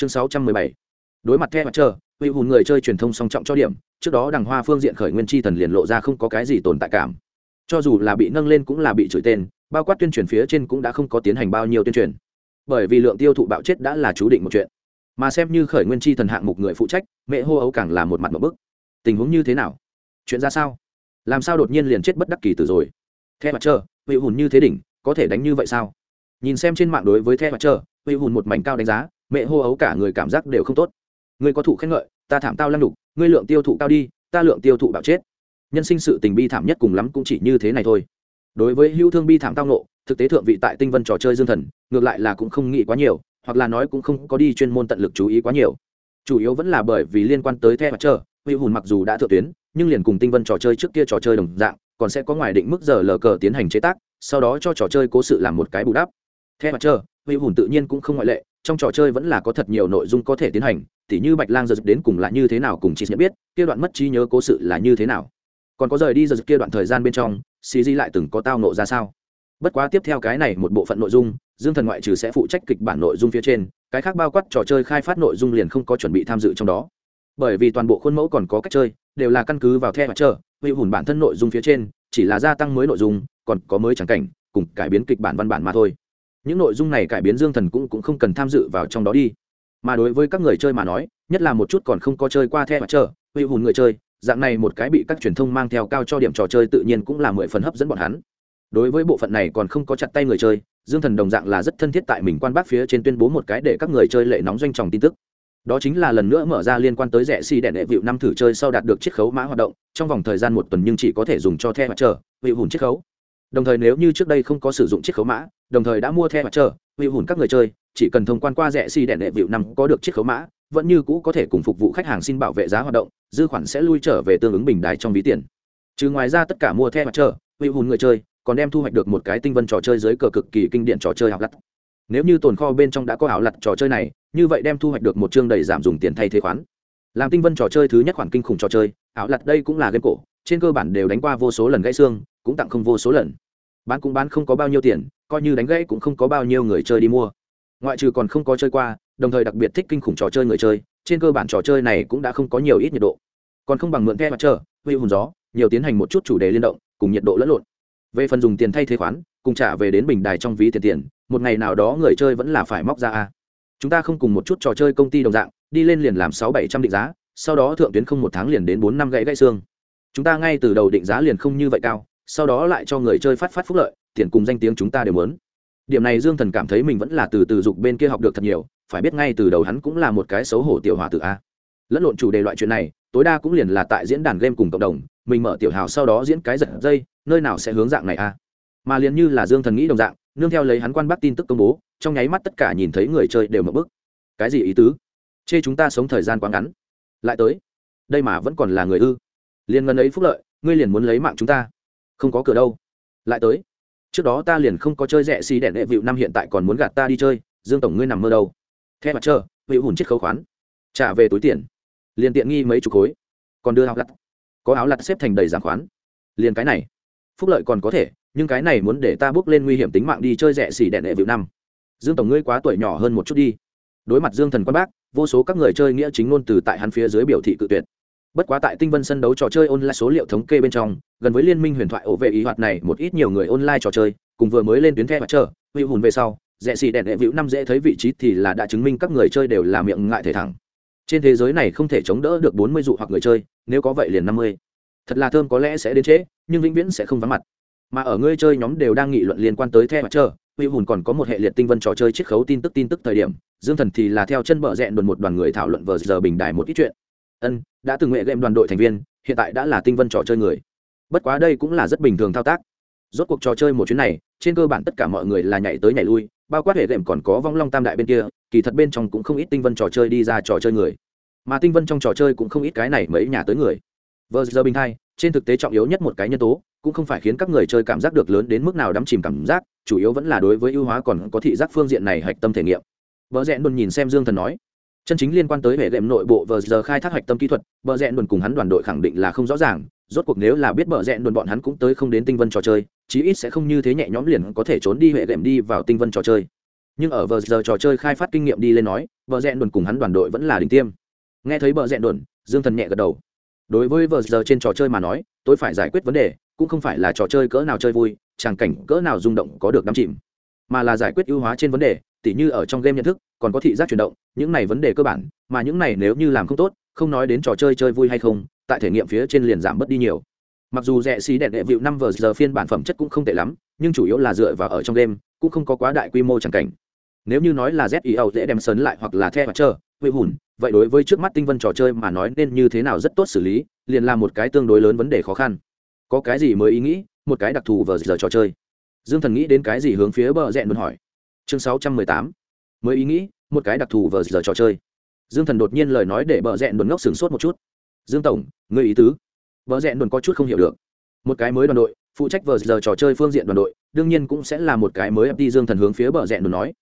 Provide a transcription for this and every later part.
chương sáu trăm mười bảy. Đối mặt theo mặt chờ hữu hùn người chơi truyền thông song trọng cho điểm, trước đó đằng hoa phương diện khởi nguyên chi thần liền lộ ra không có cái gì tồn tại cảm. Cho dù là bị nâng lên cũng là bị chửi tên, bao quát tuyên truyền phía trên cũng đã không có tiến hành bao nhiêu tuyên truyền. Bởi vì lượng tiêu thụ bạo chết đã là chú định một chuyện. Mà xem như khởi nguyên chi thần hạng mục người phụ trách, mẹ hô ấu càng là một mặt một bức. Tình huống như thế nào? Chuyện ra sao? Làm sao đột nhiên liền chết bất đắc kỳ từ rồi? Theo mặt chờ hữu hùn như thế đỉnh, có thể đánh như vậy sao? Nhìn xem trên mạng đối với theo mặt chờ hữu hùn một mảnh cao đánh giá mẹ hô ấu cả người cảm giác đều không tốt. Người có thụ khen ngợi, ta thảm tao lăng đục ngươi lượng tiêu thụ cao đi, ta lượng tiêu thụ bạo chết. Nhân sinh sự tình bi thảm nhất cùng lắm cũng chỉ như thế này thôi. Đối với hữu thương bi thảm tao nộ thực tế thượng vị tại tinh vân trò chơi dương thần, ngược lại là cũng không nghĩ quá nhiều, hoặc là nói cũng không có đi chuyên môn tận lực chú ý quá nhiều. Chủ yếu vẫn là bởi vì liên quan tới the mặt trơ hữu hùn mặc dù đã thượng tuyến, nhưng liền cùng tinh vân trò chơi trước kia trò chơi đồng dạng, còn sẽ có ngoài định mức giờ lờ cờ tiến hành chế tác, sau đó cho trò chơi cố sự làm một cái bù đắp theo mặt trơ hữu hùn tự nhiên cũng không ngoại lệ, trong trò chơi vẫn là có thật nhiều nội dung có thể tiến hành, tỉ như bạch lang giật đến cùng là như thế nào cùng chị nhận biết, kia đoạn mất trí nhớ cố sự là như thế nào. Còn có rời đi giật kia đoạn thời gian bên trong xì di lại từng có tao nộ ra sao? Bất quá tiếp theo cái này một bộ phận nội dung, dương thần ngoại trừ sẽ phụ trách kịch bản nội dung phía trên, cái khác bao quát trò chơi khai phát nội dung liền không có chuẩn bị tham dự trong đó. Bởi vì toàn bộ khuôn mẫu còn có cách chơi, đều là căn cứ vào theo mặt chờ hữu hùn bản thân nội dung phía trên, chỉ là gia tăng mới nội dung, còn có mới trắng cảnh, cùng cải biến kịch bản văn bản mà thôi những nội dung này cải biến dương thần cũng, cũng không cần tham dự vào trong đó đi. Mà đối với các người chơi mà nói nhất là một chút còn không có chơi qua theo mặt chờ huy hùn người chơi dạng này một cái bị các truyền thông mang theo cao cho điểm trò chơi tự nhiên cũng là mười phần hấp dẫn bọn hắn. Đối với bộ phận này còn không có chặt tay người chơi dương thần đồng dạng là rất thân thiết tại mình quan bác phía trên tuyên bố một cái để các người chơi lệ nóng doanh tròng tin tức. Đó chính là lần nữa mở ra liên quan tới rẻ xì đẻ đệ vịu năm thử chơi sau đạt được chiết khấu mã hoạt động trong vòng thời gian một tuần nhưng chỉ có thể dùng cho the mặt chờ vịu hùn chiết khấu đồng thời nếu như trước đây không có sử dụng chiếc khấu mã, đồng thời đã mua the mặt trời vịu hùn các người chơi, chỉ cần thông quan qua rẻ xi si đèn đệ vịu năm có được chiếc khấu mã, vẫn như cũ có thể cùng phục vụ khách hàng xin bảo vệ giá hoạt động, dư khoản sẽ lui trở về tương ứng bình đài trong ví tiền. Trừ ngoài ra tất cả mua the mặt trời vịu hùn người chơi, còn đem thu hoạch được một cái tinh vân trò chơi dưới cờ cực kỳ kinh điển trò chơi học lặt. Nếu như tồn kho bên trong đã có ảo lặt trò chơi này, như vậy đem thu hoạch được một chương đầy giảm dùng tiền thay thế khoán. Làm tinh vân trò chơi thứ nhất khoản kinh khủng trò chơi ảo lặt đây cũng là game cổ trên cơ bản đều đánh qua vô số lần gãy xương, cũng tặng không vô số lần. Bán cũng bán không có bao nhiêu tiền, coi như đánh gãy cũng không có bao nhiêu người chơi đi mua. Ngoại trừ còn không có chơi qua, đồng thời đặc biệt thích kinh khủng trò chơi người chơi, trên cơ bản trò chơi này cũng đã không có nhiều ít nhiệt độ. Còn không bằng mượn the mặt trời huy hùn gió, nhiều tiến hành một chút chủ đề liên động, cùng nhiệt độ lẫn lộn. Về phần dùng tiền thay thế khoán, cùng trả về đến bình đài trong ví tiền tiền, một ngày nào đó người chơi vẫn là phải móc ra a. Chúng ta không cùng một chút trò chơi công ty đồng dạng, đi lên liền làm sáu bảy trăm định giá, sau đó thượng tuyến không một tháng liền đến bốn năm gãy gãy xương chúng ta ngay từ đầu định giá liền không như vậy cao, sau đó lại cho người chơi phát phát phúc lợi, tiền cùng danh tiếng chúng ta đều muốn. Điểm này dương thần cảm thấy mình vẫn là từ từ dục bên kia học được thật nhiều, phải biết ngay từ đầu hắn cũng là một cái xấu hổ tiểu hòa tự a. Lẫn lộn chủ đề loại chuyện này, tối đa cũng liền là tại diễn đàn game cùng cộng đồng, mình mở tiểu hào sau đó diễn cái giật dây, nơi nào sẽ hướng dạng này a. Mà liền như là dương thần nghĩ đồng dạng, nương theo lấy hắn quan bắt tin tức công bố, trong nháy mắt tất cả nhìn thấy người chơi đều mở bức cái gì ý tứ? Chê chúng ta sống thời gian quá ngắn. Lại tới. Đây mà vẫn còn là người ư? Liền ngân ấy phúc lợi, ngươi liền muốn lấy mạng chúng ta. Không có cửa đâu. Lại tới. Trước đó ta liền không có chơi rẻ xì đèn đệ vịu năm hiện tại còn muốn gạt ta đi chơi, dương tổng ngươi nằm mơ đâu. Theo mặt trơ hữu hùn chiếc khấu khoán. Trả về túi tiền. Liền tiện nghi mấy chục khối. Còn đưa áo lặt. Có áo lặt xếp thành đầy giảng khoán. Liền cái này. Phúc lợi còn có thể, nhưng cái này muốn để ta bước lên nguy hiểm tính mạng đi chơi rẻ xì đẻ đệ vịu năm. Dương tổng ngươi quá tuổi nhỏ hơn một chút đi. Đối mặt dương thần quan bác, vô số các người chơi nghĩa chính ngôn từ tại hắn phía dưới biểu thị cự tuyệt bất quá tại tinh vân sân đấu trò chơi online số liệu thống kê bên trong, gần với liên minh huyền thoại ổ vệ ý hoạt này, một ít nhiều người online trò chơi, cùng vừa mới lên tuyến the mặt chờ vị hùn về sau rẻ xì đèn đệ vĩu năm dễ thấy vị trí thì là đã chứng minh các người chơi đều là miệng ngại thể thẳng. Trên thế giới này không thể chống đỡ được bốn mươi dụ hoặc người chơi, nếu có vậy liền năm mươi. Thật là thơm có lẽ sẽ đến trễ, nhưng vĩnh viễn sẽ không vắng mặt. Mà ở người chơi nhóm đều đang nghị luận liên quan tới the mặt chờ vị hùn còn có một hệ liệt tinh vân trò chơi chiết khấu tin tức tin tức thời điểm, dương thần thì là theo chân bờ rẽ đồn một đoàn người thảo luận vờ giờ bình đài một ít chuyện ân, đã từng nghệ game đoàn đội thành viên, hiện tại đã là tinh vân trò chơi người. Bất quá đây cũng là rất bình thường thao tác. Rốt cuộc trò chơi một chuyến này, trên cơ bản tất cả mọi người là nhảy tới nhảy lui, bao quát hệ game còn có vong long tam đại bên kia, kỳ thật bên trong cũng không ít tinh vân trò chơi đi ra trò chơi người. Mà tinh vân trong trò chơi cũng không ít cái này mấy nhà tới người. Vờ giờ bình thai trên thực tế trọng yếu nhất một cái nhân tố, cũng không phải khiến các người chơi cảm giác được lớn đến mức nào đắm chìm cảm giác, chủ yếu vẫn là đối với ưu hóa còn có thị giác phương diện này hạch tâm thể nghiệm. Vợ rẽ luôn nhìn xem dương thần nói chân chính liên quan tới hệ đệm nội bộ vờ giờ khai thác hạch tâm kỹ thuật, bờ rẽ đồn cùng hắn đoàn đội khẳng định là không rõ ràng, rốt cuộc nếu là biết bờ rẽ đồn bọn hắn cũng tới không đến tinh vân trò chơi, chí ít sẽ không như thế nhẹ nhõm liền có thể trốn đi hệ đệm đi vào tinh vân trò chơi. Nhưng ở vờ giờ trò chơi khai phát kinh nghiệm đi lên nói, bờ rẽ đồn cùng hắn đoàn đội vẫn là đỉnh tiêm. Nghe thấy bờ rẽ đồn, dương thần nhẹ gật đầu. Đối với vờ giờ trên trò chơi mà nói tôi phải giải quyết vấn đề, cũng không phải là trò chơi cỡ nào chơi vui tràng cảnh cỡ nào rung động có được đắm chìm, mà là giải quyết ưu hóa trên vấn đề tỉ như ở trong game nhận thức, còn có thị giác chuyển động, những này vấn đề cơ bản, mà những này nếu như làm không tốt, không nói đến trò chơi chơi vui hay không, tại thể nghiệm phía trên liền giảm bớt đi nhiều. Mặc dù rẻ xí đẹp đệ vịu năm vờ giờ phiên bản phẩm chất cũng không tệ lắm, nhưng chủ yếu là dựa vào ở trong game, cũng không có quá đại quy mô chẳng cảnh. Nếu như nói là zio dễ đem sấn lại hoặc là the và chờ huệ hùn, vậy đối với trước mắt tinh vân trò chơi mà nói nên như thế nào rất tốt xử lý, liền là một cái tương đối lớn vấn đề khó khăn. Có cái gì mới ý nghĩ, một cái đặc thù vờ giờ trò chơi. Dương thần nghĩ đến cái gì hướng phía bờ rẽ muốn hỏi chương sáu trăm mười tám. Mới ý nghĩ, một cái đặc thù vờ giờ trò chơi. Dương thần đột nhiên lời nói để bờ rẽn đồn ngốc sửng sốt một chút. Dương tổng, người ý tứ. Bờ rẽn đồn có chút không hiểu được. Một cái mới đoàn đội, phụ trách vờ giờ trò chơi phương diện đoàn đội, đương nhiên cũng sẽ là một cái mới ấp đi dương thần hướng phía bờ rẽn đồn nói.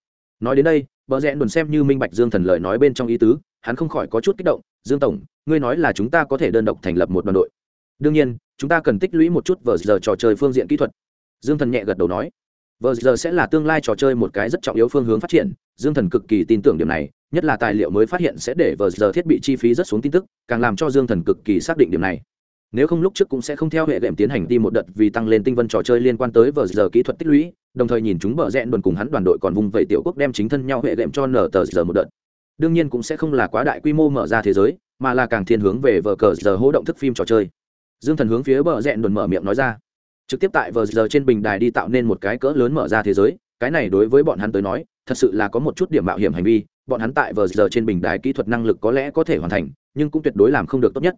Nói đến đây, bờ rẽn đồn xem như minh bạch dương thần lời nói bên trong ý tứ, hắn không khỏi có chút kích động. Dương tổng, ngươi nói là chúng ta có thể đơn độc thành lập một đoàn đội. Đương nhiên, chúng ta cần tích lũy một chút vờ giờ trò chơi phương diện kỹ thuật. Dương thần nhẹ gật đầu nói vờ giờ sẽ là tương lai trò chơi một cái rất trọng yếu phương hướng phát triển, dương thần cực kỳ tin tưởng điểm này, nhất là tài liệu mới phát hiện sẽ để vờ giờ thiết bị chi phí rất xuống tin tức, càng làm cho dương thần cực kỳ xác định điểm này. Nếu không lúc trước cũng sẽ không theo hệ đệm tiến hành đi một đợt vì tăng lên tinh vân trò chơi liên quan tới vờ giờ kỹ thuật tích lũy, đồng thời nhìn chúng bờ rẽn đồn cùng hắn đoàn đội còn vung vẩy tiểu quốc đem chính thân nhau hệ đệm cho nở tờ giờ một đợt. Đương nhiên cũng sẽ không là quá đại quy mô mở ra thế giới, mà là càng thiên hướng về vờ cờ giờ hỗ động thức phim trò chơi. Dương thần hướng phía bờ rẽn đồn mở miệng nói ra trực tiếp tại vờ giờ trên bình đài đi tạo nên một cái cỡ lớn mở ra thế giới. Cái này đối với bọn hắn tới nói, thật sự là có một chút điểm mạo hiểm hành vi. Bọn hắn tại vờ giờ trên bình đài kỹ thuật năng lực có lẽ có thể hoàn thành, nhưng cũng tuyệt đối làm không được tốt nhất.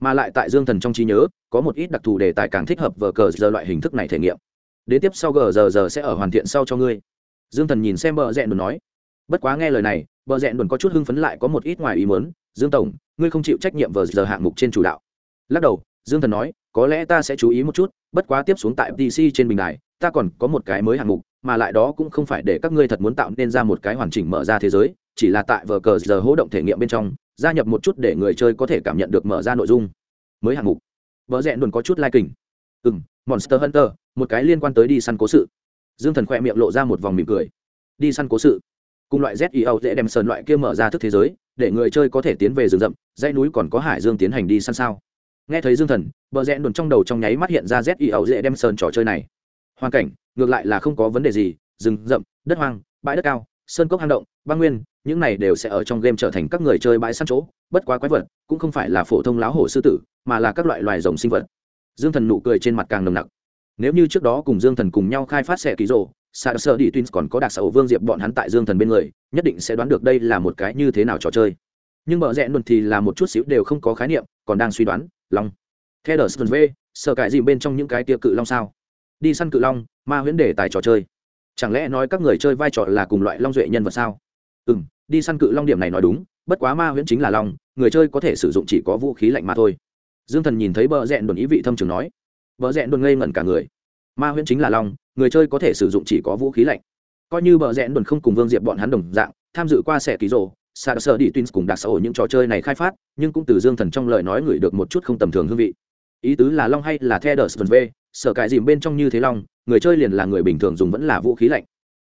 Mà lại tại dương thần trong trí nhớ, có một ít đặc thù đề tài càng thích hợp vờ cờ giờ loại hình thức này thể nghiệm. Đến tiếp sau gờ giờ giờ sẽ ở hoàn thiện sau cho ngươi. Dương thần nhìn xem bờ rẽ đồn nói. Bất quá nghe lời này, bờ rẽ đồn có chút hưng phấn lại có một ít ngoài ý mớn dương tổng, ngươi không chịu trách nhiệm vờ giờ hạng mục trên chủ đạo. Lắc đầu, dương thần nói có lẽ ta sẽ chú ý một chút, bất quá tiếp xuống tại pc trên bình đài, ta còn có một cái mới hạng mục, mà lại đó cũng không phải để các ngươi thật muốn tạo nên ra một cái hoàn chỉnh mở ra thế giới, chỉ là tại vờ cờ giờ hỗ động thể nghiệm bên trong, gia nhập một chút để người chơi có thể cảm nhận được mở ra nội dung. Mới hạng mục. Vợ rẽ luôn có chút lai、like、kình. Ừ m monster hunter, một cái liên quan tới đi săn cố sự. Dương thần khoe miệng lộ ra một vòng mỉm cười. Đi săn cố sự. Cùng loại z e o dễ đem sơn loại kia mở ra thức thế giới, để người chơi có thể tiến về rừng rậm, dãy núi còn có hải dương tiến hành đi săn sao? Nghe thấy dương thần, bờ rẽ đồn trong đầu trong nháy mắt hiện ra z y ẩu dễ đem sơn trò chơi này. Hoàn cảnh, ngược lại là không có vấn đề gì, rừng rậm, đất hoang, bãi đất cao, sơn cốc hang động, băng nguyên, những này đều sẽ ở trong game trở thành các người chơi bãi săn chỗ, bất quá quái vật cũng không phải là phổ thông láo hổ sư tử, mà là các loại loài rồng sinh vật. Dương thần nụ cười trên mặt càng nồng nặc. Nếu như trước đó cùng dương thần cùng nhau khai phát xe ký rộ sa sơ đi tuyến còn có đặc sở vương diệp bọn hắn tại dương thần bên người, nhất định sẽ đoán được đây là một cái như thế nào trò chơi. Nhưng bờ rẽ luôn thì là một chút xíu đều không có khái niệm, còn đang suy đoán long. Theo đờ sơn v, sợ cải gì bên trong những cái tia cự long sao? Đi săn cự long, ma huyễn đề tài trò chơi. Chẳng lẽ nói các người chơi vai trò là cùng loại long duệ nhân vật sao? Ừ m đi săn cự long điểm này nói đúng, bất quá ma huyễn chính là long, người chơi có thể sử dụng chỉ có vũ khí lạnh mà thôi. Dương thần nhìn thấy bờ rẽn đồn ý vị thâm trường nói. Bờ rẽn đồn ngây ngẩn cả người. Ma huyễn chính là long, người chơi có thể sử dụng chỉ có vũ khí lạnh. Coi như bờ rẽn đồn không cùng vương diệp bọn hắn đồng dạng, tham dự qua sẻ ký rồ xa sở đi tuyến cùng đặc xã hội những trò chơi này khai phát, nhưng cũng từ dương thần trong lời nói gửi được một chút không tầm thường hương vị. Ý tứ là long hay là the đờ v, sở cải dìm bên trong như thế long, người chơi liền là người bình thường dùng vẫn là vũ khí lạnh.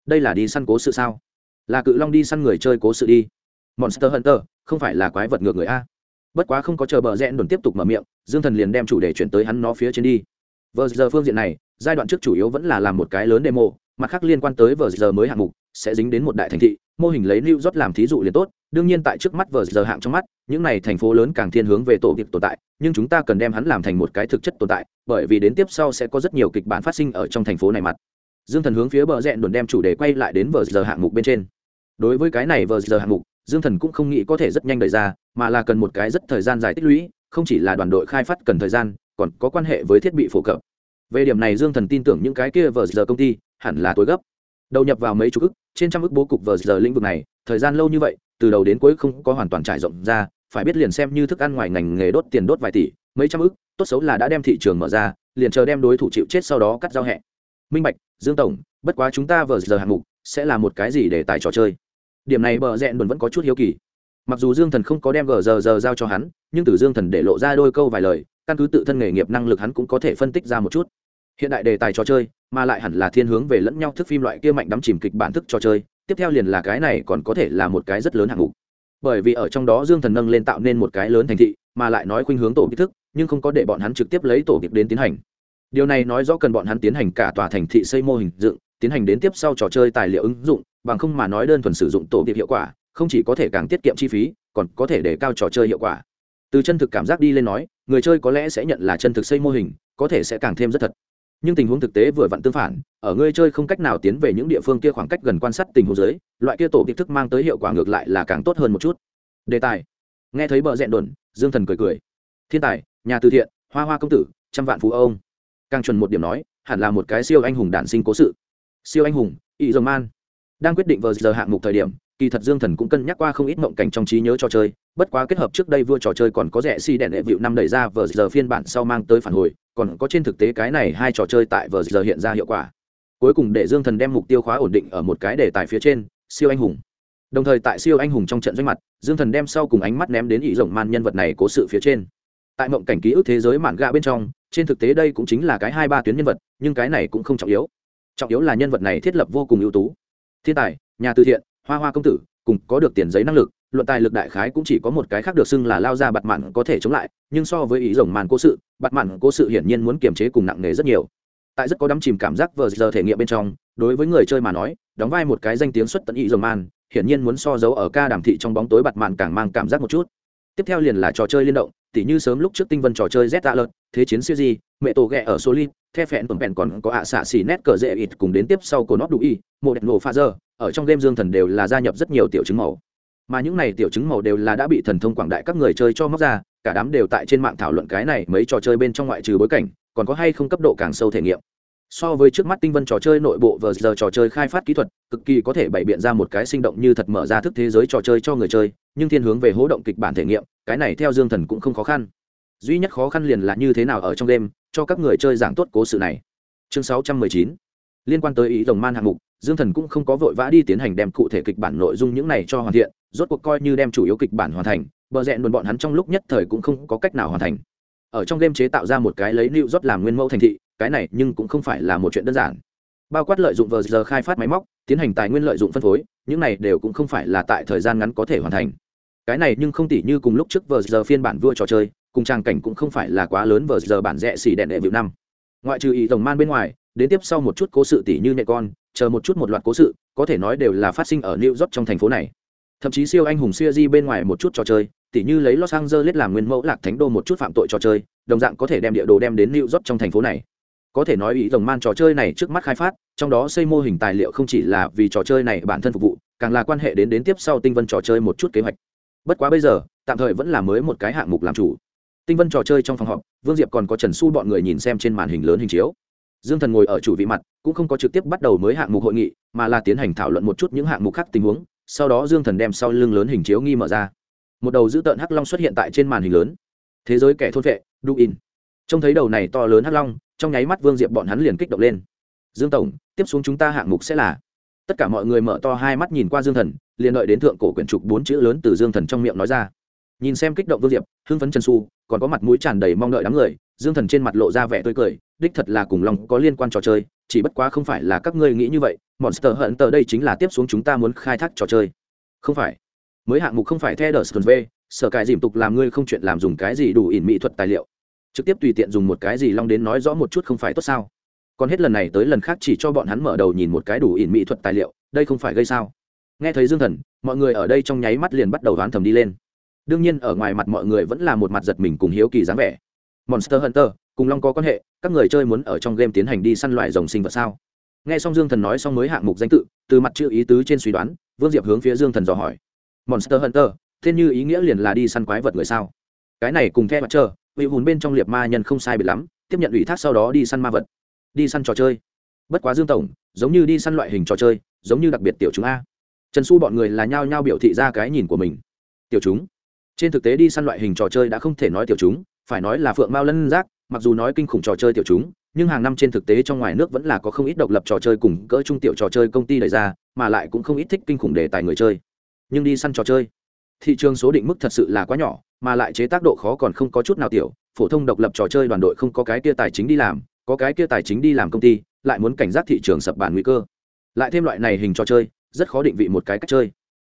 Đây là đi săn cố sự sao? Là cự long đi săn người chơi cố sự đi. Monster hunter, không phải là quái vật ngược người a. Bất quá không có chờ bờ rẽ đồn tiếp tục mở miệng, dương thần liền đem chủ đề chuyển tới hắn nó phía trên đi. Vờ giờ phương diện này, giai đoạn trước chủ yếu vẫn là làm một cái lớn demo, mặt khác liên quan tới vờ giờ mới hạng mục, sẽ dính đến một đại thành thị mô hình lấy New York làm thí dụ liền tốt, đương nhiên tại trước mắt vở giờ hạng trong mắt, những này thành phố lớn càng thiên hướng về tổ việc tồn tại, nhưng chúng ta cần đem hắn làm thành một cái thực chất tồn tại, bởi vì đến tiếp sau sẽ có rất nhiều kịch bản phát sinh ở trong thành phố này mặt. Dương Thần hướng phía bờ rẽ đồn đem chủ đề quay lại đến vở giờ hạng mục bên trên. Đối với cái này vở giờ hạng mục, Dương Thần cũng không nghĩ có thể rất nhanh đẩy ra, mà là cần một cái rất thời gian dài tích lũy, không chỉ là đoàn đội khai phát cần thời gian, còn có quan hệ với thiết bị phổ cập. Về điểm này Dương Thần tin tưởng những cái kia vở giờ công ty hẳn là tối gấp đầu nhập vào mấy chục ức, trên trăm ức bố cục vờ giờ lĩnh vực này, thời gian lâu như vậy, từ đầu đến cuối không có hoàn toàn trải rộng ra, phải biết liền xem như thức ăn ngoài ngành nghề đốt tiền đốt vài tỷ, mấy trăm ức, tốt xấu là đã đem thị trường mở ra, liền chờ đem đối thủ chịu chết sau đó cắt giao hẹ. Minh bạch, dương tổng, bất quá chúng ta vờ giờ hạng mục sẽ là một cái gì để tài trò chơi? Điểm này bờ rẽn đồn vẫn có chút hiếu kỳ. Mặc dù dương thần không có đem gờ giờ giờ giao cho hắn, nhưng từ dương thần để lộ ra đôi câu vài lời, căn cứ tự thân nghề nghiệp năng lực hắn cũng có thể phân tích ra một chút hiện đại đề tài trò chơi, mà lại hẳn là thiên hướng về lẫn nhau thức phim loại kia mạnh đắm chìm kịch bản thức trò chơi, tiếp theo liền là cái này còn có thể là một cái rất lớn hạng mục. Bởi vì ở trong đó dương thần nâng lên tạo nên một cái lớn thành thị, mà lại nói khuynh hướng tổ kích thức, nhưng không có để bọn hắn trực tiếp lấy tổ kịch đến tiến hành. Điều này nói rõ cần bọn hắn tiến hành cả tòa thành thị xây mô hình dựng, tiến hành đến tiếp sau trò chơi tài liệu ứng dụng, bằng không mà nói đơn thuần sử dụng tổ kịch hiệu quả, không chỉ có thể càng tiết kiệm chi phí, còn có thể để cao trò chơi hiệu quả. Từ chân thực cảm giác đi lên nói, người chơi có lẽ sẽ nhận là chân thực xây mô hình, có thể sẽ càng thêm rất thật nhưng tình huống thực tế vừa vặn tương phản, ở ngươi chơi không cách nào tiến về những địa phương kia khoảng cách gần quan sát tình huống dưới, loại kia tổ kịp thức mang tới hiệu quả ngược lại là càng tốt hơn một chút. Đề tài. Nghe thấy bờ rẽn đồn, dương thần cười cười. Thiên tài, nhà từ thiện, hoa hoa công tử, trăm vạn phú ông. Càng chuẩn một điểm nói, hẳn là một cái siêu anh hùng đản sinh cố sự. Siêu anh hùng ý dơ man. Đang quyết định vờ giờ hạng mục thời điểm kỳ thật dương thần cũng cân nhắc qua không ít mộng cảnh trong trí nhớ trò chơi, bất quá kết hợp trước đây vua trò chơi còn có rẻ si đèn đệ vịu năm đẩy ra vờ giờ phiên bản sau mang tới phản hồi, còn có trên thực tế cái này hai trò chơi tại vờ giờ hiện ra hiệu quả. Cuối cùng để dương thần đem mục tiêu khóa ổn định ở một cái đề tài phía trên, siêu anh hùng. Đồng thời tại siêu anh hùng trong trận doanh mặt, dương thần đem sau cùng ánh mắt ném đến ý rộng man nhân vật này cố sự phía trên. Tại mộng cảnh ký ức thế giới mạn gạ bên trong, trên thực tế đây cũng chính là cái hai ba tuyến nhân vật, nhưng cái này cũng không trọng yếu. Trọng yếu là nhân vật này thiết lập vô cùng ưu tú. Thiên tài, nhà từ thiện hoa hoa công tử, cùng có được tiền giấy năng lực, luận tài lực đại khái cũng chỉ có một cái khác được xưng là lao ra bặt mạn có thể chống lại, nhưng so với ý rồng màn cố sự bặt mạn cố sự hiển nhiên muốn kiềm chế cùng nặng nề rất nhiều. Tại rất có đắm chìm cảm giác vờ giờ thể nghiệm bên trong, đối với người chơi mà nói, đóng vai một cái danh tiếng xuất tận ý rồng màn, hiển nhiên muốn so dấu ở ca đàm thị trong bóng tối bặt mạn càng mang cảm giác một chút tiếp theo liền là trò chơi liên động, tỉ như sớm lúc trước tinh vân trò chơi z tạ lợt thế chiến siêu di mẹ tổ ghẹ ở solid, the phẹn tuần phẹn còn có ạ xạ xỉ nét cờ dễ ít cùng đến tiếp sau của nót đủ y, một đẹp nổ pha giờ ở trong game dương thần đều là gia nhập rất nhiều tiểu chứng màu. Mà những này tiểu chứng màu đều là đã bị thần thông quảng đại các người chơi cho móc ra, cả đám đều tại trên mạng thảo luận cái này mấy trò chơi bên trong ngoại trừ bối cảnh, còn có hay không cấp độ càng sâu thể nghiệm so với trước mắt tinh vân trò chơi nội bộ vờ giờ trò chơi khai phát kỹ thuật, cực kỳ có thể bày biện ra một cái sinh động như thật mở ra thức thế giới trò chơi cho người chơi, nhưng thiên hướng về hố động kịch bản thể nghiệm, cái này theo dương thần cũng không khó khăn. Duy nhất khó khăn liền là như thế nào ở trong đêm, cho các người chơi giảng tốt cố sự này. Chương 619 liên quan tới ý đồng man hạng mục, dương thần cũng không có vội vã đi tiến hành đem cụ thể kịch bản nội dung những này cho hoàn thiện, rốt cuộc coi như đem chủ yếu kịch bản hoàn thành, bờ rẽ luôn bọn hắn trong lúc nhất thời cũng không có cách nào hoàn thành. Ở trong game chế tạo ra một cái lấy lưu rót làm nguyên mẫu thành thị cái này nhưng cũng không phải là một chuyện đơn giản. Bao quát lợi dụng vờ giờ khai phát máy móc, tiến hành tài nguyên lợi dụng phân phối, những này đều cũng không phải là tại thời gian ngắn có thể hoàn thành. Cái này nhưng không tỉ như cùng lúc trước vờ giờ phiên bản vua trò chơi, cùng trang cảnh cũng không phải là quá lớn vờ giờ bản rẽ xỉ đèn đệ vịu năm. Ngoại trừ ý tổng man bên ngoài, đến tiếp sau một chút cố sự tỉ như nhẹ con, chờ một chút một loạt cố sự, có thể nói đều là phát sinh ở new york trong thành phố này. Thậm chí siêu anh hùng siêu di bên ngoài một chút trò chơi, tỉ như lấy los angeles làm nguyên mẫu lạc thánh đô một chút phạm tội trò chơi, đồng dạng có thể đem địa đồ đem đến new york trong thành phố này có thể nói ý rồng man trò chơi này trước mắt khai phát, trong đó xây mô hình tài liệu không chỉ là vì trò chơi này bản thân phục vụ, càng là quan hệ đến đến tiếp sau tinh vân trò chơi một chút kế hoạch. Bất quá bây giờ, tạm thời vẫn là mới một cái hạng mục làm chủ. Tinh vân trò chơi trong phòng họp, vương diệp còn có trần su bọn người nhìn xem trên màn hình lớn hình chiếu. Dương thần ngồi ở chủ vị mặt, cũng không có trực tiếp bắt đầu mới hạng mục hội nghị, mà là tiến hành thảo luận một chút những hạng mục khác tình huống, sau đó dương thần đem sau lưng lớn hình chiếu nghi mở ra. Một đầu dữ tợn hắc long xuất hiện tại trên màn hình lớn. Thế giới kẻ thôn vệ đu in trông thấy đầu này to lớn hắc long, trong nháy mắt vương diệp bọn hắn liền kích động lên. Dương tổng, tiếp xuống chúng ta hạng mục sẽ là. Tất cả mọi người mở to hai mắt nhìn qua dương thần, liền đợi đến thượng cổ quyển trục bốn chữ lớn từ dương thần trong miệng nói ra. Nhìn xem kích động vương diệp, hưng phấn trần su, còn có mặt mũi tràn đầy mong đợi đám người, dương thần trên mặt lộ ra vẻ tươi cười, đích thật là cùng lòng có liên quan trò chơi, chỉ bất quá không phải là các ngươi nghĩ như vậy, monster hận tờ đây chính là tiếp xuống chúng ta muốn khai thác trò chơi. Không phải. Mới hạng mục không phải theo đờ sờ v sở cài dìm tục làm ngươi không chuyện làm dùng cái gì đủ ỉn mỹ thuật tài liệu trực tiếp tùy tiện dùng một cái gì long đến nói rõ một chút không phải tốt sao? Còn hết lần này tới lần khác chỉ cho bọn hắn mở đầu nhìn một cái đủ ỉn mỹ thuật tài liệu, đây không phải gây sao? Nghe thấy dương thần, mọi người ở đây trong nháy mắt liền bắt đầu đoán thầm đi lên. Đương nhiên, ở ngoài mặt mọi người vẫn là một mặt giật mình cùng hiếu kỳ dáng vẻ. Monster hunter, cùng long có quan hệ, các người chơi muốn ở trong game tiến hành đi săn loại dòng sinh vật sao? Nghe xong dương thần nói xong mới hạng mục danh tự, từ mặt chữ ý tứ trên suy đoán, vương diệp hướng phía dương thần dò hỏi. Monster hunter, thiên như ý nghĩa liền là đi săn quái vật người sao? Cái này cùng theo mặt chờ vị hùn bên trong liệt ma nhân không sai biệt lắm, tiếp nhận ủy thác sau đó đi săn ma vật, đi săn trò chơi. Bất quá dương tổng, giống như đi săn loại hình trò chơi, giống như đặc biệt tiểu chúng a. Trần su bọn người là nhao nhao biểu thị ra cái nhìn của mình. Tiểu chúng? Trên thực tế đi săn loại hình trò chơi đã không thể nói tiểu chúng, phải nói là phượng mao lân giác, mặc dù nói kinh khủng trò chơi tiểu chúng, nhưng hàng năm trên thực tế trong ngoài nước vẫn là có không ít độc lập trò chơi cùng cỡ trung tiểu trò chơi công ty đẩy ra, mà lại cũng không ít thích kinh khủng đề tài người chơi. Nhưng đi săn trò chơi thị trường số định mức thật sự là quá nhỏ, mà lại chế tác độ khó còn không có chút nào tiểu, phổ thông độc lập trò chơi đoàn đội không có cái kia tài chính đi làm, có cái kia tài chính đi làm công ty, lại muốn cảnh giác thị trường sập bản nguy cơ. Lại thêm loại này hình trò chơi, rất khó định vị một cái cách chơi.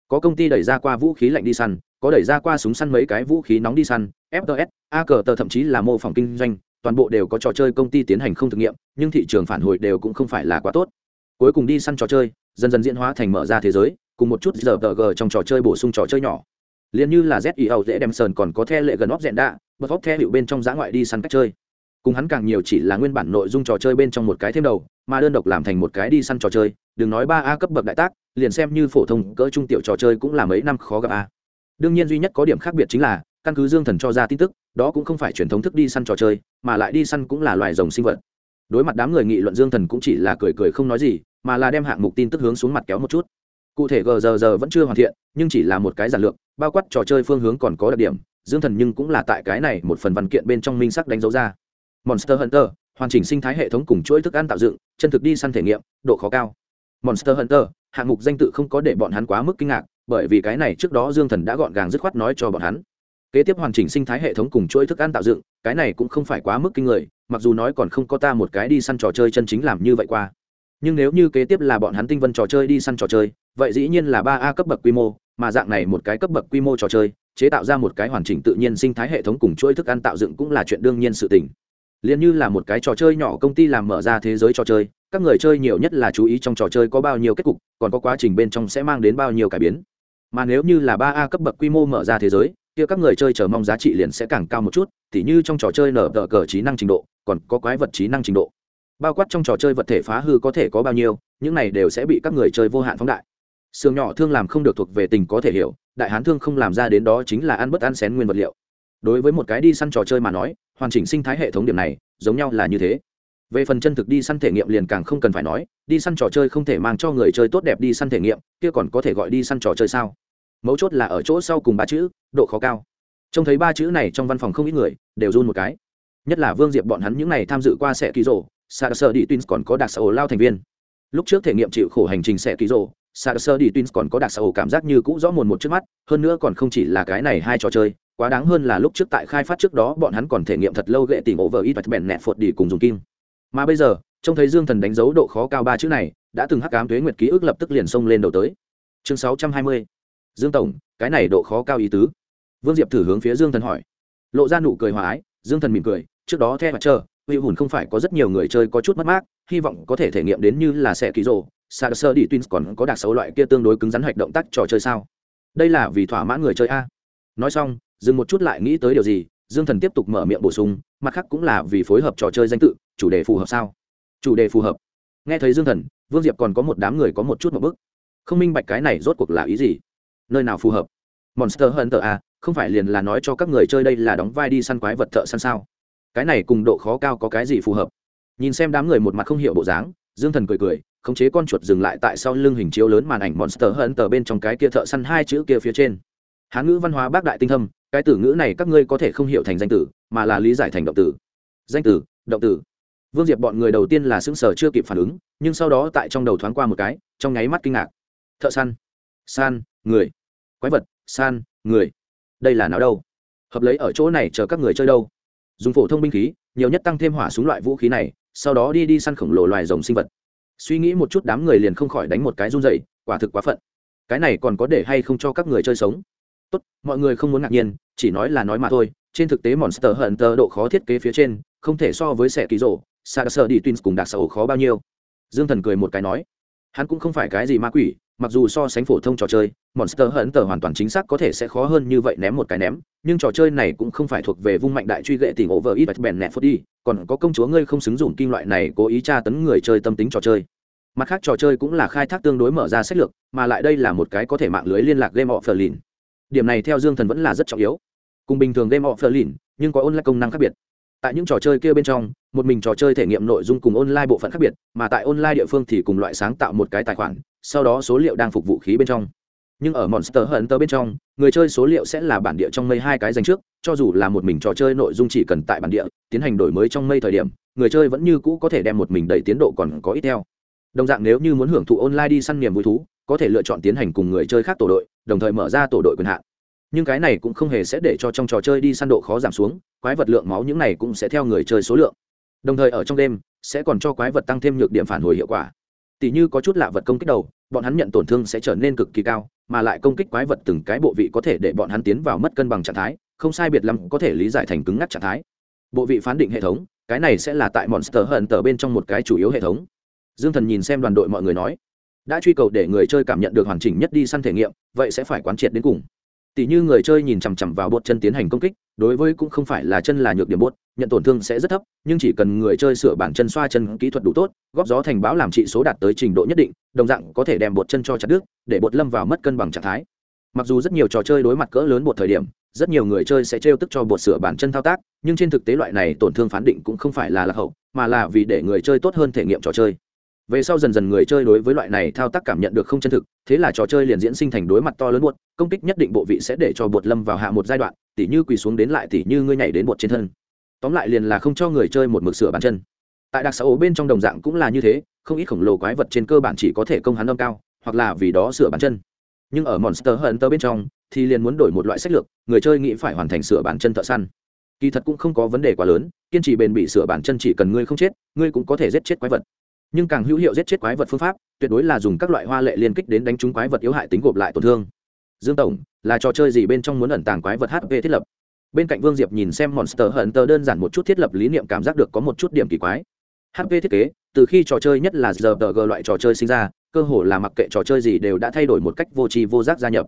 Có công ty đẩy ra qua vũ khí lạnh đi săn, có đẩy ra qua súng săn mấy cái vũ khí nóng đi săn fts a cờ tờ thậm chí là mô phỏng kinh doanh, toàn bộ đều có trò chơi công ty tiến hành không thực nghiệm, nhưng thị trường phản hồi đều cũng không phải là quá tốt. Cuối cùng đi săn trò chơi, dần dần diễn hóa thành mở ra thế giới, cùng một chút giờ tờ g trong trò chơi bổ sung trò chơi nhỏ liền như là zio dễ đem sờn còn có the lệ gần óc dẹn đạ, bật óc the hiệu bên trong giã ngoại đi săn cách chơi. Cùng hắn càng nhiều chỉ là nguyên bản nội dung trò chơi bên trong một cái thêm đầu, mà đơn độc làm thành một cái đi săn trò chơi, đừng nói ba a cấp bậc đại tác, liền xem như phổ thông cỡ trung tiểu trò chơi cũng là mấy năm khó gặp a. Đương nhiên duy nhất có điểm khác biệt chính là, căn cứ dương thần cho ra tin tức, đó cũng không phải truyền thống thức đi săn trò chơi, mà lại đi săn cũng là loài rồng sinh vật. Đối mặt đám người nghị luận dương thần cũng chỉ là cười cười không nói gì, mà là đem hạng mục tin tức hướng xuống mặt kéo một chút cụ thể gờ giờ giờ vẫn chưa hoàn thiện, nhưng chỉ là một cái giản lược, bao quát trò chơi phương hướng còn có đặc điểm, dương thần nhưng cũng là tại cái này một phần văn kiện bên trong minh sắc đánh dấu ra. Monster hunter, hoàn chỉnh sinh thái hệ thống cùng chuỗi thức ăn tạo dựng, chân thực đi săn thể nghiệm, độ khó cao. Monster hunter, hạng mục danh tự không có để bọn hắn quá mức kinh ngạc, bởi vì cái này trước đó dương thần đã gọn gàng dứt khoát nói cho bọn hắn. Kế tiếp hoàn chỉnh sinh thái hệ thống cùng chuỗi thức ăn tạo dựng, cái này cũng không phải quá mức kinh người, mặc dù nói còn không có ta một cái đi săn trò chơi chân chính làm như vậy qua. Nhưng nếu như kế tiếp là bọn hắn tinh vân trò chơi đi săn trò chơi vậy dĩ nhiên là ba a cấp bậc quy mô, mà dạng này một cái cấp bậc quy mô trò chơi, chế tạo ra một cái hoàn chỉnh tự nhiên sinh thái hệ thống cùng chuỗi thức ăn tạo dựng cũng là chuyện đương nhiên sự tình. Liền như là một cái trò chơi nhỏ công ty làm mở ra thế giới trò chơi, các người chơi nhiều nhất là chú ý trong trò chơi có bao nhiêu kết cục, còn có quá trình bên trong sẽ mang đến bao nhiêu cải biến. Mà nếu như là ba a cấp bậc quy mô mở ra thế giới, kia các người chơi chờ mong giá trị liền sẽ càng cao một chút thì như trong trò chơi nở tờ cờ trí năng trình độ, còn có quái vật trí năng trình độ. Bao quát trong trò chơi vật thể phá hư có thể có bao nhiêu, những này đều sẽ bị các người chơi vô hạn phóng đại sương nhỏ thương làm không được thuộc về tình có thể hiểu, đại hán thương không làm ra đến đó chính là ăn bất ăn xén nguyên vật liệu. Đối với một cái đi săn trò chơi mà nói, hoàn chỉnh sinh thái hệ thống điểm này, giống nhau là như thế. Về phần chân thực đi săn thể nghiệm liền càng không cần phải nói, đi săn trò chơi không thể mang cho người chơi tốt đẹp đi săn thể nghiệm, kia còn có thể gọi đi săn trò chơi sao? Mấu chốt là ở chỗ sau cùng ba chữ, độ khó cao. Trông thấy ba chữ này trong văn phòng không ít người, đều run một cái. Nhất là vương diệp bọn hắn những n à y tham dự qua sẽ ký rổ sa sơ đi twins còn có đặc sở lao thành viên lúc trước thể nghiệm chịu khổ hành trình sẽ ký rổ sa sơ đi tins còn có đặc sầu cảm giác như cũ rõ mồn một trước mắt, hơn nữa còn không chỉ là cái này hai trò chơi, quá đáng hơn là lúc trước tại khai phát trước đó bọn hắn còn thể nghiệm thật lâu gệ tìm over ít và bèn nẹt phột đi cùng dùng kim. Mà bây giờ, trông thấy dương thần đánh dấu độ khó cao ba chữ này, đã từng hắc cám thuế nguyệt ký ức lập tức liền xông lên đầu tới. Chương sáu trăm hai mươi. Dương tổng, cái này độ khó cao ý tứ. Vương diệp thử hướng phía dương thần hỏi. Lộ ra nụ cười hòa ái, dương thần mỉm cười, trước đó theo mặt chờ uy hùn không phải có rất nhiều người chơi có chút mất mát, hy vọng có thể thể nghiệm đến như là xe ký rồ sa sơ đi twins còn có đặc xấu loại kia tương đối cứng rắn hạch động tác trò chơi sao? Đây là vì thỏa mãn người chơi a. Nói xong, dừng một chút lại nghĩ tới điều gì, dương thần tiếp tục mở miệng bổ sung, mặt khác cũng là vì phối hợp trò chơi danh tự, chủ đề phù hợp sao? Chủ đề phù hợp. Nghe thấy dương thần, vương diệp còn có một đám người có một chút một bức. Không minh bạch cái này rốt cuộc là ý gì? Nơi nào phù hợp? Monster hunter a không phải liền là nói cho các người chơi đây là đóng vai đi săn quái vật thợ săn sao? Cái này cùng độ khó cao có cái gì phù hợp? Nhìn xem đám người một mặt không hiểu bộ dáng, dương thần cười cười, khống chế con chuột dừng lại tại sau lưng hình chiếu lớn màn ảnh monster hơn tờ bên trong cái kia thợ săn hai chữ kia phía trên. Hán ngữ văn hóa bác đại tinh thâm, cái từ ngữ này các ngươi có thể không hiểu thành danh từ mà là lý giải thành động từ danh từ động từ vương diệp bọn người đầu tiên là xứng sở chưa kịp phản ứng, nhưng sau đó tại trong đầu thoáng qua một cái, trong nháy mắt kinh ngạc. Thợ săn, san, người. Quái vật, san, người. Đây là nào đâu? Hợp lấy ở chỗ này chờ các người chơi đâu? Dùng phổ thông binh khí, nhiều nhất tăng thêm hỏa súng loại vũ khí này, sau đó đi đi săn khổng lồ loài rồng sinh vật. Suy nghĩ một chút đám người liền không khỏi đánh một cái run dậy quả thực quá phận. Cái này còn có để hay không cho các người chơi sống? Tốt, mọi người không muốn ngạc nhiên, chỉ nói là nói mà thôi, trên thực tế monster hunter độ khó thiết kế phía trên, không thể so với xe ký rổ sa sơ đi twins cùng đặc sở khó bao nhiêu. Dương thần cười một cái nói, hắn cũng không phải cái gì ma quỷ mặc dù so sánh phổ thông trò chơi, monster hunter hoàn toàn chính xác có thể sẽ khó hơn như vậy ném một cái ném, nhưng trò chơi này cũng không phải thuộc về vung mạnh đại truy gệ tình over ít bèn nẹt phút đi, còn có công chúa ngươi không xứng dùng kim loại này cố ý tra tấn người chơi tâm tính trò chơi. Mặt khác trò chơi cũng là khai thác tương đối mở ra sách lược, mà lại đây là một cái có thể mạng lưới liên lạc game of lìn điểm này theo dương thần vẫn là rất trọng yếu. Cùng bình thường game of lìn nhưng có online công năng khác biệt tại những trò chơi kia bên trong, một mình trò chơi thể nghiệm nội dung cùng online bộ phận khác biệt, mà tại online địa phương thì cùng loại sáng tạo một cái tài khoản, sau đó số liệu đang phục vụ khí bên trong. Nhưng ở monster hunter bên trong, người chơi số liệu sẽ là bản địa trong mây hai cái dành trước, cho dù là một mình trò chơi nội dung chỉ cần tại bản địa, tiến hành đổi mới trong mây thời điểm, người chơi vẫn như cũ có thể đem một mình đẩy tiến độ còn có ít theo. Đồng dạng nếu như muốn hưởng thụ online đi săn niềm vui thú, có thể lựa chọn tiến hành cùng người chơi khác tổ đội, đồng thời mở ra tổ đội quyền hạn nhưng cái này cũng không hề sẽ để cho trong trò chơi đi săn độ khó giảm xuống, quái vật lượng máu những này cũng sẽ theo người chơi số lượng. Đồng thời ở trong đêm, sẽ còn cho quái vật tăng thêm nhược điểm phản hồi hiệu quả. Tỷ như có chút lạ vật công kích đầu, bọn hắn nhận tổn thương sẽ trở nên cực kỳ cao, mà lại công kích quái vật từng cái bộ vị có thể để bọn hắn tiến vào mất cân bằng trạng thái, không sai biệt lắm có thể lý giải thành cứng ngắc trạng thái. Bộ vị phán định hệ thống, cái này sẽ là tại monster hận tờ bên trong một cái chủ yếu hệ thống. Dương thần nhìn xem đoàn đội mọi người nói, đã truy cầu để người chơi cảm nhận được hoàn chỉnh nhất đi săn thể nghiệm, vậy sẽ phải quán triệt đến cùng tỷ như người chơi nhìn chằm chằm vào bột chân tiến hành công kích, đối với cũng không phải là chân là nhược điểm bột, nhận tổn thương sẽ rất thấp, nhưng chỉ cần người chơi sửa bản chân xoa chân kỹ thuật đủ tốt, góp gió thành báo làm trị số đạt tới trình độ nhất định, đồng dạng có thể đem bột chân cho chặt đứt, để bột lâm vào mất cân bằng trạng thái. Mặc dù rất nhiều trò chơi đối mặt cỡ lớn một thời điểm, rất nhiều người chơi sẽ trêu tức cho bột sửa bản chân thao tác, nhưng trên thực tế loại này tổn thương phán định cũng không phải là lạc hậu, mà là vì để người chơi tốt hơn thể nghiệm trò chơi về sau dần dần người chơi đối với loại này thao tác cảm nhận được không chân thực, thế là trò chơi liền diễn sinh thành đối mặt to lớn buột, công kích nhất định bộ vị sẽ để cho bột lâm vào hạ một giai đoạn, tỉ như quỳ xuống đến lại, tỉ như ngươi nhảy đến buột trên thân. Tóm lại liền là không cho người chơi một mực sửa bàn chân. Tại đặc xã ố bên trong đồng dạng cũng là như thế, không ít khổng lồ quái vật trên cơ bản chỉ có thể công hắn âm cao, hoặc là vì đó sửa bàn chân. Nhưng ở monster hunter bên trong, thì liền muốn đổi một loại sách lược, người chơi nghĩ phải hoàn thành sửa bàn chân thợ săn. Kỳ thật cũng không có vấn đề quá lớn, kiên trì bền bị sửa bàn chân chỉ cần ngươi không chết, ngươi cũng có thể giết chết quái vật nhưng càng hữu hiệu giết chết quái vật phương pháp, tuyệt đối là dùng các loại hoa lệ liên kích đến đánh trúng quái vật yếu hại tính gộp lại tổn thương. Dương tổng, là trò chơi gì bên trong muốn ẩn tàng quái vật hp thiết lập? Bên cạnh vương diệp nhìn xem monster hunter đơn giản một chút thiết lập lý niệm cảm giác được có một chút điểm kỳ quái. Hp thiết kế, từ khi trò chơi nhất là giờ g loại trò chơi sinh ra, cơ hồ là mặc kệ trò chơi gì đều đã thay đổi một cách vô tri vô giác gia nhập.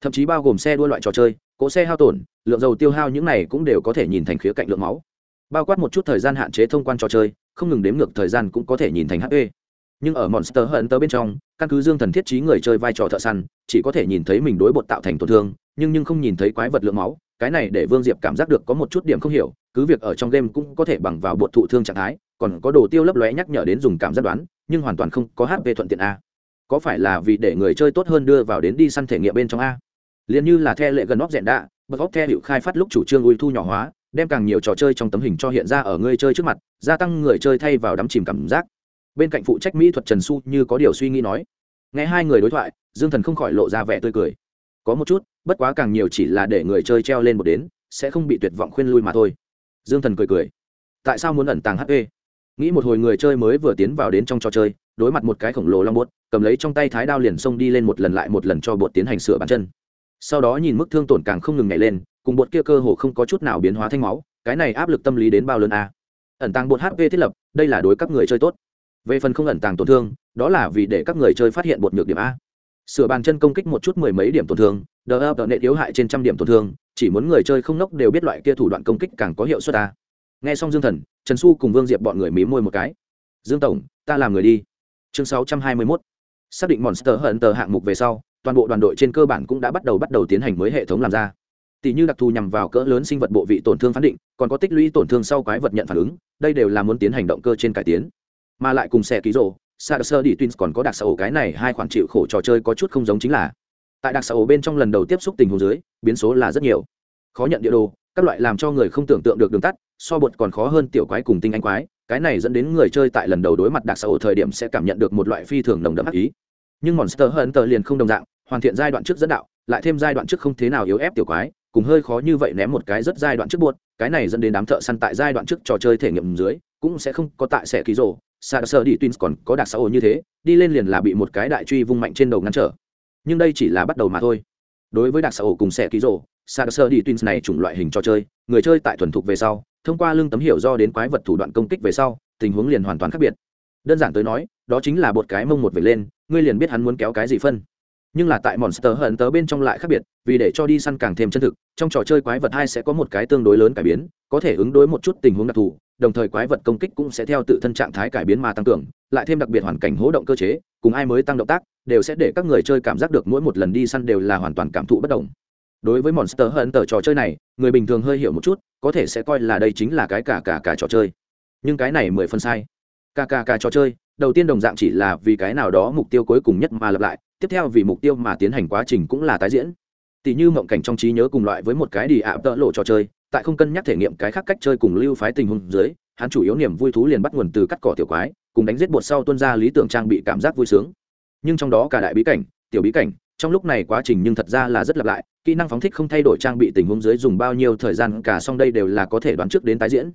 Thậm chí bao gồm xe đua loại trò chơi, cỗ xe hao tổn, lượng dầu tiêu hao những này cũng đều có thể nhìn thành khía cạnh lượng máu. Bao quát một chút thời gian hạn chế thông quan trò chơi không ngừng đếm ngược thời gian cũng có thể nhìn thành hp nhưng ở monster hunter bên trong, căn cứ dương thần thiết trí người chơi vai trò thợ săn, chỉ có thể nhìn thấy mình đối bột tạo thành tổn thương, nhưng nhưng không nhìn thấy quái vật lượng máu, cái này để vương diệp cảm giác được có một chút điểm không hiểu, cứ việc ở trong game cũng có thể bằng vào bột thụ thương trạng thái, còn có đồ tiêu lấp lóe nhắc nhở đến dùng cảm giác đoán, nhưng hoàn toàn không có hp thuận tiện a. Có phải là vì để người chơi tốt hơn đưa vào đến đi săn thể nghiệm bên trong a? Liền như là the lệ gần óc rẽn đạ bật óc the hiệu khai phát lúc chủ trương ui thu nhỏ hóa đem càng nhiều trò chơi trong tấm hình cho hiện ra ở người chơi trước mặt, gia tăng người chơi thay vào đắm chìm cảm giác. Bên cạnh phụ trách mỹ thuật trần su như có điều suy nghĩ nói, nghe hai người đối thoại, dương thần không khỏi lộ ra vẻ tươi cười. Có một chút, bất quá càng nhiều chỉ là để người chơi treo lên một đến, sẽ không bị tuyệt vọng khuyên lui mà thôi. Dương thần cười cười. Tại sao muốn ẩn tàng hp nghĩ một hồi người chơi mới vừa tiến vào đến trong trò chơi, đối mặt một cái khổng lồ long bột cầm lấy trong tay thái đao liền xông đi lên một lần lại một lần cho bột tiến hành sửa bàn chân. Sau đó nhìn mức thương tổn càng không ngừng nhảy lên cùng bột kia cơ hồ không có chút nào biến hóa thanh máu, cái này áp lực tâm lý đến bao lớn a? Ẩn tàng bột hp thiết lập, đây là đối các người chơi tốt. Về phần không ẩn tàng tổn thương, đó là vì để các người chơi phát hiện bột nhược điểm a. Sửa bàn chân công kích một chút mười mấy điểm tổn thương đờ ập đợt nệ yếu hại trên trăm điểm tổn thương, chỉ muốn người chơi không nốc đều biết loại kia thủ đoạn công kích càng có hiệu suất a. Nghe xong dương thần, trần xu cùng vương diệp bọn người mí môi một cái. Dương tổng, ta làm người đi. Chương sáu trăm hai mươi 621. xác định monster hunter hạng mục về sau, toàn bộ đoàn đội trên cơ bản cũng đã bắt đầu bắt đầu tiến hành mới hệ thống làm ra tỷ như đặc thù nhằm vào cỡ lớn sinh vật bộ vị tổn thương phán định, còn có tích lũy tổn thương sau quái vật nhận phản ứng, đây đều là muốn tiến hành động cơ trên cải tiến. Mà lại cùng xe ký rộ sa sơ đi twins còn có đặc xã ổ cái này hai khoản chịu khổ trò chơi có chút không giống chính là. Tại đặc xã ổ bên trong lần đầu tiếp xúc tình huống dưới, biến số là rất nhiều. Khó nhận địa đồ, các loại làm cho người không tưởng tượng được đường tắt, so bột còn khó hơn tiểu quái cùng tinh anh quái, cái này dẫn đến người chơi tại lần đầu đối mặt đặc xã ổ thời điểm sẽ cảm nhận được một loại phi thường nồng đậm ác ý. Nhưng monster hunter liền không đồng dạng, hoàn thiện giai đoạn trước dẫn đạo, lại thêm giai đoạn trước không thế nào yếu ép tiểu quái cùng hơi khó như vậy ném một cái rất giai đoạn trước buốt, cái này dẫn đến đám thợ săn tại giai đoạn trước trò chơi thể nghiệm dưới, cũng sẽ không có tại sẽ ký rồ sa sơ đi twins còn có đặc xã hội như thế, đi lên liền là bị một cái đại truy vung mạnh trên đầu ngăn trở. Nhưng đây chỉ là bắt đầu mà thôi. Đối với đặc xã hội cùng sẽ ký rồ sa sơ đi twins này chủng loại hình trò chơi, người chơi tại thuần thục về sau, thông qua lưng tấm hiểu do đến quái vật thủ đoạn công kích về sau, tình huống liền hoàn toàn khác biệt. Đơn giản tới nói, đó chính là bột cái mông một về lên, ngươi liền biết hắn muốn kéo cái gì phân nhưng là tại monster hận tớ bên trong lại khác biệt, vì để cho đi săn càng thêm chân thực, trong trò chơi quái vật hai sẽ có một cái tương đối lớn cải biến, có thể ứng đối một chút tình huống đặc thù, đồng thời quái vật công kích cũng sẽ theo tự thân trạng thái cải biến mà tăng cường, lại thêm đặc biệt hoàn cảnh hỗ động cơ chế, cùng ai mới tăng động tác, đều sẽ để các người chơi cảm giác được mỗi một lần đi săn đều là hoàn toàn cảm thụ bất đồng. Đối với monster hận tờ trò chơi này, người bình thường hơi hiểu một chút, có thể sẽ coi là đây chính là cái cả cả cả trò chơi. Nhưng cái này mười phân sai. Cả cả cả trò chơi, đầu tiên đồng dạng chỉ là vì cái nào đó mục tiêu cuối cùng nhất mà lặp lại tiếp theo vì mục tiêu mà tiến hành quá trình cũng là tái diễn. Tỷ như mộng cảnh trong trí nhớ cùng loại với một cái đi ạ tợ lộ trò chơi, tại không cân nhắc thể nghiệm cái khác cách chơi cùng lưu phái tình huống dưới, hắn chủ yếu niềm vui thú liền bắt nguồn từ cắt cỏ tiểu quái, cùng đánh giết bột sau tuân ra lý tưởng trang bị cảm giác vui sướng. Nhưng trong đó cả đại bí cảnh, tiểu bí cảnh, trong lúc này quá trình nhưng thật ra là rất lặp lại, kỹ năng phóng thích không thay đổi trang bị tình huống dưới dùng bao nhiêu thời gian cả song đây đều là có thể đoán trước đến tái diễn.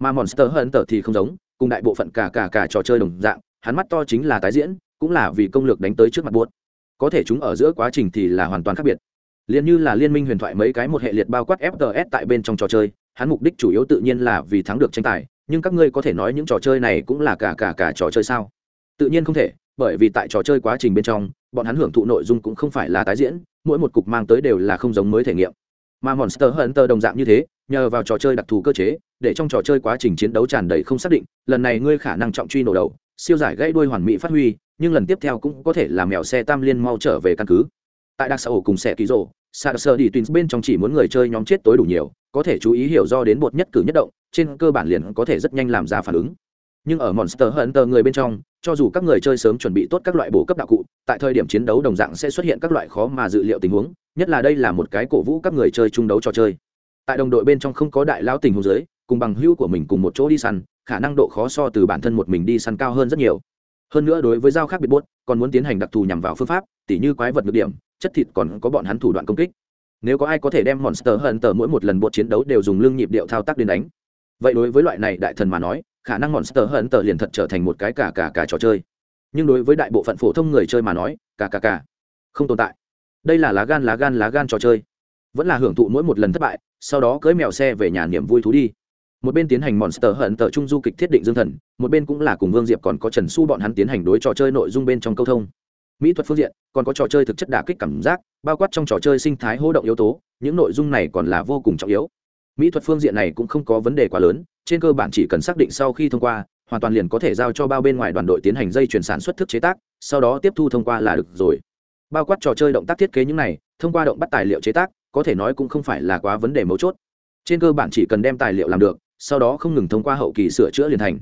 Mà monster hunter thì không giống, cùng đại bộ phận cả cả cả trò chơi đồng dạng, hắn mắt to chính là tái diễn, cũng là vì công lược đánh tới trước mặt buốt có thể chúng ở giữa quá trình thì là hoàn toàn khác biệt. Liền như là liên minh huyền thoại mấy cái một hệ liệt bao quát fts tại bên trong trò chơi, hắn mục đích chủ yếu tự nhiên là vì thắng được tranh tài, nhưng các ngươi có thể nói những trò chơi này cũng là cả cả cả trò chơi sao? Tự nhiên không thể, bởi vì tại trò chơi quá trình bên trong, bọn hắn hưởng thụ nội dung cũng không phải là tái diễn, mỗi một cục mang tới đều là không giống mới thể nghiệm. Mà monster hunter đồng dạng như thế, nhờ vào trò chơi đặc thù cơ chế, để trong trò chơi quá trình chiến đấu tràn đầy không xác định, lần này ngươi khả năng trọng truy nổ đầu, siêu giải gãy đuôi hoàn mỹ phát huy nhưng lần tiếp theo cũng có thể là mèo xe tam liên mau trở về căn cứ. Tại đặc xã ổ cùng xe ký rộ sa sơ đi tuyến bên trong chỉ muốn người chơi nhóm chết tối đủ nhiều, có thể chú ý hiểu do đến bột nhất cử nhất động, trên cơ bản liền có thể rất nhanh làm ra phản ứng. Nhưng ở monster hunter người bên trong, cho dù các người chơi sớm chuẩn bị tốt các loại bổ cấp đạo cụ, tại thời điểm chiến đấu đồng dạng sẽ xuất hiện các loại khó mà dự liệu tình huống, nhất là đây là một cái cổ vũ các người chơi chung đấu trò chơi. Tại đồng đội bên trong không có đại lao tình huống giới cùng bằng hữu của mình cùng một chỗ đi săn, khả năng độ khó so từ bản thân một mình đi săn cao hơn rất nhiều hơn nữa đối với dao khác biệt bốt còn muốn tiến hành đặc thù nhằm vào phương pháp, tỉ như quái vật ngược điểm, chất thịt còn có bọn hắn thủ đoạn công kích. Nếu có ai có thể đem monster hunter mỗi một lần bột chiến đấu đều dùng lương nhịp điệu thao tác đến đánh. Vậy đối với loại này đại thần mà nói, khả năng monster hunter liền thật trở thành một cái cả cả cả trò chơi. Nhưng đối với đại bộ phận phổ thông người chơi mà nói, cả cả cả, không tồn tại. Đây là lá gan lá gan lá gan trò chơi. Vẫn là hưởng thụ mỗi một lần thất bại, sau đó cưới mèo xe về nhà niềm vui thú đi một bên tiến hành monster hận tờ trung du kịch thiết định dương thần, một bên cũng là cùng vương diệp còn có trần su bọn hắn tiến hành đối trò chơi nội dung bên trong câu thông. Mỹ thuật phương diện, còn có trò chơi thực chất đả kích cảm giác, bao quát trong trò chơi sinh thái hô động yếu tố, những nội dung này còn là vô cùng trọng yếu. Mỹ thuật phương diện này cũng không có vấn đề quá lớn, trên cơ bản chỉ cần xác định sau khi thông qua, hoàn toàn liền có thể giao cho bao bên ngoài đoàn đội tiến hành dây chuyển sản xuất thức chế tác, sau đó tiếp thu thông qua là được rồi. Bao quát trò chơi động tác thiết kế những này, thông qua động bắt tài liệu chế tác, có thể nói cũng không phải là quá vấn đề mấu chốt. Trên cơ bản chỉ cần đem tài liệu làm được sau đó không ngừng thông qua hậu kỳ sửa chữa liền thành.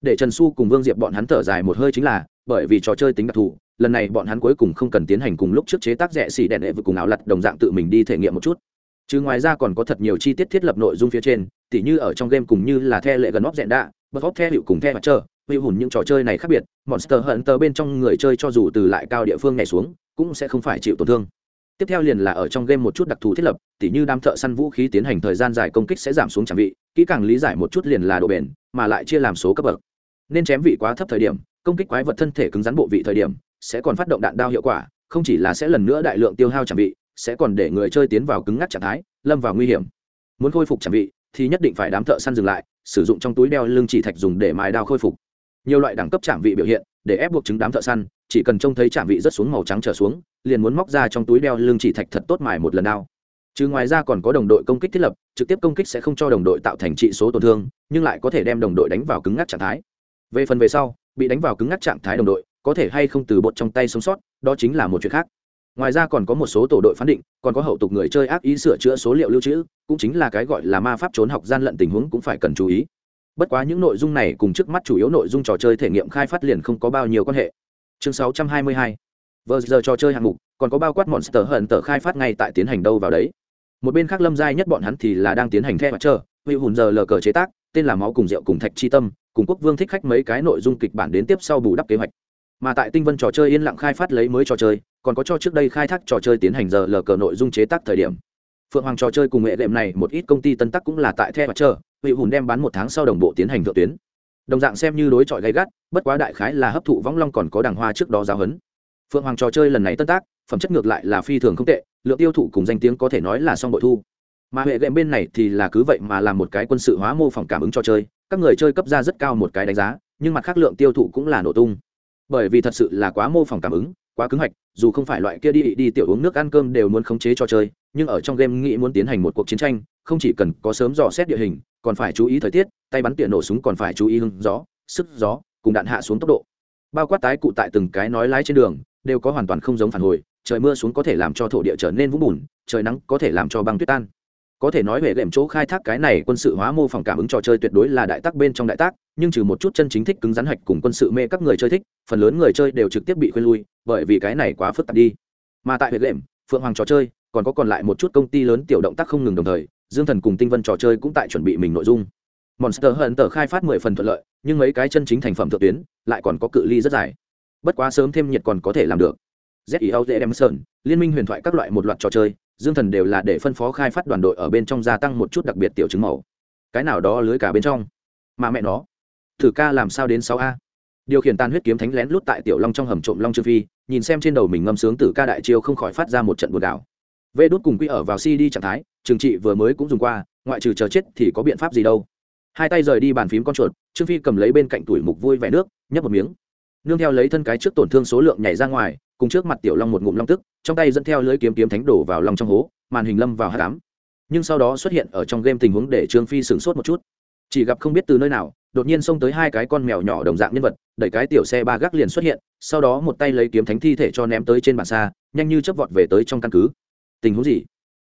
Để trần xu cùng vương diệp bọn hắn thở dài một hơi chính là, bởi vì trò chơi tính đặc thù, lần này bọn hắn cuối cùng không cần tiến hành cùng lúc trước chế tác rẻ xì đèn đệ vừa cùng áo lặt đồng dạng tự mình đi thể nghiệm một chút. Chứ ngoài ra còn có thật nhiều chi tiết thiết lập nội dung phía trên, tỉ như ở trong game cùng như là the lệ gần óc dẹn đạ bật óc the hiệu cùng the mặt trơ hữu hùn những trò chơi này khác biệt, monster hunter bên trong người chơi cho dù từ lại cao địa phương nhảy xuống, cũng sẽ không phải chịu tổn thương tiếp theo liền là ở trong game một chút đặc thù thiết lập, tỉ như đám thợ săn vũ khí tiến hành thời gian dài công kích sẽ giảm xuống trạm vị, kỹ càng lý giải một chút liền là độ bền, mà lại chia làm số cấp bậc. Nên chém vị quá thấp thời điểm, công kích quái vật thân thể cứng rắn bộ vị thời điểm, sẽ còn phát động đạn đao hiệu quả, không chỉ là sẽ lần nữa đại lượng tiêu hao trạm vị, sẽ còn để người chơi tiến vào cứng ngắc trạng thái, lâm vào nguy hiểm. Muốn khôi phục trạm vị, thì nhất định phải đám thợ săn dừng lại, sử dụng trong túi đeo lưng chỉ thạch dùng để mài đao khôi phục. Nhiều loại đẳng cấp trạm vị biểu hiện, để ép buộc chứng đám thợ săn chỉ cần trông thấy trạm vị rất xuống màu trắng trở xuống, liền muốn móc ra trong túi đeo lưng chỉ thạch thật tốt mài một lần đao. Chứ ngoài ra còn có đồng đội công kích thiết lập, trực tiếp công kích sẽ không cho đồng đội tạo thành trị số tổn thương, nhưng lại có thể đem đồng đội đánh vào cứng ngắc trạng thái. Về phần về sau, bị đánh vào cứng ngắc trạng thái đồng đội, có thể hay không từ bột trong tay sống sót, đó chính là một chuyện khác. Ngoài ra còn có một số tổ đội phán định, còn có hậu tục người chơi ác ý sửa chữa số liệu lưu trữ, cũng chính là cái gọi là ma pháp trốn học gian lận tình huống cũng phải cần chú ý. Bất quá những nội dung này cùng trước mắt chủ yếu nội dung trò chơi thể nghiệm khai phát liền không có bao nhiêu quan hệ chương 622 vừa giờ trò chơi hạng mục, còn có bao quát monster hận tờ khai phát ngay tại tiến hành đâu vào đấy. Một bên khác lâm giai nhất bọn hắn thì là đang tiến hành theo mặt trơ hữu hùn giờ lờ cờ chế tác, tên là máu cùng rượu cùng thạch chi tâm, cùng quốc vương thích khách mấy cái nội dung kịch bản đến tiếp sau bù đắp kế hoạch. Mà tại tinh vân trò chơi yên lặng khai phát lấy mới trò chơi, còn có cho trước đây khai thác trò chơi tiến hành giờ lờ cờ nội dung chế tác thời điểm. Phượng hoàng trò chơi cùng nghệ đệm này một ít công ty tân tắc cũng là tại theo mặt trơ hữu hùn đem bán một tháng sau đồng bộ tiến hành thượng tuyến đồng dạng xem như đối chọi gay gắt, bất quá đại khái là hấp thụ võng long còn có đàng hoa trước đó giáo hấn phượng hoàng trò chơi lần này tân tác, phẩm chất ngược lại là phi thường không tệ, lượng tiêu thụ cùng danh tiếng có thể nói là song bội thu. Mà hệ game bên này thì là cứ vậy mà làm một cái quân sự hóa mô phỏng cảm ứng cho chơi, các người chơi cấp ra rất cao một cái đánh giá, nhưng mặt khác lượng tiêu thụ cũng là nổ tung. Bởi vì thật sự là quá mô phỏng cảm ứng, quá cứng hạch, dù không phải loại kia đi đi tiểu uống nước ăn cơm đều muốn khống chế cho chơi, nhưng ở trong game nghĩ muốn tiến hành một cuộc chiến tranh, không chỉ cần có sớm dò xét địa hình còn phải chú ý thời tiết, tay bắn tỉa nổ súng còn phải chú ý hưng gió, sức gió, cùng đạn hạ xuống tốc độ. Bao quát tái cụ tại từng cái nói lái trên đường, đều có hoàn toàn không giống phản hồi, trời mưa xuống có thể làm cho thổ địa trở nên vũng bùn, trời nắng có thể làm cho băng tuyết tan. Có thể nói về lệm chỗ khai thác cái này quân sự hóa mô phỏng cảm ứng trò chơi tuyệt đối là đại tác bên trong đại tác, nhưng trừ một chút chân chính thích cứng rắn hạch cùng quân sự mê các người chơi thích, phần lớn người chơi đều trực tiếp bị khuyên lui, bởi vì cái này quá phức tạp đi. Mà tại huyện lệm, phượng hoàng trò chơi, còn có còn lại một chút công ty lớn tiểu động tác không ngừng đồng thời dương thần cùng tinh vân trò chơi cũng tại chuẩn bị mình nội dung. Monster hận tờ khai phát mười phần thuận lợi, nhưng mấy cái chân chính thành phẩm thượng tuyến lại còn có cự ly rất dài. Bất quá sớm thêm nhiệt còn có thể làm được. Zio emerson, liên minh huyền thoại các loại một loạt trò chơi, dương thần đều là để phân phó khai phát đoàn đội ở bên trong gia tăng một chút đặc biệt tiểu chứng màu. Cái nào đó lưới cả bên trong. Mà mẹ nó, thử ca làm sao đến sáu a? Điều khiển tàn huyết kiếm thánh lén lút tại tiểu long trong hầm trộm long trương phi, nhìn xem trên đầu mình ngâm sướng Tử ca đại chiêu không khỏi phát ra một trận buồn đảo vê đốt cùng quy ở vào cd trạng thái, trường trị vừa mới cũng dùng qua, ngoại trừ chờ chết thì có biện pháp gì đâu. Hai tay rời đi bàn phím con chuột, trương phi cầm lấy bên cạnh tuổi mục vui vẻ nước, nhấp một miếng. Nương theo lấy thân cái trước tổn thương số lượng nhảy ra ngoài, cùng trước mặt tiểu long một ngụm long tức, trong tay dẫn theo lưới kiếm kiếm thánh đổ vào lòng trong hố, màn hình lâm vào hát đám. nhưng sau đó xuất hiện ở trong game tình huống để trương phi sửng sốt một chút. Chỉ gặp không biết từ nơi nào, đột nhiên xông tới hai cái con mèo nhỏ đồng dạng nhân vật, đẩy cái tiểu xe ba gác liền xuất hiện, sau đó một tay lấy kiếm thánh thi thể cho ném tới trên bàn xa, nhanh như chấp vọt về tới trong căn cứ tình huống gì?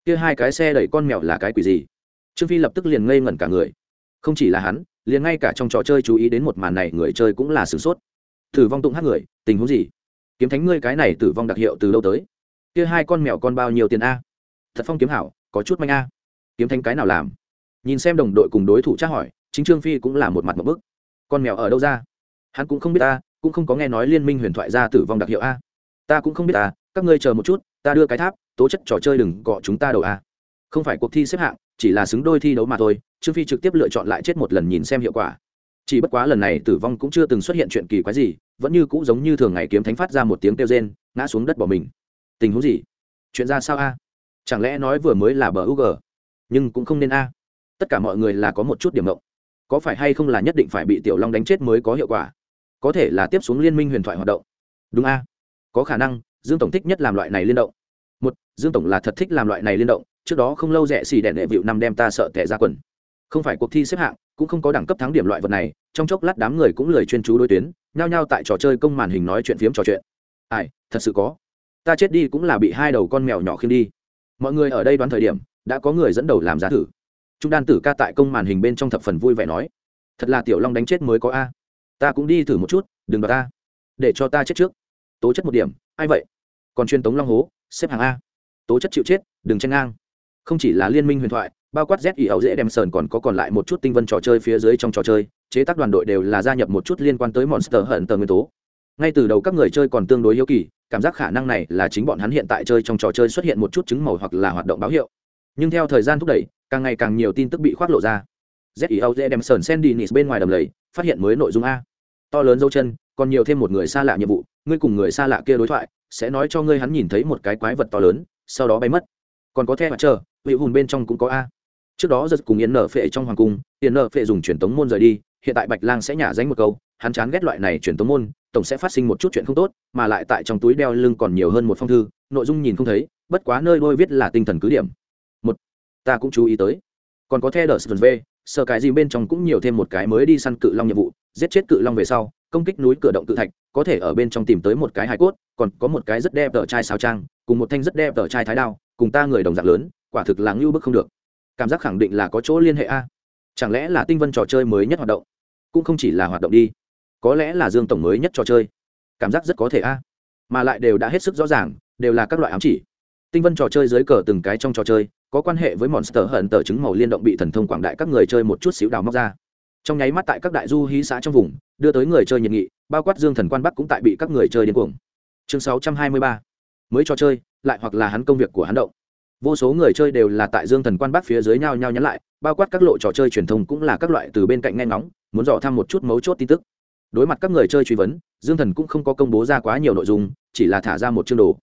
Kia hai cái xe đẩy con mèo là cái quỷ gì? Trương phi lập tức liền ngây ngẩn cả người. Không chỉ là hắn, liền ngay cả trong trò chơi chú ý đến một màn này người chơi cũng là sửng sốt. Tử vong tụng hát người, tình huống gì? Kiếm thánh ngươi cái này tử vong đặc hiệu từ đâu tới? Kia hai con mèo con bao nhiêu tiền a? Thật phong kiếm hảo, có chút manh a. Kiếm thánh cái nào làm? Nhìn xem đồng đội cùng đối thủ tra hỏi, chính trương phi cũng là một mặt một bức. Con mèo ở đâu ra? Hắn cũng không biết ta, cũng không có nghe nói liên minh huyền thoại ra tử vong đặc hiệu a. Ta cũng không biết ta, các ngươi chờ một chút, ta đưa cái tháp tố chất trò chơi đừng gọ chúng ta đầu a. Không phải cuộc thi xếp hạng, chỉ là xứng đôi thi đấu mà thôi, trương phi trực tiếp lựa chọn lại chết một lần nhìn xem hiệu quả. Chỉ bất quá lần này tử vong cũng chưa từng xuất hiện chuyện kỳ quái gì, vẫn như cũ giống như thường ngày kiếm thánh phát ra một tiếng kêu rên, ngã xuống đất bỏ mình. Tình huống gì? Chuyện ra sao a? Chẳng lẽ nói vừa mới là bờ u g nhưng cũng không nên a. Tất cả mọi người là có một chút điểm mộng có phải hay không là nhất định phải bị tiểu long đánh chết mới có hiệu quả? Có thể là tiếp xuống liên minh huyền thoại hoạt động. Đúng a. Có khả năng, dương tổng thích nhất làm loại này liên động dương tổng là thật thích làm loại này liên động, trước đó không lâu rẻ xì đèn đệ vịu năm đem ta sợ tệ ra quần. Không phải cuộc thi xếp hạng, cũng không có đẳng cấp thắng điểm loại vật này, trong chốc lát đám người cũng lời chuyên chú đối tuyến, nhao nhao tại trò chơi công màn hình nói chuyện phiếm trò chuyện. Ai, thật sự có. Ta chết đi cũng là bị hai đầu con mèo nhỏ khiêng đi. Mọi người ở đây đoán thời điểm, đã có người dẫn đầu làm giá thử. Trung đan tử ca tại công màn hình bên trong thập phần vui vẻ nói, thật là tiểu long đánh chết mới có a. Ta cũng đi thử một chút, đừng vào ta. Để cho ta chết trước. Tố chất một điểm, ai vậy? Còn chuyên tống long hố, xếp hàng a tố chất chịu chết, đừng tranh ngang. Không chỉ là liên minh huyền thoại, bao quát z ý ẩu dễ đem sờn còn có còn lại một chút tinh vân trò chơi phía dưới trong trò chơi, chế tác đoàn đội đều là gia nhập một chút liên quan tới monster hận tờ nguyên tố. Ngay từ đầu các người chơi còn tương đối yếu kỳ, cảm giác khả năng này là chính bọn hắn hiện tại chơi trong trò chơi xuất hiện một chút chứng màu hoặc là hoạt động báo hiệu. Nhưng theo thời gian thúc đẩy, càng ngày càng nhiều tin tức bị khoác lộ ra. Z ý ẩu dễ đem sờn sendinis bên ngoài đầm lầy, phát hiện mới nội dung a. To lớn dấu chân, còn nhiều thêm một người xa lạ nhiệm vụ, ngươi cùng người xa lạ kia đối thoại, sẽ nói cho ngươi hắn nhìn thấy một cái quái vật to lớn sau đó bay mất. Còn có theo mặt chờ vị hùn bên trong cũng có a. Trước đó giật cùng yến nở phệ trong hoàng cung yến nở phệ dùng truyền tống môn rời đi, hiện tại bạch lang sẽ nhả danh một câu, hắn chán ghét loại này truyền tống môn, tổng sẽ phát sinh một chút chuyện không tốt, mà lại tại trong túi đeo lưng còn nhiều hơn một phong thư, nội dung nhìn không thấy, bất quá nơi đôi viết là tinh thần cứ điểm. Một, ta cũng chú ý tới. Còn có theo đờ sờ v sợ cái gì bên trong cũng nhiều thêm một cái mới đi săn cự long nhiệm vụ, giết chết cự long về sau, công kích núi cửa động tự thạch, có thể ở bên trong tìm tới một cái hài cốt, còn có một cái rất đẹp đỡ trai sao trang cùng một thanh rất đẹp tờ trai thái đao, cùng ta người đồng dạng lớn, quả thực là ngưu bức không được. Cảm giác khẳng định là có chỗ liên hệ a. Chẳng lẽ là tinh vân trò chơi mới nhất hoạt động? Cũng không chỉ là hoạt động đi. Có lẽ là dương tổng mới nhất trò chơi. Cảm giác rất có thể a. Mà lại đều đã hết sức rõ ràng, đều là các loại ám chỉ. Tinh vân trò chơi dưới cờ từng cái trong trò chơi, có quan hệ với monster hận tờ chứng màu liên động bị thần thông quảng đại các người chơi một chút xíu đào móc ra. Trong nháy mắt tại các đại du hí xã trong vùng, đưa tới người chơi nhiệt nghị, bao quát dương thần quan bắc cũng tại bị các người chơi điên cuồng. Chương 623 mới cho chơi lại hoặc là hắn công việc của hắn động. Vô số người chơi đều là tại dương thần quan bắc phía dưới nhau nhau nhắn lại bao quát các lộ trò chơi truyền thông cũng là các loại từ bên cạnh nghe ngóng muốn dò thăm một chút mấu chốt tin tức. Đối mặt các người chơi truy vấn dương thần cũng không có công bố ra quá nhiều nội dung chỉ là thả ra một chương đồ.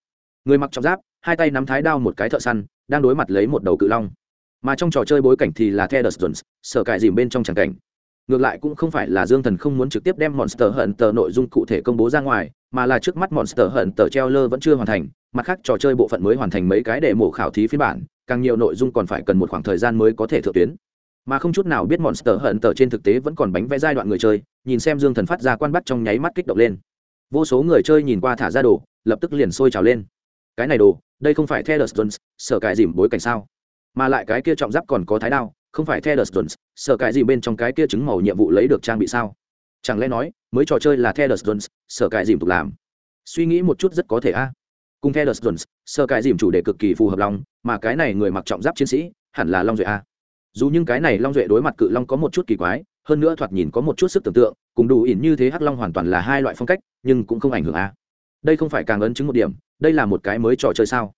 Người mặc trọng giáp hai tay nắm thái đao một cái thợ săn đang đối mặt lấy một đầu cự long. Mà trong trò chơi bối cảnh thì là Theodus Jones, sở cải dìm bên trong tràng cảnh. Ngược lại cũng không phải là Dương Thần không muốn trực tiếp đem Monster hận tờ nội dung cụ thể công bố ra ngoài, mà là trước mắt Monster hận tờ treo lơ vẫn chưa hoàn thành, mặt khác trò chơi bộ phận mới hoàn thành mấy cái để mổ khảo thí phiên bản, càng nhiều nội dung còn phải cần một khoảng thời gian mới có thể thượng tuyến. Mà không chút nào biết Monster hận tờ trên thực tế vẫn còn bánh vẽ giai đoạn người chơi, nhìn xem Dương Thần phát ra quan bắt trong nháy mắt kích động lên. Vô số người chơi nhìn qua thả ra đồ, lập tức liền sôi trào lên. Cái này đồ, đây không phải Theodus Jones, sở cải dìm bối cảnh sao? Mà lại cái kia trọng giáp còn có thái đao, không phải Theodus Jones, Sợ cái gì bên trong cái kia chứng màu nhiệm vụ lấy được trang bị sao? Chẳng lẽ nói, mới trò chơi là Theodus Jones, Sợ cái dìm tục làm? Suy nghĩ một chút rất có thể a. Cùng Theodus Jones, Sợ cái dìm chủ đề cực kỳ phù hợp lòng, mà cái này người mặc trọng giáp chiến sĩ, hẳn là Long Duệ a. Dù những cái này Long Duệ đối mặt cự long có một chút kỳ quái, hơn nữa thoạt nhìn có một chút sức tưởng tượng, cùng đủ ỉn như thế Hắc Long hoàn toàn là hai loại phong cách, nhưng cũng không ảnh hưởng a. Đây không phải càng ấn chứng một điểm, đây là một cái mới trò chơi sao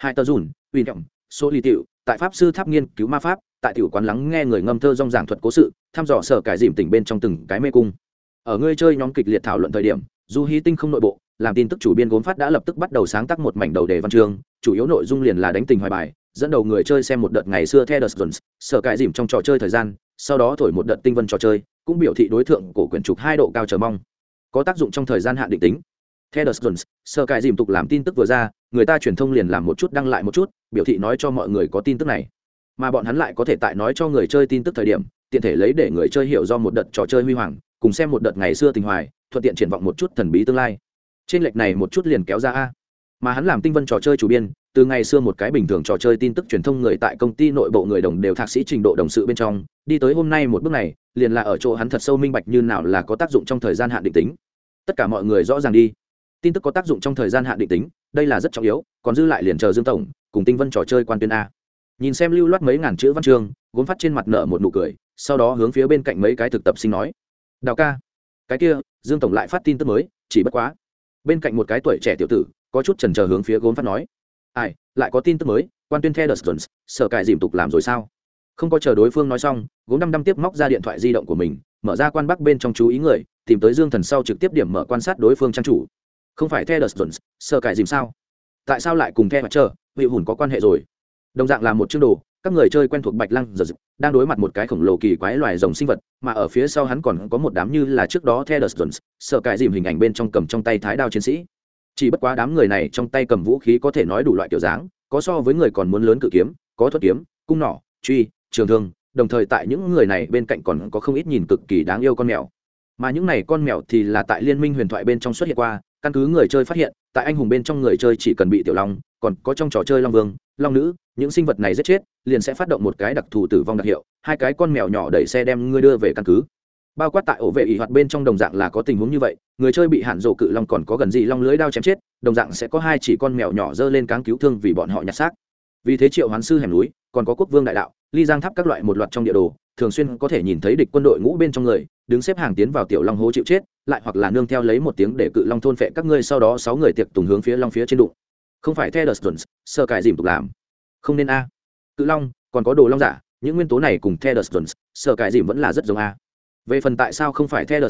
hai tờ dùn uy động số ly tiệu tại pháp sư tháp nghiên cứu ma pháp tại tiểu quán lắng nghe người ngâm thơ rong giảng thuật cố sự thăm dò sở cải dìm tỉnh bên trong từng cái mê cung. Ở ngươi chơi nhóm kịch liệt thảo luận thời điểm du hy tinh không nội bộ làm tin tức chủ biên gốm phát đã lập tức bắt đầu sáng tác một mảnh đầu đề văn chương chủ yếu nội dung liền là đánh tình hoài bài dẫn đầu người chơi xem một đợt ngày xưa theo đợt Jones, sở cải dìm trong trò chơi thời gian sau đó thổi một đợt tinh vân trò chơi cũng biểu thị đối tượng cổ quyển trục hai độ cao chờ mong. Có tác dụng trong thời gian hạn định tính. Theo đợt Jones, sở cải dìm tục làm tin tức vừa ra người ta truyền thông liền làm một chút đăng lại một chút biểu thị nói cho mọi người có tin tức này mà bọn hắn lại có thể tại nói cho người chơi tin tức thời điểm, tiện thể lấy để người chơi hiểu do một đợt trò chơi huy hoàng, cùng xem một đợt ngày xưa tình hoài, thuận tiện triển vọng một chút thần bí tương lai. Trên lệch này một chút liền kéo ra a. Mà hắn làm tinh vân trò chơi chủ biên, từ ngày xưa một cái bình thường trò chơi tin tức truyền thông người tại công ty nội bộ người đồng đều thạc sĩ trình độ đồng sự bên trong, đi tới hôm nay một bước này, liền là ở chỗ hắn thật sâu minh bạch như nào là có tác dụng trong thời gian hạn định tính. Tất cả mọi người rõ ràng đi. Tin tức có tác dụng trong thời gian hạn định tính, đây là rất trọng yếu, còn dư lại liền chờ dương tổng, cùng tinh vân trò chơi quan tuyên a nhìn xem lưu loát mấy ngàn chữ văn chương, gốm phát trên mặt nợ một nụ cười, sau đó hướng phía bên cạnh mấy cái thực tập sinh nói, đào ca, cái kia, dương tổng lại phát tin tức mới, chỉ bất quá. Bên cạnh một cái tuổi trẻ tiểu tử, có chút trần trờ hướng phía gốm phát nói, ai, lại có tin tức mới, quan tuyên theo đờ jones sợ cài dìm tục làm rồi sao? Không có chờ đối phương nói xong, gốm đăm đăm tiếp móc ra điện thoại di động của mình, mở ra quan bắc bên trong chú ý người, tìm tới dương thần sau trực tiếp điểm mở quan sát đối phương trang chủ. Không phải theo đờ jones sợ cài dìm sao? Tại sao lại cùng theo mặt chờ? Vị hùn có quan hệ rồi đồng dạng là một chương đồ, các người chơi quen thuộc bạch lăng giờ đang đối mặt một cái khổng lồ kỳ quái loài rồng sinh vật, mà ở phía sau hắn còn có một đám như là trước đó theo đờ jones, sợ cãi dìm hình ảnh bên trong cầm trong tay thái đao chiến sĩ. Chỉ bất quá đám người này trong tay cầm vũ khí có thể nói đủ loại kiểu dáng, có so với người còn muốn lớn cự kiếm, có thuật kiếm, cung nỏ, truy, trường thương, đồng thời tại những người này bên cạnh còn có không ít nhìn cực kỳ đáng yêu con mèo. Mà những này con mèo thì là tại liên minh huyền thoại bên trong xuất hiện qua, căn cứ người chơi phát hiện, tại anh hùng bên trong người chơi chỉ cần bị tiểu long, còn có trong trò chơi long vương long nữ, những sinh vật này giết chết, liền sẽ phát động một cái đặc thù tử vong đặc hiệu, hai cái con mèo nhỏ đẩy xe đem ngươi đưa về căn cứ. Bao quát tại ổ vệ ỷ hoạt bên trong đồng dạng là có tình huống như vậy, người chơi bị hạn rộ cự long còn có gần gì long lưới đao chém chết, đồng dạng sẽ có hai chỉ con mèo nhỏ dơ lên cáng cứu thương vì bọn họ nhặt xác. Vì thế triệu hoán sư hẻm núi, còn có quốc vương đại đạo, ly giang tháp các loại một loạt trong địa đồ, thường xuyên có thể nhìn thấy địch quân đội ngũ bên trong người, đứng xếp hàng tiến vào tiểu long hố chịu chết, lại hoặc là nương theo lấy một tiếng để cự long thôn phệ các ngươi, sau đó sáu người tiệc tùng hướng phía long phía trên đụng không phải theo đờ sơ cải dìm tục làm. Không nên a. Cự long, còn có đồ long giả, những nguyên tố này cùng theo đờ sơ cải dìm vẫn là rất giống a. Về phần tại sao không phải theo đờ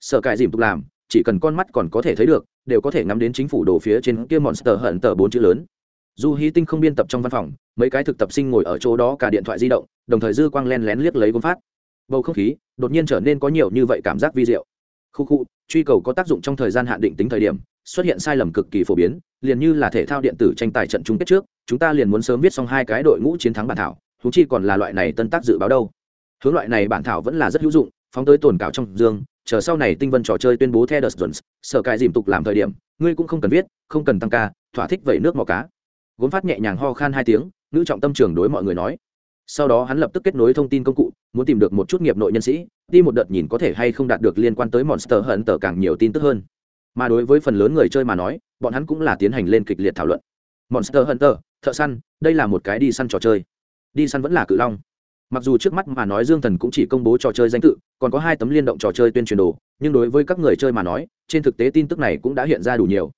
sơ cải dìm tục làm, chỉ cần con mắt còn có thể thấy được, đều có thể ngắm đến chính phủ đồ phía trên kia monster hận tờ bốn chữ lớn. Dù hy tinh không biên tập trong văn phòng, mấy cái thực tập sinh ngồi ở chỗ đó cả điện thoại di động, đồng thời dư quang len lén liếc lấy gốm phát. Bầu không khí đột nhiên trở nên có nhiều như vậy cảm giác vi diệu. Khu khu, truy cầu có tác dụng trong thời gian hạn định tính thời điểm xuất hiện sai lầm cực kỳ phổ biến, liền như là thể thao điện tử tranh tài trận chung kết trước, chúng ta liền muốn sớm viết xong hai cái đội ngũ chiến thắng bản thảo thú chi còn là loại này tân tác dự báo đâu. Hướng loại này bản thảo vẫn là rất hữu dụng, phóng tới tồn cảo trong dương, chờ sau này tinh vân trò chơi tuyên bố theo đợt jones sở cài dìm tục làm thời điểm, ngươi cũng không cần viết, không cần tăng ca, thỏa thích vẩy nước mò cá. Gốm phát nhẹ nhàng ho khan hai tiếng, nữ trọng tâm trường đối mọi người nói. Sau đó hắn lập tức kết nối thông tin công cụ, muốn tìm được một chút nghiệp nội nhân sĩ, đi một đợt nhìn có thể hay không đạt được liên quan tới monster hận tờ càng nhiều tin tức hơn mà đối với phần lớn người chơi mà nói, bọn hắn cũng là tiến hành lên kịch liệt thảo luận. Monster hunter, thợ săn, đây là một cái đi săn trò chơi. Đi săn vẫn là cự long. Mặc dù trước mắt mà nói dương thần cũng chỉ công bố trò chơi danh tự, còn có hai tấm liên động trò chơi tuyên truyền đồ, nhưng đối với các người chơi mà nói, trên thực tế tin tức này cũng đã hiện ra đủ nhiều.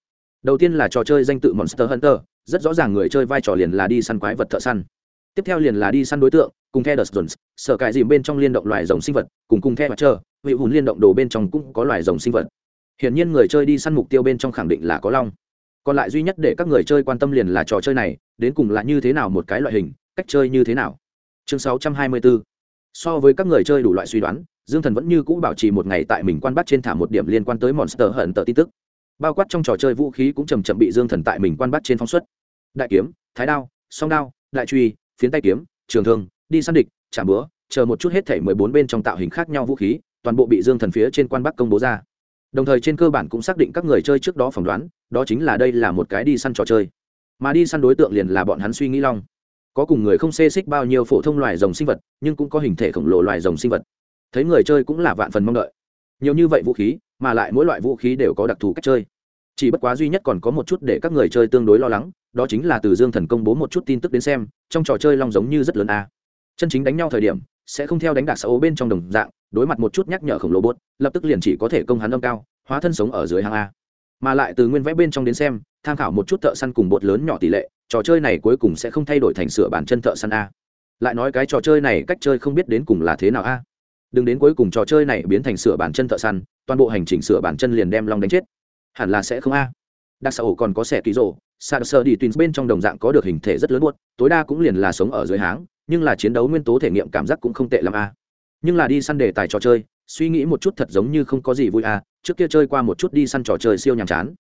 Đầu tiên là trò chơi danh tự monster hunter, rất rõ ràng người chơi vai trò liền là đi săn quái vật thợ săn. Tiếp theo liền là đi săn đối tượng, cùng theo đợt jones, sở cải dìm bên trong liên động loài rồng sinh vật, cùng cùng theo mặt trơ vị hùn liên động đồ bên trong cũng có loài rồng sinh vật hiển nhiên người chơi đi săn mục tiêu bên trong khẳng định là có long. Còn lại duy nhất để các người chơi quan tâm liền là trò chơi này, đến cùng là như thế nào một cái loại hình, cách chơi như thế nào. Chương 624 so với các người chơi đủ loại suy đoán, dương thần vẫn như cũ bảo trì một ngày tại mình quan bắt trên thả một điểm liên quan tới monster hận tờ tin tức. Bao quát trong trò chơi vũ khí cũng chầm chậm bị dương thần tại mình quan bắt trên phong suất đại kiếm, thái đao, song đao, đại truy, phiến tay kiếm, trường thương, đi săn địch, chạm búa, chờ một chút hết thảy mười bốn bên trong tạo hình khác nhau vũ khí, toàn bộ bị dương thần phía trên quan bắc công bố ra đồng thời trên cơ bản cũng xác định các người chơi trước đó phỏng đoán, đó chính là đây là một cái đi săn trò chơi. Mà đi săn đối tượng liền là bọn hắn suy nghĩ long. Có cùng người không xê xích bao nhiêu phổ thông loài rồng sinh vật, nhưng cũng có hình thể khổng lồ loài rồng sinh vật. Thấy người chơi cũng là vạn phần mong đợi. Nhiều như vậy vũ khí, mà lại mỗi loại vũ khí đều có đặc thù cách chơi. Chỉ bất quá duy nhất còn có một chút để các người chơi tương đối lo lắng, đó chính là từ dương thần công bố một chút tin tức đến xem, trong trò chơi long giống như rất lớn a. Chân chính đánh nhau thời điểm, sẽ không theo đánh đạc xã ố bên trong đồng dạng đối mặt một chút nhắc nhở khổng lồ bốt, lập tức liền chỉ có thể công hắn âm cao, hóa thân sống ở dưới hàng a. Mà lại từ nguyên vẽ bên trong đến xem, tham khảo một chút thợ săn cùng bột lớn nhỏ tỷ lệ, trò chơi này cuối cùng sẽ không thay đổi thành sửa bản chân thợ săn a. Lại nói cái trò chơi này cách chơi không biết đến cùng là thế nào a. Đừng đến cuối cùng trò chơi này biến thành sửa bản chân thợ săn, toàn bộ hành trình sửa bản chân liền đem long đánh chết. Hẳn là sẽ không a. Đặc xã hội còn có xẻ ký rổ sa sơ đi tuyến bên trong đồng dạng có được hình thể rất lớn buốt tối đa cũng liền là sống ở dưới háng, nhưng là chiến đấu nguyên tố thể nghiệm cảm giác cũng không tệ l a nhưng là đi săn đề tài trò chơi, suy nghĩ một chút thật giống như không có gì vui à. trước kia chơi qua một chút đi săn trò chơi siêu nhàm chán.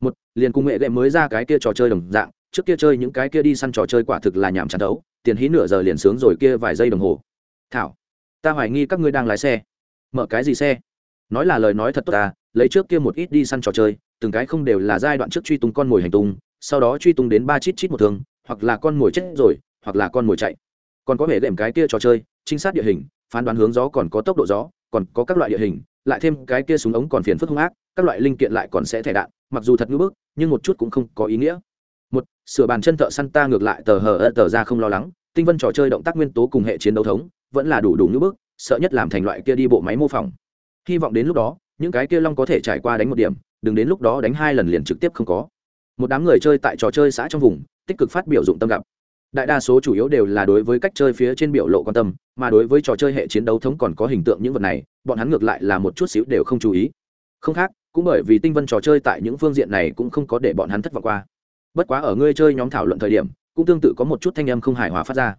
Một, liền cùng nghệ lệ mới ra cái kia trò chơi đồng dạng, trước kia chơi những cái kia đi săn trò chơi quả thực là nhàm chán đấu, tiền hí nửa giờ liền sướng rồi kia vài giây đồng hồ. Thảo, ta hoài nghi các ngươi đang lái xe. Mở cái gì xe? Nói là lời nói thật tốt ta lấy trước kia một ít đi săn trò chơi, từng cái không đều là giai đoạn trước truy tung con mồi hành tung, sau đó truy tung đến ba chít chít một thương, hoặc là con mồi chết rồi, hoặc là con mồi chạy. Còn có vẻ đệm cái kia trò chơi, trinh sát địa hình phán đoán hướng gió còn có tốc độ gió, còn có các loại địa hình, lại thêm cái kia súng ống còn phiền phức hung ác, các loại linh kiện lại còn sẽ thẻ đạn, mặc dù thật ngưỡng bức, nhưng một chút cũng không có ý nghĩa. Một, sửa bàn chân thợ săn ta ngược lại tờ hờ, ơ, tờ ra không lo lắng, tinh vân trò chơi động tác nguyên tố cùng hệ chiến đấu thống, vẫn là đủ đủ ngưỡng bức, sợ nhất làm thành loại kia đi bộ máy mô phỏng. Hy vọng đến lúc đó, những cái kia long có thể trải qua đánh một điểm, đừng đến lúc đó đánh hai lần liền trực tiếp không có. Một đám người chơi tại trò chơi xã trong vùng, tích cực phát biểu dụng tâm gặp đại đa số chủ yếu đều là đối với cách chơi phía trên biểu lộ quan tâm, mà đối với trò chơi hệ chiến đấu thống còn có hình tượng những vật này, bọn hắn ngược lại là một chút xíu đều không chú ý. Không khác, cũng bởi vì tinh vân trò chơi tại những phương diện này cũng không có để bọn hắn thất vọng qua. Bất quá ở ngươi chơi nhóm thảo luận thời điểm, cũng tương tự có một chút thanh âm không hài hòa phát ra.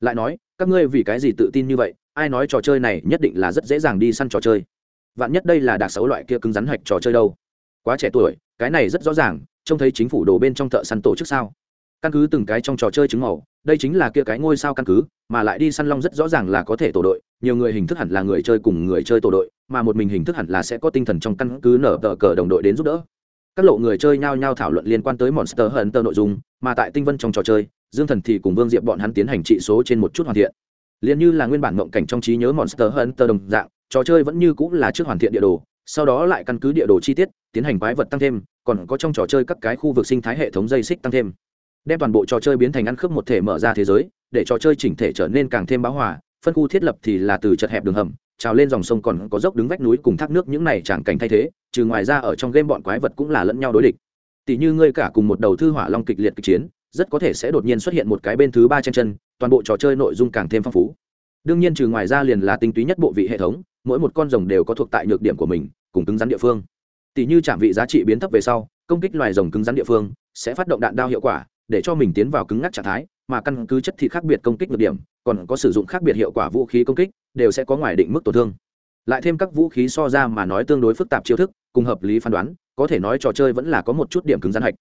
Lại nói, các ngươi vì cái gì tự tin như vậy, ai nói trò chơi này nhất định là rất dễ dàng đi săn trò chơi. Vạn nhất đây là đặc xấu loại kia cứng rắn hạch trò chơi đâu. Quá trẻ tuổi, cái này rất rõ ràng, trông thấy chính phủ đồ bên trong thợ săn tổ chức sao? Căn cứ từng cái trong trò chơi chứng màu, đây chính là kia cái ngôi sao căn cứ, mà lại đi săn long rất rõ ràng là có thể tổ đội, nhiều người hình thức hẳn là người chơi cùng người chơi tổ đội, mà một mình hình thức hẳn là sẽ có tinh thần trong căn cứ nở tờ cờ đồng đội đến giúp đỡ. Các lộ người chơi nhao nhao thảo luận liên quan tới monster hunter nội dung, mà tại tinh vân trong trò chơi, dương thần thì cùng vương diệp bọn hắn tiến hành trị số trên một chút hoàn thiện. Liền như là nguyên bản mộng cảnh trong trí nhớ monster hunter đồng dạng, trò chơi vẫn như cũng là trước hoàn thiện địa đồ, sau đó lại căn cứ địa đồ chi tiết, tiến hành quái vật tăng thêm, còn có trong trò chơi các cái khu vực sinh thái hệ thống dây xích tăng thêm đem toàn bộ trò chơi biến thành ăn khớp một thể mở ra thế giới, để trò chơi chỉnh thể trở nên càng thêm bão hòa, phân khu thiết lập thì là từ chật hẹp đường hầm, trào lên dòng sông còn có dốc đứng vách núi cùng thác nước những này chẳng cảnh thay thế, trừ ngoài ra ở trong game bọn quái vật cũng là lẫn nhau đối địch. Tỷ như ngươi cả cùng một đầu thư hỏa long kịch liệt kịch chiến, rất có thể sẽ đột nhiên xuất hiện một cái bên thứ ba chân chân, toàn bộ trò chơi nội dung càng thêm phong phú. Đương nhiên trừ ngoài ra liền là tinh túy nhất bộ vị hệ thống, mỗi một con rồng đều có thuộc tại nhược điểm của mình, cùng cứng rắn địa phương. Tỷ như trạm vị giá trị biến thấp về sau, công kích loài rồng cứng rắn địa phương, sẽ phát động đạn đao hiệu quả để cho mình tiến vào cứng ngắc trạng thái, mà căn cứ chất thịt khác biệt công kích nhược điểm, còn có sử dụng khác biệt hiệu quả vũ khí công kích, đều sẽ có ngoài định mức tổn thương. Lại thêm các vũ khí so ra mà nói tương đối phức tạp chiêu thức, cùng hợp lý phán đoán, có thể nói trò chơi vẫn là có một chút điểm cứng rắn hạch.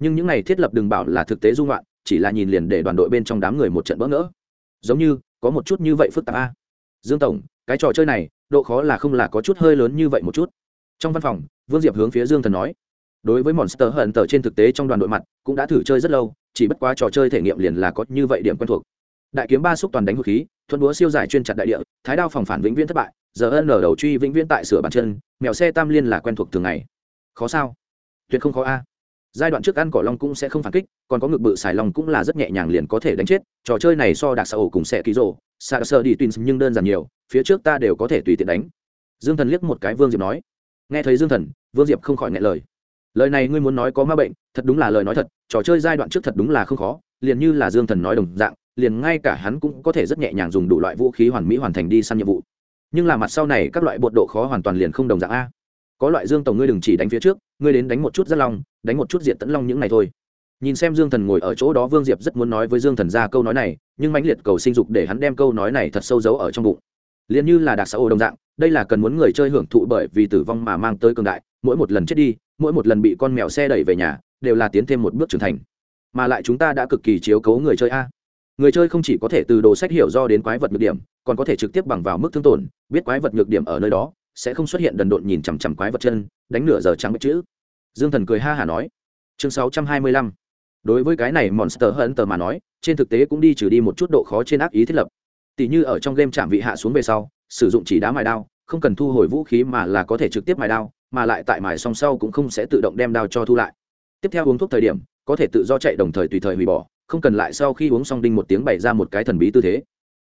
Nhưng những này thiết lập đừng bảo là thực tế dung loạn, chỉ là nhìn liền để đoàn đội bên trong đám người một trận bỡ ngỡ. Giống như, có một chút như vậy phức tạp a. Dương tổng, cái trò chơi này, độ khó là không là có chút hơi lớn như vậy một chút. Trong văn phòng, vương diệp hướng phía dương thần nói đối với monster hận tờ trên thực tế trong đoàn đội mặt, cũng đã thử chơi rất lâu, chỉ bất quá trò chơi thể nghiệm liền là có như vậy điểm quen thuộc. Đại kiếm ba xúc toàn đánh hụt khí, thuận búa siêu giải chuyên chặt đại địa, thái đao phòng phản vĩnh viễn thất bại, giờ ân ở đầu truy vĩnh viễn tại sửa bàn chân, mèo xe tam liên là quen thuộc thường ngày. Khó sao? Tuyệt không khó a. Giai đoạn trước ăn cỏ long cũng sẽ không phản kích, còn có ngực bự xài long cũng là rất nhẹ nhàng liền có thể đánh chết, trò chơi này so đặc xã ổ cùng sẽ ký rộ xa sơ đi tin nhưng đơn giản nhiều, phía trước ta đều có thể tùy tiện đánh. Dương thần liếc một cái vương diệp nói. Nghe thấy dương thần, vương diệp không khỏi ngại lời lời này ngươi muốn nói có ma bệnh, thật đúng là lời nói thật, trò chơi giai đoạn trước thật đúng là không khó, liền như là dương thần nói đồng dạng, liền ngay cả hắn cũng có thể rất nhẹ nhàng dùng đủ loại vũ khí hoàn mỹ hoàn thành đi săn nhiệm vụ. Nhưng là mặt sau này các loại bột độ khó hoàn toàn liền không đồng dạng a. Có loại dương tổng ngươi đừng chỉ đánh phía trước, ngươi đến đánh một chút rất long, đánh một chút diện tẫn long những này thôi. Nhìn xem dương thần ngồi ở chỗ đó, vương diệp rất muốn nói với dương thần ra câu nói này, nhưng mãnh liệt cầu sinh dục để hắn đem câu nói này thật sâu giấu ở trong bụng. Liền như là đặc xã hội đồng dạng, đây là cần muốn người chơi hưởng thụ bởi vì tử vong mà mang tới cường đại mỗi một lần chết đi, mỗi một lần bị con mèo xe đẩy về nhà, đều là tiến thêm một bước trưởng thành. Mà lại chúng ta đã cực kỳ chiếu cố người chơi a. Người chơi không chỉ có thể từ đồ sách hiểu do đến quái vật nhược điểm, còn có thể trực tiếp bằng vào mức thương tổn, biết quái vật nhược điểm ở nơi đó, sẽ không xuất hiện đần độn nhìn chằm chằm quái vật chân, đánh nửa giờ trắng bất chữ. Dương thần cười ha hả nói. Chương sáu trăm hai mươi lăm. Đối với cái này monster hunter mà nói, trên thực tế cũng đi trừ đi một chút độ khó trên ác ý thiết lập. Tỷ như ở trong game chạm vị hạ xuống về sau, sử dụng chỉ đá mài đao, không cần thu hồi vũ khí mà là có thể trực tiếp mài đao mà lại tại mài song sau cũng không sẽ tự động đem đao cho thu lại. Tiếp theo uống thuốc thời điểm, có thể tự do chạy đồng thời tùy thời hủy bỏ, không cần lại sau khi uống xong đinh một tiếng bày ra một cái thần bí tư thế.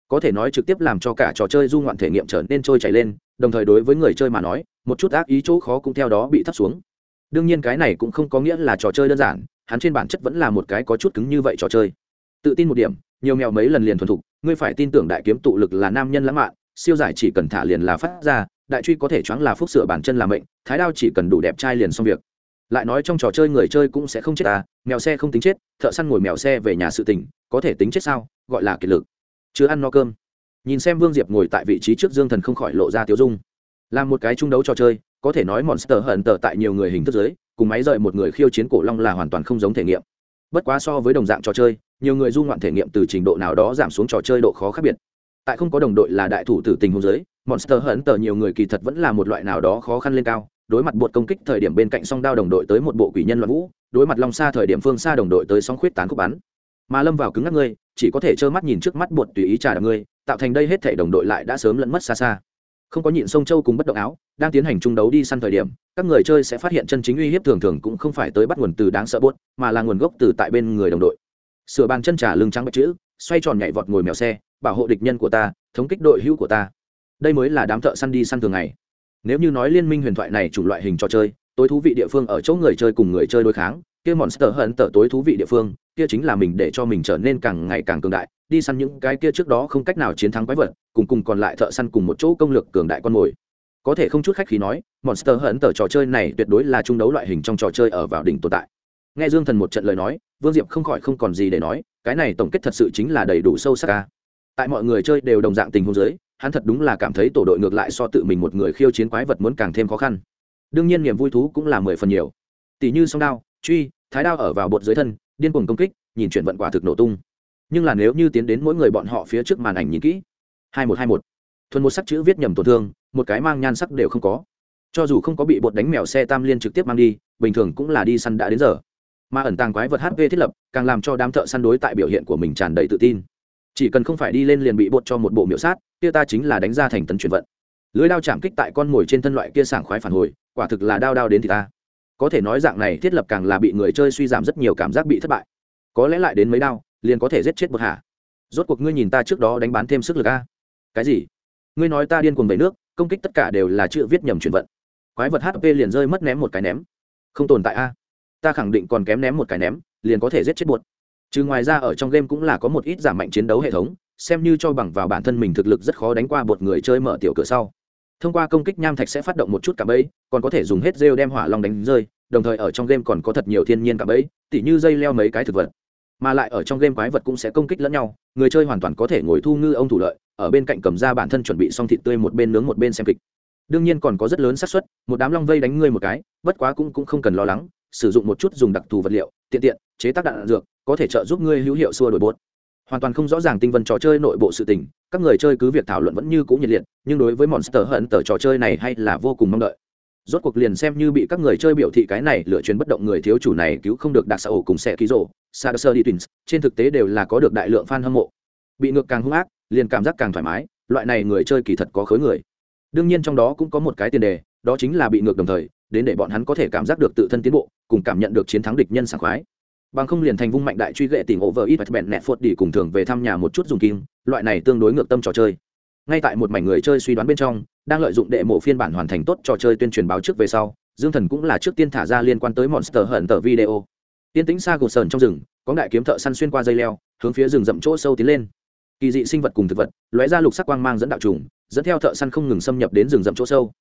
Có thể nói trực tiếp làm cho cả trò chơi du ngoạn thể nghiệm trở nên trôi chảy lên, đồng thời đối với người chơi mà nói, một chút ác ý chỗ khó cũng theo đó bị thấp xuống. Đương nhiên cái này cũng không có nghĩa là trò chơi đơn giản, hắn trên bản chất vẫn là một cái có chút cứng như vậy trò chơi. Tự tin một điểm, nhiều mèo mấy lần liền thuần thục, ngươi phải tin tưởng đại kiếm tụ lực là nam nhân lãng mạn, siêu giải chỉ cần thả liền là phát ra đại truy có thể choáng là phúc sửa bản chân là mệnh, thái đao chỉ cần đủ đẹp trai liền xong việc. Lại nói trong trò chơi người chơi cũng sẽ không chết à mèo xe không tính chết, thợ săn ngồi mèo xe về nhà sự tỉnh có thể tính chết sao, gọi là kiệt lực. Chưa ăn no cơm. Nhìn xem vương diệp ngồi tại vị trí trước dương thần không khỏi lộ ra tiêu dung. Là một cái trung đấu trò chơi, có thể nói monster hận tờ tại nhiều người hình thức giới, cùng máy rời một người khiêu chiến cổ long là hoàn toàn không giống thể nghiệm. Bất quá so với đồng dạng trò chơi, nhiều người du ngoạn thể nghiệm từ trình độ nào đó giảm xuống trò chơi độ khó khác biệt. Tại không có đồng đội là đại thủ tử tình hôn giới monster hận tờ nhiều người kỳ thật vẫn là một loại nào đó khó khăn lên cao. Đối mặt bột công kích thời điểm bên cạnh song đao đồng đội tới một bộ quỷ nhân loạn vũ, đối mặt long xa thời điểm phương xa đồng đội tới sóng khuyết tán khúc bắn. Mà lâm vào cứng ngắc ngươi, chỉ có thể trơ mắt nhìn trước mắt bột tùy ý trả đ ngươi, tạo thành đây hết thể đồng đội lại đã sớm lẫn mất xa xa. Không có nhịn sông châu cùng bất động áo, đang tiến hành trung đấu đi săn thời điểm, các người chơi sẽ phát hiện chân chính uy hiếp thường thường cũng không phải tới bắt nguồn từ đáng sợ buốt mà là nguồn gốc từ tại bên người đồng đội. Sửa bàn chân trả lưng trắng bạch chữ, xoay tròn nhảy vọt ngồi mèo xe, bảo hộ địch nhân của ta, thống kích đội hữu của ta đây mới là đám thợ săn đi săn thường ngày. Nếu như nói liên minh huyền thoại này chủng loại hình trò chơi, tối thú vị địa phương ở chỗ người chơi cùng người chơi đối kháng, kia monster hận tở tối thú vị địa phương, kia chính là mình để cho mình trở nên càng ngày càng cường đại, đi săn những cái kia trước đó không cách nào chiến thắng quái vật, cùng cùng còn lại thợ săn cùng một chỗ công lược cường đại con mồi. Có thể không chút khách khí nói, monster hận tở trò chơi này tuyệt đối là trung đấu loại hình trong trò chơi ở vào đỉnh tồn tại. Nghe dương thần một trận lời nói, vương diệp không khỏi không còn gì để nói, cái này tổng kết thật sự chính là đầy đủ sâu sắc ca tại mọi người chơi đều đồng dạng tình huống giới hắn thật đúng là cảm thấy tổ đội ngược lại so tự mình một người khiêu chiến quái vật muốn càng thêm khó khăn. Đương nhiên niềm vui thú cũng là mười phần nhiều. Tỷ như song đao, truy, thái đao ở vào bột dưới thân, điên cuồng công kích, nhìn chuyển vận quả thực nổ tung. Nhưng là nếu như tiến đến mỗi người bọn họ phía trước màn ảnh nhìn kỹ, hai một hai một, thuần một sắc chữ viết nhầm tổn thương, một cái mang nhan sắc đều không có. Cho dù không có bị bột đánh mèo xe tam liên trực tiếp mang đi, bình thường cũng là đi săn đã đến giờ. Mà ẩn tàng quái vật hp thiết lập, càng làm cho đám thợ săn đối tại biểu hiện của mình tràn đầy tự tin chỉ cần không phải đi lên liền bị bột cho một bộ miễu sát, kia ta chính là đánh ra thành tấn chuyển vận. Lưới đao chạm kích tại con mồi trên thân loại kia sảng khoái phản hồi, quả thực là đao đao đến thì ta. Có thể nói dạng này thiết lập càng là bị người chơi suy giảm rất nhiều cảm giác bị thất bại. Có lẽ lại đến mấy đao, liền có thể giết chết bột hạ. Rốt cuộc ngươi nhìn ta trước đó đánh bán thêm sức lực a. Cái gì? Ngươi nói ta điên cuồng về nước, công kích tất cả đều là chữ viết nhầm chuyển vận. Quái vật hp liền rơi mất ném một cái ném. Không tồn tại a. Ta khẳng định còn kém ném một cái ném, liền có thể giết chết bột chứ ngoài ra ở trong game cũng là có một ít giảm mạnh chiến đấu hệ thống, xem như cho bằng vào bản thân mình thực lực rất khó đánh qua một người chơi mở tiểu cửa sau. Thông qua công kích nham thạch sẽ phát động một chút cả bẫy, còn có thể dùng hết rêu đem hỏa long đánh rơi, đồng thời ở trong game còn có thật nhiều thiên nhiên cả bẫy, tỉ như dây leo mấy cái thực vật. Mà lại ở trong game quái vật cũng sẽ công kích lẫn nhau, người chơi hoàn toàn có thể ngồi thu ngư ông thủ lợi, ở bên cạnh cầm ra bản thân chuẩn bị xong thịt tươi một bên nướng một bên xem kịch. Đương nhiên còn có rất lớn xác suất, một đám long vây đánh ngươi một cái, bất quá cũng cũng không cần lo lắng, sử dụng một chút dùng đặc thù vật liệu, tiện tiện chế tác đạn dược, có thể trợ giúp ngươi hữu hiệu xua đổi bốt hoàn toàn không rõ ràng tinh vân trò chơi nội bộ sự tình, các người chơi cứ việc thảo luận vẫn như cũ nhiệt liệt, nhưng đối với monster hận tờ trò chơi này hay là vô cùng mong đợi. Rốt cuộc liền xem như bị các người chơi biểu thị cái này lựa chuyến bất động người thiếu chủ này cứu không được đặc xã ổ cùng xe ký rổ sa sơ đi twins trên thực tế đều là có được đại lượng fan hâm mộ. Bị ngược càng hung ác, liền cảm giác càng thoải mái, loại này người chơi kỳ thật có khối người. Đương nhiên trong đó cũng có một cái tiền đề, đó chính là bị ngược đồng thời, đến để bọn hắn có thể cảm giác được tự thân tiến bộ, cùng cảm nhận được chiến thắng địch nhân sảng khoái bằng không liền thành vung mạnh đại truy gệ tìm ổ vợ ít bẹn nẹt phốt đi cùng thường về thăm nhà một chút dùng kim, loại này tương đối ngược tâm trò chơi. Ngay tại một mảnh người chơi suy đoán bên trong, đang lợi dụng đệ mộ phiên bản hoàn thành tốt trò chơi tuyên truyền báo trước về sau, dương thần cũng là trước tiên thả ra liên quan tới monster hận tờ video. Tiên tính xa gột sờn trong rừng, có đại kiếm thợ săn xuyên qua dây leo, hướng phía rừng rậm chỗ sâu tiến lên. Kỳ dị sinh vật cùng thực vật, lóe ra lục sắc quang mang dẫn đạo trùng, dẫn theo thợ săn không ngừng xâm nhập đến rừng rậm chỗ sâu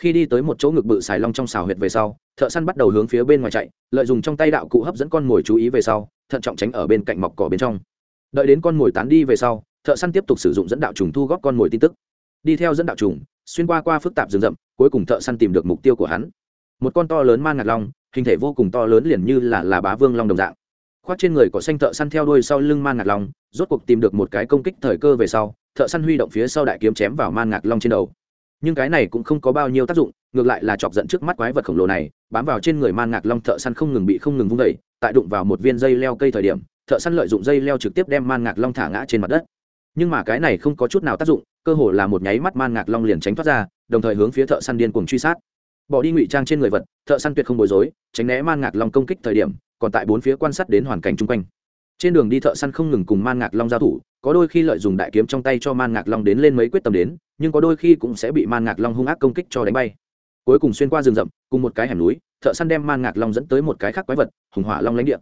khi đi tới một chỗ ngực bự xài long trong xào huyệt về sau, thợ săn bắt đầu hướng phía bên ngoài chạy, lợi dụng trong tay đạo cụ hấp dẫn con mồi chú ý về sau, thận trọng tránh ở bên cạnh mọc cỏ bên trong. Đợi đến con mồi tán đi về sau, thợ săn tiếp tục sử dụng dẫn đạo trùng thu góp con mồi tin tức. Đi theo dẫn đạo trùng, xuyên qua qua phức tạp rừng rậm, cuối cùng thợ săn tìm được mục tiêu của hắn. Một con to lớn man ngạc long, hình thể vô cùng to lớn liền như là là bá vương long đồng dạng. Khoác trên người có xanh thợ săn theo đuôi sau lưng man ngạc long, rốt cuộc tìm được một cái công kích thời cơ về sau, thợ săn huy động phía sau đại kiếm chém vào man ngạc long trên đầu nhưng cái này cũng không có bao nhiêu tác dụng ngược lại là chọc giận trước mắt quái vật khổng lồ này bám vào trên người man ngạc long thợ săn không ngừng bị không ngừng vung đẩy, tại đụng vào một viên dây leo cây thời điểm thợ săn lợi dụng dây leo trực tiếp đem man ngạc long thả ngã trên mặt đất. Nhưng mà cái này không có chút nào tác dụng cơ hồ là một nháy mắt man ngạc long liền tránh thoát ra đồng thời hướng phía thợ săn điên cuồng truy sát. Bỏ đi ngụy trang trên người vật thợ săn tuyệt không bối rối tránh né man ngạc long công kích thời điểm còn tại bốn phía quan sát đến hoàn cảnh chung quanh. Trên đường đi thợ săn không ngừng cùng man ngạc long giao thủ có đôi khi lợi dụng đại kiếm trong tay cho man ngạc long đến lên mấy quyết tâm đến nhưng có đôi khi cũng sẽ bị man ngạc long hung ác công kích cho đánh bay. Cuối cùng xuyên qua rừng rậm, cùng một cái hẻm núi, thợ săn đem man ngạc long dẫn tới một cái khác quái vật, hùng hỏa long lãnh địa.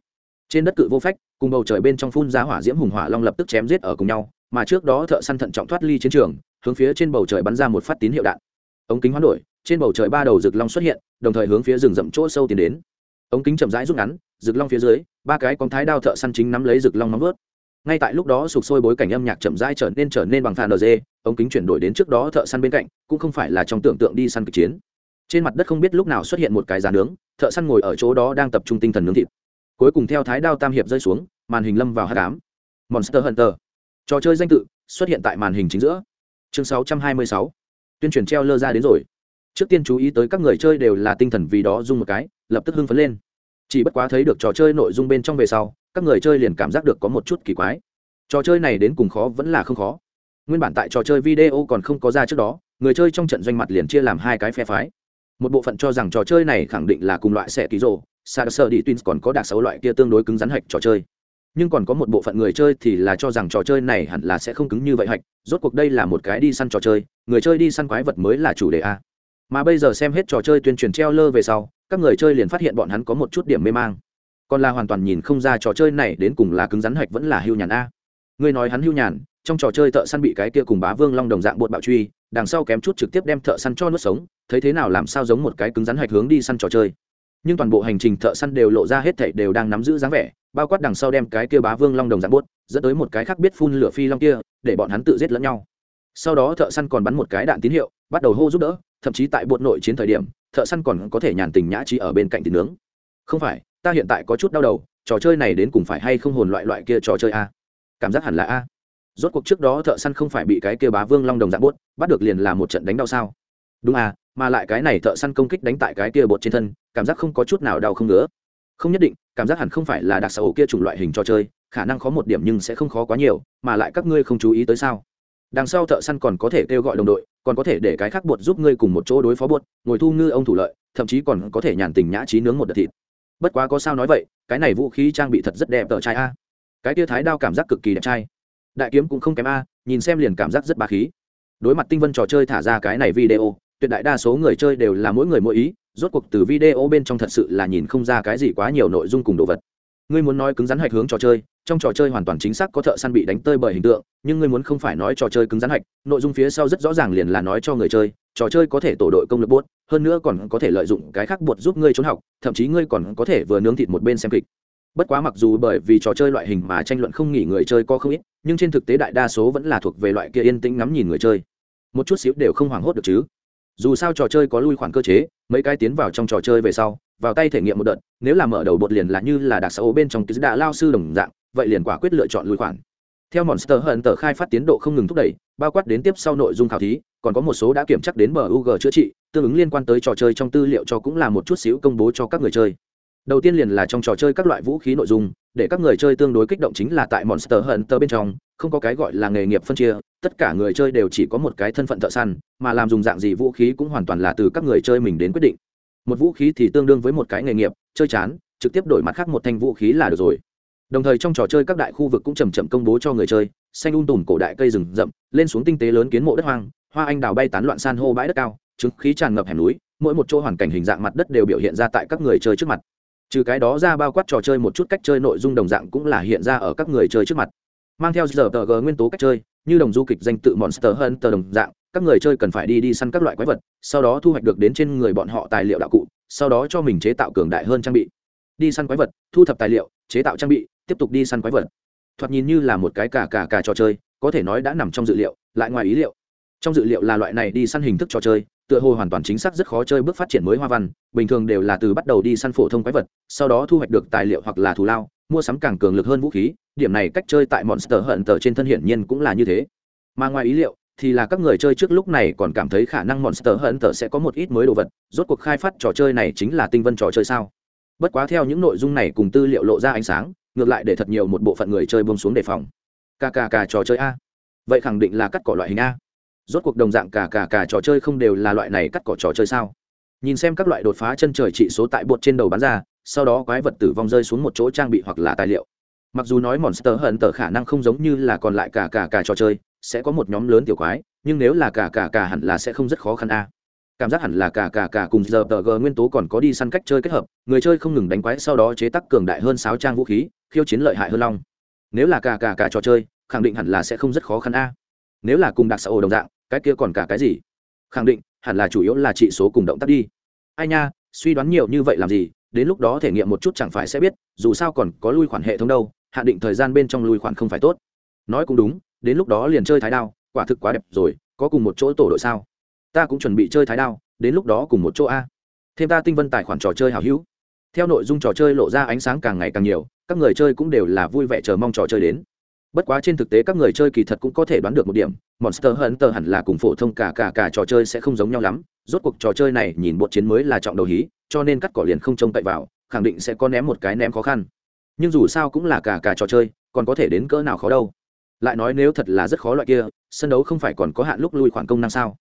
Trên đất cự vô phách, cùng bầu trời bên trong phun ra hỏa diễm hùng hỏa long lập tức chém giết ở cùng nhau, mà trước đó thợ săn thận trọng thoát ly chiến trường, hướng phía trên bầu trời bắn ra một phát tín hiệu đạn. Ống kính hoán đổi, trên bầu trời ba đầu rực long xuất hiện, đồng thời hướng phía rừng rậm chỗ sâu tiến đến. Ống kính chậm rãi rút ngắn, rực long phía dưới, ba cái con thái đao thợ săn chính nắm lấy rực long nóng vớt ngay tại lúc đó sụp sôi bối cảnh âm nhạc chậm rãi trở nên trở nên bằng phàn dê, ống kính chuyển đổi đến trước đó thợ săn bên cạnh, cũng không phải là trong tưởng tượng đi săn kịch chiến. Trên mặt đất không biết lúc nào xuất hiện một cái giá nướng, thợ săn ngồi ở chỗ đó đang tập trung tinh thần nướng thịt. Cuối cùng theo thái đao tam hiệp rơi xuống, màn hình lâm vào h tám monster hunter. Trò chơi danh tự xuất hiện tại màn hình chính giữa. Chương 626. tuyên truyền treo lơ ra đến rồi. Trước tiên chú ý tới các người chơi đều là tinh thần vì đó dung một cái, lập tức hưng phấn lên. Chỉ bất quá thấy được trò chơi nội dung bên trong về sau các người chơi liền cảm giác được có một chút kỳ quái. Trò chơi này đến cùng khó vẫn là không khó. Nguyên bản tại trò chơi video còn không có ra trước đó, người chơi trong trận doanh mặt liền chia làm hai cái phe phái. Một bộ phận cho rằng trò chơi này khẳng định là cùng loại xe ký rồ sa sơ đi twins còn có đặc xấu loại kia tương đối cứng rắn hạch trò chơi. Nhưng còn có một bộ phận người chơi thì là cho rằng trò chơi này hẳn là sẽ không cứng như vậy hạch, rốt cuộc đây là một cái đi săn trò chơi, người chơi đi săn quái vật mới là chủ đề a. Mà bây giờ xem hết trò chơi tuyên truyền treo lơ về sau, các người chơi liền phát hiện bọn hắn có một chút điểm mê mang còn là hoàn toàn nhìn không ra trò chơi này đến cùng là cứng rắn hạch vẫn là hưu nhàn a. Ngươi nói hắn hưu nhàn, trong trò chơi thợ săn bị cái kia cùng bá vương long đồng dạng bột bạo truy, đằng sau kém chút trực tiếp đem thợ săn cho nuốt sống, thấy thế nào làm sao giống một cái cứng rắn hạch hướng đi săn trò chơi. Nhưng toàn bộ hành trình thợ săn đều lộ ra hết thảy đều đang nắm giữ dáng vẻ, bao quát đằng sau đem cái kia bá vương long đồng dạng bốt dẫn tới một cái khác biết phun lửa phi long kia, để bọn hắn tự giết lẫn nhau. Sau đó thợ săn còn bắn một cái đạn tín hiệu, bắt đầu hô giúp đỡ, thậm chí tại bột nội chiến thời điểm, thợ săn còn có thể nhàn tình nhã trí ở bên cạnh thịt nướng. Không phải ta hiện tại có chút đau đầu, trò chơi này đến cùng phải hay không hồn loại loại kia trò chơi a? Cảm giác hẳn là a. Rốt cuộc trước đó thợ săn không phải bị cái kia bá vương long đồng dạng bốt, bắt được liền là một trận đánh đau sao? Đúng à mà lại cái này thợ săn công kích đánh tại cái kia bột trên thân, cảm giác không có chút nào đau không nữa không nhất định, cảm giác hẳn không phải là đặc xã ổ kia chủng loại hình trò chơi, khả năng khó một điểm nhưng sẽ không khó quá nhiều, mà lại các ngươi không chú ý tới sao? Đằng sau thợ săn còn có thể kêu gọi đồng đội, còn có thể để cái khác bột giúp ngươi cùng một chỗ đối phó bột, ngồi thu ngư ông thủ lợi, thậm chí còn có thể nhàn tình nhã trí nướng một đợt thịt bất quá có sao nói vậy, cái này vũ khí trang bị thật rất đẹp tờ trai a. Cái tia thái đao cảm giác cực kỳ đẹp trai. Đại kiếm cũng không kém a, nhìn xem liền cảm giác rất bà khí. Đối mặt tinh vân trò chơi thả ra cái này video, tuyệt đại đa số người chơi đều là mỗi người mỗi ý, rốt cuộc từ video bên trong thật sự là nhìn không ra cái gì quá nhiều nội dung cùng đồ vật. Ngươi muốn nói cứng rắn hạch hướng trò chơi, trong trò chơi hoàn toàn chính xác có thợ săn bị đánh tơi bởi hình tượng, nhưng ngươi muốn không phải nói trò chơi cứng rắn hạch, nội dung phía sau rất rõ ràng liền là nói cho người chơi trò chơi có thể tổ đội công lực bốt hơn nữa còn có thể lợi dụng cái khác bột giúp ngươi trốn học, thậm chí ngươi còn có thể vừa nướng thịt một bên xem kịch. Bất quá mặc dù bởi vì trò chơi loại hình mà tranh luận không nghỉ người chơi có không ít, nhưng trên thực tế đại đa số vẫn là thuộc về loại kia yên tĩnh ngắm nhìn người chơi. Một chút xíu đều không hoảng hốt được chứ. Dù sao trò chơi có lui khoản cơ chế, mấy cái tiến vào trong trò chơi về sau, vào tay thể nghiệm một đợt, nếu là mở đầu bột liền là như là đặc xã bên trong ký đạ lao sư đồng dạng, vậy liền quả quyết lựa chọn lui khoản theo monster hận tờ khai phát tiến độ không ngừng thúc đẩy, bao quát đến tiếp sau nội dung khảo thí, còn có một số đã kiểm chắc đến bug chữa trị, tương ứng liên quan tới trò chơi trong tư liệu cho cũng là một chút xíu công bố cho các người chơi. Đầu tiên liền là trong trò chơi các loại vũ khí nội dung, để các người chơi tương đối kích động chính là tại monster hunter bên trong, không có cái gọi là nghề nghiệp phân chia, tất cả người chơi đều chỉ có một cái thân phận thợ săn, mà làm dùng dạng gì vũ khí cũng hoàn toàn là từ các người chơi mình đến quyết định. Một vũ khí thì tương đương với một cái nghề nghiệp, chơi chán, trực tiếp đổi mặt khác một thanh vũ khí là được rồi đồng thời trong trò chơi các đại khu vực cũng chầm chậm công bố cho người chơi, xanh un tùm cổ đại cây rừng rậm, lên xuống tinh tế lớn kiến mộ đất hoang, hoa anh đào bay tán loạn san hô bãi đất cao, trứng khí tràn ngập hẻm núi, mỗi một chỗ hoàn cảnh hình dạng mặt đất đều biểu hiện ra tại các người chơi trước mặt. Trừ cái đó ra bao quát trò chơi một chút cách chơi nội dung đồng dạng cũng là hiện ra ở các người chơi trước mặt. Mang theo giờ tờ g nguyên tố cách chơi, như đồng du kịch danh tự monster hunter đồng dạng, các người chơi cần phải đi đi săn các loại quái vật, sau đó thu hoạch được đến trên người bọn họ tài liệu đạo cụ, sau đó cho mình chế tạo cường đại hơn trang bị. Đi săn quái vật, thu thập tài liệu, chế tạo trang bị tiếp tục đi săn quái vật. Thoạt nhìn như là một cái cả cả cả trò chơi, có thể nói đã nằm trong dự liệu, lại ngoài ý liệu. Trong dự liệu là loại này đi săn hình thức trò chơi, tựa hồ hoàn toàn chính xác rất khó chơi bước phát triển mới hoa văn, bình thường đều là từ bắt đầu đi săn phổ thông quái vật, sau đó thu hoạch được tài liệu hoặc là thù lao, mua sắm càng cường lực hơn vũ khí, điểm này cách chơi tại monster hận tờ trên thân hiển nhiên cũng là như thế. Mà ngoài ý liệu, thì là các người chơi trước lúc này còn cảm thấy khả năng monster hận tờ sẽ có một ít mới đồ vật, rốt cuộc khai phát trò chơi này chính là tinh vân trò chơi sao? Bất quá theo những nội dung này cùng tư liệu lộ ra ánh sáng ngược lại để thật nhiều một bộ phận người chơi buông xuống đề phòng. Kkk trò chơi a. Vậy khẳng định là cắt cỏ loại hình a. Rốt cuộc đồng dạng cả cả cả trò chơi không đều là loại này cắt cỏ trò chơi sao? Nhìn xem các loại đột phá chân trời trị số tại bột trên đầu bán ra, sau đó quái vật tử vong rơi xuống một chỗ trang bị hoặc là tài liệu. Mặc dù nói monster hận tờ khả năng không giống như là còn lại cả cả cả trò chơi, sẽ có một nhóm lớn tiểu quái, nhưng nếu là cả cả cả hẳn là sẽ không rất khó khăn a cảm giác hẳn là cả cả cả cùng giờ tờ g nguyên tố còn có đi săn cách chơi kết hợp, người chơi không ngừng đánh quái sau đó chế tác cường đại hơn sáu trang vũ khí, khiêu chiến lợi hại hơn long. Nếu là cả cả cả trò chơi, khẳng định hẳn là sẽ không rất khó khăn a. Nếu là cùng đặc xã hội đồng dạng, cái kia còn cả cái gì? Khẳng định, hẳn là chủ yếu là trị số cùng động tác đi. Ai nha, suy đoán nhiều như vậy làm gì? Đến lúc đó thể nghiệm một chút chẳng phải sẽ biết, dù sao còn có lui khoản hệ thống đâu, hạ định thời gian bên trong lui khoản không phải tốt. Nói cũng đúng, đến lúc đó liền chơi thái đao, quả thực quá đẹp rồi, có cùng một chỗ tổ đội sao? Ta cũng chuẩn bị chơi thái đao, đến lúc đó cùng một chỗ a. Thêm ta tinh vân tài khoản trò chơi hào hữu. Theo nội dung trò chơi lộ ra ánh sáng càng ngày càng nhiều, các người chơi cũng đều là vui vẻ chờ mong trò chơi đến. Bất quá trên thực tế các người chơi kỳ thật cũng có thể đoán được một điểm, monster hunter hẳn là cùng phổ thông cả cả cả trò chơi sẽ không giống nhau lắm, rốt cuộc trò chơi này nhìn bộ chiến mới là trọng đầu hí, cho nên cắt cỏ liền không trông cậy vào, khẳng định sẽ có ném một cái ném khó khăn. Nhưng dù sao cũng là cả cả trò chơi, còn có thể đến cỡ nào khó đâu. Lại nói nếu thật là rất khó loại kia, sân đấu không phải còn có hạn lúc lui khoản công năng sao?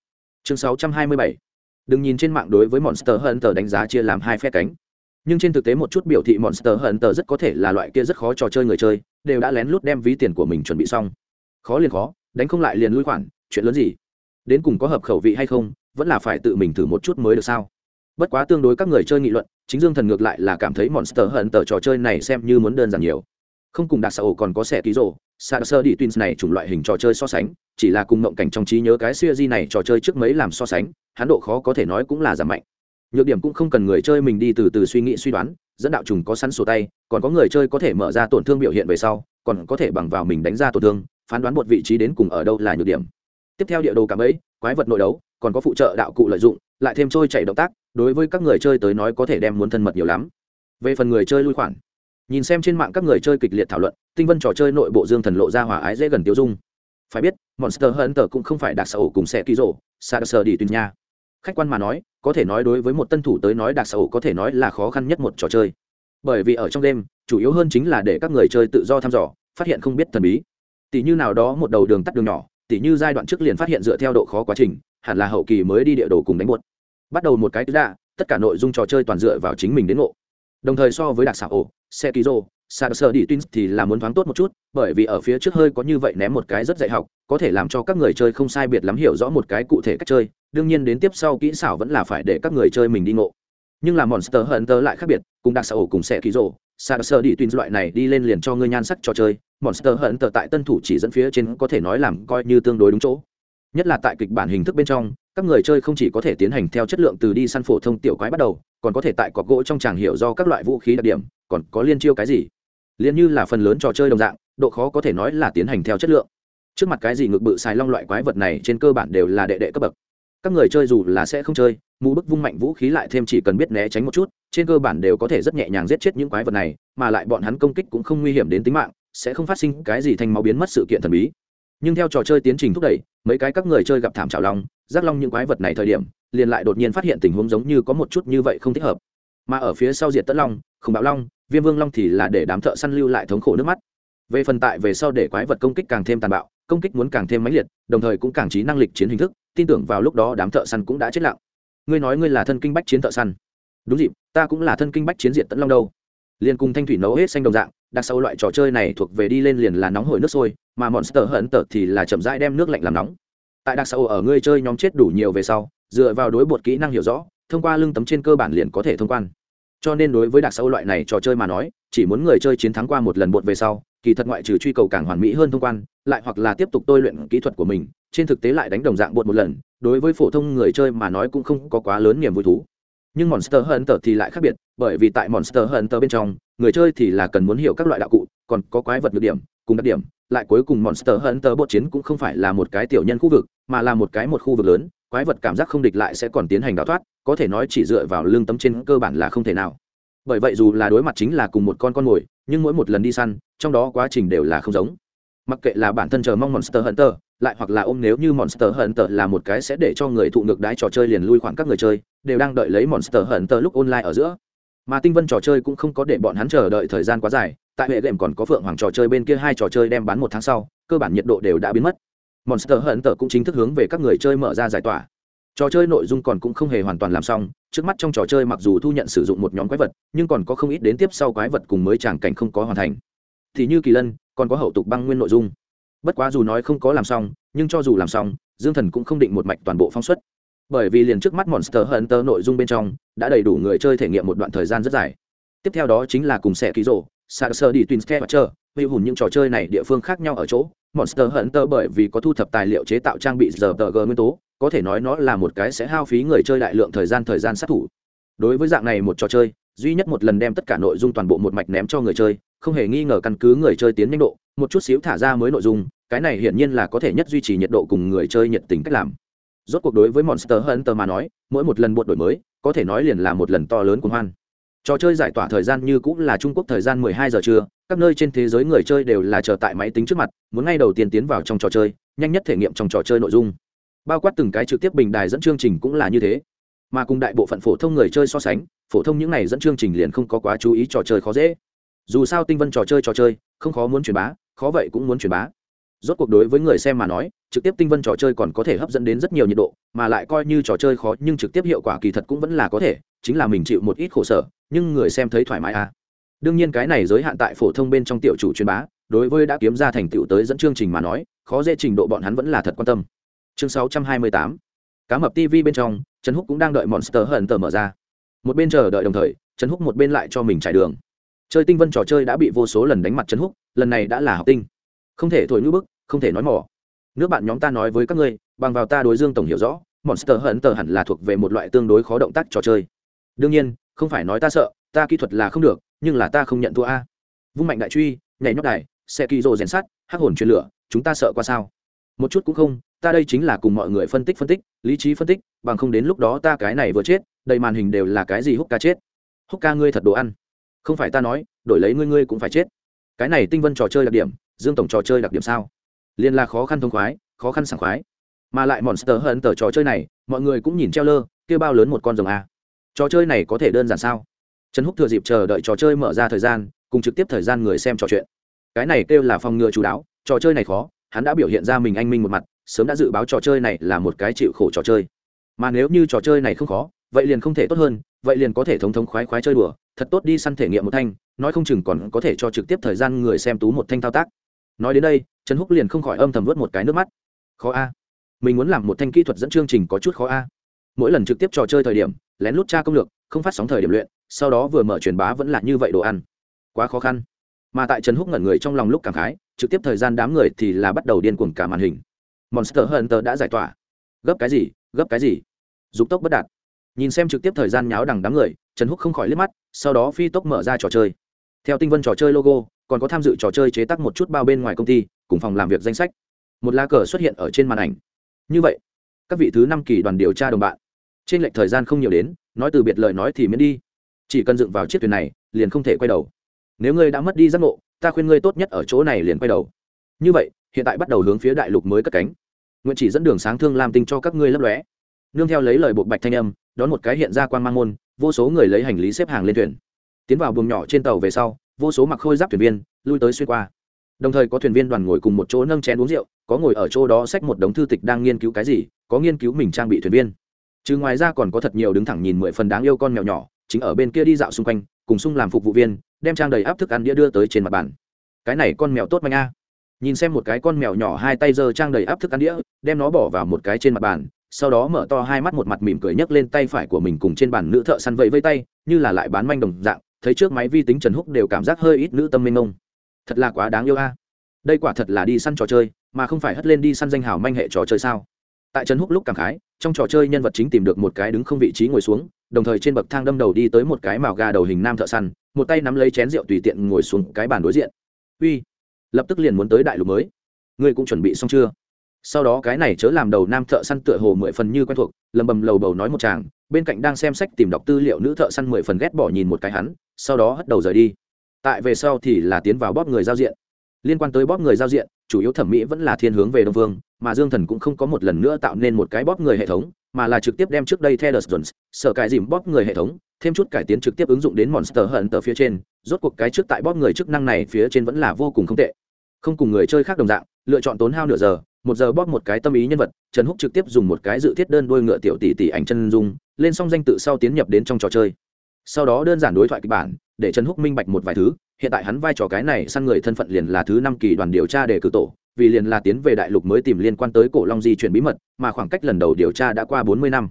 Chương 627 đừng nhìn trên mạng đối với monster hunter đánh giá chia làm hai phe cánh. Nhưng trên thực tế một chút biểu thị monster hunter rất có thể là loại kia rất khó trò chơi người chơi, đều đã lén lút đem ví tiền của mình chuẩn bị xong. Khó liền khó, đánh không lại liền lui khoản, chuyện lớn gì? Đến cùng có hợp khẩu vị hay không, vẫn là phải tự mình thử một chút mới được sao? Bất quá tương đối các người chơi nghị luận, chính dương thần ngược lại là cảm thấy monster hunter trò chơi này xem như muốn đơn giản nhiều. Không cùng đặc xã ổ còn có xẻ ký rộ sa sơ đi twins này chủng loại hình trò chơi so sánh, chỉ là cùng mộng cảnh trong trí nhớ cái siêu di này trò chơi trước mấy làm so sánh, hán độ khó có thể nói cũng là giảm mạnh. Nhược điểm cũng không cần người chơi mình đi từ từ suy nghĩ, suy đoán, dẫn đạo trùng có sẵn sổ tay, còn có người chơi có thể mở ra tổn thương biểu hiện về sau, còn có thể bằng vào mình đánh ra tổn thương, phán đoán một vị trí đến cùng ở đâu là nhược điểm. Tiếp theo địa đồ cảm ấy, quái vật nội đấu, còn có phụ trợ đạo cụ lợi dụng, lại thêm trôi chảy động tác, đối với các người chơi tới nói có thể đem muốn thân mật nhiều lắm. Về phần người chơi lui khoản nhìn xem trên mạng các người chơi kịch liệt thảo luận, tinh vân trò chơi nội bộ dương thần lộ ra hòa ái dễ gần tiêu dung. Phải biết, monster hunter cũng không phải đặc sở cùng xe ký rổ sa sở đi tùy nha. Khách quan mà nói, có thể nói đối với một tân thủ tới nói đặc sở có thể nói là khó khăn nhất một trò chơi. Bởi vì ở trong đêm, chủ yếu hơn chính là để các người chơi tự do thăm dò, phát hiện không biết thần bí. Tỷ như nào đó một đầu đường tắt đường nhỏ, tỷ như giai đoạn trước liền phát hiện dựa theo độ khó quá trình, hẳn là hậu kỳ mới đi địa đồ cùng đánh buốt bắt đầu một cái tứ đa tất cả nội dung trò chơi toàn dựa vào chính mình đến ngộ đồng thời so với đặc xảo ổ xe ký rô sạc sơ đi twins thì là muốn thoáng tốt một chút, bởi vì ở phía trước hơi có như vậy ném một cái rất dạy học, có thể làm cho các người chơi không sai biệt lắm hiểu rõ một cái cụ thể cách chơi, đương nhiên đến tiếp sau kỹ xảo vẫn là phải để các người chơi mình đi ngộ. Nhưng là monster hunter lại khác biệt, cùng đặc xảo ổ cùng xe ký rô sạc sơ đi twins loại này đi lên liền cho ngươi nhan sắc trò chơi, monster hunter tại tân thủ chỉ dẫn phía trên có thể nói làm coi như tương đối đúng chỗ. Nhất là tại kịch bản hình thức bên trong, các người chơi không chỉ có thể tiến hành theo chất lượng từ đi săn phổ thông tiểu quái bắt đầu còn có thể tại cọc gỗ trong tràng hiểu do các loại vũ khí đặc điểm, còn có liên chiêu cái gì? Liên như là phần lớn trò chơi đồng dạng, độ khó có thể nói là tiến hành theo chất lượng. Trước mặt cái gì ngược bự xài long loại quái vật này trên cơ bản đều là đệ đệ cấp bậc. Các người chơi dù là sẽ không chơi, mù bức vung mạnh vũ khí lại thêm chỉ cần biết né tránh một chút, trên cơ bản đều có thể rất nhẹ nhàng giết chết những quái vật này, mà lại bọn hắn công kích cũng không nguy hiểm đến tính mạng, sẽ không phát sinh cái gì thành máu biến mất sự kiện thần bí. Nhưng theo trò chơi tiến trình thúc đẩy, mấy cái các người chơi gặp thảm trào long, giác long những quái vật này thời điểm liền lại đột nhiên phát hiện tình huống giống như có một chút như vậy không thích hợp. Mà ở phía sau diệt tấn long, khủng bạo long, viêm vương long thì là để đám thợ săn lưu lại thống khổ nước mắt. Về phần tại về sau để quái vật công kích càng thêm tàn bạo, công kích muốn càng thêm mãnh liệt, đồng thời cũng càng trí năng lực chiến hình thức, tin tưởng vào lúc đó đám thợ săn cũng đã chết lặng. Ngươi nói ngươi là thân kinh bách chiến thợ săn? Đúng dịp, ta cũng là thân kinh bách chiến diệt tấn long đâu. Liền cùng thanh thủy nấu hết xanh đồng dạng đặc sâu loại trò chơi này thuộc về đi lên liền là nóng hổi nước sôi, mà monster hận tợt thì là chậm rãi đem nước lạnh làm nóng. Tại đặc sâu ở ngươi chơi nhóm chết đủ nhiều về sau dựa vào đối bột kỹ năng hiểu rõ, thông qua lưng tấm trên cơ bản liền có thể thông quan. Cho nên đối với đặc sâu loại này trò chơi mà nói, chỉ muốn người chơi chiến thắng qua một lần bột về sau, kỳ thật ngoại trừ truy cầu càng hoàn mỹ hơn thông quan, lại hoặc là tiếp tục tôi luyện kỹ thuật của mình, trên thực tế lại đánh đồng dạng bột một lần, đối với phổ thông người chơi mà nói cũng không có quá lớn niềm vui thú. Nhưng monster hunter thì lại khác biệt, bởi vì tại monster hunter bên trong, người chơi thì là cần muốn hiểu các loại đạo cụ, còn có quái vật nhược điểm, cùng đặc điểm lại cuối cùng monster hunter bột chiến cũng không phải là một cái tiểu nhân khu vực, mà là một cái một khu vực lớn, quái vật cảm giác không địch lại sẽ còn tiến hành đào thoát, có thể nói chỉ dựa vào lương tấm trên cơ bản là không thể nào. Bởi vậy dù là đối mặt chính là cùng một con con mồi, nhưng mỗi một lần đi săn, trong đó quá trình đều là không giống. Mặc kệ là bản thân chờ mong monster hunter, lại hoặc là ôm nếu như monster hunter là một cái sẽ để cho người thụ ngược đái trò chơi liền lui khoảng các người chơi, đều đang đợi lấy monster hunter lúc online ở giữa mà tinh vân trò chơi cũng không có để bọn hắn chờ đợi thời gian quá dài, tại hệ game còn có phượng hoàng trò chơi bên kia hai trò chơi đem bán một tháng sau, cơ bản nhiệt độ đều đã biến mất. Monster hunter cũng chính thức hướng về các người chơi mở ra giải tỏa. Trò chơi nội dung còn cũng không hề hoàn toàn làm xong, trước mắt trong trò chơi mặc dù thu nhận sử dụng một nhóm quái vật, nhưng còn có không ít đến tiếp sau quái vật cùng mới tràng cảnh không có hoàn thành. Thì như kỳ lân, còn có hậu tục băng nguyên nội dung. Bất quá dù nói không có làm xong, nhưng cho dù làm xong, dương thần cũng không định một mạch toàn bộ phóng xuất bởi vì liền trước mắt monster hunter nội dung bên trong, đã đầy đủ người chơi thể nghiệm một đoạn thời gian rất dài. Tiếp theo đó chính là cùng xe ký rộ sạc sơ đi twin care và chờ hữu hùn những trò chơi này địa phương khác nhau ở chỗ, monster hunter bởi vì có thu thập tài liệu chế tạo trang bị giờ tờ g nguyên tố, có thể nói nó là một cái sẽ hao phí người chơi đại lượng thời gian thời gian sát thủ. Đối với dạng này một trò chơi, duy nhất một lần đem tất cả nội dung toàn bộ một mạch ném cho người chơi, không hề nghi ngờ căn cứ người chơi tiến nhanh độ, một chút xíu thả ra mới nội dung, cái này hiển nhiên là có thể nhất duy trì nhiệt độ cùng người chơi nhiệt tình cách làm rốt cuộc đối với monster hunter mà nói, mỗi một lần buộc đổi mới, có thể nói liền là một lần to lớn của hoan. Trò chơi giải tỏa thời gian như cũng là trung quốc thời gian 12 giờ trưa, các nơi trên thế giới người chơi đều là chờ tại máy tính trước mặt, muốn ngay đầu tiên tiến vào trong trò chơi, nhanh nhất thể nghiệm trong trò chơi nội dung. Bao quát từng cái trực tiếp bình đài dẫn chương trình cũng là như thế. Mà cùng đại bộ phận phổ thông người chơi so sánh, phổ thông những này dẫn chương trình liền không có quá chú ý trò chơi khó dễ. Dù sao tinh vân trò chơi trò chơi, không khó muốn truyền bá, khó vậy cũng muốn truyền bá rốt cuộc đối với người xem mà nói, trực tiếp tinh vân trò chơi còn có thể hấp dẫn đến rất nhiều nhiệt độ, mà lại coi như trò chơi khó nhưng trực tiếp hiệu quả kỳ thật cũng vẫn là có thể, chính là mình chịu một ít khổ sở, nhưng người xem thấy thoải mái à. Đương nhiên cái này giới hạn tại phổ thông bên trong tiểu chủ truyền bá, đối với đã kiếm ra thành tựu tới dẫn chương trình mà nói, khó dễ trình độ bọn hắn vẫn là thật quan tâm. Chương 628 cá mập tv bên trong, trần húc cũng đang đợi monster hận tờ mở ra. Một bên chờ đợi đồng thời, trần húc một bên lại cho mình trải đường. Chơi tinh vân trò chơi đã bị vô số lần đánh mặt trần húc, lần này đã là học tinh. Không thể thổi ngữ bức không thể nói mỏ. Nước bạn nhóm ta nói với các ngươi, bằng vào ta đối dương tổng hiểu rõ, monster hận tờ hẳn là thuộc về một loại tương đối khó động tác trò chơi. Đương nhiên, không phải nói ta sợ, ta kỹ thuật là không được, nhưng là ta không nhận thua a. Vung mạnh đại truy, nhảy nhót đài, xe kỳ rồ rèn sắt, hắc hồn chuyên lửa, chúng ta sợ qua sao? Một chút cũng không, ta đây chính là cùng mọi người phân tích phân tích, lý trí phân tích, bằng không đến lúc đó ta cái này vừa chết, đầy màn hình đều là cái gì húc ca chết? Húc ca ngươi thật đồ ăn. Không phải ta nói, đổi lấy ngươi ngươi cũng phải chết. Cái này tinh vân trò chơi đặc điểm, dương tổng trò chơi đặc điểm sao? Liên là khó khăn thông khoái, khó khăn sảng khoái. Mà lại monster hơn tờ trò chơi này, mọi người cũng nhìn treo lơ kia bao lớn một con rồng a. Trò chơi này có thể đơn giản sao? Trần húc thừa dịp chờ đợi trò chơi mở ra thời gian, cùng trực tiếp thời gian người xem trò chuyện. Cái này kêu là phòng ngừa chú đáo, trò chơi này khó, hắn đã biểu hiện ra mình anh minh một mặt, sớm đã dự báo trò chơi này là một cái chịu khổ trò chơi. Mà nếu như trò chơi này không khó, vậy liền không thể tốt hơn, vậy liền có thể thống thống khoái khoái chơi đùa, thật tốt đi săn thể nghiệm một thanh, nói không chừng còn có thể cho trực tiếp thời gian người xem tú một thanh thao tác. Nói đến đây trần húc liền không khỏi âm thầm vớt một cái nước mắt. Khó a. Mình muốn làm một thanh kỹ thuật dẫn chương trình có chút khó a. Mỗi lần trực tiếp trò chơi thời điểm, lén lút tra công lược, không phát sóng thời điểm luyện, sau đó vừa mở truyền bá vẫn là như vậy đồ ăn. Quá khó khăn. Mà tại trần húc ngẩn người trong lòng lúc cảm khái, trực tiếp thời gian đám người thì là bắt đầu điên cuồng cả màn hình. Monster hunter đã giải tỏa. Gấp cái gì, gấp cái gì? Dục tốc bất đạt. Nhìn xem trực tiếp thời gian nháo đằng đám người, trần húc không khỏi liếc mắt, sau đó phi tốc mở ra trò chơi. Theo tinh vân trò chơi logo còn có tham dự trò chơi chế tác một chút bao bên ngoài công ty, cùng phòng làm việc danh sách. Một lá cờ xuất hiện ở trên màn ảnh. Như vậy, các vị thứ năm kỳ đoàn điều tra đồng bạn, trên lệch thời gian không nhiều đến, nói từ biệt lời nói thì miễn đi. Chỉ cần dựng vào chiếc thuyền này, liền không thể quay đầu. Nếu ngươi đã mất đi giác ngộ, ta khuyên ngươi tốt nhất ở chỗ này liền quay đầu. Như vậy, hiện tại bắt đầu hướng phía đại lục mới cất cánh. Nguyện chỉ dẫn đường sáng thương làm tinh cho các ngươi lấp lóe. Nương theo lấy lời bộ bạch thanh âm, đón một cái hiện ra quan mang môn, vô số người lấy hành lý xếp hàng lên thuyền. Tiến vào buồng nhỏ trên tàu về sau vô số mặc khôi giáp thuyền viên lui tới xuyên qua. Đồng thời có thuyền viên đoàn ngồi cùng một chỗ nâng chén uống rượu, có ngồi ở chỗ đó xách một đống thư tịch đang nghiên cứu cái gì, có nghiên cứu mình trang bị thuyền viên. Chứ ngoài ra còn có thật nhiều đứng thẳng nhìn mười phần đáng yêu con mèo nhỏ, chính ở bên kia đi dạo xung quanh, cùng sung làm phục vụ viên, đem trang đầy áp thức ăn đĩa đưa tới trên mặt bàn. Cái này con mèo tốt manh a. Nhìn xem một cái con mèo nhỏ hai tay giơ trang đầy áp thức ăn đĩa, đem nó bỏ vào một cái trên mặt bàn, sau đó mở to hai mắt một mặt mỉm cười nhấc lên tay phải của mình cùng trên bàn nữ thợ săn vẫy vây tay, như là lại bán manh đồng dạng thấy trước máy vi tính trần húc đều cảm giác hơi ít nữ tâm minh ông. Thật là quá đáng yêu a. Đây quả thật là đi săn trò chơi, mà không phải hất lên đi săn danh hào manh hệ trò chơi sao? Tại trần húc lúc cảm khái, trong trò chơi nhân vật chính tìm được một cái đứng không vị trí ngồi xuống, đồng thời trên bậc thang đâm đầu đi tới một cái màu gà đầu hình nam thợ săn, một tay nắm lấy chén rượu tùy tiện ngồi xuống cái bàn đối diện. Uy, lập tức liền muốn tới đại lục mới. Ngươi cũng chuẩn bị xong chưa? Sau đó cái này chớ làm đầu nam thợ săn tựa hồ mười phần như quen thuộc lầm bầm lầu bầu nói một chàng bên cạnh đang xem sách tìm đọc tư liệu nữ thợ săn mười phần ghét bỏ nhìn một cái hắn sau đó hất đầu rời đi tại về sau thì là tiến vào bóp người giao diện liên quan tới bóp người giao diện chủ yếu thẩm mỹ vẫn là thiên hướng về đông phương mà dương thần cũng không có một lần nữa tạo nên một cái bóp người hệ thống mà là trực tiếp đem trước đây theo Jones, sở cải dìm bóp người hệ thống, thêm chút cải tiến trực tiếp ứng dụng đến Monster Hunter phía trên, rốt cuộc cái trước tại bóp người chức năng này phía trên vẫn là vô cùng không tệ. Không cùng người chơi khác đồng dạng, lựa chọn tốn hao nửa giờ, một giờ bóp một cái tâm ý nhân vật, Trần Húc trực tiếp dùng một cái dự thiết đơn đôi ngựa tiểu tỷ tỷ ảnh chân dung, lên xong danh tự sau tiến nhập đến trong trò chơi. Sau đó đơn giản đối thoại kịch bản, để Trần Húc minh bạch một vài thứ, hiện tại hắn vai trò cái này săn người thân phận liền là thứ năm kỳ đoàn điều tra để cử tổ, vì liền là tiến về đại lục mới tìm liên quan tới cổ long di chuyển bí mật mà khoảng cách lần đầu điều tra đã qua bốn mươi năm.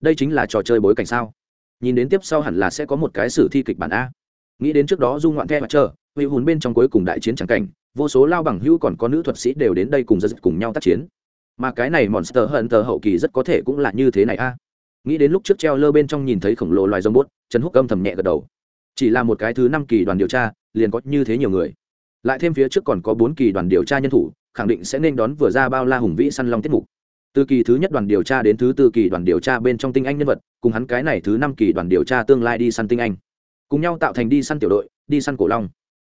Đây chính là trò chơi bối cảnh sao? Nhìn đến tiếp sau hẳn là sẽ có một cái sử thi kịch bản a. Nghĩ đến trước đó du ngoạn the và chờ vị hùn bên trong cuối cùng đại chiến tràng cảnh vô số lao bằng hữu còn có nữ thuật sĩ đều đến đây cùng giật cùng nhau tác chiến. Mà cái này monster hận tờ hậu kỳ rất có thể cũng là như thế này a. Nghĩ đến lúc trước treo lơ bên trong nhìn thấy khổng lồ loài rồng bốt, trần húc âm thầm nhẹ gật đầu. Chỉ là một cái thứ năm kỳ đoàn điều tra, liền có như thế nhiều người. Lại thêm phía trước còn có bốn kỳ đoàn điều tra nhân thủ, khẳng định sẽ nên đón vừa ra bao la hùng vĩ săn long tiết mục. Từ kỳ thứ nhất đoàn điều tra đến thứ tư kỳ đoàn điều tra bên trong tinh anh nhân vật, cùng hắn cái này thứ năm kỳ đoàn điều tra tương lai đi săn tinh anh. Cùng nhau tạo thành đi săn tiểu đội, đi săn cổ long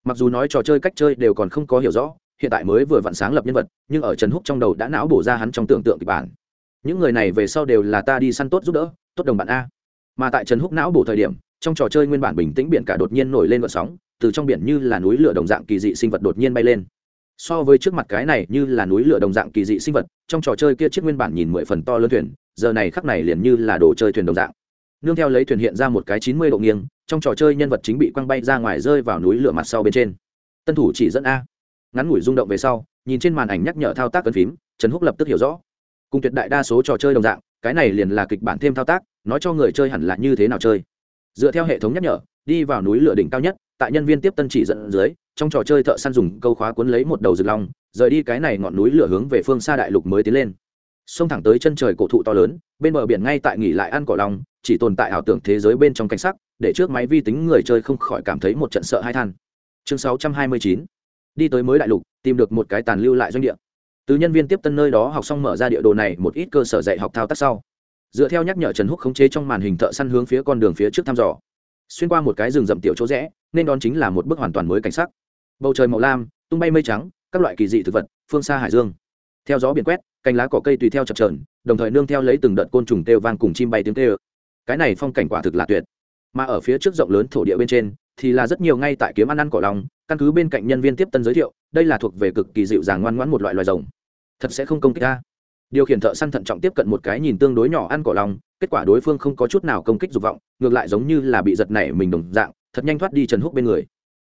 mặc dù nói trò chơi cách chơi đều còn không có hiểu rõ, hiện tại mới vừa vặn sáng lập nhân vật, nhưng ở trần húc trong đầu đã não bổ ra hắn trong tưởng tượng kịch bản. Những người này về sau đều là ta đi săn tốt giúp đỡ, tốt đồng bạn a. Mà tại trần húc não bổ thời điểm, trong trò chơi nguyên bản bình tĩnh biển cả đột nhiên nổi lên vận sóng, từ trong biển như là núi lửa đồng dạng kỳ dị sinh vật đột nhiên bay lên. So với trước mặt cái này như là núi lửa đồng dạng kỳ dị sinh vật, trong trò chơi kia chiếc nguyên bản nhìn mười phần to lớn thuyền, giờ này khắc này liền như là đồ chơi thuyền đồng dạng nương theo lấy thuyền hiện ra một cái chín mươi độ nghiêng, trong trò chơi nhân vật chính bị quăng bay ra ngoài rơi vào núi lửa mặt sau bên trên. Tân thủ chỉ dẫn a. Ngắn ngủi rung động về sau, nhìn trên màn ảnh nhắc nhở thao tác cân phím, trần húc lập tức hiểu rõ. Cùng tuyệt đại đa số trò chơi đồng dạng, cái này liền là kịch bản thêm thao tác, nói cho người chơi hẳn là như thế nào chơi. Dựa theo hệ thống nhắc nhở, đi vào núi lửa đỉnh cao nhất, tại nhân viên tiếp tân chỉ dẫn dưới, trong trò chơi thợ săn dùng câu khóa cuốn lấy một đầu rực long, rời đi cái này ngọn núi lửa hướng về phương xa đại lục mới tiến lên xông thẳng tới chân trời cổ thụ to lớn, bên bờ biển ngay tại nghỉ lại ăn cỏ lòng chỉ tồn tại ảo tưởng thế giới bên trong cảnh sắc, để trước máy vi tính người chơi không khỏi cảm thấy một trận sợ hai than. Chương 629 đi tới mới đại lục, tìm được một cái tàn lưu lại doanh địa. Từ nhân viên tiếp tân nơi đó học xong mở ra địa đồ này, một ít cơ sở dạy học thao tác sau. Dựa theo nhắc nhở trần húc khống chế trong màn hình thợ săn hướng phía con đường phía trước thăm dò. Xuyên qua một cái rừng rậm tiểu chỗ rẽ, nên đón chính là một bức hoàn toàn mới cảnh sắc. Bầu trời màu lam, tung bay mây trắng, các loại kỳ dị thực vật, phương xa hải dương theo gió biển quét, cành lá cỏ cây tùy theo chập trờn đồng thời nương theo lấy từng đợt côn trùng têu vang cùng chim bay tiếng tê cái này phong cảnh quả thực là tuyệt. Mà ở phía trước rộng lớn thổ địa bên trên, thì là rất nhiều ngay tại kiếm ăn ăn cỏ lòng, căn cứ bên cạnh nhân viên tiếp tân giới thiệu, đây là thuộc về cực kỳ dịu dàng ngoan ngoãn một loại loài rồng. Thật sẽ không công kích ta. Điều khiển thợ săn thận trọng tiếp cận một cái nhìn tương đối nhỏ ăn cỏ lòng, kết quả đối phương không có chút nào công kích dục vọng, ngược lại giống như là bị giật nảy mình đồng dạng, thật nhanh thoát đi trần húc bên người.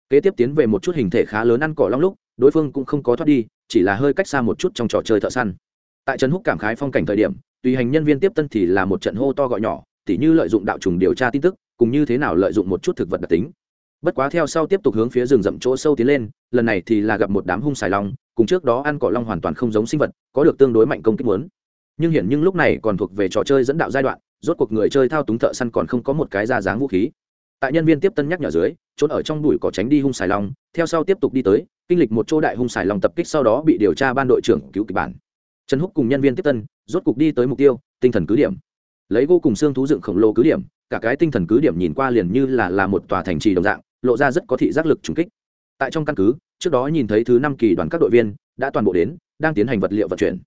Kế tiếp tiến về một chút hình thể khá lớn ăn cỏ long lúc, đối phương cũng không có thoát đi chỉ là hơi cách xa một chút trong trò chơi thợ săn. Tại trần húc cảm khái phong cảnh thời điểm, tùy hành nhân viên tiếp tân thì là một trận hô to gọi nhỏ, tỉ như lợi dụng đạo trùng điều tra tin tức, cùng như thế nào lợi dụng một chút thực vật đặc tính. Bất quá theo sau tiếp tục hướng phía rừng rậm chỗ sâu tiến lên, lần này thì là gặp một đám hung xài long, cùng trước đó ăn cỏ long hoàn toàn không giống sinh vật, có được tương đối mạnh công kích muốn. Nhưng hiển nhưng lúc này còn thuộc về trò chơi dẫn đạo giai đoạn, rốt cuộc người chơi thao túng thợ săn còn không có một cái ra dáng vũ khí tại nhân viên tiếp tân nhắc nhở dưới, trốn ở trong bụi cỏ tránh đi hung xài long, theo sau tiếp tục đi tới, kinh lịch một chỗ đại hung xài long tập kích sau đó bị điều tra ban đội trưởng cứu kịch bản. Trần húc cùng nhân viên tiếp tân, rốt cục đi tới mục tiêu, tinh thần cứ điểm. Lấy vô cùng xương thú dựng khổng lồ cứ điểm, cả cái tinh thần cứ điểm nhìn qua liền như là là một tòa thành trì đồng dạng, lộ ra rất có thị giác lực trùng kích. Tại trong căn cứ, trước đó nhìn thấy thứ năm kỳ đoàn các đội viên, đã toàn bộ đến, đang tiến hành vật liệu vận chuyển.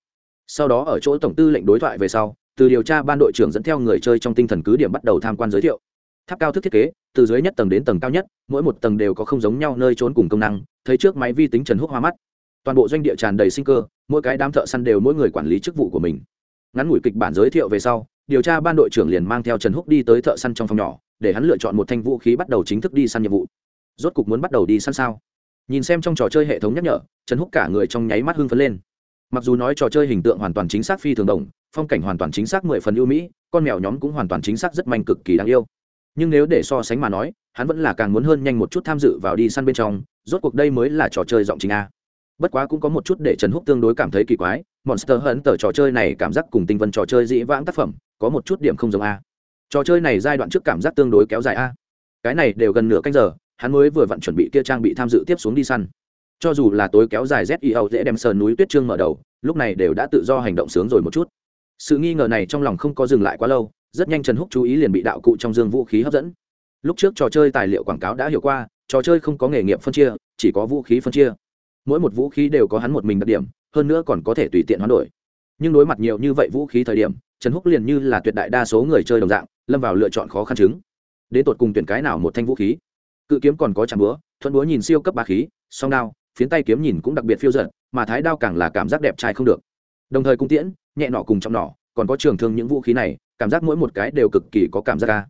Sau đó ở chỗ tổng tư lệnh đối thoại về sau, từ điều tra ban đội trưởng dẫn theo người chơi trong tinh thần cứ điểm bắt đầu tham quan giới thiệu tháp cao thức thiết kế, từ dưới nhất tầng đến tầng cao nhất, mỗi một tầng đều có không giống nhau nơi trốn cùng công năng, thấy trước máy vi tính trần húc hoa mắt. Toàn bộ doanh địa tràn đầy sinh cơ, mỗi cái đám thợ săn đều mỗi người quản lý chức vụ của mình. Ngắn ngủi kịch bản giới thiệu về sau, điều tra ban đội trưởng liền mang theo trần húc đi tới thợ săn trong phòng nhỏ, để hắn lựa chọn một thanh vũ khí bắt đầu chính thức đi săn nhiệm vụ. Rốt cục muốn bắt đầu đi săn sao? Nhìn xem trong trò chơi hệ thống nhắc nhở, trần húc cả người trong nháy mắt hưng phấn lên. Mặc dù nói trò chơi hình tượng hoàn toàn chính xác phi thường đồng, phong cảnh hoàn toàn chính xác mười phần ưu mỹ, con mèo nhóm cũng hoàn toàn chính xác rất manh cực kỳ đáng yêu nhưng nếu để so sánh mà nói, hắn vẫn là càng muốn hơn nhanh một chút tham dự vào đi săn bên trong, rốt cuộc đây mới là trò chơi giọng chính a. Bất quá cũng có một chút để trần húc tương đối cảm thấy kỳ quái, monster hận tờ trò chơi này cảm giác cùng tinh vân trò chơi dĩ vãng tác phẩm, có một chút điểm không giống a. Trò chơi này giai đoạn trước cảm giác tương đối kéo dài a. Cái này đều gần nửa canh giờ, hắn mới vừa vặn chuẩn bị kia trang bị tham dự tiếp xuống đi săn. Cho dù là tối kéo dài zio dễ đem sờ núi tuyết trương mở đầu, lúc này đều đã tự do hành động sướng rồi một chút. Sự nghi ngờ này trong lòng không có dừng lại quá lâu rất nhanh trần húc chú ý liền bị đạo cụ trong dương vũ khí hấp dẫn. Lúc trước trò chơi tài liệu quảng cáo đã hiểu qua, trò chơi không có nghề nghiệp phân chia, chỉ có vũ khí phân chia. Mỗi một vũ khí đều có hắn một mình đặc điểm, hơn nữa còn có thể tùy tiện hoán đổi. Nhưng đối mặt nhiều như vậy vũ khí thời điểm, trần húc liền như là tuyệt đại đa số người chơi đồng dạng, lâm vào lựa chọn khó khăn chứng. Đến tột cùng tuyển cái nào một thanh vũ khí? Cự kiếm còn có chạm búa, thuận búa nhìn siêu cấp ba khí, song đao, phiến tay kiếm nhìn cũng đặc biệt phiêu giận mà thái đao càng là cảm giác đẹp trai không được. Đồng thời cung tiễn, nhẹ nọ cùng trong nọ, còn có trường thương những vũ khí này cảm giác mỗi một cái đều cực kỳ có cảm giác ca.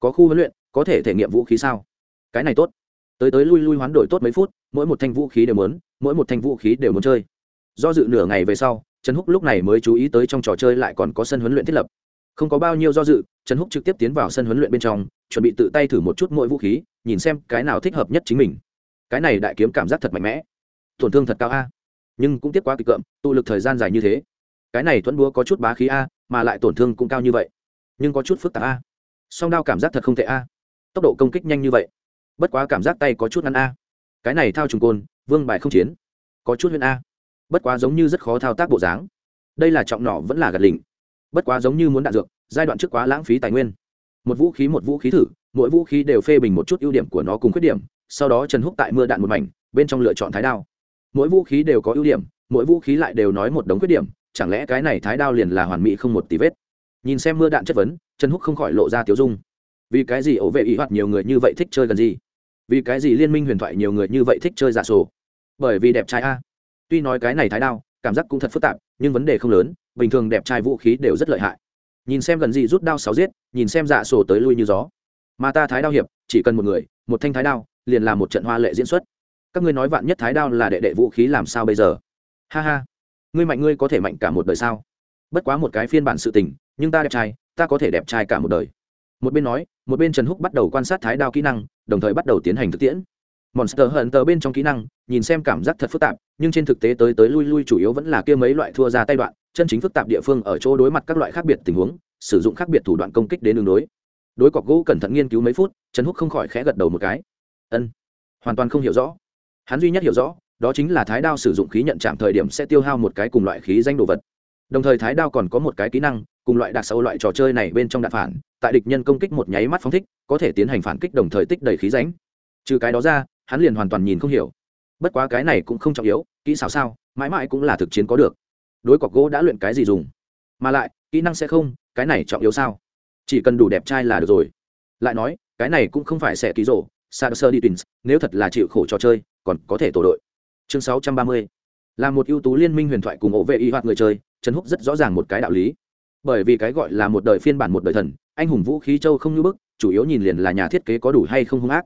Có khu huấn luyện, có thể thể nghiệm vũ khí sao? Cái này tốt. Tới tới lui lui hoán đổi tốt mấy phút, mỗi một thanh vũ khí đều muốn, mỗi một thanh vũ khí đều muốn chơi. Do dự nửa ngày về sau, trần húc lúc này mới chú ý tới trong trò chơi lại còn có sân huấn luyện thiết lập. Không có bao nhiêu do dự, trần húc trực tiếp tiến vào sân huấn luyện bên trong, chuẩn bị tự tay thử một chút mỗi vũ khí, nhìn xem cái nào thích hợp nhất chính mình. Cái này đại kiếm cảm giác thật mạnh mẽ. Tổn thương thật cao a. Nhưng cũng tiếc quá kịch cợm, tụ lực thời gian dài như thế cái này thuẫn búa có chút bá khí a, mà lại tổn thương cũng cao như vậy. Nhưng có chút phức tạp a. Song đao cảm giác thật không tệ a. Tốc độ công kích nhanh như vậy. Bất quá cảm giác tay có chút ngắn a. Cái này thao trùng côn, vương bài không chiến. Có chút huyền a. Bất quá giống như rất khó thao tác bộ dáng. Đây là trọng nỏ vẫn là gạt lỉnh. Bất quá giống như muốn đạn dược, giai đoạn trước quá lãng phí tài nguyên. Một vũ khí, một vũ khí thử, mỗi vũ khí đều phê bình một chút ưu điểm của nó cùng khuyết điểm, sau đó trần húc tại mưa đạn một mảnh, bên trong lựa chọn thái đao. Mỗi vũ khí đều có ưu điểm, mỗi vũ khí lại đều nói một đống khuyết điểm chẳng lẽ cái này thái đao liền là hoàn mỹ không một tí vết? Nhìn xem mưa đạn chất vấn, trần húc không khỏi lộ ra tiếu dung. Vì cái gì ổ vệ ý hoạt nhiều người như vậy thích chơi gần gì? Vì cái gì liên minh huyền thoại nhiều người như vậy thích chơi giả sổ? Bởi vì đẹp trai a. Tuy nói cái này thái đao, cảm giác cũng thật phức tạp, nhưng vấn đề không lớn, bình thường đẹp trai vũ khí đều rất lợi hại. Nhìn xem gần gì rút đao sáu giết, nhìn xem dạ sổ tới lui như gió. Mà ta thái đao hiệp, chỉ cần một người, một thanh thái đao, liền là một trận hoa lệ diễn xuất. Các ngươi nói vạn nhất thái đao là đệ đệ vũ khí làm sao bây giờ? Ha ha ngươi mạnh ngươi có thể mạnh cả một đời sao? Bất quá một cái phiên bản sự tình, nhưng ta đẹp trai, ta có thể đẹp trai cả một đời. Một bên nói, một bên trần húc bắt đầu quan sát thái đao kỹ năng, đồng thời bắt đầu tiến hành thực tiễn. Monster hận tờ bên trong kỹ năng, nhìn xem cảm giác thật phức tạp, nhưng trên thực tế tới tới lui lui chủ yếu vẫn là kia mấy loại thua ra tay đoạn, chân chính phức tạp địa phương ở chỗ đối mặt các loại khác biệt tình huống, sử dụng khác biệt thủ đoạn công kích đến đường đối. Đối cọc gỗ cẩn thận nghiên cứu mấy phút, trần húc không khỏi khẽ gật đầu một cái. Ân, hoàn toàn không hiểu rõ. Hắn duy nhất hiểu rõ đó chính là thái đao sử dụng khí nhận chạm thời điểm sẽ tiêu hao một cái cùng loại khí danh đồ vật. Đồng thời thái đao còn có một cái kỹ năng, cùng loại đặc sâu loại trò chơi này bên trong đạn phản, tại địch nhân công kích một nháy mắt phóng thích, có thể tiến hành phản kích đồng thời tích đầy khí ránh trừ cái đó ra, hắn liền hoàn toàn nhìn không hiểu. Bất quá cái này cũng không trọng yếu, kỹ xảo sao, mãi mãi cũng là thực chiến có được. Đối cọc gỗ đã luyện cái gì dùng? Mà lại, kỹ năng sẽ không, cái này trọng yếu sao? Chỉ cần đủ đẹp trai là được rồi. Lại nói, cái này cũng không phải sẽ ký rổ sa sơ đi twins nếu thật là chịu khổ trò chơi, còn có thể tổ đội chương 630 là một ưu tú liên minh huyền thoại cùng ổ vệ y hoạt người chơi, trần húc rất rõ ràng một cái đạo lý. Bởi vì cái gọi là một đời phiên bản một đời thần, anh hùng vũ khí châu không như bức, chủ yếu nhìn liền là nhà thiết kế có đủ hay không hung ác.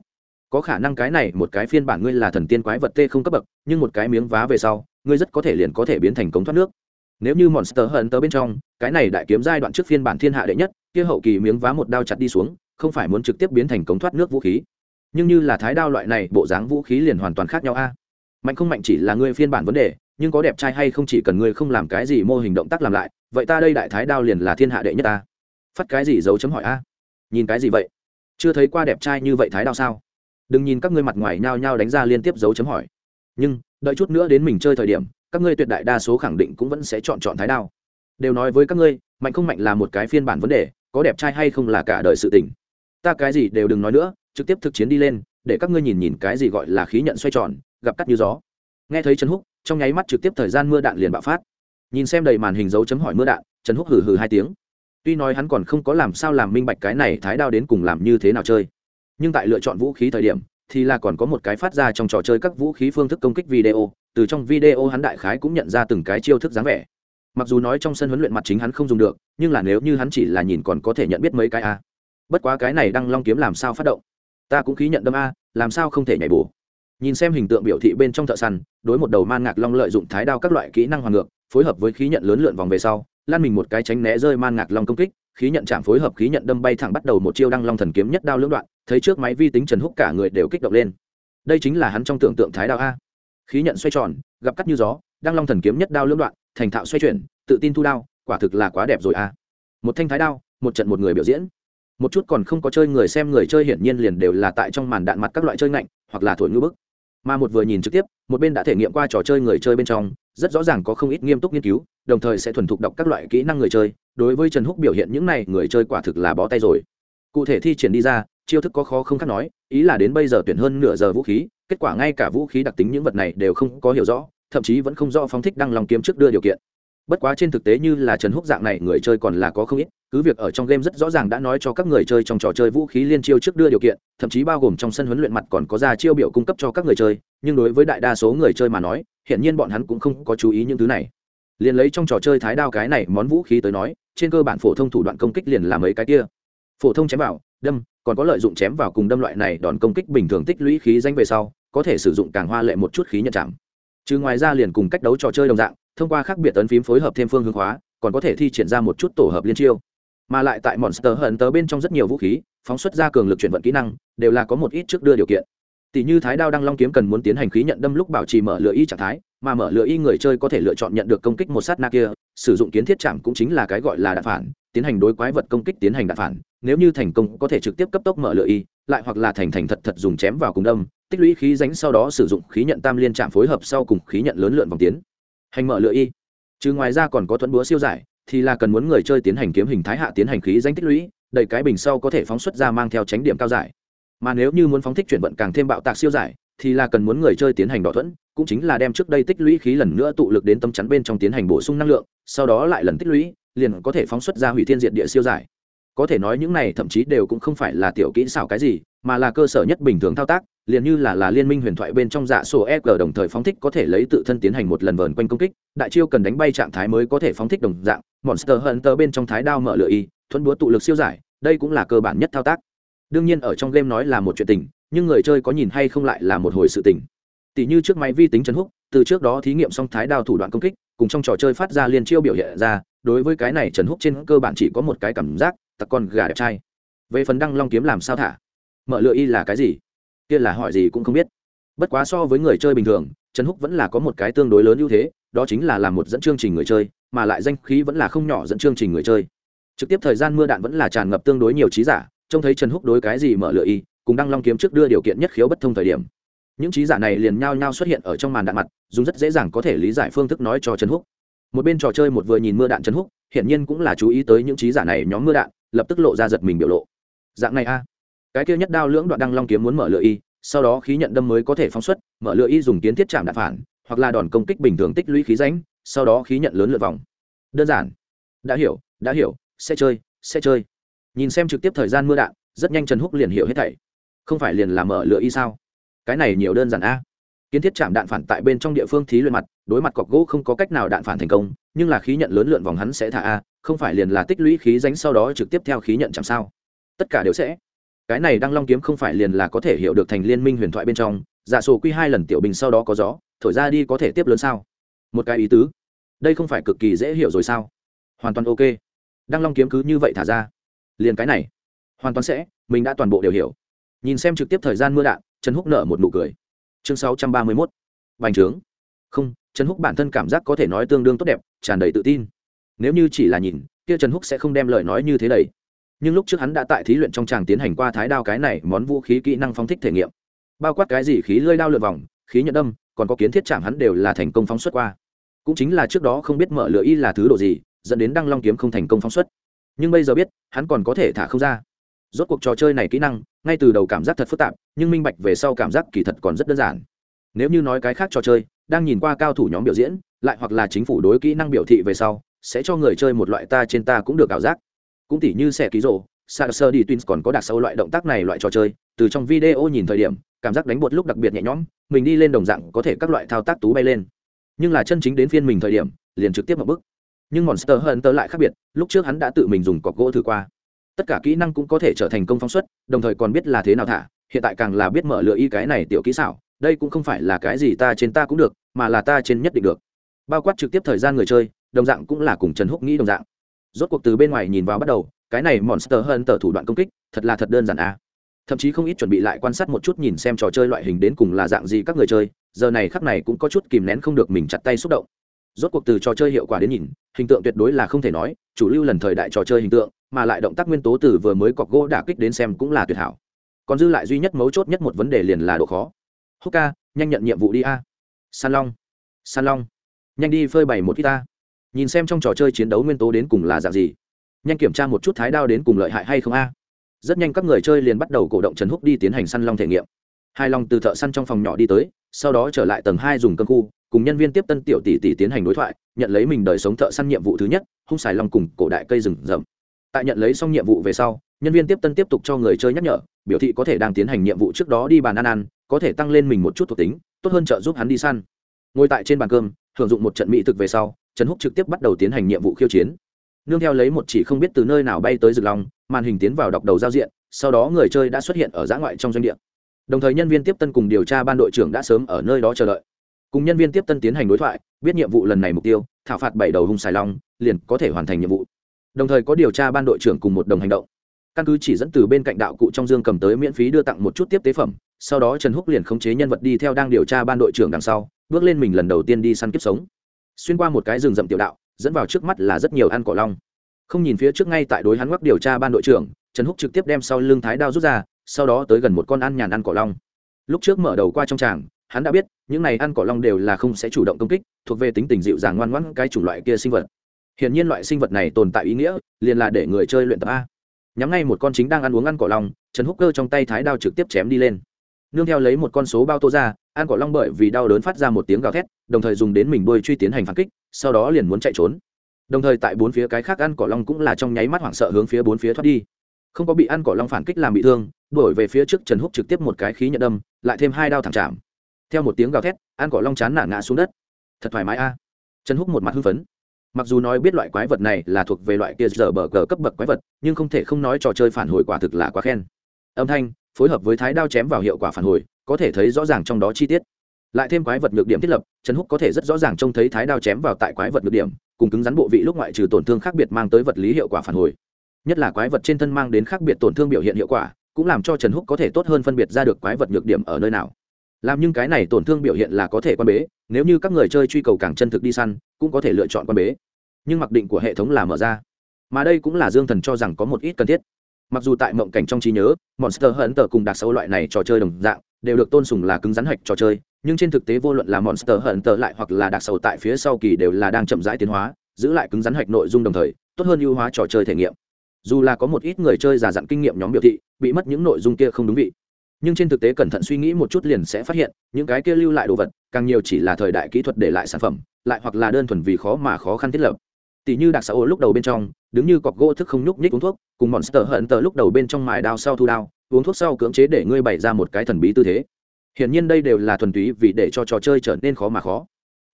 Có khả năng cái này một cái phiên bản ngươi là thần tiên quái vật tê không cấp bậc, nhưng một cái miếng vá về sau, ngươi rất có thể liền có thể biến thành cống thoát nước. Nếu như monster hận tớ bên trong, cái này đại kiếm giai đoạn trước phiên bản thiên hạ đệ nhất, kia hậu kỳ miếng vá một đao chặt đi xuống, không phải muốn trực tiếp biến thành cống thoát nước vũ khí. Nhưng như là thái đao loại này, bộ dáng vũ khí liền hoàn toàn khác nhau a mạnh không mạnh chỉ là ngươi phiên bản vấn đề, nhưng có đẹp trai hay không chỉ cần ngươi không làm cái gì mô hình động tác làm lại, vậy ta đây đại thái đao liền là thiên hạ đệ nhất ta. Phát cái gì dấu chấm hỏi a? Nhìn cái gì vậy? Chưa thấy qua đẹp trai như vậy thái đao sao? Đừng nhìn các ngươi mặt ngoài nhao nhao đánh ra liên tiếp dấu chấm hỏi. Nhưng, đợi chút nữa đến mình chơi thời điểm, các ngươi tuyệt đại đa số khẳng định cũng vẫn sẽ chọn chọn thái đao. Đều nói với các ngươi, mạnh không mạnh là một cái phiên bản vấn đề, có đẹp trai hay không là cả đời sự tình. Ta cái gì đều đừng nói nữa, trực tiếp thực chiến đi lên, để các ngươi nhìn nhìn cái gì gọi là khí nhận xoay tròn gặp cắt như gió. Nghe thấy trần húc, trong nháy mắt trực tiếp thời gian mưa đạn liền bạo phát. Nhìn xem đầy màn hình dấu chấm hỏi mưa đạn, trần húc hừ hừ hai tiếng. Tuy nói hắn còn không có làm sao làm minh bạch cái này thái đao đến cùng làm như thế nào chơi, nhưng tại lựa chọn vũ khí thời điểm, thì là còn có một cái phát ra trong trò chơi các vũ khí phương thức công kích video, từ trong video hắn đại khái cũng nhận ra từng cái chiêu thức dáng vẻ. Mặc dù nói trong sân huấn luyện mặt chính hắn không dùng được, nhưng là nếu như hắn chỉ là nhìn còn có thể nhận biết mấy cái a. Bất quá cái này đang long kiếm làm sao phát động? Ta cũng khí nhận đâm a, làm sao không thể nhảy bổ? Nhìn xem hình tượng biểu thị bên trong thợ săn, đối một đầu man ngạc long lợi dụng thái đao các loại kỹ năng hoàn ngược, phối hợp với khí nhận lớn lượn vòng về sau, lan mình một cái tránh né rơi man ngạc long công kích, khí nhận chạm phối hợp khí nhận đâm bay thẳng bắt đầu một chiêu đăng long thần kiếm nhất đao lưỡng đoạn, thấy trước máy vi tính trần húc cả người đều kích động lên. Đây chính là hắn trong tưởng tượng thái đao a. Khí nhận xoay tròn, gặp cắt như gió, đăng long thần kiếm nhất đao lưỡng đoạn, thành thạo xoay chuyển, tự tin thu đao, quả thực là quá đẹp rồi a. Một thanh thái đao, một trận một người biểu diễn. Một chút còn không có chơi người xem người chơi hiển nhiên liền đều là tại trong màn đạn mặt các loại chơi ngạnh, hoặc là thổi ngư bức mà một vừa nhìn trực tiếp, một bên đã thể nghiệm qua trò chơi người chơi bên trong, rất rõ ràng có không ít nghiêm túc nghiên cứu, đồng thời sẽ thuần thục đọc các loại kỹ năng người chơi. Đối với trần húc biểu hiện những này, người chơi quả thực là bó tay rồi. Cụ thể thi triển đi ra, chiêu thức có khó không khác nói, ý là đến bây giờ tuyển hơn nửa giờ vũ khí, kết quả ngay cả vũ khí đặc tính những vật này đều không có hiểu rõ, thậm chí vẫn không rõ phóng thích đăng lòng kiếm trước đưa điều kiện bất quá trên thực tế như là trần húc dạng này người chơi còn là có không ít, cứ việc ở trong game rất rõ ràng đã nói cho các người chơi trong trò chơi vũ khí liên chiêu trước đưa điều kiện, thậm chí bao gồm trong sân huấn luyện mặt còn có ra chiêu biểu cung cấp cho các người chơi, nhưng đối với đại đa số người chơi mà nói hiện nhiên bọn hắn cũng không có chú ý những thứ này. Liền lấy trong trò chơi thái đao cái này món vũ khí tới nói, trên cơ bản phổ thông thủ đoạn công kích liền là mấy cái kia. Phổ thông chém vào, đâm, còn có lợi dụng chém vào cùng đâm loại này đòn công kích bình thường tích lũy khí danh về sau, có thể sử dụng càng hoa lệ một chút khí nhận chạm. Chứ ngoài ra liền cùng cách đấu trò chơi đồng dạng thông qua khác biệt tấn phím phối hợp thêm phương hướng hóa, còn có thể thi triển ra một chút tổ hợp liên chiêu. Mà lại tại monster hận tớ bên trong rất nhiều vũ khí, phóng xuất ra cường lực chuyển vận kỹ năng, đều là có một ít trước đưa điều kiện. Tỷ như thái đao đăng long kiếm cần muốn tiến hành khí nhận đâm lúc bảo trì mở lửa y trạng thái, mà mở lửa y người chơi có thể lựa chọn nhận được công kích một sát na kia, sử dụng kiến thiết chạm cũng chính là cái gọi là đạn phản, tiến hành đối quái vật công kích tiến hành đạn phản. Nếu như thành công, có thể trực tiếp cấp tốc mở lửa y, lại hoặc là thành thành thật thật dùng chém vào cùng đâm, tích lũy khí ránh sau đó sử dụng khí nhận tam liên chạm phối hợp sau cùng khí nhận lớn lượn vòng tiến hành mở lựa y. Chứ ngoài ra còn có thuẫn búa siêu giải, thì là cần muốn người chơi tiến hành kiếm hình thái hạ tiến hành khí danh tích lũy đầy cái bình sau có thể phóng xuất ra mang theo tránh điểm cao giải. Mà nếu như muốn phóng thích chuyển vận càng thêm bạo tạc siêu giải, thì là cần muốn người chơi tiến hành đỏ thuẫn, cũng chính là đem trước đây tích lũy khí lần nữa tụ lực đến tâm chắn bên trong tiến hành bổ sung năng lượng, sau đó lại lần tích lũy, liền có thể phóng xuất ra hủy thiên diệt địa siêu giải có thể nói những này thậm chí đều cũng không phải là tiểu kỹ xảo cái gì, mà là cơ sở nhất bình thường thao tác, liền như là là liên minh huyền thoại bên trong dạ sổ e g đồng thời phóng thích có thể lấy tự thân tiến hành một lần vờn quanh công kích, đại chiêu cần đánh bay trạng thái mới có thể phóng thích đồng dạng, monster hunter bên trong thái đao mở lửa y, thuẫn búa tụ lực siêu giải, đây cũng là cơ bản nhất thao tác. Đương nhiên ở trong game nói là một chuyện tình, nhưng người chơi có nhìn hay không lại là một hồi sự tình. Tỷ như trước máy vi tính chấn húc từ trước đó thí nghiệm xong thái đao thủ đoạn công kích, cùng trong trò chơi phát ra liên chiêu biểu hiện ra, đối với cái này trần húc trên cơ bản chỉ có một cái cảm giác tặc con gà đẹp trai. Về phần đăng long kiếm làm sao thả? Mở lựa y là cái gì? Kia là hỏi gì cũng không biết. Bất quá so với người chơi bình thường, trần húc vẫn là có một cái tương đối lớn ưu thế, đó chính là làm một dẫn chương trình người chơi, mà lại danh khí vẫn là không nhỏ dẫn chương trình người chơi. Trực tiếp thời gian mưa đạn vẫn là tràn ngập tương đối nhiều trí giả, trông thấy trần húc đối cái gì mở lựa y, cùng đăng long kiếm trước đưa điều kiện nhất khiếu bất thông thời điểm. Những trí giả này liền nhao nhao xuất hiện ở trong màn đạn mặt, dùng rất dễ dàng có thể lý giải phương thức nói cho trần húc. Một bên trò chơi một vừa nhìn mưa đạn trần húc, hiển nhiên cũng là chú ý tới những trí giả này nhóm mưa đạn lập tức lộ ra giật mình biểu lộ. Dạng này a. Cái kia nhất đao lưỡng đoạn đăng long kiếm muốn mở lựa y, sau đó khí nhận đâm mới có thể phóng xuất, mở lựa y dùng kiến thiết chạm đạn phản, hoặc là đòn công kích bình thường tích lũy khí ránh sau đó khí nhận lớn lượt vòng. Đơn giản. Đã hiểu đã hiểu, sẽ chơi sẽ chơi. Nhìn xem trực tiếp thời gian mưa đạn, rất nhanh trần húc liền hiểu hết thảy. Không phải liền là mở lựa y sao? Cái này nhiều đơn giản a kiến thiết chạm đạn phản tại bên trong địa phương thí luyện mặt, đối mặt cọc gỗ không có cách nào đạn phản thành công, nhưng là khí nhận lớn lượn vòng hắn sẽ thả a, không phải liền là tích lũy khí ránh sau đó trực tiếp theo khí nhận chạm sao? Tất cả đều sẽ. Cái này đăng long kiếm không phải liền là có thể hiểu được thành liên minh huyền thoại bên trong, giả sổ quy hai lần tiểu bình sau đó có gió, thổi ra đi có thể tiếp lớn sao? Một cái ý tứ. Đây không phải cực kỳ dễ hiểu rồi sao? Hoàn toàn ok. Đăng long kiếm cứ như vậy thả ra. Liền cái này. Hoàn toàn sẽ, mình đã toàn bộ đều hiểu. Nhìn xem trực tiếp thời gian mưa đạn, trần húc nở một nụ cười chương sáu trăm ba mươi mốt. Bành trướng. Không, trần húc bản thân cảm giác có thể nói tương đương tốt đẹp, tràn đầy tự tin. Nếu như chỉ là nhìn, kia trần húc sẽ không đem lời nói như thế đầy nhưng lúc trước hắn đã tại thí luyện trong tràng tiến hành qua thái đao cái này món vũ khí kỹ năng phóng thích thể nghiệm. Bao quát cái gì khí lơi đao lượt vòng, khí nhận đâm, còn có kiến thiết chạm hắn đều là thành công phóng xuất qua. Cũng chính là trước đó không biết mở lửa y là thứ độ gì, dẫn đến đăng long kiếm không thành công phóng xuất. Nhưng bây giờ biết, hắn còn có thể thả không ra rốt cuộc trò chơi này kỹ năng, ngay từ đầu cảm giác thật phức tạp, nhưng minh bạch về sau cảm giác kỳ thật còn rất đơn giản. Nếu như nói cái khác trò chơi, đang nhìn qua cao thủ nhóm biểu diễn, lại hoặc là chính phủ đối kỹ năng biểu thị về sau, sẽ cho người chơi một loại ta trên ta cũng được ảo giác. Cũng tỉ như xe ký rộ sơ đi twins còn có đặc sâu loại động tác này loại trò chơi, từ trong video nhìn thời điểm, cảm giác đánh bột lúc đặc biệt nhẹ nhõm, mình đi lên đồng dạng có thể các loại thao tác tú bay lên. Nhưng là chân chính đến phiên mình thời điểm, liền trực tiếp một bước. Nhưng monster hunter lại khác biệt, lúc trước hắn đã tự mình dùng cọc gỗ thử qua tất cả kỹ năng cũng có thể trở thành công phóng xuất, đồng thời còn biết là thế nào thả, hiện tại càng là biết mở lựa y cái này tiểu kỹ xảo, đây cũng không phải là cái gì ta trên ta cũng được, mà là ta trên nhất định được. Bao quát trực tiếp thời gian người chơi, đồng dạng cũng là cùng trần húc nghĩ đồng dạng. Rốt cuộc từ bên ngoài nhìn vào bắt đầu, cái này monster hơn tờ thủ đoạn công kích, thật là thật đơn giản à. thậm chí không ít chuẩn bị lại quan sát một chút nhìn xem trò chơi loại hình đến cùng là dạng gì các người chơi, giờ này khắc này cũng có chút kìm nén không được mình chặt tay xúc động rốt cuộc từ trò chơi hiệu quả đến nhìn, hình tượng tuyệt đối là không thể nói, chủ lưu lần thời đại trò chơi hình tượng, mà lại động tác nguyên tố từ vừa mới cọc gỗ đả kích đến xem cũng là tuyệt hảo. Còn dư lại duy nhất mấu chốt nhất một vấn đề liền là độ khó. Húc nhanh nhận nhiệm vụ đi a. San long san long, nhanh đi phơi bày một ít ta. Nhìn xem trong trò chơi chiến đấu nguyên tố đến cùng là dạng gì. Nhanh kiểm tra một chút thái đao đến cùng lợi hại hay không a. Rất nhanh các người chơi liền bắt đầu cổ động trần húc đi tiến hành săn long thể nghiệm hai long từ thợ săn trong phòng nhỏ đi tới, sau đó trở lại tầng hai dùng cơm khu, cùng nhân viên tiếp tân tiểu tỷ tỷ tiến hành đối thoại, nhận lấy mình đời sống thợ săn nhiệm vụ thứ nhất, hung xài long cùng cổ đại cây rừng rậm. Tại nhận lấy xong nhiệm vụ về sau, nhân viên tiếp tân tiếp tục cho người chơi nhắc nhở, biểu thị có thể đang tiến hành nhiệm vụ trước đó đi bàn ăn ăn, có thể tăng lên mình một chút thuộc tính, tốt hơn trợ giúp hắn đi săn. Ngồi tại trên bàn cơm hưởng dụng một trận mỹ thực về sau, trần húc trực tiếp bắt đầu tiến hành nhiệm vụ khiêu chiến. Nương theo lấy một chỉ không biết từ nơi nào bay tới rực long, màn hình tiến vào đọc đầu giao diện, sau đó người chơi đã xuất hiện ở giã ngoại trong doanh địa đồng thời nhân viên tiếp tân cùng điều tra ban đội trưởng đã sớm ở nơi đó chờ đợi. Cùng nhân viên tiếp tân tiến hành đối thoại, biết nhiệm vụ lần này mục tiêu, thảo phạt bảy đầu hung xài long, liền có thể hoàn thành nhiệm vụ. Đồng thời có điều tra ban đội trưởng cùng một đồng hành động. Căn cứ chỉ dẫn từ bên cạnh đạo cụ trong dương cầm tới miễn phí đưa tặng một chút tiếp tế phẩm, sau đó trần húc liền khống chế nhân vật đi theo đang điều tra ban đội trưởng đằng sau, bước lên mình lần đầu tiên đi săn kiếp sống. Xuyên qua một cái rừng rậm tiểu đạo, dẫn vào trước mắt là rất nhiều ăn cỏ long. Không nhìn phía trước ngay tại đối hắn ngoắc điều tra ban đội trưởng, trần húc trực tiếp đem sau lưng thái đao rút ra sau đó tới gần một con ăn nhàn ăn cỏ long. Lúc trước mở đầu qua trong tràng, hắn đã biết, những này ăn cỏ long đều là không sẽ chủ động công kích, thuộc về tính tình dịu dàng ngoan ngoãn cái chủng loại kia sinh vật. Hiển nhiên loại sinh vật này tồn tại ý nghĩa, liền là để người chơi luyện tập a. Nhắm ngay một con chính đang ăn uống ăn cỏ long, trần húc cơ trong tay thái đao trực tiếp chém đi lên. Nương theo lấy một con số bao tô ra, ăn cỏ long bởi vì đau đớn phát ra một tiếng gào thét, đồng thời dùng đến mình đuôi truy tiến hành phản kích, sau đó liền muốn chạy trốn. Đồng thời tại bốn phía cái khác ăn cỏ long cũng là trong nháy mắt hoảng sợ hướng phía bốn phía thoát đi không có bị ăn cỏ long phản kích làm bị thương đổi về phía trước trần húc trực tiếp một cái khí nhận đâm, lại thêm hai đao thẳng chạm. Theo một tiếng gào thét, ăn cỏ long chán nản ngã xuống đất. Thật thoải mái a. Trần húc một mặt hưng phấn. Mặc dù nói biết loại quái vật này là thuộc về loại kia giờ bờ cờ cấp bậc quái vật, nhưng không thể không nói trò chơi phản hồi quả thực là quá khen. Âm thanh, phối hợp với thái đao chém vào hiệu quả phản hồi, có thể thấy rõ ràng trong đó chi tiết. Lại thêm quái vật nhược điểm thiết lập, trần húc có thể rất rõ ràng trông thấy thái đao chém vào tại quái vật nhược điểm, cùng cứng rắn bộ vị lúc ngoại trừ tổn thương khác biệt mang tới vật lý hiệu quả phản hồi nhất là quái vật trên thân mang đến khác biệt tổn thương biểu hiện hiệu quả, cũng làm cho trần húc có thể tốt hơn phân biệt ra được quái vật nhược điểm ở nơi nào. Làm nhưng cái này tổn thương biểu hiện là có thể quan bế, nếu như các người chơi truy cầu càng chân thực đi săn, cũng có thể lựa chọn quan bế. Nhưng mặc định của hệ thống là mở ra. Mà đây cũng là dương thần cho rằng có một ít cần thiết. Mặc dù tại mộng cảnh trong trí nhớ, monster hận tờ cùng đặc sâu loại này trò chơi đồng dạng, đều được tôn sùng là cứng rắn hạch trò chơi, nhưng trên thực tế vô luận là monster hận tờ lại hoặc là đặc sâu tại phía sau kỳ đều là đang chậm rãi tiến hóa, giữ lại cứng rắn hạch nội dung đồng thời, tốt hơn ưu hóa trò chơi thể nghiệm dù là có một ít người chơi già dặn kinh nghiệm nhóm biểu thị, bị mất những nội dung kia không đúng vị. Nhưng trên thực tế cẩn thận suy nghĩ một chút liền sẽ phát hiện, những cái kia lưu lại đồ vật, càng nhiều chỉ là thời đại kỹ thuật để lại sản phẩm, lại hoặc là đơn thuần vì khó mà khó khăn thiết lập. Tỷ như đặc xã ô lúc đầu bên trong, đứng như cọc gỗ thức không nhúc nhích uống thuốc, cùng monster hận tờ lúc đầu bên trong mài đao sau thu đao, uống thuốc sau cưỡng chế để ngươi bày ra một cái thần bí tư thế. Hiển nhiên đây đều là thuần túy vì để cho trò chơi trở nên khó mà khó.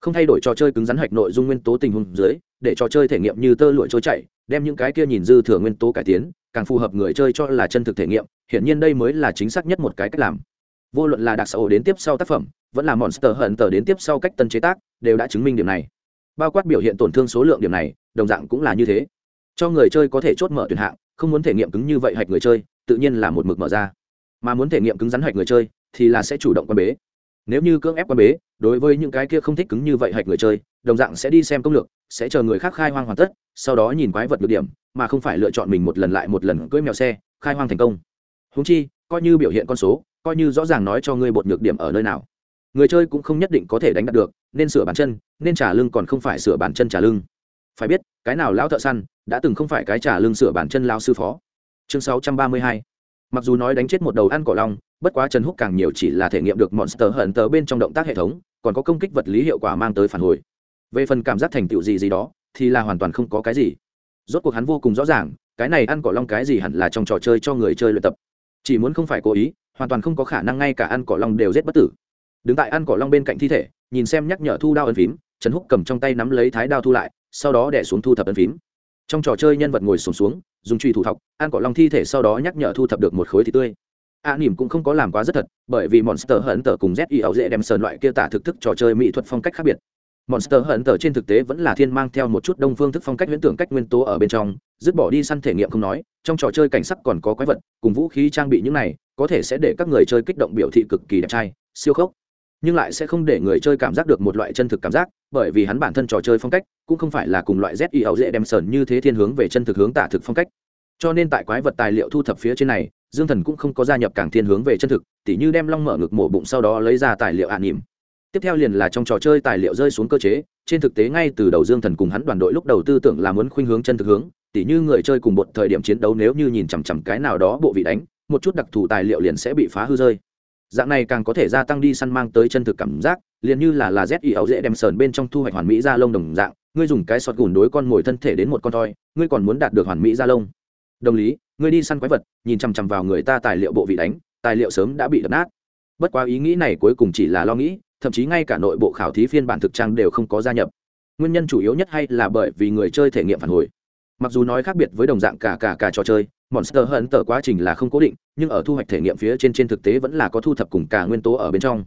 Không thay đổi trò chơi cứng rắn hạch nội dung nguyên tố tình huống dưới, để trò chơi thể nghiệm như tơ lụa trôi chảy đem những cái kia nhìn dư thừa nguyên tố cải tiến, càng phù hợp người chơi cho là chân thực thể nghiệm, hiển nhiên đây mới là chính xác nhất một cái cách làm. Vô luận là đặc xã đến tiếp sau tác phẩm, vẫn là monster hận tờ đến tiếp sau cách tân chế tác, đều đã chứng minh điểm này. Bao quát biểu hiện tổn thương số lượng điểm này, đồng dạng cũng là như thế. Cho người chơi có thể chốt mở tuyển hạng, không muốn thể nghiệm cứng như vậy hạch người chơi, tự nhiên là một mực mở ra. Mà muốn thể nghiệm cứng rắn hạch người chơi, thì là sẽ chủ động quan bế nếu như cưỡng ép quan bế, đối với những cái kia không thích cứng như vậy hạch người chơi, đồng dạng sẽ đi xem công lược, sẽ chờ người khác khai hoang hoàn tất, sau đó nhìn quái vật được điểm, mà không phải lựa chọn mình một lần lại một lần cưỡi mèo xe, khai hoang thành công. Húng chi, coi như biểu hiện con số, coi như rõ ràng nói cho ngươi bột nhược điểm ở nơi nào. Người chơi cũng không nhất định có thể đánh đặt được, nên sửa bàn chân, nên trả lưng còn không phải sửa bàn chân trả lưng. Phải biết, cái nào lão thợ săn đã từng không phải cái trả lưng sửa bàn chân lao sư phó. Chương 632 mặc dù nói đánh chết một đầu ăn cỏ long bất quá trần húc càng nhiều chỉ là thể nghiệm được monster hận tớ bên trong động tác hệ thống còn có công kích vật lý hiệu quả mang tới phản hồi. Về phần cảm giác thành tựu gì gì đó thì là hoàn toàn không có cái gì. Rốt cuộc hắn vô cùng rõ ràng cái này ăn cỏ long cái gì hẳn là trong trò chơi cho người chơi luyện tập. Chỉ muốn không phải cố ý hoàn toàn không có khả năng ngay cả ăn cỏ long đều giết bất tử. Đứng tại ăn cỏ long bên cạnh thi thể nhìn xem nhắc nhở thu đao ấn phím trần húc cầm trong tay nắm lấy thái đao thu lại sau đó đẻ xuống thu thập ấn phím. Trong trò chơi nhân vật ngồi sùng xuống, xuống dùng truy thủ thọc ăn cỏ long thi thể sau đó nhắc nhở thu thập được một khối thịt tươi a à, nỉm cũng không có làm quá rất thật bởi vì monster hận tờ cùng z y ẩu dễ đem sờn loại kia tả thực thức trò chơi mỹ thuật phong cách khác biệt. Monster hận tờ trên thực tế vẫn là thiên mang theo một chút đông phương thức phong cách viễn tưởng cách nguyên tố ở bên trong dứt bỏ đi săn thể nghiệm không nói trong trò chơi cảnh sắc còn có quái vật cùng vũ khí trang bị những này có thể sẽ để các người chơi kích động biểu thị cực kỳ đẹp trai siêu khốc. Nhưng lại sẽ không để người chơi cảm giác được một loại chân thực cảm giác bởi vì hắn bản thân trò chơi phong cách cũng không phải là cùng loại z y ẩu dễ đem sờn như thế thiên hướng về chân thực hướng tả thực phong cách. Cho nên tại quái vật tài liệu thu thập phía trên này dương thần cũng không có gia nhập càng thiên hướng về chân thực, tỉ như đem long mở ngực mổ bụng sau đó lấy ra tài liệu ạ nỉm. Tiếp theo liền là trong trò chơi tài liệu rơi xuống cơ chế, trên thực tế ngay từ đầu dương thần cùng hắn đoàn đội lúc đầu tư tưởng là muốn khuynh hướng chân thực hướng, tỉ như người chơi cùng một thời điểm chiến đấu nếu như nhìn chằm chằm cái nào đó bộ vị đánh, một chút đặc thù tài liệu liền sẽ bị phá hư rơi. Dạng này càng có thể gia tăng đi săn mang tới chân thực cảm giác, liền như là là z y ấu dễ đem sờn bên trong thu hoạch hoàn mỹ da lông đồng dạng, ngươi dùng cái sọt gùn đối con ngồi thân thể đến một con toi, ngươi còn muốn đạt được hoàn mỹ da lông. Đồng lý ngươi đi săn quái vật, nhìn chằm chằm vào người ta tài liệu bộ vị đánh, tài liệu sớm đã bị đập nát. Bất quá ý nghĩ này cuối cùng chỉ là lo nghĩ, thậm chí ngay cả nội bộ khảo thí phiên bản thực trang đều không có gia nhập. Nguyên nhân chủ yếu nhất hay là bởi vì người chơi thể nghiệm phản hồi. Mặc dù nói khác biệt với đồng dạng cả cả cả trò chơi, monster hận tờ quá trình là không cố định, nhưng ở thu hoạch thể nghiệm phía trên trên thực tế vẫn là có thu thập cùng cả nguyên tố ở bên trong.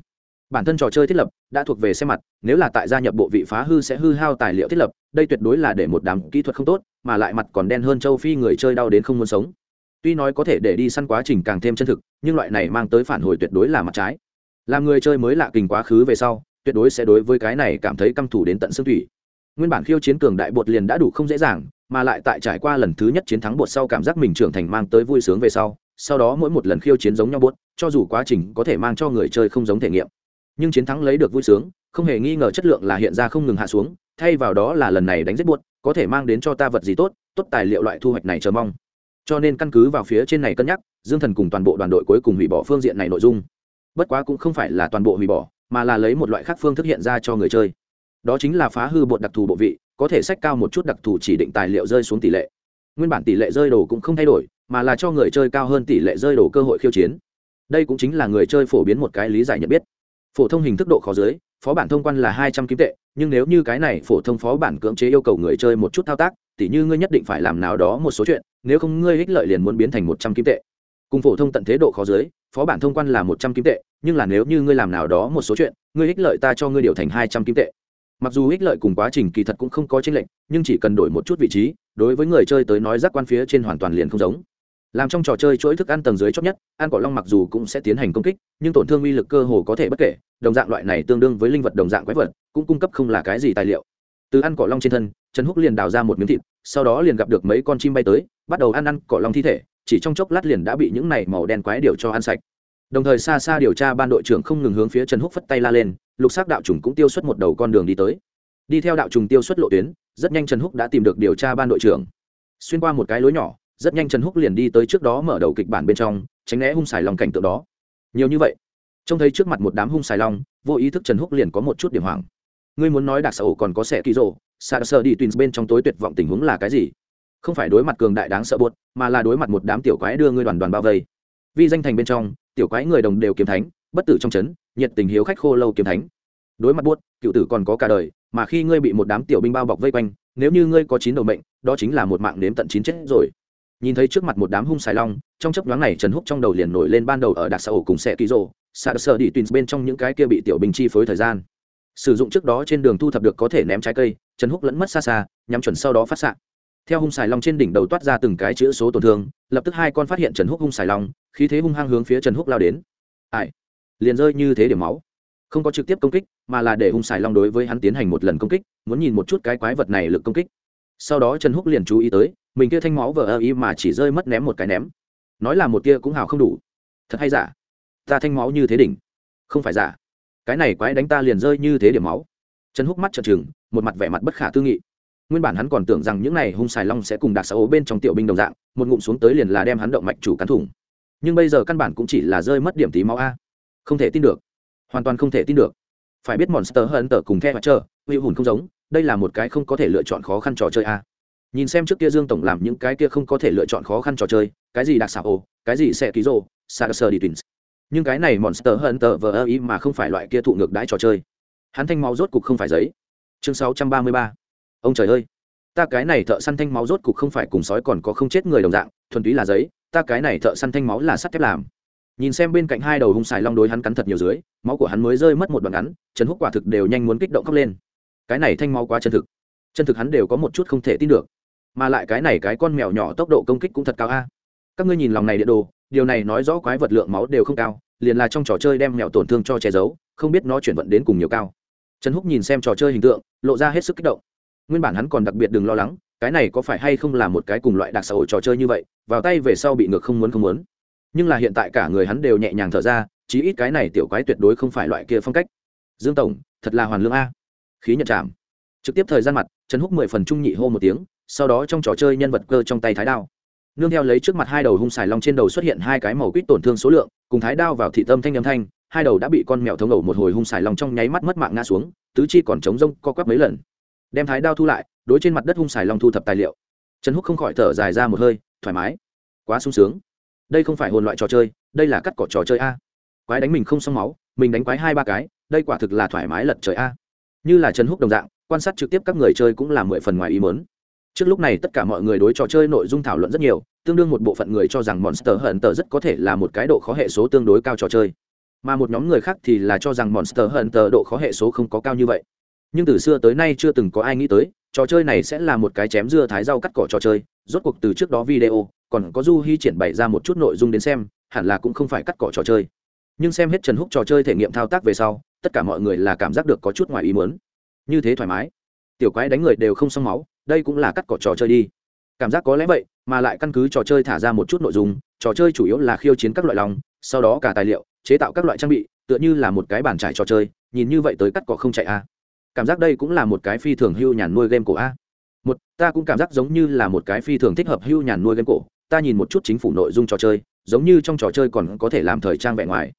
Bản thân trò chơi thiết lập đã thuộc về xe mặt, nếu là tại gia nhập bộ vị phá hư sẽ hư hao tài liệu thiết lập, đây tuyệt đối là để một đám kỹ thuật không tốt, mà lại mặt còn đen hơn châu phi người chơi đau đến không muốn sống tuy nói có thể để đi săn quá trình càng thêm chân thực, nhưng loại này mang tới phản hồi tuyệt đối là mặt trái. Làm người chơi mới lạ kình quá khứ về sau, tuyệt đối sẽ đối với cái này cảm thấy căm thù đến tận xương thủy nguyên bản khiêu chiến cường đại bột liền đã đủ không dễ dàng, mà lại tại trải qua lần thứ nhất chiến thắng bột sau cảm giác mình trưởng thành mang tới vui sướng về sau sau đó mỗi một lần khiêu chiến giống nhau bột, cho dù quá trình có thể mang cho người chơi không giống thể nghiệm, nhưng chiến thắng lấy được vui sướng, không hề nghi ngờ chất lượng là hiện ra không ngừng hạ xuống, thay vào đó là lần này đánh giết bột, có thể mang đến cho ta vật gì tốt tốt tài liệu loại thu hoạch này chờ mong cho nên căn cứ vào phía trên này cân nhắc, dương thần cùng toàn bộ đoàn đội cuối cùng hủy bỏ phương diện này nội dung. Bất quá cũng không phải là toàn bộ hủy bỏ, mà là lấy một loại khác phương thức hiện ra cho người chơi. Đó chính là phá hư bột đặc thù bộ vị, có thể sách cao một chút đặc thù chỉ định tài liệu rơi xuống tỷ lệ. Nguyên bản tỷ lệ rơi đồ cũng không thay đổi, mà là cho người chơi cao hơn tỷ lệ rơi đồ cơ hội khiêu chiến. Đây cũng chính là người chơi phổ biến một cái lý giải nhận biết. Phổ thông hình thức độ khó dưới, phó bản thông quan là hai trăm kim tệ, nhưng nếu như cái này phổ thông phó bản cưỡng chế yêu cầu người chơi một chút thao tác tỉ như ngươi nhất định phải làm nào đó một số chuyện, nếu không ngươi ích lợi liền muốn biến thành một trăm kim tệ. Cùng phổ thông tận thế độ khó dưới, phó bản thông quan là một trăm kim tệ, nhưng là nếu như ngươi làm nào đó một số chuyện, ngươi ích lợi ta cho ngươi điều thành hai trăm kim tệ. Mặc dù ích lợi cùng quá trình kỳ thật cũng không có tranh lệch, nhưng chỉ cần đổi một chút vị trí, đối với người chơi tới nói giác quan phía trên hoàn toàn liền không giống. Làm trong trò chơi chuỗi thức ăn tầng dưới chót nhất, ăn cỏ long mặc dù cũng sẽ tiến hành công kích, nhưng tổn thương uy lực cơ hồ có thể bất kể, đồng dạng loại này tương đương với linh vật đồng dạng quái vật, cũng cung cấp không là cái gì tài liệu từ ăn cỏ long trên thân, trần húc liền đào ra một miếng thịt, sau đó liền gặp được mấy con chim bay tới, bắt đầu ăn ăn cỏ long thi thể, chỉ trong chốc lát liền đã bị những này màu đen quái điều cho ăn sạch. Đồng thời xa xa điều tra ban đội trưởng không ngừng hướng phía trần húc phất tay la lên, lục xác đạo trùng cũng tiêu xuất một đầu con đường đi tới. Đi theo đạo trùng tiêu xuất lộ tuyến, rất nhanh trần húc đã tìm được điều tra ban đội trưởng. Xuyên qua một cái lối nhỏ, rất nhanh trần húc liền đi tới trước đó mở đầu kịch bản bên trong, tránh né hung xài lòng cảnh tượng đó. Nhiều như vậy, trông thấy trước mặt một đám hung xài long, vô ý thức trần húc liền có một chút điểm hoảng ngươi muốn nói đặc sở còn có sẽ kỳ rồ xa sơ đi twins bên trong tối tuyệt vọng tình huống là cái gì? Không phải đối mặt cường đại đáng sợ buốt mà là đối mặt một đám tiểu quái đưa ngươi đoàn đoàn bao vây. Vì danh thành bên trong, tiểu quái người đồng đều kiếm thánh, bất tử trong chấn nhiệt tình hiếu khách khô lâu kiếm thánh. Đối mặt buốt cựu tử còn có cả đời, mà khi ngươi bị một đám tiểu binh bao bọc vây quanh, nếu như ngươi có chín đầu mệnh, đó chính là một mạng nếm tận chín chết rồi. Nhìn thấy trước mặt một đám hung xài long, trong chấp nhoáng này trần húc trong đầu liền nổi lên ban đầu ở đặc xã ổ cùng xe ký rộ xa sơ đi tuyến bên trong những cái kia bị tiểu binh chi phối thời gian sử dụng trước đó trên đường thu thập được có thể ném trái cây, trần húc lẫn mất xa xa, nhắm chuẩn sau đó phát s theo hung xài long trên đỉnh đầu toát ra từng cái chữ số tổn thương, lập tức hai con phát hiện trần húc hung xài long, khí thế hung hăng hướng phía trần húc lao đến. Ai? Liền rơi như thế điểm máu. Không có trực tiếp công kích, mà là để hung xài long đối với hắn tiến hành một lần công kích, muốn nhìn một chút cái quái vật này lực công kích. Sau đó trần húc liền chú ý tới, mình kia thanh máu vờ ơ y mà chỉ rơi mất ném một cái ném. Nói là một kia cũng hào không đủ. Thật hay giả? Ta thanh máu như thế đỉnh. Không phải giả cái này quái đánh ta liền rơi như thế điểm máu. Trần húc mắt trợn trừng, một mặt vẻ mặt bất khả tư nghị. Nguyên bản hắn còn tưởng rằng những này hung xài long sẽ cùng đạt xã ố bên trong tiểu binh đồng dạng, một ngụm xuống tới liền là đem hắn động mạch chủ cắn thủng. Nhưng bây giờ căn bản cũng chỉ là rơi mất điểm tí máu a. Không thể tin được. Hoàn toàn không thể tin được. Phải biết monster hơn tờ cùng theo chờ huy hùn không giống, đây là một cái không có thể lựa chọn khó khăn trò chơi a. Nhìn xem trước kia dương tổng làm những cái kia không có thể lựa chọn khó khăn trò chơi, cái gì đặc xảo ồ cái gì xe ký rô sa đi tins nhưng cái này monster hunter vờ ơ ý mà không phải loại kia thụ ngược đãi trò chơi. Hắn thanh máu rốt cục không phải giấy. Chương 633. ông trời ơi. Ta cái này thợ săn thanh máu rốt cục không phải cùng sói còn có không chết người đồng dạng, thuần túy là giấy, ta cái này thợ săn thanh máu là sắt thép làm. Nhìn xem bên cạnh hai đầu hung xài long đối hắn cắn thật nhiều dưới, máu của hắn mới rơi mất một đoạn ngắn trần húc quả thực đều nhanh muốn kích động khóc lên. Cái này thanh máu quá chân thực. Chân thực hắn đều có một chút không thể tin được. Mà lại cái này cái con mèo nhỏ tốc độ công kích cũng thật cao a. Các ngươi nhìn lòng này địa đồ điều này nói rõ quái vật lượng máu đều không cao, liền là trong trò chơi đem mèo tổn thương cho che giấu, không biết nó chuyển vận đến cùng nhiều cao. Trần húc nhìn xem trò chơi hình tượng, lộ ra hết sức kích động. Nguyên bản hắn còn đặc biệt đừng lo lắng, cái này có phải hay không là một cái cùng loại đặc xã hội trò chơi như vậy, vào tay về sau bị ngược không muốn không muốn. Nhưng là hiện tại cả người hắn đều nhẹ nhàng thở ra, chí ít cái này tiểu quái tuyệt đối không phải loại kia phong cách. Dương tổng, thật là hoàn lương a. Khí nhật chạm. Trực tiếp thời gian mặt, trần húc mười phần trung nhị hô một tiếng, sau đó trong trò chơi nhân vật cơ trong tay thái đao nương theo lấy trước mặt hai đầu hung xài long trên đầu xuất hiện hai cái màu quýt tổn thương số lượng, cùng thái đao vào thị tâm thanh âm thanh, hai đầu đã bị con mèo thống ẩu một hồi hung xài long trong nháy mắt mất mạng ngã xuống, tứ chi còn chống rông co quắp mấy lần. Đem thái đao thu lại, đối trên mặt đất hung xài long thu thập tài liệu. Trần húc không khỏi thở dài ra một hơi, thoải mái. Quá sung sướng. Đây không phải hồn loại trò chơi, đây là cắt cỏ trò chơi a. Quái đánh mình không xong máu, mình đánh quái hai ba cái, đây quả thực là thoải mái lật trời a. Như là trần húc đồng dạng, quan sát trực tiếp các người chơi cũng là mười phần ngoài ý mớn trước lúc này tất cả mọi người đối trò chơi nội dung thảo luận rất nhiều, tương đương một bộ phận người cho rằng monster hunter rất có thể là một cái độ khó hệ số tương đối cao trò chơi. Mà một nhóm người khác thì là cho rằng monster hunter độ khó hệ số không có cao như vậy. Nhưng từ xưa tới nay chưa từng có ai nghĩ tới, trò chơi này sẽ là một cái chém dưa thái rau cắt cỏ trò chơi. Rốt cuộc từ trước đó video, còn có du hy triển bày ra một chút nội dung đến xem, hẳn là cũng không phải cắt cỏ trò chơi. Nhưng xem hết trần húc trò chơi thể nghiệm thao tác về sau, tất cả mọi người là cảm giác được có chút ngoài ý muốn. Như thế thoải mái. Tiểu quái đánh người đều không xong máu đây cũng là cắt cỏ trò chơi đi. Cảm giác có lẽ vậy, mà lại căn cứ trò chơi thả ra một chút nội dung, trò chơi chủ yếu là khiêu chiến các loại lòng, sau đó cả tài liệu, chế tạo các loại trang bị, tựa như là một cái bàn trải trò chơi, nhìn như vậy tới cắt cỏ không chạy a. Cảm giác đây cũng là một cái phi thường hưu nhàn nuôi game cổ a. Một, ta cũng cảm giác giống như là một cái phi thường thích hợp hưu nhàn nuôi game cổ. Ta nhìn một chút chính phủ nội dung trò chơi, giống như trong trò chơi còn có thể làm thời trang vẻ ngoài.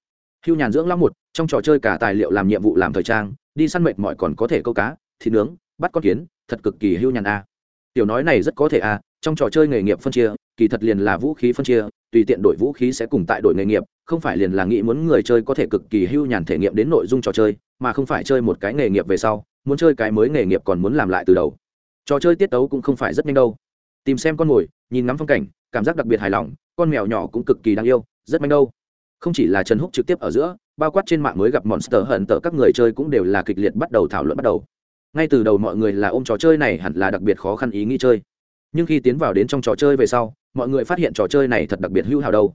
Hưu nhàn dưỡng lắm một, trong trò chơi cả tài liệu làm nhiệm vụ làm thời trang, đi săn mệt mỏi còn có thể câu cá, thịt nướng, bắt con kiến thật cực kỳ hưu nhàn a. Tiểu nói này rất có thể a, trong trò chơi nghề nghiệp phân chia, kỳ thật liền là vũ khí phân chia, tùy tiện đổi vũ khí sẽ cùng tại đổi nghề nghiệp, không phải liền là nghĩ muốn người chơi có thể cực kỳ hưu nhàn thể nghiệm đến nội dung trò chơi, mà không phải chơi một cái nghề nghiệp về sau, muốn chơi cái mới nghề nghiệp còn muốn làm lại từ đầu. Trò chơi tiết tấu cũng không phải rất nhanh đâu. Tìm xem con mồi nhìn ngắm phong cảnh, cảm giác đặc biệt hài lòng, con mèo nhỏ cũng cực kỳ đáng yêu, rất manh đâu. Không chỉ là trần húc trực tiếp ở giữa, bao quát trên mạng mới gặp monster hận tở các người chơi cũng đều là kịch liệt bắt đầu thảo luận bắt đầu ngay từ đầu mọi người là ôm trò chơi này hẳn là đặc biệt khó khăn ý nghĩ chơi. Nhưng khi tiến vào đến trong trò chơi về sau, mọi người phát hiện trò chơi này thật đặc biệt hữu hảo đâu.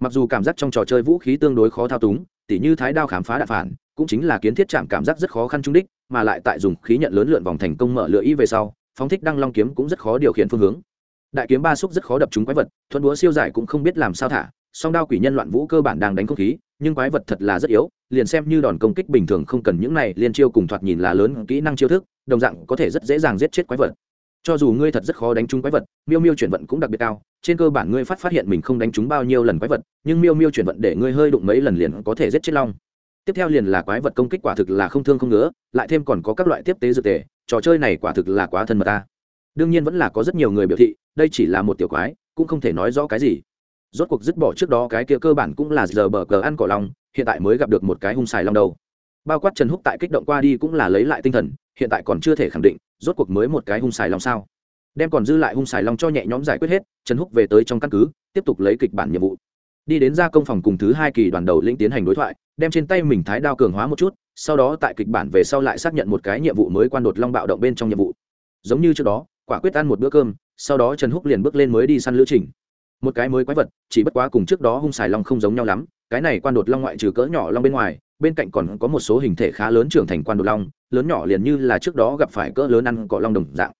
Mặc dù cảm giác trong trò chơi vũ khí tương đối khó thao túng, tỉ như thái đao khám phá đạn phản, cũng chính là kiến thiết chạm cảm giác rất khó khăn trung đích, mà lại tại dùng khí nhận lớn lượn vòng thành công mở lửa ý về sau, phóng thích đăng long kiếm cũng rất khó điều khiển phương hướng. Đại kiếm ba xúc rất khó đập trúng quái vật, thuận búa siêu giải cũng không biết làm sao thả, song đao quỷ nhân loạn vũ cơ bản đang đánh không khí nhưng quái vật thật là rất yếu, liền xem như đòn công kích bình thường không cần những này, liên chiêu cùng thoạt nhìn là lớn kỹ năng chiêu thức, đồng dạng có thể rất dễ dàng giết chết quái vật. Cho dù ngươi thật rất khó đánh trúng quái vật, miêu miêu chuyển vận cũng đặc biệt cao, trên cơ bản ngươi phát phát hiện mình không đánh trúng bao nhiêu lần quái vật, nhưng miêu miêu chuyển vận để ngươi hơi đụng mấy lần liền có thể giết chết long. Tiếp theo liền là quái vật công kích quả thực là không thương không ngứa, lại thêm còn có các loại tiếp tế dược tề, trò chơi này quả thực là quá thân mật ta. Đương nhiên vẫn là có rất nhiều người biểu thị, đây chỉ là một tiểu quái, cũng không thể nói rõ cái gì rốt cuộc dứt bỏ trước đó cái kia cơ bản cũng là giờ bờ cờ ăn cỏ long hiện tại mới gặp được một cái hung xài long đầu. Bao quát trần húc tại kích động qua đi cũng là lấy lại tinh thần, hiện tại còn chưa thể khẳng định, rốt cuộc mới một cái hung xài long sao. Đem còn dư lại hung xài long cho nhẹ nhóm giải quyết hết, trần húc về tới trong căn cứ, tiếp tục lấy kịch bản nhiệm vụ. Đi đến gia công phòng cùng thứ hai kỳ đoàn đầu lĩnh tiến hành đối thoại, đem trên tay mình thái đao cường hóa một chút, sau đó tại kịch bản về sau lại xác nhận một cái nhiệm vụ mới quan đột long bạo động bên trong nhiệm vụ. Giống như trước đó, quả quyết ăn một bữa cơm, sau đó trần húc liền bước lên mới đi săn lữ trình một cái mới quái vật, chỉ bất quá cùng trước đó hung xài long không giống nhau lắm, cái này quan đột long ngoại trừ cỡ nhỏ long bên ngoài, bên cạnh còn có một số hình thể khá lớn trưởng thành quan đột long, lớn nhỏ liền như là trước đó gặp phải cỡ lớn ăn cọ long đồng dạng.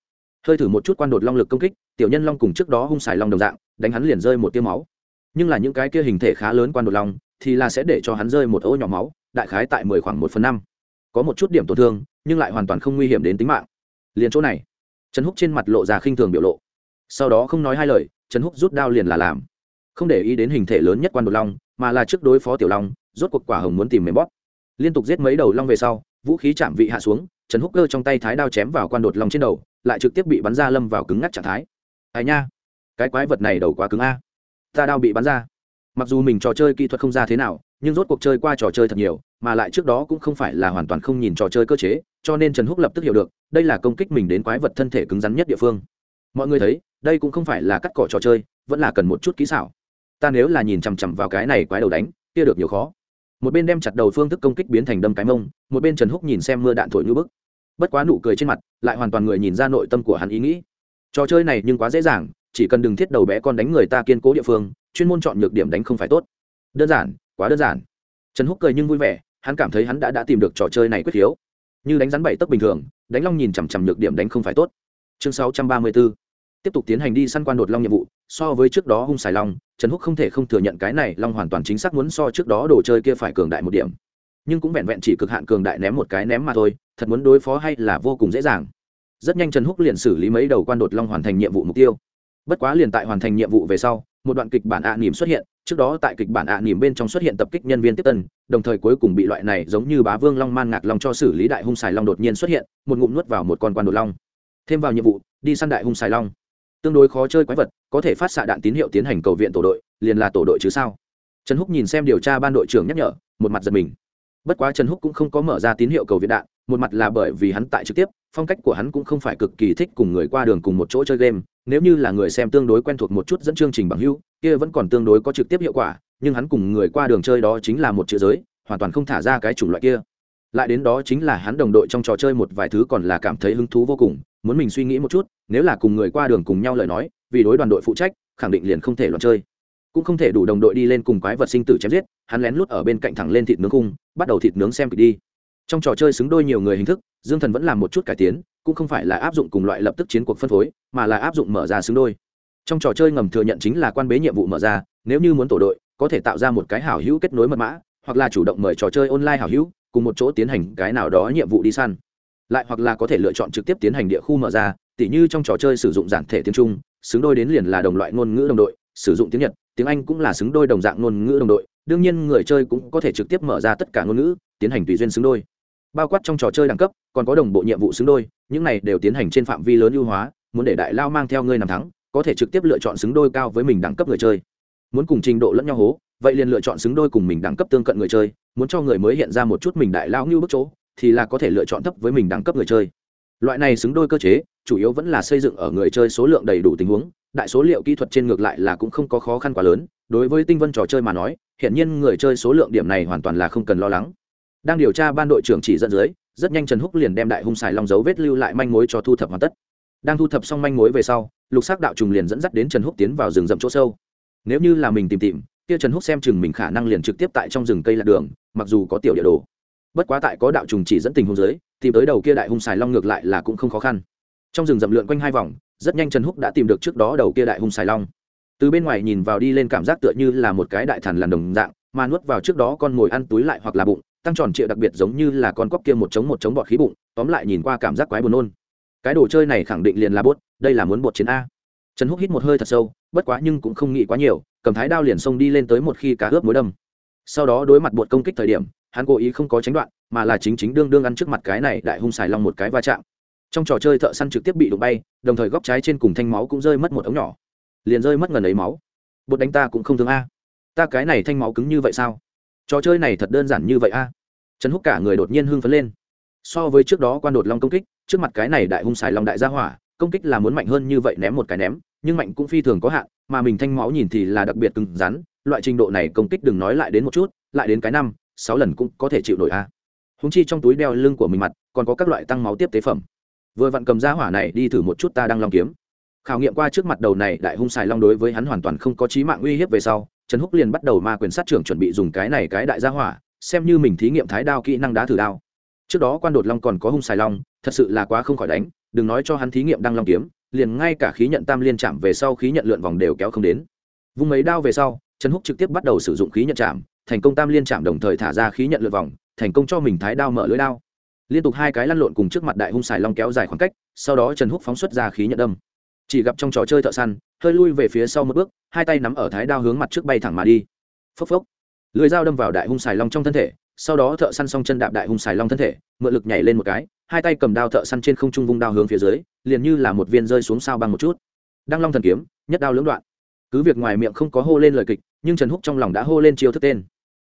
Hơi thử một chút quan đột long lực công kích, tiểu nhân long cùng trước đó hung xài long đồng dạng, đánh hắn liền rơi một tiêu máu. Nhưng là những cái kia hình thể khá lớn quan đột long, thì là sẽ để cho hắn rơi một ô nhỏ máu, đại khái tại mười khoảng một phần năm. Có một chút điểm tổn thương, nhưng lại hoàn toàn không nguy hiểm đến tính mạng. Liền chỗ này, trần húc trên mặt lộ ra khinh thường biểu lộ. Sau đó không nói hai lời trần húc rút đao liền là làm. Không để ý đến hình thể lớn nhất quan đột long, mà là trước đối phó tiểu long, rốt cuộc quả hồng muốn tìm mềm bóp. Liên tục giết mấy đầu long về sau, vũ khí chạm vị hạ xuống, trần húc cơ trong tay thái đao chém vào quan đột long trên đầu, lại trực tiếp bị bắn ra lâm vào cứng ngắc trạng thái. Ai nha, cái quái vật này đầu quá cứng a. Ta đao bị bắn ra. Mặc dù mình trò chơi kỹ thuật không ra thế nào, nhưng rốt cuộc chơi qua trò chơi thật nhiều, mà lại trước đó cũng không phải là hoàn toàn không nhìn trò chơi cơ chế, cho nên trần húc lập tức hiểu được, đây là công kích mình đến quái vật thân thể cứng rắn nhất địa phương. Mọi người thấy đây cũng không phải là cắt cỏ trò chơi, vẫn là cần một chút kỹ xảo. Ta nếu là nhìn chằm chằm vào cái này quái đầu đánh, kia được nhiều khó. Một bên đem chặt đầu phương thức công kích biến thành đâm cái mông, một bên trần húc nhìn xem mưa đạn thổi như bức. Bất quá nụ cười trên mặt, lại hoàn toàn người nhìn ra nội tâm của hắn ý nghĩ. Trò chơi này nhưng quá dễ dàng, chỉ cần đừng thiết đầu bé con đánh người ta kiên cố địa phương, chuyên môn chọn nhược điểm đánh không phải tốt. Đơn giản, quá đơn giản. Trần húc cười nhưng vui vẻ, hắn cảm thấy hắn đã đã tìm được trò chơi này quyết khiếu như đánh rắn bảy tấc bình thường, đánh long nhìn chằm chằm nhược điểm đánh không phải tốt. Chương sáu trăm ba mươi 634 tiếp tục tiến hành đi săn quan đột long nhiệm vụ, so với trước đó hung xài long, trần húc không thể không thừa nhận cái này long hoàn toàn chính xác muốn so trước đó đồ chơi kia phải cường đại một điểm. Nhưng cũng vẹn vẹn chỉ cực hạn cường đại ném một cái ném mà thôi, thật muốn đối phó hay là vô cùng dễ dàng. Rất nhanh trần húc liền xử lý mấy đầu quan đột long hoàn thành nhiệm vụ mục tiêu. Bất quá liền tại hoàn thành nhiệm vụ về sau, một đoạn kịch bản ạ à nỉm xuất hiện, trước đó tại kịch bản ạ à nỉm bên trong xuất hiện tập kích nhân viên tiếp tân, đồng thời cuối cùng bị loại này giống như bá vương long man ngạc long cho xử lý đại hung xài long đột nhiên xuất hiện, một ngụm nuốt vào một con quan đột long. Thêm vào nhiệm vụ, đi săn đại hung xài long tương đối khó chơi quái vật, có thể phát xạ đạn tín hiệu tiến hành cầu viện tổ đội, liền là tổ đội chứ sao? Trần húc nhìn xem điều tra ban đội trưởng nhắc nhở, một mặt giật mình. Bất quá trần húc cũng không có mở ra tín hiệu cầu viện đạn, một mặt là bởi vì hắn tại trực tiếp, phong cách của hắn cũng không phải cực kỳ thích cùng người qua đường cùng một chỗ chơi game, nếu như là người xem tương đối quen thuộc một chút dẫn chương trình bằng hưu kia vẫn còn tương đối có trực tiếp hiệu quả, nhưng hắn cùng người qua đường chơi đó chính là một chữ giới, hoàn toàn không thả ra cái chủng loại kia. Lại đến đó chính là hắn đồng đội trong trò chơi một vài thứ còn là cảm thấy hứng thú vô cùng muốn mình suy nghĩ một chút, nếu là cùng người qua đường cùng nhau lời nói, vì đối đoàn đội phụ trách, khẳng định liền không thể loạn chơi. Cũng không thể đủ đồng đội đi lên cùng quái vật sinh tử chém giết, hắn lén lút ở bên cạnh thẳng lên thịt nướng cung bắt đầu thịt nướng xem kịch đi. Trong trò chơi xứng đôi nhiều người hình thức, dương thần vẫn làm một chút cải tiến, cũng không phải là áp dụng cùng loại lập tức chiến cuộc phân phối, mà là áp dụng mở ra xứng đôi. Trong trò chơi ngầm thừa nhận chính là quan bế nhiệm vụ mở ra, nếu như muốn tổ đội, có thể tạo ra một cái hảo hữu kết nối mật mã, hoặc là chủ động mời trò chơi online hảo hữu, cùng một chỗ tiến hành cái nào đó nhiệm vụ đi săn lại hoặc là có thể lựa chọn trực tiếp tiến hành địa khu mở ra, tỉ như trong trò chơi sử dụng giản thể tiếng trung, xứng đôi đến liền là đồng loại ngôn ngữ đồng đội, sử dụng tiếng nhật, tiếng anh cũng là xứng đôi đồng dạng ngôn ngữ đồng đội, đương nhiên người chơi cũng có thể trực tiếp mở ra tất cả ngôn ngữ, tiến hành tùy duyên xứng đôi. Bao quát trong trò chơi đẳng cấp, còn có đồng bộ nhiệm vụ xứng đôi, những này đều tiến hành trên phạm vi lớn ưu hóa, muốn để đại lao mang theo ngươi nằm thắng, có thể trực tiếp lựa chọn xứng đôi cao với mình đẳng cấp người chơi. Muốn cùng trình độ lẫn nhau hố, vậy liền lựa chọn xứng đôi cùng mình đẳng cấp tương cận người chơi, muốn cho người mới hiện ra một chút mình đại lao như bức chỗ thì là có thể lựa chọn thấp với mình đẳng cấp người chơi. Loại này xứng đôi cơ chế, chủ yếu vẫn là xây dựng ở người chơi số lượng đầy đủ tình huống, đại số liệu kỹ thuật trên ngược lại là cũng không có khó khăn quá lớn, đối với tinh vân trò chơi mà nói hiện nhiên người chơi số lượng điểm này hoàn toàn là không cần lo lắng. Đang điều tra ban đội trưởng chỉ dẫn dưới, rất nhanh trần húc liền đem đại hung xài long dấu vết lưu lại manh mối cho thu thập hoàn tất. Đang thu thập xong manh mối về sau, lục xác đạo trùng liền dẫn dắt đến trần húc tiến vào rừng rậm chỗ sâu. Nếu như là mình tìm tìm, kia trần húc xem chừng mình khả năng liền trực tiếp tại trong rừng cây lạc đường, mặc dù có tiểu địa đồ bất quá tại có đạo trùng chỉ dẫn tình hung dưới, tìm tới đầu kia đại hung xài long ngược lại là cũng không khó khăn. Trong rừng rậm lượn quanh hai vòng, rất nhanh trần húc đã tìm được trước đó đầu kia đại hung xài long. Từ bên ngoài nhìn vào đi lên cảm giác tựa như là một cái đại thần làn đồng dạng, mà nuốt vào trước đó con mồi ăn túi lại hoặc là bụng, tăng tròn trịa đặc biệt giống như là con cóc kia một chống một chống bọt khí bụng, tóm lại nhìn qua cảm giác quái buồn nôn. Cái đồ chơi này khẳng định liền là bốt đây là muốn bột chiến a. Trần húc hít một hơi thật sâu, bất quá nhưng cũng không nghĩ quá nhiều, cầm thái đao liền xông đi lên tới một khi cá ướp mối đâm. Sau đó đối mặt bột công kích thời điểm hắn cố ý không có tránh đoạn, mà là chính chính đương đương ăn trước mặt cái này đại hung xài long một cái va chạm. Trong trò chơi thợ săn trực tiếp bị đụng bay, đồng thời góc trái trên cùng thanh máu cũng rơi mất một ống nhỏ. Liền rơi mất ngần ấy máu. Bột đánh ta cũng không thương a. Ta cái này thanh máu cứng như vậy sao? Trò chơi này thật đơn giản như vậy a. Trần húc cả người đột nhiên hưng phấn lên. So với trước đó quan đột long công kích, trước mặt cái này đại hung xài long đại gia hỏa, công kích là muốn mạnh hơn như vậy ném một cái ném, nhưng mạnh cũng phi thường có hạn, mà mình thanh máu nhìn thì là đặc biệt cứng rắn, loại trình độ này công kích đừng nói lại đến một chút, lại đến cái năm sáu lần cũng có thể chịu nổi a. Húng chi trong túi đeo lưng của mình mặt, còn có các loại tăng máu tiếp tế phẩm. Vừa vặn cầm ra hỏa này đi thử một chút ta đang long kiếm. Khảo nghiệm qua trước mặt đầu này đại hung xài long đối với hắn hoàn toàn không có trí mạng uy hiếp về sau, trần húc liền bắt đầu ma quyền sát trưởng chuẩn bị dùng cái này cái đại gia hỏa, xem như mình thí nghiệm thái đao kỹ năng đá thử đao. Trước đó quan đột long còn có hung xài long, thật sự là quá không khỏi đánh, đừng nói cho hắn thí nghiệm đăng long kiếm, liền ngay cả khí nhận tam liên chạm về sau khí nhận lượn vòng đều kéo không đến. Vùng mấy đao về sau, trần húc trực tiếp bắt đầu sử dụng khí nhận chạm thành công tam liên chạm đồng thời thả ra khí nhận lượt vòng, thành công cho mình thái đao mở lưới đao. Liên tục hai cái lăn lộn cùng trước mặt đại hung xài long kéo dài khoảng cách, sau đó trần húc phóng xuất ra khí nhận đâm. Chỉ gặp trong trò chơi thợ săn, hơi lui về phía sau một bước, hai tay nắm ở thái đao hướng mặt trước bay thẳng mà đi. Phốc phốc. Lưới dao đâm vào đại hung xài long trong thân thể, sau đó thợ săn xong chân đạp đại hung xài long thân thể, mượn lực nhảy lên một cái, hai tay cầm đao thợ săn trên không trung vung đao hướng phía dưới, liền như là một viên rơi xuống sao băng một chút. Đăng long thần kiếm, nhất đao lưỡng đoạn. Cứ việc ngoài miệng không có hô lên lời kịch, nhưng trần húc trong lòng đã hô lên chiêu thức tên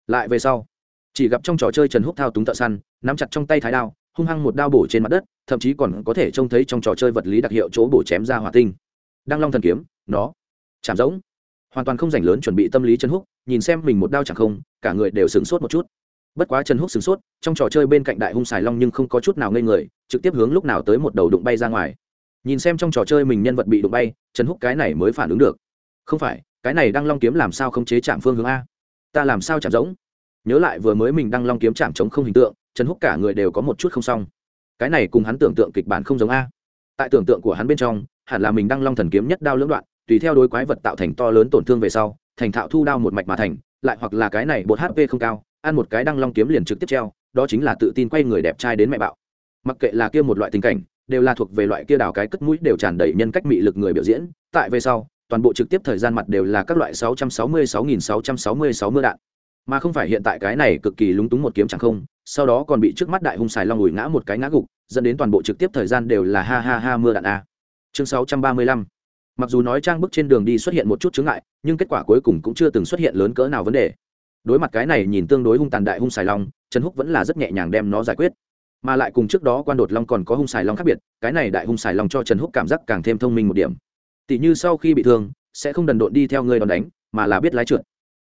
lại về sau, chỉ gặp trong trò chơi trần húc thao túng thợ săn, nắm chặt trong tay thái đao, hung hăng một đao bổ trên mặt đất, thậm chí còn có thể trông thấy trong trò chơi vật lý đặc hiệu chỗ bổ chém ra hỏa tinh. Đăng long thần kiếm, nó, chạm rỗng. Hoàn toàn không rảnh lớn chuẩn bị tâm lý trần húc, nhìn xem mình một đao chẳng không, cả người đều sửng sốt một chút. Bất quá trần húc sửng sốt, trong trò chơi bên cạnh đại hung xài long nhưng không có chút nào ngây người, trực tiếp hướng lúc nào tới một đầu đụng bay ra ngoài. Nhìn xem trong trò chơi mình nhân vật bị đụng bay, trần húc cái này mới phản ứng được. Không phải, cái này đang long kiếm làm sao không chế chạm phương hướng a? Ta làm sao chạm rỗng nhớ lại vừa mới mình đang long kiếm chạm chống không hình tượng, trần húc cả người đều có một chút không xong. Cái này cùng hắn tưởng tượng kịch bản không giống a. Tại tưởng tượng của hắn bên trong, hẳn là mình đang long thần kiếm nhất đao lưỡng đoạn, tùy theo đối quái vật tạo thành to lớn tổn thương về sau, thành thạo thu đao một mạch mà thành, lại hoặc là cái này bột hp không cao, ăn một cái đăng long kiếm liền trực tiếp treo, đó chính là tự tin quay người đẹp trai đến mẹ bạo. Mặc kệ là kia một loại tình cảnh, đều là thuộc về loại kia đào cái cất mũi đều tràn đầy nhân cách mị lực người biểu diễn, tại về sau toàn bộ trực tiếp thời gian mặt đều là các loại 666.666 mưa đạn. Mà không phải hiện tại cái này cực kỳ lúng túng một kiếm chẳng không, sau đó còn bị trước mắt đại hung xài long ủi ngã một cái ngã gục, dẫn đến toàn bộ trực tiếp thời gian đều là ha ha ha mưa đạn a. Chương 635 mặc dù nói trang bức trên đường đi xuất hiện một chút chướng ngại, nhưng kết quả cuối cùng cũng chưa từng xuất hiện lớn cỡ nào vấn đề. Đối mặt cái này nhìn tương đối hung tàn đại hung xài long, trần húc vẫn là rất nhẹ nhàng đem nó giải quyết. Mà lại cùng trước đó quan đột long còn có hung xài long khác biệt, cái này đại hung xài long cho trần húc cảm giác càng thêm thông minh một điểm tỷ như sau khi bị thương, sẽ không đần độn đi theo ngươi đòn đánh, mà là biết lái trượt.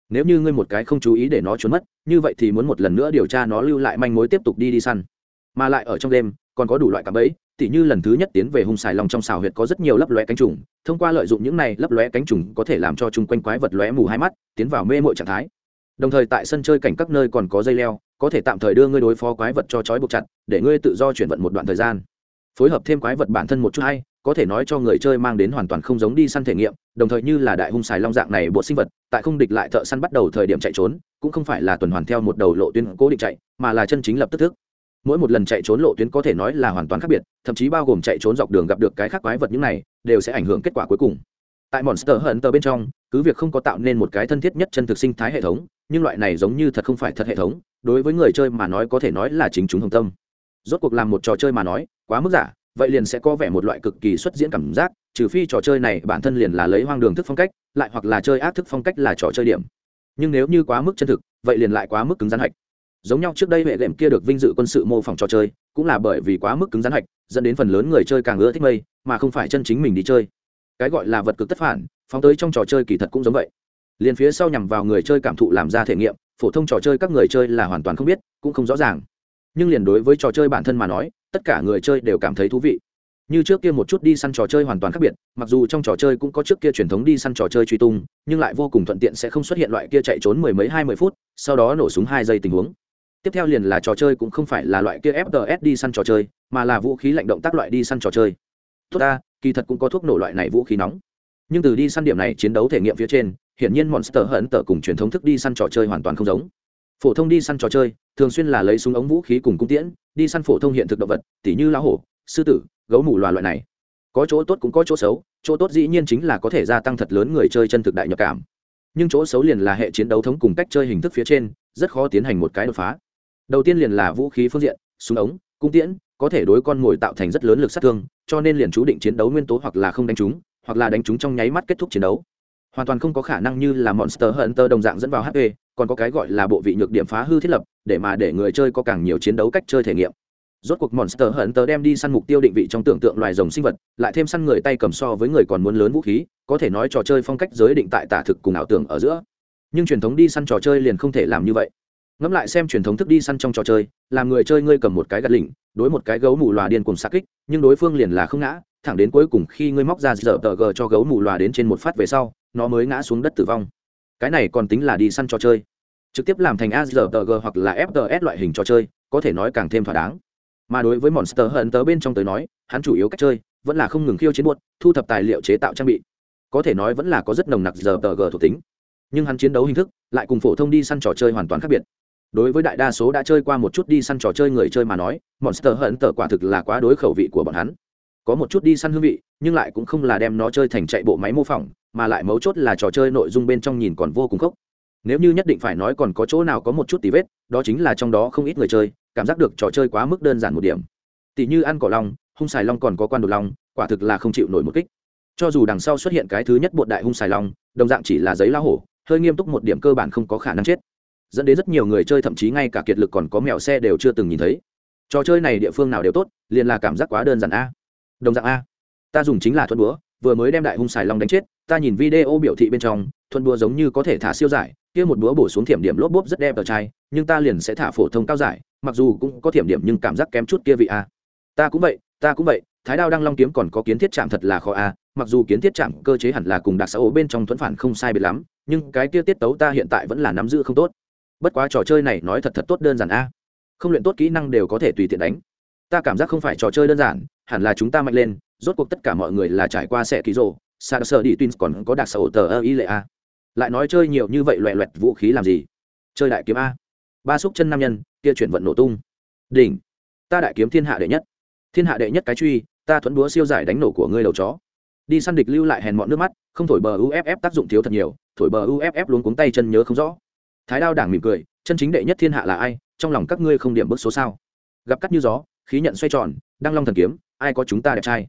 Nếu như ngươi một cái không chú ý để nó trốn mất, như vậy thì muốn một lần nữa điều tra nó lưu lại manh mối tiếp tục đi đi săn. Mà lại ở trong đêm, còn có đủ loại cạm bẫy, tỉ như lần thứ nhất tiến về hung xài lòng trong xào huyệt có rất nhiều lấp lóe cánh trùng, thông qua lợi dụng những này lấp lóe cánh trùng có thể làm cho chung quanh quái vật lóe mù hai mắt, tiến vào mê mội trạng thái. Đồng thời tại sân chơi cảnh các nơi còn có dây leo, có thể tạm thời đưa ngươi đối phó quái vật cho trói buộc chặt, để ngươi tự do chuyển vận một đoạn thời gian. Phối hợp thêm quái vật bản thân một chút hay có thể nói cho người chơi mang đến hoàn toàn không giống đi săn thể nghiệm, đồng thời như là đại hung xài long dạng này bộ sinh vật, tại không địch lại thợ săn bắt đầu thời điểm chạy trốn, cũng không phải là tuần hoàn theo một đầu lộ tuyến cố định chạy, mà là chân chính lập tức thức. Mỗi một lần chạy trốn lộ tuyến có thể nói là hoàn toàn khác biệt, thậm chí bao gồm chạy trốn dọc đường gặp được cái khác quái vật những này, đều sẽ ảnh hưởng kết quả cuối cùng. Tại monster hunter bên trong, cứ việc không có tạo nên một cái thân thiết nhất chân thực sinh thái hệ thống, nhưng loại này giống như thật không phải thật hệ thống, đối với người chơi mà nói có thể nói là chính chúng hồng tâm. Rốt cuộc làm một trò chơi mà nói, quá mức giả vậy liền sẽ có vẻ một loại cực kỳ xuất diễn cảm giác, trừ phi trò chơi này bản thân liền là lấy hoang đường thức phong cách, lại hoặc là chơi ác thức phong cách là trò chơi điểm. Nhưng nếu như quá mức chân thực, vậy liền lại quá mức cứng rắn hạch. Giống nhau trước đây hệ lệm kia được vinh dự quân sự mô phỏng trò chơi, cũng là bởi vì quá mức cứng rắn hạch, dẫn đến phần lớn người chơi càng ưa thích mây, mà không phải chân chính mình đi chơi. Cái gọi là vật cực tất phản, phóng tới trong trò chơi kỳ thật cũng giống vậy. Liền phía sau nhằm vào người chơi cảm thụ làm ra thể nghiệm, phổ thông trò chơi các người chơi là hoàn toàn không biết, cũng không rõ ràng. Nhưng liền đối với trò chơi bản thân mà nói tất cả người chơi đều cảm thấy thú vị. Như trước kia một chút đi săn trò chơi hoàn toàn khác biệt, mặc dù trong trò chơi cũng có trước kia truyền thống đi săn trò chơi truy tung, nhưng lại vô cùng thuận tiện sẽ không xuất hiện loại kia chạy trốn mười mấy, hai mươi phút, sau đó nổ súng hai giây tình huống. Tiếp theo liền là trò chơi cũng không phải là loại kia fts đi săn trò chơi, mà là vũ khí lạnh động tác loại đi săn trò chơi. Tốt ta, kỳ thật cũng có thuốc nổ loại này vũ khí nóng. Nhưng từ đi săn điểm này chiến đấu thể nghiệm phía trên, hiển nhiên monster hận tở cùng truyền thống thức đi săn trò chơi hoàn toàn không giống phổ thông đi săn trò chơi, thường xuyên là lấy súng ống vũ khí cùng cung tiễn, đi săn phổ thông hiện thực động vật, tỉ như lá hổ, sư tử, gấu mù loài loại này. Có chỗ tốt cũng có chỗ xấu, chỗ tốt dĩ nhiên chính là có thể gia tăng thật lớn người chơi chân thực đại nhập cảm. Nhưng chỗ xấu liền là hệ chiến đấu thống cùng cách chơi hình thức phía trên, rất khó tiến hành một cái đột phá. Đầu tiên liền là vũ khí phương diện, súng ống, cung tiễn, có thể đối con mồi tạo thành rất lớn lực sát thương, cho nên liền chú định chiến đấu nguyên tố hoặc là không đánh chúng, hoặc là đánh chúng trong nháy mắt kết thúc chiến đấu. Hoàn toàn không có khả năng như là monster hunter đồng dạng dẫn vào hp còn có cái gọi là bộ vị nhược điểm phá hư thiết lập, để mà để người chơi có càng nhiều chiến đấu cách chơi thể nghiệm. Rốt cuộc monster hunter đem đi săn mục tiêu định vị trong tưởng tượng loài rồng sinh vật, lại thêm săn người tay cầm so với người còn muốn lớn vũ khí, có thể nói trò chơi phong cách giới định tại tả thực cùng ảo tưởng ở giữa. Nhưng truyền thống đi săn trò chơi liền không thể làm như vậy. Ngẫm lại xem truyền thống thức đi săn trong trò chơi, làm người chơi ngươi cầm một cái gạt lỉnh, đối một cái gấu mù loà điên cùng xa kích, nhưng đối phương liền là không ngã, thẳng đến cuối cùng khi ngươi móc ra dở tờ g cho gấu mù loà đến trên một phát về sau, nó mới ngã xuống đất tử vong. Cái này còn tính là đi săn trò chơi trực tiếp làm thành azrg hoặc là fts loại hình trò chơi, có thể nói càng thêm thỏa đáng. Mà đối với monster hận tớ bên trong tới nói, hắn chủ yếu cách chơi vẫn là không ngừng khiêu chiến buốt, thu thập tài liệu chế tạo trang bị. Có thể nói vẫn là có rất nồng nặc giờ tờ g thuộc tính. Nhưng hắn chiến đấu hình thức lại cùng phổ thông đi săn trò chơi hoàn toàn khác biệt. Đối với đại đa số đã chơi qua một chút đi săn trò chơi người chơi mà nói, monster hận tờ quả thực là quá đối khẩu vị của bọn hắn. Có một chút đi săn hương vị, nhưng lại cũng không là đem nó chơi thành chạy bộ máy mô phỏng, mà lại mấu chốt là trò chơi nội dung bên trong nhìn còn vô cùng khốc nếu như nhất định phải nói còn có chỗ nào có một chút tí vết, đó chính là trong đó không ít người chơi, cảm giác được trò chơi quá mức đơn giản một điểm. Tỷ như ăn cỏ long, hung xài long còn có quan đột long, quả thực là không chịu nổi một kích. Cho dù đằng sau xuất hiện cái thứ nhất bộ đại hung xài long, đồng dạng chỉ là giấy la hổ, hơi nghiêm túc một điểm cơ bản không có khả năng chết. Dẫn đến rất nhiều người chơi thậm chí ngay cả kiệt lực còn có mèo xe đều chưa từng nhìn thấy. Trò chơi này địa phương nào đều tốt, liền là cảm giác quá đơn giản a. Đồng dạng a. Ta dùng chính là thuận búa, vừa mới đem đại hung xài long đánh chết, ta nhìn video biểu thị bên trong, thuận búa giống như có thể thả siêu giải kia một búa bổ xuống thiểm điểm lốp bốp rất đẹp ở trai nhưng ta liền sẽ thả phổ thông cao giải, mặc dù cũng có thiểm điểm nhưng cảm giác kém chút kia vị a. Ta cũng vậy, ta cũng vậy, thái đao đăng long kiếm còn có kiến thiết chạm thật là khó a, mặc dù kiến thiết chạm cơ chế hẳn là cùng đặc xã ố bên trong thuẫn phản không sai biệt lắm, nhưng cái kia tiết tấu ta hiện tại vẫn là nắm giữ không tốt. Bất quá trò chơi này nói thật thật tốt đơn giản a. Không luyện tốt kỹ năng đều có thể tùy tiện đánh. Ta cảm giác không phải trò chơi đơn giản, hẳn là chúng ta mạnh lên, rốt cuộc tất cả mọi người là trải qua sẽ ký rộ sa sơ đi twins còn có đặc xã ổ tờ ơ ý lệ a lại nói chơi nhiều như vậy loẹ loẹt vũ khí làm gì? Chơi đại kiếm a. Ba xúc chân nam nhân, kia chuyển vận nổ tung. Đỉnh. Ta đại kiếm thiên hạ đệ nhất. Thiên hạ đệ nhất cái truy, ta thuẫn búa siêu giải đánh nổ của ngươi đầu chó. Đi săn địch lưu lại hèn mọn nước mắt, không thổi bờ uff tác dụng thiếu thật nhiều, thổi bờ uff luôn cuống tay chân nhớ không rõ. Thái đao đảng mỉm cười, chân chính đệ nhất thiên hạ là ai, trong lòng các ngươi không điểm bước số sao? Gặp cắt như gió, khí nhận xoay tròn đang long thần kiếm, ai có chúng ta đẹp trai?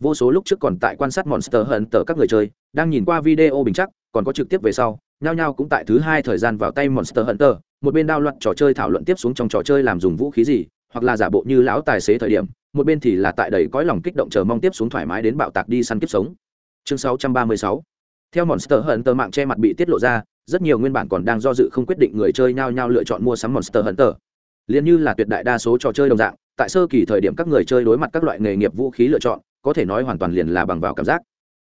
Vô số lúc trước còn tại quan sát monster hận tờ các người chơi, đang nhìn qua video bình chắc còn có trực tiếp về sau, nhao nhao cũng tại thứ hai thời gian vào tay monster hunter, một bên đao loạn trò chơi thảo luận tiếp xuống trong trò chơi làm dùng vũ khí gì, hoặc là giả bộ như lão tài xế thời điểm, một bên thì là tại đầy cõi lòng kích động chờ mong tiếp xuống thoải mái đến bạo tạc đi săn kiếp sống. Chương 636 theo monster hunter mạng che mặt bị tiết lộ ra, rất nhiều nguyên bản còn đang do dự không quyết định người chơi nhao nhao lựa chọn mua sắm monster hunter. Liền như là tuyệt đại đa số trò chơi đồng dạng, tại sơ kỳ thời điểm các người chơi đối mặt các loại nghề nghiệp vũ khí lựa chọn, có thể nói hoàn toàn liền là bằng vào cảm giác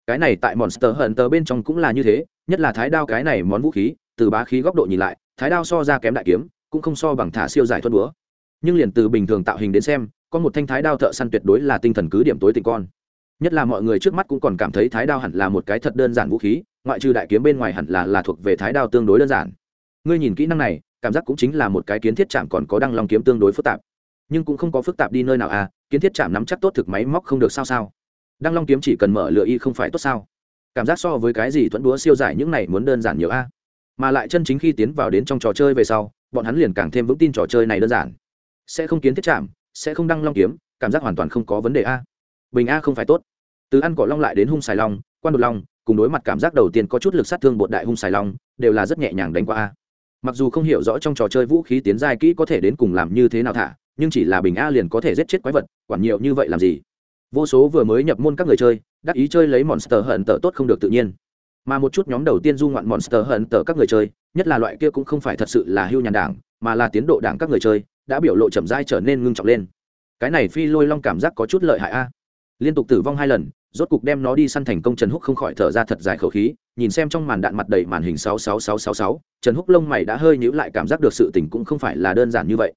cái này tại monster hunter bên trong cũng là như thế, nhất là thái đao cái này món vũ khí, từ bá khí góc độ nhìn lại, thái đao so ra kém đại kiếm, cũng không so bằng thả siêu giải thuận búa nhưng liền từ bình thường tạo hình đến xem, có một thanh thái đao thợ săn tuyệt đối là tinh thần cứ điểm tối tình con. Nhất là mọi người trước mắt cũng còn cảm thấy thái đao hẳn là một cái thật đơn giản vũ khí, ngoại trừ đại kiếm bên ngoài hẳn là là thuộc về thái đao tương đối đơn giản. Ngươi nhìn kỹ năng này, cảm giác cũng chính là một cái kiến thiết chạm còn có đăng long kiếm tương đối phức tạp. Nhưng cũng không có phức tạp đi nơi nào à kiến thiết chạm nắm chắc tốt thực máy móc không được sao sao đăng long kiếm chỉ cần mở lựa y không phải tốt sao? Cảm giác so với cái gì thuẫn đúa siêu giải những này muốn đơn giản nhiều a. Mà lại chân chính khi tiến vào đến trong trò chơi về sau, bọn hắn liền càng thêm vững tin trò chơi này đơn giản. Sẽ không kiến thiết chạm, sẽ không đăng long kiếm, cảm giác hoàn toàn không có vấn đề a. Bình a không phải tốt. Từ ăn cỏ long lại đến hung xài long, quan đột long, cùng đối mặt cảm giác đầu tiên có chút lực sát thương bột đại hung xài long, đều là rất nhẹ nhàng đánh qua a. Mặc dù không hiểu rõ trong trò chơi vũ khí tiến giai kỹ có thể đến cùng làm như thế nào thả, nhưng chỉ là bình a liền có thể giết chết quái vật, quản nhiều như vậy làm gì? Vô số vừa mới nhập môn các người chơi, đắc ý chơi lấy monster hận tờ tốt không được tự nhiên. Mà một chút nhóm đầu tiên du ngoạn monster hận tờ các người chơi, nhất là loại kia cũng không phải thật sự là hưu nhàn đảng, mà là tiến độ đảng các người chơi, đã biểu lộ chậm dai trở nên ngưng trọng lên. Cái này phi lôi long cảm giác có chút lợi hại a. Liên tục tử vong hai lần, rốt cục đem nó đi săn thành công trần húc không khỏi thở ra thật dài khẩu khí, nhìn xem trong màn đạn mặt đầy màn hình sáu sáu sáu sáu sáu, trần húc lông mày đã hơi nhíu lại cảm giác được sự tình cũng không phải là đơn giản như vậy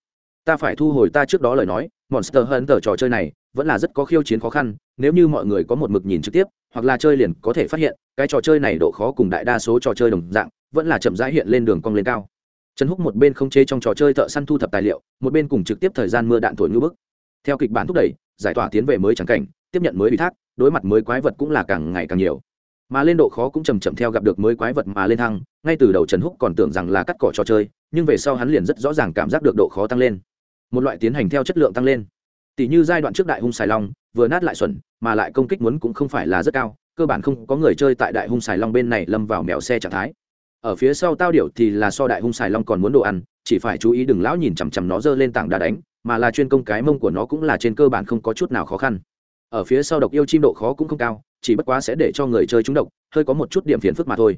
ta phải thu hồi ta trước đó lời nói, monster hunter trò chơi này vẫn là rất có khiêu chiến khó khăn, nếu như mọi người có một mực nhìn trực tiếp, hoặc là chơi liền có thể phát hiện, cái trò chơi này độ khó cùng đại đa số trò chơi đồng dạng, vẫn là chậm rãi hiện lên đường cong lên cao. Trần húc một bên không chế trong trò chơi thợ săn thu thập tài liệu, một bên cùng trực tiếp thời gian mưa đạn thổi ngư bức. Theo kịch bản thúc đẩy, giải tỏa tiến về mới trắng cảnh, tiếp nhận mới ủy thác, đối mặt mới quái vật cũng là càng ngày càng nhiều. Mà lên độ khó cũng chầm chậm theo gặp được mới quái vật mà lên thăng, ngay từ đầu trần húc còn tưởng rằng là cắt cỏ trò chơi, nhưng về sau hắn liền rất rõ ràng cảm giác được độ khó tăng lên một loại tiến hành theo chất lượng tăng lên. Tỷ như giai đoạn trước đại hung xài long, vừa nát lại xuẩn, mà lại công kích muốn cũng không phải là rất cao, cơ bản không có người chơi tại đại hung xài long bên này lâm vào mèo xe trạng thái. Ở phía sau tao điệu thì là so đại hung xài long còn muốn đồ ăn, chỉ phải chú ý đừng lão nhìn chằm chằm nó giơ lên tảng đá đánh, mà là chuyên công cái mông của nó cũng là trên cơ bản không có chút nào khó khăn. Ở phía sau độc yêu chim độ khó cũng không cao, chỉ bất quá sẽ để cho người chơi trúng độc, hơi có một chút điểm phiền phức mà thôi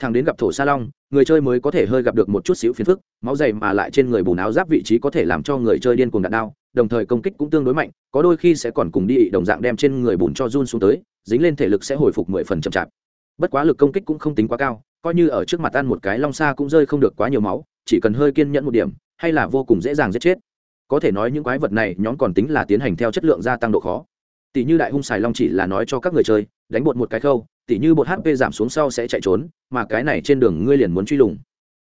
thằng đến gặp thổ sa long, người chơi mới có thể hơi gặp được một chút xíu phiền phức, máu dày mà lại trên người bùn áo giáp vị trí có thể làm cho người chơi điên cuồng đạn đao, đồng thời công kích cũng tương đối mạnh, có đôi khi sẽ còn cùng đi đồng dạng đem trên người bùn cho run xuống tới, dính lên thể lực sẽ hồi phục mười phần chậm chạp. Bất quá lực công kích cũng không tính quá cao, coi như ở trước mặt ăn một cái long xa cũng rơi không được quá nhiều máu, chỉ cần hơi kiên nhẫn một điểm, hay là vô cùng dễ dàng giết chết. Có thể nói những quái vật này nhóm còn tính là tiến hành theo chất lượng gia tăng độ khó. Tỷ như đại hung xài long chỉ là nói cho các người chơi, đánh bột một cái khâu tỉ như bột hp giảm xuống sau sẽ chạy trốn, mà cái này trên đường ngươi liền muốn truy lùng.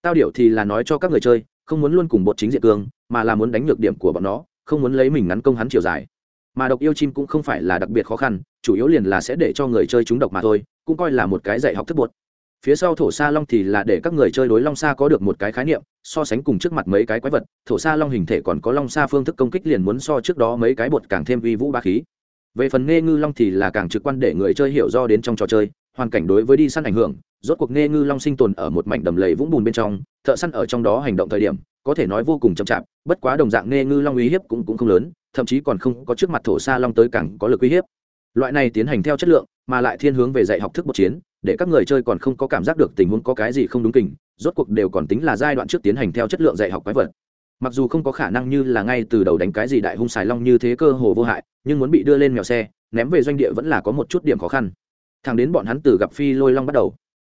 Tao điệu thì là nói cho các người chơi, không muốn luôn cùng bột chính diện cương, mà là muốn đánh nhược điểm của bọn nó, không muốn lấy mình ngắn công hắn chiều dài. Mà độc yêu chim cũng không phải là đặc biệt khó khăn, chủ yếu liền là sẽ để cho người chơi chúng độc mà thôi, cũng coi là một cái dạy học thức bột. Phía sau thổ sa long thì là để các người chơi đối long sa có được một cái khái niệm, so sánh cùng trước mặt mấy cái quái vật, thổ sa long hình thể còn có long sa phương thức công kích liền muốn so trước đó mấy cái bột càng thêm uy vũ ba khí về phần nghe ngư long thì là càng trực quan để người chơi hiểu do đến trong trò chơi, hoàn cảnh đối với đi săn ảnh hưởng, rốt cuộc nghe ngư long sinh tồn ở một mảnh đầm lầy vũng bùn bên trong, thợ săn ở trong đó hành động thời điểm, có thể nói vô cùng chậm chạp, bất quá đồng dạng nghe ngư long uy hiếp cũng cũng không lớn, thậm chí còn không có trước mặt thổ sa long tới càng có lực uy hiếp. Loại này tiến hành theo chất lượng, mà lại thiên hướng về dạy học thức một chiến, để các người chơi còn không có cảm giác được tình huống có cái gì không đúng kình, rốt cuộc đều còn tính là giai đoạn trước tiến hành theo chất lượng dạy học quái vật mặc dù không có khả năng như là ngay từ đầu đánh cái gì đại hung xài long như thế cơ hồ vô hại, nhưng muốn bị đưa lên mèo xe, ném về doanh địa vẫn là có một chút điểm khó khăn. Thằng đến bọn hắn từ gặp phi lôi long bắt đầu.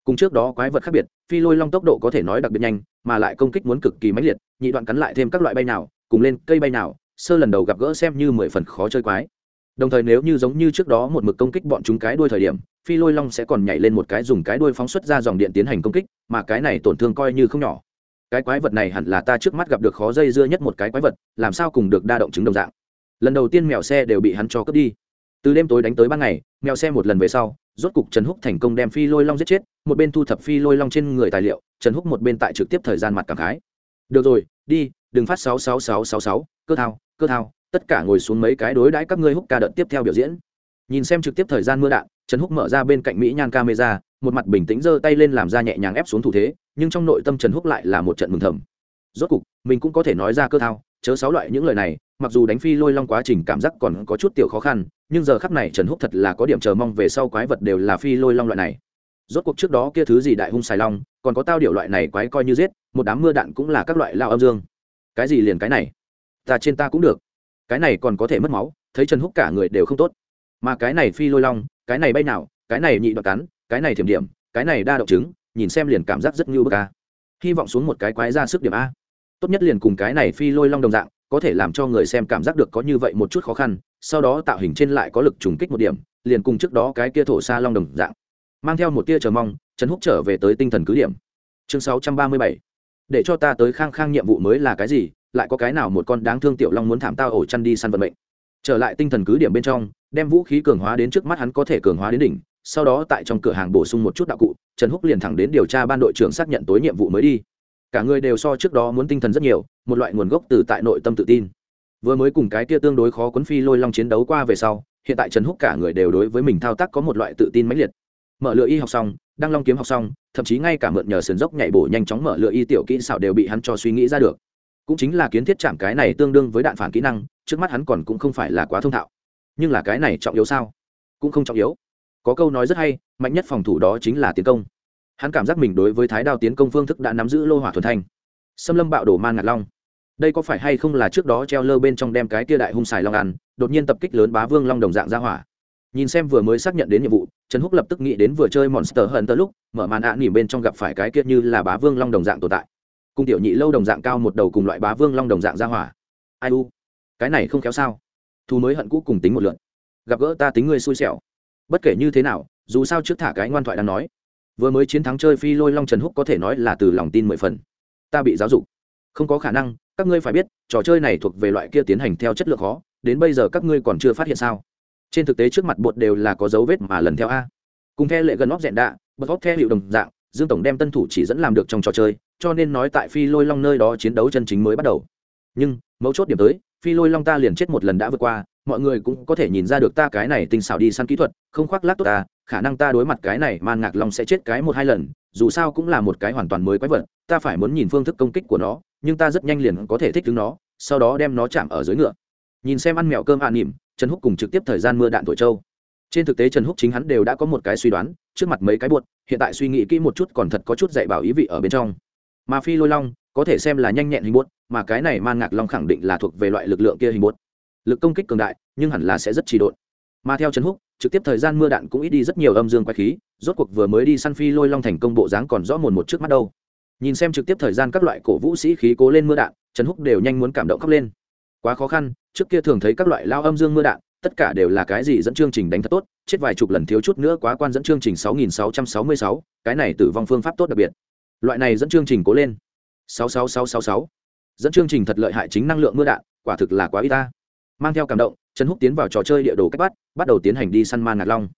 Cùng trước đó quái vật khác biệt, phi lôi long tốc độ có thể nói đặc biệt nhanh, mà lại công kích muốn cực kỳ mãnh liệt, nhị đoạn cắn lại thêm các loại bay nào, cùng lên cây bay nào, sơ lần đầu gặp gỡ xem như mười phần khó chơi quái. Đồng thời nếu như giống như trước đó một mực công kích bọn chúng cái đuôi thời điểm, phi lôi long sẽ còn nhảy lên một cái dùng cái đuôi phóng xuất ra dòng điện tiến hành công kích, mà cái này tổn thương coi như không nhỏ cái quái vật này hẳn là ta trước mắt gặp được khó dây dưa nhất một cái quái vật, làm sao cùng được đa động chứng đồng dạng? Lần đầu tiên mèo xe đều bị hắn cho cướp đi. Từ đêm tối đánh tới ban ngày, mèo xe một lần về sau, rốt cục trần húc thành công đem phi lôi long giết chết, một bên thu thập phi lôi long trên người tài liệu, trần húc một bên tại trực tiếp thời gian mặt cảm khái. Được rồi, đi, đừng phát sáu sáu sáu sáu sáu, cơ thao cơ thao, tất cả ngồi xuống mấy cái đối đãi các ngươi húc ca đợt tiếp theo biểu diễn. Nhìn xem trực tiếp thời gian mưa đạn, trần húc mở ra bên cạnh mỹ nhan camera một mặt bình tĩnh giơ tay lên làm ra nhẹ nhàng ép xuống thủ thế, nhưng trong nội tâm trần húc lại là một trận mừng thầm. Rốt cục, mình cũng có thể nói ra cơ thao, chớ sáu loại những lời này, mặc dù đánh phi lôi long quá trình cảm giác còn có chút tiểu khó khăn, nhưng giờ khắc này trần húc thật là có điểm chờ mong về sau quái vật đều là phi lôi long loại này. Rốt cuộc trước đó kia thứ gì đại hung xài long, còn có tao điệu loại này quái coi như giết, một đám mưa đạn cũng là các loại lao âm dương. Cái gì liền cái này? Ta trên ta cũng được. Cái này còn có thể mất máu, thấy trần húc cả người đều không tốt. Mà cái này phi lôi long, cái này bay nào, cái này nhị đoạn cắn cái này thiểm điểm, cái này đa động chứng, nhìn xem liền cảm giác rất như bức a. Hy vọng xuống một cái quái ra sức điểm a. Tốt nhất liền cùng cái này phi lôi long đồng dạng, có thể làm cho người xem cảm giác được có như vậy một chút khó khăn, sau đó tạo hình trên lại có lực trùng kích một điểm, liền cùng trước đó cái kia thổ xa long đồng dạng. Mang theo một tia chờ mong, trần húc trở về tới tinh thần cứ điểm. Chương sáu trăm ba mươi bảy. Để cho ta tới khang khang nhiệm vụ mới là cái gì, lại có cái nào một con đáng thương tiểu long muốn thảm tao ổ chăn đi săn vận mệnh. Trở lại tinh thần cứ điểm bên trong, đem vũ khí cường hóa đến trước mắt hắn có thể cường hóa đến đỉnh sau đó tại trong cửa hàng bổ sung một chút đạo cụ, trần húc liền thẳng đến điều tra ban đội trưởng xác nhận tối nhiệm vụ mới đi. Cả người đều so trước đó muốn tinh thần rất nhiều, một loại nguồn gốc từ tại nội tâm tự tin. Vừa mới cùng cái kia tương đối khó quấn phi lôi long chiến đấu qua về sau, hiện tại trần húc cả người đều đối với mình thao tác có một loại tự tin mãnh liệt. Mở lựa y học xong, đăng long kiếm học xong, thậm chí ngay cả mượn nhờ sườn dốc nhảy bổ nhanh chóng mở lựa y tiểu kỹ xảo đều bị hắn cho suy nghĩ ra được. Cũng chính là kiến thiết chạm cái này tương đương với đạn phản kỹ năng, trước mắt hắn còn cũng không phải là quá thông thạo. Nhưng là cái này trọng yếu sao? Cũng không trọng yếu có câu nói rất hay, mạnh nhất phòng thủ đó chính là tiến công. Hắn cảm giác mình đối với thái đao tiến công phương thức đã nắm giữ lô hỏa thuần thanh. Xâm lâm bạo đổ man ngạt long. Đây có phải hay không là trước đó treo lơ bên trong đem cái tia đại hung xài long ăn, đột nhiên tập kích lớn bá vương long đồng dạng ra hỏa. Nhìn xem vừa mới xác nhận đến nhiệm vụ, trần húc lập tức nghĩ đến vừa chơi monster hận tới lúc, mở màn ạ à bên trong gặp phải cái kia như là bá vương long đồng dạng tồn tại. Cung tiểu nhị lâu đồng dạng cao một đầu cùng loại bá vương long đồng dạng ra hỏa. Ai u? Cái này không kéo sao? Thu mới hận cũ cùng tính một lượn gặp gỡ ta tính ngươi xui xẻo bất kể như thế nào, dù sao trước thả cái ngoan thoại đang nói. Vừa mới chiến thắng chơi phi lôi long trần húc có thể nói là từ lòng tin mười phần. Ta bị giáo dục. Không có khả năng, các ngươi phải biết, trò chơi này thuộc về loại kia tiến hành theo chất lượng khó, đến bây giờ các ngươi còn chưa phát hiện sao? Trên thực tế trước mặt bột đều là có dấu vết mà lần theo a. Cùng theo lệ gần óc dẹn đạ, bật óc theo hiệu đồng dạng, dương tổng đem tân thủ chỉ dẫn làm được trong trò chơi, cho nên nói tại phi lôi long nơi đó chiến đấu chân chính mới bắt đầu. Nhưng, mấu chốt điểm tới, phi lôi long ta liền chết một lần đã vượt qua mọi người cũng có thể nhìn ra được ta cái này tinh xảo đi săn kỹ thuật, không khoác lác tốt ta, khả năng ta đối mặt cái này man ngạc long sẽ chết cái một hai lần, dù sao cũng là một cái hoàn toàn mới quái vật, ta phải muốn nhìn phương thức công kích của nó, nhưng ta rất nhanh liền có thể thích ứng nó, sau đó đem nó chạm ở dưới ngựa. Nhìn xem ăn mèo cơm hạ à nỉm, trần húc cùng trực tiếp thời gian mưa đạn thổi châu trên thực tế trần húc chính hắn đều đã có một cái suy đoán, trước mặt mấy cái buột, hiện tại suy nghĩ kỹ một chút còn thật có chút dạy bảo ý vị ở bên trong. Mà phi lôi long, có thể xem là nhanh nhẹn hình buốt mà cái này man ngạc long khẳng định là thuộc về loại lực lượng kia hình buốt lực công kích cường đại nhưng hẳn là sẽ rất trì độn. Mà theo trần húc trực tiếp thời gian mưa đạn cũng ít đi rất nhiều âm dương quái khí rốt cuộc vừa mới đi săn phi lôi long thành công bộ dáng còn rõ mồn một trước mắt đâu. Nhìn xem trực tiếp thời gian các loại cổ vũ sĩ khí cố lên mưa đạn trần húc đều nhanh muốn cảm động khóc lên. Quá khó khăn trước kia thường thấy các loại lao âm dương mưa đạn tất cả đều là cái gì dẫn chương trình đánh thật tốt chết vài chục lần thiếu chút nữa quá quan dẫn chương trình 6666, cái này tử vong phương pháp tốt đặc biệt. Loại này dẫn chương trình cố lên. 66666. dẫn chương trình thật lợi hại chính năng lượng mưa đạn quả thực là quá y ta mang theo cảm động, trần húc tiến vào trò chơi địa đồ cách bắt bắt đầu tiến hành đi săn man ngạc long.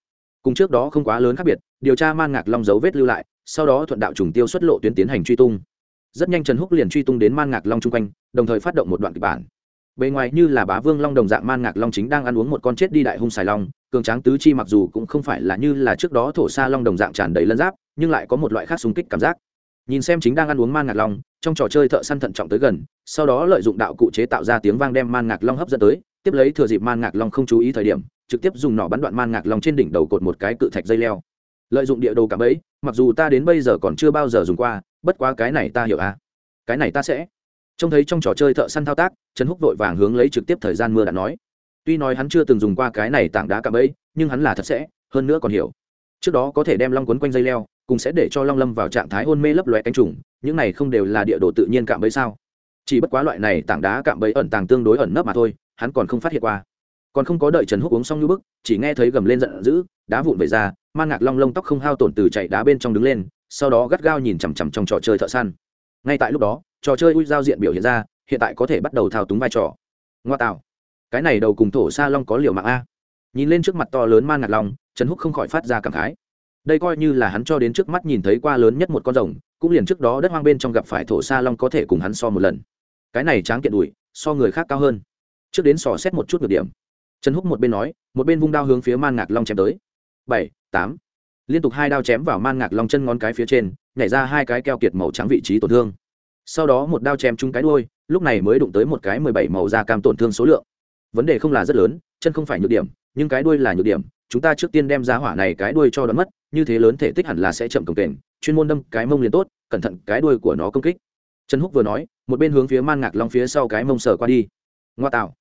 Cùng trước đó không quá lớn khác biệt, điều tra man ngạc long dấu vết lưu lại, sau đó thuận đạo trùng tiêu xuất lộ tuyến tiến hành truy tung. Rất nhanh trần húc liền truy tung đến man ngạc long chung quanh, đồng thời phát động một đoạn kịch bản. Bề ngoài như là bá vương long đồng dạng man ngạc long chính đang ăn uống một con chết đi đại hung xài long, cường tráng tứ chi mặc dù cũng không phải là như là trước đó thổ xa long đồng dạng tràn đầy lân giáp, nhưng lại có một loại khác súng kích cảm giác. Nhìn xem chính đang ăn uống man ngạc long, trong trò chơi thợ săn thận trọng tới gần, sau đó lợi dụng đạo cụ chế tạo ra tiếng vang đem man ngạc long hấp dẫn tới tiếp lấy thừa dịp man ngạc long không chú ý thời điểm, trực tiếp dùng nỏ bắn đoạn man ngạc long trên đỉnh đầu cột một cái cự thạch dây leo. Lợi dụng địa đồ cả bấy mặc dù ta đến bây giờ còn chưa bao giờ dùng qua, bất quá cái này ta hiểu à? Cái này ta sẽ. Trông thấy trong trò chơi thợ săn thao tác, trần húc vội vàng hướng lấy trực tiếp thời gian mưa đã nói. Tuy nói hắn chưa từng dùng qua cái này tảng đá cả bấy nhưng hắn là thật sẽ, hơn nữa còn hiểu. Trước đó có thể đem long quấn quanh dây leo cùng sẽ để cho long lâm vào trạng thái hôn mê lấp loe cánh trùng, những này không đều là địa đồ tự nhiên cạm bẫy sao? Chỉ bất quá loại này tảng đá cạm bẫy ẩn tàng tương đối ẩn nấp mà thôi hắn còn không phát hiện qua. Còn không có đợi trần húc uống xong như bức, chỉ nghe thấy gầm lên giận dữ, đá vụn về ra man ngạc long lông tóc không hao tổn từ chạy đá bên trong đứng lên, sau đó gắt gao nhìn chằm chằm trong trò chơi thợ săn. Ngay tại lúc đó, trò chơi ui giao diện biểu hiện ra, hiện tại có thể bắt đầu thao túng vai trò. Ngoa tạo. Cái này đầu cùng thổ sa long có liệu mạng a. Nhìn lên trước mặt to lớn man ngạc long, trần húc không khỏi phát ra cảm khái. Đây coi như là hắn cho đến trước mắt nhìn thấy qua lớn nhất một con rồng, cũng liền trước đó đất hoang bên trong gặp phải thổ sa long có thể cùng hắn so một lần. Cái này tráng kiện đùi so người khác cao hơn trước đến sò xét một chút ngược điểm. Trần húc một bên nói, một bên vung đao hướng phía man ngạc long chém tới. Bảy, tám. Liên tục hai đao chém vào man ngạc long chân ngón cái phía trên, nhảy ra hai cái keo kiệt màu trắng vị trí tổn thương. Sau đó một đao chém trúng cái đuôi, lúc này mới đụng tới một cái mười bảy màu da cam tổn thương số lượng. Vấn đề không là rất lớn, chân không phải nhược điểm, nhưng cái đuôi là nhược điểm, chúng ta trước tiên đem giá hỏa này cái đuôi cho đón mất, như thế lớn thể tích hẳn là sẽ chậm cồng kềnh, chuyên môn đâm cái mông liền tốt, cẩn thận cái đuôi của nó công kích. Trần húc vừa nói, một bên hướng phía man ngạc long phía sau cái mông sờ qua đi. Ngoa tạo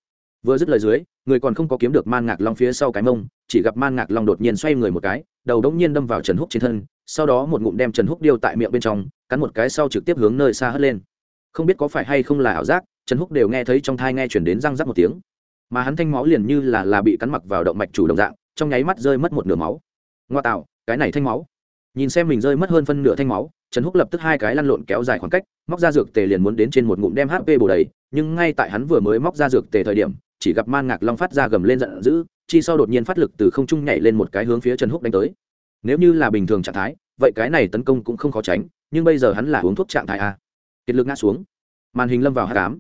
vừa dứt lời dưới, người còn không có kiếm được man ngạc long phía sau cái mông, chỉ gặp man ngạc long đột nhiên xoay người một cái, đầu đống nhiên đâm vào trần húc trên thân, sau đó một ngụm đem trần húc điêu tại miệng bên trong, cắn một cái sau trực tiếp hướng nơi xa hất lên. Không biết có phải hay không là ảo giác, trần húc đều nghe thấy trong thai nghe chuyển đến răng rắc một tiếng. Mà hắn thanh máu liền như là là bị cắn mặc vào động mạch chủ động dạng, trong nháy mắt rơi mất một nửa máu. Ngoa tạo, cái này thanh máu. Nhìn xem mình rơi mất hơn phân nửa thanh máu, trần húc lập tức hai cái lăn lộn kéo dài khoảng cách, móc ra dược tề liền muốn đến trên một ngụm đem hp bổ đầy, nhưng ngay tại hắn vừa mới móc ra dược tề thời điểm chỉ gặp man ngạc long phát ra gầm lên giận dữ, chi sau đột nhiên phát lực từ không trung nhảy lên một cái hướng phía trần húc đánh tới. Nếu như là bình thường trạng thái, vậy cái này tấn công cũng không khó tránh, nhưng bây giờ hắn là uống thuốc trạng thái a. Kiệt lực ngã xuống. Màn hình lâm vào hạ cám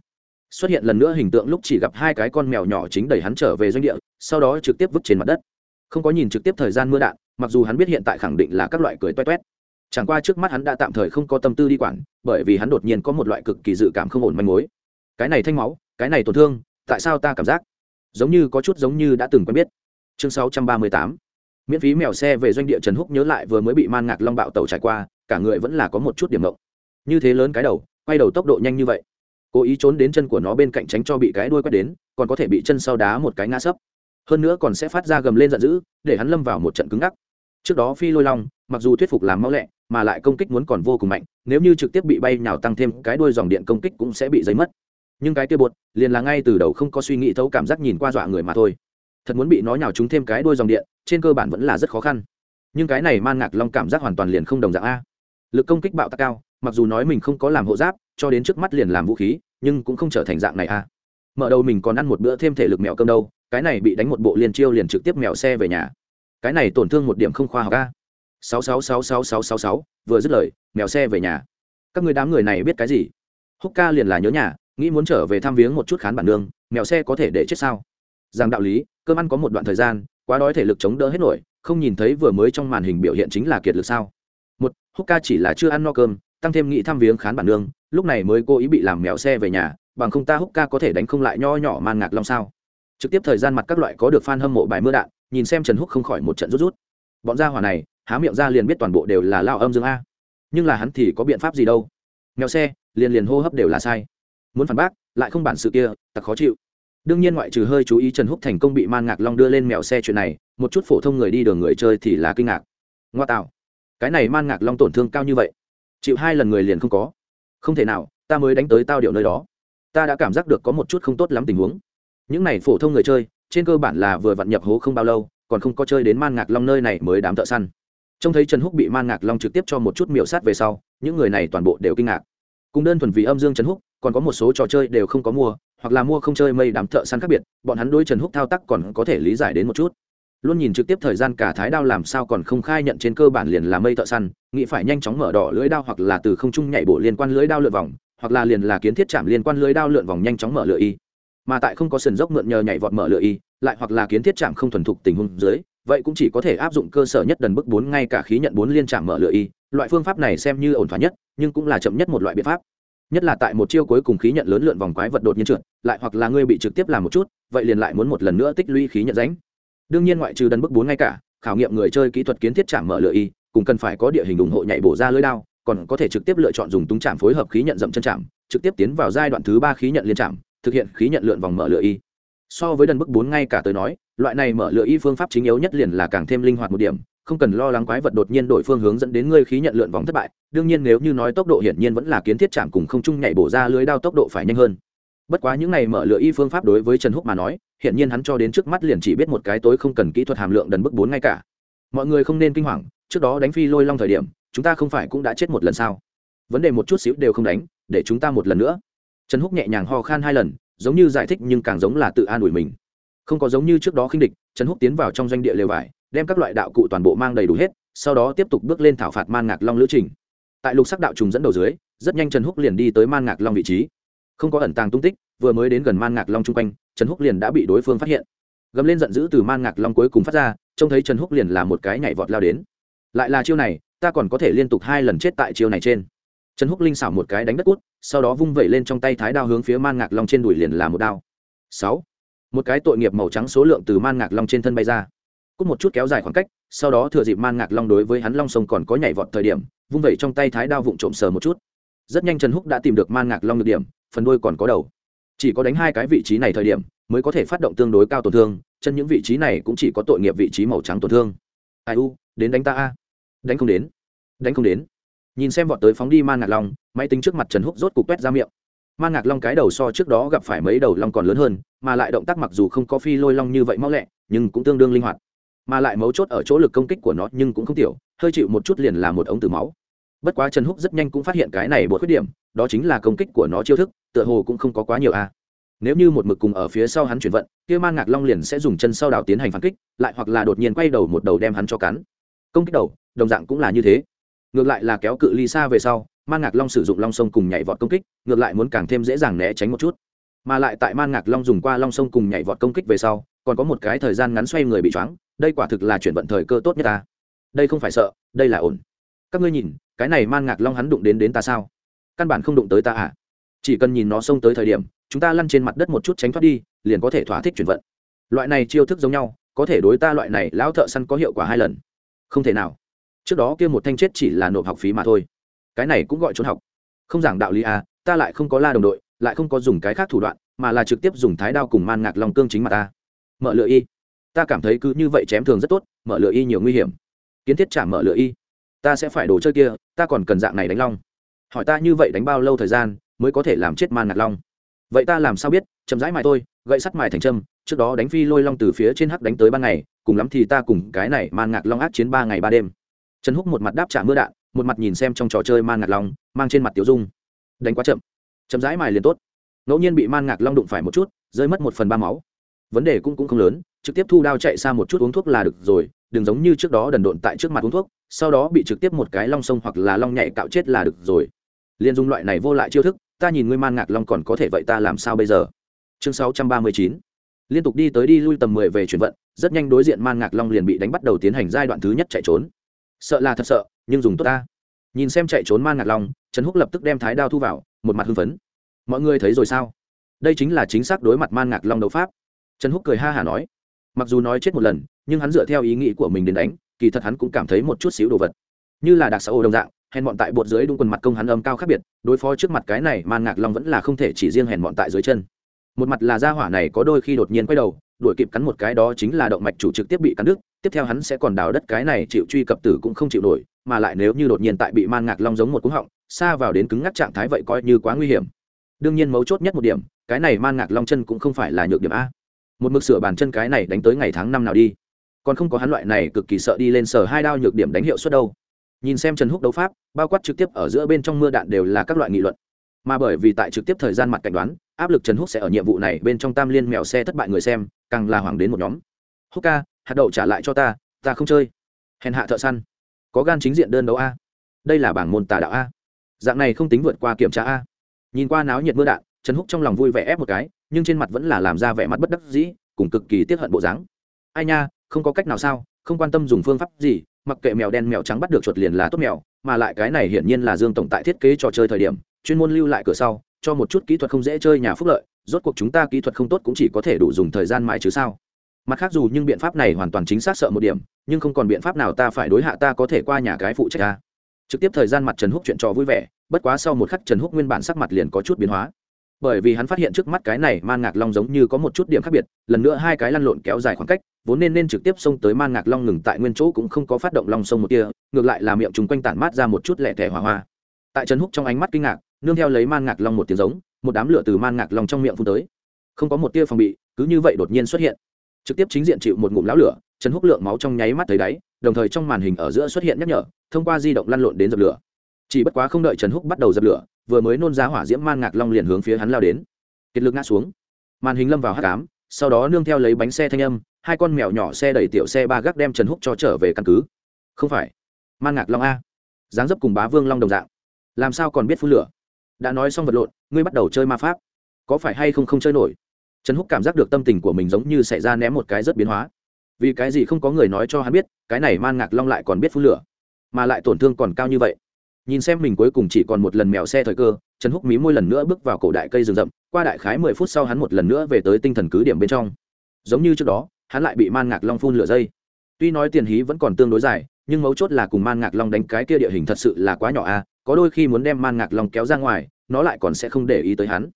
xuất hiện lần nữa hình tượng lúc chỉ gặp hai cái con mèo nhỏ chính đẩy hắn trở về doanh địa, sau đó trực tiếp vứt trên mặt đất. Không có nhìn trực tiếp thời gian mưa đạn, mặc dù hắn biết hiện tại khẳng định là các loại cười toét toét. Chẳng qua trước mắt hắn đã tạm thời không có tâm tư đi quản, bởi vì hắn đột nhiên có một loại cực kỳ dự cảm không ổn manh mối. Cái này thanh máu, cái này tổn thương tại sao ta cảm giác giống như có chút giống như đã từng quen biết. Chương 638 miễn phí mèo xe về doanh địa trần húc nhớ lại vừa mới bị man ngạc long bạo tàu trải qua, cả người vẫn là có một chút điểm mộng. Như thế lớn cái đầu, quay đầu tốc độ nhanh như vậy. Cố ý trốn đến chân của nó bên cạnh tránh cho bị cái đuôi quét đến, còn có thể bị chân sau đá một cái ngã sấp. Hơn nữa còn sẽ phát ra gầm lên giận dữ, để hắn lâm vào một trận cứng ngắc. Trước đó phi lôi long, mặc dù thuyết phục làm mau lẹ, mà lại công kích muốn còn vô cùng mạnh, nếu như trực tiếp bị bay nhào tăng thêm cái đuôi dòng điện công kích cũng sẽ bị giấy mất nhưng cái kia bột, liền là ngay từ đầu không có suy nghĩ thấu cảm giác nhìn qua dọa người mà thôi. Thật muốn bị nó nhào trúng thêm cái đuôi dòng điện, trên cơ bản vẫn là rất khó khăn. Nhưng cái này man ngạc long cảm giác hoàn toàn liền không đồng dạng a. Lực công kích bạo tạc cao, mặc dù nói mình không có làm hộ giáp, cho đến trước mắt liền làm vũ khí, nhưng cũng không trở thành dạng này a. Mở đầu mình còn ăn một bữa thêm thể lực mèo cơm đâu, cái này bị đánh một bộ liền chiêu liền trực tiếp mèo xe về nhà. Cái này tổn thương một điểm không khoa học a. Sáu sáu sáu sáu sáu sáu sáu, vừa dứt lời mèo xe về nhà. Các người đám người này biết cái gì? Húc ca liền là nhớ nhà nghĩ muốn trở về thăm viếng một chút khán bản nương, mèo xe có thể để chết sao? Rằng đạo lý, cơm ăn có một đoạn thời gian, quá đói thể lực chống đỡ hết nổi, không nhìn thấy vừa mới trong màn hình biểu hiện chính là kiệt lực sao? Một, húc ca chỉ là chưa ăn no cơm, tăng thêm nghĩ thăm viếng khán bản nương, lúc này mới cố ý bị làm mèo xe về nhà, bằng không ta húc ca có thể đánh không lại nho nhỏ man ngạc long sao? Trực tiếp thời gian mặt các loại có được fan hâm mộ bài mưa đạn, nhìn xem trần húc không khỏi một trận rút rút. Bọn gia hỏa này, há miệng ra liền biết toàn bộ đều là lao âm dương a. Nhưng là hắn thì có biện pháp gì đâu. Mèo xe, liền liền hô hấp đều là sai muốn phản bác, lại không bản sự kia, thật khó chịu. Đương nhiên ngoại trừ hơi chú ý trần húc thành công bị man ngạc long đưa lên mèo xe chuyện này, một chút phổ thông người đi đường người chơi thì là kinh ngạc. Ngoa tạo. Cái này man ngạc long tổn thương cao như vậy. Chịu hai lần người liền không có. Không thể nào, ta mới đánh tới tao điệu nơi đó. Ta đã cảm giác được có một chút không tốt lắm tình huống. Những này phổ thông người chơi, trên cơ bản là vừa vặn nhập hố không bao lâu, còn không có chơi đến man ngạc long nơi này mới đám thợ săn. Trông thấy trần húc bị man ngạc long trực tiếp cho một chút miểu sát về sau, những người này toàn bộ đều kinh ngạc. Cùng đơn thuần vì âm dương trần húc còn có một số trò chơi đều không có mua, hoặc là mua không chơi mây đám thợ săn khác biệt, bọn hắn đối trần húc thao tác còn có thể lý giải đến một chút. Luôn nhìn trực tiếp thời gian cả thái đao làm sao còn không khai nhận trên cơ bản liền là mây thợ săn, nghĩ phải nhanh chóng mở đỏ lưỡi đao hoặc là từ không trung nhảy bộ liên quan lưỡi đao lượn vòng, hoặc là liền là kiến thiết chạm liên quan lưỡi đao lượn vòng nhanh chóng mở lựa y. Mà tại không có sườn dốc mượn nhờ nhảy vọt mở lựa y, lại hoặc là kiến thiết chạm không thuần thục tình huống dưới, vậy cũng chỉ có thể áp dụng cơ sở nhất đần bức bốn ngay cả khí nhận bốn liên chạm mở lựa y. Loại phương pháp này xem như ổn thỏa nhất, nhưng cũng là chậm nhất một loại biện pháp nhất là tại một chiêu cuối cùng khí nhận lớn lượn vòng quái vật đột nhiên trượt, lại hoặc là ngươi bị trực tiếp làm một chút, vậy liền lại muốn một lần nữa tích lũy khí nhận ránh đương nhiên ngoại trừ đần bức bốn ngay cả, khảo nghiệm người chơi kỹ thuật kiến thiết chạm mở lựa y, cũng cần phải có địa hình ủng hộ nhảy bổ ra lưới đao, còn có thể trực tiếp lựa chọn dùng túng chạm phối hợp khí nhận dậm chân chạm, trực tiếp tiến vào giai đoạn thứ ba khí nhận liên chạm, thực hiện khí nhận lượn vòng mở lựa y. So với đần bức bốn ngay cả tới nói, loại này mở lựa y phương pháp chính yếu nhất liền là càng thêm linh hoạt một điểm không cần lo lắng quái vật đột nhiên đổi phương hướng dẫn đến ngươi khí nhận lượn vòng thất bại, đương nhiên nếu như nói tốc độ hiển nhiên vẫn là kiến thiết chạm cùng không trung nhảy bổ ra lưới đao tốc độ phải nhanh hơn. Bất quá những này mở lựa y phương pháp đối với trần húc mà nói, hiển nhiên hắn cho đến trước mắt liền chỉ biết một cái tối không cần kỹ thuật hàm lượng đần bức bốn ngay cả. Mọi người không nên kinh hoàng, trước đó đánh phi lôi long thời điểm, chúng ta không phải cũng đã chết một lần sao? Vấn đề một chút xíu đều không đánh, để chúng ta một lần nữa. Trần húc nhẹ nhàng ho khan hai lần, giống như giải thích nhưng càng giống là tự an ủi mình. Không có giống như trước đó khinh địch, trần húc tiến vào trong doanh địa lều vải đem các loại đạo cụ toàn bộ mang đầy đủ hết, sau đó tiếp tục bước lên thảo phạt man ngạc long lữ trình. Tại lục sắc đạo trùng dẫn đầu dưới, rất nhanh trần húc liền đi tới man ngạc long vị trí. Không có ẩn tàng tung tích, vừa mới đến gần man ngạc long chung quanh, trần húc liền đã bị đối phương phát hiện. Gầm lên giận dữ từ man ngạc long cuối cùng phát ra, trông thấy trần húc liền là một cái nhảy vọt lao đến. Lại là chiêu này, ta còn có thể liên tục hai lần chết tại chiêu này trên. Trần húc linh xảo một cái đánh đất cút, sau đó vung vẩy lên trong tay thái đao hướng phía man ngạc long trên đùi liền là một đao. Sáu. Một cái tội nghiệp màu trắng số lượng từ man ngạc long trên thân bay ra cút một chút kéo dài khoảng cách, sau đó thừa dịp man ngạc long đối với hắn long sông còn có nhảy vọt thời điểm, vung vẩy trong tay thái đao vụng trộm sờ một chút. Rất nhanh trần húc đã tìm được man ngạc long được điểm, phần đuôi còn có đầu. Chỉ có đánh hai cái vị trí này thời điểm, mới có thể phát động tương đối cao tổn thương, chân những vị trí này cũng chỉ có tội nghiệp vị trí màu trắng tổn thương. Ai u, đến đánh ta a. Đánh không đến. Đánh không đến. Nhìn xem vọt tới phóng đi man ngạc long, máy tính trước mặt trần húc rốt cục quét ra miệng. Man ngạc long cái đầu so trước đó gặp phải mấy đầu long còn lớn hơn, mà lại động tác mặc dù không có phi lôi long như vậy mau lẹ, nhưng cũng tương đương linh hoạt mà lại mấu chốt ở chỗ lực công kích của nó nhưng cũng không tiểu, hơi chịu một chút liền là một ống từ máu. Bất quá trần húc rất nhanh cũng phát hiện cái này một khuyết điểm, đó chính là công kích của nó chiêu thức, tựa hồ cũng không có quá nhiều a. Nếu như một mực cùng ở phía sau hắn chuyển vận, kia man ngạc long liền sẽ dùng chân sau đào tiến hành phản kích, lại hoặc là đột nhiên quay đầu một đầu đem hắn cho cắn. Công kích đầu, đồng dạng cũng là như thế. Ngược lại là kéo cự ly xa về sau, man ngạc long sử dụng long sông cùng nhảy vọt công kích, ngược lại muốn càng thêm dễ dàng né tránh một chút. Mà lại tại man ngạc long dùng qua long sông cùng nhảy vọt công kích về sau, còn có một cái thời gian ngắn xoay người bị choáng đây quả thực là chuyển vận thời cơ tốt nhất ta. Đây không phải sợ, đây là ổn. Các ngươi nhìn, cái này man ngạc long hắn đụng đến đến ta sao? Căn bản không đụng tới ta à? Chỉ cần nhìn nó xông tới thời điểm, chúng ta lăn trên mặt đất một chút tránh thoát đi, liền có thể thỏa thích chuyển vận. Loại này chiêu thức giống nhau, có thể đối ta loại này lão thợ săn có hiệu quả hai lần. Không thể nào. Trước đó kia một thanh chết chỉ là nộp học phí mà thôi. Cái này cũng gọi trốn học. Không giảng đạo lý à ta lại không có la đồng đội, lại không có dùng cái khác thủ đoạn, mà là trực tiếp dùng thái đao cùng man ngạc lòng cương chính mà ta. Mở lựa y ta cảm thấy cứ như vậy chém thường rất tốt, mở lựa y nhiều nguy hiểm. Kiến thiết trả mở lựa y. Ta sẽ phải đồ chơi kia, ta còn cần dạng này đánh long. Hỏi ta như vậy đánh bao lâu thời gian mới có thể làm chết man ngạc long? Vậy ta làm sao biết? Chậm rãi mài tôi, gậy sắt mài thành trâm trước đó đánh phi lôi long từ phía trên hắc đánh tới ban ngày, cùng lắm thì ta cùng cái này man ngạc long ác chiến ba ngày ba đêm. Trần húc một mặt đáp trả mưa đạn, một mặt nhìn xem trong trò chơi man ngạc long, mang trên mặt tiểu dung. Đánh quá chậm. Chậm rãi mài liền tốt. Ngẫu nhiên bị man ngạc long đụng phải một chút, rơi mất một phần ba máu. Vấn đề cũng cũng không lớn trực tiếp thu đao chạy xa một chút uống thuốc là được rồi, đừng giống như trước đó đần độn tại trước mặt uống thuốc, sau đó bị trực tiếp một cái long sông hoặc là long nhảy cạo chết là được rồi. Liên dung loại này vô lại chiêu thức, ta nhìn ngươi man ngạc long còn có thể vậy ta làm sao bây giờ? Chương sáu trăm ba mươi chín. Liên tục đi tới đi lui tầm mười về chuyển vận, rất nhanh đối diện man ngạc long liền bị đánh bắt đầu tiến hành giai đoạn thứ nhất chạy trốn. Sợ là thật sợ, nhưng dùng tốt ta. Nhìn xem chạy trốn man ngạc long, trần húc lập tức đem thái đao thu vào, một mặt hưng phấn. Mọi người thấy rồi sao? Đây chính là chính xác đối mặt man ngạc long đấu pháp. Trần húc cười ha hả nói mặc dù nói chết một lần, nhưng hắn dựa theo ý nghĩ của mình đến đánh, kỳ thật hắn cũng cảm thấy một chút xíu đồ vật. Như là đặc xã ô đồng dạng, hèn bọn tại bột dưới đúng quần mặt công hắn âm cao khác biệt, đối phó trước mặt cái này man ngạc long vẫn là không thể chỉ riêng hèn bọn tại dưới chân. Một mặt là gia hỏa này có đôi khi đột nhiên quay đầu, đuổi kịp cắn một cái đó chính là động mạch chủ trực tiếp bị cắn đứt, tiếp theo hắn sẽ còn đào đất cái này chịu truy cập tử cũng không chịu nổi, mà lại nếu như đột nhiên tại bị man ngạc long giống một cú họng, xa vào đến cứng ngắc trạng thái vậy coi như quá nguy hiểm. Đương nhiên mấu chốt nhất một điểm, cái này man ngạc long chân cũng không phải là nhược điểm a một mực sửa bàn chân cái này đánh tới ngày tháng năm nào đi. Còn không có hắn loại này cực kỳ sợ đi lên sở hai đao nhược điểm đánh hiệu suất đâu. Nhìn xem trần húc đấu pháp, bao quát trực tiếp ở giữa bên trong mưa đạn đều là các loại nghị luận. Mà bởi vì tại trực tiếp thời gian mặt cảnh đoán, áp lực trần húc sẽ ở nhiệm vụ này bên trong tam liên mèo xe thất bại người xem, càng là hoàng đến một nhóm. Húc ca, hạt đậu trả lại cho ta ta không chơi. Hèn hạ thợ săn. Có gan chính diện đơn đấu a. Đây là bảng môn tà đạo a. Dạng này không tính vượt qua kiểm tra a. Nhìn qua náo nhiệt mưa đạn, trần húc trong lòng vui vẻ ép một cái nhưng trên mặt vẫn là làm ra vẻ mặt bất đắc dĩ, cùng cực kỳ tiếc hận bộ dáng. Ai nha, không có cách nào sao, không quan tâm dùng phương pháp gì, mặc kệ mèo đen mèo trắng bắt được chuột liền là tốt mèo, mà lại cái này hiển nhiên là dương tổng tại thiết kế trò chơi thời điểm, chuyên môn lưu lại cửa sau, cho một chút kỹ thuật không dễ chơi nhà phúc lợi, rốt cuộc chúng ta kỹ thuật không tốt cũng chỉ có thể đủ dùng thời gian mãi chứ sao. Mặt khác dù nhưng biện pháp này hoàn toàn chính xác sợ một điểm, nhưng không còn biện pháp nào ta phải đối hạ ta có thể qua nhà cái phụ trách ta. Trực tiếp thời gian mặt trần húc chuyện trò vui vẻ, bất quá sau một khắc trần húc nguyên bản sắc mặt liền có chút biến hóa bởi vì hắn phát hiện trước mắt cái này man ngạc long giống như có một chút điểm khác biệt, lần nữa hai cái lăn lộn kéo dài khoảng cách, vốn nên nên trực tiếp xông tới man ngạc long ngừng tại nguyên chỗ cũng không có phát động long sông một kia ngược lại là miệng chúng quanh tản mát ra một chút lẹ thẻ hỏa hoa. Tại trần húc trong ánh mắt kinh ngạc, nương theo lấy man ngạc long một tiếng giống, một đám lửa từ man ngạc long trong miệng phun tới. Không có một tia phòng bị, cứ như vậy đột nhiên xuất hiện. Trực tiếp chính diện chịu một ngụm lão lửa, trần húc lượng máu trong nháy mắt thấy đáy, đồng thời trong màn hình ở giữa xuất hiện nhắc nhở, thông qua di động lăn lộn đến dập lửa chỉ bất quá không đợi trần húc bắt đầu dập lửa, vừa mới nôn ra hỏa diễm man ngạc long liền hướng phía hắn lao đến. Kiệt lực ngã xuống. Màn hình lâm vào hát cám sau đó nương theo lấy bánh xe thanh âm, hai con mèo nhỏ xe đẩy tiểu xe ba gác đem trần húc cho trở về căn cứ. Không phải. Man ngạc long a. Dáng dấp cùng bá vương long đồng dạng. Làm sao còn biết phun lửa? Đã nói xong vật lộn, ngươi bắt đầu chơi ma pháp. Có phải hay không không chơi nổi? Trần húc cảm giác được tâm tình của mình giống như xảy ra ném một cái rất biến hóa. Vì cái gì không có người nói cho hắn biết, cái này man ngạc long lại còn biết phun lửa, mà lại tổn thương còn cao như vậy nhìn xem mình cuối cùng chỉ còn một lần mèo xe thời cơ, trần húc mí môi lần nữa bước vào cổ đại cây rừng rậm, qua đại khái mười phút sau hắn một lần nữa về tới tinh thần cứ điểm bên trong. Giống như trước đó, hắn lại bị man ngạc long phun lửa dây. Tuy nói tiền hí vẫn còn tương đối dài, nhưng mấu chốt là cùng man ngạc long đánh cái kia địa hình thật sự là quá nhỏ a, có đôi khi muốn đem man ngạc long kéo ra ngoài, nó lại còn sẽ không để ý tới hắn.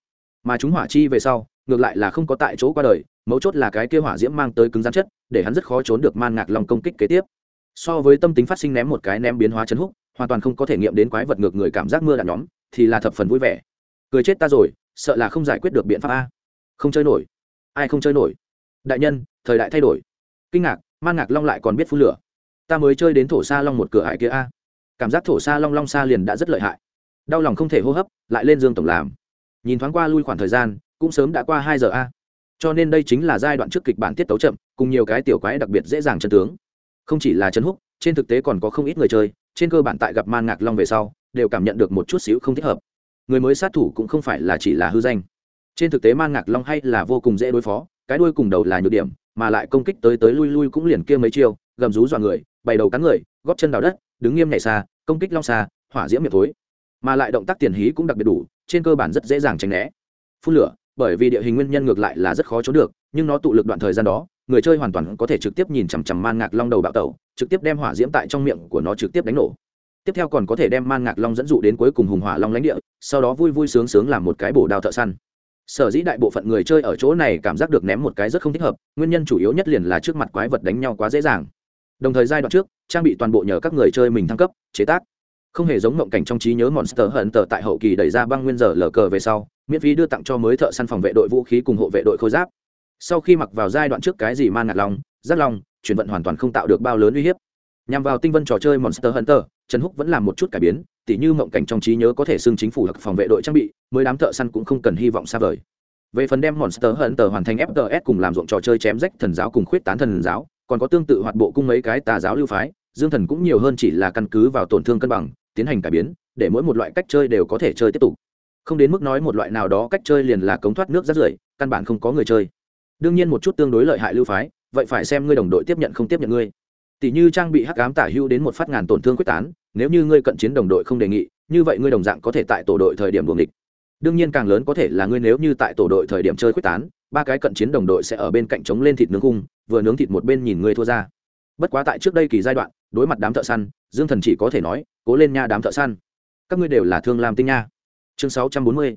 Mà chúng hỏa chi về sau, ngược lại là không có tại chỗ qua đời, mấu chốt là cái kia hỏa diễm mang tới cứng rắn chất, để hắn rất khó trốn được man ngạc long công kích kế tiếp. So với tâm tính phát sinh ném một cái ném biến hóa chấn húc hoàn toàn không có thể nghiệm đến quái vật ngược người cảm giác mưa đạn nhóm, thì là thập phần vui vẻ. Cười chết ta rồi, sợ là không giải quyết được biện pháp a. Không chơi nổi. Ai không chơi nổi? Đại nhân, thời đại thay đổi. Kinh ngạc, man ngạc long lại còn biết phun lửa. Ta mới chơi đến thổ sa long một cửa hải kia a. Cảm giác thổ sa long long xa liền đã rất lợi hại. Đau lòng không thể hô hấp, lại lên dương tổng làm. Nhìn thoáng qua lui khoảng thời gian, cũng sớm đã qua hai giờ a. Cho nên đây chính là giai đoạn trước kịch bản tiết tấu chậm, cùng nhiều cái tiểu quái đặc biệt dễ dàng chân tướng. Không chỉ là chân húc, trên thực tế còn có không ít người chơi trên cơ bản tại gặp man ngạc long về sau, đều cảm nhận được một chút xíu không thích hợp. Người mới sát thủ cũng không phải là chỉ là hư danh. Trên thực tế man ngạc long hay là vô cùng dễ đối phó, cái đuôi cùng đầu là nhược điểm, mà lại công kích tới tới lui lui cũng liền kia mấy chiêu, gầm rú dọa người, bày đầu cắn người, góp chân đào đất, đứng nghiêm nhảy xa, công kích long xa, hỏa diễm miệng thối. Mà lại động tác tiền hí cũng đặc biệt đủ, trên cơ bản rất dễ dàng tránh né. Phun lửa, bởi vì địa hình nguyên nhân ngược lại là rất khó trốn được, nhưng nó tụ lực đoạn thời gian đó người chơi hoàn toàn có thể trực tiếp nhìn chằm chằm man ngạc long đầu bạo tẩu, trực tiếp đem hỏa diễm tại trong miệng của nó trực tiếp đánh nổ. Tiếp theo còn có thể đem man ngạc long dẫn dụ đến cuối cùng hùng hỏa long lãnh địa, sau đó vui vui sướng sướng làm một cái bổ đào thợ săn. Sở dĩ đại bộ phận người chơi ở chỗ này cảm giác được ném một cái rất không thích hợp, nguyên nhân chủ yếu nhất liền là trước mặt quái vật đánh nhau quá dễ dàng. Đồng thời giai đoạn trước, trang bị toàn bộ nhờ các người chơi mình thăng cấp, chế tác. Không hề giống mộng cảnh trong trí nhớ monster hận tờ tại hậu kỳ đẩy ra băng nguyên giờ lờ cờ về sau, miễn phí đưa tặng cho mới thợ săn phòng vệ đội vũ khí cùng hộ vệ đội khôi giáp sau khi mặc vào giai đoạn trước cái gì man ngạt lòng giác lòng, chuyển vận hoàn toàn không tạo được bao lớn uy hiếp. Nhằm vào tinh vân trò chơi monster hunter, trần húc vẫn làm một chút cải biến, tỉ như mộng cảnh trong trí nhớ có thể xưng chính phủ hoặc phòng vệ đội trang bị, mới đám thợ săn cũng không cần hy vọng xa vời. Về phần đem monster hunter hoàn thành fts cùng làm ruộng trò chơi chém rách thần giáo cùng khuyết tán thần giáo, còn có tương tự hoạt bộ cung mấy cái tà giáo lưu phái, dương thần cũng nhiều hơn chỉ là căn cứ vào tổn thương cân bằng, tiến hành cải biến, để mỗi một loại cách chơi đều có thể chơi tiếp tục. Không đến mức nói một loại nào đó cách chơi liền là cống thoát nước rát rưởi, căn bản không có người chơi đương nhiên một chút tương đối lợi hại lưu phái, vậy phải xem ngươi đồng đội tiếp nhận không tiếp nhận ngươi. Tỷ như trang bị hắc ám tả hưu đến một phát ngàn tổn thương quyết tán, nếu như ngươi cận chiến đồng đội không đề nghị, như vậy ngươi đồng dạng có thể tại tổ đội thời điểm buồng địch đương nhiên càng lớn có thể là ngươi nếu như tại tổ đội thời điểm chơi quyết tán, ba cái cận chiến đồng đội sẽ ở bên cạnh chống lên thịt nướng cung vừa nướng thịt một bên nhìn ngươi thua ra. Bất quá tại trước đây kỳ giai đoạn, đối mặt đám thợ săn, dương thần chỉ có thể nói, cố lên nha đám thợ săn. Các ngươi đều là thương làm tinh nha. Chương sáu trăm bốn mươi.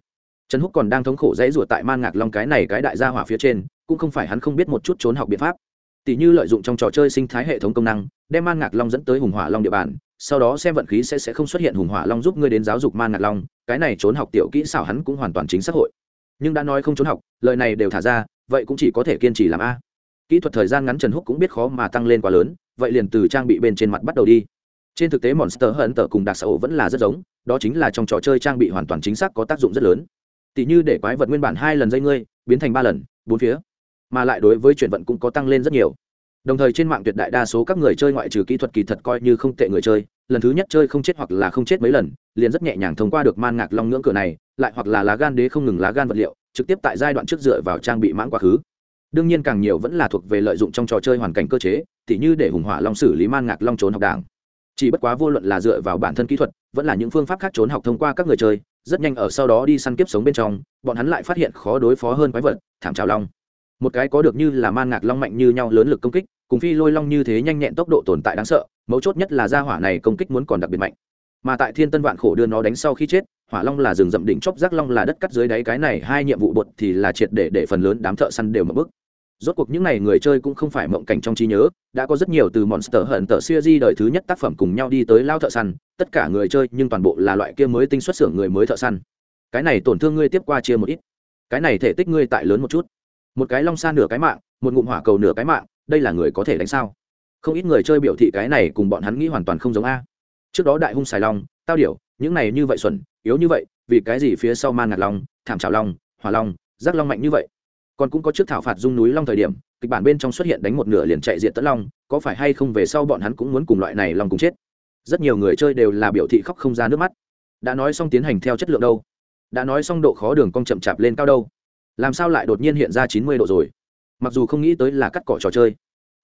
Trần húc còn đang thống khổ dãy ruột tại man ngạc long cái này cái đại gia hỏa phía trên cũng không phải hắn không biết một chút trốn học biện pháp. Tỷ như lợi dụng trong trò chơi sinh thái hệ thống công năng, đem man ngạc long dẫn tới hùng hỏa long địa bàn, sau đó xem vận khí sẽ sẽ không xuất hiện hùng hỏa long giúp ngươi đến giáo dục man ngạc long, cái này trốn học tiểu kỹ xảo hắn cũng hoàn toàn chính xã hội. Nhưng đã nói không trốn học, lời này đều thả ra, vậy cũng chỉ có thể kiên trì làm a. Kỹ thuật thời gian ngắn trần húc cũng biết khó mà tăng lên quá lớn, vậy liền từ trang bị bên trên mặt bắt đầu đi. Trên thực tế monster hận tờ cùng đặc xã hội vẫn là rất giống, đó chính là trong trò chơi trang bị hoàn toàn chính xác có tác dụng rất lớn. Tỷ như để quái vật nguyên bản hai lần dây ngươi, biến thành ba lần, bốn phía mà lại đối với chuyển vận cũng có tăng lên rất nhiều. Đồng thời trên mạng tuyệt đại đa số các người chơi ngoại trừ kỹ thuật kỳ thật coi như không tệ người chơi, lần thứ nhất chơi không chết hoặc là không chết mấy lần, liền rất nhẹ nhàng thông qua được man ngạc long ngưỡng cửa này, lại hoặc là lá gan đế không ngừng lá gan vật liệu, trực tiếp tại giai đoạn trước dựa vào trang bị mãn quá khứ. Đương nhiên càng nhiều vẫn là thuộc về lợi dụng trong trò chơi hoàn cảnh cơ chế, tỉ như để hùng hỏa long xử lý man ngạc long trốn học đảng. Chỉ bất quá vô luận là dựa vào bản thân kỹ thuật, vẫn là những phương pháp khác trốn học thông qua các người chơi, rất nhanh ở sau đó đi săn kiếp sống bên trong, bọn hắn lại phát hiện khó đối phó hơn quái vật, thảm trào long một cái có được như là man ngạc long mạnh như nhau lớn lực công kích, cùng phi lôi long như thế nhanh nhẹn tốc độ tồn tại đáng sợ, mấu chốt nhất là gia hỏa này công kích muốn còn đặc biệt mạnh. Mà tại thiên tân vạn khổ đưa nó đánh sau khi chết, hỏa long là rừng rậm đỉnh chóp rác long là đất cắt dưới đáy, cái này hai nhiệm vụ bột thì là triệt để để phần lớn đám thợ săn đều mở bức. Rốt cuộc những n à y người chơi cũng không phải mộng cảnh trong trí nhớ, đã có rất nhiều từ monster hận tờ siêu di đời thứ nhất tác phẩm cùng nhau đi tới lao thợ săn, tất cả người chơi nhưng toàn bộ là loại kia mới tinh xuất xưởng người mới thợ săn. Cái này tổn thương ngươi tiếp qua chia một ít. Cái này thể tích ngươi tại lớn một chút một cái long xa nửa cái mạng, một ngụm hỏa cầu nửa cái mạng, đây là người có thể đánh sao? Không ít người chơi biểu thị cái này cùng bọn hắn nghĩ hoàn toàn không giống a. Trước đó đại hung xài long, tao điểu, những này như vậy xuẩn, yếu như vậy, vì cái gì phía sau man ngạt long, thảm trào long, hỏa long, giác long mạnh như vậy? Còn cũng có trước thảo phạt dung núi long thời điểm, kịch bản bên trong xuất hiện đánh một nửa liền chạy diện tấn long, có phải hay không về sau bọn hắn cũng muốn cùng loại này long cùng chết? Rất nhiều người chơi đều là biểu thị khóc không ra nước mắt. Đã nói xong tiến hành theo chất lượng đâu? Đã nói xong độ khó đường cong chậm chạp lên cao đâu? Làm sao lại đột nhiên hiện ra chín mươi độ rồi? Mặc dù không nghĩ tới là cắt cỏ trò chơi,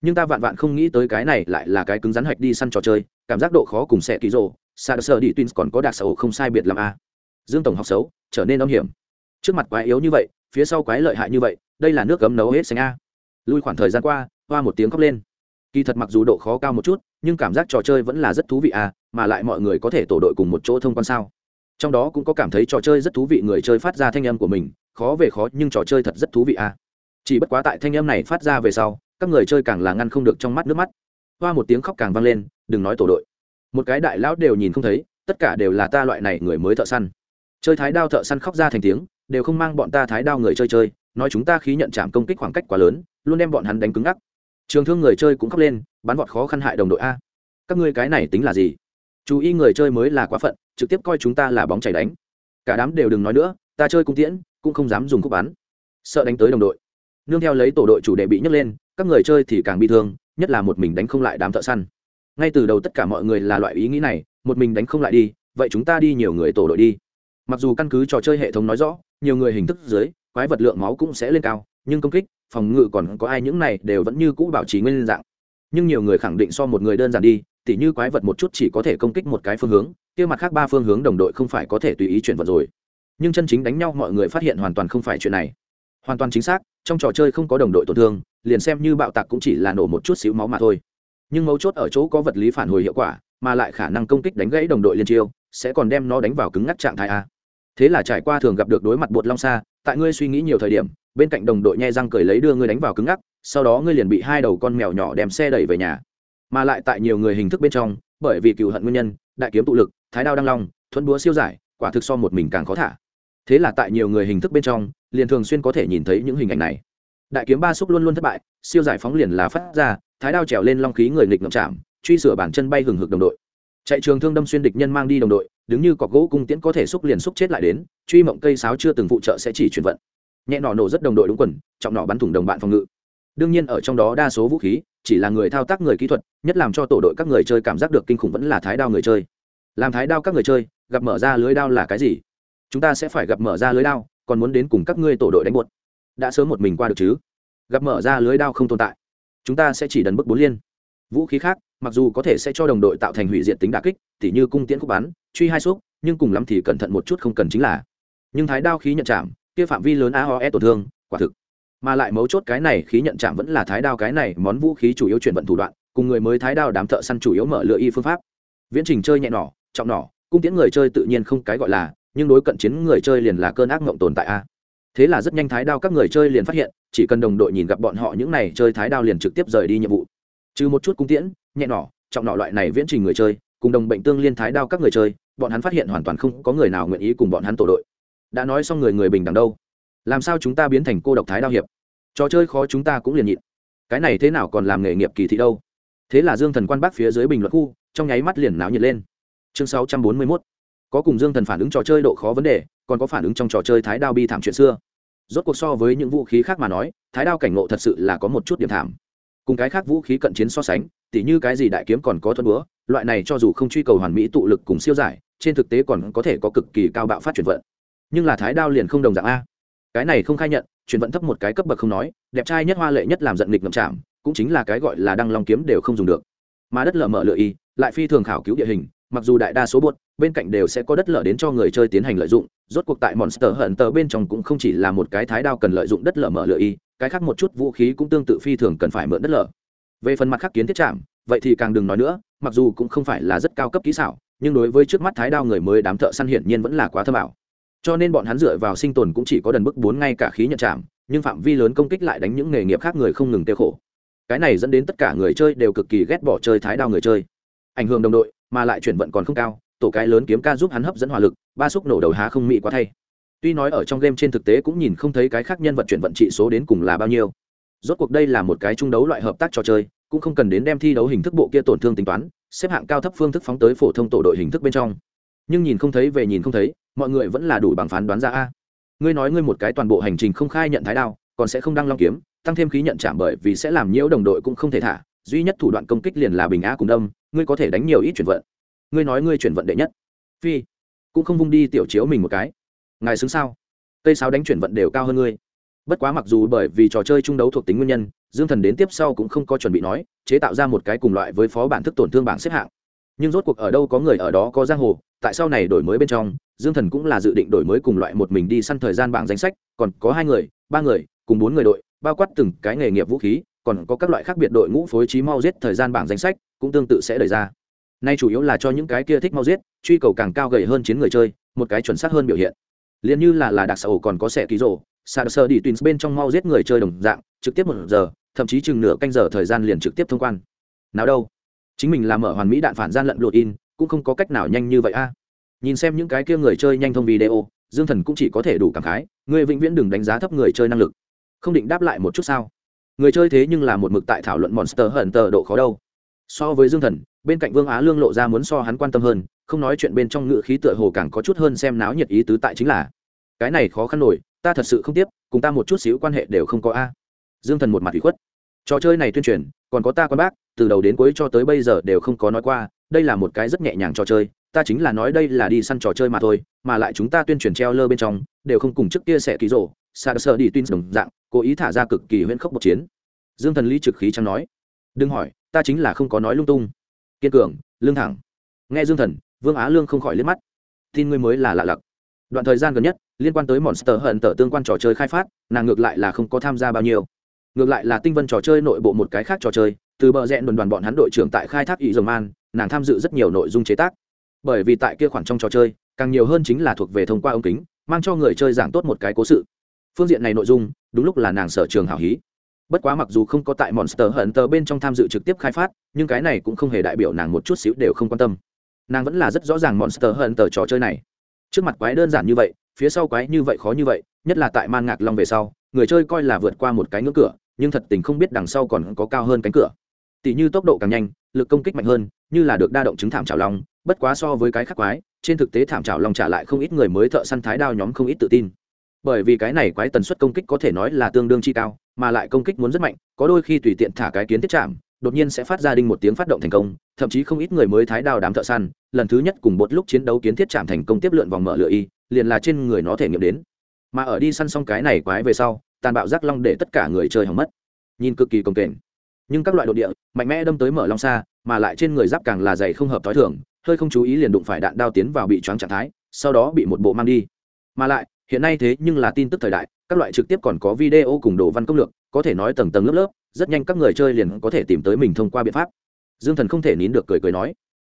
nhưng ta vạn vạn không nghĩ tới cái này lại là cái cứng rắn hạch đi săn trò chơi, cảm giác độ khó cùng sẽ ký rộ sa sơ đi twins còn có đặc sở không sai biệt làm a à. dương tổng học xấu, trở nên âm hiểm. Trước mặt quái yếu như vậy, phía sau quái lợi hại như vậy, đây là nước cấm nấu hết xanh a. Lui khoảng thời gian qua, hoa một tiếng khóc lên. Kỳ thật mặc dù độ khó cao một chút, nhưng cảm giác trò chơi vẫn là rất thú vị à mà lại mọi người có thể tổ đội cùng một chỗ thông quan sao? Trong đó cũng có cảm thấy trò chơi rất thú vị người chơi phát ra thanh âm của mình, khó về khó nhưng trò chơi thật rất thú vị à. Chỉ bất quá tại thanh âm này phát ra về sau, các người chơi càng là ngăn không được trong mắt nước mắt. Hoa một tiếng khóc càng vang lên, đừng nói tổ đội. Một cái đại lão đều nhìn không thấy, tất cả đều là ta loại này người mới thợ săn. Chơi thái đao thợ săn khóc ra thành tiếng, đều không mang bọn ta thái đao người chơi chơi, nói chúng ta khí nhận chạm công kích khoảng cách quá lớn, luôn đem bọn hắn đánh cứng ngắc. Trường thương người chơi cũng khóc lên, bắn vọt khó khăn hại đồng đội a. Các ngươi cái này tính là gì? Chú ý người chơi mới là quá phận trực tiếp coi chúng ta là bóng chảy đánh. Cả đám đều đừng nói nữa, ta chơi cung tiễn, cũng không dám dùng khúc bắn. Sợ đánh tới đồng đội. Nương theo lấy tổ đội chủ đề bị nhấc lên, các người chơi thì càng bị thương, nhất là một mình đánh không lại đám thợ săn. Ngay từ đầu tất cả mọi người là loại ý nghĩ này, một mình đánh không lại đi, vậy chúng ta đi nhiều người tổ đội đi. Mặc dù căn cứ trò chơi hệ thống nói rõ, nhiều người hình thức dưới, quái vật lượng máu cũng sẽ lên cao, nhưng công kích, phòng ngự còn có ai, những này đều vẫn như cũ bảo trì nguyên dạng. Nhưng nhiều người khẳng định so một người đơn giản đi tỉ như quái vật một chút chỉ có thể công kích một cái phương hướng, kia mặt khác ba phương hướng đồng đội không phải có thể tùy ý chuyển vật rồi. Nhưng chân chính đánh nhau mọi người phát hiện hoàn toàn không phải chuyện này. Hoàn toàn chính xác, trong trò chơi không có đồng đội tổn thương, liền xem như bạo tạc cũng chỉ là nổ một chút xíu máu mà thôi. Nhưng mấu chốt ở chỗ có vật lý phản hồi hiệu quả, mà lại khả năng công kích đánh gãy đồng đội liên chiêu, sẽ còn đem nó đánh vào cứng ngắc trạng thái a. Thế là trải qua thường gặp được đối mặt bột long xa, tại ngươi suy nghĩ nhiều thời điểm, bên cạnh đồng đội nhai răng cười lấy đưa ngươi đánh vào cứng ngắc, sau đó ngươi liền bị hai đầu con mèo nhỏ đem xe đẩy về nhà mà lại tại nhiều người hình thức bên trong, bởi vì cựu hận nguyên nhân, đại kiếm tụ lực, thái đao đăng long, thuẫn búa siêu giải, quả thực so một mình càng khó thả. Thế là tại nhiều người hình thức bên trong, liền thường xuyên có thể nhìn thấy những hình ảnh này. Đại kiếm ba xúc luôn luôn thất bại, siêu giải phóng liền là phát ra, thái đao trèo lên long khí người nghịch ngậm chạm, truy sửa bản chân bay hừng hực đồng đội. Chạy trường thương đâm xuyên địch nhân mang đi đồng đội, đứng như cọc gỗ cung tiễn có thể xúc liền xúc chết lại đến, truy mộng cây sáo chưa từng phụ trợ sẽ chỉ chuyển vận. Nhẹ nỏ nổ rất đồng đội đúng quần, trọng nỏ bắn thủng đồng bạn phòng ngự đương nhiên ở trong đó đa số vũ khí chỉ là người thao tác người kỹ thuật, nhất làm cho tổ đội các người chơi cảm giác được kinh khủng vẫn là thái đao người chơi. Làm thái đao các người chơi, gặp mở ra lưới đao là cái gì? Chúng ta sẽ phải gặp mở ra lưới đao, còn muốn đến cùng các ngươi tổ đội đánh buột. Đã sớm một mình qua được chứ? Gặp mở ra lưới đao không tồn tại. Chúng ta sẽ chỉ đần bức bốn liên. Vũ khí khác, mặc dù có thể sẽ cho đồng đội tạo thành hủy diệt tính đà kích, tỉ như cung tiễn khúc bắn, truy hai xúc, nhưng cùng lắm thì cẩn thận một chút không cần chính là. Nhưng thái đao khí nhận chạm, kia phạm vi lớn aoe tổn thương, quả thực mà lại mấu chốt cái này khí nhận chạm vẫn là thái đao cái này món vũ khí chủ yếu chuyển vận thủ đoạn, cùng người mới thái đao đám thợ săn chủ yếu mở lựa y phương pháp. Viễn trình chơi nhẹ nỏ, trọng nỏ, cung tiễn người chơi tự nhiên không cái gọi là, nhưng đối cận chiến người chơi liền là cơn ác mộng tồn tại a. Thế là rất nhanh thái đao các người chơi liền phát hiện, chỉ cần đồng đội nhìn gặp bọn họ những này chơi thái đao liền trực tiếp rời đi nhiệm vụ. Trừ một chút cung tiễn, nhẹ nỏ, trọng nọ loại này viễn trình người chơi, cùng đồng bệnh tương liên thái đao các người chơi, bọn hắn phát hiện hoàn toàn không có người nào nguyện ý cùng bọn hắn tổ đội. Đã nói xong người người bình đẳng đâu? Làm sao chúng ta biến thành cô độc thái đao hiệp? Trò chơi khó chúng ta cũng liền nhịn. Cái này thế nào còn làm nghề nghiệp kỳ thị đâu? Thế là dương thần quan bác phía dưới bình luận khu, trong nháy mắt liền náo nhiệt lên. Chương 641 có cùng dương thần phản ứng trò chơi độ khó vấn đề, còn có phản ứng trong trò chơi thái đao bi thảm chuyện xưa. Rốt cuộc so với những vũ khí khác mà nói, thái đao cảnh ngộ thật sự là có một chút điểm thảm. Cùng cái khác vũ khí cận chiến so sánh, tỉ như cái gì đại kiếm còn có thuận búa, loại này cho dù không truy cầu hoàn mỹ tụ lực cùng siêu giải, trên thực tế còn có thể có cực kỳ cao bạo phát chuyển vận. Nhưng là thái đao liền không đồng dạng a. Cái này không khai nhận chuyển vận thấp một cái cấp bậc không nói, đẹp trai nhất hoa lệ nhất làm giận nghịch ngậm chạm, cũng chính là cái gọi là đăng long kiếm đều không dùng được. Mà đất lở mở lựa y, lại phi thường khảo cứu địa hình, mặc dù đại đa số buột bên cạnh đều sẽ có đất lở đến cho người chơi tiến hành lợi dụng, rốt cuộc tại monster hận tờ bên trong cũng không chỉ là một cái thái đao cần lợi dụng đất lở mở lựa y, cái khác một chút vũ khí cũng tương tự phi thường cần phải mượn đất lở. Về phần mặt khác kiến thiết chạm, vậy thì càng đừng nói nữa, mặc dù cũng không phải là rất cao cấp kỹ xảo, nhưng đối với trước mắt thái đao người mới đám thợ săn hiển nhiên vẫn là quá thơ bảo cho nên bọn hắn dựa vào sinh tồn cũng chỉ có đần bức bốn ngay cả khí nhận chạm, nhưng phạm vi lớn công kích lại đánh những nghề nghiệp khác người không ngừng tiêu khổ. Cái này dẫn đến tất cả người chơi đều cực kỳ ghét bỏ chơi thái đao người chơi. Ảnh hưởng đồng đội, mà lại chuyển vận còn không cao, tổ cái lớn kiếm ca giúp hắn hấp dẫn hỏa lực, ba xúc nổ đầu há không mị quá thay. Tuy nói ở trong game trên thực tế cũng nhìn không thấy cái khác nhân vật chuyển vận trị số đến cùng là bao nhiêu. Rốt cuộc đây là một cái trung đấu loại hợp tác trò chơi, cũng không cần đến đem thi đấu hình thức bộ kia tổn thương tính toán, xếp hạng cao thấp phương thức phóng tới phổ thông tổ đội hình thức bên trong nhưng nhìn không thấy về nhìn không thấy, mọi người vẫn là đủ bằng phán đoán ra a. Ngươi nói ngươi một cái toàn bộ hành trình không khai nhận thái đao, còn sẽ không đăng long kiếm, tăng thêm khí nhận chạm bởi vì sẽ làm nhiễu đồng đội cũng không thể thả, duy nhất thủ đoạn công kích liền là bình á cùng đông ngươi có thể đánh nhiều ít chuyển vận. Ngươi nói ngươi chuyển vận đệ nhất. Phi, cũng không vung đi tiểu chiếu mình một cái. Ngài xứng sao? Cây sáo đánh chuyển vận đều cao hơn ngươi. Bất quá mặc dù bởi vì trò chơi trung đấu thuộc tính nguyên nhân, dương thần đến tiếp sau cũng không có chuẩn bị nói, chế tạo ra một cái cùng loại với phó bản thức tổn thương bảng xếp hạng nhưng rốt cuộc ở đâu có người ở đó có giang hồ, tại sau này đổi mới bên trong, dương thần cũng là dự định đổi mới cùng loại một mình đi săn thời gian bảng danh sách, còn có hai người, ba người, cùng bốn người đội, bao quát từng cái nghề nghiệp vũ khí, còn có các loại khác biệt đội ngũ phối trí mau giết thời gian bảng danh sách, cũng tương tự sẽ đẩy ra. Nay chủ yếu là cho những cái kia thích mau giết, truy cầu càng cao gầy hơn chiến người chơi, một cái chuẩn xác hơn biểu hiện. Liền như là là đặc xã còn có sẻ ký rổ xa sơ đi twins bên trong mau giết người chơi đồng dạng, trực tiếp một giờ, thậm chí chừng nửa canh giờ thời gian liền trực tiếp thông quan. Nào đâu? Chính mình làm mở hoàn mỹ đạn phản gian lận lột in, cũng không có cách nào nhanh như vậy a. Nhìn xem những cái kia người chơi nhanh thông video, dương thần cũng chỉ có thể đủ cảm khái người vĩnh viễn đừng đánh giá thấp người chơi năng lực. Không định đáp lại một chút sao? Người chơi thế nhưng là một mực tại thảo luận monster hận tờ độ khó đâu. So với dương thần, bên cạnh vương á lương lộ ra muốn so hắn quan tâm hơn, không nói chuyện bên trong ngự khí tựa hồ càng có chút hơn xem náo nhiệt ý tứ tại chính là, cái này khó khăn nổi, ta thật sự không tiếp, cùng ta một chút xíu quan hệ đều không có a. Dương thần một mặt ủy khuất. Trò chơi này tuyên truyền, còn có ta quan bác từ đầu đến cuối cho tới bây giờ đều không có nói qua, đây là một cái rất nhẹ nhàng trò chơi, ta chính là nói đây là đi săn trò chơi mà thôi, mà lại chúng ta tuyên truyền treo lơ bên trong, đều không cùng trước kia sẽ ký rổ, xa sơ đi tuyên đồng dạng, cố ý thả ra cực kỳ huyễn khốc một chiến. Dương thần lý trực khí chẳng nói, đừng hỏi, ta chính là không có nói lung tung. Kiên cường, lương thẳng. Nghe dương thần, vương á lương không khỏi liếc mắt. Tin ngươi mới là lạ lặc. Đoạn thời gian gần nhất, liên quan tới monster hận tờ tương quan trò chơi khai phát, nàng ngược lại là không có tham gia bao nhiêu. Ngược lại là tinh vân trò chơi nội bộ một cái khác trò chơi từ bờ rẽ đoàn đoàn bọn hắn đội trưởng tại khai thác ý dầu man, nàng tham dự rất nhiều nội dung chế tác. Bởi vì tại kia khoản trong trò chơi, càng nhiều hơn chính là thuộc về thông qua ống kính, mang cho người chơi giảng tốt một cái cố sự. Phương diện này nội dung, đúng lúc là nàng sở trường hảo hí. Bất quá mặc dù không có tại monster hunter bên trong tham dự trực tiếp khai phát, nhưng cái này cũng không hề đại biểu nàng một chút xíu đều không quan tâm. Nàng vẫn là rất rõ ràng monster hunter trò chơi này. Trước mặt quái đơn giản như vậy, phía sau quái như vậy khó như vậy, nhất là tại man ngạc long về sau, người chơi coi là vượt qua một cái ngưỡng cửa, nhưng thật tình không biết đằng sau còn có cao hơn cánh cửa tỉ như tốc độ càng nhanh, lực công kích mạnh hơn, như là được đa động chứng thảm trào long, bất quá so với cái khác quái, trên thực tế thảm trào long trả lại không ít người mới thợ săn thái đao nhóm không ít tự tin. Bởi vì cái này quái tần suất công kích có thể nói là tương đương chi cao, mà lại công kích muốn rất mạnh, có đôi khi tùy tiện thả cái kiến thiết chạm, đột nhiên sẽ phát ra đinh một tiếng phát động thành công, thậm chí không ít người mới thái đao đám thợ săn, lần thứ nhất cùng một lúc chiến đấu kiến thiết chạm thành công tiếp lượn vòng mở lựa y, liền là trên người nó thể nghiệm đến. Mà ở đi săn xong cái này quái về sau, tàn bạo giác long để tất cả người chơi hỏng mất. Nhìn cực kỳ công kềnh nhưng các loại độ địa, mạnh mẽ đâm tới mở long xa, mà lại trên người giáp càng là dày không hợp t h ó i thường, hơi không chú ý liền đụng phải đạn đao tiến vào bị choáng trạng thái, sau đó bị một bộ mang đi. Mà lại, hiện nay thế nhưng là tin tức thời đại, các loại trực tiếp còn có video cùng đồ văn công lược, có thể nói tầng tầng lớp lớp, rất nhanh các người chơi liền có thể tìm tới mình thông qua biện pháp. Dương thần không thể nín được cười cười nói,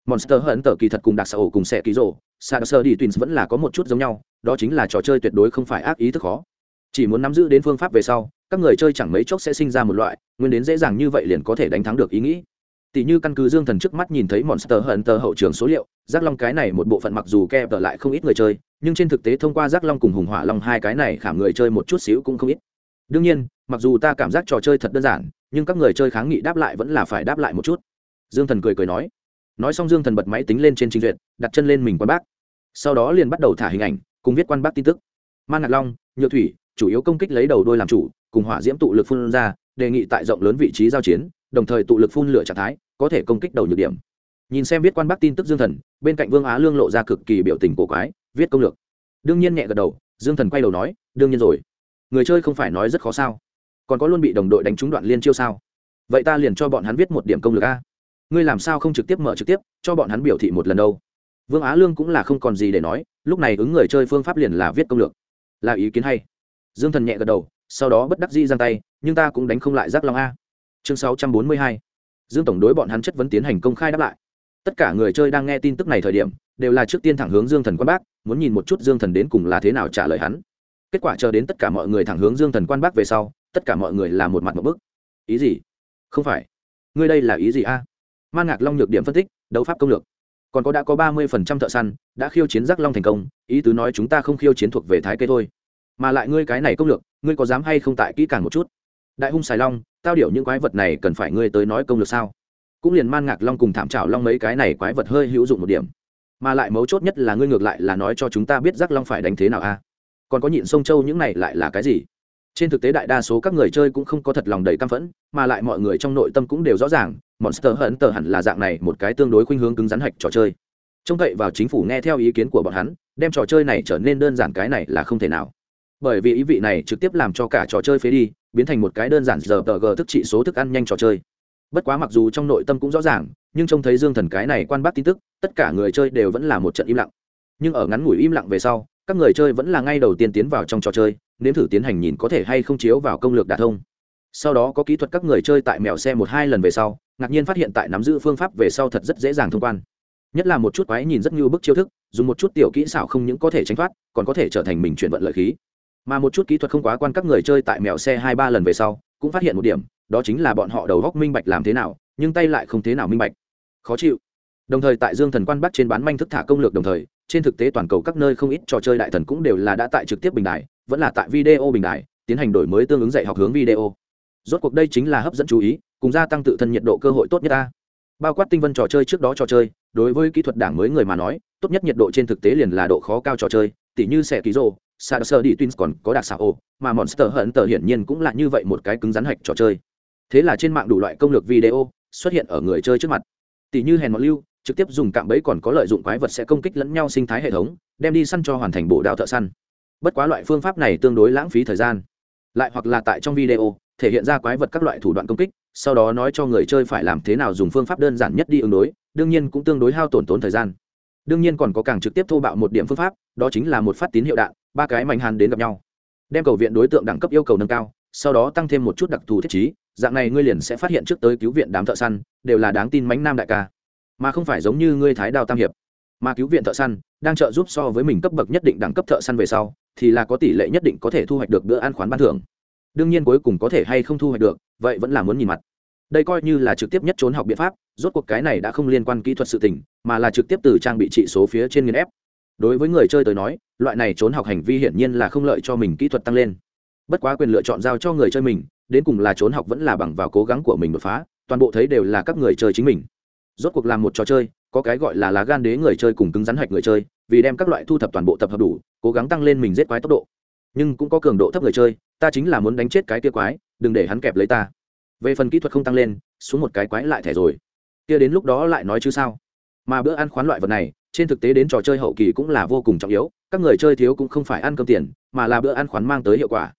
monster hận tờ kỳ thật cùng đặc xã ổ cùng xe ký rộ sa sơ đi twins vẫn là có một chút giống nhau, đó chính là trò chơi tuyệt đối không phải ác ý thức khó chỉ muốn nắm giữ đến phương pháp về sau, các người chơi chẳng mấy chốc sẽ sinh ra một loại, nguyên đến dễ dàng như vậy liền có thể đánh thắng được ý nghĩ. Tỷ như căn cứ dương thần trước mắt nhìn thấy monster hunter hậu trường số liệu, giác long cái này một bộ phận mặc dù kẹp lại không ít người chơi, nhưng trên thực tế thông qua giác long cùng hùng hỏa long hai cái này khảm người chơi một chút xíu cũng không ít. Đương nhiên, mặc dù ta cảm giác trò chơi thật đơn giản, nhưng các người chơi kháng nghị đáp lại vẫn là phải đáp lại một chút. Dương thần cười cười nói. Nói xong dương thần bật máy tính lên trên trình duyệt, đặt chân lên mình quan bác. Sau đó liền bắt đầu thả hình ảnh, cùng viết quan bác tin tức. Man ngạc long nhựa thủy chủ yếu công kích lấy đầu đôi làm chủ, cùng hỏa diễm tụ lực phun ra, đề nghị tại rộng lớn vị trí giao chiến, đồng thời tụ lực phun lửa trạng thái, có thể công kích đầu nhược điểm. Nhìn xem viết quan bắc tin tức dương thần, bên cạnh vương á lương lộ ra cực kỳ biểu tình cổ quái, viết công lược. Đương nhiên nhẹ gật đầu, dương thần quay đầu nói, đương nhiên rồi. Người chơi không phải nói rất khó sao? Còn có luôn bị đồng đội đánh trúng đoạn liên chiêu sao? Vậy ta liền cho bọn hắn viết một điểm công lược a. Ngươi làm sao không trực tiếp mở trực tiếp, cho bọn hắn biểu thị một lần đâu? Vương á lương cũng là không còn gì để nói, lúc này ứng người chơi phương pháp liền là viết công lược. Là ý kiến hay dương thần nhẹ gật đầu, sau đó bất đắc dĩ giang tay, nhưng ta cũng đánh không lại giác long a. Chương sáu trăm bốn mươi hai. Dương tổng đối bọn hắn chất vấn tiến hành công khai đáp lại. Tất cả người chơi đang nghe tin tức này thời điểm, đều là trước tiên thẳng hướng dương thần quan bác, muốn nhìn một chút dương thần đến cùng là thế nào trả lời hắn. Kết quả chờ đến tất cả mọi người thẳng hướng dương thần quan bác về sau, tất cả mọi người là một mặt một bức. Ý gì? Không phải. Ngươi đây là ý gì a? Man ngạc long nhược điểm phân tích, đấu pháp công lược. Còn có đã có ba mươi phần trăm thợ săn, đã khiêu chiến giác long thành công, ý tứ nói chúng ta không khiêu chiến thuộc về thái kê thôi mà lại ngươi cái này công lược, ngươi có dám hay không tại kỹ càng một chút? Đại hung xài long, tao điệu những quái vật này cần phải ngươi tới nói công lược sao? Cũng liền man ngạc long cùng thảm trào long mấy cái này quái vật hơi hữu dụng một điểm. Mà lại mấu chốt nhất là ngươi ngược lại là nói cho chúng ta biết giác long phải đánh thế nào a? Còn có nhịn sông châu những này lại là cái gì? Trên thực tế đại đa số các người chơi cũng không có thật lòng đầy căm phẫn, mà lại mọi người trong nội tâm cũng đều rõ ràng, monster hận tờ hẳn là dạng này một cái tương đối khuynh hướng cứng rắn hạch trò chơi. Trông cậy vào chính phủ nghe theo ý kiến của bọn hắn, đem trò chơi này trở nên đơn giản cái này là không thể nào bởi vì ý vị này trực tiếp làm cho cả trò chơi phế đi, biến thành một cái đơn giản giờ tờ g thức trị số thức ăn nhanh trò chơi. Bất quá mặc dù trong nội tâm cũng rõ ràng, nhưng trông thấy dương thần cái này quan bác tin tức, tất cả người chơi đều vẫn là một trận im lặng. Nhưng ở ngắn ngủi im lặng về sau, các người chơi vẫn là ngay đầu tiên tiến vào trong trò chơi, nếm thử tiến hành nhìn có thể hay không chiếu vào công lược đả thông. Sau đó có kỹ thuật các người chơi tại mèo xe một hai lần về sau, ngạc nhiên phát hiện tại nắm giữ phương pháp về sau thật rất dễ dàng thông quan. Nhất là một chút quái nhìn rất như bức chiêu thức, dùng một chút tiểu kỹ xảo không những có thể tránh thoát, còn có thể trở thành mình chuyển vận lợi khí mà một chút kỹ thuật không quá quan các người chơi tại mèo xe hai ba lần về sau cũng phát hiện một điểm, đó chính là bọn họ đầu góc minh bạch làm thế nào, nhưng tay lại không thế nào minh bạch. Khó chịu. Đồng thời tại dương thần quan bắt trên bán manh thức thả công lược đồng thời, trên thực tế toàn cầu các nơi không ít trò chơi đại thần cũng đều là đã tại trực tiếp bình đại vẫn là tại video bình đại tiến hành đổi mới tương ứng dạy học hướng video. Rốt cuộc đây chính là hấp dẫn chú ý, cùng gia tăng tự thân nhiệt độ cơ hội tốt nhất ta. Bao quát tinh vân trò chơi trước đó trò chơi, đối với kỹ thuật đảng mới người mà nói, tốt nhất nhiệt độ trên thực tế liền là độ khó cao trò chơi, tỉ như xẻ ký rô sa sơ đi twins còn có đặc xảo ô mà monster hận tờ hiển nhiên cũng là như vậy một cái cứng rắn hạch trò chơi. Thế là trên mạng đủ loại công lược video xuất hiện ở người chơi trước mặt. Tỷ như hèn mọn lưu, trực tiếp dùng cạm bẫy còn có lợi dụng quái vật sẽ công kích lẫn nhau sinh thái hệ thống, đem đi săn cho hoàn thành bộ đào thợ săn. Bất quá loại phương pháp này tương đối lãng phí thời gian. Lại hoặc là tại trong video, thể hiện ra quái vật các loại thủ đoạn công kích, sau đó nói cho người chơi phải làm thế nào dùng phương pháp đơn giản nhất đi ứng đối, đương nhiên cũng tương đối hao tổn tốn thời gian. Đương nhiên còn có càng trực tiếp thô bạo một điểm phương pháp, đó chính là một phát tín hiệu đạn ba cái mạnh hàn đến gặp nhau. Đem cầu viện đối tượng đẳng cấp yêu cầu nâng cao, sau đó tăng thêm một chút đặc thù thiết chí dạng này ngươi liền sẽ phát hiện trước tới cứu viện đám thợ săn, đều là đáng tin mánh nam đại ca. Mà không phải giống như ngươi thái đào tam hiệp. Mà cứu viện thợ săn, đang trợ giúp so với mình cấp bậc nhất định đẳng cấp thợ săn về sau, thì là có tỷ lệ nhất định có thể thu hoạch được bữa ăn khoán ban thưởng. Đương nhiên cuối cùng có thể hay không thu hoạch được, vậy vẫn là muốn nhìn mặt. Đây coi như là trực tiếp nhất trốn học biện pháp, rốt cuộc cái này đã không liên quan kỹ thuật sự tình, mà là trực tiếp từ trang bị trị số phía trên nghiên ép đối với người chơi tới nói, loại này trốn học hành vi hiển nhiên là không lợi cho mình kỹ thuật tăng lên. Bất quá quyền lựa chọn giao cho người chơi mình, đến cùng là trốn học vẫn là bằng vào cố gắng của mình đột phá, toàn bộ thấy đều là các người chơi chính mình. Rốt cuộc làm một trò chơi, có cái gọi là lá gan đế người chơi cùng cứng rắn hạch người chơi, vì đem các loại thu thập toàn bộ tập hợp đủ, cố gắng tăng lên mình giết quái tốc độ. Nhưng cũng có cường độ thấp người chơi, ta chính là muốn đánh chết cái kia quái, đừng để hắn kẹp lấy ta. Về phần kỹ thuật không tăng lên, xuống một cái quái lại thẻ rồi. Kia đến lúc đó lại nói chứ sao? Mà bữa ăn khoán loại vật này trên thực tế đến trò chơi hậu kỳ cũng là vô cùng trọng yếu, các người chơi thiếu cũng không phải ăn cơm tiền, mà là bữa ăn khoán mang tới hiệu quả.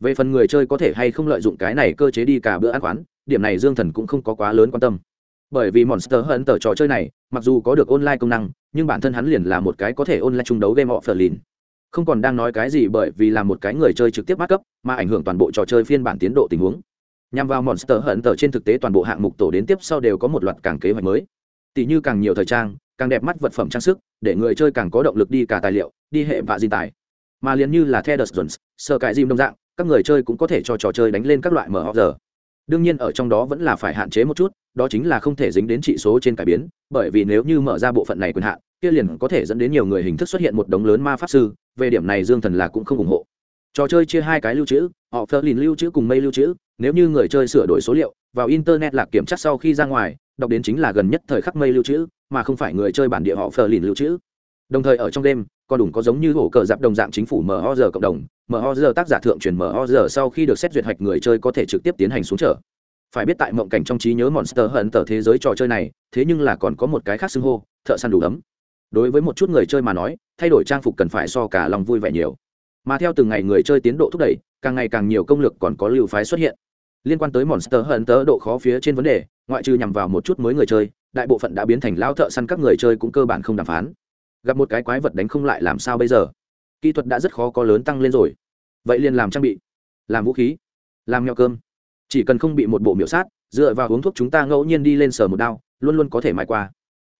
Về phần người chơi có thể hay không lợi dụng cái này cơ chế đi cả bữa ăn khoán, điểm này dương thần cũng không có quá lớn quan tâm. Bởi vì monster hận tờ trò chơi này, mặc dù có được online công năng, nhưng bản thân hắn liền là một cái có thể online chung đấu game họ phờ lìn không còn đang nói cái gì bởi vì là một cái người chơi trực tiếp bắt cấp mà ảnh hưởng toàn bộ trò chơi phiên bản tiến độ tình huống. Nhằm vào monster hận tờ trên thực tế toàn bộ hạng mục tổ đến tiếp sau đều có một loạt càng kế hoạch mới. Tỷ như càng nhiều thời trang càng đẹp mắt vật phẩm trang sức để người chơi càng có động lực đi cả tài liệu đi hệ và di tài. Mà liền như là Theodus Jones, sơ cãi dìm đông dạng các người chơi cũng có thể cho trò chơi đánh lên các loại mở giờ. Đương nhiên ở trong đó vẫn là phải hạn chế một chút đó chính là không thể dính đến trị số trên cải biến bởi vì nếu như mở ra bộ phận này quyền hạn kia liền có thể dẫn đến nhiều người hình thức xuất hiện một đống lớn ma pháp sư về điểm này dương thần là cũng không ủng hộ. Trò chơi chia hai cái lưu trữ họ phơ lìn lưu trữ cùng mây lưu trữ nếu như người chơi sửa đổi số liệu vào internet là kiểm tra sau khi ra ngoài đọc đến chính là gần nhất thời khắc mây lưu trữ mà không phải người chơi bản địa họ phờ lìn lưu trữ. Đồng thời ở trong đêm còn đủ có giống như hổ cờ giáp đồng dạng chính phủ mho giờ cộng đồng mho giờ tác giả thượng truyền mho giờ sau khi được xét duyệt hoạch người chơi có thể trực tiếp tiến hành xuống trở phải biết tại mộng cảnh trong trí nhớ monster hận tờ thế giới trò chơi này, thế nhưng là còn có một cái khác xưng hô, thợ săn đủ ấm. Đối với một chút người chơi mà nói, thay đổi trang phục cần phải so cả lòng vui vẻ nhiều. Mà theo từng ngày người chơi tiến độ thúc đẩy, càng ngày càng nhiều công lực còn có lưu phái xuất hiện. Liên quan tới monster hận tờ độ khó phía trên vấn đề, ngoại trừ nhằm vào một chút mới người chơi đại bộ phận đã biến thành lao thợ săn các người chơi cũng cơ bản không đàm phán. Gặp một cái quái vật đánh không lại làm sao bây giờ? Kỹ thuật đã rất khó có lớn tăng lên rồi. Vậy liền làm trang bị, làm vũ khí, làm nhọ cơm. Chỉ cần không bị một bộ miểu sát, dựa vào uống thuốc chúng ta ngẫu nhiên đi lên sờ một đao, luôn luôn có thể mãi qua.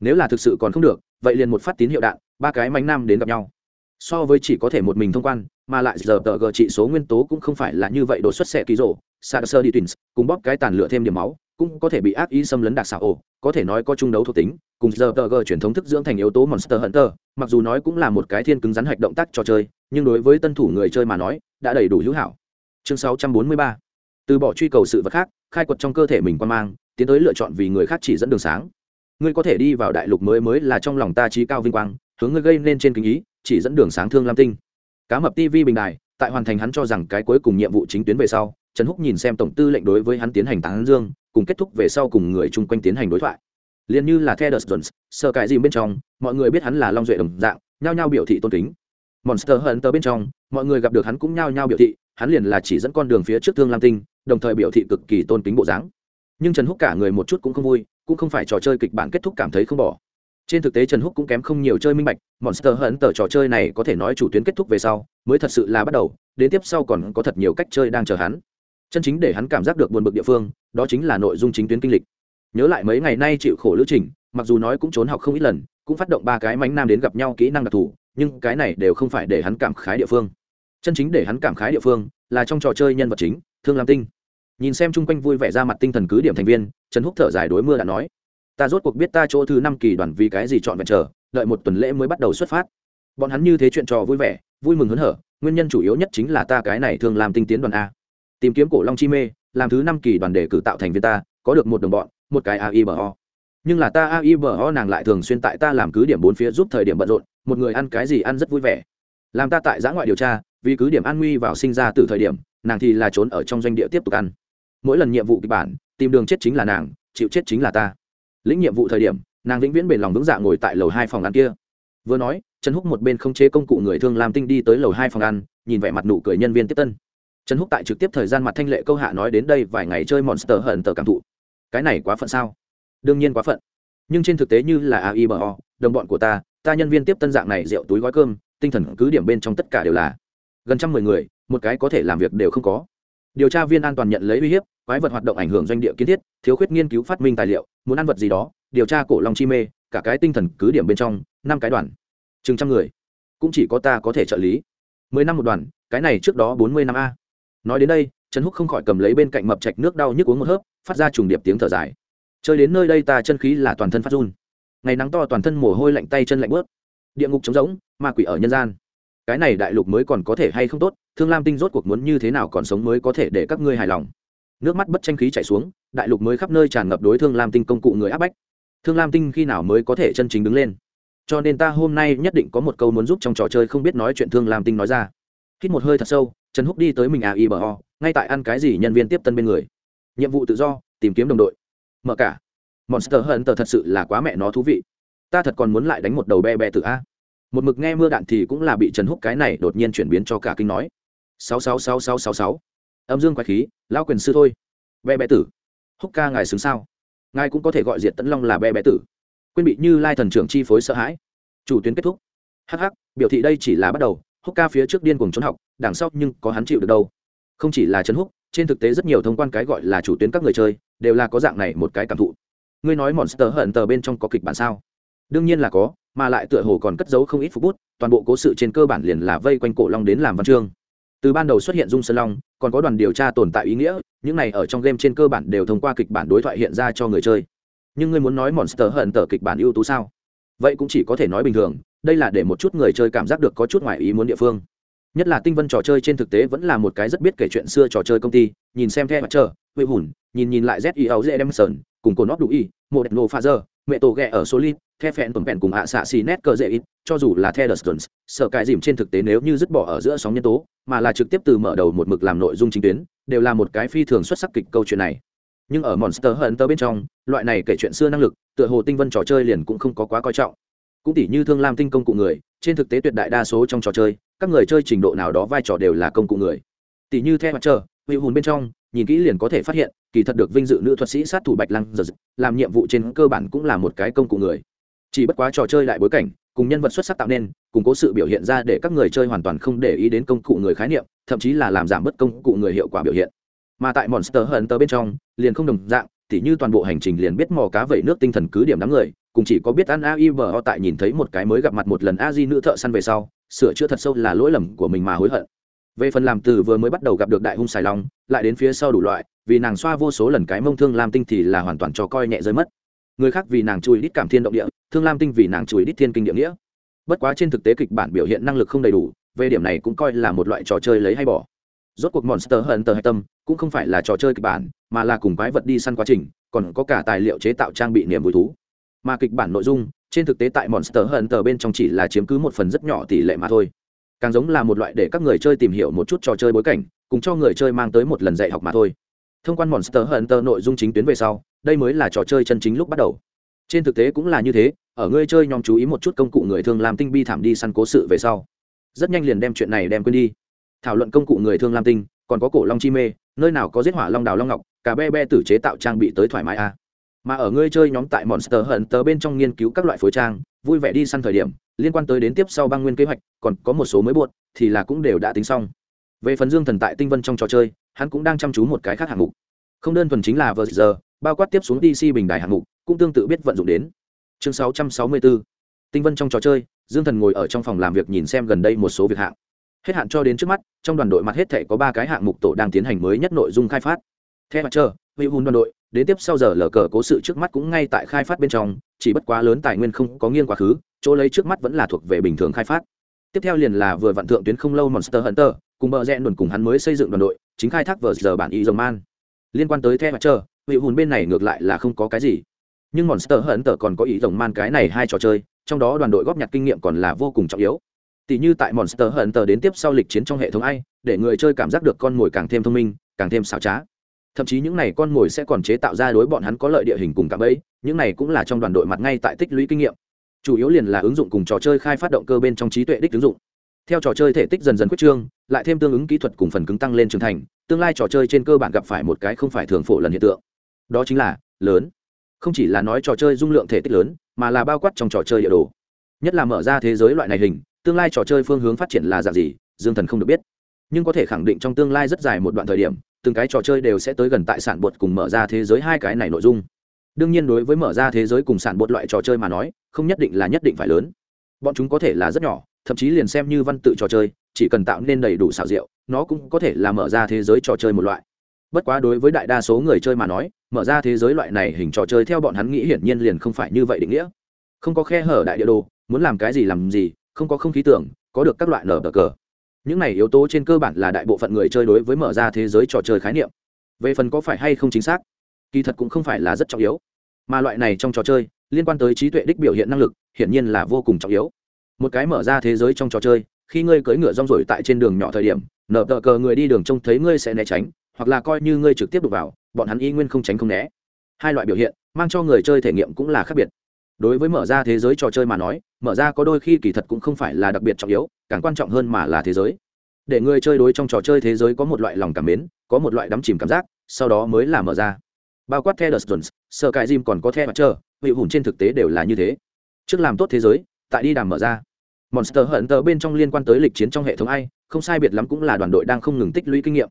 Nếu là thực sự còn không được, vậy liền một phát tín hiệu đạn, ba cái mánh nam đến gặp nhau. So với chỉ có thể một mình thông quan, mà lại giờ tờ gờ trị số nguyên tố cũng không phải là như vậy, đột xuất xe ký rổ sơ đi twins cùng bóp cái tàn lửa thêm điểm máu cũng có thể bị ác ý xâm lấn đặc xảo ổ, có thể nói có chung đấu thuộc tính, cùng giờ tờ gờ truyền thống thức dưỡng thành yếu tố monster hunter, mặc dù nói cũng là một cái thiên cứng rắn hạch động tác trò chơi, nhưng đối với tân thủ người chơi mà nói, đã đầy đủ hữu hảo. Chương 643 từ bỏ truy cầu sự vật khác, khai quật trong cơ thể mình quan mang, tiến tới lựa chọn vì người khác chỉ dẫn đường sáng. Ngươi có thể đi vào đại lục mới mới là trong lòng ta trí cao vinh quang, hướng ngươi gây nên trên kính ý, chỉ dẫn đường sáng thương lam tinh. Cá mập tv bình đài, tại hoàn thành hắn cho rằng cái cuối cùng nhiệm vụ chính tuyến về sau trần húc nhìn xem tổng tư lệnh đối với hắn tiến hành tán dương cùng kết thúc về sau cùng người chung quanh tiến hành đối thoại liền như là Theodore Jones, sơ cải gì bên trong, mọi người biết hắn là Long Duệ đồng dạng, nhao nhao biểu thị tôn kính. Monster Hunter bên trong, mọi người gặp được hắn cũng nhao nhao biểu thị, hắn liền là chỉ dẫn con đường phía trước Thương Lam Tinh, đồng thời biểu thị cực kỳ tôn kính bộ dáng. Nhưng Trần Húc cả người một chút cũng không vui, cũng không phải trò chơi kịch bản kết thúc cảm thấy không bỏ. Trên thực tế Trần Húc cũng kém không nhiều chơi minh bạch, Monster hận tờ trò chơi này có thể nói chủ tuyến kết thúc về sau, mới thật sự là bắt đầu, đến tiếp sau còn có thật nhiều cách chơi đang chờ hắn chân chính để hắn cảm giác được buồn bực địa phương, đó chính là nội dung chính tuyến kinh lịch. Nhớ lại mấy ngày nay chịu khổ lữ trình, mặc dù nói cũng trốn học không ít lần, cũng phát động ba cái mánh nam đến gặp nhau kỹ năng đặc thù, nhưng cái này đều không phải để hắn cảm khái địa phương. Chân chính để hắn cảm khái địa phương là trong trò chơi nhân vật chính, thương lam tinh. Nhìn xem chung quanh vui vẻ ra mặt tinh thần cứ điểm thành viên, trần húc thở dài đối mưa đã nói, ta rốt cuộc biết ta chỗ thứ năm kỳ đoàn vì cái gì chọn vẹn chờ, đợi một tuần lễ mới bắt đầu xuất phát. Bọn hắn như thế chuyện trò vui vẻ, vui mừng hớn hở, nguyên nhân chủ yếu nhất chính là ta cái này thường làm tinh tiến đoàn a tìm kiếm cổ long chi mê, làm thứ năm kỳ đoàn đề cử tạo thành viên ta, có được một đồng bọn, một cái aibo nhưng là ta aibo nàng lại thường xuyên tại ta làm cứ điểm bốn phía giúp thời điểm bận rộn, một người ăn cái gì ăn rất vui vẻ. Làm ta tại giã ngoại điều tra, vì cứ điểm an nguy vào sinh ra từ thời điểm, nàng thì là trốn ở trong doanh địa tiếp tục ăn. Mỗi lần nhiệm vụ kịch bản, tìm đường chết chính là nàng, chịu chết chính là ta. Lĩnh nhiệm vụ thời điểm, nàng vĩnh viễn bền lòng vững dạ ngồi tại lầu hai phòng ăn kia. Vừa nói, trần húc một bên không chế công cụ người thương làm tinh đi tới lầu hai phòng ăn, nhìn vẻ mặt nụ cười nhân viên tiếp tân trần húc tại trực tiếp thời gian mặt thanh lệ câu hạ nói đến đây vài ngày chơi monster hận tờ cảm thụ. Cái này quá phận sao? Đương nhiên quá phận. Nhưng trên thực tế như là aibo đồng bọn của ta ta nhân viên tiếp tân dạng này rượu túi gói cơm, tinh thần cứ điểm bên trong tất cả đều là gần trăm mười người, một cái có thể làm việc đều không có. Điều tra viên an toàn nhận lấy uy hiếp, quái vật hoạt động ảnh hưởng doanh địa kiến thiết, thiếu khuyết nghiên cứu phát minh tài liệu, muốn ăn vật gì đó, điều tra cổ long chi mê, cả cái tinh thần cứ điểm bên trong, năm cái đoàn, chừng trăm người. Cũng chỉ có ta có thể trợ lý. Mười năm một đoàn, cái này trước đó bốn mươi năm a nói đến đây, trần húc không khỏi cầm lấy bên cạnh mập chạch nước đau nhức uống một hớp, phát ra trùng điệp tiếng thở dài. Chơi đến nơi đây ta chân khí là toàn thân phát run. Ngày nắng to toàn thân mồ hôi lạnh tay chân lạnh bớt. Địa ngục trống rỗng, ma quỷ ở nhân gian. Cái này đại lục mới còn có thể hay không tốt, thương lam tinh rốt cuộc muốn như thế nào còn sống mới có thể để các ngươi hài lòng. Nước mắt bất tranh khí chảy xuống, đại lục mới khắp nơi tràn ngập đối thương lam tinh công cụ người áp bách. Thương lam tinh khi nào mới có thể chân chính đứng lên? Cho nên ta hôm nay nhất định có một câu muốn giúp trong trò chơi không biết nói chuyện thương lam tinh nói ra. Hít một hơi thật sâu trần húc đi tới mình à y ngay tại ăn cái gì nhân viên tiếp tân bên người. Nhiệm vụ tự do, tìm kiếm đồng đội. Mở cả. Monster hận tờ thật sự là quá mẹ nó thú vị. Ta thật còn muốn lại đánh một đầu be be tự a. Một mực nghe mưa đạn thì cũng là bị trần húc cái này đột nhiên chuyển biến cho cả kinh nói. Sáu sáu sáu sáu sáu sáu. Âm dương quái khí lao quyền sư thôi. Be be tử. Húc ca ngài xứng sao? Ngài cũng có thể gọi diệt tấn long là be be tử. Quên bị như lai thần trưởng chi phối sợ hãi. Chủ tuyến kết thúc. Hh biểu thị đây chỉ là bắt đầu húc ca phía trước điên cùng trốn học, đằng sau nhưng có hắn chịu được đâu. Không chỉ là Trấn húc, trên thực tế rất nhiều thông quan cái gọi là chủ tuyến các người chơi, đều là có dạng này một cái cảm thụ. Ngươi nói monster hận tờ bên trong có kịch bản sao? Đương nhiên là có, mà lại tựa hồ còn cất giấu không ít phút bút, toàn bộ cố sự trên cơ bản liền là vây quanh cổ long đến làm văn chương. Từ ban đầu xuất hiện dung sơn long, còn có đoàn điều tra tồn tại ý nghĩa, những này ở trong game trên cơ bản đều thông qua kịch bản đối thoại hiện ra cho người chơi. Nhưng ngươi muốn nói monster hận tờ kịch bản ưu tú sao? Vậy cũng chỉ có thể nói bình thường đây là để một chút người chơi cảm giác được có chút ngoài ý muốn địa phương. Nhất là tinh vân trò chơi trên thực tế vẫn là một cái rất biết kể chuyện xưa trò chơi công ty nhìn xem theo mặt trời huệ hùn nhìn nhìn lại z i áo dễ đem sơn cùng cổ nót đủ y một đẹp nổ pha dơ mẹ tổ ghẹ ở solid the phẹn tuần phẹn cùng ạ xạ xì nét cơ dễ ít cho dù là the Stones, sợ cãi dìm trên thực tế nếu như dứt bỏ ở giữa sóng nhân tố mà là trực tiếp từ mở đầu một mực làm nội dung chính tuyến đều là một cái phi thường xuất sắc kịch câu chuyện này. Nhưng ở monster hunter bên trong loại này kể chuyện xưa năng lực tựa hồ tinh vân trò chơi liền cũng không có quá coi trọng cũng tỉ như thương lam tinh công cụ người, trên thực tế tuyệt đại đa số trong trò chơi, các người chơi trình độ nào đó vai trò đều là công cụ người. Tỉ như theo mặt trời hữu hùn bên trong, nhìn kỹ liền có thể phát hiện, kỳ thật được vinh dự nữ thuật sĩ sát thủ bạch lăng giật làm nhiệm vụ trên cơ bản cũng là một cái công cụ người. Chỉ bất quá trò chơi lại bối cảnh, cùng nhân vật xuất sắc tạo nên, cùng cố sự biểu hiện ra để các người chơi hoàn toàn không để ý đến công cụ người khái niệm, thậm chí là làm giảm bớt công cụ người hiệu quả biểu hiện. Mà tại monster hunter bên trong, liền không đồng dạng, tỉ như toàn bộ hành trình liền biết mò cá vẩy nước tinh thần cứ điểm đám người cùng chỉ có biết ăn ai i o tại nhìn thấy một cái mới gặp mặt một lần a di nữ thợ săn về sau, sửa chữa thật sâu là lỗi lầm của mình mà hối hận. Về phần làm từ vừa mới bắt đầu gặp được đại hung sài long, lại đến phía sau đủ loại, vì nàng xoa vô số lần cái mông thương lam tinh thì là hoàn toàn cho coi nhẹ rơi mất. Người khác vì nàng chùi đít cảm thiên động địa, thương lam tinh vì nàng chùi đít thiên kinh địa nghĩa. Bất quá trên thực tế kịch bản biểu hiện năng lực không đầy đủ, về điểm này cũng coi là một loại trò chơi lấy hay bỏ. Rốt cuộc monster hunter hay tâm cũng không phải là trò chơi kịch bản, mà là cùng quái vật đi săn quá trình, còn có cả tài liệu chế tạo trang bị niềm vui thú mà kịch bản nội dung, trên thực tế tại monster hunter bên trong chỉ là chiếm cứ một phần rất nhỏ tỷ lệ mà thôi. Càng giống là một loại để các người chơi tìm hiểu một chút trò chơi bối cảnh, cùng cho người chơi mang tới một lần dạy học mà thôi. Thông quan monster hunter nội dung chính tuyến về sau, đây mới là trò chơi chân chính lúc bắt đầu. Trên thực tế cũng là như thế, ở người chơi nhóm chú ý một chút công cụ người thương làm tinh bi thảm đi săn cố sự về sau. Rất nhanh liền đem chuyện này đem quên đi. Thảo luận công cụ người thương lam tinh, còn có cổ long chi mê, nơi nào có giết hỏa long đào long ngọc, cả be be tử chế tạo trang bị tới thoải mái a mà ở ngươi chơi nhóm tại monster hunter bên trong nghiên cứu các loại phối trang, vui vẻ đi săn thời điểm, liên quan tới đến tiếp sau băng nguyên kế hoạch, còn có một số mới buộc, thì là cũng đều đã tính xong. Về phần dương thần tại tinh vân trong trò chơi, hắn cũng đang chăm chú một cái khác hạng mục. Không đơn thuần chính là vờ giờ, bao quát tiếp xuống dc bình đài hạng mục, cũng tương tự biết vận dụng đến. Chương 664. tinh vân trong trò chơi, dương thần ngồi ở trong phòng làm việc nhìn xem gần đây một số việc hạng. Hết hạn cho đến trước mắt, trong đoàn đội mặt hết thể có ba cái hạng mục tổ đang tiến hành mới nhất nội dung khai phát. Theo mặt chờ hữu hùn đoàn đội đến tiếp sau giờ lờ cờ cố sự trước mắt cũng ngay tại khai phát bên trong, chỉ bất quá lớn tài nguyên không có nghiêng quá khứ, chỗ lấy trước mắt vẫn là thuộc về bình thường khai phát. Tiếp theo liền là vừa vạn thượng tuyến không lâu monster hunter, cùng bờ rẽ đồn cùng hắn mới xây dựng đoàn đội, chính khai thác vờ giờ bản y dòng man. Liên quan tới the mặt chờ vị hùn bên này ngược lại là không có cái gì. Nhưng monster hunter còn có ý dòng man cái này hai trò chơi, trong đó đoàn đội góp nhặt kinh nghiệm còn là vô cùng trọng yếu. Tỷ như tại monster hunter đến tiếp sau lịch chiến trong hệ thống ai, để người chơi cảm giác được con mồi càng thêm thông minh, càng thêm xảo trá thậm chí những này con mồi sẽ còn chế tạo ra đối bọn hắn có lợi địa hình cùng cả bẫy, những này cũng là trong đoàn đội mặt ngay tại tích lũy kinh nghiệm. Chủ yếu liền là ứng dụng cùng trò chơi khai phát động cơ bên trong trí tuệ đích ứng dụng. Theo trò chơi thể tích dần dần quyết trương, lại thêm tương ứng kỹ thuật cùng phần cứng tăng lên trưởng thành, tương lai trò chơi trên cơ bản gặp phải một cái không phải thường phổ lần hiện tượng. Đó chính là lớn. Không chỉ là nói trò chơi dung lượng thể tích lớn, mà là bao quát trong trò chơi địa đồ. Nhất là mở ra thế giới loại này hình, tương lai trò chơi phương hướng phát triển là dạng gì, dương thần không được biết. Nhưng có thể khẳng định trong tương lai rất dài một đoạn thời điểm từng cái trò chơi đều sẽ tới gần tại sản bột cùng mở ra thế giới hai cái này nội dung. Đương nhiên đối với mở ra thế giới cùng sản bột loại trò chơi mà nói, không nhất định là nhất định phải lớn. Bọn chúng có thể là rất nhỏ, thậm chí liền xem như văn tự trò chơi, chỉ cần tạo nên đầy đủ xảo diệu, nó cũng có thể là mở ra thế giới trò chơi một loại. Bất quá đối với đại đa số người chơi mà nói, mở ra thế giới loại này hình trò chơi theo bọn hắn nghĩ hiển nhiên liền không phải như vậy định nghĩa. Không có khe hở đại địa đồ, muốn làm cái gì làm gì, không có không khí tưởng, có được các loại nở bờ cờ những này yếu tố trên cơ bản là đại bộ phận người chơi đối với mở ra thế giới trò chơi khái niệm. Về phần có phải hay không chính xác, kỳ thật cũng không phải là rất trọng yếu. Mà loại này trong trò chơi, liên quan tới trí tuệ đích biểu hiện năng lực, hiển nhiên là vô cùng trọng yếu. Một cái mở ra thế giới trong trò chơi, khi ngươi cưỡi ngựa rong rổi tại trên đường nhỏ thời điểm, nở tờ cờ người đi đường trông thấy ngươi sẽ né tránh, hoặc là coi như ngươi trực tiếp đục vào, bọn hắn y nguyên không tránh không né. Hai loại biểu hiện, mang cho người chơi thể nghiệm cũng là khác biệt đối với mở ra thế giới trò chơi mà nói mở ra có đôi khi kỳ thật cũng không phải là đặc biệt trọng yếu càng quan trọng hơn mà là thế giới để người chơi đối trong trò chơi thế giới có một loại lòng cảm mến có một loại đắm chìm cảm giác sau đó mới là mở ra bao quát theo The Jones, sơ cải Jim còn có theo mặt trơ vị hùn trên thực tế đều là như thế. Trước làm tốt thế giới, tại đi đàm mở ra. Monster Hunter bên trong liên quan tới lịch chiến trong hệ thống ai, không sai biệt lắm cũng là đoàn đội đang không ngừng tích lũy kinh nghiệm.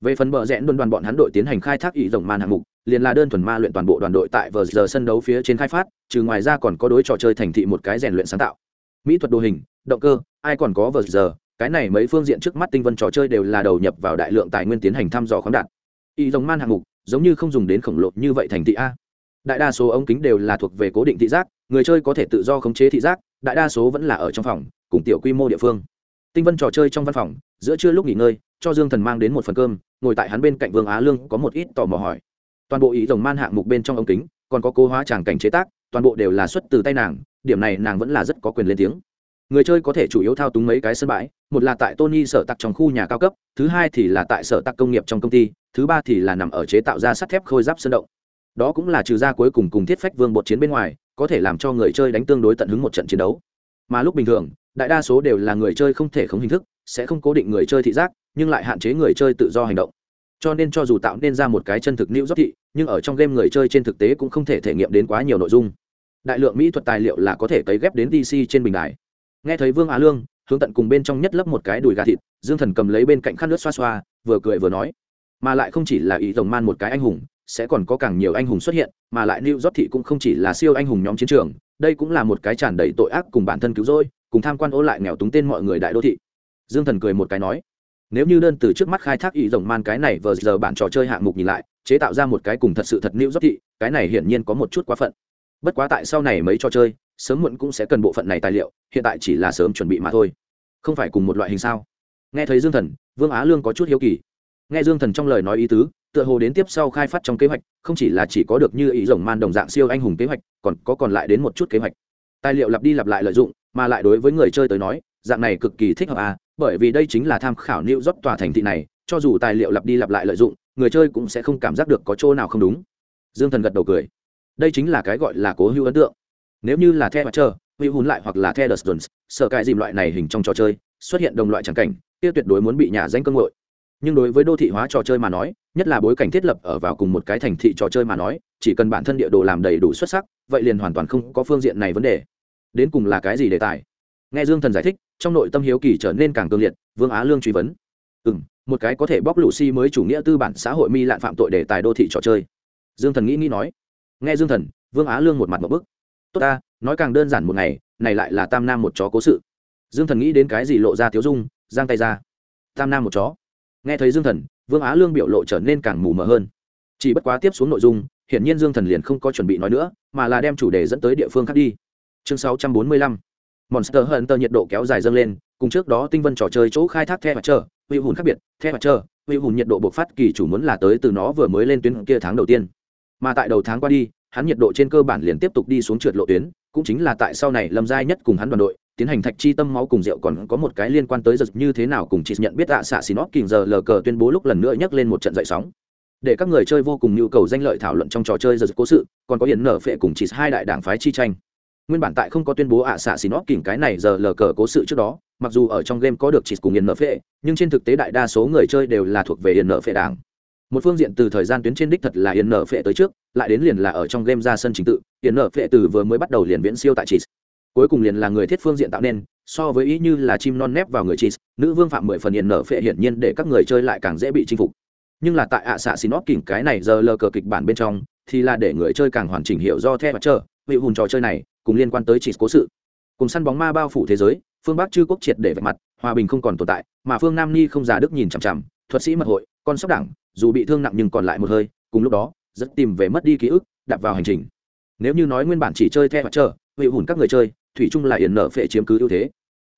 Về phần bờ rẽ đoàn đoàn bọn hắn đội tiến hành khai thác ý rộng man hạng mục, liền là đơn thuần ma luyện toàn bộ đoàn đội tại vờ giờ sân đấu phía trên khai phát, trừ ngoài ra còn có đối trò chơi thành thị một cái rèn luyện sáng tạo. Mỹ thuật đồ hình, động cơ, ai còn có vờ giờ, cái này mấy phương diện trước mắt tinh vân trò chơi đều là đầu nhập vào đại lượng tài nguyên tiến hành thăm dò khoáng đạt. y giống man hạng mục, giống như không dùng đến khổng lồ như vậy thành thị a. Đại đa số ống kính đều là thuộc về cố định thị giác, người chơi có thể tự do khống chế thị giác, đại đa số vẫn là ở trong phòng, cùng tiểu quy mô địa phương. Tinh vân trò chơi trong văn phòng, giữa trưa lúc nghỉ ngơi, cho Dương Thần mang đến một phần cơm, ngồi tại hắn bên cạnh Vương Á Lương có một ít tò mò hỏi. Toàn bộ ý rồng man hạng mục bên trong ống kính, còn có cố hóa tràng cảnh chế tác, toàn bộ đều là xuất từ tay nàng, điểm này nàng vẫn là rất có quyền lên tiếng. Người chơi có thể chủ yếu thao túng mấy cái sân bãi, một là tại Tony sở tặc trong khu nhà cao cấp, thứ hai thì là tại sở tặc công nghiệp trong công ty, thứ ba thì là nằm ở chế tạo ra sắt thép khôi giáp sơn động. Đó cũng là trừ ra cuối cùng cùng thiết phách vương bột chiến bên ngoài, có thể làm cho người chơi đánh tương đối tận hứng một trận chiến đấu. Mà lúc bình thường, đại đa số đều là người chơi không thể không hình thức, sẽ không cố định người chơi thị giác, nhưng lại hạn chế người chơi tự do hành động cho nên cho dù tạo nên ra một cái chân thực new thị, nhưng ở trong game người chơi trên thực tế cũng không thể thể nghiệm đến quá nhiều nội dung. Đại lượng mỹ thuật tài liệu là có thể cấy ghép đến dc trên bình đài. Nghe thấy vương á lương, hướng tận cùng bên trong nhất lấp một cái đùi gà thịt, dương thần cầm lấy bên cạnh khăn lướt xoa xoa, vừa cười vừa nói. Mà lại không chỉ là ý tổng man một cái anh hùng, sẽ còn có càng nhiều anh hùng xuất hiện, mà lại new job thị cũng không chỉ là siêu anh hùng nhóm chiến trường, đây cũng là một cái tràn đầy tội ác cùng bản thân cứu rỗi, cùng tham quan ô lại nghèo túng tên mọi người đại đô thị. Dương thần cười một cái nói nếu như đơn từ trước mắt khai thác ý rồng man cái này vừa giờ bản trò chơi hạng mục nhìn lại, chế tạo ra một cái cùng thật sự thật nữ dốc thị, cái này hiển nhiên có một chút quá phận. Bất quá tại sau này mấy trò chơi, sớm muộn cũng sẽ cần bộ phận này tài liệu, hiện tại chỉ là sớm chuẩn bị mà thôi. Không phải cùng một loại hình sao? Nghe thấy dương thần, vương á lương có chút hiếu kỳ. Nghe dương thần trong lời nói ý tứ, tựa hồ đến tiếp sau khai phát trong kế hoạch, không chỉ là chỉ có được như ý rồng man đồng dạng siêu anh hùng kế hoạch, còn có còn lại đến một chút kế hoạch. Tài liệu lặp đi lặp lại lợi dụng, mà lại đối với người chơi tới nói, dạng này cực kỳ thích hợp à bởi vì đây chính là tham khảo New York tòa thành thị này, cho dù tài liệu lặp đi lặp lại lợi dụng, người chơi cũng sẽ không cảm giác được có chỗ nào không đúng. Dương Thần gật đầu cười. Đây chính là cái gọi là cố hữu ấn tượng. Nếu như là The Watcher, hữu hùn lại hoặc là The Dustons, sợ cái dìm loại này hình trong trò chơi, xuất hiện đồng loại chẳng cảnh, kia tuyệt đối muốn bị nhà danh cơ ngội. Nhưng đối với đô thị hóa trò chơi mà nói, nhất là bối cảnh thiết lập ở vào cùng một cái thành thị trò chơi mà nói, chỉ cần bản thân địa đồ làm đầy đủ xuất sắc, vậy liền hoàn toàn không có phương diện này vấn đề. Đến cùng là cái gì đề tài? Nghe Dương Thần giải thích, trong nội tâm hiếu kỳ trở nên càng cương liệt vương á lương truy vấn. Ừ m một cái có thể bóc lũ si mới chủ nghĩa tư bản xã hội mi lạn phạm tội để tài đô thị trò chơi. Dương thần nghĩ nghĩ nói. Nghe dương thần vương á lương một mặt một bức. Tốt ta nói càng đơn giản một ngày này lại là tam nam một chó cố sự. Dương thần nghĩ đến cái gì lộ ra tiếu dung giang tay ra. Tam nam một chó. Nghe thấy dương thần vương á lương biểu lộ trở nên càng mù mờ hơn. Chỉ bất quá tiếp xuống nội dung hiển nhiên dương thần liền không có chuẩn bị nói nữa mà là đem chủ đề dẫn tới địa phương khác đi. Chương 645 monster hunter nhiệt độ kéo dài dâng lên, cùng trước đó tinh vân trò chơi chỗ khai thác the mặt trơ hữu hùn khác biệt, the mặt trơ hữu hùn nhiệt độ bộc phát kỳ chủ muốn là tới từ nó vừa mới lên tuyến kia tháng đầu tiên. Mà tại đầu tháng qua đi, hắn nhiệt độ trên cơ bản liền tiếp tục đi xuống trượt lộ tuyến, cũng chính là tại sau này lâm giai nhất cùng hắn đoàn đội, tiến hành thạch chi tâm máu cùng rượu còn có một cái liên quan tới giật như thế nào cùng chị nhận biết ạ xạ xì nót kình giờ lờ cờ tuyên bố lúc lần nữa nhắc lên một trận dậy sóng. Để các người chơi vô cùng nhu cầu danh lợi thảo luận trong trò chơi giật cố sự, còn có hiện nở phệ cùng chỉ hai đại đảng phái chi tranh nguyên bản tại không có tuyên bố ạ xạ xì nót kình cái này giờ lờ cờ cố sự trước đó mặc dù ở trong game có được chỉ cùng yên nợ phệ nhưng trên thực tế đại đa số người chơi đều là thuộc về yên nợ phệ đảng. Một phương diện từ thời gian tuyến trên đích thật là yên nợ phệ tới trước lại đến liền là ở trong game ra sân chính tự yên nợ phệ từ vừa mới bắt đầu liền viễn siêu tại chỉ cuối cùng liền là người thiết phương diện tạo nên so với ý như là chim non nép vào người chỉ, nữ vương phạm mười phần yên nợ phệ hiển nhiên để các người chơi lại càng dễ bị chinh phục. Nhưng là tại ạ xạ xin óp kỉnh cái này giờ lờ cờ kịch bản bên trong thì là để người chơi càng hoàn chỉnh hiểu do theo và chờ vị hùn trò chơi này cùng liên quan tới chỉ cố sự. Cùng săn bóng ma bao phủ thế giới, phương bắc chư quốc triệt để vạch mặt, hòa bình không còn tồn tại, mà phương nam ni không già đức nhìn chằm chằm, thuật sĩ mật hội, con sóc đẳng dù bị thương nặng nhưng còn lại một hơi, cùng lúc đó, rất tìm về mất đi ký ức đặt vào hành trình. Nếu như nói nguyên bản chỉ chơi theo và chờ, hủy hùn các người chơi, thủy chung là yển nở phệ chiếm cứ ưu thế.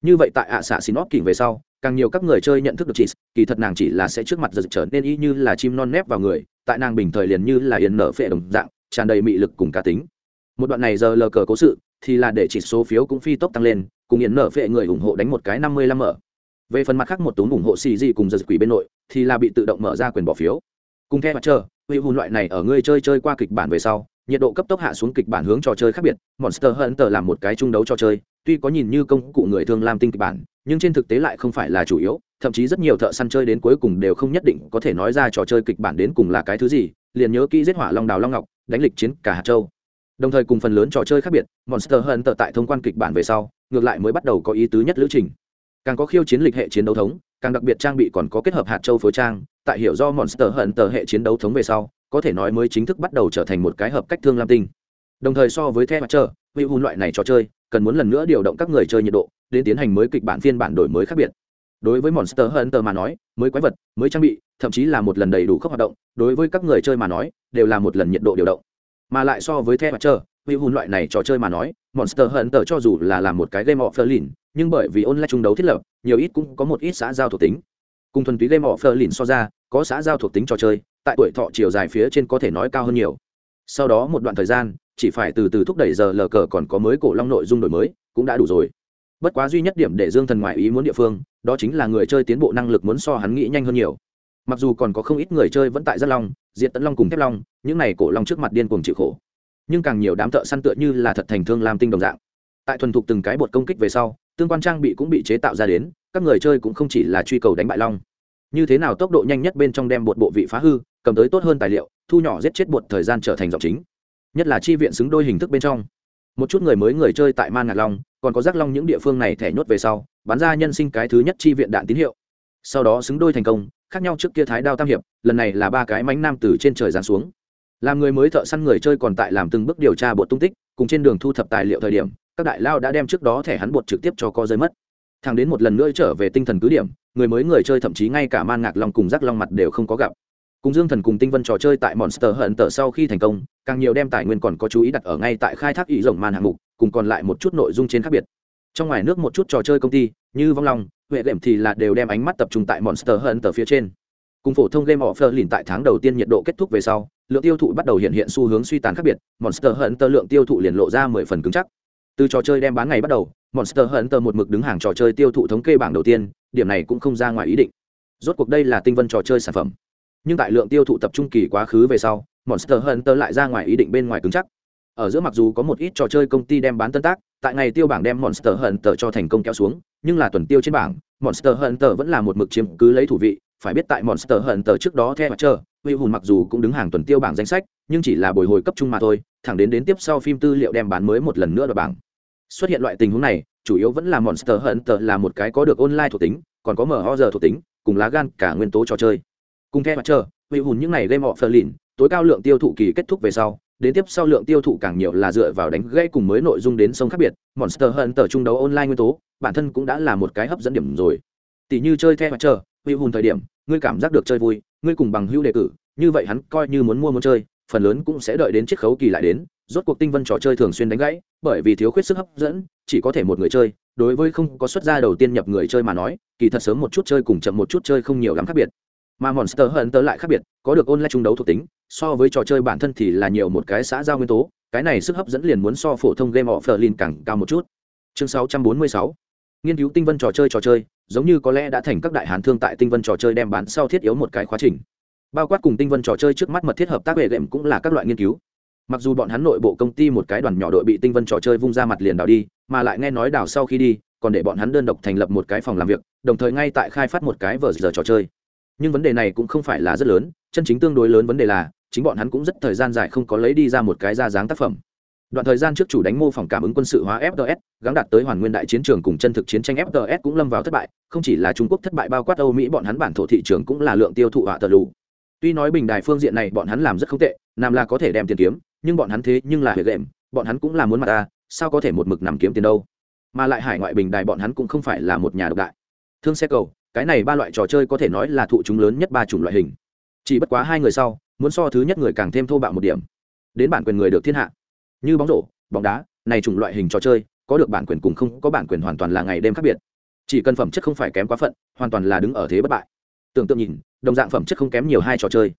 Như vậy tại ạ xạ xin óp kỉnh về sau, càng nhiều các người chơi nhận thức được chị kỳ thật nàng chỉ là sẽ trước mặt giật trở nên y như là chim non nép vào người, tại nàng bình thời liền như là yển nở phệ đồng dạng, tràn đầy mị lực cùng cá tính một đoạn này giờ lờ cờ cố sự, thì là để chỉ số phiếu cũng phi tốc tăng lên, cùng hiện nở phệ người ủng hộ đánh một cái năm mươi lăm mở. Về phần mặt khác một túm ủng hộ xì gì cùng giật quỷ bên nội, thì là bị tự động mở ra quyền bỏ phiếu. Cùng theo mặt chờ huy hùn loại này ở ngươi chơi chơi qua kịch bản về sau, nhiệt độ cấp tốc hạ xuống kịch bản hướng trò chơi khác biệt, monster hunter là một cái chung đấu trò chơi, tuy có nhìn như công cụ người thương làm tinh kịch bản, nhưng trên thực tế lại không phải là chủ yếu, thậm chí rất nhiều thợ săn chơi đến cuối cùng đều không nhất định có thể nói ra trò chơi kịch bản đến cùng là cái thứ gì, liền nhớ kỹ giết hỏa long đào long ngọc, đánh lịch chiến cả hạt châu đồng thời cùng phần lớn trò chơi khác biệt, monster hunter tại thông quan kịch bản về sau, ngược lại mới bắt đầu có ý tứ nhất lữ trình. Càng có khiêu chiến lịch hệ chiến đấu thống, càng đặc biệt trang bị còn có kết hợp hạt châu phối trang, tại hiểu do monster hunter hệ chiến đấu thống về sau, có thể nói mới chính thức bắt đầu trở thành một cái hợp cách thương lam tinh. Đồng thời so với the mặt trời vị hùn loại này trò chơi, cần muốn lần nữa điều động các người chơi nhiệt độ, đến tiến hành mới kịch bản phiên bản đổi mới khác biệt. Đối với monster hunter mà nói, mới quái vật, mới trang bị, thậm chí là một lần đầy đủ các hoạt động, đối với các người chơi mà nói, đều là một lần nhiệt độ điều động mà lại so với the mặt trời vị hùn loại này trò chơi mà nói, monster hunter cho dù là làm một cái game of berlin nhưng bởi vì online chung đấu thiết lập, nhiều ít cũng có một ít xã giao thuộc tính. Cùng thuần túy game of berlin so ra, có xã giao thuộc tính trò chơi, tại tuổi thọ chiều dài phía trên có thể nói cao hơn nhiều. Sau đó một đoạn thời gian, chỉ phải từ từ thúc đẩy giờ lờ cờ còn có mới cổ long nội dung đổi mới, cũng đã đủ rồi. Bất quá duy nhất điểm để dương thần ngoại ý muốn địa phương, đó chính là người chơi tiến bộ năng lực muốn so hắn nghĩ nhanh hơn nhiều. Mặc dù còn có không ít người chơi vẫn tại rất long diện tấn long cùng thép long, những này cổ long trước mặt điên cuồng chịu khổ. Nhưng càng nhiều đám thợ săn tựa như là thật thành thương làm tinh đồng dạng. Tại thuần thục từng cái bột công kích về sau, tương quan trang bị cũng bị chế tạo ra đến, các người chơi cũng không chỉ là truy cầu đánh bại long. Như thế nào tốc độ nhanh nhất bên trong đem bột bộ vị phá hư, cầm tới tốt hơn tài liệu, thu nhỏ giết chết bột thời gian trở thành giọng chính. Nhất là chi viện xứng đôi hình thức bên trong. Một chút người mới người chơi tại man ngạc long, còn có giác long những địa phương này thẻ nhốt về sau bán ra nhân sinh cái thứ nhất chi viện đạn tín hiệu. Sau đó xứng đôi thành công khác nhau trước kia thái đao tam hiệp, lần này là ba cái mánh nam từ trên trời giáng xuống. Làm người mới thợ săn người chơi còn tại làm từng bước điều tra bột tung tích, cùng trên đường thu thập tài liệu thời điểm, các đại lao đã đem trước đó thẻ hắn bột trực tiếp cho co rơi mất. Thằng đến một lần nữa trở về tinh thần cứ điểm, người mới người chơi thậm chí ngay cả man ngạc long cùng rắc long mặt đều không có gặp. Cùng dương thần cùng tinh vân trò chơi tại monster hận tờ sau khi thành công, càng nhiều đem tài nguyên còn có chú ý đặt ở ngay tại khai thác ý rồng man hạng mục, cùng còn lại một chút nội dung trên khác biệt trong ngoài nước một chút trò chơi công ty, như vong long, huệ đệm thì là đều đem ánh mắt tập trung tại monster hunter phía trên. Cùng phổ thông game offer lìn tại tháng đầu tiên nhiệt độ kết thúc về sau, lượng tiêu thụ bắt đầu hiện hiện xu hướng suy tàn khác biệt, monster hunter lượng tiêu thụ liền lộ ra mười phần cứng chắc. Từ trò chơi đem bán ngày bắt đầu, monster hunter một mực đứng hàng trò chơi tiêu thụ thống kê bảng đầu tiên, điểm này cũng không ra ngoài ý định. Rốt cuộc đây là tinh vân trò chơi sản phẩm. Nhưng tại lượng tiêu thụ tập trung kỳ quá khứ về sau, monster hunter lại ra ngoài ý định bên ngoài cứng chắc ở giữa mặc dù có một ít trò chơi công ty đem bán tân tác, tại ngày tiêu bảng đem monster hunter cho thành công kéo xuống, nhưng là tuần tiêu trên bảng, monster hunter vẫn là một mực chiếm cứ lấy thủ vị, phải biết tại monster hunter trước đó theo mặt chờ, huy hùn mặc dù cũng đứng hàng tuần tiêu bảng danh sách, nhưng chỉ là bồi hồi cấp trung mà thôi, thẳng đến đến tiếp sau phim tư liệu đem bán mới một lần nữa đoạt bảng. Xuất hiện loại tình huống này, chủ yếu vẫn là monster hunter là một cái có được online thuộc tính, còn có mở ho giờ thuộc tính, cùng lá gan cả nguyên tố trò chơi. Cùng theo mặt chờ, huy hùn những ngày game offer lìn tối cao lượng tiêu thụ kỳ kết thúc về sau đến tiếp sau lượng tiêu thụ càng nhiều là dựa vào đánh gãy cùng mới nội dung đến sông khác biệt, monster hunter trung đấu online nguyên tố, bản thân cũng đã là một cái hấp dẫn điểm rồi. Tỷ như chơi theo chờ hữu hùn thời điểm, ngươi cảm giác được chơi vui, ngươi cùng bằng hữu đề cử, như vậy hắn coi như muốn mua muốn chơi, phần lớn cũng sẽ đợi đến chiếc khấu kỳ lại đến, rốt cuộc tinh vân trò chơi thường xuyên đánh gãy, bởi vì thiếu khuyết sức hấp dẫn, chỉ có thể một người chơi, đối với không có xuất gia đầu tiên nhập người chơi mà nói, kỳ thật sớm một chút chơi cùng chậm một chút chơi không nhiều lắm khác biệt mà monster hunter lại khác biệt, có được online trung đấu thuộc tính, so với trò chơi bản thân thì là nhiều một cái xã giao nguyên tố, cái này sức hấp dẫn liền muốn so phổ thông game offline càng cao một chút. Chương 646 nghiên cứu tinh vân trò chơi trò chơi, giống như có lẽ đã thành các đại hán thương tại tinh vân trò chơi đem bán sau thiết yếu một cái quá trình. Bao quát cùng tinh vân trò chơi trước mắt mật thiết hợp tác về đệm cũng là các loại nghiên cứu. Mặc dù bọn hắn nội bộ công ty một cái đoàn nhỏ đội bị tinh vân trò chơi vung ra mặt liền đào đi, mà lại nghe nói đào sau khi đi, còn để bọn hắn đơn độc thành lập một cái phòng làm việc, đồng thời ngay tại khai phát một cái vở giờ trò chơi nhưng vấn đề này cũng không phải là rất lớn, chân chính tương đối lớn vấn đề là, chính bọn hắn cũng rất thời gian dài không có lấy đi ra một cái ra dáng tác phẩm. Đoạn thời gian trước chủ đánh mô phỏng cảm ứng quân sự hóa fts gắn đạt tới hoàn nguyên đại chiến trường cùng chân thực chiến tranh fts cũng lâm vào thất bại, không chỉ là trung quốc thất bại bao quát âu mỹ, bọn hắn bản thổ thị trường cũng là lượng tiêu thụ họa tờ lù. Tuy nói bình đài phương diện này bọn hắn làm rất không tệ làm là có thể đem tiền kiếm, nhưng bọn hắn thế nhưng là hệ đệm bọn hắn cũng là muốn mặt ta, sao có thể một mực nằm kiếm tiền đâu? Mà lại hải ngoại bình đài bọn hắn cũng không phải là một nhà độc đại. Thương xe cầu cái này ba loại trò chơi có thể nói là thụ chúng lớn nhất ba chủng loại hình. Chỉ bất quá hai người sau, muốn so thứ nhất người càng thêm thô bạo một điểm. Đến bản quyền người được thiên hạ. Như bóng rổ, bóng đá, này chủng loại hình trò chơi, có được bản quyền cùng không có bản quyền hoàn toàn là ngày đêm khác biệt. Chỉ cần phẩm chất không phải kém quá phận, hoàn toàn là đứng ở thế bất bại. Tưởng tượng nhìn, đồng dạng phẩm chất không kém nhiều hai trò chơi.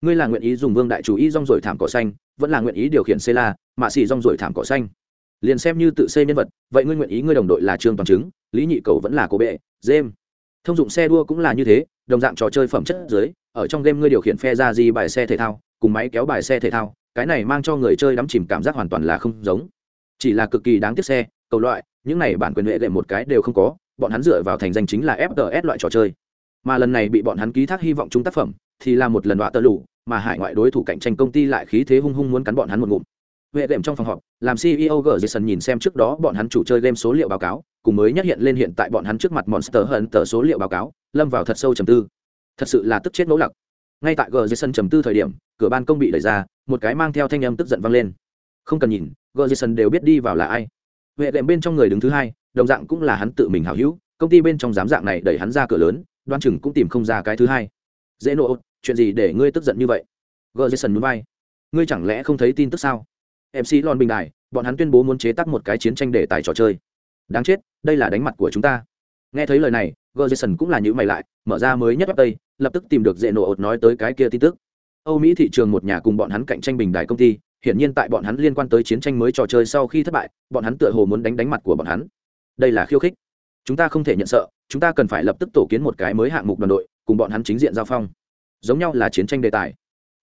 Ngươi là nguyện ý dùng vương đại chủ ý rong rồi thảm cỏ xanh, vẫn là nguyện ý điều khiển xê la mạ xì rong rồi thảm cỏ xanh. Liền xem như tự xây nhân vật, vậy ngươi nguyện ý ngươi đồng đội là trương toàn chứng, lý nhị cầu vẫn là cô bệ dêm thông dụng xe đua cũng là như thế, đồng dạng trò chơi phẩm chất dưới, ở trong game ngươi điều khiển phe ra di bài xe thể thao, cùng máy kéo bài xe thể thao, cái này mang cho người chơi đắm chìm cảm giác hoàn toàn là không giống. Chỉ là cực kỳ đáng tiếc xe, cầu loại, những này bản quyền huệ lệ một cái đều không có, bọn hắn dựa vào thành danh chính là fts loại trò chơi. Mà lần này bị bọn hắn ký thác hy vọng chung tác phẩm, thì là một lần đọa tơ lụ, mà hải ngoại đối thủ cạnh tranh công ty lại khí thế hung hung muốn cắn bọn hắn một ngụm huệ đệm trong phòng họp, làm ceo g jason nhìn xem trước đó bọn hắn chủ chơi game số liệu báo cáo, cùng mới nhất hiện lên hiện tại bọn hắn trước mặt monster hận tờ số liệu báo cáo, lâm vào thật sâu trầm tư. Thật sự là tức chết nỗ lặc. Ngay tại gờ dưới trầm tư thời điểm, cửa ban công bị đẩy ra, một cái mang theo thanh âm tức giận vang lên. Không cần nhìn gờ dưới đều biết đi vào là ai. Huệ đệm bên trong người đứng thứ hai, đồng dạng cũng là hắn tự mình hào hữu, công ty bên trong giám dạng này đẩy hắn ra cửa lớn, đoan chừng cũng tìm không ra cái thứ hai. Dễ nộ chuyện gì để ngươi tức giận như vậy? Gờ jason núi bay ngươi chẳng lẽ không thấy tin tức sao? Mc lon bình đài, bọn hắn tuyên bố muốn chế tác một cái chiến tranh để tài trò chơi. Đáng chết, đây là đánh mặt của chúng ta. Nghe thấy lời này Gerson cũng là những mày lại, mở ra mới nhất web tây, lập tức tìm được dễ nổ ột nói tới cái kia tin tức. Âu mỹ thị trường một nhà cùng bọn hắn cạnh tranh bình đại công ty, hiển nhiên tại bọn hắn liên quan tới chiến tranh mới trò chơi sau khi thất bại, bọn hắn tựa hồ muốn đánh đánh mặt của bọn hắn. Đây là khiêu khích. Chúng ta không thể nhận sợ, chúng ta cần phải lập tức tổ kiến một cái mới hạng mục đoàn đội, cùng bọn hắn chính diện giao phong. Giống nhau là chiến tranh đề tài.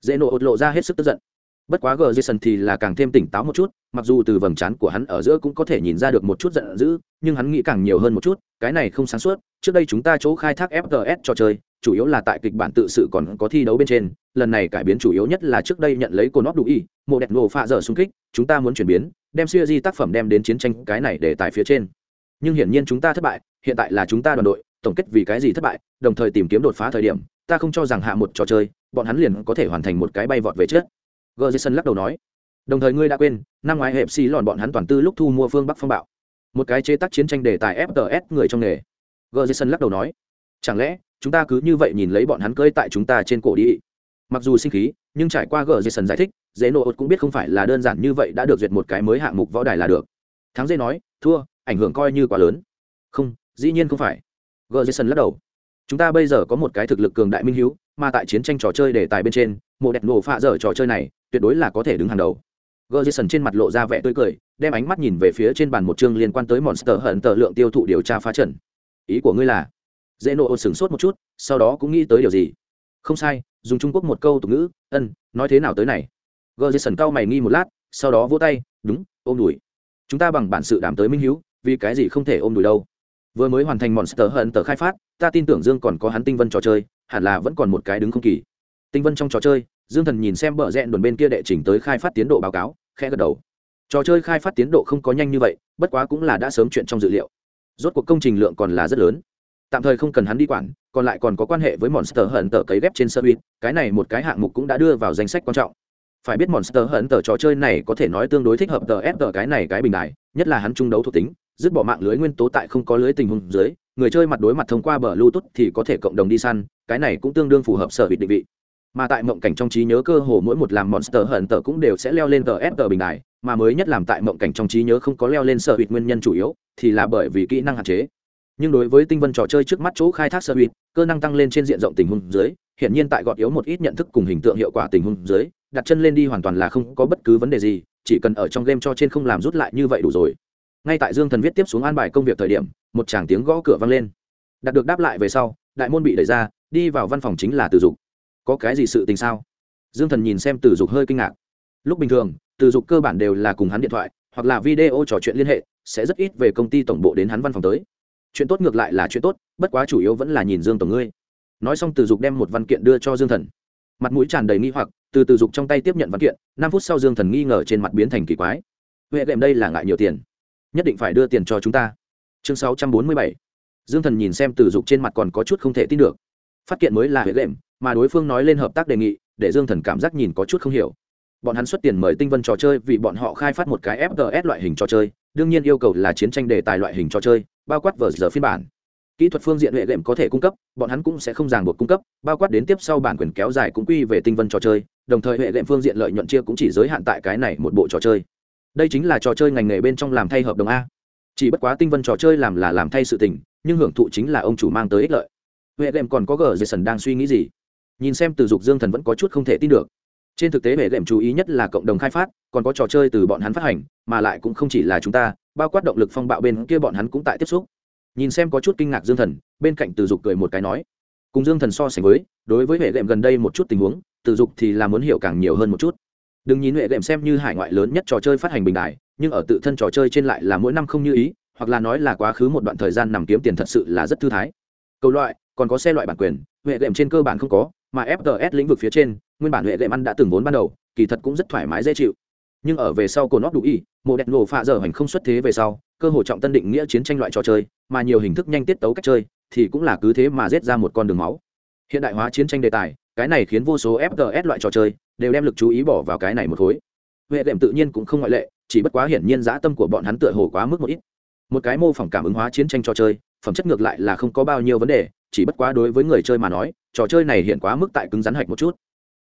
Dễ nổ ột lộ ra hết sức tức giận bất quá gờ jason thì là càng thêm tỉnh táo một chút, mặc dù từ vầng trán của hắn ở giữa cũng có thể nhìn ra được một chút giận dữ, nhưng hắn nghĩ càng nhiều hơn một chút, cái này không sáng suốt, trước đây chúng ta chỗ khai thác fts trò chơi, chủ yếu là tại kịch bản tự sự còn có thi đấu bên trên, lần này cải biến chủ yếu nhất là trước đây nhận lấy cô nót đủ y một đẹp nổ pha dở xung kích, chúng ta muốn chuyển biến, đem siêu di tác phẩm đem đến chiến tranh cái này để tại phía trên. Nhưng hiển nhiên chúng ta thất bại, hiện tại là chúng ta đoàn đội, tổng kết vì cái gì thất bại, đồng thời tìm kiếm đột phá thời điểm, ta không cho rằng hạ một trò chơi, bọn hắn liền có thể hoàn thành một cái bay vọt về trước gờ jason lắc đầu nói, đồng thời ngươi đã quên, năm ngoái hẹp xì lòn bọn hắn toàn tư lúc thu mua phương bắc phong bạo. Một cái chế tác chiến tranh đề tài fts người trong nghề. Gờ jason lắc đầu nói, chẳng lẽ chúng ta cứ như vậy nhìn lấy bọn hắn cơi tại chúng ta trên cổ đi? Mặc dù sinh khí, nhưng trải qua gờ jason giải thích, dễ nộ cũng biết không phải là đơn giản như vậy đã được duyệt một cái mới hạng mục võ đài là được. Thắng dễ nói, thua, ảnh hưởng coi như quá lớn. Không, dĩ nhiên không phải. Gờ jason lắc đầu, chúng ta bây giờ có một cái thực lực cường đại minh hiếu mà tại chiến tranh trò chơi đề tài bên trên, mộ đẹp nổ phạ dở trò chơi này tuyệt đối là có thể đứng hàng đầu. Gờ trên mặt lộ ra vẻ tươi cười, đem ánh mắt nhìn về phía trên bàn một chương liên quan tới monster hận tờ lượng tiêu thụ điều tra phá trần ý của ngươi là? Dễ nộ sửng sốt một chút, sau đó cũng nghĩ tới điều gì? Không sai, dùng trung quốc một câu tục ngữ, ân, nói thế nào tới này? Gờ cau mày nghi một lát, sau đó vỗ tay, đúng, ôm đùi. Chúng ta bằng bản sự đảm tới minh hiếu, vì cái gì không thể ôm đùi đâu? Vừa mới hoàn thành monster hận tờ khai phát, ta tin tưởng dương còn có hắn tinh vân trò chơi hẳn là vẫn còn một cái đứng không kỳ. Tinh vân trong trò chơi, dương thần nhìn xem bờ rẽ đồn bên kia đệ trình tới khai phát tiến độ báo cáo, khẽ gật đầu. Trò chơi khai phát tiến độ không có nhanh như vậy, bất quá cũng là đã sớm chuyện trong dự liệu. Rốt cuộc công trình lượng còn là rất lớn. Tạm thời không cần hắn đi quản, còn lại còn có quan hệ với monster hận tờ cấy ghép trên sơ cái này một cái hạng mục cũng đã đưa vào danh sách quan trọng. Phải biết monster hận tờ trò chơi này có thể nói tương đối thích hợp tờ ép tờ cái này cái bình đại nhất là hắn trung đấu thuộc tính, dứt bỏ mạng lưới nguyên tố tại không có lưới tình huống dưới, người chơi mặt đối mặt thông qua bờ bluetooth thì có thể cộng đồng đi săn cái này cũng tương đương phù hợp sở hữu định vị. Mà tại mộng cảnh trong trí nhớ cơ hồ mỗi một làm monster hận tờ cũng đều sẽ leo lên tờ ép tờ bình đài, mà mới nhất làm tại mộng cảnh trong trí nhớ không có leo lên sở hữu nguyên nhân chủ yếu, thì là bởi vì kỹ năng hạn chế. Nhưng đối với tinh vân trò chơi trước mắt chỗ khai thác sở hữu, cơ năng tăng lên trên diện rộng tình huống dưới hiện nhiên tại gọt yếu một ít nhận thức cùng hình tượng hiệu quả tình huống dưới, đặt chân lên đi hoàn toàn là không có bất cứ vấn đề gì, chỉ cần ở trong game cho trên không làm rút lại như vậy đủ rồi. Ngay tại dương thần viết tiếp xuống an bài công việc thời điểm, một chàng tiếng gõ cửa vang lên. Đặt được đáp lại về sau, đại môn bị đẩy ra đi vào văn phòng chính là từ dục. Có cái gì sự tình sao? Dương thần nhìn xem từ dục hơi kinh ngạc. Lúc bình thường, từ dục cơ bản đều là cùng hắn điện thoại, hoặc là video trò chuyện liên hệ, sẽ rất ít về công ty tổng bộ đến hắn văn phòng tới. Chuyện tốt ngược lại là chuyện tốt, bất quá chủ yếu vẫn là nhìn dương tổng ngươi. Nói xong từ dục đem một văn kiện đưa cho dương thần. Mặt mũi tràn đầy nghi hoặc, từ từ dục trong tay tiếp nhận văn kiện, năm phút sau dương thần nghi ngờ trên mặt biến thành kỳ quái. Huệ đệm đây là ngại nhiều tiền. Nhất định phải đưa tiền cho chúng ta. Chương sáu trăm bốn mươi bảy. Dương thần nhìn xem từ dục trên mặt còn có chút không thể tin được phát kiện mới là huệ lệm, mà đối phương nói lên hợp tác đề nghị, để dương thần cảm giác nhìn có chút không hiểu. Bọn hắn xuất tiền mời tinh vân trò chơi vì bọn họ khai phát một cái fgs loại hình trò chơi, đương nhiên yêu cầu là chiến tranh đề tài loại hình trò chơi, bao quát vờ giờ phiên bản. Kỹ thuật phương diện huệ lệm có thể cung cấp, bọn hắn cũng sẽ không ràng buộc cung cấp, bao quát đến tiếp sau bản quyền kéo dài cũng quy về tinh vân trò chơi, đồng thời huệ lệm phương diện lợi nhuận chia cũng chỉ giới hạn tại cái này một bộ trò chơi. Đây chính là trò chơi ngành nghề bên trong làm thay hợp đồng a. Chỉ bất quá tinh vân trò chơi làm là làm thay sự tình, nhưng hưởng thụ chính là ông chủ mang tới ích lợi huệ đệm còn có gờ dây sần đang suy nghĩ gì? Nhìn xem từ dục dương thần vẫn có chút không thể tin được. Trên thực tế huệ đệm chú ý nhất là cộng đồng khai phát, còn có trò chơi từ bọn hắn phát hành, mà lại cũng không chỉ là chúng ta, bao quát động lực phong bạo bên kia bọn hắn cũng tại tiếp xúc. Nhìn xem có chút kinh ngạc dương thần, bên cạnh từ dục cười một cái nói, cùng dương thần so sánh với, đối với huệ đệm gần đây một chút tình huống, từ dục thì là muốn hiểu càng nhiều hơn một chút. Đừng nhìn huệ đệm xem như hải ngoại lớn nhất trò chơi phát hành bình đại nhưng ở tự thân trò chơi trên lại là mỗi năm không như ý, hoặc là nói là quá khứ một đoạn thời gian nằm kiếm tiền thật sự là rất thư thái. Cầu loại còn có xe loại bản quyền, huệ đệm trên cơ bản không có, mà fts lĩnh vực phía trên, nguyên bản huệ đệm ăn đã từng vốn ban đầu, kỳ thật cũng rất thoải mái dễ chịu. Nhưng ở về sau cồn nót đủ y, mộ đẹp nổ phạ giờ hành không xuất thế về sau, cơ hội trọng tân định nghĩa chiến tranh loại trò chơi, mà nhiều hình thức nhanh tiết tấu cách chơi, thì cũng là cứ thế mà giết ra một con đường máu. Hiện đại hóa chiến tranh đề tài, cái này khiến vô số fts loại trò chơi đều đem lực chú ý bỏ vào cái này một khối. Huệ đệm tự nhiên cũng không ngoại lệ, chỉ bất quá hiển nhiên dã tâm của bọn hắn tựa hồ quá mức một ít. Một cái mô phỏng cảm ứng hóa chiến tranh trò chơi phẩm chất ngược lại là không có bao nhiêu vấn đề, chỉ bất quá đối với người chơi mà nói, trò chơi này hiện quá mức tại cứng rắn hạch một chút.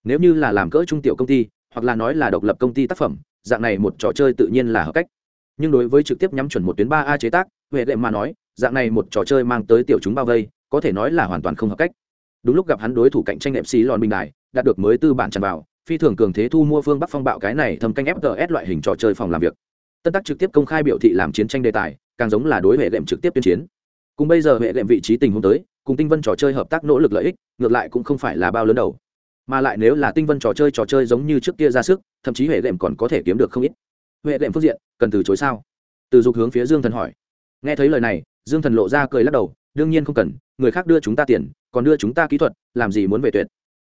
Nếu như là làm cỡ trung tiểu công ty, hoặc là nói là độc lập công ty tác phẩm, dạng này một trò chơi tự nhiên là hợp cách. Nhưng đối với trực tiếp nhắm chuẩn một tuyến ba a chế tác, huệ lệ mà nói, dạng này một trò chơi mang tới tiểu chúng bao vây, có thể nói là hoàn toàn không hợp cách. Đúng lúc gặp hắn đối thủ cạnh tranh mc lòn bình đài, đạt được mới tư bản tràn vào, phi thường cường thế thu mua phương bắc phong bạo cái này thâm canh fts loại hình trò chơi phòng làm việc. Tân tác trực tiếp công khai biểu thị làm chiến tranh đề tài, càng giống là đối hệ lệm trực tiếp tuyên chiến cùng bây giờ hệ đệm vị trí tình huống tới, cùng tinh vân trò chơi hợp tác nỗ lực lợi ích, ngược lại cũng không phải là bao lớn đầu. Mà lại nếu là tinh vân trò chơi trò chơi giống như trước kia ra sức, thậm chí hệ đệm còn có thể kiếm được không ít. Huệ đệm phương diện, cần từ chối sao? Từ dục hướng phía dương thần hỏi. Nghe thấy lời này, dương thần lộ ra cười lắc đầu, đương nhiên không cần, người khác đưa chúng ta tiền, còn đưa chúng ta kỹ thuật, làm gì muốn về tuyệt.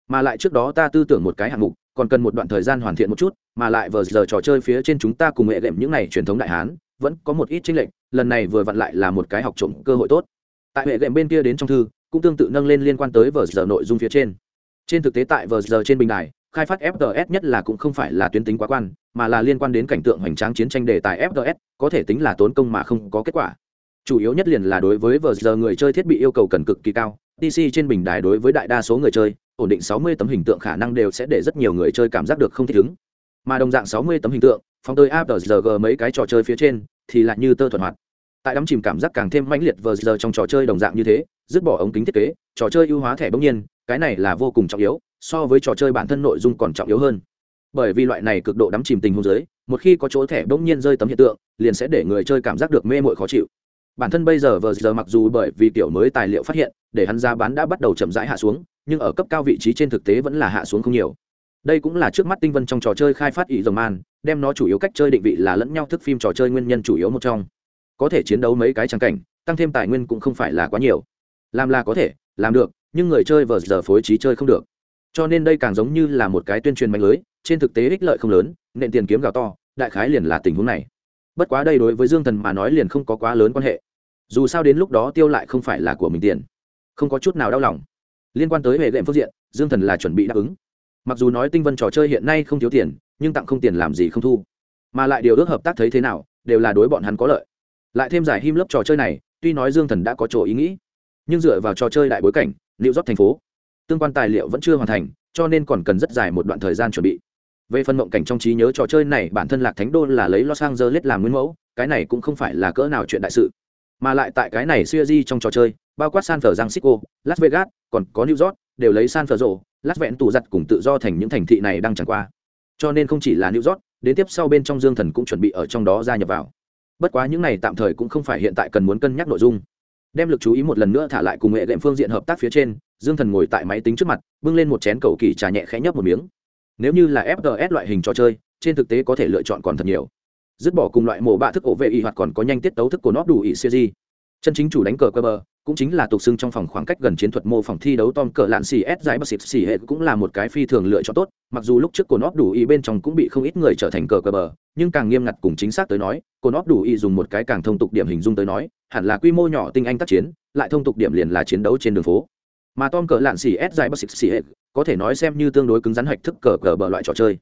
Mà lại trước đó ta tư tưởng một cái hạng mục, còn cần một đoạn thời gian hoàn thiện một chút, mà lại vừa giờ trò chơi phía trên chúng ta cùng hệ đệm những này truyền thống đại hán vẫn có một ít chênh lệch, lần này vừa vặn lại là một cái học trộm cơ hội tốt. Tại hệ đệm bên kia đến trong thư, cũng tương tự nâng lên liên quan tới vờ giờ nội dung phía trên. Trên thực tế tại vờ giờ trên bình đài, khai phát fts nhất là cũng không phải là tuyến tính quá quan, mà là liên quan đến cảnh tượng hoành tráng chiến tranh đề tài fts có thể tính là tốn công mà không có kết quả. Chủ yếu nhất liền là đối với vờ giờ người chơi thiết bị yêu cầu cần cực kỳ cao. Dc trên bình đài đối với đại đa số người chơi, ổn định 60 tấm hình tượng khả năng đều sẽ để rất nhiều người chơi cảm giác được không thích ứng. Mà đồng dạng 60 tấm hình tượng phóng tới apg mấy cái trò chơi phía trên, thì lại như tơ thuận hoạt. Tại đắm chìm cảm giác càng thêm mãnh liệt vờ giờ trong trò chơi đồng dạng như thế, dứt bỏ ống kính thiết kế, trò chơi ưu hóa thẻ bỗng nhiên, cái này là vô cùng trọng yếu, so với trò chơi bản thân nội dung còn trọng yếu hơn. Bởi vì loại này cực độ đắm chìm tình huống dưới, một khi có chỗ thẻ bỗng nhiên rơi tấm hiện tượng, liền sẽ để người chơi cảm giác được mê mội khó chịu. Bản thân bây giờ vờ giờ mặc dù bởi vì kiểu mới tài liệu phát hiện, để hắn ra bán đã bắt đầu chậm rãi hạ xuống, nhưng ở cấp cao vị trí trên thực tế vẫn là hạ xuống không nhiều. Đây cũng là trước mắt tinh vân trong trò chơi khai phát ý dòng man đem nó chủ yếu cách chơi định vị là lẫn nhau thức phim trò chơi nguyên nhân chủ yếu một trong. Có thể chiến đấu mấy cái trang cảnh, tăng thêm tài nguyên cũng không phải là quá nhiều. Làm là có thể, làm được, nhưng người chơi vờ giờ phối trí chơi không được. Cho nên đây càng giống như là một cái tuyên truyền mạnh lưới, trên thực tế ích lợi không lớn, nện tiền kiếm gào to, đại khái liền là tình huống này. Bất quá đây đối với dương thần mà nói liền không có quá lớn quan hệ. Dù sao đến lúc đó tiêu lại không phải là của mình tiền. Không có chút nào đau lòng. Liên quan tới hệ đệm phương diện, dương thần là chuẩn bị đáp ứng. Mặc dù nói tinh vân trò chơi hiện nay không thiếu tiền nhưng tặng không tiền làm gì không thu. Mà lại điều ước hợp tác thấy thế nào, đều là đối bọn hắn có lợi. Lại thêm giải him lớp trò chơi này, tuy nói dương thần đã có chỗ ý nghĩ, nhưng dựa vào trò chơi đại bối cảnh liệu rót thành phố, tương quan tài liệu vẫn chưa hoàn thành, cho nên còn cần rất dài một đoạn thời gian chuẩn bị. Về phần mộng cảnh trong trí nhớ trò chơi này, bản thân lạc thánh đô là lấy los angeles làm nguyên mẫu, cái này cũng không phải là cỡ nào chuyện đại sự. Mà lại tại cái này siêu di trong trò chơi, bao quát san francisco, las vegas, còn có new york, đều lấy san francisco, las vẹn tù giặt cùng tự do thành những thành thị này đang chẳng qua cho nên không chỉ là new york, đến tiếp sau bên trong dương thần cũng chuẩn bị ở trong đó gia nhập vào. Bất quá những này tạm thời cũng không phải hiện tại cần muốn cân nhắc nội dung. Đem lực chú ý một lần nữa thả lại cùng hệ đệm phương diện hợp tác phía trên, dương thần ngồi tại máy tính trước mặt, bưng lên một chén cầu kỳ trà nhẹ khẽ nhấp một miếng. Nếu như là fts loại hình trò chơi, trên thực tế có thể lựa chọn còn thật nhiều. Dứt bỏ cùng loại mổ bạ thức ổ vệ y hoặc còn có nhanh tiết tấu thức của nó đủ ỵ siêu di chân chính chủ đánh cờ cơ bờ cũng chính là tục xưng trong phòng khoảng cách gần chiến thuật mô phỏng thi đấu tom cờ lạn xì s giải bác xịt xì hệ cũng là một cái phi thường lựa chọn tốt, mặc dù lúc trước của nó đủ ý bên trong cũng bị không ít người trở thành cờ cờ bờ nhưng càng nghiêm ngặt cùng chính xác tới nói của nó đủ ý dùng một cái càng thông tục điểm hình dung tới nói, hẳn là quy mô nhỏ tinh anh tác chiến, lại thông tục điểm liền là chiến đấu trên đường phố. Mà tom cờ lạn xì s giải bác xịt xì hệ có thể nói xem như tương đối cứng rắn hạch thức cờ cờ bờ loại trò chơi.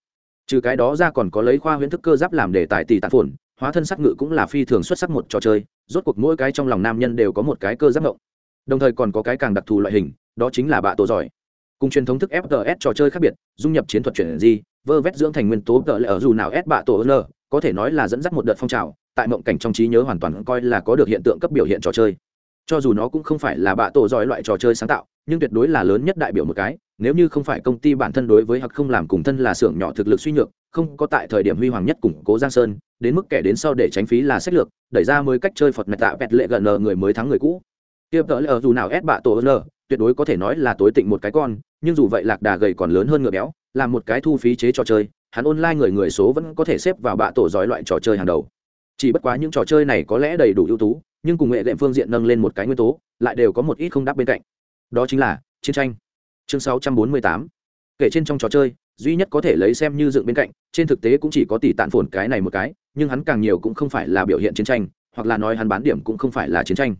Trừ cái đó ra còn có lấy khoa huyễn thức cơ giáp làm đề tài tỷ tàn phồn hóa thân sắc ngự cũng là phi thường xuất sắc một trò chơi, rốt cuộc mỗi cái trong lòng nam nhân đều có một cái cơ giáp ngộng. Đồng thời còn có cái càng đặc thù loại hình, đó chính là bạ tổ giỏi. Cùng truyền thống thức fts trò chơi khác biệt, dung nhập chiến thuật chuyển di, vơ vét dưỡng thành nguyên tố tợ lệ ở dù nào s bạ tổ l có thể nói là dẫn dắt một đợt phong trào, tại mộng cảnh trong trí nhớ hoàn toàn coi là có được hiện tượng cấp biểu hiện trò chơi. Cho dù nó cũng không phải là bạ tổ giỏi loại trò chơi sáng tạo, nhưng tuyệt đối là lớn nhất đại biểu một cái nếu như không phải công ty bản thân đối với hoặc không làm cùng thân là xưởng nhỏ thực lực suy nhược, không có tại thời điểm huy hoàng nhất củng cố giang sơn, đến mức kẻ đến sau để tránh phí là sách lược, đẩy ra mới cách chơi phật mẹ tạ vẹt lệ gần người mới thắng người cũ. Tiếp tợ lờ dù nào ép bạ tổ n tuyệt đối có thể nói là tối tịnh một cái con, nhưng dù vậy lạc đà gầy còn lớn hơn ngựa béo làm một cái thu phí chế trò chơi, hắn online người người số vẫn có thể xếp vào bạ tổ giỏi loại trò chơi hàng đầu. Chỉ bất quá những trò chơi này có lẽ đầy đủ ưu tú, nhưng cùng nghệ đệm phương diện nâng lên một cái nguyên tố, lại đều có một ít không đáp bên cạnh. Đó chính là chiến tranh chương 648 kể trên trong trò chơi, duy nhất có thể lấy xem như dựng bên cạnh, trên thực tế cũng chỉ có tỷ tạn phồn cái này một cái, nhưng hắn càng nhiều cũng không phải là biểu hiện chiến tranh, hoặc là nói hắn bán điểm cũng không phải là chiến tranh.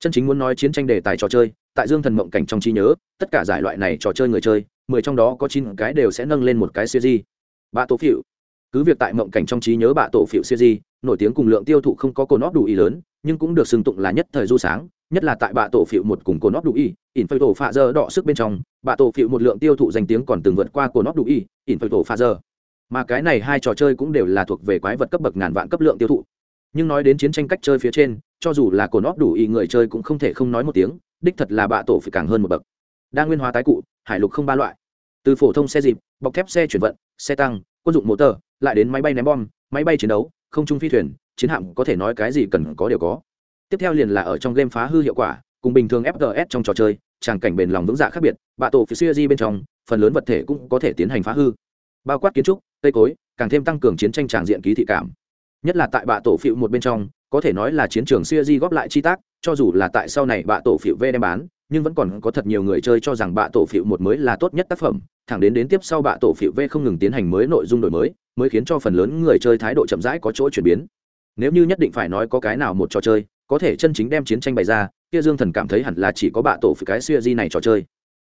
Chân chính muốn nói chiến tranh đề tài trò chơi, tại dương thần mộng cảnh trong trí nhớ, tất cả giải loại này trò chơi người chơi, mười trong đó có chín cái đều sẽ nâng lên một cái siêu di bạ tổ phiệu cứ việc tại mộng cảnh trong trí nhớ bạ tổ phiệu siêu di nổi tiếng cùng lượng tiêu thụ không có cồn óp đủ ý lớn, nhưng cũng được xưng tụng là nhất thời du sáng nhất là tại bạ tổ phiệu một cùng cồn óp đủ y, ỉn phơi tổ pha dơ đọ sức bên trong, bạ tổ phiệu một lượng tiêu thụ danh tiếng còn từng vượt qua cồn óp đủ y, ỉn phơi tổ pha dơ. Mà cái này hai trò chơi cũng đều là thuộc về quái vật cấp bậc ngàn vạn cấp lượng tiêu thụ. Nhưng nói đến chiến tranh cách chơi phía trên, cho dù là cồn óp đủ y người chơi cũng không thể không nói một tiếng, đích thật là bạ tổ phải càng hơn một bậc. Đa nguyên hóa tái cụ, hải lục không ba loại. Từ phổ thông xe dịp, bọc thép xe chuyển vận, xe tăng, quân dụng motor lại đến máy bay ném bom, máy bay chiến đấu, không trung phi thuyền, chiến hạm có thể nói cái gì cần có đều có tiếp theo liền là ở trong game phá hư hiệu quả, cùng bình thường fts trong trò chơi, tràng cảnh bền lòng vững dạ khác biệt, bạ tổ phía di bên trong, phần lớn vật thể cũng có thể tiến hành phá hư. Bao quát kiến trúc, cây cối, càng thêm tăng cường chiến tranh tràng diện ký thị cảm. Nhất là tại bạ tổ phịu một bên trong, có thể nói là chiến trường siêu di góp lại chi tác, cho dù là tại sau này bạ tổ phịu v đem bán, nhưng vẫn còn có thật nhiều người chơi cho rằng bạ tổ phịu một mới là tốt nhất tác phẩm, thẳng đến đến tiếp sau bạ tổ phịu v không ngừng tiến hành mới nội dung đổi mới mới khiến cho phần lớn người chơi thái độ chậm rãi có chỗ chuyển biến. Nếu như nhất định phải nói có cái nào một trò chơi có thể chân chính đem chiến tranh bày ra, kia dương thần cảm thấy hẳn là chỉ có bạ tổ phịu cái siêu di này trò chơi.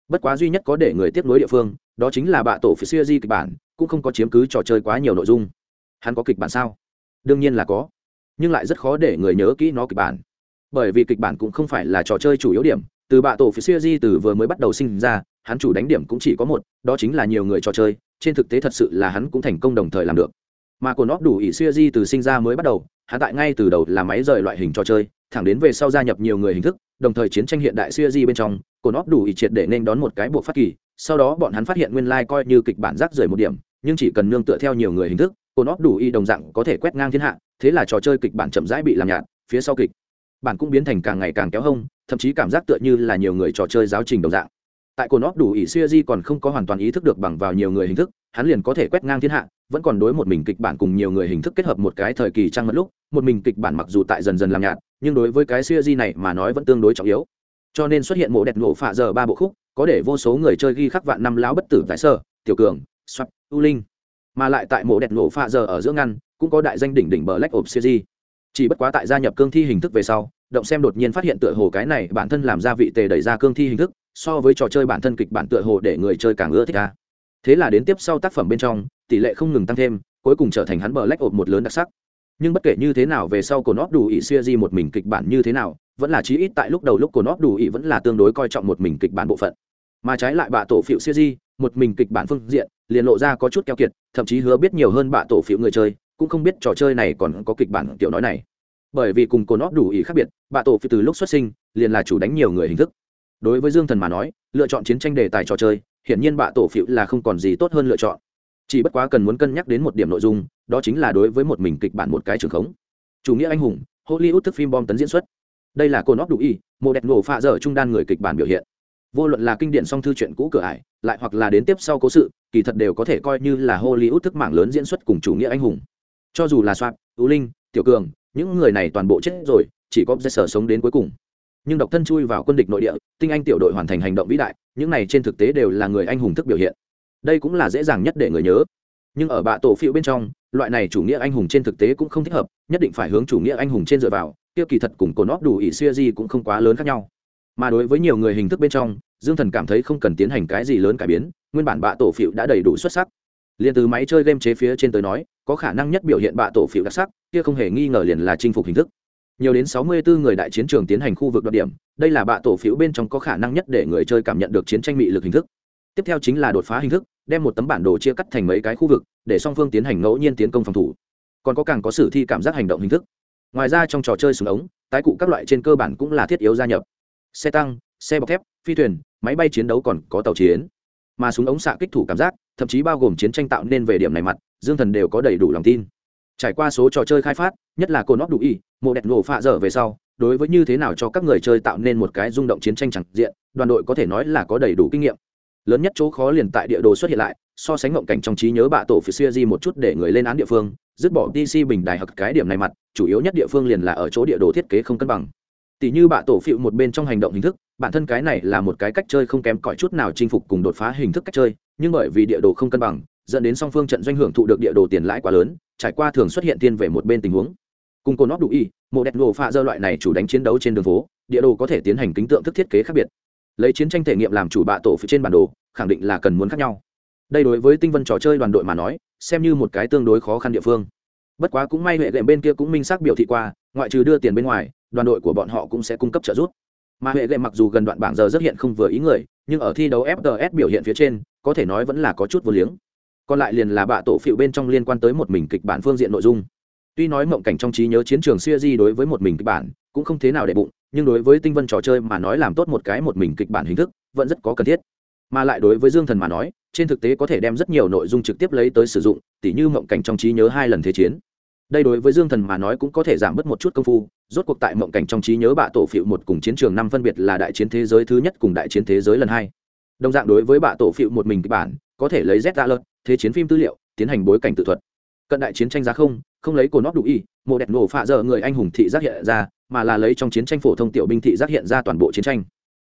Bất quá duy nhất có để người tiếp nối địa phương, đó chính là bạ tổ phịu siêu di kịch bản, cũng không có chiếm cứ trò chơi quá nhiều nội dung. Hắn có kịch bản sao? Đương nhiên là có, nhưng lại rất khó để người nhớ kỹ nó kịch bản. Bởi vì kịch bản cũng không phải là trò chơi chủ yếu điểm, từ bạ tổ phía siêu di từ vừa mới bắt đầu sinh ra, hắn chủ đánh điểm cũng chỉ có một, đó chính là nhiều người trò chơi, trên thực tế thật sự là hắn cũng thành công đồng thời làm được. Mà của nó đủ ỷ siêu di từ sinh ra mới bắt đầu hắn tại ngay từ đầu là máy rời loại hình trò chơi, thẳng đến về sau gia nhập nhiều người hình thức, đồng thời chiến tranh hiện đại siêu di bên trong của nó đủ ý triệt để nên đón một cái buộc phát kỳ. Sau đó bọn hắn phát hiện nguyên lai、like、coi như kịch bản rác rời một điểm, nhưng chỉ cần nương tựa theo nhiều người hình thức của nó đủ y đồng dạng có thể quét ngang thiên hạ, thế là trò chơi kịch bản chậm rãi bị làm nhạt, phía sau kịch bản cũng biến thành càng ngày càng kéo hông, thậm chí cảm giác tựa như là nhiều người trò chơi giáo trình đồng dạng tại cồn óp đủ ỷ xuya di còn không có hoàn toàn ý thức được bằng vào nhiều người hình thức hắn liền có thể quét ngang thiên hạ vẫn còn đối một mình kịch bản cùng nhiều người hình thức kết hợp một cái thời kỳ trăng mất lúc một mình kịch bản mặc dù tại dần dần làm nhạt nhưng đối với cái xuya di này mà nói vẫn tương đối trọng yếu. Cho nên xuất hiện mộ đẹp nổ phạ giờ ba bộ khúc có để vô số người chơi ghi khắc vạn năm lão bất tử tại sơ tiểu cường soát u linh. Mà lại tại mộ đẹp nổ phạ giờ ở giữa ngăn cũng có đại danh đỉnh đỉnh bờ lách ộp di, chỉ bất quá tại gia nhập cương thi hình thức về sau động xem đột nhiên phát hiện tựa hồ cái này bản thân làm ra vị tề đẩy ra cương thi hình thức so với trò chơi bản thân kịch bản tựa hồ để người chơi càng ưa thích ca thế là đến tiếp sau tác phẩm bên trong, tỷ lệ không ngừng tăng thêm, cuối cùng trở thành hắn bờ lách ộp một lớn đặc sắc. Nhưng bất kể như thế nào về sau cồn óp đủ ỵ xuya di một mình kịch bản như thế nào, vẫn là chí ít tại lúc đầu lúc cồn óp đủ ỵ vẫn là tương đối coi trọng một mình kịch bản bộ phận. Mà trái lại bạ tổ phiệu xuya di, một mình kịch bản phương diện, liền lộ ra có chút keo kiệt, thậm chí hứa biết nhiều hơn bạ tổ phiệu người chơi, cũng không biết trò chơi này còn có kịch bản kiểu nói này. Bởi vì cùng cồn óp đủ ỵ khác biệt, bạ tổ phiệu từ lúc xuất sinh, liền là chủ đánh nhiều người hình thức đối với dương thần mà nói, lựa chọn chiến tranh đề tài trò chơi, hiển nhiên bạ tổ phiệu là không còn gì tốt hơn lựa chọn. Chỉ bất quá cần muốn cân nhắc đến một điểm nội dung, đó chính là đối với một mình kịch bản một cái trường khống. Chủ nghĩa anh hùng, hollywood thức phim bom tấn diễn xuất. Đây là cồn óc đủ y, một đẹp nổ phạ dở trung đan người kịch bản biểu hiện. Vô luận là kinh điển song thư chuyện cũ cửa ải, lại hoặc là đến tiếp sau cố sự, kỳ thật đều có thể coi như là hollywood thức mạng lớn diễn xuất cùng chủ nghĩa anh hùng. Cho dù là soạn tú linh, tiểu cường, những người này toàn bộ chết rồi, chỉ có dây sở sống đến cuối cùng nhưng độc thân chui vào quân địch nội địa, tinh anh tiểu đội hoàn thành hành động vĩ đại, những này trên thực tế đều là người anh hùng thức biểu hiện. Đây cũng là dễ dàng nhất để người nhớ. Nhưng ở bạ tổ phiệu bên trong, loại này chủ nghĩa anh hùng trên thực tế cũng không thích hợp, nhất định phải hướng chủ nghĩa anh hùng trên dựa vào tiêu kỳ thật cùng cồn óp đủ ỷ xuya di cũng không quá lớn khác nhau. Mà đối với nhiều người hình thức bên trong, dương thần cảm thấy không cần tiến hành cái gì lớn cải biến, nguyên bản bạ tổ phiệu đã đầy đủ xuất sắc. Liền từ máy chơi game chế phía trên tới nói, có khả năng nhất biểu hiện bạ tổ phiệu đặc sắc, kia không hề nghi ngờ liền là chinh phục hình thức nhiều đến sáu mươi bốn người đại chiến trường tiến hành khu vực đoạt điểm, đây là bạ tổ phiếu bên trong có khả năng nhất để người chơi cảm nhận được chiến tranh bị lực hình thức. Tiếp theo chính là đột phá hình thức, đem một tấm bản đồ chia cắt thành mấy cái khu vực, để song phương tiến hành ngẫu nhiên tiến công phòng thủ. Còn có càng có sử thi cảm giác hành động hình thức. Ngoài ra trong trò chơi súng ống, tái cụ các loại trên cơ bản cũng là thiết yếu gia nhập. Xe tăng, xe bọc thép, phi thuyền, máy bay chiến đấu còn có tàu chiến. Mà súng ống xạ kích thủ cảm giác, thậm chí bao gồm chiến tranh tạo nên về điểm này mặt, dương thần đều có đầy đủ lòng tin trải qua số trò chơi khai phát, nhất là cồn óc đủ y mộ đẹp nổ phạ dở về sau, đối với như thế nào cho các người chơi tạo nên một cái rung động chiến tranh chẳng diện, đoàn đội có thể nói là có đầy đủ kinh nghiệm. Lớn nhất chỗ khó liền tại địa đồ xuất hiện lại, so sánh ngộng cảnh trong trí nhớ bạ tổ phía xuya di một chút để người lên án địa phương, dứt bỏ dc bình đài hoặc cái điểm này mặt, chủ yếu nhất địa phương liền là ở chỗ địa đồ thiết kế không cân bằng. Tỷ như bạ tổ phịu một bên trong hành động hình thức, bản thân cái này là một cái cách chơi không kém cỏi chút nào chinh phục cùng đột phá hình thức cách chơi, nhưng bởi vì địa đồ không cân bằng, dẫn đến song phương trận doanh hưởng thụ được địa đồ tiền lãi quá lớn trải qua thường xuất hiện tiên về một bên tình huống. Cùng cồn óp đủ y, mộ đẹp nổ pha dơ loại này chủ đánh chiến đấu trên đường phố, địa đồ có thể tiến hành kính tượng thức thiết kế khác biệt. Lấy chiến tranh thể nghiệm làm chủ bạ tổ phía trên bản đồ, khẳng định là cần muốn khác nhau. Đây đối với tinh vân trò chơi đoàn đội mà nói, xem như một cái tương đối khó khăn địa phương. Bất quá cũng may huệ gệm bên kia cũng minh xác biểu thị qua, ngoại trừ đưa tiền bên ngoài, đoàn đội của bọn họ cũng sẽ cung cấp trợ giúp. Mà huệ gệm mặc dù gần đoạn bảng giờ rất hiện không vừa ý người, nhưng ở thi đấu fts biểu hiện phía trên, có thể nói vẫn là có chút vô liếng còn lại liền là bạ tổ phiệu bên trong liên quan tới một mình kịch bản phương diện nội dung. Tuy nói mộng cảnh trong trí nhớ chiến trường siêu di đối với một mình kịch bản cũng không thế nào để bụng, nhưng đối với tinh vân trò chơi mà nói làm tốt một cái một mình kịch bản hình thức vẫn rất có cần thiết. Mà lại đối với dương thần mà nói, trên thực tế có thể đem rất nhiều nội dung trực tiếp lấy tới sử dụng, tỉ như mộng cảnh trong trí nhớ hai lần thế chiến. Đây đối với dương thần mà nói cũng có thể giảm bớt một chút công phu, rốt cuộc tại mộng cảnh trong trí nhớ bạ tổ phiệu một cùng chiến trường năm phân biệt là đại chiến thế giới thứ nhất cùng đại chiến thế giới lần hai. Đồng dạng đối với bạ tổ phiệu một mình kịch bản có thể lấy z ra lợt thế chiến phim tư liệu, tiến hành bối cảnh tự thuật. Cận đại chiến tranh giá không không lấy cổ nóc đủ y, mộ đẹp nổ phạ dở người anh hùng thị giác hiện ra, mà là lấy trong chiến tranh phổ thông tiểu binh thị giác hiện ra toàn bộ chiến tranh.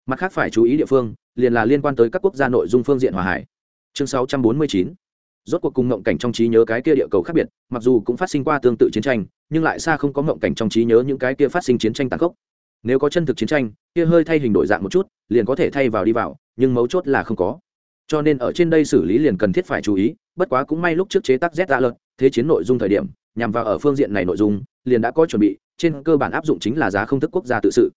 Mặt khác phải chú ý địa phương, liền là liên quan tới các quốc gia nội dung phương diện hòa hải. Chương 649 rốt cuộc cùng ngộng cảnh trong trí nhớ cái kia địa cầu khác biệt, mặc dù cũng phát sinh qua tương tự chiến tranh, nhưng lại xa không có ngộng cảnh trong trí nhớ những cái kia phát sinh chiến tranh tàn khốc. Nếu có chân thực chiến tranh, kia hơi thay hình đổi dạng một chút, liền có thể thay vào đi vào, nhưng mấu chốt là không có cho nên ở trên đây xử lý liền cần thiết phải chú ý, bất quá cũng may lúc trước chế tác z ra lợt thế chiến nội dung thời điểm, nhằm vào ở phương diện này nội dung, liền đã có chuẩn bị, trên cơ bản áp dụng chính là giá không thức quốc gia tự sự.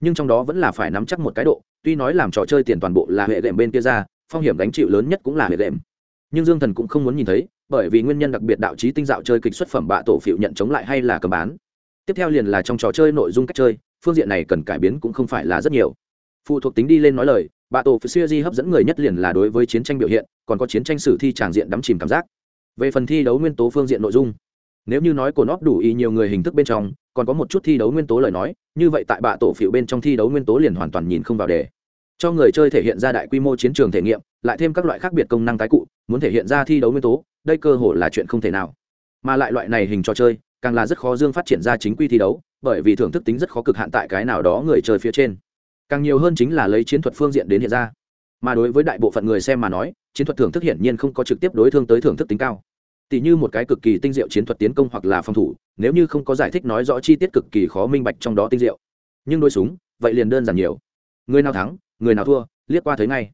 Nhưng trong đó vẫn là phải nắm chắc một cái độ, tuy nói làm trò chơi tiền toàn bộ là hệ đệm bên kia ra, phong hiểm đánh chịu lớn nhất cũng là hệ đệm nhưng dương thần cũng không muốn nhìn thấy, bởi vì nguyên nhân đặc biệt đạo trí tinh dạo chơi kịch xuất phẩm bạ tổ phịu nhận chống lại hay là cầm bán. Tiếp theo liền là trong trò chơi nội dung cách chơi, phương diện này cần cải biến cũng không phải là rất nhiều. Phụ thuộc tính đi lên nói lời bạ tổ phi siêu di hấp dẫn người nhất liền là đối với chiến tranh biểu hiện, còn có chiến tranh sử thi tràng diện đắm chìm cảm giác. Về phần thi đấu nguyên tố phương diện nội dung, nếu như nói cồn óp đủ ý nhiều người hình thức bên trong, còn có một chút thi đấu nguyên tố lời nói, như vậy tại bạ tổ phiệu bên trong thi đấu nguyên tố liền hoàn toàn nhìn không vào đề. Cho người chơi thể hiện ra đại quy mô chiến trường thể nghiệm, lại thêm các loại khác biệt công năng tái cụ, muốn thể hiện ra thi đấu nguyên tố, đây cơ hội là chuyện không thể nào. Mà lại loại này hình trò chơi, càng là rất khó dương phát triển ra chính quy thi đấu, bởi vì thưởng thức tính rất khó cực hạn tại cái nào đó người chơi phía trên càng nhiều hơn chính là lấy chiến thuật phương diện đến hiện ra. Mà đối với đại bộ phận người xem mà nói, chiến thuật thưởng thức hiển nhiên không có trực tiếp đối thương tới thưởng thức tính cao. Tỷ như một cái cực kỳ tinh diệu chiến thuật tiến công hoặc là phòng thủ, nếu như không có giải thích nói rõ chi tiết cực kỳ khó minh bạch trong đó tinh diệu. Nhưng đôi súng, vậy liền đơn giản nhiều. Người nào thắng, người nào thua, liếc qua thấy ngay.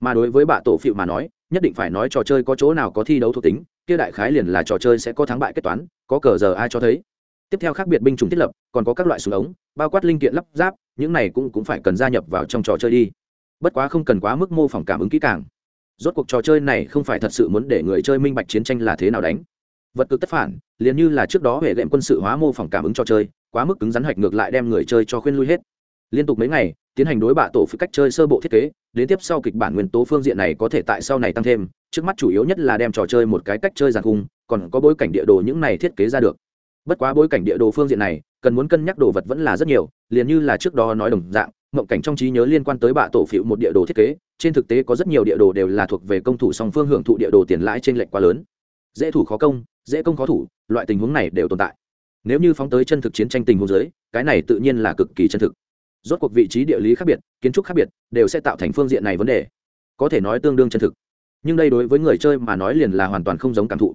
Mà đối với bạ tổ phịu mà nói, nhất định phải nói trò chơi có chỗ nào có thi đấu thuộc tính, kia đại khái liền là trò chơi sẽ có thắng bại kết toán, có cờ giờ ai cho thấy. Tiếp theo khác biệt binh chủng thiết lập, còn có các loại súng ống bao quát linh kiện lắp ráp, những này cũng cũng phải cần gia nhập vào trong trò chơi đi. Bất quá không cần quá mức mô phỏng cảm ứng kỹ càng. Rốt cuộc trò chơi này không phải thật sự muốn để người chơi minh bạch chiến tranh là thế nào đánh. Vật cực tất phản, liền như là trước đó hệ lệm quân sự hóa mô phỏng cảm ứng trò chơi, quá mức cứng rắn hạch ngược lại đem người chơi cho khuyên lui hết. Liên tục mấy ngày, tiến hành đối bạ tổ phía cách chơi sơ bộ thiết kế, đến tiếp sau kịch bản nguyên tố phương diện này có thể tại sau này tăng thêm, trước mắt chủ yếu nhất là đem trò chơi một cái cách chơi giàn khung, còn có bối cảnh địa đồ những này thiết kế ra được bất quá bối cảnh địa đồ phương diện này, cần muốn cân nhắc đồ vật vẫn là rất nhiều, liền như là trước đó nói đồng dạng, mộng cảnh trong trí nhớ liên quan tới bạ tổ phịu một địa đồ thiết kế, trên thực tế có rất nhiều địa đồ đều là thuộc về công thủ song phương hưởng thụ địa đồ tiền lãi trên lệnh quá lớn. Dễ thủ khó công, dễ công khó thủ, loại tình huống này đều tồn tại. Nếu như phóng tới chân thực chiến tranh tình huống giới cái này tự nhiên là cực kỳ chân thực. Rốt cuộc vị trí địa lý khác biệt, kiến trúc khác biệt, đều sẽ tạo thành phương diện này vấn đề. Có thể nói tương đương chân thực. Nhưng đây đối với người chơi mà nói liền là hoàn toàn không giống cảm thụ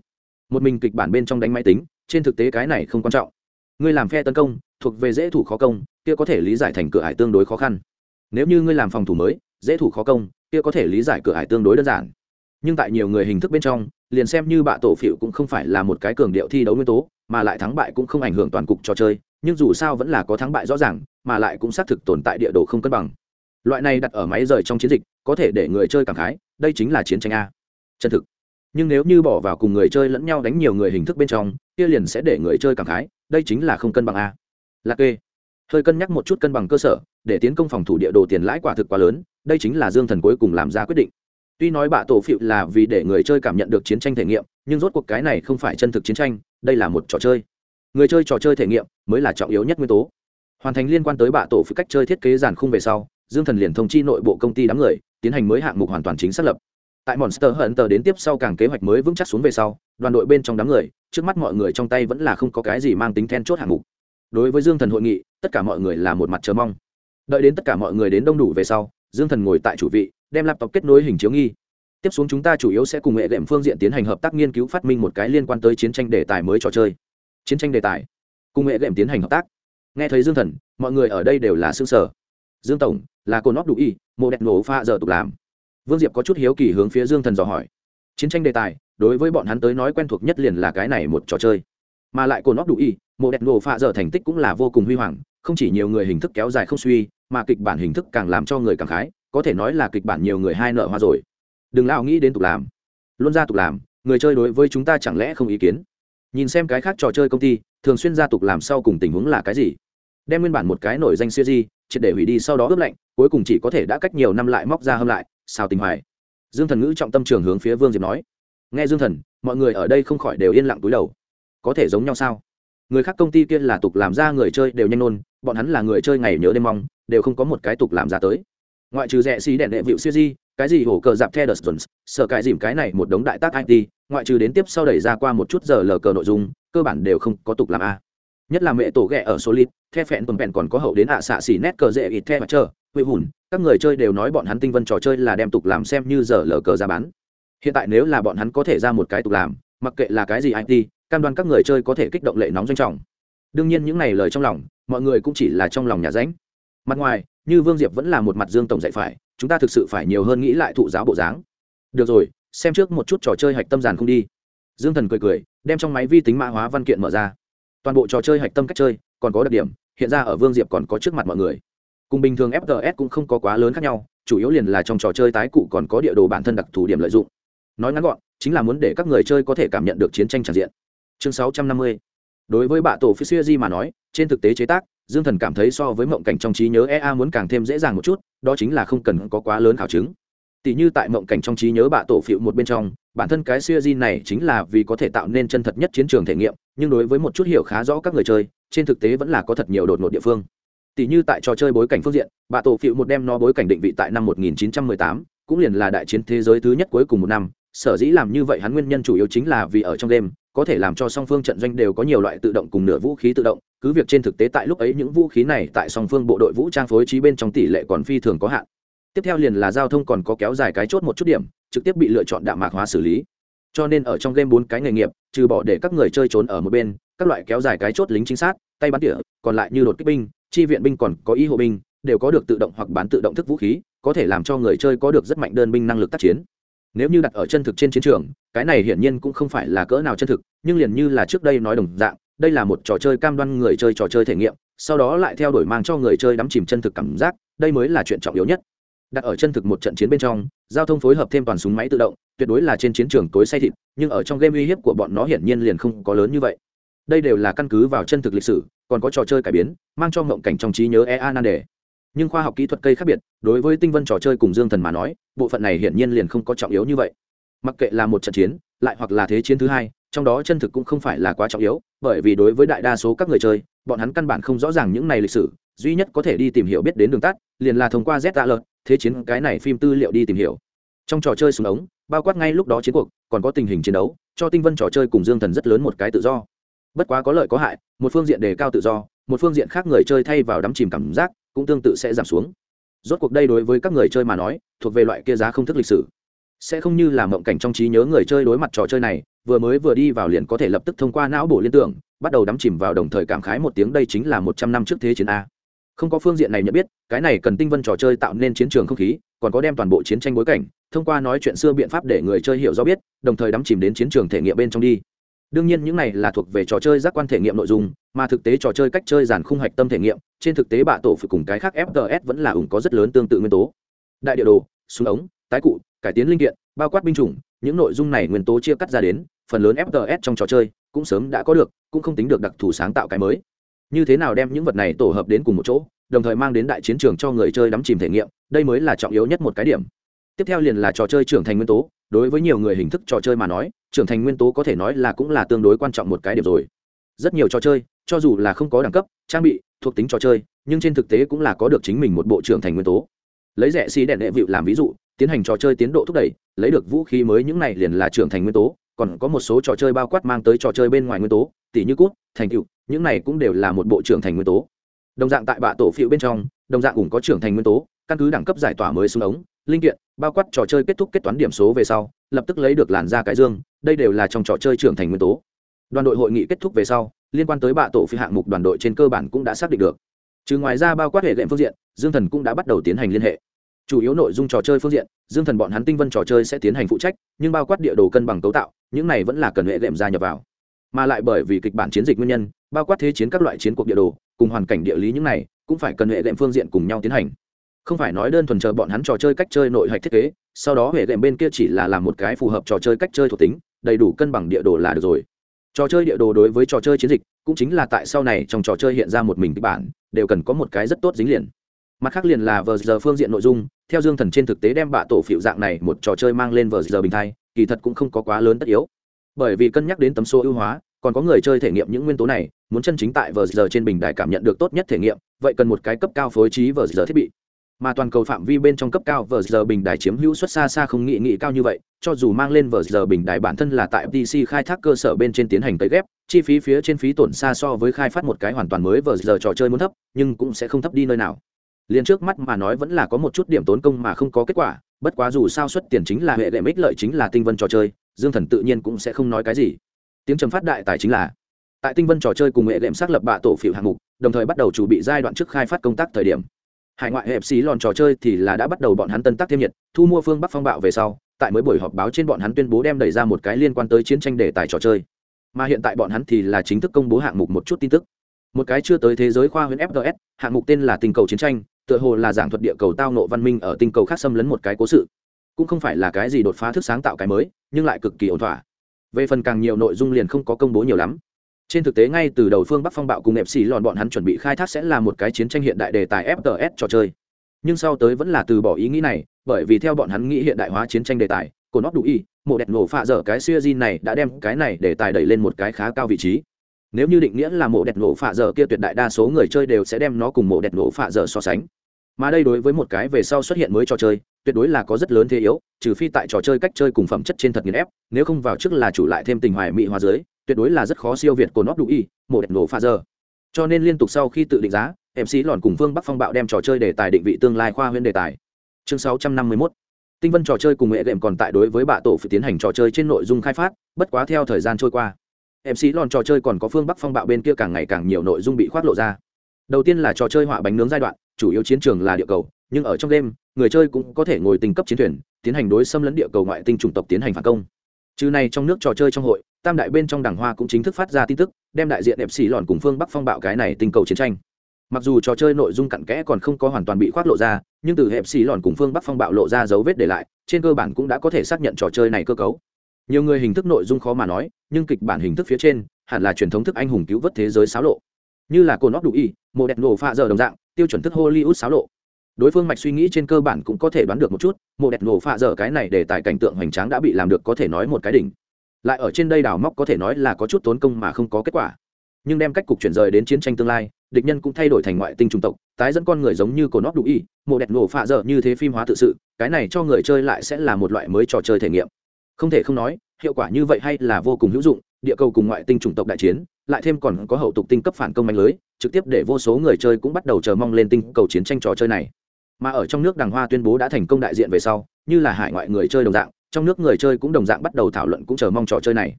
một mình kịch bản bên trong đánh máy tính, trên thực tế cái này không quan trọng. Ngươi làm phe tấn công, thuộc về dễ thủ khó công, kia có thể lý giải thành cửa hải tương đối khó khăn. Nếu như ngươi làm phòng thủ mới, dễ thủ khó công, kia có thể lý giải cửa hải tương đối đơn giản. Nhưng tại nhiều người hình thức bên trong, liền xem như bạ tổ phịu cũng không phải là một cái cường điệu thi đấu nguyên tố, mà lại thắng bại cũng không ảnh hưởng toàn cục trò chơi, nhưng dù sao vẫn là có thắng bại rõ ràng, mà lại cũng xác thực tồn tại địa đồ không cân bằng. Loại này đặt ở máy rời trong chiến dịch, có thể để người chơi cảm khái, đây chính là chiến tranh a. Chân thực nhưng nếu như bỏ vào cùng người chơi lẫn nhau đánh nhiều người hình thức bên trong, kia liền sẽ để người chơi cảm khái, đây chính là không cân bằng a. Lạc kê, hơi cân nhắc một chút cân bằng cơ sở, để tiến công phòng thủ địa đồ tiền lãi quả thực quá lớn, đây chính là dương thần cuối cùng làm ra quyết định. Tuy nói bạ tổ phịu là vì để người chơi cảm nhận được chiến tranh thể nghiệm, nhưng rốt cuộc cái này không phải chân thực chiến tranh, đây là một trò chơi. Người chơi trò chơi thể nghiệm mới là trọng yếu nhất nguyên tố. Hoàn thành liên quan tới bạ tổ phịu cách chơi thiết kế giàn khung về sau, dương thần liền thông chi nội bộ công ty đám người, tiến hành mới hạng mục hoàn toàn chính xác lập tại monster hunter đến tiếp sau càng kế hoạch mới vững chắc xuống về sau, đoàn đội bên trong đám người, trước mắt mọi người trong tay vẫn là không có cái gì mang tính then chốt hạng mục. Đối với dương thần hội nghị, tất cả mọi người là một mặt chờ mong. Đợi đến tất cả mọi người đến đông đủ về sau, dương thần ngồi tại chủ vị, đem laptop kết nối hình chiếu nghi. Tiếp xuống chúng ta chủ yếu sẽ cùng hệ đệm phương diện tiến hành hợp tác nghiên cứu phát minh một cái liên quan tới chiến tranh đề tài mới trò chơi. Chiến tranh đề tài. Cùng hệ đệm tiến hành hợp tác. Nghe thấy dương thần, mọi người ở đây đều là xương sở dương tổng, là cô nóc đủ y mộ đẹp nổ pha giờ tục làm vương diệp có chút hiếu kỳ hướng phía dương thần dò hỏi. Chiến tranh đề tài, đối với bọn hắn tới nói quen thuộc nhất liền là cái này một trò chơi. Mà lại cồn óc đủ y, mộ đẹp nổ pha dở thành tích cũng là vô cùng huy hoàng, không chỉ nhiều người hình thức kéo dài không suy, mà kịch bản hình thức càng làm cho người càng khái, có thể nói là kịch bản nhiều người hai nợ hoa rồi. Đừng lao nghĩ đến tục làm. Luôn ra tục làm, người chơi đối với chúng ta chẳng lẽ không ý kiến? Nhìn xem cái khác trò chơi công ty, thường xuyên ra tục làm sau cùng tình huống là cái gì? Đem nguyên bản một cái nổi danh siêu di triệt để hủy đi sau đó ướp lạnh, cuối cùng chỉ có thể đã cách nhiều năm lại móc ra hâm lại sao tình hoài. Dương thần ngữ trọng tâm trường hướng phía vương diệp nói. Nghe dương thần, mọi người ở đây không khỏi đều yên lặng túi đầu. Có thể giống nhau sao? Người khác công ty kia là tục làm ra người chơi đều nhanh nôn bọn hắn là người chơi ngày nhớ đêm mong, đều không có một cái tục làm ra tới. Ngoại trừ rẻ xí đèn đệ vịu siêu di, cái gì hổ cờ dạp the đờ sợ cãi dìm cái này một đống đại tác it ngoại trừ đến tiếp sau đẩy ra qua một chút giờ lờ cờ nội dung, cơ bản đều không có tục làm a. Nhất là mẹ tổ ghẹ ở solid, the phẹn tuần vẹn còn có hậu đến ạ xạ xỉ nét cờ dễ ít the mặt chờ huệ hùn các người chơi đều nói bọn hắn tinh vân trò chơi là đem tục làm xem như giờ lờ cờ ra bán. Hiện tại nếu là bọn hắn có thể ra một cái tục làm, mặc kệ là cái gì it cam đoan các người chơi có thể kích động lệ nóng doanh trọng. Đương nhiên những này lời trong lòng, mọi người cũng chỉ là trong lòng nhà ránh. Mặt ngoài, như vương diệp vẫn là một mặt dương tổng dạy phải, chúng ta thực sự phải nhiều hơn nghĩ lại thụ giáo bộ dáng. Được rồi, xem trước một chút trò chơi hạch tâm giàn không đi. Dương thần cười cười, đem trong máy vi tính mã hóa văn kiện mở ra. Toàn bộ trò chơi hạch tâm cách chơi, còn có đặc điểm, hiện ra ở vương diệp còn có trước mặt mọi người cùng bình thường fts cũng không có quá lớn khác nhau, chủ yếu liền là trong trò chơi tái cụ còn có địa đồ bản thân đặc thù điểm lợi dụng. Nói ngắn gọn, chính là muốn để các người chơi có thể cảm nhận được chiến tranh tràn diện. Chương 650 đối với bạ tổ phi xuya di mà nói, trên thực tế chế tác, dương thần cảm thấy so với mộng cảnh trong trí nhớ ea muốn càng thêm dễ dàng một chút, đó chính là không cần có quá lớn khảo chứng. Tỷ như tại mộng cảnh trong trí nhớ bạ tổ phịu một bên trong, bản thân cái siêu di này chính là vì có thể tạo nên chân thật nhất chiến trường thể nghiệm, nhưng đối với một chút hiểu khá rõ các người chơi, trên thực tế vẫn là có thật nhiều đột ngột địa phương tỷ như tại trò chơi bối cảnh phương diện bà tổ phịu một đem nó bối cảnh định vị tại năm 1918, cũng liền là đại chiến thế giới thứ nhất cuối cùng một năm. Sở dĩ làm như vậy hắn nguyên nhân chủ yếu chính là vì ở trong đêm có thể làm cho song phương trận doanh đều có nhiều loại tự động cùng nửa vũ khí tự động. Cứ việc trên thực tế tại lúc ấy những vũ khí này tại song phương bộ đội vũ trang phối trí bên trong tỷ lệ còn phi thường có hạn. Tiếp theo liền là giao thông còn có kéo dài cái chốt một chút điểm trực tiếp bị lựa chọn đạm mạc hóa xử lý. Cho nên ở trong game bốn cái nghề nghiệp trừ bỏ để các người chơi trốn ở một bên các loại kéo dài cái chốt lính chính xác tay bắn tỉa còn lại như đột kích binh chi viện binh còn có ý hộ binh, đều có được tự động hoặc bán tự động thức vũ khí, có thể làm cho người chơi có được rất mạnh đơn binh năng lực tác chiến. Nếu như đặt ở chân thực trên chiến trường, cái này hiển nhiên cũng không phải là cỡ nào chân thực, nhưng liền như là trước đây nói đồng dạng, đây là một trò chơi cam đoan người chơi trò chơi thể nghiệm, sau đó lại theo đuổi mang cho người chơi đắm chìm chân thực cảm giác, đây mới là chuyện trọng yếu nhất. Đặt ở chân thực một trận chiến bên trong, giao thông phối hợp thêm toàn súng máy tự động, tuyệt đối là trên chiến trường tối say thịt, nhưng ở trong game uy hiếp của bọn nó hiển nhiên liền không có lớn như vậy đây đều là căn cứ vào chân thực lịch sử, còn có trò chơi cải biến, mang cho ngộng cảnh trong trí nhớ ea nan đề nhưng khoa học kỹ thuật cây khác biệt, đối với tinh vân trò chơi cùng dương thần mà nói, bộ phận này hiển nhiên liền không có trọng yếu như vậy. Mặc kệ là một trận chiến, lại hoặc là thế chiến thứ hai, trong đó chân thực cũng không phải là quá trọng yếu, bởi vì đối với đại đa số các người chơi, bọn hắn căn bản không rõ ràng những này lịch sử, duy nhất có thể đi tìm hiểu biết đến đường tắt, liền là thông qua z tạ lợt thế chiến cái này phim tư liệu đi tìm hiểu. Trong trò chơi súng ống, bao quát ngay lúc đó chiến cuộc, còn có tình hình chiến đấu, cho tinh vân trò chơi cùng dương thần rất lớn một cái tự do bất quá có lợi có hại, một phương diện đề cao tự do, một phương diện khác người chơi thay vào đắm chìm cảm giác cũng tương tự sẽ giảm xuống. Rốt cuộc đây đối với các người chơi mà nói, thuộc về loại kia giá không thức lịch sử. Sẽ không như là mộng cảnh trong trí nhớ người chơi đối mặt trò chơi này, vừa mới vừa đi vào liền có thể lập tức thông qua não bộ liên tưởng, bắt đầu đắm chìm vào đồng thời cảm khái một tiếng đây chính là một trăm năm trước thế chiến a. Không có phương diện này nhận biết, cái này cần tinh vân trò chơi tạo nên chiến trường không khí, còn có đem toàn bộ chiến tranh bối cảnh, thông qua nói chuyện xưa biện pháp để người chơi hiểu rõ biết, đồng thời đắm chìm đến chiến trường thể nghiệm bên trong đi đương nhiên những này là thuộc về trò chơi giác quan thể nghiệm nội dung, mà thực tế trò chơi cách chơi giàn khung hạch tâm thể nghiệm, trên thực tế bạ tổ phải cùng cái khác fts vẫn là ủng có rất lớn tương tự nguyên tố. Đại địa đồ, súng ống, tái cụ, cải tiến linh kiện, bao quát binh chủng, những nội dung này nguyên tố chia cắt ra đến, phần lớn fts trong trò chơi cũng sớm đã có được, cũng không tính được đặc thù sáng tạo cái mới. Như thế nào đem những vật này tổ hợp đến cùng một chỗ, đồng thời mang đến đại chiến trường cho người chơi đắm chìm thể nghiệm, đây mới là trọng yếu nhất một cái điểm. Tiếp theo liền là trò chơi trưởng thành nguyên tố, đối với nhiều người hình thức trò chơi mà nói trưởng thành nguyên tố có thể nói là cũng là tương đối quan trọng một cái điểm rồi. Rất nhiều trò chơi, cho dù là không có đẳng cấp, trang bị, thuộc tính trò chơi, nhưng trên thực tế cũng là có được chính mình một bộ trưởng thành nguyên tố. Lấy rẻ xì đèn đệ vịu làm ví dụ, tiến hành trò chơi tiến độ thúc đẩy, lấy được vũ khí mới những này liền là trưởng thành nguyên tố, còn có một số trò chơi bao quát mang tới trò chơi bên ngoài nguyên tố tỷ như cút, thành tựu, những này cũng đều là một bộ trưởng thành nguyên tố. Đồng dạng tại bạ tổ phiệu bên trong, đồng dạng cũng có trưởng thành nguyên tố, căn cứ đẳng cấp giải tỏa mới xuống ống, linh kiện, bao quát trò chơi kết thúc kết toán điểm số về sau lập tức lấy được làn da cái dương, đây đều là trong trò chơi trưởng thành nguyên tố. Đoàn đội hội nghị kết thúc về sau, liên quan tới bạ tổ phi hạng mục đoàn đội trên cơ bản cũng đã xác định được. Trừ ngoài ra bao quát hệ lệm phương diện, dương thần cũng đã bắt đầu tiến hành liên hệ. Chủ yếu nội dung trò chơi phương diện, dương thần bọn hắn tinh vân trò chơi sẽ tiến hành phụ trách, nhưng bao quát địa đồ cân bằng cấu tạo, những này vẫn là cần hệ lệm gia nhập vào. Mà lại bởi vì kịch bản chiến dịch nguyên nhân, bao quát thế chiến các loại chiến cuộc địa đồ, cùng hoàn cảnh địa lý những này, cũng phải cần hệ lệm phương diện cùng nhau tiến hành. Không phải nói đơn thuần chờ bọn hắn trò chơi cách chơi nội hạch thiết kế sau đó hệ đệm bên kia chỉ là làm một cái phù hợp trò chơi cách chơi thuộc tính, đầy đủ cân bằng địa đồ là được rồi. Trò chơi địa đồ đối với trò chơi chiến dịch, cũng chính là tại sau này trong trò chơi hiện ra một mình kịch bản, đều cần có một cái rất tốt dính liền. Mặt khác liền là vờ giờ phương diện nội dung, theo dương thần trên thực tế đem bạ tổ phịu dạng này một trò chơi mang lên vờ giờ bình thay kỳ thật cũng không có quá lớn tất yếu. Bởi vì cân nhắc đến tấm số ưu hóa, còn có người chơi thể nghiệm những nguyên tố này, muốn chân chính tại vờ giờ trên bình đài cảm nhận được tốt nhất thể nghiệm, vậy cần một cái cấp cao phối trí vờ giờ thiết bị mà toàn cầu phạm vi bên trong cấp cao vờ giờ bình đài chiếm hữu suất xa xa không nghĩ nghĩ cao như vậy, cho dù mang lên vờ giờ bình đài bản thân là tại pc khai thác cơ sở bên trên tiến hành cấy ghép, chi phí phía trên phí tổn xa so với khai phát một cái hoàn toàn mới vờ giờ trò chơi muốn thấp, nhưng cũng sẽ không thấp đi nơi nào. Liền trước mắt mà nói vẫn là có một chút điểm tốn công mà không có kết quả, bất quá dù sao xuất tiền chính là hệ đệm ích lợi chính là tinh vân trò chơi, dương thần tự nhiên cũng sẽ không nói cái gì. Tiếng trầm phát đại tài chính là, tại tinh vân trò chơi cùng hệ đệm xác lập bạ tổ phiểu hạng mục, đồng thời bắt đầu chuẩn bị giai đoạn trước khai phát công tác thời điểm hải ngoại hẹp xí lòn trò chơi thì là đã bắt đầu bọn hắn tân tác thêm nhiệt, thu mua phương bắc phong bạo về sau, tại mới buổi họp báo trên bọn hắn tuyên bố đem đẩy ra một cái liên quan tới chiến tranh đề tài trò chơi. Mà hiện tại bọn hắn thì là chính thức công bố hạng mục một chút tin tức. Một cái chưa tới thế giới khoa huyễn fgs hạng mục tên là tình cầu chiến tranh, tựa hồ là giảng thuật địa cầu tao nộ văn minh ở tinh cầu khác xâm lấn một cái cố sự. Cũng không phải là cái gì đột phá thức sáng tạo cái mới, nhưng lại cực kỳ ổn thỏa. Về phần càng nhiều nội dung liền không có công bố nhiều lắm trên thực tế ngay từ đầu phương bắc phong bạo cùng nệp xì lòn bọn hắn chuẩn bị khai thác sẽ là một cái chiến tranh hiện đại đề tài fts trò chơi. Nhưng sau tới vẫn là từ bỏ ý nghĩ này, bởi vì theo bọn hắn nghĩ hiện đại hóa chiến tranh đề tài, cổ nót đủ y, mộ đẹp nổ phạ dở cái siêu di này đã đem cái này đề tài đẩy lên một cái khá cao vị trí. Nếu như định nghĩa là mộ đẹp nổ phạ dở kia tuyệt đại đa số người chơi đều sẽ đem nó cùng mộ đẹp nổ phạ dở so sánh. Mà đây đối với một cái về sau xuất hiện mới trò chơi, tuyệt đối là có rất lớn thế yếu, trừ phi tại trò chơi cách chơi cùng phẩm chất trên thật nghiền ép, nếu không vào trước là chủ lại thêm tình hoài mỹ hóa dưới tuyệt đối là rất khó siêu việt của nó đủ y một đẹp nổ pha giờ cho nên liên tục sau khi tự định giá mc lòn cùng phương bắc phong bạo đem trò chơi đề tài định vị tương lai khoa huyễn đề tài. Chương 651 tinh vân trò chơi cùng nghệ đệm còn tại đối với bạ tổ phải tiến hành trò chơi trên nội dung khai phát, bất quá theo thời gian trôi qua mc lòn trò chơi còn có phương bắc phong bạo bên kia càng ngày càng nhiều nội dung bị khoác lộ ra. Đầu tiên là trò chơi họa bánh nướng giai đoạn, chủ yếu chiến trường là địa cầu, nhưng ở trong đêm, người chơi cũng có thể ngồi tình cấp chiến thuyền, tiến hành đối xâm lấn địa cầu ngoại tinh chủng tộc tiến hành phản công. Trừ này trong nước trò chơi trong hội tam đại bên trong đảng hoa cũng chính thức phát ra tin tức, đem đại diện đẹp xỉ lòn cùng phương bắc phong bạo cái này tình cầu chiến tranh. Mặc dù trò chơi nội dung cặn kẽ còn không có hoàn toàn bị khoác lộ ra, nhưng từ hẹp xì lòn cùng phương bắc phong bạo lộ ra dấu vết để lại, trên cơ bản cũng đã có thể xác nhận trò chơi này cơ cấu. Nhiều người hình thức nội dung khó mà nói, nhưng kịch bản hình thức phía trên, hẳn là truyền thống thức anh hùng cứu vớt thế giới xáo lộ. Như là cồn óc đủ y, mộ đẹp nổ pha giờ đồng dạng, tiêu chuẩn thức hollywood xáo lộ. Đối phương mạch suy nghĩ trên cơ bản cũng có thể đoán được một chút, mộ đẹp nổ pha giờ cái này để tại cảnh tượng hoành tráng đã bị làm được có thể nói một cái đỉnh lại ở trên đây đào móc có thể nói là có chút tốn công mà không có kết quả. Nhưng đem cách cục chuyển rời đến chiến tranh tương lai, địch nhân cũng thay đổi thành ngoại tinh trung tộc, tái dẫn con người giống như cổ nóc đủ y, mộ đẹp nổ phạ dở như thế phim hóa tự sự, cái này cho người chơi lại sẽ là một loại mới trò chơi thể nghiệm. Không thể không nói, hiệu quả như vậy hay là vô cùng hữu dụng, địa cầu cùng ngoại tinh chủng tộc đại chiến, lại thêm còn có hậu tục tinh cấp phản công mạnh lưới, trực tiếp để vô số người chơi cũng bắt đầu chờ mong lên tinh cầu chiến tranh trò chơi này. Mà ở trong nước đàng hoa tuyên bố đã thành công đại diện về sau, như là hải ngoại người chơi đồng dạng trong nước người chơi cũng đồng dạng bắt đầu thảo luận cũng chờ mong trò chơi này.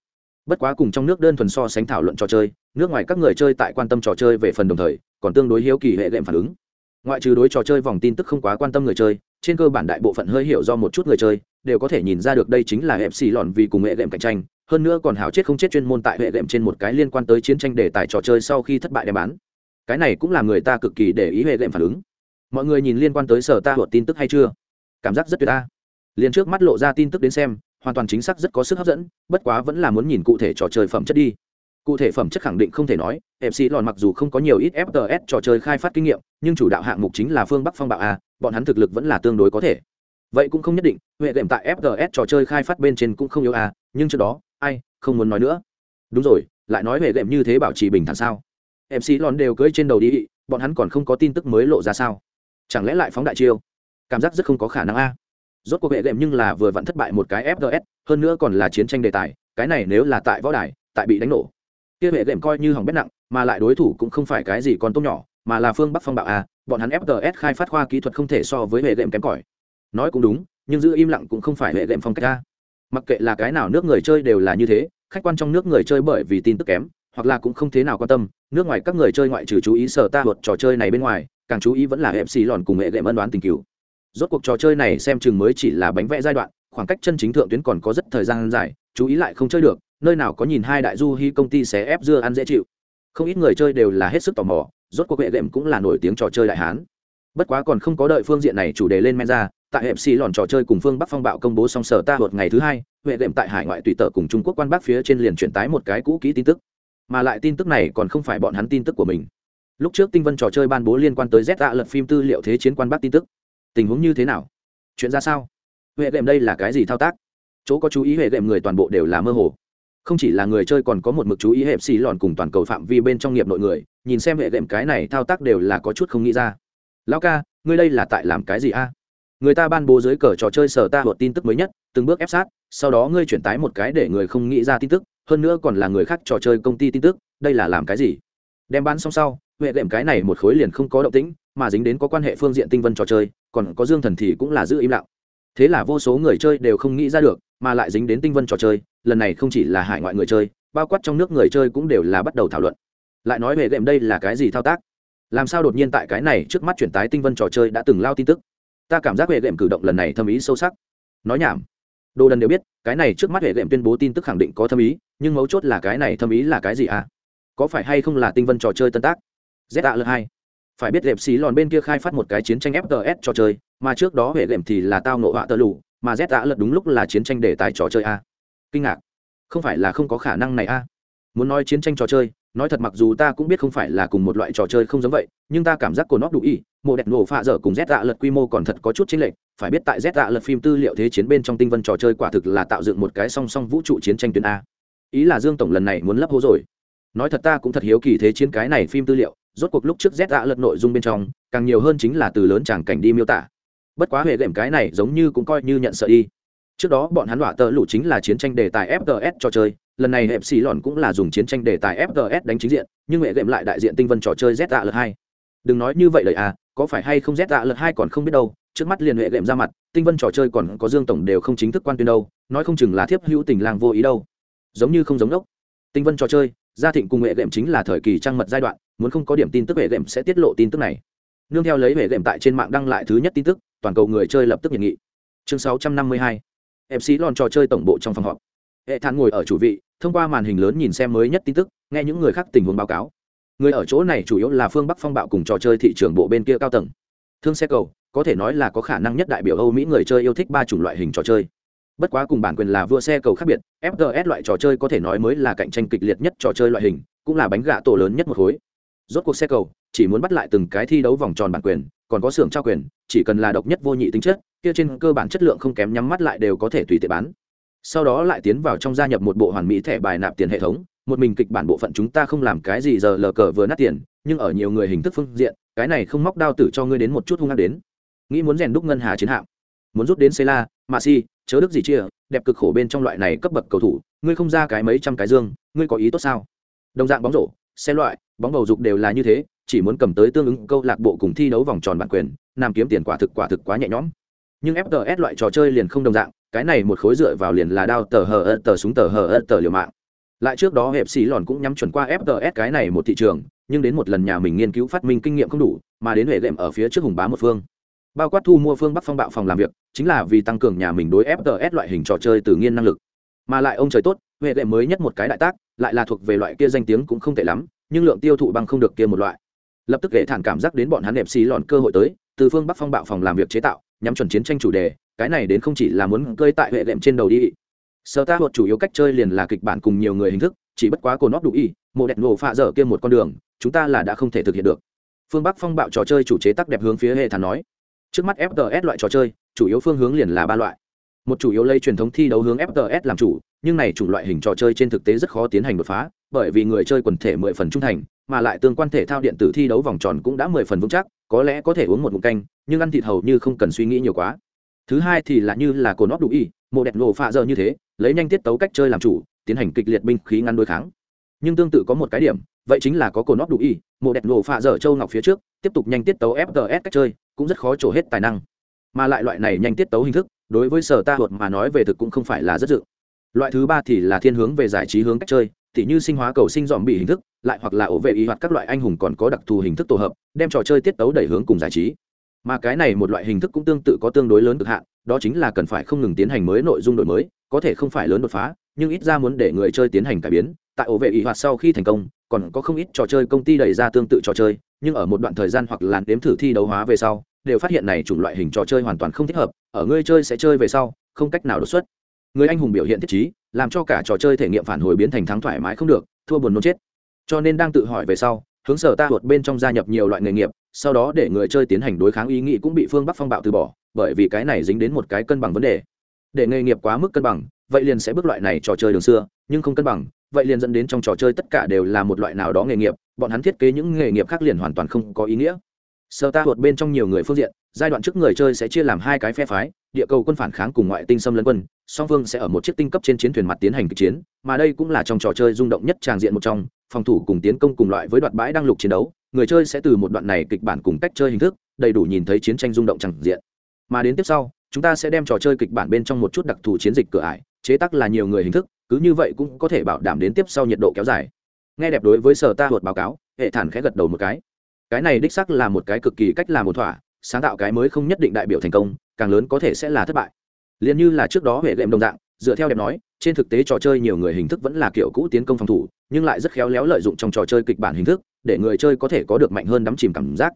Bất quá cùng trong nước đơn thuần so sánh thảo luận trò chơi, nước ngoài các người chơi tại quan tâm trò chơi về phần đồng thời, còn tương đối hiếu kỳ hệ đệm phản ứng. Ngoại trừ đối trò chơi vòng tin tức không quá quan tâm người chơi, trên cơ bản đại bộ phận hơi hiểu do một chút người chơi, đều có thể nhìn ra được đây chính là hệ xì lòn vì cùng hệ đệm cạnh tranh, hơn nữa còn hảo chết không chết chuyên môn tại hệ đệm trên một cái liên quan tới chiến tranh đề tài trò chơi sau khi thất bại đem bán. Cái này cũng là người ta cực kỳ để ý hệ đệm phản ứng. Mọi người nhìn liên quan tới sở ta luật tin tức hay chưa? Cảm giác rất tuyệt ta liền trước mắt lộ ra tin tức đến xem, hoàn toàn chính xác rất có sức hấp dẫn, bất quá vẫn là muốn nhìn cụ thể trò chơi phẩm chất đi. Cụ thể phẩm chất khẳng định không thể nói fc lòn mặc dù không có nhiều ít fts trò chơi khai phát kinh nghiệm, nhưng chủ đạo hạng mục chính là phương bắc phong bạo a, bọn hắn thực lực vẫn là tương đối có thể. Vậy cũng không nhất định, huệ đệm tại fts trò chơi khai phát bên trên cũng không yếu a, nhưng trước đó, ai, không muốn nói nữa. Đúng rồi, lại nói huệ đệm như thế bảo trì bình thản sao? Mc lòn đều cưới trên đầu đi, bọn hắn còn không có tin tức mới lộ ra sao? Chẳng lẽ lại phóng đại chiêu? Cảm giác rất không có khả năng a rốt cuộc hệ đệm nhưng là vừa vặn thất bại một cái FGS, hơn nữa còn là chiến tranh đề tài cái này nếu là tại võ đài tại bị đánh nổ. Kia hệ đệm coi như hỏng bét nặng mà lại đối thủ cũng không phải cái gì còn tốt nhỏ mà là phương bắc phong bạo a bọn hắn FGS khai phát khoa kỹ thuật không thể so với hệ đệm kém cỏi. Nói cũng đúng nhưng giữ im lặng cũng không phải hệ đệm phong cách a. Mặc kệ là cái nào nước người chơi đều là như thế khách quan trong nước người chơi bởi vì tin tức kém hoặc là cũng không thế nào quan tâm nước ngoài các người chơi ngoại trừ chú ý sở ta luật trò chơi này bên ngoài càng chú ý vẫn là hệ xì lòn cùng hệ đệm ân đoán tình cứu rốt cuộc trò chơi này xem chừng mới chỉ là bánh vẽ giai đoạn, khoảng cách chân chính thượng tuyến còn có rất thời gian dài, chú ý lại không chơi được, nơi nào có nhìn hai đại du hy công ty xé ép dưa ăn dễ chịu. Không ít người chơi đều là hết sức tò mò, rốt cuộc hệ đệm cũng là nổi tiếng trò chơi đại hán. Bất quá còn không có đợi phương diện này chủ đề lên men ra, tại hệ xì lòn trò chơi cùng phương bắc phong bạo công bố song sở ta hột ngày thứ hai huệ đệm tại hải ngoại tùy tờ cùng trung quốc quan bắc phía trên liền chuyển tái một cái cũ kỹ tin tức. Mà lại tin tức này còn không phải bọn hắn tin tức của mình. Lúc trước tinh vân trò chơi ban bố liên quan tới z tạ lật phim tư liệu thế chiến quan bắc tin tức tình huống như thế nào? Chuyện ra sao? Huệ đệm đây là cái gì thao tác? Chỗ có chú ý huệ đệm người toàn bộ đều là mơ hồ. Không chỉ là người chơi còn có một mực chú ý hẹp xì lòn cùng toàn cầu phạm vi bên trong nghiệp nội người, nhìn xem hệ đệm cái này thao tác đều là có chút không nghĩ ra. Lão ca, ngươi đây là tại làm cái gì a? Người ta ban bố dưới cờ trò chơi sở ta hột tin tức mới nhất, từng bước ép sát, sau đó ngươi chuyển tái một cái để người không nghĩ ra tin tức, hơn nữa còn là người khác trò chơi công ty tin tức, đây là làm cái gì? Đem bán xong sau, huệ đệm cái này một khối liền không có động tĩnh mà dính đến có quan hệ phương diện tinh vân trò chơi, còn có dương thần thì cũng là giữ im lặng. Thế là vô số người chơi đều không nghĩ ra được, mà lại dính đến tinh vân trò chơi, lần này không chỉ là hải ngoại người chơi, bao quát trong nước người chơi cũng đều là bắt đầu thảo luận. Lại nói về game đây là cái gì thao tác? Làm sao đột nhiên tại cái này trước mắt chuyển tái tinh vân trò chơi đã từng lao tin tức? Ta cảm giác về game cử động lần này thâm ý sâu sắc. Nói nhảm. Đồ đần đều biết, cái này trước mắt hệ đệm tuyên bố tin tức khẳng định có thâm ý, nhưng mấu chốt là cái này thâm ý là cái gì à? Có phải hay không là tinh vân trò chơi tân tác? Z a l hai phải biết đẹp xí lòn bên kia khai phát một cái chiến tranh fts trò chơi, mà trước đó hệ lệm thì là tao nộ họa tơ lụ mà z đã lật đúng lúc là chiến tranh đề tài trò chơi a. Kinh ngạc. Không phải là không có khả năng này a. Muốn nói chiến tranh trò chơi, nói thật mặc dù ta cũng biết không phải là cùng một loại trò chơi không giống vậy, nhưng ta cảm giác của nó đủ ý mộ đẹp nổ phạ dở cùng z dạ lật quy mô còn thật có chút chính lệch, phải biết tại z dạ lật phim tư liệu thế chiến bên trong tinh vân trò chơi quả thực là tạo dựng một cái song song vũ trụ chiến tranh tuyến a. Ý là dương tổng lần này muốn lấp hố rồi. Nói thật ta cũng thật hiếu kỳ thế chiến cái này phim tư liệu rốt cuộc lúc trước z dạ lật nội dung bên trong, càng nhiều hơn chính là từ lớn tràng cảnh đi miêu tả. Bất quá hệ đệm cái này giống như cũng coi như nhận sợ đi. Trước đó bọn hắn đọa tờ lụ chính là chiến tranh đề tài fts cho chơi, lần này hẹp xì lòn cũng là dùng chiến tranh đề tài fts đánh chính diện, nhưng hệ đệm lại đại diện tinh vân trò chơi z dạ lật hai. Đừng nói như vậy lời à có phải hay không z dạ lật hai còn không biết đâu, trước mắt liền hệ đệm ra mặt, tinh vân trò chơi còn có dương tổng đều không chính thức quan tuyên đâu, nói không chừng là thiếp hữu tình lang vô ý đâu. Giống như không giống đốc. Tinh vân trò chơi gia thịnh cùng hệ đệm chính là thời kỳ trăng mật giai đoạn, muốn không có điểm tin tức hệ đệm sẽ tiết lộ tin tức này. Nương theo lấy hệ đệm tại trên mạng đăng lại thứ nhất tin tức, toàn cầu người chơi lập tức nhiệt nghị. Chương 652 mc lon trò chơi tổng bộ trong phòng họp. Hệ thản ngồi ở chủ vị, thông qua màn hình lớn nhìn xem mới nhất tin tức, nghe những người khác tình huống báo cáo. Người ở chỗ này chủ yếu là phương bắc phong bạo cùng trò chơi thị trường bộ bên kia cao tầng. Thương xe cầu, có thể nói là có khả năng nhất đại biểu âu mỹ người chơi yêu thích ba chủng loại hình trò chơi bất quá cùng bản quyền là vua xe cầu khác biệt fts loại trò chơi có thể nói mới là cạnh tranh kịch liệt nhất trò chơi loại hình cũng là bánh gạ tổ lớn nhất một khối. Rốt cuộc xe cầu chỉ muốn bắt lại từng cái thi đấu vòng tròn bản quyền còn có xưởng trao quyền chỉ cần là độc nhất vô nhị tính chất kia trên cơ bản chất lượng không kém nhắm mắt lại đều có thể tùy tiện bán. Sau đó lại tiến vào trong gia nhập một bộ hoàn mỹ thẻ bài nạp tiền hệ thống một mình kịch bản bộ phận chúng ta không làm cái gì giờ lờ cờ vừa nát tiền nhưng ở nhiều người hình thức phương diện cái này không móc đao tử cho ngươi đến một chút hung hăng đến. Nghĩ muốn rèn đúc ngân hà chiến hạm muốn rút đến Cela, si chớ đức gì chia, đẹp cực khổ bên trong loại này cấp bậc cầu thủ, ngươi không ra cái mấy trăm cái dương, ngươi có ý tốt sao? Đồng dạng bóng rổ, xe loại, bóng bầu dục đều là như thế, chỉ muốn cầm tới tương ứng câu lạc bộ cùng thi đấu vòng tròn bản quyền, nam kiếm tiền quả thực quả thực quá nhẹ nhõm. Nhưng FPS loại trò chơi liền không đồng dạng, cái này một khối dựa vào liền là đao tờ hờ tờ súng tờ hờ tờ liều mạng. Lại trước đó hẹp sĩ lòn cũng nhắm chuẩn qua FPS cái này một thị trường, nhưng đến một lần nhà mình nghiên cứu phát minh kinh nghiệm không đủ, mà đến huệ đệm ở phía trước hùng bá một phương bao quát thu mua phương bắc phong bạo phòng làm việc, chính là vì tăng cường nhà mình đối fts loại hình trò chơi tự nhiên năng lực. Mà lại ông trời tốt, huệ lệ mới nhất một cái đại tác, lại là thuộc về loại kia danh tiếng cũng không tệ lắm, nhưng lượng tiêu thụ bằng không được kia một loại. Lập tức hệ thản cảm giác đến bọn hắn đẹp xì lòn cơ hội tới, từ phương bắc phong bạo phòng làm việc chế tạo, nhắm chuẩn chiến tranh chủ đề, cái này đến không chỉ là muốn cơi tại huệ lệm trên đầu đi. Sơ ta thuật chủ yếu cách chơi liền là kịch bản cùng nhiều người hình thức, chỉ bất quá cổ nót đủ y một đẹp nổ phạ dở kia một con đường, chúng ta là đã không thể thực hiện được. Phương bắc phong bạo trò chơi chủ chế tác đẹp hướng phía hệ thản nói trước mắt fts loại trò chơi, chủ yếu phương hướng liền là ba loại. Một chủ yếu lây truyền thống thi đấu hướng fts làm chủ, nhưng này chủng loại hình trò chơi trên thực tế rất khó tiến hành đột phá, bởi vì người chơi quần thể mười phần trung thành, mà lại tương quan thể thao điện tử thi đấu vòng tròn cũng đã mười phần vững chắc, có lẽ có thể uống một ngụm canh, nhưng ăn thịt hầu như không cần suy nghĩ nhiều quá. Thứ hai thì là như là cồn óc đủ y mộ đẹp nổ phạ giờ như thế, lấy nhanh tiết tấu cách chơi làm chủ, tiến hành kịch liệt binh khí ngăn đối kháng. Nhưng tương tự có một cái điểm, vậy chính là có cồn óc đủ y mộ đẹp nổ phạ giờ châu ngọc phía trước, tiếp tục nhanh tiết tấu fts cách chơi cũng rất khó trổ hết tài năng. Mà lại loại này nhanh tiết tấu hình thức, đối với sở ta thuật mà nói về thực cũng không phải là rất dự. Loại thứ ba thì là thiên hướng về giải trí hướng cách chơi, tỉ như sinh hóa cầu sinh dòm bị hình thức, lại hoặc là ổ vệ ý hoặc các loại anh hùng còn có đặc thù hình thức tổ hợp, đem trò chơi tiết tấu đẩy hướng cùng giải trí. Mà cái này một loại hình thức cũng tương tự có tương đối lớn cực hạn, đó chính là cần phải không ngừng tiến hành mới nội dung đổi mới, có thể không phải lớn đột phá, nhưng ít ra muốn để người chơi tiến hành cải biến. Tại ổ vệ ý hoạt sau khi thành công, còn có không ít trò chơi công ty đẩy ra tương tự trò chơi nhưng ở một đoạn thời gian hoặc làn đếm thử thi đấu hóa về sau, đều phát hiện này chủng loại hình trò chơi hoàn toàn không thích hợp, ở ngươi chơi sẽ chơi về sau, không cách nào đột xuất. Người anh hùng biểu hiện thiết trí, làm cho cả trò chơi thể nghiệm phản hồi biến thành thắng thoải mái không được, thua buồn nôn chết. Cho nên đang tự hỏi về sau, hướng sở ta tuột bên trong gia nhập nhiều loại nghề nghiệp, sau đó để người chơi tiến hành đối kháng ý nghĩ cũng bị phương bắc phong bạo từ bỏ, bởi vì cái này dính đến một cái cân bằng vấn đề. Để nghề nghiệp quá mức cân bằng, vậy liền sẽ bước loại này trò chơi đường xưa, nhưng không cân bằng vậy liền dẫn đến trong trò chơi tất cả đều là một loại nào đó nghề nghiệp, bọn hắn thiết kế những nghề nghiệp khác liền hoàn toàn không có ý nghĩa. Sơ ta thuộc bên trong nhiều người phương diện, giai đoạn trước người chơi sẽ chia làm hai cái phe phái, địa cầu quân phản kháng cùng ngoại tinh xâm lấn quân, song phương sẽ ở một chiếc tinh cấp trên chiến thuyền mặt tiến hành kịch chiến, mà đây cũng là trong trò chơi rung động nhất tràng diện một trong, phòng thủ cùng tiến công cùng loại với đoạn bãi đang lục chiến đấu, người chơi sẽ từ một đoạn này kịch bản cùng cách chơi hình thức, đầy đủ nhìn thấy chiến tranh rung động tràng diện. Mà đến tiếp sau, chúng ta sẽ đem trò chơi kịch bản bên trong một chút đặc thù chiến dịch cửa ải, chế tác là nhiều người hình thức cứ như vậy cũng có thể bảo đảm đến tiếp sau nhiệt độ kéo dài. Nghe đẹp đối với sở ta thuật báo cáo, hệ thản khẽ gật đầu một cái. Cái này đích sắc là một cái cực kỳ cách làm một thỏa, sáng tạo cái mới không nhất định đại biểu thành công, càng lớn có thể sẽ là thất bại. Liền như là trước đó hệ lệm đồng dạng, dựa theo đẹp nói, trên thực tế trò chơi nhiều người hình thức vẫn là kiểu cũ tiến công phòng thủ, nhưng lại rất khéo léo lợi dụng trong trò chơi kịch bản hình thức, để người chơi có thể có được mạnh hơn đắm chìm cảm giác.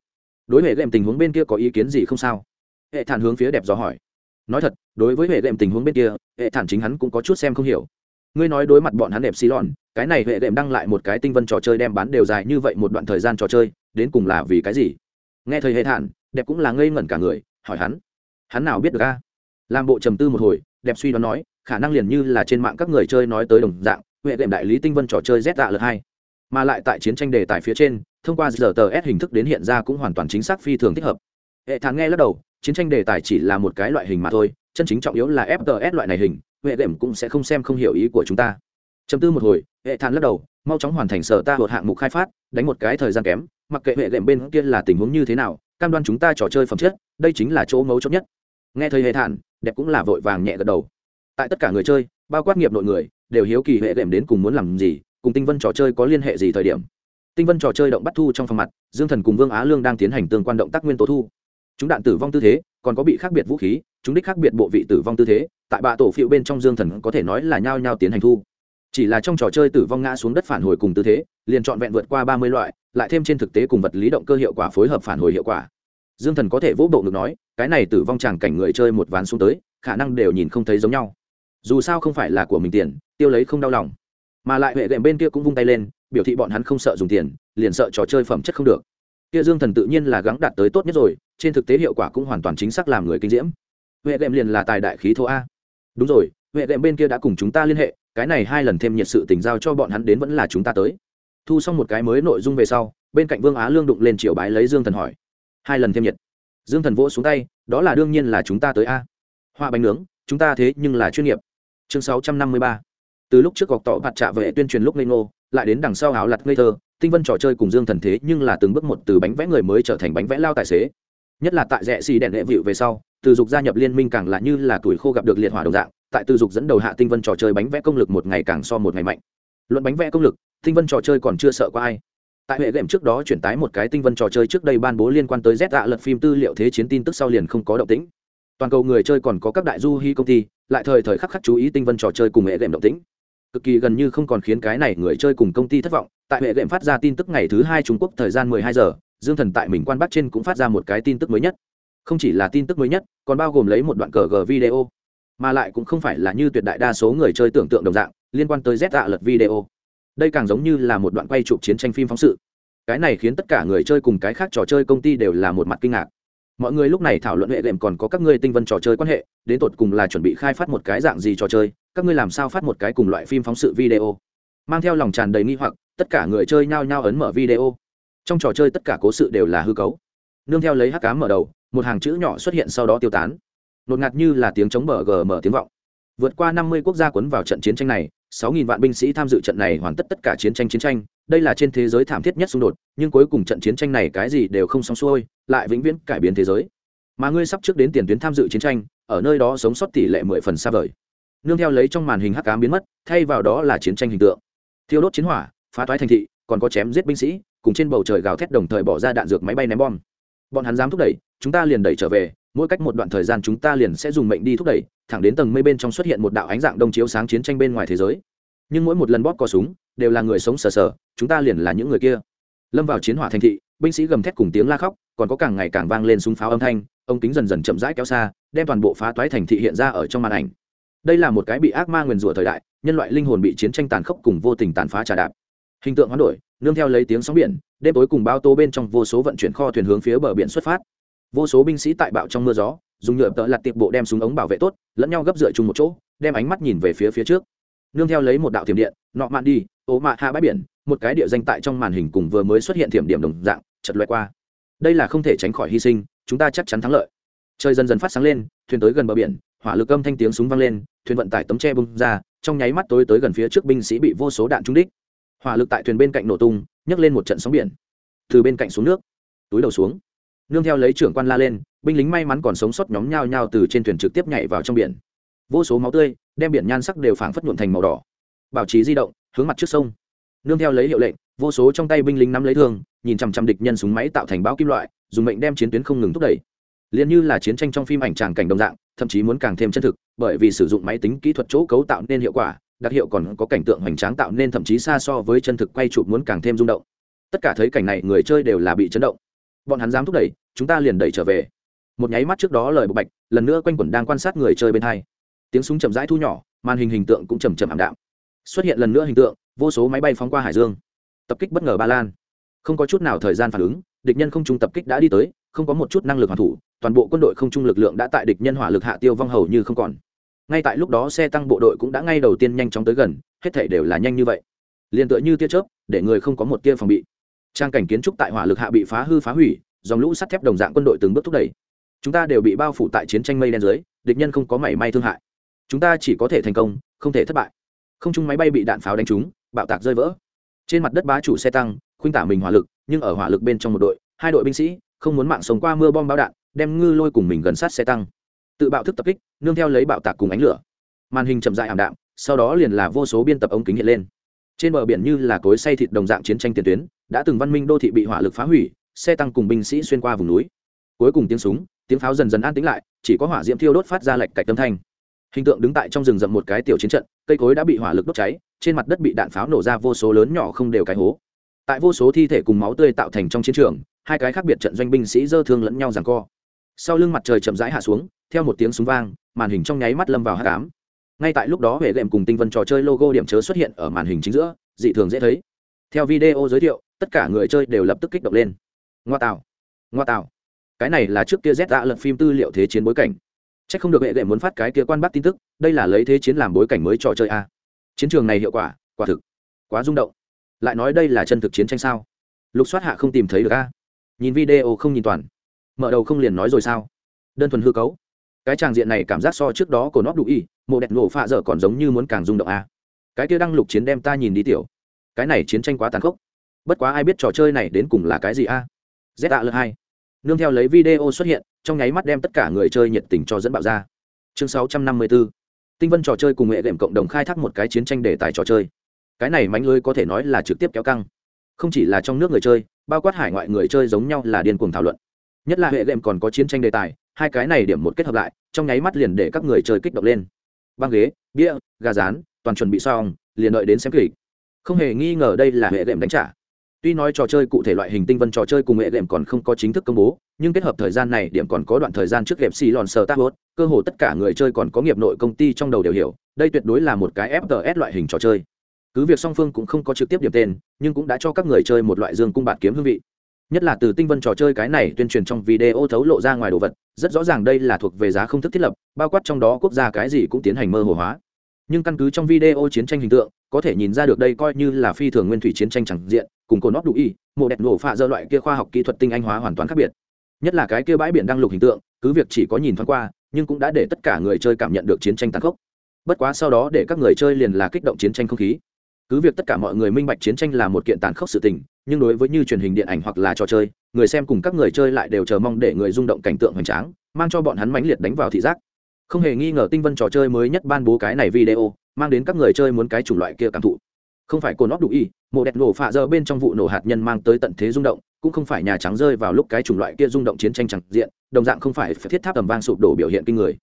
Đối hệ lệm tình huống bên kia có ý kiến gì không sao? Hệ thản hướng phía đẹp gió hỏi. Nói thật, đối với hệ lệm tình huống bên kia, hệ thản chính hắn cũng có chút xem không hiểu ngươi nói đối mặt bọn hắn đẹp xì lòn cái này huệ đệm đăng lại một cái tinh vân trò chơi đem bán đều dài như vậy một đoạn thời gian trò chơi, đến cùng là vì cái gì? Nghe thời hệ thản, đẹp cũng là ngây ngẩn cả người, hỏi hắn. Hắn nào biết được a? Làm bộ trầm tư một hồi, đẹp suy đoán nói, khả năng liền như là trên mạng các người chơi nói tới đồng dạng, huệ đệm đại lý tinh vân trò chơi z tạ lượt hai. Mà lại tại chiến tranh đề tài phía trên, thông qua giờ tờ s hình thức đến hiện ra cũng hoàn toàn chính xác phi thường thích hợp. Hệ thản nghe lắc đầu, chiến tranh đề tài chỉ là một cái loại hình mà thôi, chân chính trọng yếu là fts loại này hình huệ đệm cũng sẽ không xem không hiểu ý của chúng ta. Chấm tư một hồi, hệ thản lắc đầu, mau chóng hoàn thành sở ta một hạng mục khai phát, đánh một cái thời gian kém, mặc kệ hệ đệm bên kia là tình huống như thế nào, cam đoan chúng ta trò chơi phẩm chất, đây chính là chỗ mấu chốt nhất. Nghe thấy hệ thản, đẹp cũng là vội vàng nhẹ gật đầu. Tại tất cả người chơi, bao quát nghiệp nội người, đều hiếu kỳ hệ đệm đến cùng muốn làm gì, cùng tinh vân trò chơi có liên hệ gì thời điểm. Tinh vân trò chơi động bắt thu trong phòng mặt, dương thần cùng vương á lương đang tiến hành tương quan động tác nguyên tố thu. Chúng đạn tử vong tư thế, còn có bị khác biệt vũ khí chúng đích khác biệt bộ vị tử vong tư thế, tại bạ tổ phiệu bên trong dương thần có thể nói là nhao nhao tiến hành thu. Chỉ là trong trò chơi tử vong ngã xuống đất phản hồi cùng tư thế, liền trọn vẹn vượt qua ba mươi loại, lại thêm trên thực tế cùng vật lý động cơ hiệu quả phối hợp phản hồi hiệu quả. Dương thần có thể vỗ bộ ngực nói, cái này tử vong chàng cảnh người chơi một ván xuống tới, khả năng đều nhìn không thấy giống nhau. Dù sao không phải là của mình tiền, tiêu lấy không đau lòng. Mà lại huệ đệm bên kia cũng vung tay lên, biểu thị bọn hắn không sợ dùng tiền, liền sợ trò chơi phẩm chất không được. Kia dương thần tự nhiên là gắng đạt tới tốt nhất rồi, trên thực tế hiệu quả cũng hoàn toàn chính xác làm người kinh diễm huệ đệm liền là tài đại khí thô a. Đúng rồi, huệ đệm bên kia đã cùng chúng ta liên hệ, cái này hai lần thêm nhiệt sự tình giao cho bọn hắn đến vẫn là chúng ta tới. Thu xong một cái mới nội dung về sau, bên cạnh vương á lương đụng lên triều bái lấy dương thần hỏi. Hai lần thêm nhiệt. Dương thần vỗ xuống tay, đó là đương nhiên là chúng ta tới a. Hoa bánh nướng, chúng ta thế nhưng là chuyên nghiệp. Chương sáu trăm năm mươi ba. Từ lúc trước gọc tỏ bạt trạ vệ tuyên truyền lúc ngây ngô, lại đến đằng sau áo lặt ngây thơ, tinh vân trò chơi cùng dương thần thế nhưng là từng bước một từ bánh vẽ người mới trở thành bánh vẽ lao tài xế. Nhất là tại rẽ xì đèn đệ vịu về sau từ dục gia nhập liên minh càng là như là tuổi khô gặp được liệt hỏa đồng dạng, tại từ dục dẫn đầu hạ tinh vân trò chơi bánh vẽ công lực một ngày càng so một ngày mạnh. Luận bánh vẽ công lực, tinh vân trò chơi còn chưa sợ có ai. Tại hệ game trước đó chuyển tái một cái tinh vân trò chơi trước đây ban bố liên quan tới z dạ lật phim tư liệu thế chiến tin tức sau liền không có động tĩnh. Toàn cầu người chơi còn có các đại du hy công ty, lại thời thời khắc khắc chú ý tinh vân trò chơi cùng hệ game động tĩnh. Cực kỳ gần như không còn khiến cái này người chơi cùng công ty thất vọng, tại hệ game phát ra tin tức ngày thứ hai trung quốc thời gian 12 giờ, dương thần tại mình quan bắc trên cũng phát ra một cái tin tức mới nhất không chỉ là tin tức mới nhất, còn bao gồm lấy một đoạn cờ g video, mà lại cũng không phải là như tuyệt đại đa số người chơi tưởng tượng đồng dạng, liên quan tới z tạ lật video. Đây càng giống như là một đoạn quay chụp chiến tranh phim phóng sự. Cái này khiến tất cả người chơi cùng cái khác trò chơi công ty đều là một mặt kinh ngạc. Mọi người lúc này thảo luận hệ đệm còn có các ngươi tinh vân trò chơi quan hệ, đến tột cùng là chuẩn bị khai phát một cái dạng gì trò chơi, các ngươi làm sao phát một cái cùng loại phim phóng sự video. Mang theo lòng tràn đầy nghi hoặc, tất cả người chơi nhao nhao ấn mở video. Trong trò chơi tất cả cố sự đều là hư cấu. Nương theo lấy hắc cám mở đầu một hàng chữ nhỏ xuất hiện sau đó tiêu tán. Nột ngạt như là tiếng chống bờ gờ mở tiếng vọng. Vượt qua năm mươi quốc gia cuốn vào trận chiến tranh này, sáu nghìn vạn binh sĩ tham dự trận này hoàn tất tất cả chiến tranh chiến tranh. Đây là trên thế giới thảm thiết nhất xung đột, nhưng cuối cùng trận chiến tranh này cái gì đều không xong xuôi, lại vĩnh viễn cải biến thế giới. Mà ngươi sắp trước đến tiền tuyến tham dự chiến tranh, ở nơi đó sống sót tỷ lệ mười phần xa vời. Nương theo lấy trong màn hình hắc ám biến mất, thay vào đó là chiến tranh hình tượng. Thiêu đốt chiến hỏa, phá toái thành thị, còn có chém giết binh sĩ, cùng trên bầu trời gào thét đồng thời bỏ ra đạn dược máy bay ném bom bọn hắn dám thúc đẩy, chúng ta liền đẩy trở về, mỗi cách một đoạn thời gian chúng ta liền sẽ dùng mệnh đi thúc đẩy, thẳng đến tầng mây bên trong xuất hiện một đạo ánh dạng đông chiếu sáng chiến tranh bên ngoài thế giới. Nhưng mỗi một lần bóp cò súng, đều là người sống sờ sờ, chúng ta liền là những người kia. Lâm vào chiến hỏa thành thị, binh sĩ gầm thét cùng tiếng la khóc, còn có càng ngày càng vang lên súng pháo âm thanh, ông kính dần dần chậm rãi kéo xa, đem toàn bộ phá toái thành thị hiện ra ở trong màn ảnh. Đây là một cái bị ác ma nguyền rủa thời đại, nhân loại linh hồn bị chiến tranh tàn khốc cùng vô tình tàn phá trà đạp. Hình tượng hoán đổi nương theo lấy tiếng sóng biển, đêm tối cùng bao tô bên trong vô số vận chuyển kho thuyền hướng phía bờ biển xuất phát. Vô số binh sĩ tại bạo trong mưa gió, dùng nhựa tợ lặt tiệp bộ đem súng ống bảo vệ tốt, lẫn nhau gấp dựa chung một chỗ, đem ánh mắt nhìn về phía phía trước. Nương theo lấy một đạo thiểm điện, nọ mạn đi, ố mạ hạ bãi biển, một cái địa danh tại trong màn hình cùng vừa mới xuất hiện thiểm điểm đồng dạng, chật loại qua. Đây là không thể tránh khỏi hy sinh, chúng ta chắc chắn thắng lợi. Trời dần dần phát sáng lên, thuyền tới gần bờ biển, hỏa lực âm thanh tiếng súng vang lên, thuyền vận tải tấm tre bung ra, trong nháy mắt tối tới gần phía trước binh sĩ bị vô số đạn trúng đích hỏa lực tại thuyền bên cạnh nổ tung, nhấc lên một trận sóng biển. Từ bên cạnh xuống nước, túi đầu xuống, nương theo lấy trưởng quan la lên, binh lính may mắn còn sống sót nhóm nhao nhao từ trên thuyền trực tiếp nhảy vào trong biển. Vô số máu tươi đem biển nhan sắc đều phảng phất nhuộn thành màu đỏ. Bảo trì di động, hướng mặt trước sông. Nương theo lấy hiệu lệnh, vô số trong tay binh lính nắm lấy thương, nhìn chằm chằm địch nhân súng máy tạo thành bão kim loại, dùng mệnh đem chiến tuyến không ngừng thúc đẩy. Liền như là chiến tranh trong phim ảnh tràng cảnh đồng dạng, thậm chí muốn càng thêm chân thực, bởi vì sử dụng máy tính kỹ thuật chỗ cấu tạo nên hiệu quả đặc hiệu còn có cảnh tượng hoành tráng tạo nên thậm chí xa so với chân thực quay chụp muốn càng thêm rung động. Tất cả thấy cảnh này, người chơi đều là bị chấn động. Bọn hắn dám thúc đẩy, chúng ta liền đẩy trở về. Một nháy mắt trước đó lời bộc bạch, lần nữa quanh quẩn đang quan sát người chơi bên hai. Tiếng súng chậm rãi thu nhỏ, màn hình hình tượng cũng chầm chậm ảm đạm. Xuất hiện lần nữa hình tượng, vô số máy bay phóng qua hải dương. Tập kích bất ngờ ba lan. Không có chút nào thời gian phản ứng, địch nhân không trung tập kích đã đi tới, không có một chút năng lực hoàn thủ, toàn bộ quân đội không trung lực lượng đã tại địch nhân hỏa lực hạ tiêu vong hầu như không còn ngay tại lúc đó xe tăng bộ đội cũng đã ngay đầu tiên nhanh chóng tới gần, hết thể đều là nhanh như vậy. Liền tựa như tia chớp, để người không có một tia phòng bị. Trang cảnh kiến trúc tại hỏa lực hạ bị phá hư phá hủy, dòng lũ sắt thép đồng dạng quân đội từng bước thúc đẩy. Chúng ta đều bị bao phủ tại chiến tranh mây đen dưới, địch nhân không có mảy may thương hại. Chúng ta chỉ có thể thành công, không thể thất bại. Không chung máy bay bị đạn pháo đánh trúng, bạo tạc rơi vỡ. Trên mặt đất bá chủ xe tăng, khuynh tả mình hỏa lực, nhưng ở hỏa lực bên trong một đội, hai đội binh sĩ, không muốn mạng sống qua mưa bom bão đạn, đem ngư lôi cùng mình gần sát xe tăng tự bạo thức tập kích, nương theo lấy bạo tạc cùng ánh lửa. Màn hình chậm dại ảm đạm, sau đó liền là vô số biên tập ống kính hiện lên. Trên bờ biển như là cối say thịt đồng dạng chiến tranh tiền tuyến, đã từng văn minh đô thị bị hỏa lực phá hủy, xe tăng cùng binh sĩ xuyên qua vùng núi. Cuối cùng tiếng súng, tiếng pháo dần dần an tĩnh lại, chỉ có hỏa diễm thiêu đốt phát ra lệch cạch tâm thanh. Hình tượng đứng tại trong rừng rậm một cái tiểu chiến trận, cây cối đã bị hỏa lực đốt cháy, trên mặt đất bị đạn pháo nổ ra vô số lớn nhỏ không đều cái hố. Tại vô số thi thể cùng máu tươi tạo thành trong chiến trường, hai cái khác biệt trận doanh binh sĩ dơ thương lẫn nhau rằng co. Sau lưng mặt trời chậm rãi hạ xuống theo một tiếng súng vang, màn hình trong nháy mắt lâm vào hát cám ngay tại lúc đó, hệ lệm cùng tinh vân trò chơi logo điểm chớ xuất hiện ở màn hình chính giữa, dị thường dễ thấy. Theo video giới thiệu, tất cả người chơi đều lập tức kích động lên. Ngoa tạo ngoa tạo. Cái này là trước kia z đã lật phim tư liệu thế chiến bối cảnh. C h ắ c không được hệ lệm muốn phát cái kia quan bắt tin tức, đây là lấy thế chiến làm bối cảnh mới trò chơi a. Chiến trường này hiệu quả quả thực, quá rung động. Lại nói đây là chân thực chiến tranh sao? Lục xoát hạ không tìm thấy được a. Nhìn video không nhìn toàn. Mở đầu không liền nói rồi sao? Đơn thuần hư cấu cái tràng diện này cảm giác so trước đó của nó đủ y, mộ đẹp nổ phạ dở còn giống như muốn càng rung động a. Cái kia đăng lục chiến đem ta nhìn đi tiểu. Cái này chiến tranh quá tàn khốc. Bất quá ai biết trò chơi này đến cùng là cái gì a? Z a l hai. Nương theo lấy video xuất hiện, trong nháy mắt đem tất cả người chơi nhiệt tình cho dẫn bạo ra. Chương 654. tinh vân trò chơi cùng nghệ đệm cộng đồng khai thác một cái chiến tranh đề tài trò chơi. Cái này mánh lưới có thể nói là trực tiếp kéo căng. Không chỉ là trong nước người chơi, bao quát hải ngoại người chơi giống nhau là điên cuồng thảo luận. Nhất là hệ đệm còn có chiến tranh đề tài hai cái này điểm một kết hợp lại, trong nháy mắt liền để các người chơi kích động lên. Băng ghế, bia, gà rán, toàn chuẩn bị xong, liền đợi đến xem kịch. Không hề nghi ngờ đây là hệ đệm đánh trả. Tuy nói trò chơi cụ thể loại hình tinh vân trò chơi cùng hệ đệm còn không có chính thức công bố, nhưng kết hợp thời gian này điểm còn có đoạn thời gian trước ghẹp xì lòn sờ tác hốt cơ hồ tất cả người chơi còn có nghiệp nội công ty trong đầu đều hiểu, đây tuyệt đối là một cái fts loại hình trò chơi. Cứ việc song phương cũng không có trực tiếp điểm tên, nhưng cũng đã cho các người chơi một loại dương cung bạt kiếm hương vị. Nhất là từ tinh vân trò chơi cái này tuyên truyền trong video thấu lộ ra ngoài đồ vật rất rõ ràng đây là thuộc về giá không thức thiết lập, bao quát trong đó quốc gia cái gì cũng tiến hành mơ hồ hóa. Nhưng căn cứ trong video chiến tranh hình tượng, có thể nhìn ra được đây coi như là phi thường nguyên thủy chiến tranh chẳng diện, cùng cổ nóc đủ y, mộ đẹp nổ phạ dơ loại kia khoa học kỹ thuật tinh anh hóa hoàn toàn khác biệt. Nhất là cái kia bãi biển đang lục hình tượng, cứ việc chỉ có nhìn thoáng qua, nhưng cũng đã để tất cả người chơi cảm nhận được chiến tranh tàn khốc. Bất quá sau đó để các người chơi liền là kích động chiến tranh không khí cứ việc tất cả mọi người minh bạch chiến tranh là một kiện tàn khốc sự tình, nhưng đối với như truyền hình điện ảnh hoặc là trò chơi, người xem cùng các người chơi lại đều chờ mong để người rung động cảnh tượng hoành tráng, mang cho bọn hắn mãnh liệt đánh vào thị giác. Không hề nghi ngờ tinh vân trò chơi mới nhất ban bố cái này video, mang đến các người chơi muốn cái chủng loại kia cảm thụ. Không phải cồn óc đủ y, mộ đẹp nổ phạ dơ bên trong vụ nổ hạt nhân mang tới tận thế rung động, cũng không phải nhà trắng rơi vào lúc cái chủng loại kia rung động chiến tranh chẳng diện, đồng dạng không phải thiết tháp tầm vang sụp đổ biểu hiện kinh người,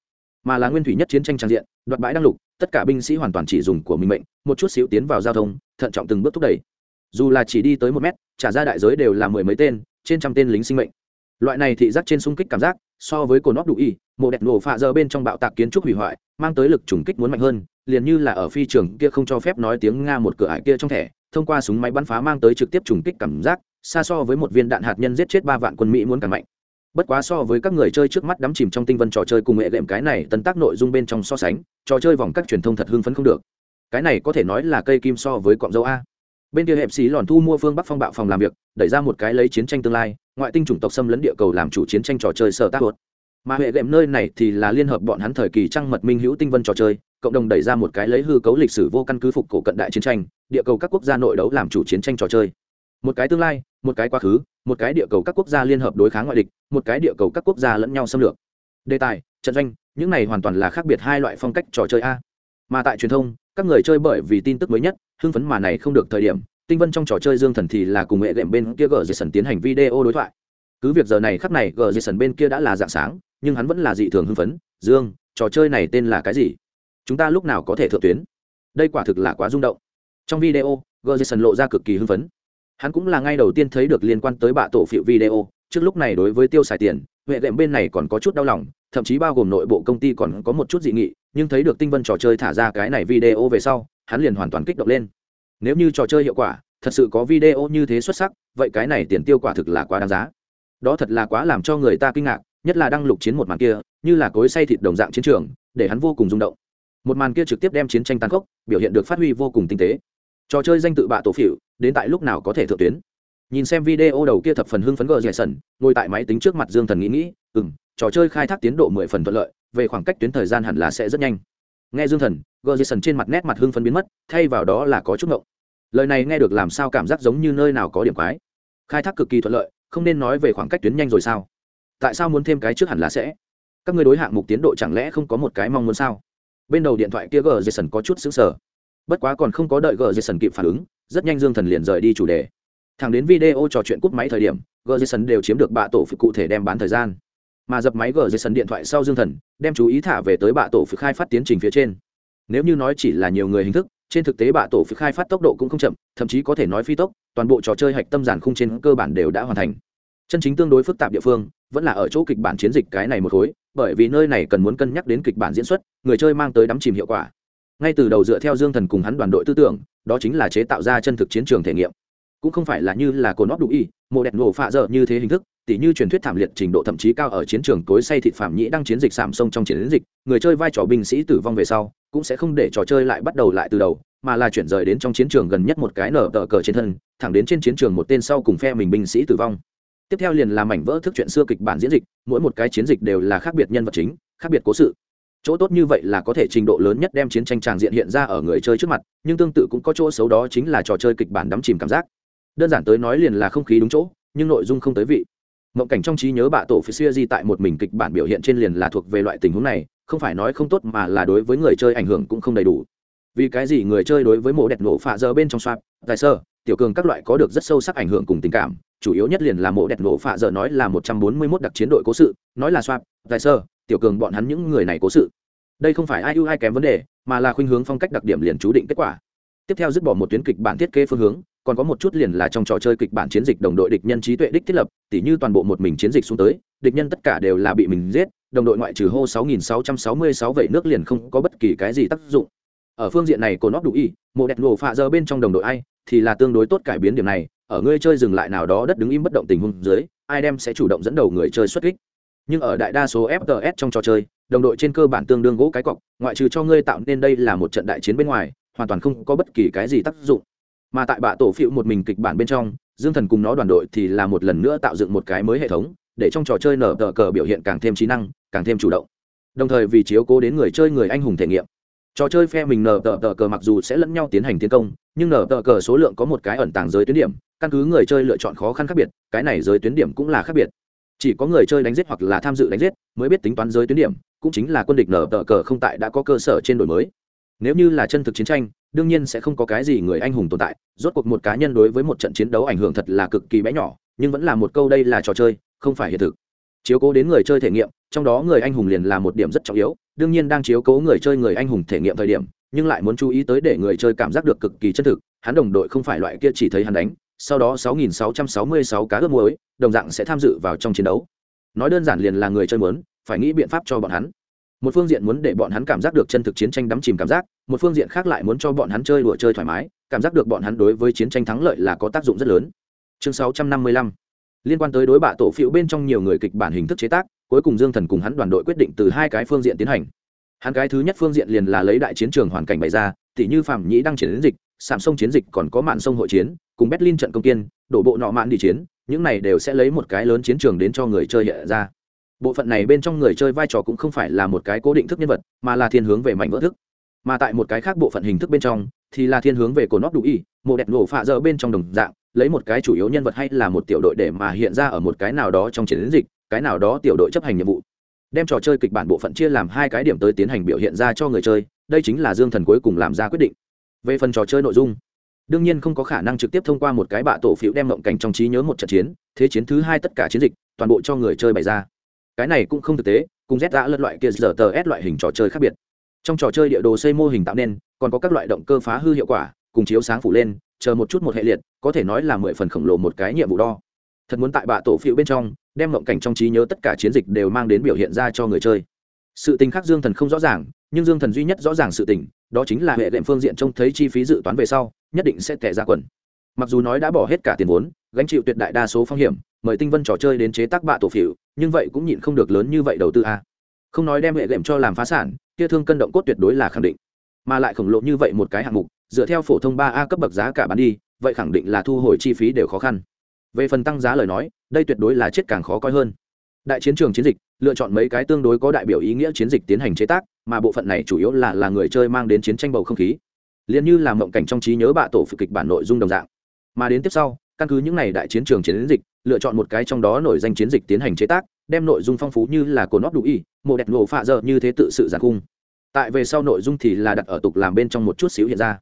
mà là nguyên thủy nhất chiến tranh trang diện, đoạt bãi đăng lục tất cả binh sĩ hoàn toàn chỉ dùng của mình mệnh, một chút xíu tiến vào giao thông, thận trọng từng bước thúc đẩy. Dù là chỉ đi tới một mét, trả ra đại giới đều là mười mấy tên, trên trăm tên lính sinh mệnh. Loại này thị giác trên xung kích cảm giác, so với cồn óc đủ y, mộ đẹp nổ phạ giờ bên trong bạo tạc kiến trúc hủy hoại, mang tới lực trùng kích muốn mạnh hơn, liền như là ở phi trường kia không cho phép nói tiếng nga một cửa ải kia trong thẻ, thông qua súng máy bắn phá mang tới trực tiếp trùng kích cảm giác, xa so với một viên đạn hạt nhân giết chết ba vạn quân mỹ muốn càng mạnh bất quá so với các người chơi trước mắt đắm chìm trong tinh vân trò chơi cùng nghệ đệm cái này, tân tác nội dung bên trong so sánh, trò chơi vòng các truyền thông thật hưng phấn không được. Cái này có thể nói là cây kim so với cọng dâu a. Bên kia hẹp xí lòn thu mua phương bắc phong bạo phòng làm việc, đẩy ra một cái lấy chiến tranh tương lai, ngoại tinh chủng tộc xâm lấn địa cầu làm chủ chiến tranh trò chơi sở tác luật mà hệ đệm nơi này thì là liên hợp bọn hắn thời kỳ trăng mật minh hữu tinh vân trò chơi, cộng đồng đẩy ra một cái lấy hư cấu lịch sử vô căn cứ phục cổ cận đại chiến tranh, địa cầu các quốc gia nội đấu làm chủ chiến tranh trò chơi một cái tương lai, một cái quá khứ, một cái địa cầu các quốc gia liên hợp đối kháng ngoại địch, một cái địa cầu các quốc gia lẫn nhau xâm lược. Đề tài, trận doanh, những này hoàn toàn là khác biệt hai loại phong cách trò chơi a. Mà tại truyền thông, các người chơi bởi vì tin tức mới nhất, hưng phấn mà này không được thời điểm, tinh vân trong trò chơi dương thần thì là cùng nghệ đệm bên kia gờ dây tiến hành video đối thoại. Cứ việc giờ này khắc này gờ dây bên kia đã là dạng sáng, nhưng hắn vẫn là dị thường hưng phấn. Dương, trò chơi này tên là cái gì? Chúng ta lúc nào có thể thượng tuyến? Đây quả thực là quá rung động. Trong video, gờ dây lộ ra cực kỳ hưng phấn hắn cũng là ngay đầu tiên thấy được liên quan tới bạ tổ phiệu video, trước lúc này đối với tiêu xài tiền, huệ đệm bên này còn có chút đau lòng, thậm chí bao gồm nội bộ công ty còn có một chút dị nghị, nhưng thấy được tinh vân trò chơi thả ra cái này video về sau, hắn liền hoàn toàn kích động lên. Nếu như trò chơi hiệu quả, thật sự có video như thế xuất sắc, vậy cái này tiền tiêu quả thực là quá đáng giá. Đó thật là quá làm cho người ta kinh ngạc, nhất là đăng lục chiến một màn kia, như là cối say thịt đồng dạng chiến trường, để hắn vô cùng rung động. Một màn kia trực tiếp đem chiến tranh tàn khốc, biểu hiện được phát huy vô cùng tinh tế trò chơi danh tự bạ tổ phỉu, đến tại lúc nào có thể thượng tuyến. Nhìn xem video đầu kia thập phần hưng phấn gờ dẻ sần, ngồi tại máy tính trước mặt dương thần nghĩ nghĩ ừ m trò chơi khai thác tiến độ mười phần thuận lợi, về khoảng cách tuyến thời gian hẳn là sẽ rất nhanh. Nghe dương thần, gờ dẻ sần trên mặt nét mặt hưng phấn biến mất, thay vào đó là có chút ngộng. Lời này nghe được làm sao cảm giác giống như nơi nào có điểm quái. Khai thác cực kỳ thuận lợi, không nên nói về khoảng cách tuyến nhanh rồi sao? Tại sao muốn thêm cái trước hẳn là sẽ? Các người đối hạng mục tiến độ chẳng lẽ không có một cái mong muốn sao? Bên đầu điện thoại kia gờ jason có chút xứng sở bất quá còn không có đợi gờ jason kịp phản ứng, rất nhanh dương thần liền rời đi chủ đề. Thẳng đến video trò chuyện cúp máy thời điểm gờ jason đều chiếm được bạ tổ phụ cụ thể đem bán thời gian. Mà dập máy gờ jason điện thoại sau dương thần, đem chú ý thả về tới bạ tổ phụ khai phát tiến trình phía trên. Nếu như nói chỉ là nhiều người hình thức, trên thực tế bạ tổ phụ khai phát tốc độ cũng không chậm, thậm chí có thể nói phi tốc, toàn bộ trò chơi hạch tâm giản khung trên cơ bản đều đã hoàn thành. Chân chính tương đối phức tạp địa phương, vẫn là ở chỗ kịch bản chiến dịch cái này một khối, bởi vì nơi này cần muốn cân nhắc đến kịch bản diễn xuất, người chơi mang tới đắm chìm hiệu quả ngay từ đầu dựa theo dương thần cùng hắn đoàn đội tư tưởng, đó chính là chế tạo ra chân thực chiến trường thể nghiệm. Cũng không phải là như là cồn óp đủ y mộ đẹp nổ phạ dở như thế hình thức, tỉ như truyền thuyết thảm liệt trình độ thậm chí cao ở chiến trường tối say thịt phạm nhĩ đang chiến dịch sảm sông trong chiến dịch, người chơi vai trò binh sĩ tử vong về sau, cũng sẽ không để trò chơi lại bắt đầu lại từ đầu, mà là chuyển rời đến trong chiến trường gần nhất một cái nở tờ cờ trên thân, thẳng đến trên chiến trường một tên sau cùng phe mình binh sĩ tử vong. Tiếp theo liền là mảnh vỡ thức chuyện xưa kịch bản diễn dịch, mỗi một cái chiến dịch đều là khác biệt nhân vật chính, khác biệt cố sự chỗ tốt như vậy là có thể trình độ lớn nhất đem chiến tranh tràng diện hiện ra ở người chơi trước mặt, nhưng tương tự cũng có chỗ xấu đó chính là trò chơi kịch bản đắm chìm cảm giác. Đơn giản tới nói liền là không khí đúng chỗ, nhưng nội dung không tới vị. Mộng cảnh trong trí nhớ bạ tổ phía xưa di tại một mình kịch bản biểu hiện trên liền là thuộc về loại tình huống này, không phải nói không tốt mà là đối với người chơi ảnh hưởng cũng không đầy đủ. Vì cái gì người chơi đối với mộ đẹp nổ phạ giờ bên trong soap tài sơ, tiểu cường các loại có được rất sâu sắc ảnh hưởng cùng tình cảm, chủ yếu nhất liền là mộ đẹp nổ phạ giờ nói là một trăm bốn mươi 141 đặc chiến đội cố sự, nói là soap tài sơ tiểu cường bọn hắn những người này cố sự. Đây không phải ai ưu ai kém vấn đề, mà là khuynh hướng phong cách đặc điểm liền chú định kết quả. Tiếp theo dứt bỏ một tuyến kịch bản thiết kế phương hướng, còn có một chút liền là trong trò chơi kịch bản chiến dịch đồng đội địch nhân trí tuệ đích thiết lập, tỉ như toàn bộ một mình chiến dịch xuống tới, địch nhân tất cả đều là bị mình giết, đồng đội ngoại trừ hô 6666 vậy nước liền không có bất kỳ cái gì tác dụng. Ở phương diện này cô nót đủ ý một đẹp nổ phạ giờ bên trong đồng đội ai, thì là tương đối tốt cải biến điểm này, ở ngươi chơi dừng lại nào đó đất đứng im bất động tình huống dưới, ai đem sẽ chủ động dẫn đầu người chơi xuất kích nhưng ở đại đa số fts trong trò chơi, đồng đội trên cơ bản tương đương gỗ cái cọc, ngoại trừ cho ngươi tạo nên đây là một trận đại chiến bên ngoài, hoàn toàn không có bất kỳ cái gì tác dụng. Mà tại bạ tổ phiệu một mình kịch bản bên trong, dương thần cùng nó đoàn đội thì là một lần nữa tạo dựng một cái mới hệ thống, để trong trò chơi nở tờ cờ biểu hiện càng thêm trí năng, càng thêm chủ động. Đồng thời vì chiếu cố đến người chơi người anh hùng thể nghiệm. Trò chơi phe mình nở tờ tờ cờ mặc dù sẽ lẫn nhau tiến hành tiến công, nhưng nở tờ cờ số lượng có một cái ẩn tàng giới tuyến điểm, căn cứ người chơi lựa chọn khó khăn khác biệt, cái này giới tuyến điểm cũng là khác biệt chỉ có người chơi đánh giết hoặc là tham dự đánh giết mới biết tính toán giới tuyến điểm, cũng chính là quân địch nở tờ cờ không tại đã có cơ sở trên đổi mới. Nếu như là chân thực chiến tranh, đương nhiên sẽ không có cái gì người anh hùng tồn tại. Rốt cuộc một cá nhân đối với một trận chiến đấu ảnh hưởng thật là cực kỳ bé nhỏ, nhưng vẫn là một câu đây là trò chơi, không phải hiện thực. Chiếu cố đến người chơi thể nghiệm, trong đó người anh hùng liền là một điểm rất trọng yếu, đương nhiên đang chiếu cố người chơi người anh hùng thể nghiệm thời điểm, nhưng lại muốn chú ý tới để người chơi cảm giác được cực kỳ chân thực, hắn đồng đội không phải loại kia chỉ thấy hắn đánh sau đó 6.666 cá ướp muối, đồng dạng sẽ tham dự vào trong chiến đấu. Nói đơn giản liền là người chơi muốn, phải nghĩ biện pháp cho bọn hắn. Một phương diện muốn để bọn hắn cảm giác được chân thực chiến tranh đắm chìm cảm giác, một phương diện khác lại muốn cho bọn hắn chơi đùa chơi thoải mái, cảm giác được bọn hắn đối với chiến tranh thắng lợi là có tác dụng rất lớn. Chương 655 liên quan tới đối bạ tổ phiệu bên trong nhiều người kịch bản hình thức chế tác, cuối cùng dương thần cùng hắn đoàn đội quyết định từ hai cái phương diện tiến hành. Hắn cái thứ nhất phương diện liền là lấy đại chiến trường hoàn cảnh bày ra, tỉ như phạm nhĩ đang chiến dịch sạm sông chiến dịch còn có mạn sông hội chiến cùng berlin trận công tiên, đổ bộ nọ mạn đi chiến những này đều sẽ lấy một cái lớn chiến trường đến cho người chơi hiện ra. Bộ phận này bên trong người chơi vai trò cũng không phải là một cái cố định thức nhân vật mà là thiên hướng về mảnh vỡ thức. Mà tại một cái khác bộ phận hình thức bên trong thì là thiên hướng về cổ nóc đủ y một đẹp nổ phạ dỡ bên trong đồng dạng lấy một cái chủ yếu nhân vật hay là một tiểu đội để mà hiện ra ở một cái nào đó trong chiến dịch cái nào đó tiểu đội chấp hành nhiệm vụ. Đem trò chơi kịch bản bộ phận chia làm hai cái điểm tới tiến hành biểu hiện ra cho người chơi đây chính là dương thần cuối cùng làm ra quyết định về phần trò chơi nội dung, đương nhiên không có khả năng trực tiếp thông qua một cái bạ tổ phiếu đem mộng cảnh trong trí nhớ một trận chiến, thế chiến thứ hai tất cả chiến dịch, toàn bộ cho người chơi bày ra. Cái này cũng không thực tế, cùng z đã lật loại kia giờ tờ s loại hình trò chơi khác biệt. Trong trò chơi địa đồ xây mô hình tạo nên, còn có các loại động cơ phá hư hiệu quả, cùng chiếu sáng phủ lên, chờ một chút một hệ liệt, có thể nói là mười phần khổng lồ một cái nhiệm vụ đo. Thật muốn tại bạ tổ phiếu bên trong, đem mộng cảnh trong trí nhớ tất cả chiến dịch đều mang đến biểu hiện ra cho người chơi. Sự tình khác dương thần không rõ ràng, nhưng dương thần duy nhất rõ ràng sự tình đó chính là hệ đệm phương diện trông thấy chi phí dự toán về sau, nhất định sẽ tẻ ra quần. Mặc dù nói đã bỏ hết cả tiền vốn, gánh chịu tuyệt đại đa số phong hiểm, mời tinh vân trò chơi đến chế tác bạ tổ phiểu, nhưng vậy cũng nhịn không được lớn như vậy đầu tư a. Không nói đem hệ đệm cho làm phá sản, kia thương cân động cốt tuyệt đối là khẳng định. Mà lại khổng lồ như vậy một cái hạng mục, dựa theo phổ thông ba a cấp bậc giá cả bán đi, vậy khẳng định là thu hồi chi phí đều khó khăn. Về phần tăng giá lời nói, đây tuyệt đối là chết càng khó coi hơn. Đại chiến trường chiến dịch lựa chọn mấy cái tương đối có đại biểu ý nghĩa chiến dịch tiến hành chế tác, mà bộ phận này chủ yếu là là người chơi mang đến chiến tranh bầu không khí. Liền như là mộng cảnh trong trí nhớ bạ tổ phụ kịch bản nội dung đồng dạng. Mà đến tiếp sau, căn cứ những n à y đại chiến trường chiến dịch, lựa chọn một cái trong đó nổi danh chiến dịch tiến hành chế tác, đem nội dung phong phú như là cồn óp đủ y, mộ đẹp nổ phạ dơ như thế tự sự giàn cung tại về sau nội dung thì là đặt ở tục làm bên trong một chút xíu hiện ra.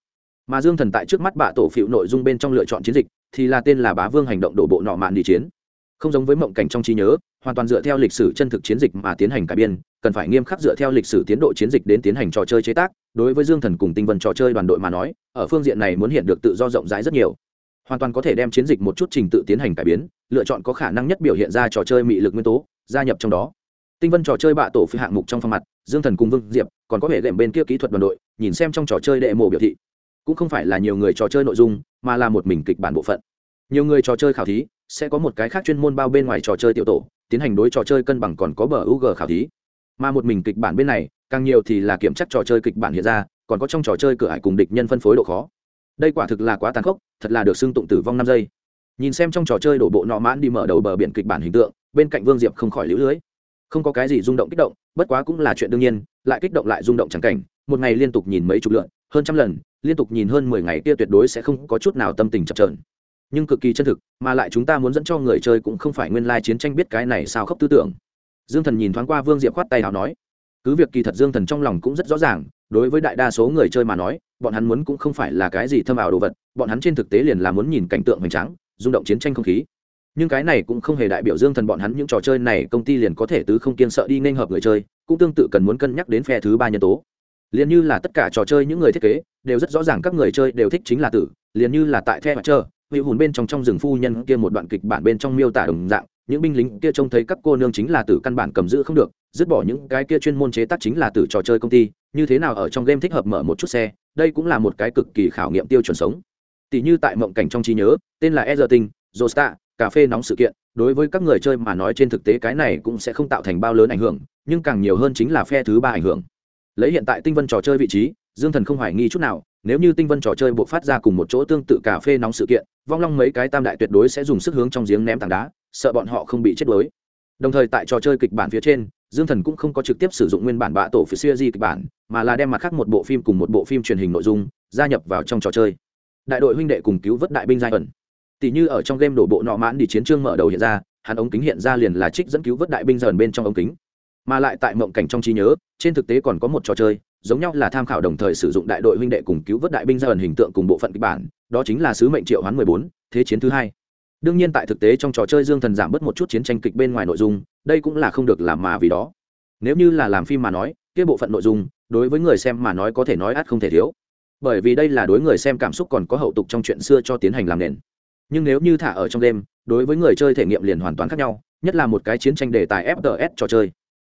Mà dương thần tại trước mắt bạ tổ phụ nội dung bên trong lựa chọn chiến dịch, thì là tên là bá vương hành động đổ bộ nọ mạn đi chiến không giống với mộng cảnh trong trí nhớ, hoàn toàn dựa theo lịch sử chân thực chiến dịch mà tiến hành cải biên, cần phải nghiêm khắc dựa theo lịch sử tiến độ chiến dịch đến tiến hành trò chơi chế tác. Đối với dương thần cùng tinh vân trò chơi đoàn đội mà nói, ở phương diện này muốn hiện được tự do rộng rãi rất nhiều. Hoàn toàn có thể đem chiến dịch một chút trình tự tiến hành cải biến lựa chọn có khả năng nhất biểu hiện ra trò chơi mị lực nguyên tố, gia nhập trong đó. Tinh vân trò chơi bạ tổ phi hạng mục trong phong mặt, dương thần cùng vương diệp còn có hệ đệm bên kia kỹ thuật đoàn đội, nhìn xem trong trò chơi đệ mộ biểu thị. Cũng không phải là nhiều người trò chơi nội dung, mà là một mình kịch bản bộ phận nhiều người trò chơi khảo thí, sẽ có một cái khác chuyên môn bao bên ngoài trò chơi tiểu tổ, tiến hành đối trò chơi cân bằng còn có bờ UG khảo thí. Mà một mình kịch bản bên này, càng nhiều thì là kiểm tra trò chơi kịch bản hiện ra, còn có trong trò chơi cửa hải cùng địch nhân phân phối độ khó. Đây quả thực là quá tàn khốc, thật là được xưng tụng tử vong năm giây. Nhìn xem trong trò chơi đổ bộ nọ mãn đi mở đầu bờ biển kịch bản hình tượng, bên cạnh vương diệp không khỏi lũ lưới. Không có cái gì rung động kích động, bất quá cũng là chuyện đương nhiên, lại kích động lại rung động chẳng cảnh. Một ngày liên tục nhìn mấy chục lượn, hơn trăm lần, liên tục nhìn hơn mười ngày kia tuyệt đối sẽ không có chút nào tâm tình chập trờn nhưng cực kỳ chân thực, mà lại chúng ta muốn dẫn cho người chơi cũng không phải nguyên lai chiến tranh biết cái này sao khóc tư tưởng. Dương thần nhìn thoáng qua vương diệp khoát tay nào nói, cứ việc kỳ thật dương thần trong lòng cũng rất rõ ràng, đối với đại đa số người chơi mà nói, bọn hắn muốn cũng không phải là cái gì thâm ảo đồ vật, bọn hắn trên thực tế liền là muốn nhìn cảnh tượng hoành tráng, rung động chiến tranh không khí. Nhưng cái này cũng không hề đại biểu dương thần bọn hắn những trò chơi này công ty liền có thể tứ không kiên sợ đi nên hợp người chơi, cũng tương tự cần muốn cân nhắc đến phe thứ ba nhân tố. Liền như là tất cả trò chơi những người thiết kế, đều rất rõ ràng các người chơi đều thích chính là tử, liền như là tại the mặt trơ vị hùn bên trong trong rừng phu nhân kia một đoạn kịch bản bên trong miêu tả đồng dạng những binh lính kia trông thấy các cô nương chính là tử căn bản cầm giữ không được dứt bỏ những cái kia chuyên môn chế tác chính là tử trò chơi công ty như thế nào ở trong game thích hợp mở một chút xe đây cũng là một cái cực kỳ khảo nghiệm tiêu chuẩn sống. Tỷ như tại mộng cảnh trong trí nhớ tên là Ezerting, Josta, cà phê nóng sự kiện đối với các người chơi mà nói trên thực tế cái này cũng sẽ không tạo thành bao lớn ảnh hưởng nhưng càng nhiều hơn chính là phe thứ ba ảnh hưởng. Lấy hiện tại tinh vân trò chơi vị trí dương thần không hoài nghi chút nào nếu như tinh vân trò chơi buộc phát ra cùng một chỗ tương tự cà phê nóng sự kiện, vong long mấy cái tam đại tuyệt đối sẽ dùng sức hướng trong giếng ném tảng đá, sợ bọn họ không bị chết đuối. Đồng thời tại trò chơi kịch bản phía trên, dương thần cũng không có trực tiếp sử dụng nguyên bản bạ tổ phía siêu di kịch bản, mà là đem mặt khác một bộ phim cùng một bộ phim truyền hình nội dung, gia nhập vào trong trò chơi. Đại đội huynh đệ cùng cứu vớt đại binh giai ẩn. Tỷ như ở trong game đổ bộ nọ mãn đi chiến trương mở đầu hiện ra, hắn ống kính hiện ra liền là trích dẫn cứu vớt đại binh dần bên trong ống kính. Mà lại tại mộng cảnh trong trí nhớ, trên thực tế còn có một trò chơi giống nhau là tham khảo đồng thời sử dụng đại đội huynh đệ cùng cứu vớt đại binh dần hình tượng cùng bộ phận kịch bản, đó chính là sứ mệnh triệu hoán mười bốn, thế chiến thứ hai. Đương nhiên tại thực tế trong trò chơi dương thần giảm bớt một chút chiến tranh kịch bên ngoài nội dung, đây cũng là không được làm mà vì đó. Nếu như là làm phim mà nói, kia bộ phận nội dung, đối với người xem mà nói có thể nói ắt không thể thiếu. Bởi vì đây là đối người xem cảm xúc còn có hậu tục trong chuyện xưa cho tiến hành làm nền. Nhưng nếu như thả ở trong đêm, đối với người chơi thể nghiệm liền hoàn toàn khác nhau, nhất là một cái chiến tranh đề tài fts trò chơi.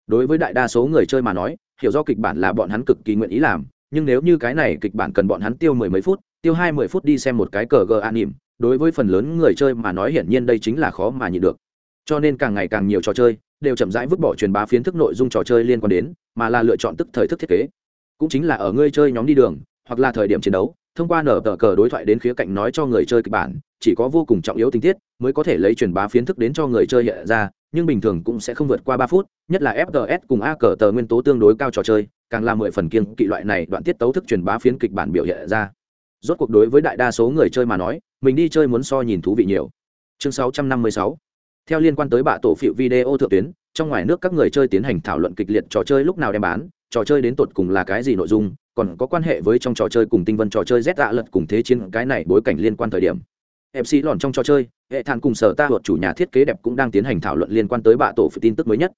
Đối với đại đa số người chơi mà nói hiểu do kịch bản là bọn hắn cực kỳ nguyện ý làm, nhưng nếu như cái này kịch bản cần bọn hắn tiêu mười mấy phút, tiêu hai mươi phút đi xem một cái cờ gờ an nỉm đối với phần lớn người chơi mà nói hiển nhiên đây chính là khó mà nhịn được. Cho nên càng ngày càng nhiều trò chơi đều chậm rãi vứt bỏ truyền bá phiến thức nội dung trò chơi liên quan đến, mà là lựa chọn tức thời thức thiết kế. Cũng chính là ở người chơi nhóm đi đường, hoặc là thời điểm chiến đấu thông qua nở tờ cờ đối thoại đến khía cạnh nói cho người chơi kịch bản, chỉ có vô cùng trọng yếu tình tiết mới có thể lấy truyền bá phiến thức đến cho người chơi hiện ra, nhưng bình thường cũng sẽ không vượt qua ba phút, nhất là fts cùng a cờ tờ nguyên tố tương đối cao trò chơi, càng là mười phần kiên kỵ loại này đoạn tiết tấu thức truyền bá phiến kịch bản biểu hiện ra. Rốt cuộc đối với đại đa số người chơi mà nói, mình đi chơi muốn so nhìn thú vị nhiều. Chương 656 theo liên quan tới bạ tổ phiệu video thượng tuyến, trong ngoài nước các người chơi tiến hành thảo luận kịch liệt trò chơi lúc nào đem bán, trò chơi đến tột cùng là cái gì nội dung còn có quan hệ với trong trò chơi cùng tinh vân trò chơi z dạ lật cùng thế chiến cái này bối cảnh liên quan thời điểm. Mc lòn trong trò chơi, hệ thản cùng sở ta luật chủ nhà thiết kế đẹp cũng đang tiến hành thảo luận liên quan tới bạ tổ phụ tin tức mới nhất.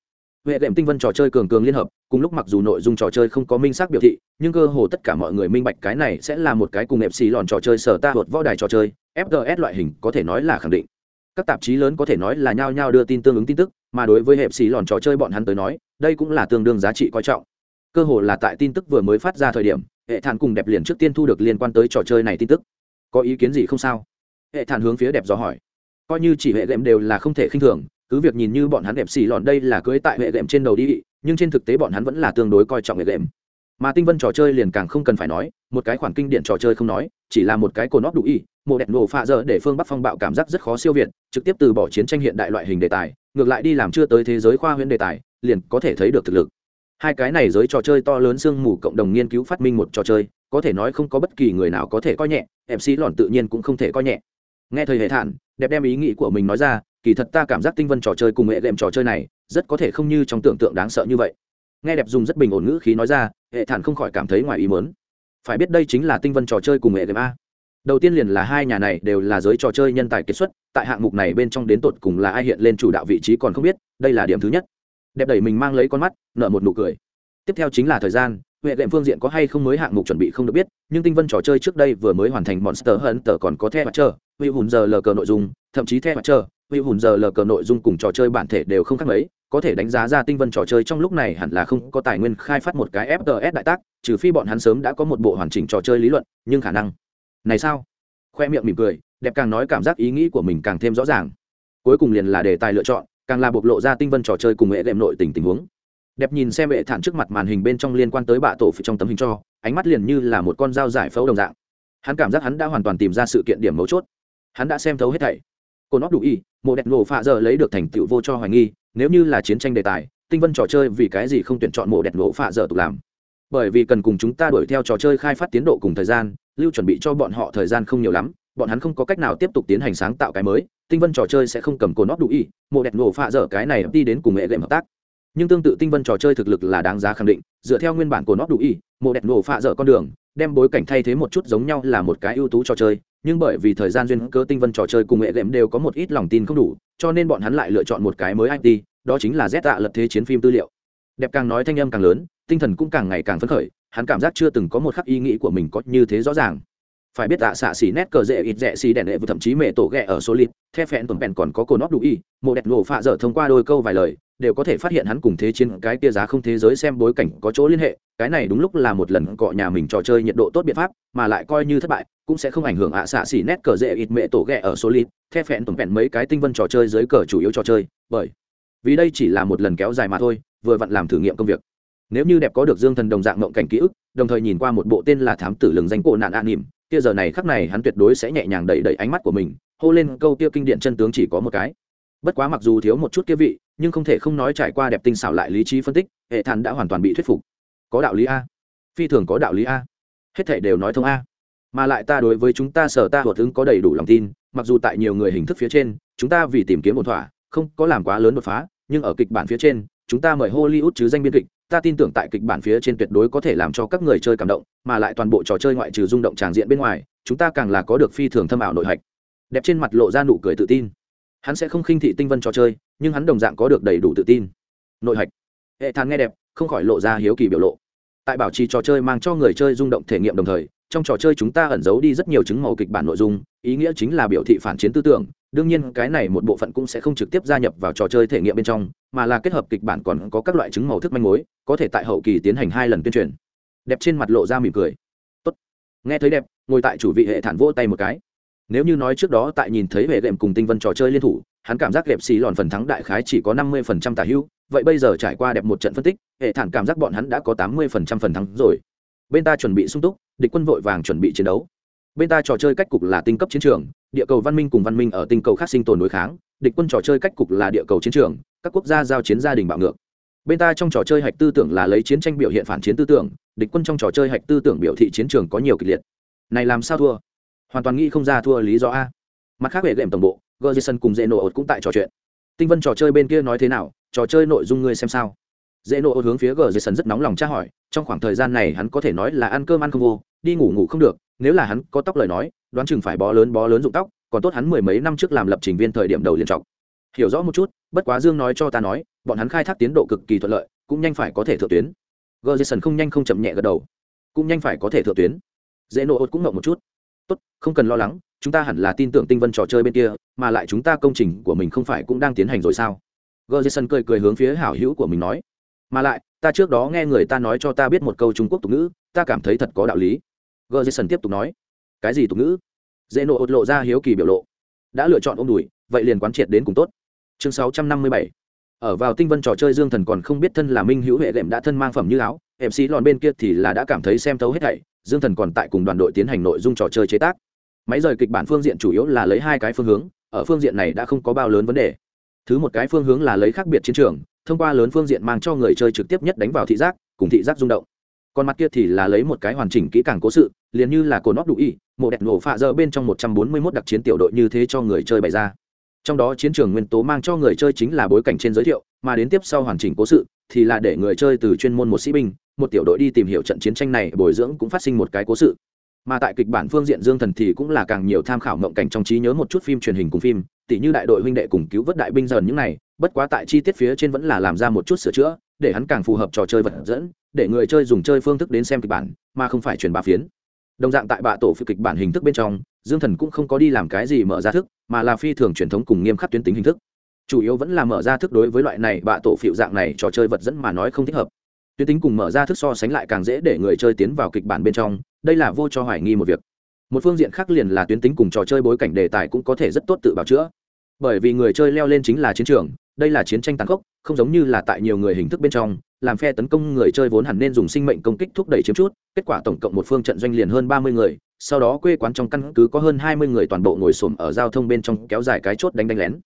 Hệ đệm tinh vân trò chơi cường cường liên hợp, cùng lúc mặc dù nội dung trò chơi không có minh xác biểu thị, nhưng cơ hồ tất cả mọi người minh bạch cái này sẽ là một cái cùng ép xì lòn trò chơi sở ta luật võ đài trò chơi fgs loại hình có thể nói là khẳng định. Các tạp chí lớn có thể nói là nhao nhao đưa tin tương ứng tin tức, mà đối với hẹp xì lòn trò chơi bọn hắn tới nói, đây cũng là tương đương giá trị coi trọng cơ hồ là tại tin tức vừa mới phát ra thời điểm, hệ thản cùng đẹp liền trước tiên thu được liên quan tới trò chơi này tin tức. Có ý kiến gì không sao? Hệ thản hướng phía đẹp dò hỏi. Coi như chỉ hệ đệm đều là không thể khinh thường, cứ việc nhìn như bọn hắn đẹp xì lòn đây là cưới tại hệ đệm trên đầu đi, nhưng trên thực tế bọn hắn vẫn là tương đối coi trọng hệ đệm mà tinh vân trò chơi liền càng không cần phải nói, một cái khoản kinh điển trò chơi không nói, chỉ là một cái cổ nóc đủ y, mộ đẹp nổ pha giờ để phương bắc phong bạo cảm giác rất khó siêu việt, trực tiếp từ bỏ chiến tranh hiện đại loại hình đề tài, ngược lại đi làm chưa tới thế giới khoa huyễn đề tài, liền có thể thấy được thực lực hai cái này giới trò chơi to lớn sương mù cộng đồng nghiên cứu phát minh một trò chơi, có thể nói không có bất kỳ người nào có thể coi nhẹ mc lòn tự nhiên cũng không thể coi nhẹ. Nghe thời hệ thản, đẹp đem ý nghĩ của mình nói ra, kỳ thật ta cảm giác tinh vân trò chơi cùng hệ đệm trò chơi này, rất có thể không như trong tưởng tượng đáng sợ như vậy. Nghe đẹp dùng rất bình ổn ngữ khí nói ra, hệ thản không khỏi cảm thấy ngoài ý mớn phải biết đây chính là tinh vân trò chơi cùng hệ đệm a. Đầu tiên liền là hai nhà này đều là giới trò chơi nhân tài kết xuất, tại hạng mục này bên trong đến tột cùng là ai hiện lên chủ đạo vị trí còn không biết, đây là điểm thứ nhất đẹp đẩy mình mang lấy con mắt nợ một nụ cười. Tiếp theo chính là thời gian, huệ đệm phương diện có hay không mới hạng mục chuẩn bị không được biết, nhưng tinh vân trò chơi trước đây vừa mới hoàn thành monster hunter còn có the mặt trơ huy hùn giờ lờ cờ nội dung, thậm chí the mặt trơ huy hùn giờ lờ cờ nội dung cùng trò chơi bản thể đều không khác mấy, có thể đánh giá ra tinh vân trò chơi trong lúc này hẳn là không có tài nguyên khai phát một cái fts đại tác, trừ phi bọn hắn sớm đã có một bộ hoàn chỉnh trò chơi lý luận, nhưng khả năng này sao? Khoe miệng mỉm cười, đẹp càng nói cảm giác ý nghĩ của mình càng thêm rõ ràng. Cuối cùng liền là đề tài lựa chọn càng là bộc lộ ra tinh vân trò chơi cùng hệ đệm nội tình tình huống. Đẹp nhìn xem hệ thản trước mặt màn hình bên trong liên quan tới bạ tổ phụ trong tấm hình cho, ánh mắt liền như là một con dao giải phẫu đồng dạng. Hắn cảm giác hắn đã hoàn toàn tìm ra sự kiện điểm mấu chốt. Hắn đã xem thấu hết thảy. Cô nóc đủ y, mộ đẹp nổ phạ giờ lấy được thành tựu vô cho hoài nghi, nếu như là chiến tranh đề tài, tinh vân trò chơi vì cái gì không tuyển chọn mộ đẹp nổ phạ giờ tục làm? Bởi vì cần cùng chúng ta đuổi theo trò chơi khai phát tiến độ cùng thời gian, lưu chuẩn bị cho bọn họ thời gian không nhiều lắm bọn hắn không có cách nào tiếp tục tiến hành sáng tạo cái mới, tinh vân trò chơi sẽ không cầm cổ nót đủ y, mộ đẹp nổ phạ dở cái này đi đến cùng nghệ đệm hợp tác. Nhưng tương tự tinh vân trò chơi thực lực là đáng giá khẳng định, dựa theo nguyên bản của nót đủ y, mộ đẹp nổ phạ dở con đường, đem bối cảnh thay thế một chút giống nhau là một cái ưu tú trò chơi, nhưng bởi vì thời gian duyên cơ tinh vân trò chơi cùng nghệ đệm đều có một ít lòng tin không đủ, cho nên bọn hắn lại lựa chọn một cái mới it đó chính là z tạ lật thế chiến phim tư liệu. Đẹp càng nói thanh âm càng lớn, tinh thần cũng càng ngày càng phấn khởi, hắn cảm giác chưa từng có một khắc ý nghĩ của mình có như thế rõ ràng phải biết tạ xạ xỉ nét cờ dễ ít rẻ xì đèn lệ vừa thậm chí mẹ tổ ghẹ ở số lít the phẹn tuần bèn còn có cổ nót đủ y một đẹp nổ phạ dở thông qua đôi câu vài lời, đều có thể phát hiện hắn cùng thế chiến cái kia giá không thế giới xem bối cảnh có chỗ liên hệ, cái này đúng lúc là một lần cọ nhà mình trò chơi nhiệt độ tốt biện pháp, mà lại coi như thất bại, cũng sẽ không ảnh hưởng ạ, xạ xỉ nét cờ dễ ít mẹ tổ ghẹ ở số lít the phẹn tuần bèn mấy cái tinh vân trò chơi dưới cờ chủ yếu trò chơi, bởi vì đây chỉ là một lần kéo dài mà thôi, vừa vặn làm thử nghiệm công việc. Nếu như đẹp có được dương thần đồng dạng mộng cảnh ký ức, đồng thời nhìn qua một bộ tên là thám tử lừng danh cổ nạn an nỉm kia giờ này khắc này hắn tuyệt đối sẽ nhẹ nhàng đẩy đẩy ánh mắt của mình, hô lên câu kia kinh điển chân tướng chỉ có một cái. Bất quá mặc dù thiếu một chút kia vị, nhưng không thể không nói trải qua đẹp tinh xảo lại lý trí phân tích, hệ thản đã hoàn toàn bị thuyết phục. Có đạo lý a. Phi thường có đạo lý a. Hết thể đều nói thông a. Mà lại ta đối với chúng ta sở ta hoạt ứng có đầy đủ lòng tin, mặc dù tại nhiều người hình thức phía trên, chúng ta vì tìm kiếm một thỏa, không có làm quá lớn đột phá, nhưng ở kịch bản phía trên, chúng ta mời hollywood chứ danh biên kịch ta tin tưởng tại kịch bản phía trên tuyệt đối có thể làm cho các người chơi cảm động, mà lại toàn bộ trò chơi ngoại trừ rung động tràng diện bên ngoài, chúng ta càng là có được phi thường thâm ảo nội hạch. Đẹp trên mặt lộ ra nụ cười tự tin. Hắn sẽ không khinh thị tinh vân trò chơi, nhưng hắn đồng dạng có được đầy đủ tự tin. Nội hạch. Hệ thàn nghe đẹp, không khỏi lộ ra hiếu kỳ biểu lộ. Tại bảo trì trò chơi mang cho người chơi rung động thể nghiệm đồng thời trong trò chơi chúng ta ẩn giấu đi rất nhiều chứng màu kịch bản nội dung, ý nghĩa chính là biểu thị phản chiến tư tưởng, đương nhiên cái này một bộ phận cũng sẽ không trực tiếp gia nhập vào trò chơi thể nghiệm bên trong, mà là kết hợp kịch bản còn có các loại chứng màu thức manh mối, có thể tại hậu kỳ tiến hành hai lần tuyên truyền. Đẹp trên mặt lộ ra mỉm cười. Tốt. Nghe thấy đẹp, ngồi tại chủ vị hệ thản vỗ tay một cái. Nếu như nói trước đó tại nhìn thấy hệ đệm cùng tinh vân trò chơi liên thủ, hắn cảm giác đẹp xì lòn phần thắng đại khái chỉ có năm mươi phần trăm tả hữu, vậy bây giờ trải qua đẹp một trận phân tích, hệ thản cảm giác bọn hắn đã có tám mươi phần trăm phần thắng rồi. Bên ta chuẩn bị sung túc địch quân vội vàng chuẩn bị chiến đấu. Bên ta trò chơi cách cục là tinh cấp chiến trường, địa cầu văn minh cùng văn minh ở tinh cầu khác sinh tồn đối kháng, địch quân trò chơi cách cục là địa cầu chiến trường, các quốc gia giao chiến gia đình bạo ngược. Bên ta trong trò chơi hạch tư tưởng là lấy chiến tranh biểu hiện phản chiến tư tưởng, địch quân trong trò chơi hạch tư tưởng biểu thị chiến trường có nhiều kịch liệt. Này làm sao thua? Hoàn toàn nghĩ không ra thua lý do a. Mặt khác về lệm tổng bộ gerson cùng dễ nổ ột cũng tại trò chuyện. Tinh vân trò chơi bên kia nói thế nào? Trò chơi nội dung ngươi xem sao. Dễ nổ ột hướng phía gerson rất nóng lòng tra hỏi, trong khoảng thời gian này hắn có thể nói là ăn cơm ăn không vô đi ngủ ngủ không được, nếu là hắn có tóc lời nói, đoán chừng phải bó lớn bó lớn dụng tóc, còn tốt hắn mười mấy năm trước làm lập trình viên thời điểm đầu liền trọng hiểu rõ một chút, bất quá dương nói cho ta nói, bọn hắn khai thác tiến độ cực kỳ thuận lợi, cũng nhanh phải có thể thượng tuyến. Gờ jason không nhanh không chậm nhẹ gật đầu. Cũng nhanh phải có thể thượng tuyến. Dễ nộ ốt cũng ngậm một chút. Tốt, không cần lo lắng, chúng ta hẳn là tin tưởng tinh vân trò chơi bên kia, mà lại chúng ta công trình của mình không phải cũng đang tiến hành rồi sao? Gờ jason cười cười hướng phía hảo hữu của mình nói. Mà lại, ta trước đó nghe người ta nói cho ta biết một câu trung quốc tục ngữ, ta cảm thấy thật có đạo lý gờ jason tiếp tục nói, cái gì tục ngữ? Dễ nộ ột lộ ra hiếu kỳ biểu lộ, đã lựa chọn ôm đùi, vậy liền quán triệt đến cùng tốt. Chương sáu trăm năm mươi bảy. Ở vào tinh vân trò chơi dương thần còn không biết thân là minh hữu hệ đệm đã thân mang phẩm như áo, em sĩ lòn bên kia thì là đã cảm thấy xem thấu hết thảy, dương thần còn tại cùng đoàn đội tiến hành nội dung trò chơi chế tác. Máy rời kịch bản phương diện chủ yếu là lấy hai cái phương hướng, ở phương diện này đã không có bao lớn vấn đề. Thứ một cái phương hướng là lấy khác biệt chiến trường, thông qua lớn phương diện mang cho người chơi trực tiếp nhất đánh vào thị giác, cùng thị giác rung động còn mặt kia thì là lấy một cái hoàn chỉnh kỹ càng cố sự, liền như là cổ nóc đủ y, mộ đẹp nổ phạ dơ bên trong một trăm bốn mươi 141 đặc chiến tiểu đội như thế cho người chơi bày ra. Trong đó chiến trường nguyên tố mang cho người chơi chính là bối cảnh trên giới thiệu, mà đến tiếp sau hoàn chỉnh cố sự thì là để người chơi từ chuyên môn một sĩ binh, một tiểu đội đi tìm hiểu trận chiến tranh này, bồi dưỡng cũng phát sinh một cái cố sự. Mà tại kịch bản phương diện dương thần thì cũng là càng nhiều tham khảo mộng cảnh trong trí nhớ một chút phim truyền hình cùng phim tỷ như đại đội huynh đệ cùng cứu vớt đại binh dần những này, bất quá tại chi tiết phía trên vẫn là làm ra một chút sửa chữa để hắn càng phù hợp trò chơi vật dẫn, để người chơi dùng chơi phương thức đến xem kịch bản, mà không phải truyền bá phiến. Đồng dạng tại bạ tổ phi kịch bản hình thức bên trong, dương thần cũng không có đi làm cái gì mở ra thức, mà là phi thường truyền thống cùng nghiêm khắc tuyến tính hình thức. Chủ yếu vẫn là mở ra thức đối với loại này bạ tổ phiệu dạng này trò chơi vật dẫn mà nói không thích hợp. Tuyến tính cùng mở ra thức so sánh lại càng dễ để người chơi tiến vào kịch bản bên trong, đây là vô cho hoài nghi một việc. Một phương diện khác liền là tuyến tính cùng trò chơi bối cảnh đề tài cũng có thể rất tốt tự bảo chữa. Bởi vì người chơi leo lên chính là chiến trường đây là chiến tranh tàn khốc, không giống như là tại nhiều người hình thức bên trong, làm phe tấn công người chơi vốn hẳn nên dùng sinh mệnh công kích thúc đẩy chiếm chút, kết quả tổng cộng một phương trận doanh liền hơn ba mươi người, sau đó quê quán trong căn cứ có hơn hai mươi người toàn bộ ngồi xổm ở giao thông bên trong kéo dài cái chốt đánh đánh lén.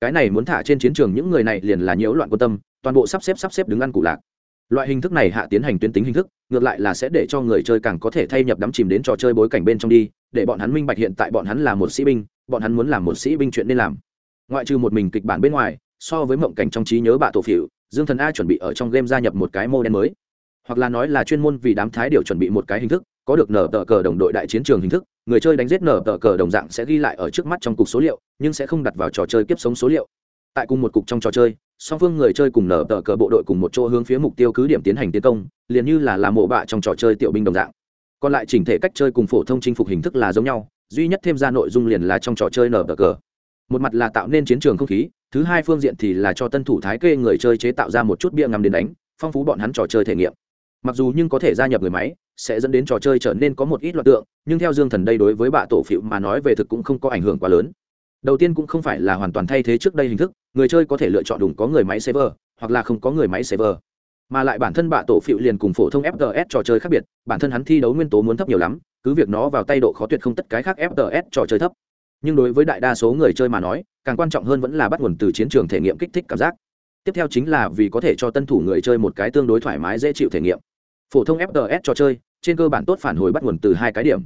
Cái này muốn thả trên chiến trường những người này liền là nhiễu loạn quan tâm, toàn bộ sắp xếp sắp xếp đứng ăn cụ lạc. Loại hình thức này hạ tiến hành tuyến tính hình thức, ngược lại là sẽ để cho người chơi càng có thể thay nhập đắm chìm đến trò chơi bối cảnh bên trong đi, để bọn hắn minh bạch hiện tại bọn hắn là một sĩ binh, bọn hắn muốn làm một sĩ binh chuyện nên làm. Ngoại trừ một mình kịch bản bên ngoài so với mộng cảnh trong trí nhớ bạ tổ phỉu, dương thần a chuẩn bị ở trong game gia nhập một cái mô đen mới. Hoặc là nói là chuyên môn vì đám thái điều chuẩn bị một cái hình thức, có được nở tờ cờ đồng đội đại chiến trường hình thức, người chơi đánh giết nở tờ cờ đồng dạng sẽ ghi lại ở trước mắt trong cục số liệu, nhưng sẽ không đặt vào trò chơi kiếp sống số liệu. Tại cùng một cục trong trò chơi, song phương người chơi cùng nở tờ cờ bộ đội cùng một chỗ hướng phía mục tiêu cứ điểm tiến hành tiến công, liền như là làm mộ bạ trong trò chơi tiểu binh đồng dạng. Còn lại chỉnh thể cách chơi cùng phổ thông chinh phục hình thức là giống nhau, duy nhất thêm ra nội dung liền là trong trò chơi nở tờ cờ một mặt là tạo nên chiến trường không khí, thứ hai phương diện thì là cho tân thủ thái kê người chơi chế tạo ra một chút bia ngắm đến đánh, phong phú bọn hắn trò chơi thể nghiệm. Mặc dù nhưng có thể gia nhập người máy, sẽ dẫn đến trò chơi trở nên có một ít loạt tượng, nhưng theo dương thần đây đối với bạ tổ phịu mà nói về thực cũng không có ảnh hưởng quá lớn. Đầu tiên cũng không phải là hoàn toàn thay thế trước đây hình thức, người chơi có thể lựa chọn đúng có người máy server, hoặc là không có người máy server. Mà lại bản thân bạ tổ phịu liền cùng phổ thông fts trò chơi khác biệt, bản thân hắn thi đấu nguyên tố muốn thấp nhiều lắm, cứ việc nó vào tay độ khó tuyệt không tất cái khác fts trò chơi thấp nhưng đối với đại đa số người chơi mà nói, càng quan trọng hơn vẫn là bắt nguồn từ chiến trường thể nghiệm kích thích cảm giác. Tiếp theo chính là vì có thể cho tân thủ người chơi một cái tương đối thoải mái, dễ chịu thể nghiệm. Phổ thông fts trò chơi, trên cơ bản tốt phản hồi bắt nguồn từ hai cái điểm.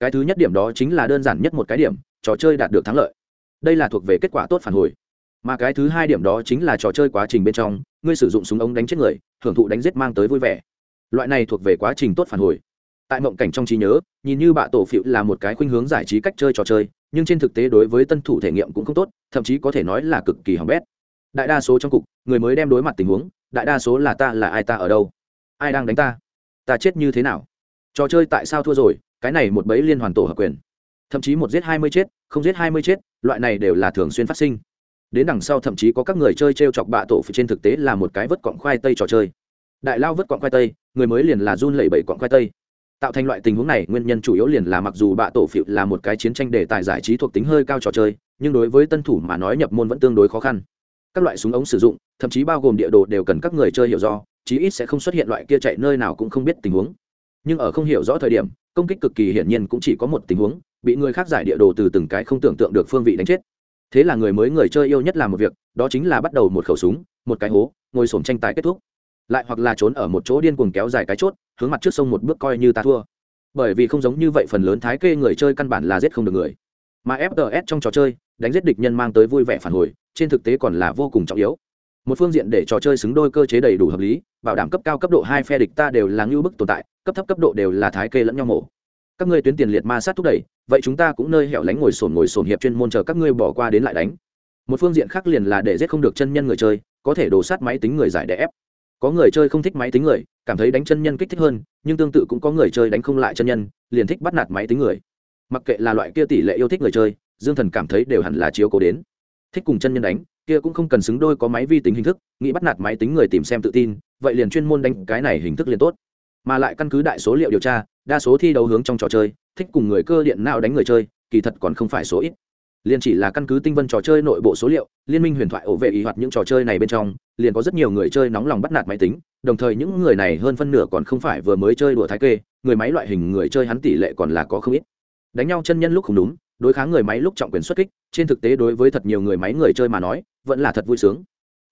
Cái thứ nhất điểm đó chính là đơn giản nhất một cái điểm, trò chơi đạt được thắng lợi. Đây là thuộc về kết quả tốt phản hồi. Mà cái thứ hai điểm đó chính là trò chơi quá trình bên trong, ngươi sử dụng súng ống đánh chết người, hưởng thụ đánh giết mang tới vui vẻ. Loại này thuộc về quá trình tốt phản hồi tại mộng cảnh trong trí nhớ, nhìn như bạ tổ phịu là một cái khuynh hướng giải trí cách chơi trò chơi, nhưng trên thực tế đối với tân thủ thể nghiệm cũng không tốt, thậm chí có thể nói là cực kỳ hỏng bét. Đại đa số trong cục, người mới đem đối mặt tình huống, đại đa số là ta, là ai ta ở đâu? Ai đang đánh ta? Ta chết như thế nào? Trò chơi tại sao thua rồi? Cái này một bẫy liên hoàn tổ hợp quyền. Thậm chí một giết hai mươi chết, không giết hai mươi chết, loại này đều là thường xuyên phát sinh. Đến đằng sau thậm chí có các người chơi t r e o chọc bạ tổ phịu trên thực tế là một cái vớt cọng khoai tây trò chơi. Đại lao vớt cọng khoai tây, người mới liền là run lẩy bẩy cọng khoai tây tạo thành loại tình huống này, nguyên nhân chủ yếu liền là mặc dù bạ tổ phịu là một cái chiến tranh đề tài giải trí thuộc tính hơi cao trò chơi, nhưng đối với tân thủ mà nói nhập môn vẫn tương đối khó khăn. Các loại súng ống sử dụng, thậm chí bao gồm địa đồ đều cần các người chơi hiểu do chí ít sẽ không xuất hiện loại kia chạy nơi nào cũng không biết tình huống. Nhưng ở không hiểu rõ thời điểm, công kích cực kỳ hiển nhiên cũng chỉ có một tình huống, bị người khác giải địa đồ từ từng cái không tưởng tượng được phương vị đánh chết. Thế là người mới người chơi yêu nhất làm một việc, đó chính là bắt đầu một khẩu súng, một cái hố, ngồi sổm tranh tài kết thúc lại hoặc là trốn ở một chỗ điên cuồng kéo dài cái chốt, hướng mặt trước sông một bước coi như ta thua. Bởi vì không giống như vậy phần lớn thái kê người chơi căn bản là giết không được người. Mà fts trong trò chơi, đánh giết địch nhân mang tới vui vẻ phản hồi, trên thực tế còn là vô cùng trọng yếu. Một phương diện để trò chơi xứng đôi cơ chế đầy đủ hợp lý, bảo đảm cấp cao cấp độ hai phe địch ta đều là ngưu bức tồn tại, cấp thấp cấp độ đều là thái kê lẫn nhau mổ. Các ngươi tuyến tiền liệt ma sát thúc đẩy, vậy chúng ta cũng nơi hẻo lánh ngồi sồn ngồi sồn hiệp chuyên môn chờ các ngươi bỏ qua đến lại đánh. Một phương diện khác liền là để giết không được chân nhân người chơi, có thể đổ sát máy tính người giải đẻ ép có người chơi không thích máy tính người, cảm thấy đánh chân nhân kích thích hơn, nhưng tương tự cũng có người chơi đánh không lại chân nhân, liền thích bắt nạt máy tính người. Mặc kệ là loại kia tỷ lệ yêu thích người chơi, dương thần cảm thấy đều hẳn là chiếu cố đến. Thích cùng chân nhân đánh, kia cũng không cần xứng đôi có máy vi tính hình thức, nghĩ bắt nạt máy tính người tìm xem tự tin, vậy liền chuyên môn đánh cái này hình thức liền tốt. Mà lại căn cứ đại số liệu điều tra, đa số thi đấu hướng trong trò chơi, thích cùng người cơ điện nào đánh người chơi, kỳ thật còn không phải số ít liền chỉ là căn cứ tinh vân trò chơi nội bộ số liệu, liên minh huyền thoại ổ vệ ý hoạt những trò chơi này bên trong, liền có rất nhiều người chơi nóng lòng bắt nạt máy tính, đồng thời những người này hơn phân nửa còn không phải vừa mới chơi đùa thái kê, người máy loại hình người chơi hắn tỷ lệ còn là có không ít. Đánh nhau chân nhân lúc không đúng, đối kháng người máy lúc trọng quyền xuất kích, trên thực tế đối với thật nhiều người máy người chơi mà nói, vẫn là thật vui sướng.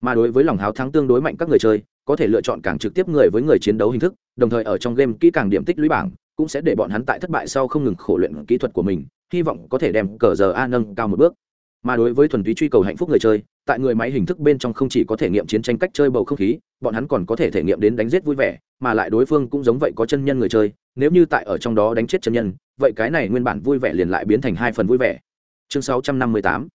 Mà đối với lòng háo thắng tương đối mạnh các người chơi, có thể lựa chọn càng trực tiếp người với người chiến đấu hình thức, đồng thời ở trong game kỹ càng điểm tích lũy bảng, cũng sẽ để bọn hắn tại thất bại sau không ngừng khổ luyện kỹ thuật của mình hy vọng có thể đem cờ giờ a nâng cao một bước. Mà đối với thuần túy truy cầu hạnh phúc người chơi, tại người máy hình thức bên trong không chỉ có thể nghiệm chiến tranh cách chơi bầu không khí, bọn hắn còn có thể thể nghiệm đến đánh giết vui vẻ, mà lại đối phương cũng giống vậy có chân nhân người chơi, nếu như tại ở trong đó đánh chết chân nhân, vậy cái này nguyên bản vui vẻ liền lại biến thành hai phần vui vẻ. Chương 658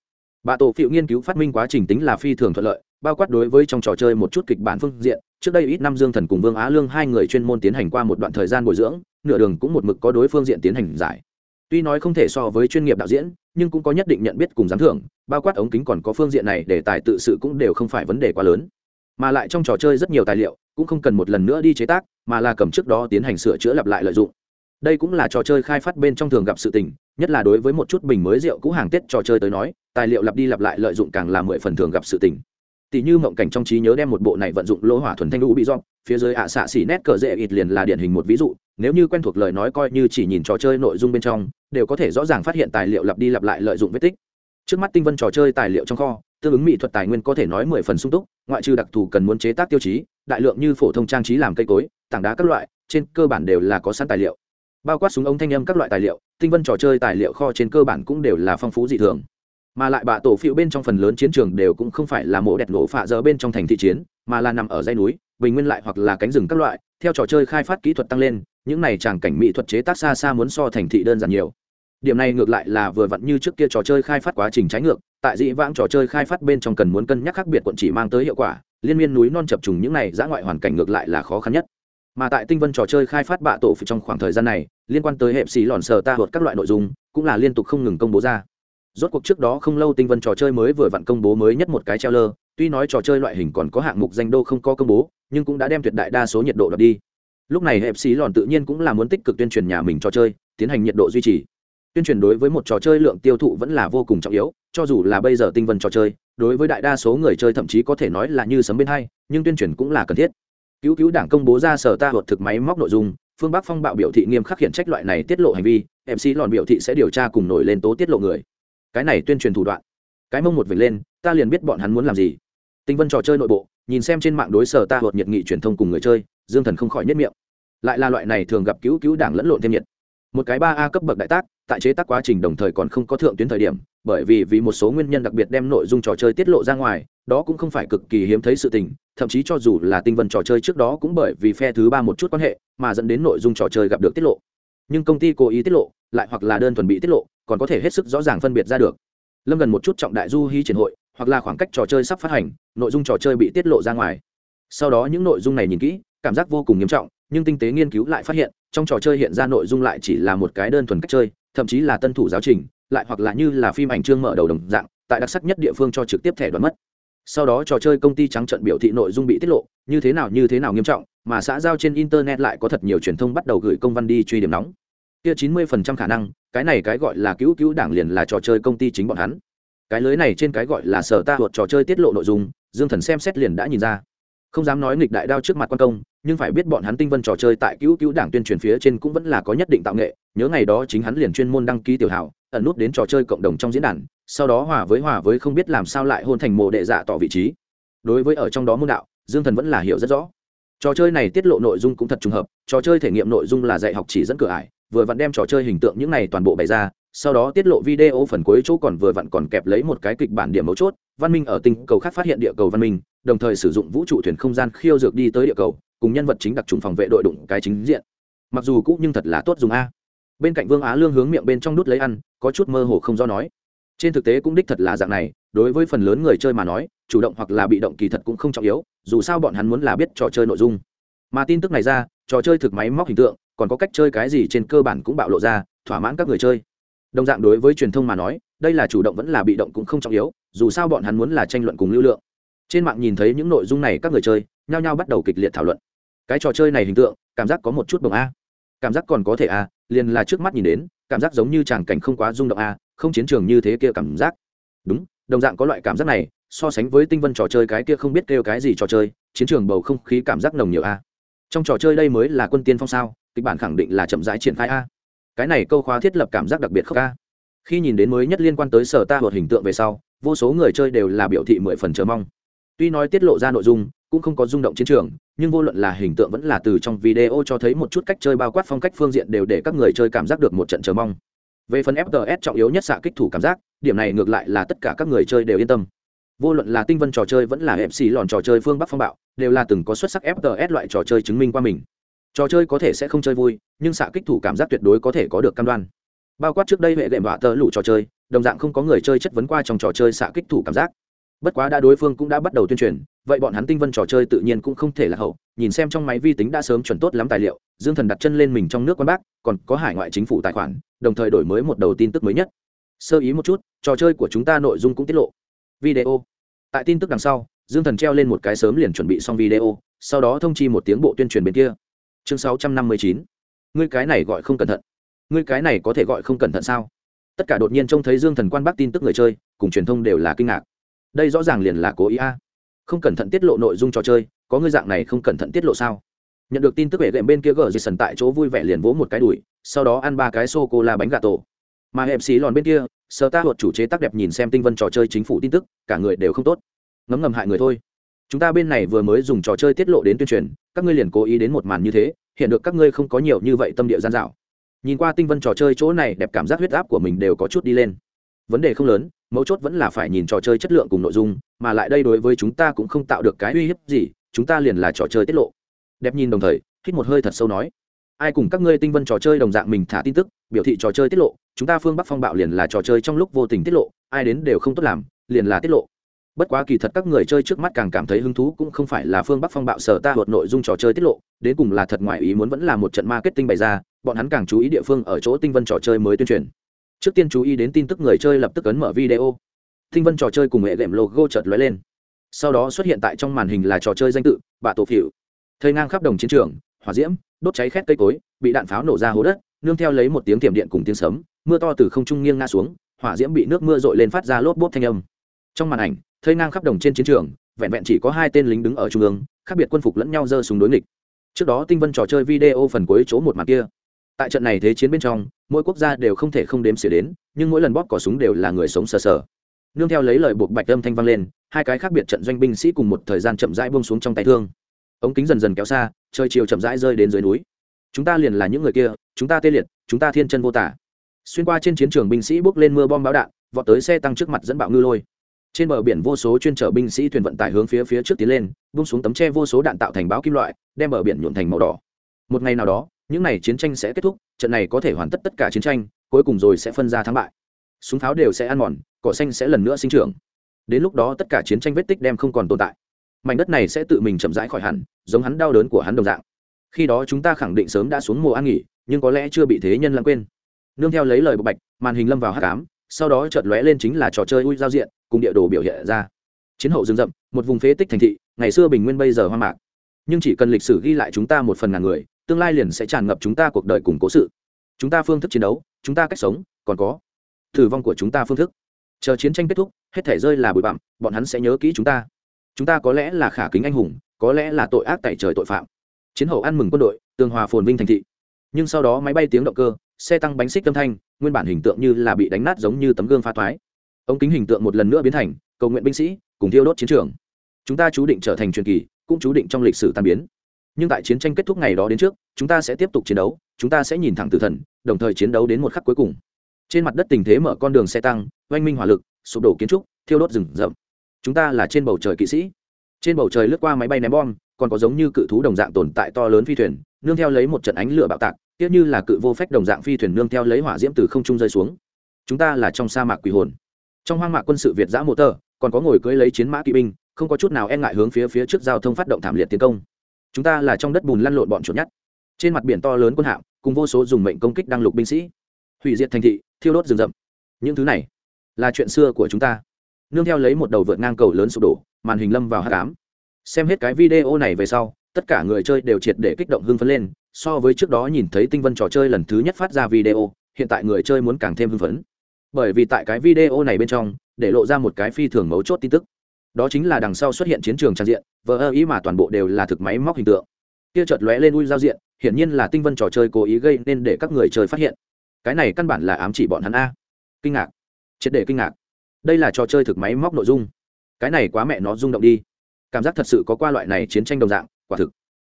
bà tổ phiệu nghiên cứu phát minh quá trình tính là phi thường thuận lợi, bao quát đối với trong trò chơi một chút kịch bản phương diện, trước đây ít năm dương thần cùng vương á lương hai người chuyên môn tiến hành qua một đoạn thời gian bồi dưỡng, nửa đường cũng một mực có đối phương diện tiến hành giải tuy nói không thể so với chuyên nghiệp đạo diễn, nhưng cũng có nhất định nhận biết cùng giám thưởng, bao quát ống kính còn có phương diện này để tài tự sự cũng đều không phải vấn đề quá lớn. Mà lại trong trò chơi rất nhiều tài liệu, cũng không cần một lần nữa đi chế tác, mà là cầm trước đó tiến hành sửa chữa lặp lại lợi dụng. Đây cũng là trò chơi khai phát bên trong thường gặp sự tình, nhất là đối với một chút bình mới rượu cũ hàng tết trò chơi tới nói, tài liệu lặp đi lặp lại lợi dụng càng là mười phần thường gặp sự tình tỷ như mộng cảnh trong trí nhớ đem một bộ này vận dụng lỗ hỏa thuần thanh lũ bị dọn phía dưới ạ xạ xỉ nét cờ dễ ít liền là điển hình một ví dụ, nếu như quen thuộc lời nói coi như chỉ nhìn trò chơi nội dung bên trong, đều có thể rõ ràng phát hiện tài liệu lặp đi lặp lại lợi dụng vết tích. Trước mắt tinh vân trò chơi tài liệu trong kho, tương ứng mỹ thuật tài nguyên có thể nói mười phần sung túc, ngoại trừ đặc thù cần muốn chế tác tiêu chí, đại lượng như phổ thông trang trí làm cây cối, tảng đá các loại, trên cơ bản đều là có sẵn tài liệu. Bao quát súng ống thanh âm các loại tài liệu, tinh vân trò chơi tài liệu kho trên cơ bản cũng đều là phong phú dị thường mà lại bạ tổ phiêu bên trong phần lớn chiến trường đều cũng không phải là mộ đẹp nổ phạ giờ bên trong thành thị chiến, mà là nằm ở dãy núi, bình nguyên lại hoặc là cánh rừng các loại. Theo trò chơi khai phát kỹ thuật tăng lên, những này tràng cảnh mỹ thuật chế tác xa xa muốn so thành thị đơn giản nhiều. Điểm này ngược lại là vừa vặn như trước kia trò chơi khai phát quá trình trái ngược, tại dĩ vãng trò chơi khai phát bên trong cần muốn cân nhắc khác biệt quận chỉ mang tới hiệu quả, liên miên núi non chập trùng những này giã ngoại hoàn cảnh ngược lại là khó khăn nhất. Mà tại tinh vân trò chơi khai phát bạ tổ trong khoảng thời gian này, liên quan tới hệ xì lòn sờ ta hột các loại nội dung, cũng là liên tục không ngừng công bố ra rốt cuộc trước đó không lâu tinh vân trò chơi mới vừa vặn công bố mới nhất một cái treo lơ tuy nói trò chơi loại hình còn có hạng mục danh đô không có công bố, nhưng cũng đã đem tuyệt đại đa số nhiệt độ đập đi. Lúc này hẹp xí lòn tự nhiên cũng là muốn tích cực tuyên truyền nhà mình trò chơi, tiến hành nhiệt độ duy trì. Tuyên truyền đối với một trò chơi lượng tiêu thụ vẫn là vô cùng trọng yếu, cho dù là bây giờ tinh vân trò chơi, đối với đại đa số người chơi thậm chí có thể nói là như sấm bên hay nhưng tuyên truyền cũng là cần thiết. Cứu cứu đảng công bố ra sở ta luật thực máy móc nội dung, phương bắc phong bạo biểu thị nghiêm khắc khiển trách loại này tiết lộ hành vi mc lòn biểu thị sẽ điều tra cùng nổi lên tố tiết lộ người cái này tuyên truyền thủ đoạn. Cái mông một vệt lên, ta liền biết bọn hắn muốn làm gì. Tinh vân trò chơi nội bộ, nhìn xem trên mạng đối sở ta luật nhiệt nghị truyền thông cùng người chơi, dương thần không khỏi nhất miệng. Lại là loại này thường gặp cứu cứu đảng lẫn lộn thêm nhiệt. Một cái ba a cấp bậc đại tác, tại chế tác quá trình đồng thời còn không có thượng tuyến thời điểm, bởi vì vì một số nguyên nhân đặc biệt đem nội dung trò chơi tiết lộ ra ngoài, đó cũng không phải cực kỳ hiếm thấy sự tình, thậm chí cho dù là tinh vân trò chơi trước đó cũng bởi vì phe thứ ba một chút quan hệ, mà dẫn đến nội dung trò chơi gặp được tiết lộ. Nhưng công ty cố ý tiết lộ, lại hoặc là đơn thuần bị tiết lộ còn có thể hết sức rõ ràng phân biệt ra được. Lâm gần một chút trọng đại du hy triển hội, hoặc là khoảng cách trò chơi sắp phát hành, nội dung trò chơi bị tiết lộ ra ngoài. Sau đó những nội dung này nhìn kỹ, cảm giác vô cùng nghiêm trọng, nhưng tinh tế nghiên cứu lại phát hiện, trong trò chơi hiện ra nội dung lại chỉ là một cái đơn thuần cách chơi, thậm chí là tân thủ giáo trình, lại hoặc là như là phim ảnh chương mở đầu đồng dạng, tại đặc sắc nhất địa phương cho trực tiếp thẻ đoán mất. Sau đó trò chơi công ty trắng trận biểu thị nội dung bị tiết lộ, như thế nào như thế nào nghiêm trọng, mà xã giao trên internet lại có thật nhiều truyền thông bắt đầu gửi công văn đi truy điểm nóng. Kia chín mươi phần trăm khả năng cái này cái gọi là cứu cứu đảng liền là trò chơi công ty chính bọn hắn. Cái lưới này trên cái gọi là sở ta thuộc trò chơi tiết lộ nội dung, dương thần xem xét liền đã nhìn ra. Không dám nói nghịch đại đao trước mặt quan công, nhưng phải biết bọn hắn tinh vân trò chơi tại cứu cứu đảng tuyên truyền phía trên cũng vẫn là có nhất định tạo nghệ, nhớ ngày đó chính hắn liền chuyên môn đăng ký tiểu hảo, ẩn nút đến trò chơi cộng đồng trong diễn đàn, sau đó hòa với hòa với không biết làm sao lại hôn thành mồ đệ dạ tỏ vị trí. Đối với ở trong đó môn đạo, dương thần vẫn là hiểu rất rõ. Trò chơi này tiết lộ nội dung cũng thật trùng hợp, trò chơi thể nghiệm nội dung là dạy học chỉ dẫn cửa ải vừa vặn đem trò chơi hình tượng những này toàn bộ bày ra, sau đó tiết lộ video phần cuối chỗ còn vừa vặn còn kẹp lấy một cái kịch bản điểm mấu chốt, văn minh ở tinh cầu khác phát hiện địa cầu văn minh, đồng thời sử dụng vũ trụ thuyền không gian khiêu dược đi tới địa cầu, cùng nhân vật chính đặc trùng phòng vệ đội đụng cái chính diện. Mặc dù cũ nhưng thật là tốt dùng a. Bên cạnh vương á lương hướng miệng bên trong đút lấy ăn, có chút mơ hồ không do nói. Trên thực tế cũng đích thật là dạng này, đối với phần lớn người chơi mà nói, chủ động hoặc là bị động kỳ thật cũng không trọng yếu, dù sao bọn hắn muốn là biết trò chơi nội dung. Mà tin tức này ra trò chơi thực máy móc hình tượng, còn có cách chơi cái gì trên cơ bản cũng bạo lộ ra, thỏa mãn các người chơi. Đồng dạng đối với truyền thông mà nói, đây là chủ động vẫn là bị động cũng không trọng yếu, dù sao bọn hắn muốn là tranh luận cùng lưu lượng. Trên mạng nhìn thấy những nội dung này các người chơi, nhao nhao bắt đầu kịch liệt thảo luận. Cái trò chơi này hình tượng, cảm giác có một chút bồng a. Cảm giác còn có thể a, liền là trước mắt nhìn đến, cảm giác giống như tràng cảnh không quá rung động a, không chiến trường như thế kia cảm giác. Đúng, đồng dạng có loại cảm giác này, so sánh với tinh vân trò chơi cái kia không biết kêu cái gì trò chơi, chiến trường bầu không khí cảm giác nồng nhiều a trong trò chơi đây mới là quân tiên phong sao? Kịch bản khẳng định là chậm rãi triển khai a. Cái này câu khóa thiết lập cảm giác đặc biệt khốc a. Khi nhìn đến mới nhất liên quan tới sở ta luật hình tượng về sau, vô số người chơi đều là biểu thị mười phần chờ mong. Tuy nói tiết lộ ra nội dung, cũng không có rung động chiến trường, nhưng vô luận là hình tượng vẫn là từ trong video cho thấy một chút cách chơi bao quát phong cách phương diện đều để các người chơi cảm giác được một trận chờ mong. Về phần fts trọng yếu nhất xạ kích thủ cảm giác, điểm này ngược lại là tất cả các người chơi đều yên tâm vô luận là tinh vân trò chơi vẫn là hẹp xì lòn trò chơi phương bắc phong bạo, đều là từng có xuất sắc fts loại trò chơi chứng minh qua mình. Trò chơi có thể sẽ không chơi vui, nhưng xạ kích thủ cảm giác tuyệt đối có thể có được cam đoan. Bao quát trước đây hệ đệm vạ tờ lũ trò chơi, đồng dạng không có người chơi chất vấn qua trong trò chơi xạ kích thủ cảm giác. Bất quá đã đối phương cũng đã bắt đầu tuyên truyền, vậy bọn hắn tinh vân trò chơi tự nhiên cũng không thể là hậu, nhìn xem trong máy vi tính đã sớm chuẩn tốt lắm tài liệu, dương thần đặt chân lên mình trong nước quan bác, còn có hải ngoại chính phủ tài khoản, đồng thời đổi mới một đầu tin tức mới nhất. Sơ ý một chút, trò chơi của chúng ta nội dung cũng tiết lộ video. Tại tin tức đằng sau, dương thần treo lên một cái sớm liền chuẩn bị xong video, sau đó thông chi một tiếng bộ tuyên truyền bên kia. Chương sáu trăm năm mươi chín. Ngươi cái này gọi không cẩn thận. Ngươi cái này có thể gọi không cẩn thận sao? Tất cả đột nhiên trông thấy dương thần quan bắc tin tức người chơi, cùng truyền thông đều là kinh ngạc. Đây rõ ràng liền là cố ý a. Không cẩn thận tiết lộ nội dung trò chơi, có ngươi dạng này không cẩn thận tiết lộ sao? Nhận được tin tức về gệm bên kia gờ dì sần tại chỗ vui vẻ liền vỗ một cái đùi, sau đó ăn ba cái sô cô la bánh gà tổ mà hẹp xí lòn bên kia sơ ta luật chủ chế tác đẹp nhìn xem tinh vân trò chơi chính phủ tin tức, cả người đều không tốt. Ngấm ngầm hại người thôi. Chúng ta bên này vừa mới dùng trò chơi tiết lộ đến tuyên truyền, các ngươi liền cố ý đến một màn như thế, hiện được các ngươi không có nhiều như vậy tâm địa gian dạo nhìn qua tinh vân trò chơi chỗ này, đẹp cảm giác huyết áp của mình đều có chút đi lên. Vấn đề không lớn, mấu chốt vẫn là phải nhìn trò chơi chất lượng cùng nội dung, mà lại đây đối với chúng ta cũng không tạo được cái uy hiếp gì, chúng ta liền là trò chơi tiết lộ. Đẹp nhìn đồng thời, hít một hơi thật sâu nói ai cùng các ngươi tinh vân trò chơi đồng dạng mình thả tin tức, biểu thị trò chơi tiết lộ, chúng ta phương bắc phong bạo liền là trò chơi trong lúc vô tình tiết lộ, ai đến đều không tốt làm, liền là tiết lộ. Bất quá kỳ thật các người chơi trước mắt càng cảm thấy hứng thú cũng không phải là phương bắc phong bạo sở ta luật nội dung trò chơi tiết lộ, đến cùng là thật ngoại ý muốn vẫn là một trận marketing bày ra, bọn hắn càng chú ý địa phương ở chỗ tinh vân trò chơi mới tuyên truyền. Trước tiên chú ý đến tin tức người chơi lập tức ấn mở video. Tinh vân trò chơi cùng hệ đệm logo chợt lóe lên. Sau đó xuất hiện tại trong màn hình là trò chơi danh tự, bạ tổ phỉu. Thơi ngang khắp đồng chiến trường hỏa diễm, đốt cháy khét cây cối, bị đạn pháo nổ ra hố đất, nương theo lấy một tiếng tiềm điện cùng tiếng sấm, mưa to từ không trung nghiêng ngã xuống, hỏa diễm bị nước mưa dội lên phát ra lốp bốp thanh âm. Trong màn ảnh thơi ngang khắp đồng trên chiến trường, vẹn vẹn chỉ có hai tên lính đứng ở trung ương, khác biệt quân phục lẫn nhau giơ súng đối nghịch. Trước đó tinh vân trò chơi video phần cuối chỗ một mặt kia. Tại trận này thế chiến bên trong, mỗi quốc gia đều không thể không đếm xỉa đến, nhưng mỗi lần bóp cỏ súng đều là người sống sờ sờ. Nương theo lấy lời buộc bạch âm thanh vang lên, hai cái khác biệt trận doanh binh sĩ cùng một thời gian chậm rãi buông xuống trong tay thương. Ống kính dần dần kéo xa trời chiều chậm rãi rơi đến dưới núi. Chúng ta liền là những người kia, chúng ta tê liệt, chúng ta thiên chân vô tả. Xuyên qua trên chiến trường binh sĩ bước lên mưa bom báo đạn, vọt tới xe tăng trước mặt dẫn bạo ngư lôi. Trên bờ biển vô số chuyên chở binh sĩ thuyền vận tải hướng phía phía trước tiến lên bung xuống tấm tre vô số đạn tạo thành báo kim loại, đem bờ biển nhuộn thành màu đỏ. Một ngày nào đó, những n à y chiến tranh sẽ kết thúc, trận này có thể hoàn tất tất cả chiến tranh, cuối cùng rồi sẽ phân ra thắng bại. Súng pháo đều sẽ ăn mòn, cỏ xanh sẽ lần nữa sinh trưởng. Đến lúc đó tất cả chiến tranh vết tích đem không còn tồn tại mảnh đất này sẽ tự mình chậm rãi khỏi hẳn, giống hắn đau đớn của hắn đồng dạng. Khi đó chúng ta khẳng định sớm đã xuống mùa an nghỉ, nhưng có lẽ chưa bị thế nhân lãng quên. Nương theo lấy lời bộc bạch, màn hình lâm vào hát cám sau đó chợt lóe lên chính là trò chơi ui giao diện, cùng địa đồ biểu hiện ra. Chiến hậu rừng rậm, một vùng phế tích thành thị, ngày xưa bình nguyên bây giờ hoang mạc. Nhưng chỉ cần lịch sử ghi lại chúng ta một phần ngàn người, tương lai liền sẽ tràn ngập chúng ta cuộc đời cùng cố sự. Chúng ta phương thức chiến đấu, chúng ta cách sống, còn có thử vong của chúng ta phương thức. Chờ chiến tranh kết thúc, hết thể rơi là bụi bặm, bọn hắn sẽ nhớ kỹ chúng ta chúng ta có lẽ là khả kính anh hùng, có lẽ là tội ác tại trời tội phạm. Chiến hậu ăn mừng quân đội, tường hòa phồn vinh thành thị. Nhưng sau đó máy bay tiếng động cơ, xe tăng bánh xích âm thanh, nguyên bản hình tượng như là bị đánh nát giống như tấm gương pha thoái. Ống kính hình tượng một lần nữa biến thành, cầu nguyện binh sĩ, cùng thiêu đốt chiến trường. Chúng ta chú định trở thành truyền kỳ, cũng chú định trong lịch sử tan biến. Nhưng tại chiến tranh kết thúc ngày đó đến trước, chúng ta sẽ tiếp tục chiến đấu, chúng ta sẽ nhìn thẳng tử thần, đồng thời chiến đấu đến một khắc cuối cùng. Trên mặt đất tình thế mở con đường xe tăng, oanh minh hỏa lực, sụp đổ kiến trúc, thiêu đốt rừng rậm chúng ta là trên bầu trời kỵ sĩ. Trên bầu trời lướt qua máy bay ném bom, còn có giống như cự thú đồng dạng tồn tại to lớn phi thuyền, nương theo lấy một trận ánh lửa bạo tạc tiếc như là cự vô phách đồng dạng phi thuyền nương theo lấy hỏa diễm từ không trung rơi xuống. Chúng ta là trong sa mạc quỷ hồn. Trong hoang mạc quân sự việt giã mô tơ, còn có ngồi cưới lấy chiến mã kỵ binh, không có chút nào e ngại hướng phía phía trước giao thông phát động thảm liệt tiến công. Chúng ta là trong đất bùn lăn lộn bọn chuột nhất trên mặt biển to lớn quân hạm, cùng vô số dùng mệnh công kích đăng lục binh sĩ. Hủy diệt thành thị, thiêu đốt rừng rậm. Những thứ này là chuyện xưa của chúng ta nương theo lấy một đầu vượt ngang cầu lớn sụp đổ, màn hình lâm vào hát cám xem hết cái video này về sau, tất cả người chơi đều triệt để kích động hưng phấn lên, so với trước đó nhìn thấy tinh vân trò chơi lần thứ nhất phát ra video, hiện tại người chơi muốn càng thêm hưng phấn. Bởi vì tại cái video này bên trong, để lộ ra một cái phi thường mấu chốt tin tức. Đó chính là đằng sau xuất hiện chiến trường trang diện, vờ ơ ý mà toàn bộ đều là thực máy móc hình tượng. Kia chợt lóe lên ui giao diện, hiển nhiên là tinh vân trò chơi cố ý gây nên để các người chơi phát hiện. Cái này căn bản là ám chỉ bọn hắn a. Kinh ngạc. Triệt để kinh ngạc đây là trò chơi thực máy móc nội dung. Cái này quá mẹ nó rung động đi. Cảm giác thật sự có qua loại này chiến tranh đồng dạng, quả thực.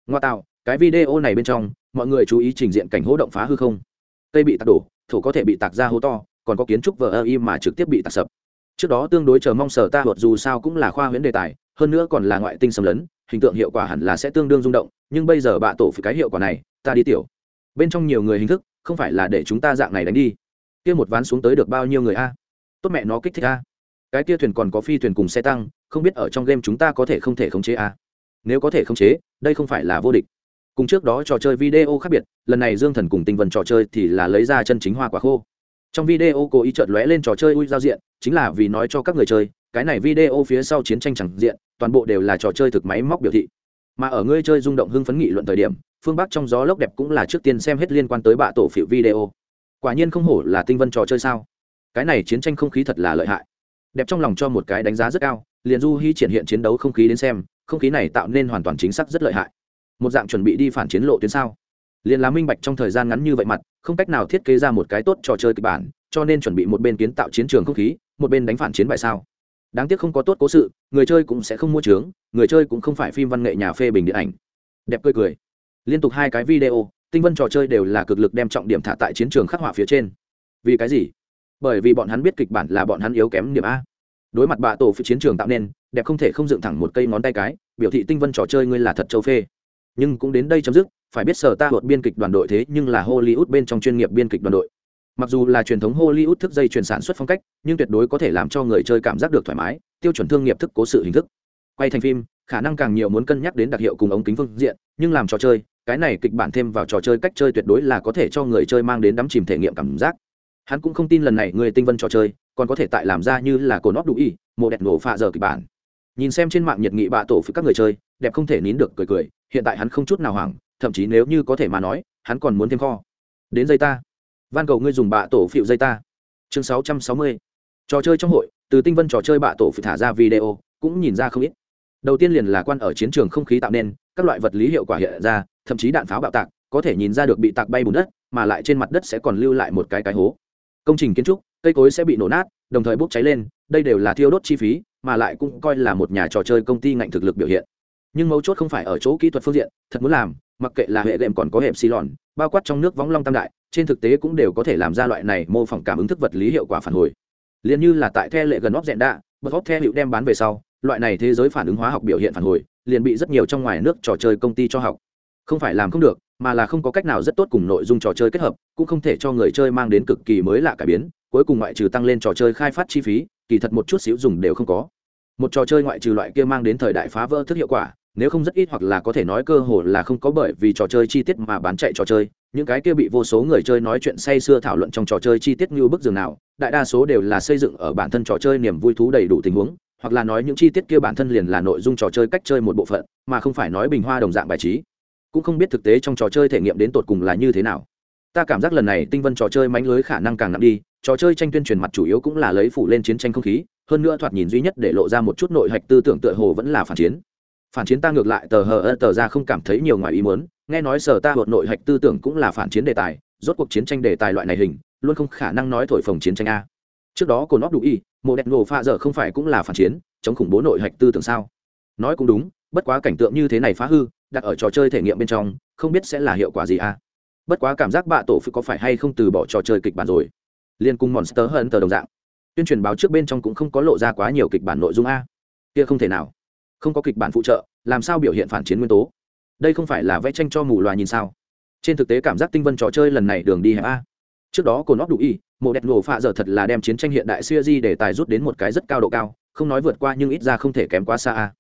Ngoa tạo, cái video này bên trong, mọi người chú ý trình diện cảnh hỗ động phá hư không? Cây bị tạc đổ, thổ có thể bị tạc ra hố to, còn có kiến trúc vờ ơ y mà trực tiếp bị tạc sập. Trước đó tương đối chờ mong sở ta luật dù sao cũng là khoa huyễn đề tài, hơn nữa còn là ngoại tinh xâm lấn, hình tượng hiệu quả hẳn là sẽ tương đương rung động, nhưng bây giờ bạ tổ phải cái hiệu quả này, ta đi tiểu. Bên trong nhiều người hình thức, không phải là để chúng ta dạng này đánh đi. Kia một ván xuống tới được bao nhiêu người a? Tốt mẹ, nó kích thích a. Cái kia thuyền còn có phi thuyền cùng xe tăng, không biết ở trong game chúng ta có thể không thể khống chế a? Nếu có thể khống chế, đây không phải là vô địch. Cùng trước đó trò chơi video khác biệt, lần này dương thần cùng tinh vân trò chơi thì là lấy ra chân chính hoa quả khô. Trong video cố ý chợt lóe lên trò chơi ui giao diện, chính là vì nói cho các người chơi, cái này video phía sau chiến tranh chẳng diện, toàn bộ đều là trò chơi thực máy móc biểu thị. Mà ở ngươi chơi rung động hưng phấn nghị luận thời điểm, phương bắc trong gió lốc đẹp cũng là trước tiên xem hết liên quan tới bạ tổ phiệu video. Quả nhiên không hổ là tinh vân trò chơi sao? Cái này chiến tranh không khí thật là lợi hại. Đẹp trong lòng cho một cái đánh giá rất cao, liền du hy triển hiện chiến đấu không khí đến xem, không khí này tạo nên hoàn toàn chính xác rất lợi hại. Một dạng chuẩn bị đi phản chiến lộ tuyến sao? Liền là minh bạch trong thời gian ngắn như vậy mặt, không cách nào thiết kế ra một cái tốt trò chơi kịch bản, cho nên chuẩn bị một bên kiến tạo chiến trường không khí, một bên đánh phản chiến bại sao? Đáng tiếc không có tốt cố sự, người chơi cũng sẽ không mua trướng người chơi cũng không phải phim văn nghệ nhà phê bình điện ảnh. Đẹp cười cười. Liên tục hai cái video, tinh vân trò chơi đều là cực lực đem trọng điểm thả tại chiến trường khắc họa phía trên. Vì cái gì? Bởi vì bọn hắn biết kịch bản là bọn hắn yếu kém điểm a. Đối mặt bạ tổ phía chiến trường tạo nên, đẹp không thể không dựng thẳng một cây ngón tay cái, biểu thị tinh vân trò chơi ngươi là thật châu phê. Nhưng cũng đến đây chấm dứt, phải biết sở ta luật biên kịch đoàn đội thế nhưng là hollywood bên trong chuyên nghiệp biên kịch đoàn đội. Mặc dù là truyền thống hollywood thức dây chuyển sản xuất phong cách, nhưng tuyệt đối có thể làm cho người chơi cảm giác được thoải mái, tiêu chuẩn thương nghiệp thức cố sự hình thức. Quay thành phim, khả năng càng nhiều muốn cân nhắc đến đặc hiệu cùng ống kính phương diện, nhưng làm trò chơi, cái này kịch bản thêm vào trò chơi cách chơi tuyệt đối là có thể cho người chơi mang đến đắm chìm thể nghiệm cảm giác hắn cũng không tin lần này người tinh vân trò chơi, còn có thể tại làm ra như là cồn nóp đủ y, mộ đẹp nổ pha giờ kịch bản. Nhìn xem trên mạng nhiệt nghị bạ tổ phía các người chơi, đẹp không thể nín được cười cười, hiện tại hắn không chút nào hoảng, thậm chí nếu như có thể mà nói, hắn còn muốn thêm kho. Đến dây ta. Van cầu ngươi dùng bạ tổ phịu dây ta. Chương sáu trăm sáu mươi. Trò chơi trong hội, từ tinh vân trò chơi bạ tổ phịu thả ra video, cũng nhìn ra không ít. Đầu tiên liền là quan ở chiến trường không khí tạo nên, các loại vật lý hiệu quả hiện ra, thậm chí đạn pháo bạo tạc, có thể nhìn ra được bị tạc bay bùn đất, mà lại trên mặt đất sẽ còn lưu lại một cái cái hố công trình kiến trúc, cây cối sẽ bị nổ nát, đồng thời bốc cháy lên, đây đều là thiêu đốt chi phí, mà lại cũng coi là một nhà trò chơi công ty ngạnh thực lực biểu hiện. Nhưng mấu chốt không phải ở chỗ kỹ thuật phương diện, thật muốn làm, mặc kệ là hệ đệm còn có hẹp xi lòn bao quát trong nước võng long tam đại, trên thực tế cũng đều có thể làm ra loại này mô phỏng cảm ứng thức vật lý hiệu quả phản hồi. Liền như là tại the lệ gần óc dẹn đạ bật óc the hiệu đem bán về sau, loại này thế giới phản ứng hóa học biểu hiện phản hồi, liền bị rất nhiều trong ngoài nước trò chơi công ty cho học không phải làm không được, mà là không có cách nào rất tốt cùng nội dung trò chơi kết hợp, cũng không thể cho người chơi mang đến cực kỳ mới lạ cải biến, cuối cùng ngoại trừ tăng lên trò chơi khai phát chi phí, kỳ thật một chút xíu dùng đều không có. Một trò chơi ngoại trừ loại kia mang đến thời đại phá vỡ thức hiệu quả, nếu không rất ít hoặc là có thể nói cơ hồ là không có bởi vì trò chơi chi tiết mà bán chạy trò chơi, những cái kia bị vô số người chơi nói chuyện say sưa thảo luận trong trò chơi chi tiết như bức giường nào, đại đa số đều là xây dựng ở bản thân trò chơi niềm vui thú đầy đủ tình huống, hoặc là nói những chi tiết kia bản thân liền là nội dung trò chơi cách chơi một bộ phận, mà không phải nói bình hoa đồng dạng bài trí cũng không biết thực tế trong trò chơi thể nghiệm đến tột cùng là như thế nào. Ta cảm giác lần này tinh vân trò chơi mánh lưới khả năng càng nặng đi, trò chơi tranh tuyên truyền mặt chủ yếu cũng là lấy phủ lên chiến tranh không khí, hơn nữa thoạt nhìn duy nhất để lộ ra một chút nội hạch tư tưởng tựa hồ vẫn là phản chiến. Phản chiến ta ngược lại tờ hờ ơ tờ ra không cảm thấy nhiều ngoài ý muốn, nghe nói sở ta hột nội hạch tư tưởng cũng là phản chiến đề tài, rốt cuộc chiến tranh đề tài loại này hình, luôn không khả năng nói thổi phồng chiến tranh a. Trước đó cồn óc đủ y, mộ đẹp nổ pha giờ không phải cũng là phản chiến, chống khủng bố nội hạch tư tưởng sao? Nói cũng đúng bất quá cảnh tượng như thế này phá hư, đặt ở trò chơi thể nghiệm bên trong, không biết sẽ là hiệu quả gì a bất quá cảm giác bạ tổ phi có phải hay không từ bỏ trò chơi kịch bản rồi? Liên cung monster hơn tờ đồng dạng. Tuyên truyền báo trước bên trong cũng không có lộ ra quá nhiều kịch bản nội dung a. Kia không thể nào. Không có kịch bản phụ trợ, làm sao biểu hiện phản chiến nguyên tố? Đây không phải là vẽ tranh cho mù loà nhìn sao? Trên thực tế cảm giác tinh vân trò chơi lần này đường đi hẹp a. Trước đó cồn óc đủ y, mộ đẹp nổ phạ giờ thật là đem chiến tranh hiện đại siêu di để tài rút đến một cái rất cao độ cao, không nói vượt qua nhưng ít ra không thể kém quá xa a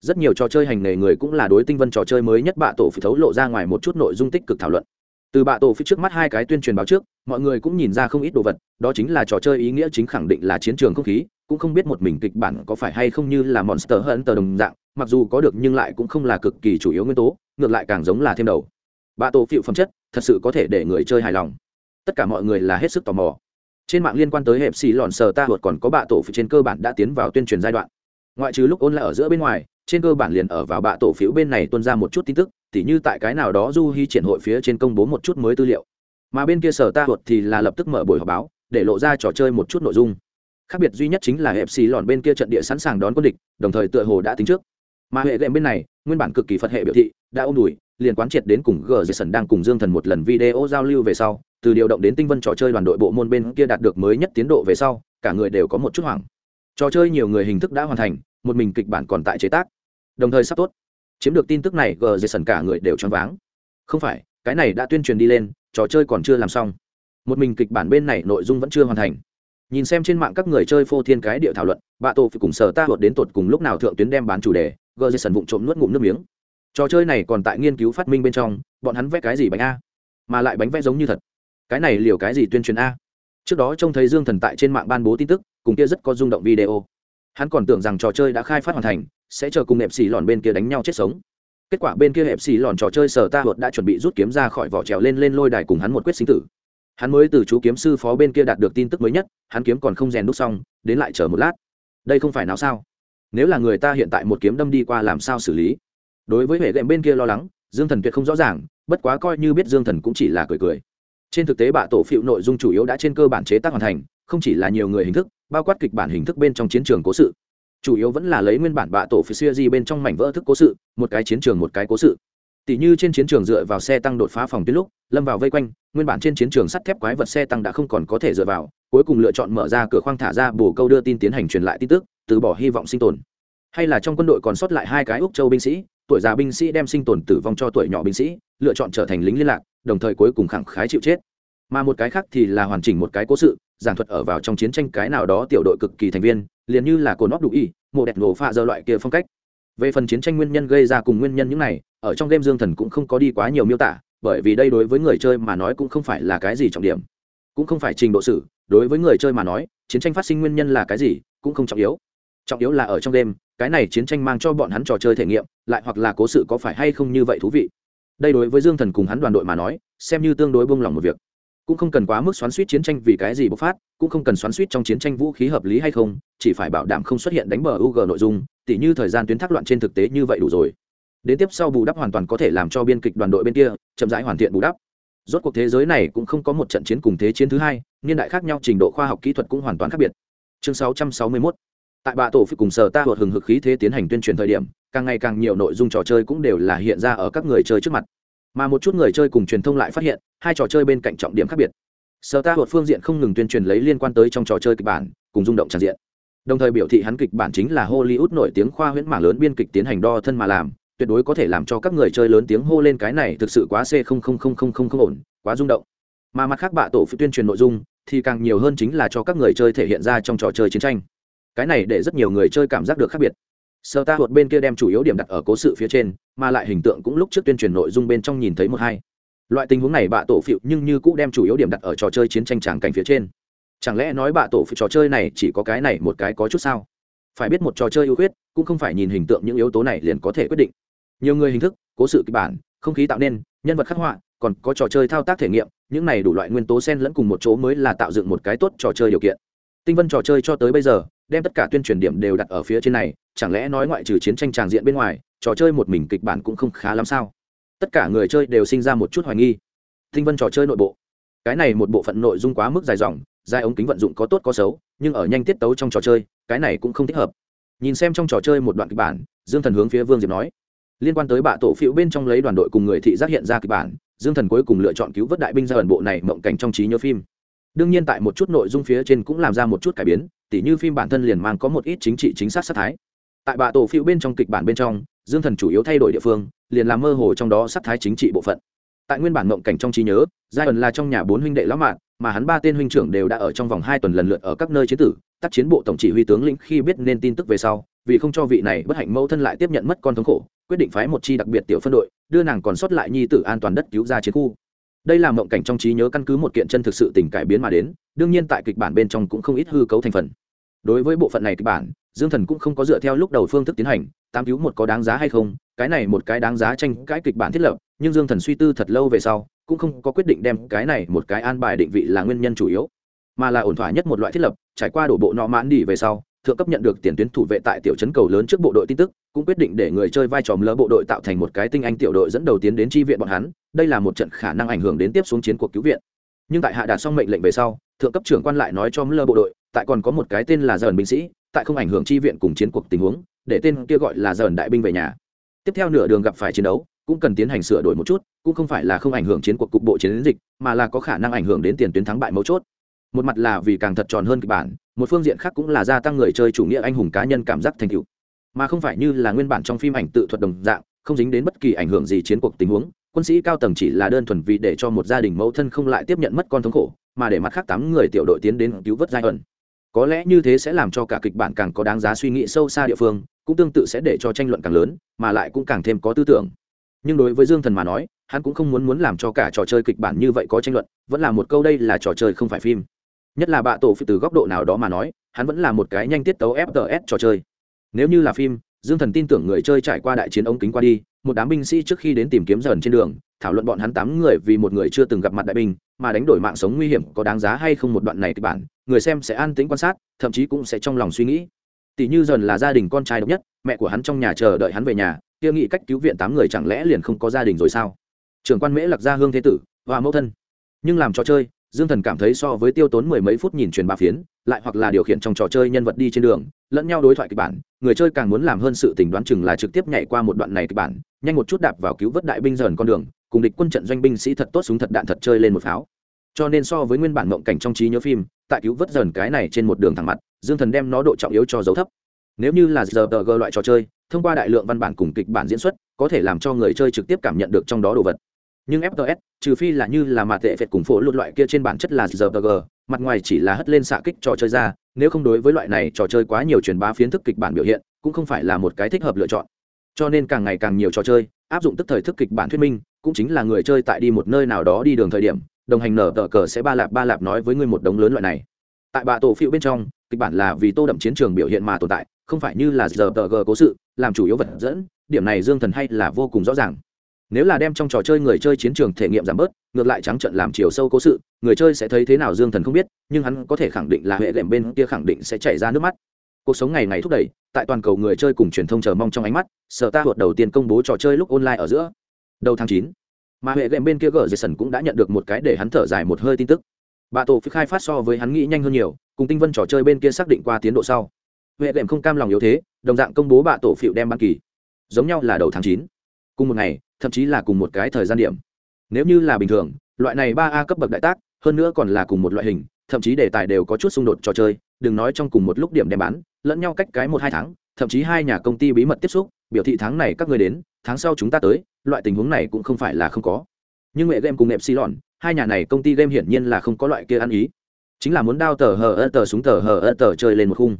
rất nhiều trò chơi hành nghề người cũng là đối tinh vân trò chơi mới nhất bạ tổ phi thấu lộ ra ngoài một chút nội dung tích cực thảo luận. Từ bạ tổ phi trước mắt hai cái tuyên truyền báo trước, mọi người cũng nhìn ra không ít đồ vật, đó chính là trò chơi ý nghĩa chính khẳng định là chiến trường không khí, cũng không biết một mình kịch bản có phải hay không như là monster hunter đồng dạng, mặc dù có được nhưng lại cũng không là cực kỳ chủ yếu nguyên tố, ngược lại càng giống là thêm đầu. Bạ tổ phịu phẩm chất, thật sự có thể để người chơi hài lòng. Tất cả mọi người là hết sức tò mò. Trên mạng liên quan tới hẹp xì lòn sờ ta hụt còn có bạ tổ phịu trên cơ bản đã tiến vào tuyên truyền giai đoạn. Ngoại trừ lúc ôn lại ở giữa bên ngoài trên cơ bản liền ở vào bạ tổ phiếu bên này tuân ra một chút tin tức, tỉ như tại cái nào đó du hy triển hội phía trên công bố một chút mới tư liệu. Mà bên kia sở ta thuật thì là lập tức mở buổi họp báo, để lộ ra trò chơi một chút nội dung. Khác biệt duy nhất chính là hẹp xì lòn bên kia trận địa sẵn sàng đón quân địch, đồng thời tựa hồ đã tính trước. Mà hệ đệm bên này, nguyên bản cực kỳ phật hệ biểu thị, đã ôm đùi, liền quán triệt đến cùng gờ dây đang cùng dương thần một lần video giao lưu về sau, từ điều động đến tinh vân trò chơi đoàn đội bộ môn bên kia đạt được mới nhất tiến độ về sau, cả người đều có một chút hoảng. Trò chơi nhiều người hình thức đã hoàn thành, một mình kịch bản còn tại chế tác đồng thời sắp tốt. Chiếm được tin tức này gờ dây cả người đều choáng váng. Không phải, cái này đã tuyên truyền đi lên, trò chơi còn chưa làm xong. Một mình kịch bản bên này nội dung vẫn chưa hoàn thành. Nhìn xem trên mạng các người chơi phô thiên cái địa thảo luận bạ tổ phải cùng sở ta vượt đến tột cùng lúc nào thượng tuyến đem bán chủ đề gờ dây sần vụng trộm nuốt ngụm nước miếng. Trò chơi này còn tại nghiên cứu phát minh bên trong, bọn hắn vẽ cái gì bánh a? Mà lại bánh vẽ giống như thật. Cái này liều cái gì tuyên truyền a? Trước đó trông thấy dương thần tại trên mạng ban bố tin tức, cùng kia rất có rung động video. Hắn còn tưởng rằng trò chơi đã khai phát hoàn thành sẽ chờ cùng hẹp xì lòn bên kia đánh nhau chết sống. Kết quả bên kia hẹp xì lòn trò chơi sở ta hột đã chuẩn bị rút kiếm ra khỏi vỏ trèo lên lên lôi đài cùng hắn một quyết sinh tử. Hắn mới từ chú kiếm sư phó bên kia đạt được tin tức mới nhất, hắn kiếm còn không rèn đúc xong, đến lại chờ một lát. Đây không phải nào sao? Nếu là người ta hiện tại một kiếm đâm đi qua làm sao xử lý? Đối với hệ đệm bên kia lo lắng, dương thần tuyệt không rõ ràng, bất quá coi như biết dương thần cũng chỉ là cười cười. Trên thực tế bạ tổ phiệu nội dung chủ yếu đã trên cơ bản chế tác hoàn thành, không chỉ là nhiều người hình thức, bao quát kịch bản hình thức bên trong chiến trường cố sự chủ yếu vẫn là lấy nguyên bản bạ tổ phiệu di bên trong mảnh vỡ thức cố sự, một cái chiến trường một cái cố sự. Tỷ như trên chiến trường dựa vào xe tăng đột phá phòng tuyến lúc, lâm vào vây quanh, nguyên bản trên chiến trường sắt thép quái vật xe tăng đã không còn có thể dựa vào, cuối cùng lựa chọn mở ra cửa khoang thả ra bồ câu đưa tin tiến hành truyền lại tin tức, từ bỏ hy vọng sinh tồn. Hay là trong quân đội còn sót lại hai cái úc châu binh sĩ, tuổi già binh sĩ đem sinh tồn tử vong cho tuổi nhỏ binh sĩ, lựa chọn trở thành lính liên lạc, đồng thời cuối cùng khẳng khái chịu chết. Mà một cái khác thì là hoàn chỉnh một cái cố sự, giảng thuật ở vào trong chiến tranh cái nào đó tiểu đội cực kỳ thành viên liền như là cồn nóc đủ y, mộ đẹp nổ pha giờ loại kia phong cách. Về phần chiến tranh nguyên nhân gây ra cùng nguyên nhân những này, ở trong game dương thần cũng không có đi quá nhiều miêu tả, bởi vì đây đối với người chơi mà nói cũng không phải là cái gì trọng điểm. Cũng không phải trình độ sử đối với người chơi mà nói, chiến tranh phát sinh nguyên nhân là cái gì, cũng không trọng yếu. Trọng yếu là ở trong game, cái này chiến tranh mang cho bọn hắn trò chơi thể nghiệm, lại hoặc là cố sự có phải hay không như vậy thú vị. Đây đối với dương thần cùng hắn đoàn đội mà nói, xem như tương đối bông lòng một việc cũng không cần quá mức xoắn suýt chiến tranh vì cái gì bộc phát, cũng không cần xoắn suýt trong chiến tranh vũ khí hợp lý hay không, chỉ phải bảo đảm không xuất hiện đánh bờ ug nội dung, tỉ như thời gian tuyến thác loạn trên thực tế như vậy đủ rồi. Đến tiếp sau bù đắp hoàn toàn có thể làm cho biên kịch đoàn đội bên kia chậm rãi hoàn thiện bù đắp. Rốt cuộc thế giới này cũng không có một trận chiến cùng thế chiến thứ hai, niên đại khác nhau trình độ khoa học kỹ thuật cũng hoàn toàn khác biệt. Chương 661 tại bạ tổ phi cùng sở ta hột hừng hực khí thế tiến hành tuyên truyền thời điểm, càng ngày càng nhiều nội dung trò chơi cũng đều là hiện ra ở các người chơi trước mặt mà một chút người chơi cùng truyền thông lại phát hiện, hai trò chơi bên cạnh trọng điểm khác biệt. Sở ta hột phương diện không ngừng tuyên truyền lấy liên quan tới trong trò chơi kịch bản, cùng rung động tràn diện. Đồng thời biểu thị hắn kịch bản chính là hollywood nổi tiếng khoa huyễn mảng lớn biên kịch tiến hành đo thân mà làm, tuyệt đối có thể làm cho các người chơi lớn tiếng hô lên cái này thực sự quá c không không không không không không ổn, quá rung động. Mà mặt khác bạ tổ phi tuyên truyền nội dung, thì càng nhiều hơn chính là cho các người chơi thể hiện ra trong trò chơi chiến tranh. Cái này để rất nhiều người chơi cảm giác được khác biệt sơ ta thuật bên kia đem chủ yếu điểm đặt ở cố sự phía trên, mà lại hình tượng cũng lúc trước tuyên truyền nội dung bên trong nhìn thấy một hai. Loại tình huống này bạ tổ phịu nhưng như cũng đem chủ yếu điểm đặt ở trò chơi chiến tranh tràng cảnh phía trên. Chẳng lẽ nói bạ tổ phịu trò chơi này chỉ có cái này một cái có chút sao? Phải biết một trò chơi ưu khuyết, cũng không phải nhìn hình tượng những yếu tố này liền có thể quyết định. Nhiều người hình thức, cố sự kịch bản, không khí tạo nên, nhân vật khắc họa, còn có trò chơi thao tác thể nghiệm, những này đủ loại nguyên tố xen lẫn cùng một chỗ mới là tạo dựng một cái tốt trò chơi điều kiện. Tinh vân trò chơi cho tới bây giờ đem tất cả tuyên truyền điểm đều đặt ở phía trên này, chẳng lẽ nói ngoại trừ chiến tranh tràng diện bên ngoài, trò chơi một mình kịch bản cũng không khá lắm sao? Tất cả người chơi đều sinh ra một chút hoài nghi. Thinh vân trò chơi nội bộ. Cái này một bộ phận nội dung quá mức dài dòng dài ống kính vận dụng có tốt có xấu, nhưng ở nhanh tiết tấu trong trò chơi, cái này cũng không thích hợp. Nhìn xem trong trò chơi một đoạn kịch bản, dương thần hướng phía vương diệp nói. Liên quan tới bạ tổ phiếu bên trong lấy đoàn đội cùng người thị giác hiện ra kịch bản, dương thần cuối cùng lựa chọn cứu vớt đại binh ra ẩn bộ này mộng cảnh trong trí nhớ phim. Đương nhiên tại một chút nội dung phía trên cũng làm ra một chút cải biến tỉ như phim bản thân liền mang có một ít chính trị chính xác sát thái. Tại bạ tổ phiêu bên trong kịch bản bên trong, dương thần chủ yếu thay đổi địa phương, liền làm mơ hồ trong đó sát thái chính trị bộ phận. Tại nguyên bản mộng cảnh trong trí nhớ giai ẩn là trong nhà bốn huynh đệ lão mạn mà hắn ba tên huynh trưởng đều đã ở trong vòng hai tuần lần lượt ở các nơi chiến tử, tác chiến bộ tổng chỉ huy tướng lĩnh khi biết nên tin tức về sau, vì không cho vị này bất hạnh mẫu thân lại tiếp nhận mất con thống khổ, quyết định phái một chi đặc biệt tiểu phân đội, đưa nàng còn sót lại nhi tử an toàn đất cứu ra chiến khu đây là mộng cảnh trong trí nhớ căn cứ một kiện chân thực sự tình cải biến mà đến, đương nhiên tại kịch bản bên trong cũng không ít hư cấu thành phần. Đối với bộ phận này kịch bản, dương thần cũng không có dựa theo lúc đầu phương thức tiến hành tam cứu một có đáng giá hay không, cái này một cái đáng giá tranh cãi kịch bản thiết lập, nhưng dương thần suy tư thật lâu về sau, cũng không có quyết định đem cái này một cái an bài định vị là nguyên nhân chủ yếu, mà là ổn thỏa nhất một loại thiết lập, trải qua đổ bộ nọ mãn đi về sau thượng cấp nhận được tiền tuyến thủ vệ tại tiểu trấn cầu lớn trước bộ đội tin tức, cũng quyết định để người chơi vai trò lỡ bộ đội tạo thành một cái tinh anh tiểu đội dẫn đầu tiến đến tri viện bọn hắn, đây là một trận khả năng ảnh hưởng đến tiếp xuống chiến cuộc cứu viện. Nhưng tại hạ đạt xong mệnh lệnh về sau, thượng cấp trưởng quan lại nói cho lỡ bộ đội, tại còn có một cái tên là dần binh sĩ, tại không ảnh hưởng tri viện cùng chiến cuộc tình huống, để tên kia gọi là dần đại binh về nhà. Tiếp theo nửa đường gặp phải chiến đấu, cũng cần tiến hành sửa đổi một chút, cũng không phải là không ảnh hưởng chiến cuộc cục bộ chiến dịch, mà là có khả năng ảnh hưởng đến tiền tuyến thắng bại mấu chốt. Một mặt là vì càng thật tròn hơn kịch bản một phương diện khác cũng là gia tăng người chơi chủ nghĩa anh hùng cá nhân cảm giác thành tựu, mà không phải như là nguyên bản trong phim ảnh tự thuật đồng dạng, không dính đến bất kỳ ảnh hưởng gì chiến cuộc tình huống. Quân sĩ cao tầng chỉ là đơn thuần vì để cho một gia đình mẫu thân không lại tiếp nhận mất con thống khổ, mà để mặt khác tám người tiểu đội tiến đến cứu vớt giai ẩn. Có lẽ như thế sẽ làm cho cả kịch bản càng có đáng giá suy nghĩ sâu xa địa phương, cũng tương tự sẽ để cho tranh luận càng lớn, mà lại cũng càng thêm có tư tưởng. Nhưng đối với dương thần mà nói, hắn cũng không muốn muốn làm cho cả trò chơi kịch bản như vậy có tranh luận, vẫn là một câu đây là trò chơi không phải phim nhất là bạ tổ phi từ góc độ nào đó mà nói, hắn vẫn là một cái nhanh tiết tấu fts trò chơi. Nếu như là phim, dương thần tin tưởng người chơi trải qua đại chiến ống kính qua đi, một đám binh sĩ trước khi đến tìm kiếm dần trên đường, thảo luận bọn hắn tám người vì một người chưa từng gặp mặt đại binh, mà đánh đổi mạng sống nguy hiểm có đáng giá hay không một đoạn này kịch bản, người xem sẽ an tĩnh quan sát, thậm chí cũng sẽ trong lòng suy nghĩ. Tỷ như dần là gia đình con trai độc nhất, mẹ của hắn trong nhà chờ đợi hắn về nhà, kia nghĩ cách cứu viện tám người chẳng lẽ liền không có gia đình rồi sao? Trưởng quan mễ lạc gia hương thế tử và mẫu thân. Nhưng làm trò chơi dương thần cảm thấy so với tiêu tốn mười mấy phút nhìn truyền bá phiến, lại hoặc là điều khiển trong trò chơi nhân vật đi trên đường, lẫn nhau đối thoại kịch bản, người chơi càng muốn làm hơn sự tình đoán chừng là trực tiếp nhảy qua một đoạn này kịch bản, nhanh một chút đạp vào cứu vớt đại binh dần con đường, cùng địch quân trận doanh binh sĩ thật tốt súng thật đạn thật chơi lên một pháo. Cho nên so với nguyên bản mộng cảnh trong trí nhớ phim, tại cứu vớt dần cái này trên một đường thẳng mặt, dương thần đem nó độ trọng yếu cho dấu thấp. Nếu như là giờ tờ g loại trò chơi, thông qua đại lượng văn bản cùng kịch bản diễn xuất, có thể làm cho người chơi trực tiếp cảm nhận được trong đó đồ vật nhưng fts trừ phi là như là mặt tệ phệt cùng phố luật loại kia trên bản chất là giờ mặt ngoài chỉ là hất lên xạ kích trò chơi ra, nếu không đối với loại này trò chơi quá nhiều truyền bá phiến thức kịch bản biểu hiện, cũng không phải là một cái thích hợp lựa chọn. Cho nên càng ngày càng nhiều trò chơi, áp dụng tức thời thức kịch bản thuyết minh, cũng chính là người chơi tại đi một nơi nào đó đi đường thời điểm, đồng hành nở tờ cờ sẽ ba lạp ba lạp nói với người một đống lớn loại này. Tại bạ tổ phiệu bên trong, kịch bản là vì tô đậm chiến trường biểu hiện mà tồn tại, không phải như là giờ tờ g cố sự, làm chủ yếu vật dẫn, điểm này dương thần hay là vô cùng rõ ràng nếu là đem trong trò chơi người chơi chiến trường thể nghiệm giảm bớt, ngược lại trắng trận làm chiều sâu cố sự, người chơi sẽ thấy thế nào dương thần không biết, nhưng hắn có thể khẳng định là hệ lệm bên kia khẳng định sẽ chảy ra nước mắt. Cuộc sống ngày ngày thúc đẩy, tại toàn cầu người chơi cùng truyền thông chờ mong trong ánh mắt, sở ta hụt đầu tiên công bố trò chơi lúc online ở giữa. Đầu tháng chín, mà hệ lệm bên kia gờ jason cũng đã nhận được một cái để hắn thở dài một hơi tin tức. Bà tổ phi khai phát so với hắn nghĩ nhanh hơn nhiều, cùng tinh vân trò chơi bên kia xác định qua tiến độ sau. Huệ đệm không cam lòng yếu thế, đồng dạng công bố bạ tổ phịu đem ban kỳ. Giống nhau là đầu tháng chín cùng một ngày, thậm chí là cùng một cái thời gian điểm. Nếu như là bình thường, loại này ba a cấp bậc đại tác, hơn nữa còn là cùng một loại hình, thậm chí đề tài đều có chút xung đột trò chơi, đừng nói trong cùng một lúc điểm đem bán, lẫn nhau cách cái một hai tháng, thậm chí hai nhà công ty bí mật tiếp xúc, biểu thị tháng này các người đến, tháng sau chúng ta tới, loại tình huống này cũng không phải là không có. Nhưng nghệ game cùng nghệ xi lòn hai nhà này công ty game hiển nhiên là không có loại kia ăn ý. Chính là muốn đao tờ hờ ơ tờ súng tờ hờ ơ tờ chơi lên một khung.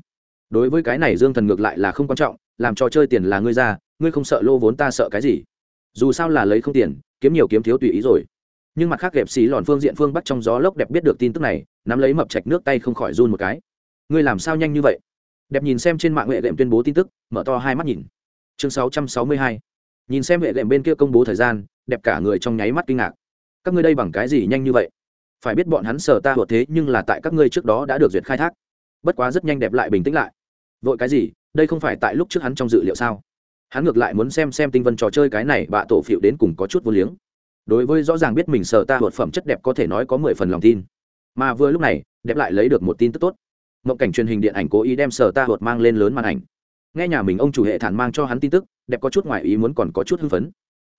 Đối với cái này dương thần ngược lại là không quan trọng, làm trò chơi tiền là ngươi ra ngươi không sợ lô vốn ta sợ cái gì? Dù sao là lấy không tiền, kiếm nhiều kiếm thiếu tùy ý rồi. Nhưng mặt khác kẹp xí lòn phương diện phương bắt trong gió lốc đẹp biết được tin tức này, nắm lấy mập chạch nước tay không khỏi run một cái. Ngươi làm sao nhanh như vậy? Đẹp nhìn xem trên mạng huệ đệm tuyên bố tin tức, mở to hai mắt nhìn. Chương sáu trăm sáu mươi hai. Nhìn xem huệ đệm bên kia công bố thời gian, đẹp cả người trong nháy mắt kinh ngạc. Các ngươi đây bằng cái gì nhanh như vậy? Phải biết bọn hắn sở ta hụt thế, nhưng là tại các ngươi trước đó đã được duyệt khai thác. Bất quá rất nhanh đẹp lại bình tĩnh lại. Vội cái gì? Đây không phải tại lúc trước hắn trong dự liệu sao? Hắn ngược lại muốn xem xem tinh vân trò chơi cái này bạ tổ phiệu đến cùng có chút vô liếng. Đối với rõ ràng biết mình sợ ta hợp phẩm chất đẹp có thể nói có mười phần lòng tin. Mà vừa lúc này đẹp lại lấy được một tin tức tốt. Mộng cảnh truyền hình điện ảnh cố ý đem sở ta hột mang lên lớn màn ảnh. Nghe nhà mình ông chủ hệ thản mang cho hắn tin tức đẹp có chút ngoài ý muốn còn có chút hưng phấn.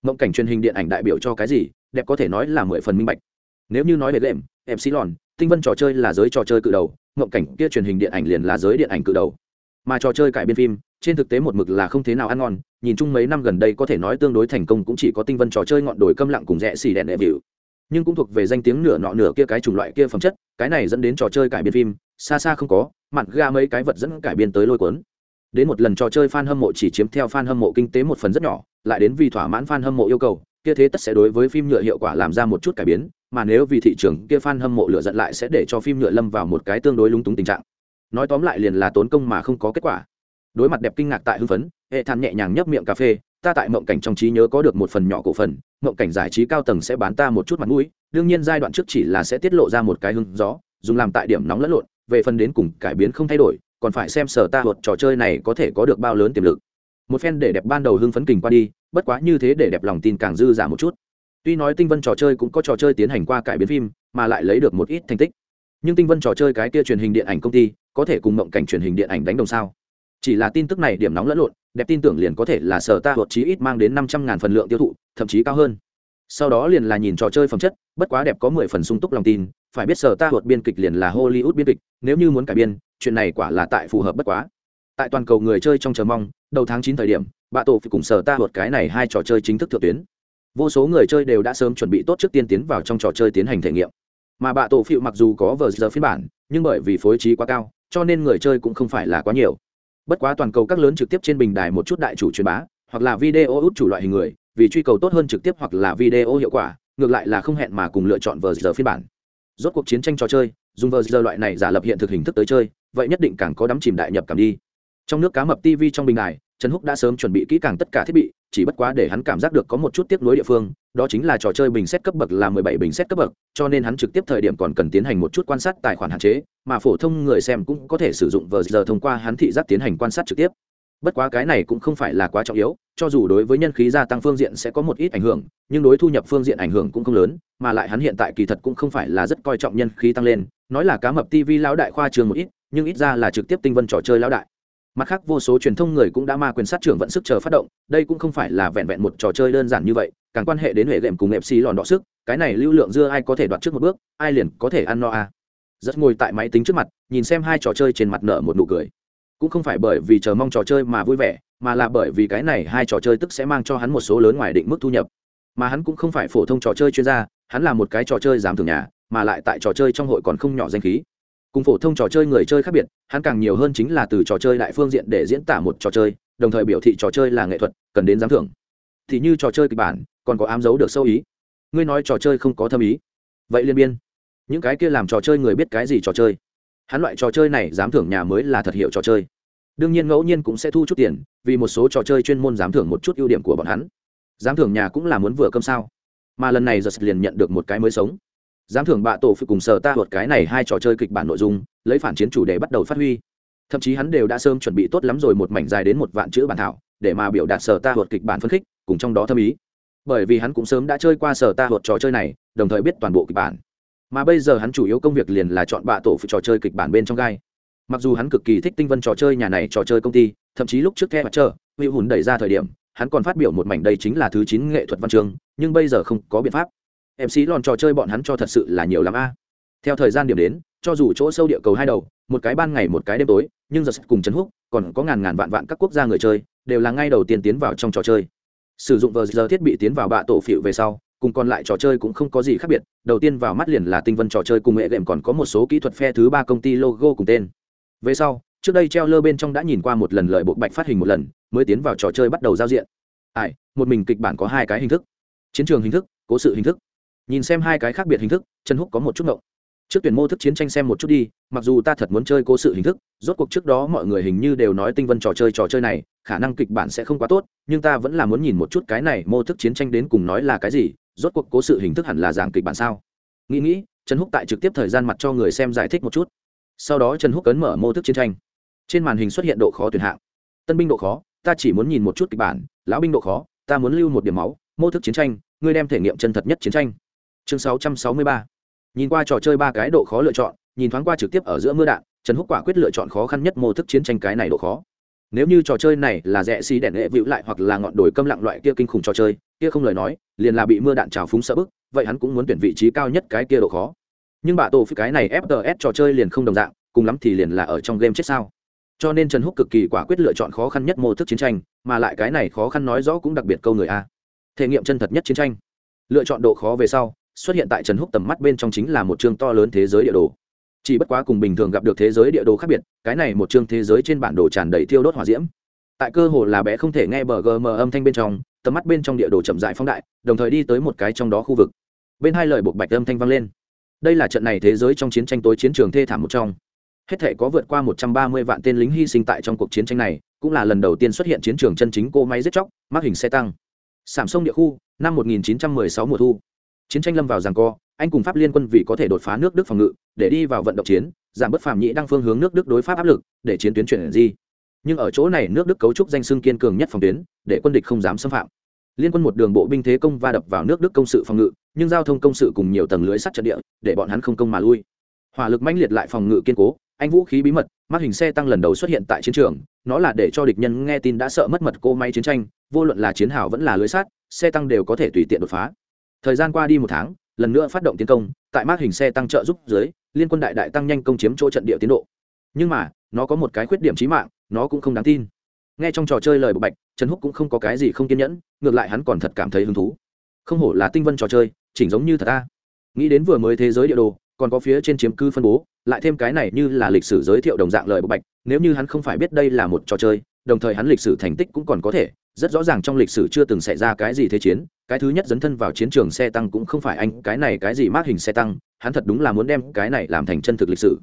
Mộng cảnh truyền hình điện ảnh đại biểu cho cái gì đẹp có thể nói là mười phần minh bạch. Nếu như nói về lệm lòn, tinh vân trò chơi là giới trò chơi cự đầu mộng cảnh kia truyền hình điện ảnh liền là giới điện ảnh cự đầu mà trò chơi cải biên phim, trên thực tế một mực là không thế nào ăn ngon, nhìn chung mấy năm gần đây có thể nói tương đối thành công cũng chỉ có tinh vân trò chơi ngọn đồi câm lặng cùng rẽ xì đèn đệ vịu nhưng cũng thuộc về danh tiếng nửa nọ nửa kia cái chủng loại kia phẩm chất, cái này dẫn đến trò chơi cải biên phim, xa xa không có mặn ga mấy cái vật dẫn cải biên tới lôi cuốn. Đến một lần trò chơi fan hâm mộ chỉ chiếm theo fan hâm mộ kinh tế một phần rất nhỏ, lại đến vì thỏa mãn fan hâm mộ yêu cầu, kia thế tất sẽ đối với phim nhựa hiệu quả làm ra một chút cải biến, mà nếu vì thị trường kia fan hâm mộ lựa giận lại sẽ để cho phim nhựa lâm vào một cái tương đối lúng túng tình trạng nói tóm lại liền là tốn công mà không có kết quả. Đối mặt đẹp kinh ngạc tại hưng phấn, hệ than nhẹ nhàng nhấp miệng cà phê, ta tại mộng cảnh trong trí nhớ có được một phần nhỏ cổ phần, mộng cảnh giải trí cao tầng sẽ bán ta một chút mặt mũi, đương nhiên giai đoạn trước chỉ là sẽ tiết lộ ra một cái hưng gió, dùng làm tại điểm nóng lẫn lộn, về phần đến cùng cải biến không thay đổi, còn phải xem sở ta luật trò chơi này có thể có được bao lớn tiềm lực. Một phen để đẹp ban đầu hưng phấn kình qua đi, bất quá như thế để đẹp lòng tin càng dư giả một chút. Tuy nói tinh vân trò chơi cũng có trò chơi tiến hành qua cải biến phim, mà lại lấy được một ít thành tích. Nhưng tinh vân trò chơi cái kia truyền hình điện ảnh công ty có thể cùng mộng cảnh truyền hình điện ảnh đánh đồng sao? Chỉ là tin tức này điểm nóng lẫn lộn, đẹp tin tưởng liền có thể là sở ta hoặc chí ít mang đến năm trăm ngàn phần lượng tiêu thụ, thậm chí cao hơn. Sau đó liền là nhìn trò chơi phẩm chất, bất quá đẹp có mười phần sung túc lòng tin, phải biết sở ta hoặc biên kịch liền là hollywood biên kịch, nếu như muốn cải biên, chuyện này quả là tại phù hợp bất quá. Tại toàn cầu người chơi trong chờ mong, đầu tháng chín thời điểm, bạ tổ phải cùng sở ta hoặc cái này hai trò chơi chính thức thượng tuyến. Vô số người chơi đều đã sớm chuẩn bị tốt trước tiên tiến vào trong trò chơi tiến hành thể nghiệm. Mà bạ tổ phiệu mặc dù có vờ giờ phiên bản, nhưng bởi vì phối trí quá cao cho nên người chơi cũng không phải là quá nhiều. Bất quá toàn cầu các lớn trực tiếp trên bình đài một chút đại chủ truyền bá, hoặc là video út chủ loại hình người, vì truy cầu tốt hơn trực tiếp hoặc là video hiệu quả, ngược lại là không hẹn mà cùng lựa chọn vờ giờ phiên bản. Rốt cuộc chiến tranh trò chơi, dùng vờ giờ loại này giả lập hiện thực hình thức tới chơi, vậy nhất định càng có đắm chìm đại nhập cảm đi. Trong nước cá mập tv trong bình đài, trần húc đã sớm chuẩn bị kỹ càng tất cả thiết bị, chỉ bất quá để hắn cảm giác được có một chút tiếp nối địa phương đó chính là trò chơi bình xét cấp bậc là mười bảy bình xét cấp bậc, cho nên hắn trực tiếp thời điểm còn cần tiến hành một chút quan sát tài khoản hạn chế, mà phổ thông người xem cũng có thể sử dụng vờ giờ thông qua hắn thị giác tiến hành quan sát trực tiếp. Bất quá cái này cũng không phải là quá trọng yếu, cho dù đối với nhân khí gia tăng phương diện sẽ có một ít ảnh hưởng, nhưng đối thu nhập phương diện ảnh hưởng cũng không lớn, mà lại hắn hiện tại kỳ thật cũng không phải là rất coi trọng nhân khí tăng lên, nói là cá mập tv lão đại khoa trường một ít, nhưng ít ra là trực tiếp tinh vân trò chơi lão đại mặt khác, vô số truyền thông người cũng đã ma quyền sát trưởng vận sức chờ phát động, đây cũng không phải là vẹn vẹn một trò chơi đơn giản như vậy, càng quan hệ đến hệ đệm cùng fc lòn đọ sức, cái này lưu lượng dưa ai có thể đoạt trước một bước, ai liền có thể ăn no à. rất ngồi tại máy tính trước mặt, nhìn xem hai trò chơi trên mặt nợ một nụ cười. Cũng không phải bởi vì chờ mong trò chơi mà vui vẻ, mà là bởi vì cái này hai trò chơi tức sẽ mang cho hắn một số lớn ngoài định mức thu nhập. Mà hắn cũng không phải phổ thông trò chơi chuyên gia, hắn là một cái trò chơi dám thường nhà, mà lại tại trò chơi trong hội còn không nhỏ danh khí cùng phổ thông trò chơi người chơi khác biệt, hắn càng nhiều hơn chính là từ trò chơi đại phương diện để diễn tả một trò chơi, đồng thời biểu thị trò chơi là nghệ thuật, cần đến giám thưởng. Thì như trò chơi kịch bản, còn có ám dấu được sâu ý. Ngươi nói trò chơi không có thâm ý. Vậy liên biên. Những cái kia làm trò chơi người biết cái gì trò chơi? Hắn loại trò chơi này giám thưởng nhà mới là thật hiệu trò chơi. Đương nhiên ngẫu nhiên cũng sẽ thu chút tiền, vì một số trò chơi chuyên môn giám thưởng một chút ưu điểm của bọn hắn. Giám thưởng nhà cũng là muốn vừa cơm sao. Mà lần này giật liền nhận được một cái mới sống giám thưởng bạ tổ phụ cùng sở ta thuật cái này hai trò chơi kịch bản nội dung, lấy phản chiến chủ đề bắt đầu phát huy. Thậm chí hắn đều đã sớm chuẩn bị tốt lắm rồi một mảnh dài đến một vạn chữ bản thảo, để mà biểu đạt sở ta thuật kịch bản phân khích, cùng trong đó thâm ý. Bởi vì hắn cũng sớm đã chơi qua sở ta thuật trò chơi này, đồng thời biết toàn bộ kịch bản. Mà bây giờ hắn chủ yếu công việc liền là chọn bạ tổ phụ trò chơi kịch bản bên trong gai. Mặc dù hắn cực kỳ thích tinh vân trò chơi nhà này trò chơi công ty, thậm chí lúc trước theo mặt chờ hữu hùn đẩy ra thời điểm, hắn còn phát biểu một mảnh đây chính là thứ chín nghệ thuật văn chương, nhưng bây giờ không có biện pháp mc lòn trò chơi bọn hắn cho thật sự là nhiều lắm a. Theo thời gian điểm đến, cho dù chỗ sâu địa cầu hai đầu, một cái ban ngày một cái đêm tối, nhưng giờ cùng chấn húc, còn có ngàn ngàn vạn vạn các quốc gia người chơi, đều là ngay đầu tiên tiến vào trong trò chơi. Sử dụng vờ giờ thiết bị tiến vào bạ tổ phịu về sau, cùng còn lại trò chơi cũng không có gì khác biệt, đầu tiên vào mắt liền là tinh vân trò chơi cùng nghệ đệm còn có một số kỹ thuật phe thứ ba công ty logo cùng tên. Về sau, trước đây treo lơ bên trong đã nhìn qua một lần lợi bộ bạch phát hình một lần, mới tiến vào trò chơi bắt đầu giao diện. Ai, một mình kịch bản có hai cái hình thức. Chiến trường hình thức, cố sự hình thức nhìn xem hai cái khác biệt hình thức, trần húc có một chút ngộng. Trước tuyển mô thức chiến tranh xem một chút đi, mặc dù ta thật muốn chơi cố sự hình thức, rốt cuộc trước đó mọi người hình như đều nói tinh vân trò chơi trò chơi này, khả năng kịch bản sẽ không quá tốt, nhưng ta vẫn là muốn nhìn một chút cái này mô thức chiến tranh đến cùng nói là cái gì, rốt cuộc cố sự hình thức hẳn là giảng kịch bản sao? Nghĩ nghĩ, trần húc tại trực tiếp thời gian mặt cho người xem giải thích một chút. Sau đó trần húc cấn mở mô thức chiến tranh. Trên màn hình xuất hiện độ khó tuyển hạng. Tân binh độ khó, ta chỉ muốn nhìn một chút kịch bản, lão binh độ khó, ta muốn lưu một điểm máu, mô thức chiến tranh, ngươi đem thể nghiệm chân thật nhất chiến tranh chương 663. nhìn qua trò chơi ba cái độ khó lựa chọn, nhìn thoáng qua trực tiếp ở giữa mưa đạn, trần húc quả quyết lựa chọn khó khăn nhất mô thức chiến tranh cái này độ khó. Nếu như trò chơi này là rẽ xi đèn hệ vịu lại hoặc là ngọn đồi câm lặng loại kia kinh khủng trò chơi, kia không lời nói, liền là bị mưa đạn trào phúng sợ bức, vậy hắn cũng muốn tuyển vị trí cao nhất cái kia độ khó. Nhưng bà tổ phi cái này fts trò chơi liền không đồng dạng, cùng lắm thì liền là ở trong game chết sao. Cho nên trần húc cực kỳ quả quyết lựa chọn khó khăn nhất mô thức chiến tranh, mà lại cái này khó khăn nói rõ cũng đặc biệt câu người a. Thể nghiệm chân thật nhất chiến tranh. Lựa chọn độ khó về sau xuất hiện tại trần húc tầm mắt bên trong chính là một chương to lớn thế giới địa đồ. Chỉ bất quá cùng bình thường gặp được thế giới địa đồ khác biệt, cái này một chương thế giới trên bản đồ tràn đầy thiêu đốt hỏa diễm. Tại cơ hồ là bé không thể nghe bờ gm âm thanh bên trong, tầm mắt bên trong địa đồ chậm dại phóng đại, đồng thời đi tới một cái trong đó khu vực. Bên hai lời buộc bạch âm thanh vang lên. Đây là trận này thế giới trong chiến tranh tối chiến trường thê thảm một trong. Hết thể có vượt qua một trăm ba mươi vạn tên lính hy sinh tại trong cuộc chiến tranh này, cũng là lần đầu tiên xuất hiện chiến trường chân chính cô máy giết chóc, mắc hình xe tăng. Sảm sông địa khu, năm 1916 mùa thu chiến tranh lâm vào giằng co, anh cùng pháp liên quân vì có thể đột phá nước đức phòng ngự, để đi vào vận động chiến, giảm bất Phạm nhĩ đăng phương hướng nước đức đối pháp áp lực, để chiến tuyến chuyển di. Nhưng ở chỗ này nước đức cấu trúc danh xưng kiên cường nhất phòng tuyến, để quân địch không dám xâm phạm. Liên quân một đường bộ binh thế công va đập vào nước đức công sự phòng ngự, nhưng giao thông công sự cùng nhiều tầng lưới sắt trận địa, để bọn hắn không công mà lui. Hỏa lực mãnh liệt lại phòng ngự kiên cố, anh vũ khí bí mật mắt hình xe tăng lần đầu xuất hiện tại chiến trường, nó là để cho địch nhân nghe tin đã sợ mất mật cô máy chiến tranh, vô luận là chiến hào vẫn là lưới sát xe tăng đều có thể tùy tiện đột phá thời gian qua đi một tháng, lần nữa phát động tiến công, tại mát hình xe tăng trợ giúp dưới, liên quân đại đại tăng nhanh công chiếm chỗ trận địa tiến độ. Nhưng mà, nó có một cái khuyết điểm trí mạng, nó cũng không đáng tin. Nghe trong trò chơi lời bộ bạch, trần húc cũng không có cái gì không kiên nhẫn, ngược lại hắn còn thật cảm thấy hứng thú. Không hổ là tinh vân trò chơi, chỉnh giống như thật ta. Nghĩ đến vừa mới thế giới địa đồ, còn có phía trên chiếm cư phân bố, lại thêm cái này như là lịch sử giới thiệu đồng dạng lời bộ bạch, nếu như hắn không phải biết đây là một trò chơi, đồng thời hắn lịch sử thành tích cũng còn có thể, rất rõ ràng trong lịch sử chưa từng xảy ra cái gì thế chiến cái thứ nhất dấn thân vào chiến trường xe tăng cũng không phải anh, cái này cái gì mát hình xe tăng, hắn thật đúng là muốn đem cái này làm thành chân thực lịch sử.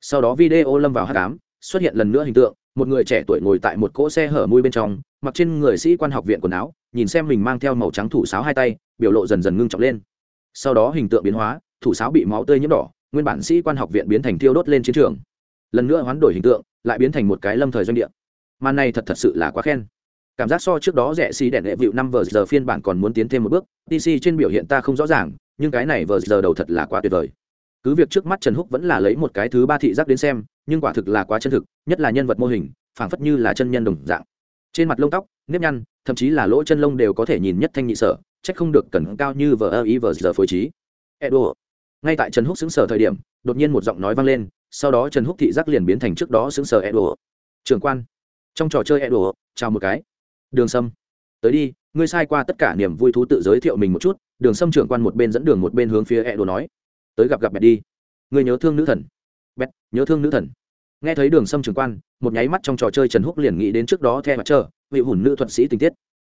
Sau đó video lâm vào h cám xuất hiện lần nữa hình tượng, một người trẻ tuổi ngồi tại một cỗ xe hở mui bên trong, mặc trên người sĩ quan học viện quần áo, nhìn xem mình mang theo màu trắng thủ sáo hai tay, biểu lộ dần dần ngưng trọng lên. Sau đó hình tượng biến hóa, thủ sáo bị máu tươi nhiễm đỏ, nguyên bản sĩ quan học viện biến thành thiêu đốt lên chiến trường. Lần nữa hoán đổi hình tượng, lại biến thành một cái lâm thời doanh địa. Màn này thật thật sự là quá khen cảm giác so trước đó rẻ xì đèn hệ vịu năm vờ giờ phiên bản còn muốn tiến thêm một bước. Tc trên biểu hiện ta không rõ ràng, nhưng cái này vờ giờ đầu thật là quá tuyệt vời. Cứ việc trước mắt trần húc vẫn là lấy một cái thứ ba thị giác đến xem, nhưng quả thực là quá chân thực, nhất là nhân vật mô hình, phảng phất như là chân nhân đồng dạng. Trên mặt lông tóc, nếp nhăn, thậm chí là lỗ chân lông đều có thể nhìn nhất thanh nhị sở trách không được cần cao như vờ ơ ý vờ giờ phối trí. Edo. Ngay tại trần húc xứng sở thời điểm, đột nhiên một giọng nói vang lên, sau đó trần húc thị giác liền biến thành trước đó xứng sở edo. Trường quan. Trong trò chơi edo, chào một cái đường sâm. Tới đi ngươi sai qua tất cả niềm vui thú tự giới thiệu mình một chút đường sâm trưởng quan một bên dẫn đường một bên hướng phía e đồ nói. Tới gặp gặp mẹ đi. Ngươi nhớ thương nữ thần. Bẹt, nhớ thương nữ thần. Nghe thấy đường sâm trưởng quan một nháy mắt trong trò chơi trần húc liền nghĩ đến trước đó theo mặt trơ vị hùn nữ thuật sĩ tình tiết.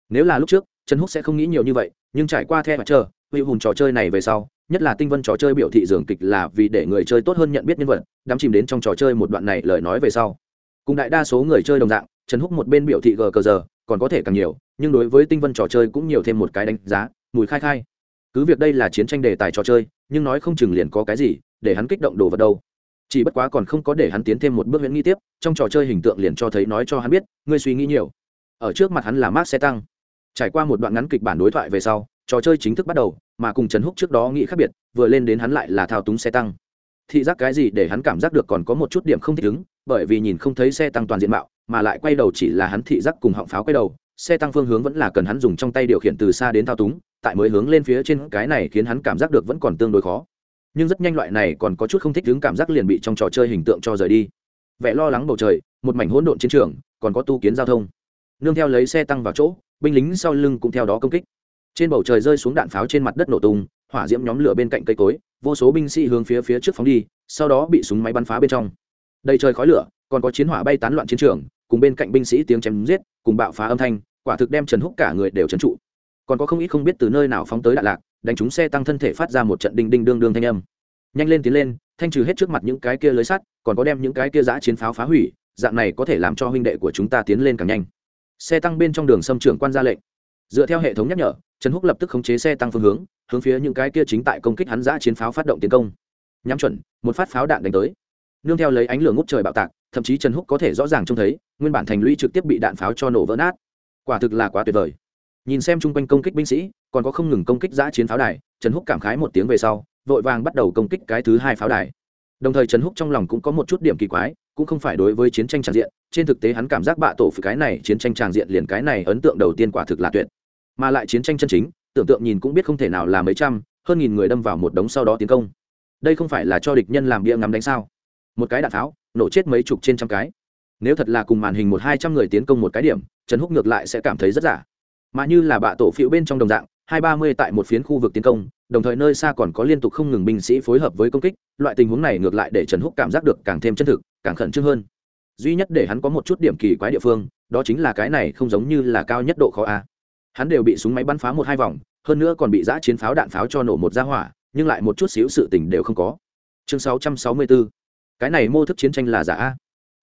Nếu là lúc trước trần húc sẽ không nghĩ nhiều như vậy nhưng trải qua theo mặt trơ vị hùn trò chơi này về sau nhất là tinh vân trò chơi biểu thị dường kịch là vì để người chơi tốt hơn nhận biết nhân vật đắm chìm đến trong trò chơi một đoạn này lời nói về sau. Cùng đại đa số người chơi đồng dạng trần húc một bên biểu thị gờ cờ giờ còn có thể càng nhiều, nhưng đối với tinh vân trò chơi cũng nhiều thêm một cái đánh giá, mùi khai khai. Cứ việc đây là chiến tranh đề tài trò chơi, nhưng nói không chừng liền có cái gì để hắn kích động đồ vật đâu. Chỉ bất quá còn không có để hắn tiến thêm một bước huyễn nghi tiếp, trong trò chơi hình tượng liền cho thấy nói cho hắn biết, ngươi suy nghĩ nhiều. Ở trước mặt hắn là mát xe tăng. Trải qua một đoạn ngắn kịch bản đối thoại về sau, trò chơi chính thức bắt đầu, mà cùng trần húc trước đó nghĩ khác biệt, vừa lên đến hắn lại là thao túng xe tăng. Thị giác cái gì để hắn cảm giác được còn có một chút điểm không thích ứng, bởi vì nhìn không thấy xe tăng toàn diện mạo mà lại quay đầu chỉ là hắn thị giác cùng họng pháo quay đầu, xe tăng phương hướng vẫn là cần hắn dùng trong tay điều khiển từ xa đến thao túng, tại mới hướng lên phía trên, cái này khiến hắn cảm giác được vẫn còn tương đối khó. Nhưng rất nhanh loại này còn có chút không thích đứng cảm giác liền bị trong trò chơi hình tượng cho rời đi. Vẻ lo lắng bầu trời, một mảnh hỗn độn chiến trường, còn có tu kiến giao thông. Nương theo lấy xe tăng vào chỗ, binh lính sau lưng cũng theo đó công kích. Trên bầu trời rơi xuống đạn pháo trên mặt đất nổ tung, hỏa diễm nhóm lửa bên cạnh cây cối, vô số binh sĩ hướng phía phía trước phóng đi, sau đó bị súng máy bắn phá bên trong. Đầy trời khói lửa, còn có chiến hỏa bay tán loạn chiến trường cùng bên cạnh binh sĩ tiếng chém giết, cùng bạo phá âm thanh, quả thực đem trần húc cả người đều trấn trụ. Còn có không ít không biết từ nơi nào phóng tới đạn lạc đánh chúng xe tăng thân thể phát ra một trận đinh đinh đương đương thanh âm. Nhanh lên tiến lên, thanh trừ hết trước mặt những cái kia lưới sắt, còn có đem những cái kia giã chiến pháo phá hủy, dạng này có thể làm cho huynh đệ của chúng ta tiến lên càng nhanh. Xe tăng bên trong đường xâm trưởng quan ra lệnh. Dựa theo hệ thống nhắc nhở, trần húc lập tức khống chế xe tăng phương hướng hướng phía những cái kia chính tại công kích hắn giã chiến pháo phát động tiến công. Nhắm chuẩn, một phát pháo đạn đánh tới nương theo lấy ánh lửa ngút trời bạo tạc, thậm chí trần húc có thể rõ ràng trông thấy, nguyên bản thành lũy trực tiếp bị đạn pháo cho nổ vỡ nát. Quả thực là quá tuyệt vời. Nhìn xem chung quanh công kích binh sĩ, còn có không ngừng công kích giã chiến pháo đài, trần húc cảm khái một tiếng về sau, vội vàng bắt đầu công kích cái thứ hai pháo đài. Đồng thời trần húc trong lòng cũng có một chút điểm kỳ quái, cũng không phải đối với chiến tranh tràn diện, trên thực tế hắn cảm giác bạ tổ phải cái này chiến tranh tràn diện liền cái này ấn tượng đầu tiên quả thực là tuyệt. Mà lại chiến tranh chân chính, tưởng tượng nhìn cũng biết không thể nào là mấy trăm, hơn nghìn người đâm vào một đống sau đó tiến công. Đây không phải là cho địch nhân làm bia ngắm đánh sao? một cái đạn tháo nổ chết mấy chục trên trăm cái. Nếu thật là cùng màn hình một hai trăm người tiến công một cái điểm, trần húc ngược lại sẽ cảm thấy rất giả. Mà như là bạ tổ phiếu bên trong đồng dạng, hai ba mươi tại một phiến khu vực tiến công, đồng thời nơi xa còn có liên tục không ngừng binh sĩ phối hợp với công kích, loại tình huống này ngược lại để trần húc cảm giác được càng thêm chân thực, càng khẩn trương hơn. Duy nhất để hắn có một chút điểm kỳ quái địa phương, đó chính là cái này không giống như là cao nhất độ khó a. Hắn đều bị súng máy bắn phá một hai vòng, hơn nữa còn bị giã chiến pháo đạn pháo cho nổ một ra hỏa, nhưng lại một chút xíu sự tình đều không có. Chương 664 cái này mô thức chiến tranh là giả a?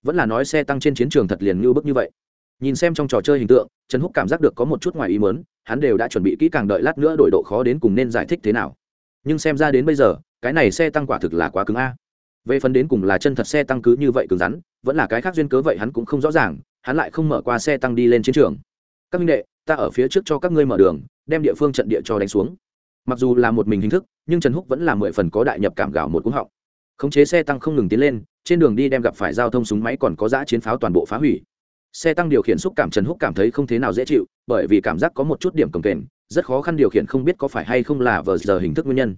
Vẫn là nói xe tăng trên chiến trường thật liền như bức như vậy. Nhìn xem trong trò chơi hình tượng, trần húc cảm giác được có một chút ngoài ý mớn hắn đều đã chuẩn bị kỹ càng đợi lát nữa đổi độ khó đến cùng nên giải thích thế nào. Nhưng xem ra đến bây giờ, cái này xe tăng quả thực là quá cứng a. Về phần đến cùng là chân thật xe tăng cứ như vậy cứng rắn, vẫn là cái khác duyên cớ vậy hắn cũng không rõ ràng, hắn lại không mở qua xe tăng đi lên chiến trường. Các minh đệ, ta ở phía trước cho các ngươi mở đường, đem địa phương trận địa cho đánh xuống. Mặc dù là một mình hình thức, nhưng trần húc vẫn là mười phần có đại nhập cảm gạo một cúng họng khống chế xe tăng không ngừng tiến lên, trên đường đi đem gặp phải giao thông súng máy còn có giã chiến pháo toàn bộ phá hủy. Xe tăng điều khiển xúc cảm trần húc cảm thấy không thế nào dễ chịu, bởi vì cảm giác có một chút điểm cồng kềnh, rất khó khăn điều khiển không biết có phải hay không là vờ giờ hình thức nguyên nhân.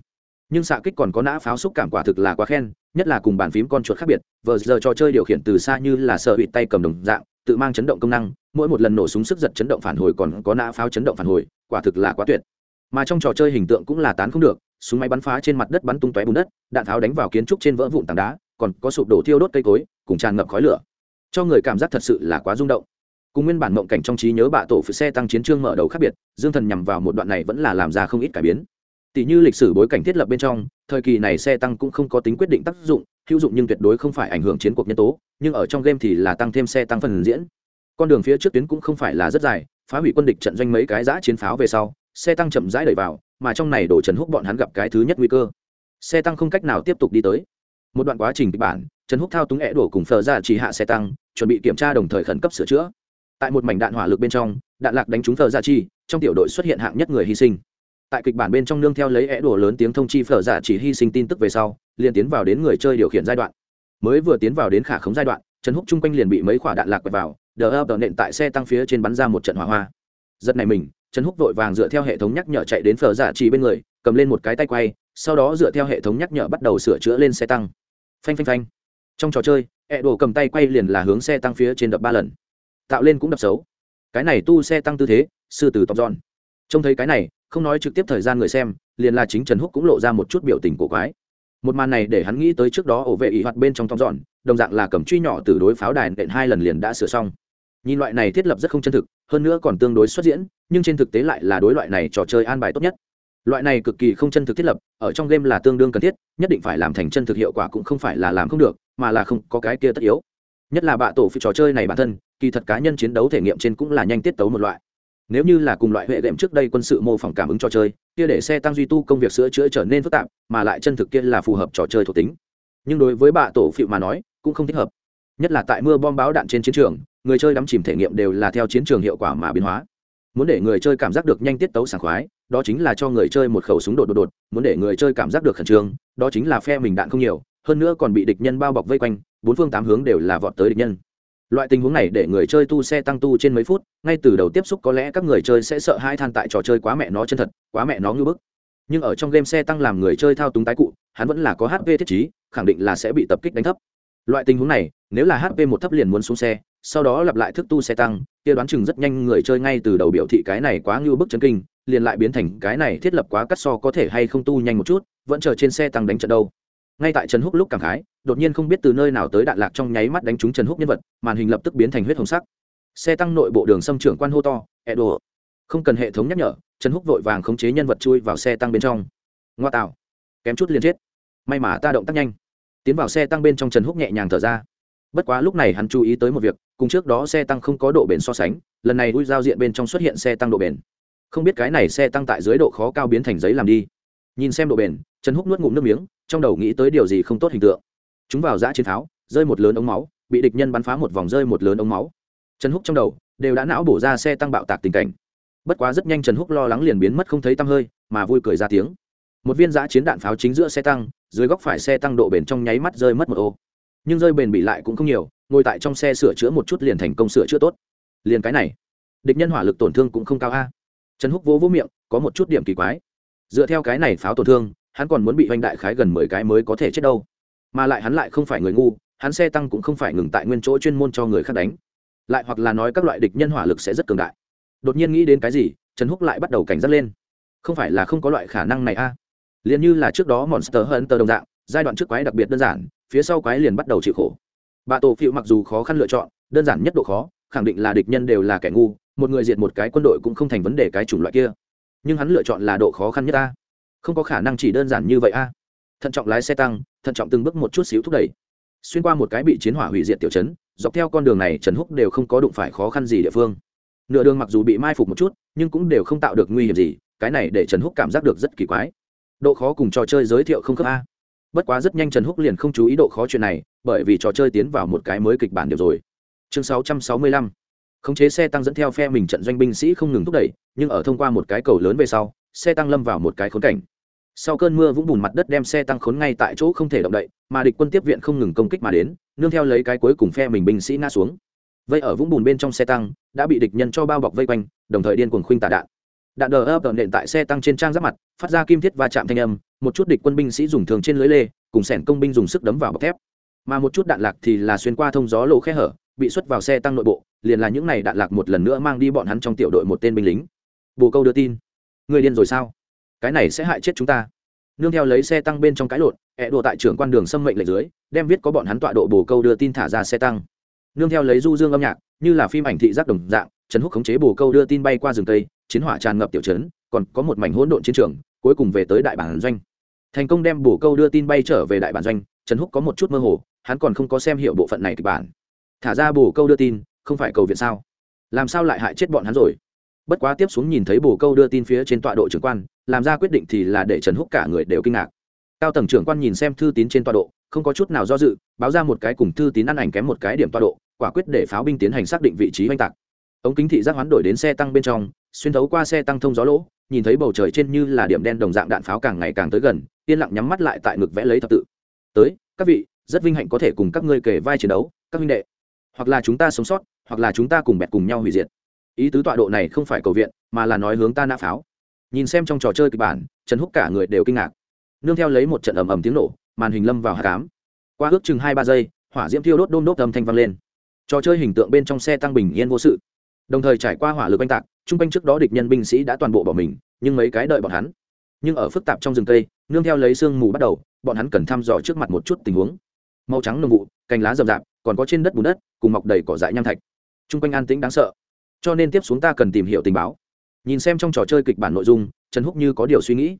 Nhưng xạ kích còn có nã pháo xúc cảm quả thực là quá khen, nhất là cùng bàn phím con chuột khác biệt, vờ giờ trò chơi điều khiển từ xa như là sợ bị tay cầm đồng dạng, tự mang chấn động công năng, mỗi một lần nổ súng sức giật chấn động phản hồi còn có nã pháo chấn động phản hồi, quả thực là quá tuyệt. Mà trong trò chơi hình tượng cũng là tán không được súng máy bắn phá trên mặt đất bắn tung tóe bùn đất, đạn tháo đánh vào kiến trúc trên vỡ vụn tảng đá, còn có sụp đổ thiêu đốt cây cối, cùng tràn ngập khói lửa. Cho người cảm giác thật sự là quá rung động. Cùng nguyên bản mộng cảnh trong trí nhớ bạ tổ phụ xe tăng chiến trương mở đầu khác biệt, dương thần nhằm vào một đoạn này vẫn là làm ra không ít cải biến. Tỷ như lịch sử bối cảnh thiết lập bên trong, thời kỳ này xe tăng cũng không có tính quyết định tác dụng, hữu dụng nhưng tuyệt đối không phải ảnh hưởng chiến cuộc nhân tố, nhưng ở trong game thì là tăng thêm xe tăng phần diễn. Con đường phía trước tuyến cũng không phải là rất dài, phá hủy quân địch trận doanh mấy cái giã chiến pháo về sau, xe tăng chậm rãi đẩy vào mà trong này đổ trần húc bọn hắn gặp cái thứ nhất nguy cơ. Xe tăng không cách nào tiếp tục đi tới. Một đoạn quá trình kịch bản, trần húc thao túng é đổ cùng phờ ra dạ chỉ hạ xe tăng, chuẩn bị kiểm tra đồng thời khẩn cấp sửa chữa. Tại một mảnh đạn hỏa lực bên trong, đạn lạc đánh trúng phờ ra dạ chi trong tiểu đội xuất hiện hạng nhất người hy sinh. Tại kịch bản bên trong nương theo lấy é đổ lớn tiếng thông chi phở giả chỉ hy sinh tin tức về sau, liền tiến vào đến người chơi điều khiển giai đoạn. Mới vừa tiến vào đến khả khống giai đoạn, trần húc chung quanh liền bị mấy quả đạn lạc quẹt vào, đờ ập đờ nện tại xe tăng phía trên bắn ra một trận hỏa hoa. Giật này mình trần húc vội vàng dựa theo hệ thống nhắc nhở chạy đến phở giả chỉ bên người, cầm lên một cái tay quay, sau đó dựa theo hệ thống nhắc nhở bắt đầu sửa chữa lên xe tăng. Phanh phanh phanh. Trong trò chơi, ẹ đổ cầm tay quay liền là hướng xe tăng phía trên đập ba lần. Tạo lên cũng đập xấu. Cái này tu xe tăng tư thế, sư tử tộc giòn. Trông thấy cái này, không nói trực tiếp thời gian người xem, liền là chính trần húc cũng lộ ra một chút biểu tình cổ quái. Một màn này để hắn nghĩ tới trước đó ổ vệ ỷ hoạt bên trong tòng dọn đồng dạng là cầm truy nhỏ từ đối pháo đài nện hai lần liền đã sửa xong nhìn loại này thiết lập rất không chân thực, hơn nữa còn tương đối xuất diễn, nhưng trên thực tế lại là đối loại này trò chơi an bài tốt nhất. Loại này cực kỳ không chân thực thiết lập, ở trong game là tương đương cần thiết, nhất định phải làm thành chân thực hiệu quả cũng không phải là làm không được, mà là không có cái kia tất yếu. Nhất là bạ tổ phi trò chơi này bản thân, kỳ thật cá nhân chiến đấu thể nghiệm trên cũng là nhanh tiết tấu một loại. Nếu như là cùng loại huệ đệm trước đây quân sự mô phỏng cảm ứng trò chơi, kia để xe tăng duy tu công việc sửa chữa trở nên phức tạp, mà lại chân thực kia là phù hợp trò chơi thuộc tính. Nhưng đối với bạ tổ phịu mà nói, cũng không thích hợp. Nhất là tại mưa bom báo đạn trên chiến trường người chơi đắm chìm thể nghiệm đều là theo chiến trường hiệu quả mà biến hóa. Muốn để người chơi cảm giác được nhanh tiết tấu sảng khoái, đó chính là cho người chơi một khẩu súng đột đột đột. Muốn để người chơi cảm giác được khẩn trương, đó chính là phe mình đạn không nhiều, hơn nữa còn bị địch nhân bao bọc vây quanh, bốn phương tám hướng đều là vọt tới địch nhân. Loại tình huống này để người chơi tu xe tăng tu trên mấy phút, ngay từ đầu tiếp xúc có lẽ các người chơi sẽ sợ hai than tại trò chơi quá mẹ nó chân thật, quá mẹ nó ngưỡng bức. Nhưng ở trong game xe tăng làm người chơi thao túng tái cụ, hắn vẫn là có hp thiết chí khẳng định là sẽ bị tập kích đánh thấp. Loại tình huống này, nếu là hp một thấp liền muốn xuống xe sau đó lặp lại thức tu xe tăng, kia đoán chừng rất nhanh người chơi ngay từ đầu biểu thị cái này quá ngưu bức chân kinh, liền lại biến thành cái này thiết lập quá cắt so có thể hay không tu nhanh một chút, vẫn chờ trên xe tăng đánh trận đâu. Ngay tại trần húc lúc cảm khái, đột nhiên không biết từ nơi nào tới đạn lạc trong nháy mắt đánh trúng trần húc nhân vật, màn hình lập tức biến thành huyết hồng sắc. Xe tăng nội bộ đường xâm trưởng quan hô to edo không cần hệ thống nhắc nhở, trần húc vội vàng khống chế nhân vật chui vào xe tăng bên trong. Ngoa tạo, kém chút liền chết. May mà ta động tác nhanh. Tiến vào xe tăng bên trong trần húc nhẹ nhàng thở ra. Bất quá lúc này hắn chú ý tới một việc cùng trước đó xe tăng không có độ bền so sánh, lần này đuôi giao diện bên trong xuất hiện xe tăng độ bền. Không biết cái này xe tăng tại dưới độ khó cao biến thành giấy làm đi. Nhìn xem độ bền, trần húc nuốt ngụm nước miếng, trong đầu nghĩ tới điều gì không tốt hình tượng. Chúng vào giã chiến tháo, rơi một lớn ống máu, bị địch nhân bắn phá một vòng rơi một lớn ống máu. Trần húc trong đầu, đều đã não bổ ra xe tăng bạo tạc tình cảnh. Bất quá rất nhanh trần húc lo lắng liền biến mất không thấy tăm hơi, mà vui cười ra tiếng. Một viên giã chiến đạn pháo chính giữa xe tăng, dưới góc phải xe tăng độ bền trong nháy mắt rơi mất một ô. Nhưng rơi bền bị lại cũng không nhiều ngồi tại trong xe sửa chữa một chút liền thành công sửa chữa tốt. Liền cái này, địch nhân hỏa lực tổn thương cũng không cao a. Trần húc vỗ vỗ miệng, có một chút điểm kỳ quái. Dựa theo cái này pháo tổn thương, hắn còn muốn bị oanh đại khái gần mười cái mới có thể chết đâu. Mà lại hắn lại không phải người ngu, hắn xe tăng cũng không phải ngừng tại nguyên chỗ chuyên môn cho người khác đánh. Lại hoặc là nói các loại địch nhân hỏa lực sẽ rất cường đại. Đột nhiên nghĩ đến cái gì, trần húc lại bắt đầu cảnh giác lên. Không phải là không có loại khả năng này a. À. liền như là trước đó monster hunter đồng dạng, giai đoạn trước quái đặc biệt đơn giản, phía sau quái liền bắt đầu chịu khổ bà tổ phiệu mặc dù khó khăn lựa chọn, đơn giản nhất độ khó, khẳng định là địch nhân đều là kẻ ngu, một người diệt một cái quân đội cũng không thành vấn đề cái chủng loại kia. Nhưng hắn lựa chọn là độ khó khăn nhất a. Không có khả năng chỉ đơn giản như vậy a. Thận trọng lái xe tăng, thận trọng từng bước một chút xíu thúc đẩy. Xuyên qua một cái bị chiến hỏa hủy diệt tiểu chấn dọc theo con đường này trần húc đều không có đụng phải khó khăn gì địa phương. Nửa đường mặc dù bị mai phục một chút, nhưng cũng đều không tạo được nguy hiểm gì, cái này để trần húc cảm giác được rất kỳ quái. Độ khó cùng trò chơi giới thiệu không cấp a bất quá rất nhanh trần húc liền không chú ý độ khó chuyện này, bởi vì trò chơi tiến vào một cái mới kịch bản điều rồi. Chương 665 khống chế xe tăng dẫn theo phe mình trận doanh binh sĩ không ngừng thúc đẩy, nhưng ở thông qua một cái cầu lớn về sau, xe tăng lâm vào một cái khốn cảnh. Sau cơn mưa vũng bùn mặt đất đem xe tăng khốn ngay tại chỗ không thể động đậy, mà địch quân tiếp viện không ngừng công kích mà đến, nương theo lấy cái cuối cùng phe mình binh sĩ ngã xuống. Vây ở vũng bùn bên trong xe tăng, đã bị địch nhân cho bao bọc vây quanh, đồng thời điên cuồng khuynh tả đạn. Đạn đờ ập đợn nện tại xe tăng trên trang giáp mặt, phát ra kim thiết và chạm thanh âm một chút địch quân binh sĩ dùng thường trên lưới lê, cùng sẻn công binh dùng sức đấm vào bọc thép. Mà một chút đạn lạc thì là xuyên qua thông gió lỗ khe hở, bị xuất vào xe tăng nội bộ, liền là những này đạn lạc một lần nữa mang đi bọn hắn trong tiểu đội một tên binh lính. Bồ câu đưa tin. Người điên rồi sao? Cái này sẽ hại chết chúng ta. Nương theo lấy xe tăng bên trong cái lộn ẹ đùa tại trưởng quan đường xâm mệnh lệnh dưới, đem viết có bọn hắn tọa độ bồ câu đưa tin thả ra xe tăng. Nương theo lấy du dương âm nhạc, như là phim ảnh thị giác đồng dạng, trần húc khống chế bồ câu đưa tin bay qua rừng tây, chiến hỏa tràn ngập tiểu trấn, còn có một mảnh hỗn độn chiến trường, cuối cùng về tới đại bản doanh thành công đem bổ câu đưa tin bay trở về đại bản doanh, trần húc có một chút mơ hồ, hắn còn không có xem hiểu bộ phận này kịch bản. Thả ra bổ câu đưa tin, không phải cầu viện sao? Làm sao lại hại chết bọn hắn rồi? Bất quá tiếp xuống nhìn thấy bổ câu đưa tin phía trên tọa độ trưởng quan, làm ra quyết định thì là để trần húc cả người đều kinh ngạc. Cao tầng trưởng quan nhìn xem thư tín trên tọa độ, không có chút nào do dự, báo ra một cái cùng thư tín ăn ảnh kém một cái điểm tọa độ, quả quyết để pháo binh tiến hành xác định vị trí oanh tạc. Ống kính thị giác hoán đổi đến xe tăng bên trong, xuyên thấu qua xe tăng thông gió lỗ, nhìn thấy bầu trời trên như là điểm đen đồng dạng đạn pháo càng ngày càng tới gần yên lặng nhắm mắt lại tại ngực vẽ lấy thập tự. Tới, các vị, rất vinh hạnh có thể cùng các ngươi kể vai chiến đấu, các huynh đệ. Hoặc là chúng ta sống sót, hoặc là chúng ta cùng bẹt cùng nhau hủy diệt. Ý tứ tọa độ này không phải cầu viện, mà là nói hướng ta nã pháo. Nhìn xem trong trò chơi kịch bản, trần húc cả người đều kinh ngạc. Nương theo lấy một trận ầm ầm tiếng nổ, màn hình lâm vào hạ cám. Qua ước chừng hai ba giây, hỏa diễm thiêu đốt đôm đốt âm thanh vang lên. Trò chơi hình tượng bên trong xe tăng bình yên vô sự. Đồng thời trải qua hỏa lực oanh tạc chung quanh trước đó địch nhân binh sĩ đã toàn bộ bỏ mình, nhưng mấy cái đợi bọn hắn nhưng ở phức tạp trong rừng cây, nương theo lấy sương mù bắt đầu, bọn hắn cần thăm dò trước mặt một chút tình huống. Màu trắng nồng vụ, cành lá rậm rạp, còn có trên đất bùn đất, cùng mọc đầy cỏ dại nham thạch. Chung quanh an tĩnh đáng sợ. Cho nên tiếp xuống ta cần tìm hiểu tình báo. Nhìn xem trong trò chơi kịch bản nội dung, trần húc như có điều suy nghĩ.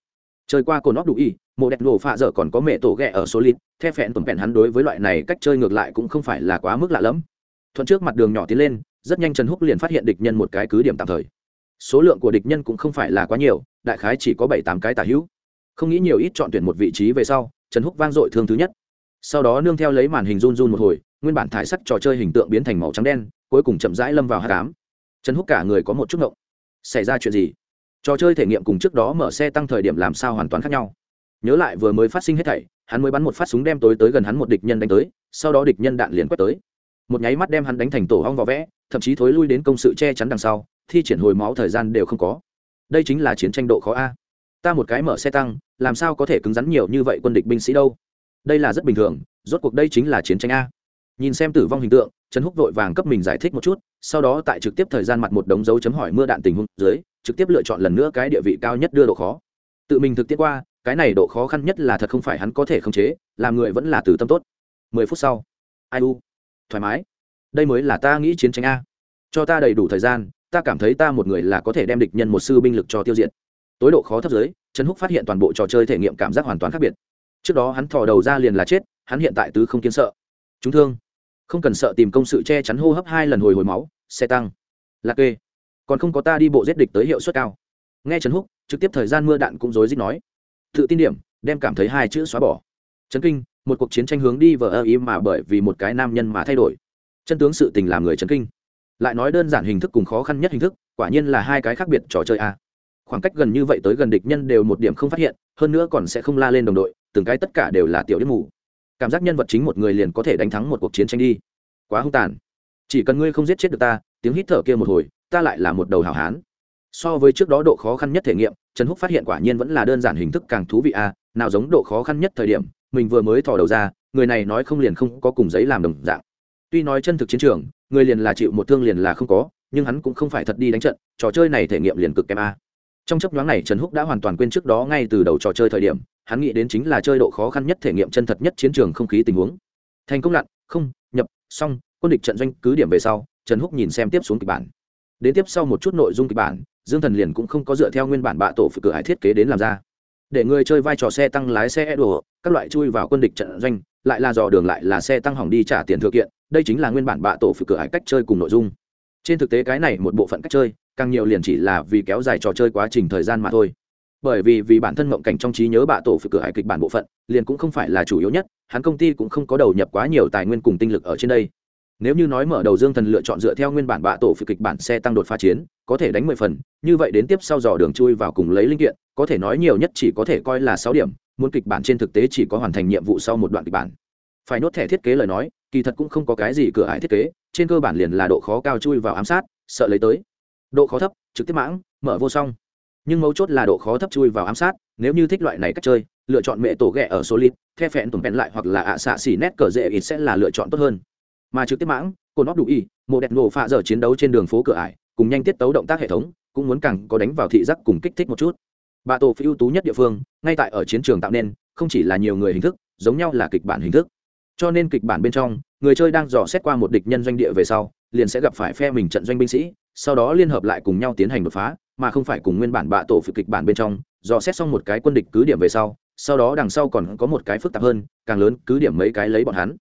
Chơi qua cồn óc đủ y, mộ đẹp nổ phạ dở còn có mẹ tổ ghẹ ở số lít the phẹn tuần phẹn hắn đối với loại này cách chơi ngược lại cũng không phải là quá mức lạ lẫm. Thuận trước mặt đường nhỏ tiến lên, rất nhanh trần húc liền phát hiện địch nhân một cái cứ điểm tạm thời. Số lượng của địch nhân cũng không phải là quá nhiều đại khái chỉ có bảy tám cái tả hữu. Không nghĩ nhiều ít chọn tuyển một vị trí về sau, trần húc vang dội thương thứ nhất. Sau đó nương theo lấy màn hình run run một hồi, nguyên bản thải sắc trò chơi hình tượng biến thành màu trắng đen, cuối cùng chậm rãi lâm vào hát cám trần húc cả người có một chút ngộng. Xảy ra chuyện gì? Trò chơi thể nghiệm cùng trước đó mở xe tăng thời điểm làm sao hoàn toàn khác nhau. Nhớ lại vừa mới phát sinh hết thảy, hắn mới bắn một phát súng đem tối tới gần hắn một địch nhân đánh tới, sau đó địch nhân đạn liền quét tới. Một nháy mắt đem hắn đánh thành tổ hong vỏ vẽ, thậm chí thối lui đến công sự che chắn đằng sau, thi triển hồi máu thời gian đều không có đây chính là chiến tranh độ khó a. Ta một cái mở xe tăng, làm sao có thể cứng rắn nhiều như vậy quân địch binh sĩ đâu? Đây là rất bình thường, rốt cuộc đây chính là chiến tranh a. Nhìn xem tử vong hình tượng, trần húc vội vàng cấp mình giải thích một chút, sau đó tại trực tiếp thời gian mặt một đống dấu chấm hỏi mưa đạn tình huống dưới, trực tiếp lựa chọn lần nữa cái địa vị cao nhất đưa độ khó. Tự mình thực tiễn qua, cái này độ khó khăn nhất là thật không phải hắn có thể khống chế, làm người vẫn là từ tâm tốt. Mười phút sau, ai u? Thoải mái. Đây mới là ta nghĩ chiến tranh a. Cho ta đầy đủ thời gian ta cảm thấy ta một người là có thể đem địch nhân một sư binh lực cho tiêu diệt. Tối độ khó thấp dưới, trần húc phát hiện toàn bộ trò chơi thể nghiệm cảm giác hoàn toàn khác biệt. Trước đó hắn thò đầu ra liền là chết, hắn hiện tại tứ không kiến sợ. Chúng thương. Không cần sợ tìm công sự che chắn hô hấp hai lần hồi hồi máu, xe tăng. Lạc kê. Còn không có ta đi bộ giết địch tới hiệu suất cao. Nghe trần húc, trực tiếp thời gian mưa đạn cũng rối rít nói. Tự tin điểm, đem cảm thấy hai chữ xóa bỏ. Trấn kinh, một cuộc chiến tranh hướng đi vờ ơ ý mà bởi vì một cái nam nhân mà thay đổi. Chân tướng sự tình làm người trấn kinh lại nói đơn giản hình thức cùng khó khăn nhất hình thức, quả nhiên là hai cái khác biệt trò chơi a. Khoảng cách gần như vậy tới gần địch nhân đều một điểm không phát hiện, hơn nữa còn sẽ không la lên đồng đội, từng cái tất cả đều là tiểu điếm mù. Cảm giác nhân vật chính một người liền có thể đánh thắng một cuộc chiến tranh đi. Quá hung tàn. Chỉ cần ngươi không giết chết được ta, tiếng hít thở kia một hồi, ta lại là một đầu hảo hán. So với trước đó độ khó khăn nhất thể nghiệm, trần húc phát hiện quả nhiên vẫn là đơn giản hình thức càng thú vị a, nào giống độ khó khăn nhất thời điểm, mình vừa mới thò đầu ra, người này nói không liền không có cùng giấy làm đồng dạng tuy nói chân thực chiến trường, người liền là chịu một thương liền là không có, nhưng hắn cũng không phải thật đi đánh trận, trò chơi này thể nghiệm liền cực kém a. Trong chấp nhoáng này, trần húc đã hoàn toàn quên trước đó ngay từ đầu trò chơi thời điểm, hắn nghĩ đến chính là chơi độ khó khăn nhất thể nghiệm chân thật nhất chiến trường không khí tình huống. Thành công lặn, không, nhập, xong, quân địch trận doanh cứ điểm về sau, trần húc nhìn xem tiếp xuống kịch bản. Đến tiếp sau một chút nội dung kịch bản, dương thần liền cũng không có dựa theo nguyên bản bạ tổ phụ cửa hải thiết kế đến làm ra. Để người chơi vai trò xe tăng lái xe đổ, các loại chui vào quân địch trận doanh, lại là dò đường lại là xe tăng hỏng đi trả tiền thừa kiện đây chính là nguyên bản bạ tổ phụ cửa hải cách chơi cùng nội dung. Trên thực tế cái này một bộ phận cách chơi, càng nhiều liền chỉ là vì kéo dài trò chơi quá trình thời gian mà thôi. Bởi vì vì bản thân mộng cảnh trong trí nhớ bạ tổ phụ cửa hải kịch bản bộ phận, liền cũng không phải là chủ yếu nhất, hắn công ty cũng không có đầu nhập quá nhiều tài nguyên cùng tinh lực ở trên đây. Nếu như nói mở đầu dương thần lựa chọn dựa theo nguyên bản bạ tổ phụ kịch bản xe tăng đột phá chiến, có thể đánh mười phần, như vậy đến tiếp sau dò đường chui vào cùng lấy linh kiện, có thể nói nhiều nhất chỉ có thể coi là sáu điểm, muốn kịch bản trên thực tế chỉ có hoàn thành nhiệm vụ sau một đoạn kịch bản. Phải nốt thẻ thiết kế lời nói kỳ thật cũng không có cái gì cửa ải thiết kế, trên cơ bản liền là độ khó cao chui vào ám sát, sợ lấy tới. Độ khó thấp, trực tiếp mãng, mở vô song. Nhưng mấu chốt là độ khó thấp chui vào ám sát, nếu như thích loại này cách chơi, lựa chọn mẹ tổ ghẹ ở số lít the phẹn tổn phẹn lại hoặc là ạ xạ xỉ nét cờ dễ ít sẽ là lựa chọn tốt hơn. Mà trực tiếp mãng, cồn nóc đủ y một đẹp nổ phạ giờ chiến đấu trên đường phố cửa ải, cùng nhanh tiết tấu động tác hệ thống, cũng muốn càng có đánh vào thị giác cùng kích thích một chút. Bà tổ phi ưu tú nhất địa phương, ngay tại ở chiến trường tạo nên, không chỉ là nhiều người hình thức, giống nhau là kịch bản hình thức cho nên kịch bản bên trong người chơi đang dò xét qua một địch nhân doanh địa về sau liền sẽ gặp phải phe mình trận doanh binh sĩ sau đó liên hợp lại cùng nhau tiến hành đột phá mà không phải cùng nguyên bản bạ tổ phi kịch bản bên trong dò xét xong một cái quân địch cứ điểm về sau sau đó đằng sau còn có một cái phức tạp hơn càng lớn cứ điểm mấy cái lấy bọn hắn.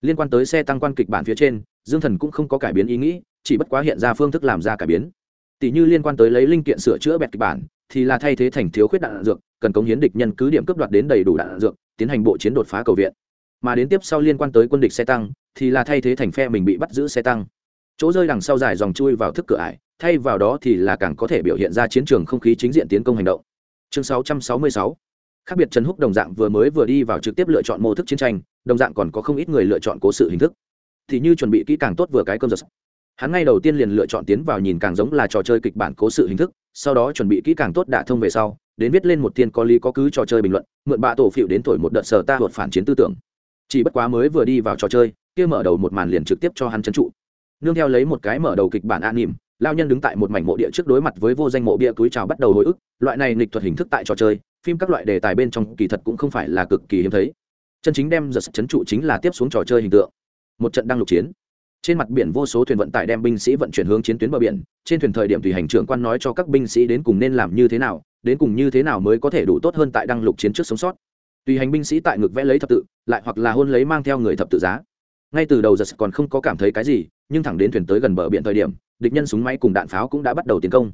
Liên quan tới xe tăng quan kịch bản phía trên dương thần cũng không có cải biến ý nghĩ chỉ bất quá hiện ra phương thức làm ra cải biến. Tỷ như liên quan tới lấy linh kiện sửa chữa bẹt kịch bản thì là thay thế thành thiếu khuyết đạn, đạn dược cần cống hiến địch nhân cứ điểm cướp đoạt đến đầy đủ đạn, đạn dược tiến hành bộ chiến đột phá cầu viện mà đến tiếp sau liên quan tới quân địch xe tăng, thì là thay thế thành phe mình bị bắt giữ xe tăng. Chỗ rơi đằng sau dài dòng chui vào thức cửa ải, thay vào đó thì là càng có thể biểu hiện ra chiến trường không khí chính diện tiến công hành động. Chương 666 khác biệt trần húc đồng dạng vừa mới vừa đi vào trực tiếp lựa chọn mô thức chiến tranh, đồng dạng còn có không ít người lựa chọn cố sự hình thức. Thì như chuẩn bị kỹ càng tốt vừa cái cơm giật. Hắn ngay đầu tiên liền lựa chọn tiến vào nhìn càng giống là trò chơi kịch bản cố sự hình thức, sau đó chuẩn bị kỹ càng tốt đả thông về sau, đến viết lên một tiên có lý có cứ trò chơi bình luận, mượn bạ tổ phịu đến thổi một đợt sở ta vượt phản chiến tư tưởng chỉ bất quá mới vừa đi vào trò chơi, kia mở đầu một màn liền trực tiếp cho hắn trấn trụ. Nương theo lấy một cái mở đầu kịch bản an nỉm lao nhân đứng tại một mảnh mộ địa trước đối mặt với vô danh mộ bia túi trào bắt đầu hồi ức, loại này nghịch thuật hình thức tại trò chơi, phim các loại đề tài bên trong kỳ thật cũng không phải là cực kỳ hiếm thấy. Chân chính đem giật chấn trụ chính là tiếp xuống trò chơi hình tượng. Một trận đang lục chiến. Trên mặt biển vô số thuyền vận tải đem binh sĩ vận chuyển hướng chiến tuyến bờ biển, trên thuyền thời điểm tùy hành trưởng quan nói cho các binh sĩ đến cùng nên làm như thế nào, đến cùng như thế nào mới có thể đủ tốt hơn tại đăng lục chiến trước sống sót tùy hành binh sĩ tại ngực vẽ lấy thập tự, lại hoặc là hôn lấy mang theo người thập tự giá. Ngay từ đầu giật còn không có cảm thấy cái gì, nhưng thẳng đến thuyền tới gần bờ biển thời điểm, địch nhân súng máy cùng đạn pháo cũng đã bắt đầu tiến công.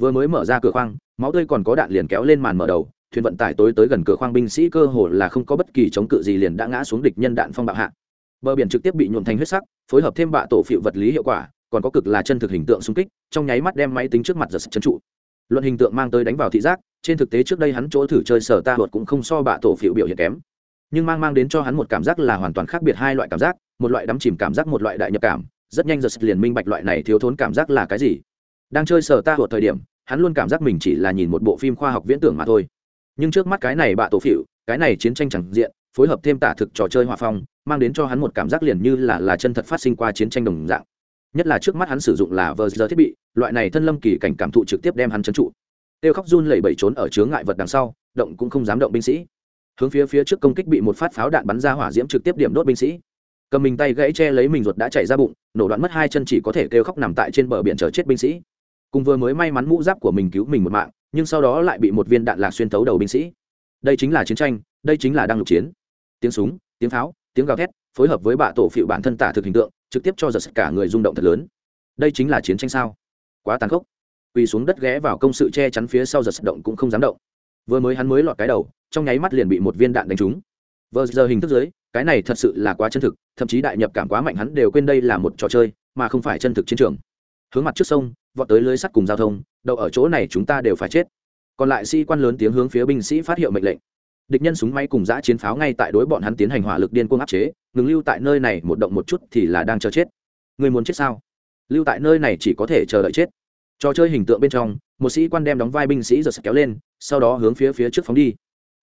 Vừa mới mở ra cửa khoang, máu tươi còn có đạn liền kéo lên màn mở đầu, thuyền vận tải tối tới gần cửa khoang binh sĩ cơ hồ là không có bất kỳ chống cự gì liền đã ngã xuống địch nhân đạn phong bạo hạ. Bờ biển trực tiếp bị nhuộm thành huyết sắc, phối hợp thêm bạ tổ phịu vật lý hiệu quả, còn có cực là chân thực hình tượng xung kích, trong nháy mắt đem máy tính trước mặt giật chân trụ. Luận hình tượng mang tới đánh vào thị giác trên thực tế trước đây hắn chỗ thử chơi sở ta luật cũng không so bạ tổ phịu biểu hiện kém. Nhưng mang mang đến cho hắn một cảm giác là hoàn toàn khác biệt hai loại cảm giác, một loại đắm chìm cảm giác, một loại đại nhập cảm. Rất nhanh giật liền minh bạch loại này thiếu thốn cảm giác là cái gì. Đang chơi sở ta luật thời điểm, hắn luôn cảm giác mình chỉ là nhìn một bộ phim khoa học viễn tưởng mà thôi. Nhưng trước mắt cái này bạ tổ phịu cái này chiến tranh chẳng diện, phối hợp thêm tả thực trò chơi hòa phong, mang đến cho hắn một cảm giác liền như là là chân thật phát sinh qua chiến tranh đồng dạng. Nhất là trước mắt hắn sử dụng là vờ giờ thiết bị, loại này thân lâm kỳ cảnh cảm thụ trực tiếp đem hắn trấn trụ tiêu khóc run lẩy bẩy trốn ở chướng ngại vật đằng sau, động cũng không dám động binh sĩ. Hướng phía phía trước công kích bị một phát pháo đạn bắn ra hỏa diễm trực tiếp điểm đốt binh sĩ. Cầm mình tay gãy che lấy mình ruột đã chạy ra bụng, nổ đoạn mất hai chân chỉ có thể kêu khóc nằm tại trên bờ biển chờ chết binh sĩ. Cùng vừa mới may mắn mũ giáp của mình cứu mình một mạng, nhưng sau đó lại bị một viên đạn lạc xuyên tấu đầu binh sĩ. Đây chính là chiến tranh, đây chính là đang lục chiến. Tiếng súng, tiếng pháo, tiếng gào thét, phối hợp với bạ tổ phịu bản thân tả thực hình tượng, trực tiếp cho giật cả người rung động thật lớn. Đây chính là chiến tranh sao? Quá tàn khốc quỳ xuống đất ghé vào công sự che chắn phía sau giật động cũng không dám động. Vừa mới hắn mới lọt cái đầu, trong nháy mắt liền bị một viên đạn đánh trúng. Vừa giờ hình thức dưới, cái này thật sự là quá chân thực, thậm chí đại nhập cảm quá mạnh hắn đều quên đây là một trò chơi, mà không phải chân thực chiến trường. Hướng mặt trước sông, vọt tới lưới sắt cùng giao thông đậu ở chỗ này chúng ta đều phải chết. Còn lại sĩ quan lớn tiếng hướng phía binh sĩ phát hiệu mệnh lệnh. Địch nhân súng máy cùng giã chiến pháo ngay tại đối bọn hắn tiến hành hỏa lực điên cuồng áp chế, ngừng lưu tại nơi này một động một chút thì là đang chờ chết. Người muốn chết sao? Lưu tại nơi này chỉ có thể chờ đợi chết trò chơi hình tượng bên trong, một sĩ quan đem đóng vai binh sĩ giật kéo lên, sau đó hướng phía phía trước phóng đi.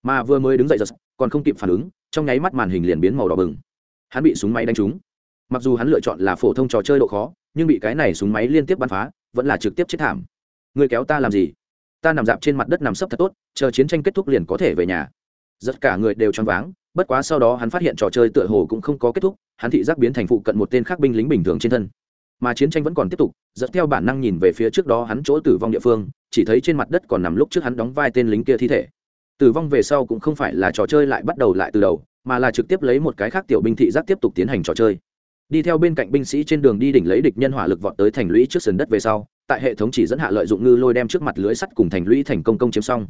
Mà vừa mới đứng dậy giật, còn không kịp phản ứng, trong nháy mắt màn hình liền biến màu đỏ bừng. Hắn bị súng máy đánh trúng. Mặc dù hắn lựa chọn là phổ thông trò chơi độ khó, nhưng bị cái này súng máy liên tiếp bắn phá, vẫn là trực tiếp chết thảm. Người kéo ta làm gì? Ta nằm dạp trên mặt đất nằm sấp thật tốt, chờ chiến tranh kết thúc liền có thể về nhà. Giật cả người đều choáng váng, bất quá sau đó hắn phát hiện trò chơi tựa hồ cũng không có kết thúc, hắn thị giác biến thành phụ cận một tên khác binh lính bình thường trên thân mà chiến tranh vẫn còn tiếp tục, dẫn theo bản năng nhìn về phía trước đó hắn chỗ tử vong địa phương, chỉ thấy trên mặt đất còn nằm lúc trước hắn đóng vai tên lính kia thi thể. Tử vong về sau cũng không phải là trò chơi lại bắt đầu lại từ đầu, mà là trực tiếp lấy một cái khác tiểu binh thị giác tiếp tục tiến hành trò chơi. Đi theo bên cạnh binh sĩ trên đường đi đỉnh lấy địch nhân hỏa lực vọt tới thành lũy trước sườn đất về sau, tại hệ thống chỉ dẫn hạ lợi dụng ngư lôi đem trước mặt lưới sắt cùng thành lũy thành công công chiếm xong.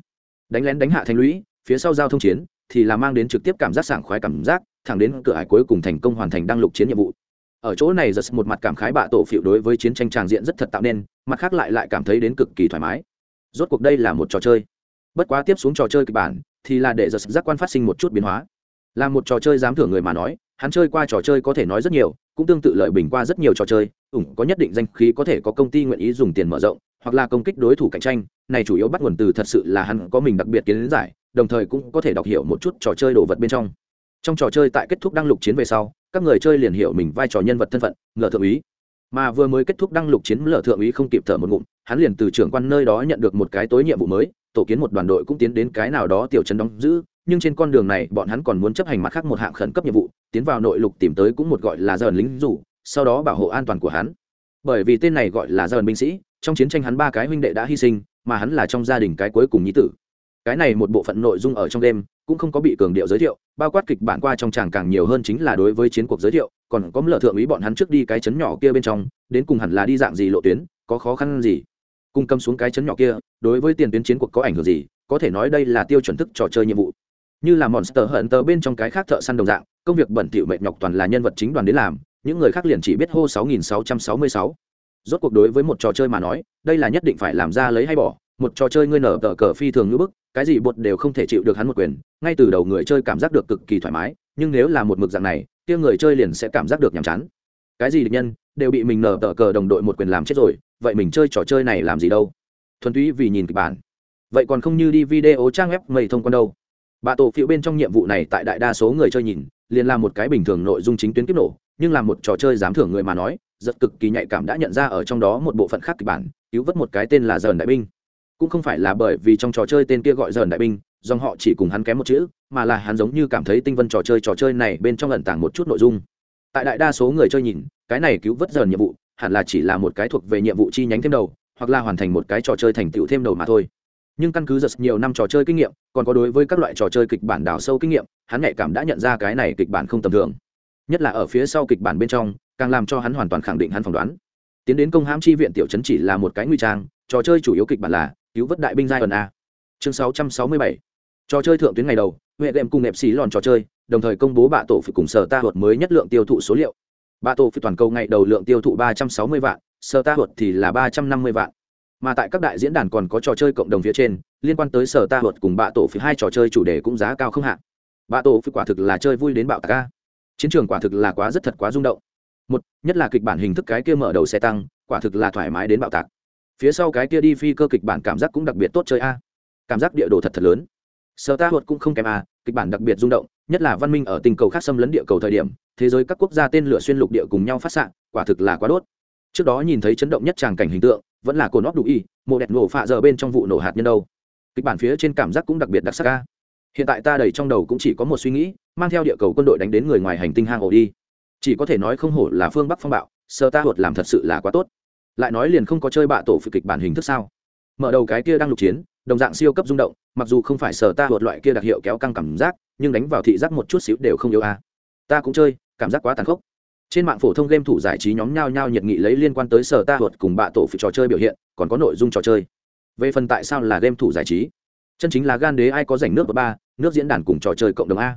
Đánh lén đánh hạ thành lũy, phía sau giao thông chiến, thì là mang đến trực tiếp cảm giác sảng khoái cảm giác, thẳng đến cửa hải cuối cùng thành công hoàn thành đăng lục chiến nhiệm vụ ở chỗ này giật một mặt cảm khái bạ tổ phiệu đối với chiến tranh tràng diện rất thật tạo nên, mặt khác lại lại cảm thấy đến cực kỳ thoải mái. Rốt cuộc đây là một trò chơi. Bất quá tiếp xuống trò chơi kịch bản thì là để giật giác quan phát sinh một chút biến hóa. Là một trò chơi dám thưởng người mà nói, hắn chơi qua trò chơi có thể nói rất nhiều, cũng tương tự lợi bình qua rất nhiều trò chơi, ủng có nhất định danh khí có thể có công ty nguyện ý dùng tiền mở rộng, hoặc là công kích đối thủ cạnh tranh, này chủ yếu bắt nguồn từ thật sự là hắn có mình đặc biệt kiến giải, đồng thời cũng có thể đọc hiểu một chút trò chơi đồ vật bên trong. Trong trò chơi tại kết thúc đăng lục chiến về sau các người chơi liền hiểu mình vai trò nhân vật thân phận, ngờ thượng úy. Mà vừa mới kết thúc đăng lục chiến lở thượng úy không kịp thở một ngụm, hắn liền từ trưởng quan nơi đó nhận được một cái tối nhiệm vụ mới, tổ kiến một đoàn đội cũng tiến đến cái nào đó tiểu trấn đóng giữ, nhưng trên con đường này bọn hắn còn muốn chấp hành mặt khác một hạng khẩn cấp nhiệm vụ, tiến vào nội lục tìm tới cũng một gọi là dần lính rủ, sau đó bảo hộ an toàn của hắn. Bởi vì tên này gọi là dần binh sĩ, trong chiến tranh hắn ba cái huynh đệ đã hy sinh, mà hắn là trong gia đình cái cuối cùng nhi tử. Cái này một bộ phận nội dung ở trong đêm, cũng không có bị cường điệu giới thiệu bao quát kịch bản qua trong tràng càng nhiều hơn chính là đối với chiến cuộc giới thiệu, còn có lợ thượng úy bọn hắn trước đi cái chấn nhỏ kia bên trong, đến cùng hẳn là đi dạng gì lộ tuyến, có khó khăn gì cung cầm xuống cái chấn nhỏ kia, đối với tiền tuyến chiến cuộc có ảnh hưởng gì, có thể nói đây là tiêu chuẩn thức trò chơi nhiệm vụ như là monster hận tờ bên trong cái khác thợ săn đồng dạng, công việc bẩn thỉu mệt nhọc toàn là nhân vật chính đoàn đến làm, những người khác liền chỉ biết hô 6666. rốt cuộc đối với một trò chơi mà nói, đây là nhất định phải làm ra lấy hay bỏ một trò chơi ngươi nở tờ cờ phi thường ngưỡng bức, cái gì bột đều không thể chịu được hắn một quyền, ngay từ đầu người chơi cảm giác được cực kỳ thoải mái, nhưng nếu là một mực dạng này, kia người chơi liền sẽ cảm giác được nhàm chán. Cái gì địch nhân, đều bị mình nở tờ cờ đồng đội một quyền làm chết rồi, vậy mình chơi trò chơi này làm gì đâu? Thuần túy vì nhìn kịch bản. Vậy còn không như đi video trang web mây thông quan đâu. Bà tổ phiêu bên trong nhiệm vụ này tại đại đa số người chơi nhìn, liền là một cái bình thường nội dung chính tuyến kiếp nổ, nhưng là một trò chơi dám thưởng người mà nói, rất cực kỳ nhạy cảm đã nhận ra ở trong đó một bộ phận khác kịch bản, cứu vớt một cái tên là dần đại binh cũng không phải là bởi vì trong trò chơi tên kia gọi dần đại binh, dòng họ chỉ cùng hắn kém một chữ, mà là hắn giống như cảm thấy tinh vân trò chơi trò chơi này bên trong ẩn tàng một chút nội dung. Tại đại đa số người chơi nhìn, cái này cứu vớt dần nhiệm vụ, hẳn là chỉ là một cái thuộc về nhiệm vụ chi nhánh thêm đầu, hoặc là hoàn thành một cái trò chơi thành tựu thêm đầu mà thôi. Nhưng căn cứ giật nhiều năm trò chơi kinh nghiệm, còn có đối với các loại trò chơi kịch bản đào sâu kinh nghiệm, hắn nhạy cảm đã nhận ra cái này kịch bản không tầm thường. Nhất là ở phía sau kịch bản bên trong, càng làm cho hắn hoàn toàn khẳng định hắn phỏng đoán. Tiến đến công hãm chi viện tiểu chấn chỉ là một cái nguy trang, trò chơi chủ yếu kịch bản là cứu vớt đại binh giai ẩn a. Chương 667 trò chơi thượng tuyến ngày đầu, huệ đệm cùng nẹp xí lòn trò chơi, đồng thời công bố bạ tổ phi cùng sở ta thuật mới nhất lượng tiêu thụ số liệu. Bạ tổ phi toàn cầu ngày đầu lượng tiêu thụ 360 vạn, sở ta thuật thì là 350 vạn. Mà tại các đại diễn đàn còn có trò chơi cộng đồng phía trên, liên quan tới sở ta thuật cùng bạ tổ phi hai trò chơi chủ đề cũng giá cao không hạn. Bạ tổ phi quả thực là chơi vui đến bạo tạc ca chiến trường quả thực là quá rất thật quá rung động. Một, nhất là kịch bản hình thức cái kia mở đầu xe tăng, quả thực là thoải mái đến bạo tạc phía sau cái kia đi phi cơ kịch bản cảm giác cũng đặc biệt tốt chơi a. Cảm giác địa đồ thật thật lớn. Sở ta thuật cũng không kém a, kịch bản đặc biệt rung động, nhất là văn minh ở tình cầu khác xâm lấn địa cầu thời điểm, thế giới các quốc gia tên lửa xuyên lục địa cùng nhau phát xạ, quả thực là quá đốt. Trước đó nhìn thấy chấn động nhất tràng cảnh hình tượng, vẫn là cồn óc đủ y, mộ đẹp nổ phạ giờ bên trong vụ nổ hạt nhân đâu. Kịch bản phía trên cảm giác cũng đặc biệt đặc sắc ca hiện tại ta đầy trong đầu cũng chỉ có một suy nghĩ, mang theo địa cầu quân đội đánh đến người ngoài hành tinh hang ổ đi. Chỉ có thể nói không hổ là phương bắc phong bạo sơ ta hột làm thật sự là quá tốt lại nói liền không có chơi bạ tổ phụ kịch bản hình thức sao? Mở đầu cái kia đang lục chiến, đồng dạng siêu cấp rung động, mặc dù không phải sở ta vượt loại kia đặc hiệu kéo căng cảm giác, nhưng đánh vào thị giác một chút xíu đều không yêu a. Ta cũng chơi, cảm giác quá tàn khốc. Trên mạng phổ thông game thủ giải trí nhóm nhao nhao nhiệt nghị lấy liên quan tới sở ta vượt cùng bạ tổ phụ trò chơi biểu hiện, còn có nội dung trò chơi. Về phần tại sao là game thủ giải trí? Chân chính là gan đế ai có giành nước và ba, nước diễn đàn cùng trò chơi cộng đồng a.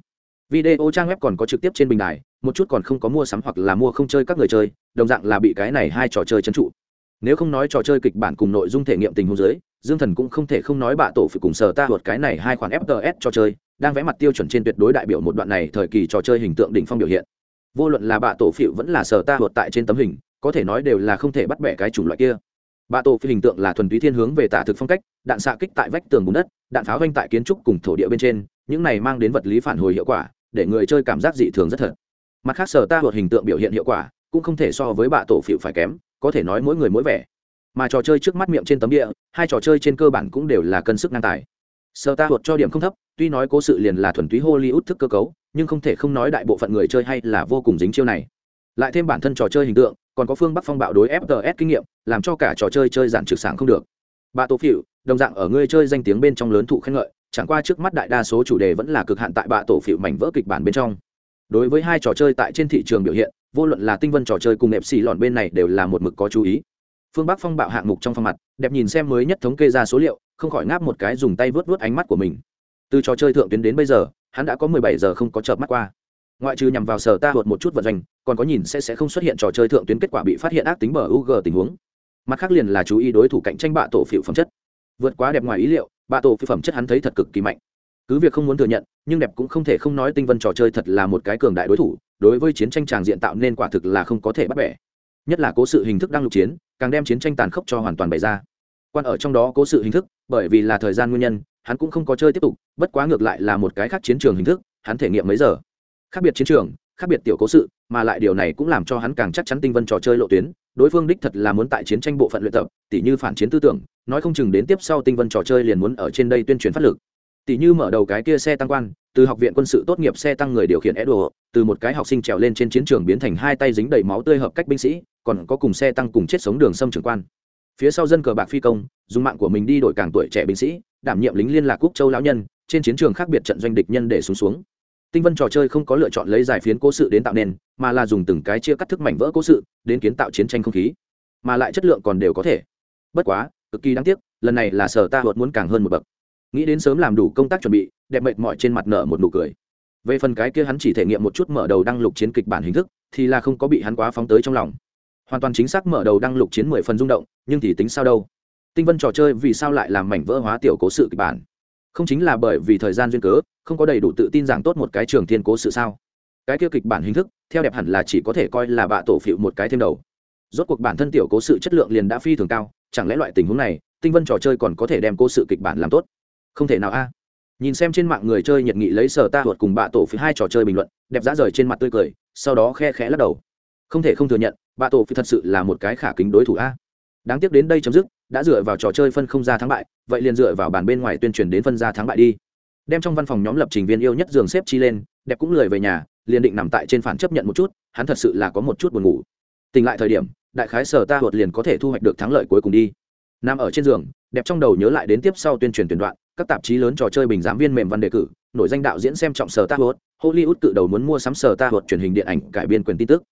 Video trang web còn có trực tiếp trên bình đài, một chút còn không có mua sắm hoặc là mua không chơi các người chơi, đồng dạng là bị cái này hai trò chơi trấn trụ nếu không nói trò chơi kịch bản cùng nội dung thể nghiệm tình huống giới, dương thần cũng không thể không nói bạ tổ phải cùng sở ta luật cái này hai khoản fts trò chơi đang vẽ mặt tiêu chuẩn trên tuyệt đối đại biểu một đoạn này thời kỳ trò chơi hình tượng đỉnh phong biểu hiện. Vô luận là bạ tổ phịu vẫn là sở ta luật tại trên tấm hình có thể nói đều là không thể bắt bẻ cái chủng loại kia. Bạ tổ phi hình tượng là thuần túy thiên hướng về tả thực phong cách đạn xạ kích tại vách tường bùn đất đạn pháo vanh tại kiến trúc cùng thổ địa bên trên những này mang đến vật lý phản hồi hiệu quả để người chơi cảm giác dị thường rất thật. Mặt khác sở ta luật hình tượng biểu hiện hiệu quả cũng không thể so với bạ tổ phịu phải kém có thể nói mỗi người mỗi vẻ. Mà trò chơi trước mắt miệng trên tấm địa, hai trò chơi trên cơ bản cũng đều là cân sức ngang tài. Sơ ta thuộc cho điểm không thấp, tuy nói cố sự liền là thuần túy hollywood thức cơ cấu, nhưng không thể không nói đại bộ phận người chơi hay là vô cùng dính chiêu này. Lại thêm bản thân trò chơi hình tượng, còn có phương bắc phong bạo đối fts kinh nghiệm, làm cho cả trò chơi chơi giản trực sảng không được. Bà tổ phiệu đồng dạng ở người chơi danh tiếng bên trong lớn thụ khen ngợi, chẳng qua trước mắt đại đa số chủ đề vẫn là cực hạn tại bạ tổ phiệu mảnh vỡ kịch bản bên trong. Đối với hai trò chơi tại trên thị trường biểu hiện vô luận là tinh vân trò chơi cùng nệp xì lòn bên này đều là một mực có chú ý. Phương bắc phong bạo hạng mục trong phong mặt, đẹp nhìn xem mới nhất thống kê ra số liệu, không khỏi ngáp một cái dùng tay vớt vớt ánh mắt của mình. Từ trò chơi thượng tuyến đến bây giờ, hắn đã có mười bảy giờ không có chợp mắt qua. Ngoại trừ nhằm vào sở ta hụt một chút vận doanh, còn có nhìn sẽ sẽ không xuất hiện trò chơi thượng tuyến kết quả bị phát hiện ác tính bờ ug tình huống. Mặt khác liền là chú ý đối thủ cạnh tranh bạ tổ phiệu phẩm chất. Vượt quá đẹp ngoài ý liệu, bạ tổ phiệu phẩm chất hắn thấy thật cực kỳ mạnh. Cứ việc không muốn thừa nhận, nhưng đẹp cũng không thể không nói tinh vân trò chơi thật là một cái cường đại đối thủ đối với chiến tranh tràng diện tạo nên quả thực là không có thể bắt bẻ. Nhất là cố sự hình thức đang lục chiến, càng đem chiến tranh tàn khốc cho hoàn toàn bày ra. Quan ở trong đó cố sự hình thức, bởi vì là thời gian nguyên nhân, hắn cũng không có chơi tiếp tục, bất quá ngược lại là một cái khác chiến trường hình thức, hắn thể nghiệm mấy giờ. Khác biệt chiến trường, khác biệt tiểu cố sự, mà lại điều này cũng làm cho hắn càng chắc chắn tinh vân trò chơi lộ tuyến, đối phương đích thật là muốn tại chiến tranh bộ phận luyện tập, tỉ như phản chiến tư tưởng, nói không chừng đến tiếp sau tinh vân trò chơi liền muốn ở trên đây tuyên truyền phát lực. Tỉ như mở đầu cái kia xe tăng quan từ học viện quân sự tốt nghiệp xe tăng người điều khiển edo, từ một cái học sinh trèo lên trên chiến trường biến thành hai tay dính đầy máu tươi hợp cách binh sĩ, còn có cùng xe tăng cùng chết sống đường xâm trưởng quan. Phía sau dân cờ bạc phi công, dùng mạng của mình đi đổi càng tuổi trẻ binh sĩ, đảm nhiệm lính liên lạc quốc châu lão nhân, trên chiến trường khác biệt trận doanh địch nhân để xuống xuống. Tinh vân trò chơi không có lựa chọn lấy giải phiến cố sự đến tạo nên mà là dùng từng cái chia cắt thức mảnh vỡ cố sự, đến kiến tạo chiến tranh không khí. Mà lại chất lượng còn đều có thể. Bất quá, cực kỳ đáng tiếc, lần này là sở ta luật muốn càng hơn một bậc nghĩ đến sớm làm đủ công tác chuẩn bị, đẹp mệt mỏi trên mặt nở một nụ cười. Về phần cái kia hắn chỉ thể nghiệm một chút mở đầu đăng lục chiến kịch bản hình thức, thì là không có bị hắn quá phóng tới trong lòng. Hoàn toàn chính xác mở đầu đăng lục chiến mười phần rung động, nhưng thì tính sao đâu? Tinh vân trò chơi vì sao lại làm mảnh vỡ hóa tiểu cố sự kịch bản? Không chính là bởi vì thời gian duyên cớ, không có đầy đủ tự tin giảng tốt một cái trường thiên cố sự sao? Cái kia kịch bản hình thức, theo đẹp hẳn là chỉ có thể coi là bạ tổ phịu một cái thêm đầu. Rốt cuộc bản thân tiểu cố sự chất lượng liền đã phi thường cao, chẳng lẽ loại tình huống này, tinh vân trò chơi còn có thể đem cố sự kịch bản làm tốt? Không thể nào a. Nhìn xem trên mạng người chơi nhiệt nghị lấy sở ta thuật cùng bạ tổ phía hai trò chơi bình luận, đẹp dã rời trên mặt tươi cười, sau đó khe khẽ lắc đầu. Không thể không thừa nhận, bạ tổ phi thật sự là một cái khả kính đối thủ a. Đáng tiếc đến đây chấm dứt, đã dựa vào trò chơi phân không ra thắng bại, vậy liền dựa vào bàn bên ngoài tuyên truyền đến phân ra thắng bại đi. Đem trong văn phòng nhóm lập trình viên yêu nhất giường xếp chi lên, đẹp cũng lười về nhà, liền định nằm tại trên phản chấp nhận một chút, hắn thật sự là có một chút buồn ngủ. Tỉnh lại thời điểm, đại khái sở ta thuật liền có thể thu hoạch được thắng lợi cuối cùng đi nằm ở trên giường, đẹp trong đầu nhớ lại đến tiếp sau tuyên truyền tuyển đoạn, các tạp chí lớn trò chơi bình giám viên mềm văn đề cử nội danh đạo diễn xem trọng sở ta hốt hollywood cự đầu muốn mua sắm sở ta hốt truyền hình điện ảnh, cải biên quyền tin tức.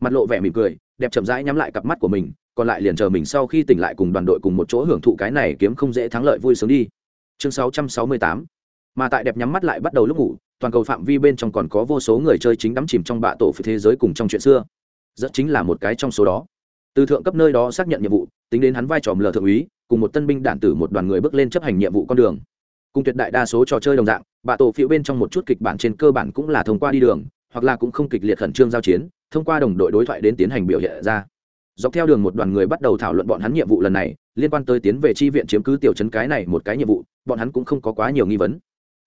Mặt lộ vẻ mỉm cười, đẹp chậm rãi nhắm lại cặp mắt của mình, còn lại liền chờ mình sau khi tỉnh lại cùng đoàn đội cùng một chỗ hưởng thụ cái này kiếm không dễ thắng lợi vui sướng đi. Chương 668 mà tại đẹp nhắm mắt lại bắt đầu lúc ngủ, toàn cầu phạm vi bên trong còn có vô số người chơi chính đắm chìm trong bạ tổ phi thế giới cùng trong chuyện xưa. Rất chính là một cái trong số đó. Từ thượng cấp nơi đó xác nhận nhiệm vụ tính đến hắn vai trò lờ thượng úy, cùng một tân binh đạn tử một đoàn người bước lên chấp hành nhiệm vụ con đường. Cùng tuyệt đại đa số trò chơi đồng dạng bạ tổ phiêu bên trong một chút kịch bản trên cơ bản cũng là thông qua đi đường, hoặc là cũng không kịch liệt khẩn trương giao chiến, thông qua đồng đội đối thoại đến tiến hành biểu hiện ra. Dọc theo đường một đoàn người bắt đầu thảo luận bọn hắn nhiệm vụ lần này, liên quan tới tiến về chi viện chiếm cứ tiểu trấn cái này một cái nhiệm vụ, bọn hắn cũng không có quá nhiều nghi vấn.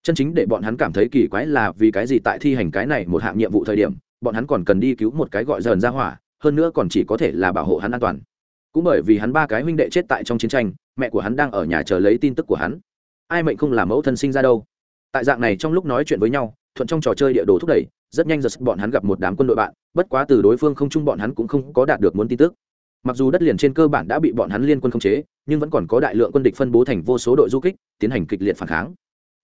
Chân chính để bọn hắn cảm thấy kỳ quái là vì cái gì tại thi hành cái này một hạng nhiệm vụ thời điểm, bọn hắn còn cần đi cứu một cái gọi dần ra hỏa, hơn nữa còn chỉ có thể là bảo hộ hắn an toàn cũng bởi vì hắn ba cái huynh đệ chết tại trong chiến tranh, mẹ của hắn đang ở nhà chờ lấy tin tức của hắn. Ai mệnh không làm mẫu thân sinh ra đâu. Tại dạng này trong lúc nói chuyện với nhau, thuận trong trò chơi địa đồ thúc đẩy, rất nhanh giật bọn hắn gặp một đám quân đội bạn, bất quá từ đối phương không chung bọn hắn cũng không có đạt được muốn tin tức. Mặc dù đất liền trên cơ bản đã bị bọn hắn liên quân khống chế, nhưng vẫn còn có đại lượng quân địch phân bố thành vô số đội du kích, tiến hành kịch liệt phản kháng.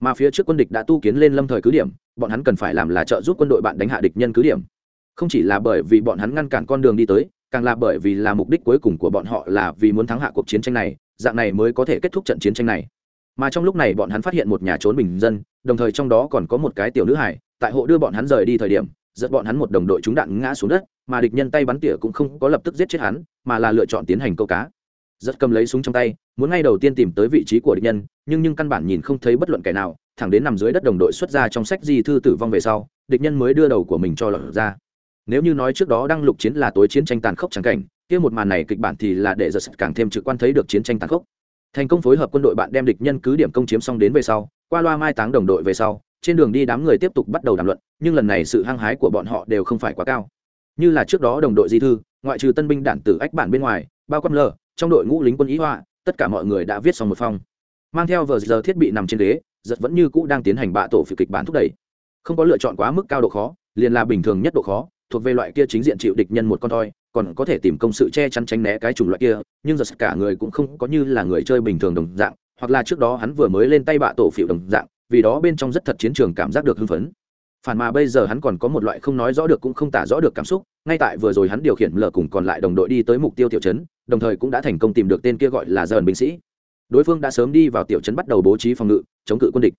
Mà phía trước quân địch đã tu kiến lên lâm thời cứ điểm, bọn hắn cần phải làm là trợ giúp quân đội bạn đánh hạ địch nhân cứ điểm. Không chỉ là bởi vì bọn hắn ngăn cản con đường đi tới càng là bởi vì là mục đích cuối cùng của bọn họ là vì muốn thắng hạ cuộc chiến tranh này, dạng này mới có thể kết thúc trận chiến tranh này. Mà trong lúc này bọn hắn phát hiện một nhà trốn bình dân, đồng thời trong đó còn có một cái tiểu nữ hải tại hộ đưa bọn hắn rời đi thời điểm, dẫn bọn hắn một đồng đội trúng đạn ngã xuống đất, mà địch nhân tay bắn tỉa cũng không có lập tức giết chết hắn, mà là lựa chọn tiến hành câu cá. Rất cầm lấy súng trong tay, muốn ngay đầu tiên tìm tới vị trí của địch nhân, nhưng nhưng căn bản nhìn không thấy bất luận kẻ nào, thẳng đến nằm dưới đất đồng đội xuất ra trong sách di thư tử vong về sau, địch nhân mới đưa đầu của mình cho lọt ra nếu như nói trước đó đang lục chiến là tối chiến tranh tàn khốc trắng cảnh, kia một màn này kịch bản thì là để giật càng thêm trực quan thấy được chiến tranh tàn khốc. Thành công phối hợp quân đội bạn đem địch nhân cứ điểm công chiếm xong đến về sau, qua loa mai táng đồng đội về sau, trên đường đi đám người tiếp tục bắt đầu đàm luận, nhưng lần này sự hăng hái của bọn họ đều không phải quá cao. Như là trước đó đồng đội di thư, ngoại trừ tân binh đản tử ách bản bên ngoài, bao quăm lờ, trong đội ngũ lính quân ý họa tất cả mọi người đã viết xong một phong. Mang theo vờ giờ thiết bị nằm trên ghế, giật vẫn như cũ đang tiến hành bạ tổ phiệt kịch bản thúc đẩy. Không có lựa chọn quá mức cao độ khó, liền là bình thường nhất độ khó thuộc về loại kia chính diện chịu địch nhân một con thoi, còn có thể tìm công sự che chắn tránh né cái chủng loại kia, nhưng giật cả người cũng không có như là người chơi bình thường đồng dạng, hoặc là trước đó hắn vừa mới lên tay bạ tổ phiệu đồng dạng, vì đó bên trong rất thật chiến trường cảm giác được hưng phấn. Phản mà bây giờ hắn còn có một loại không nói rõ được cũng không tả rõ được cảm xúc, ngay tại vừa rồi hắn điều khiển lờ cùng còn lại đồng đội đi tới mục tiêu tiểu trấn, đồng thời cũng đã thành công tìm được tên kia gọi là dần binh sĩ. Đối phương đã sớm đi vào tiểu trấn bắt đầu bố trí phòng ngự, chống cự quân địch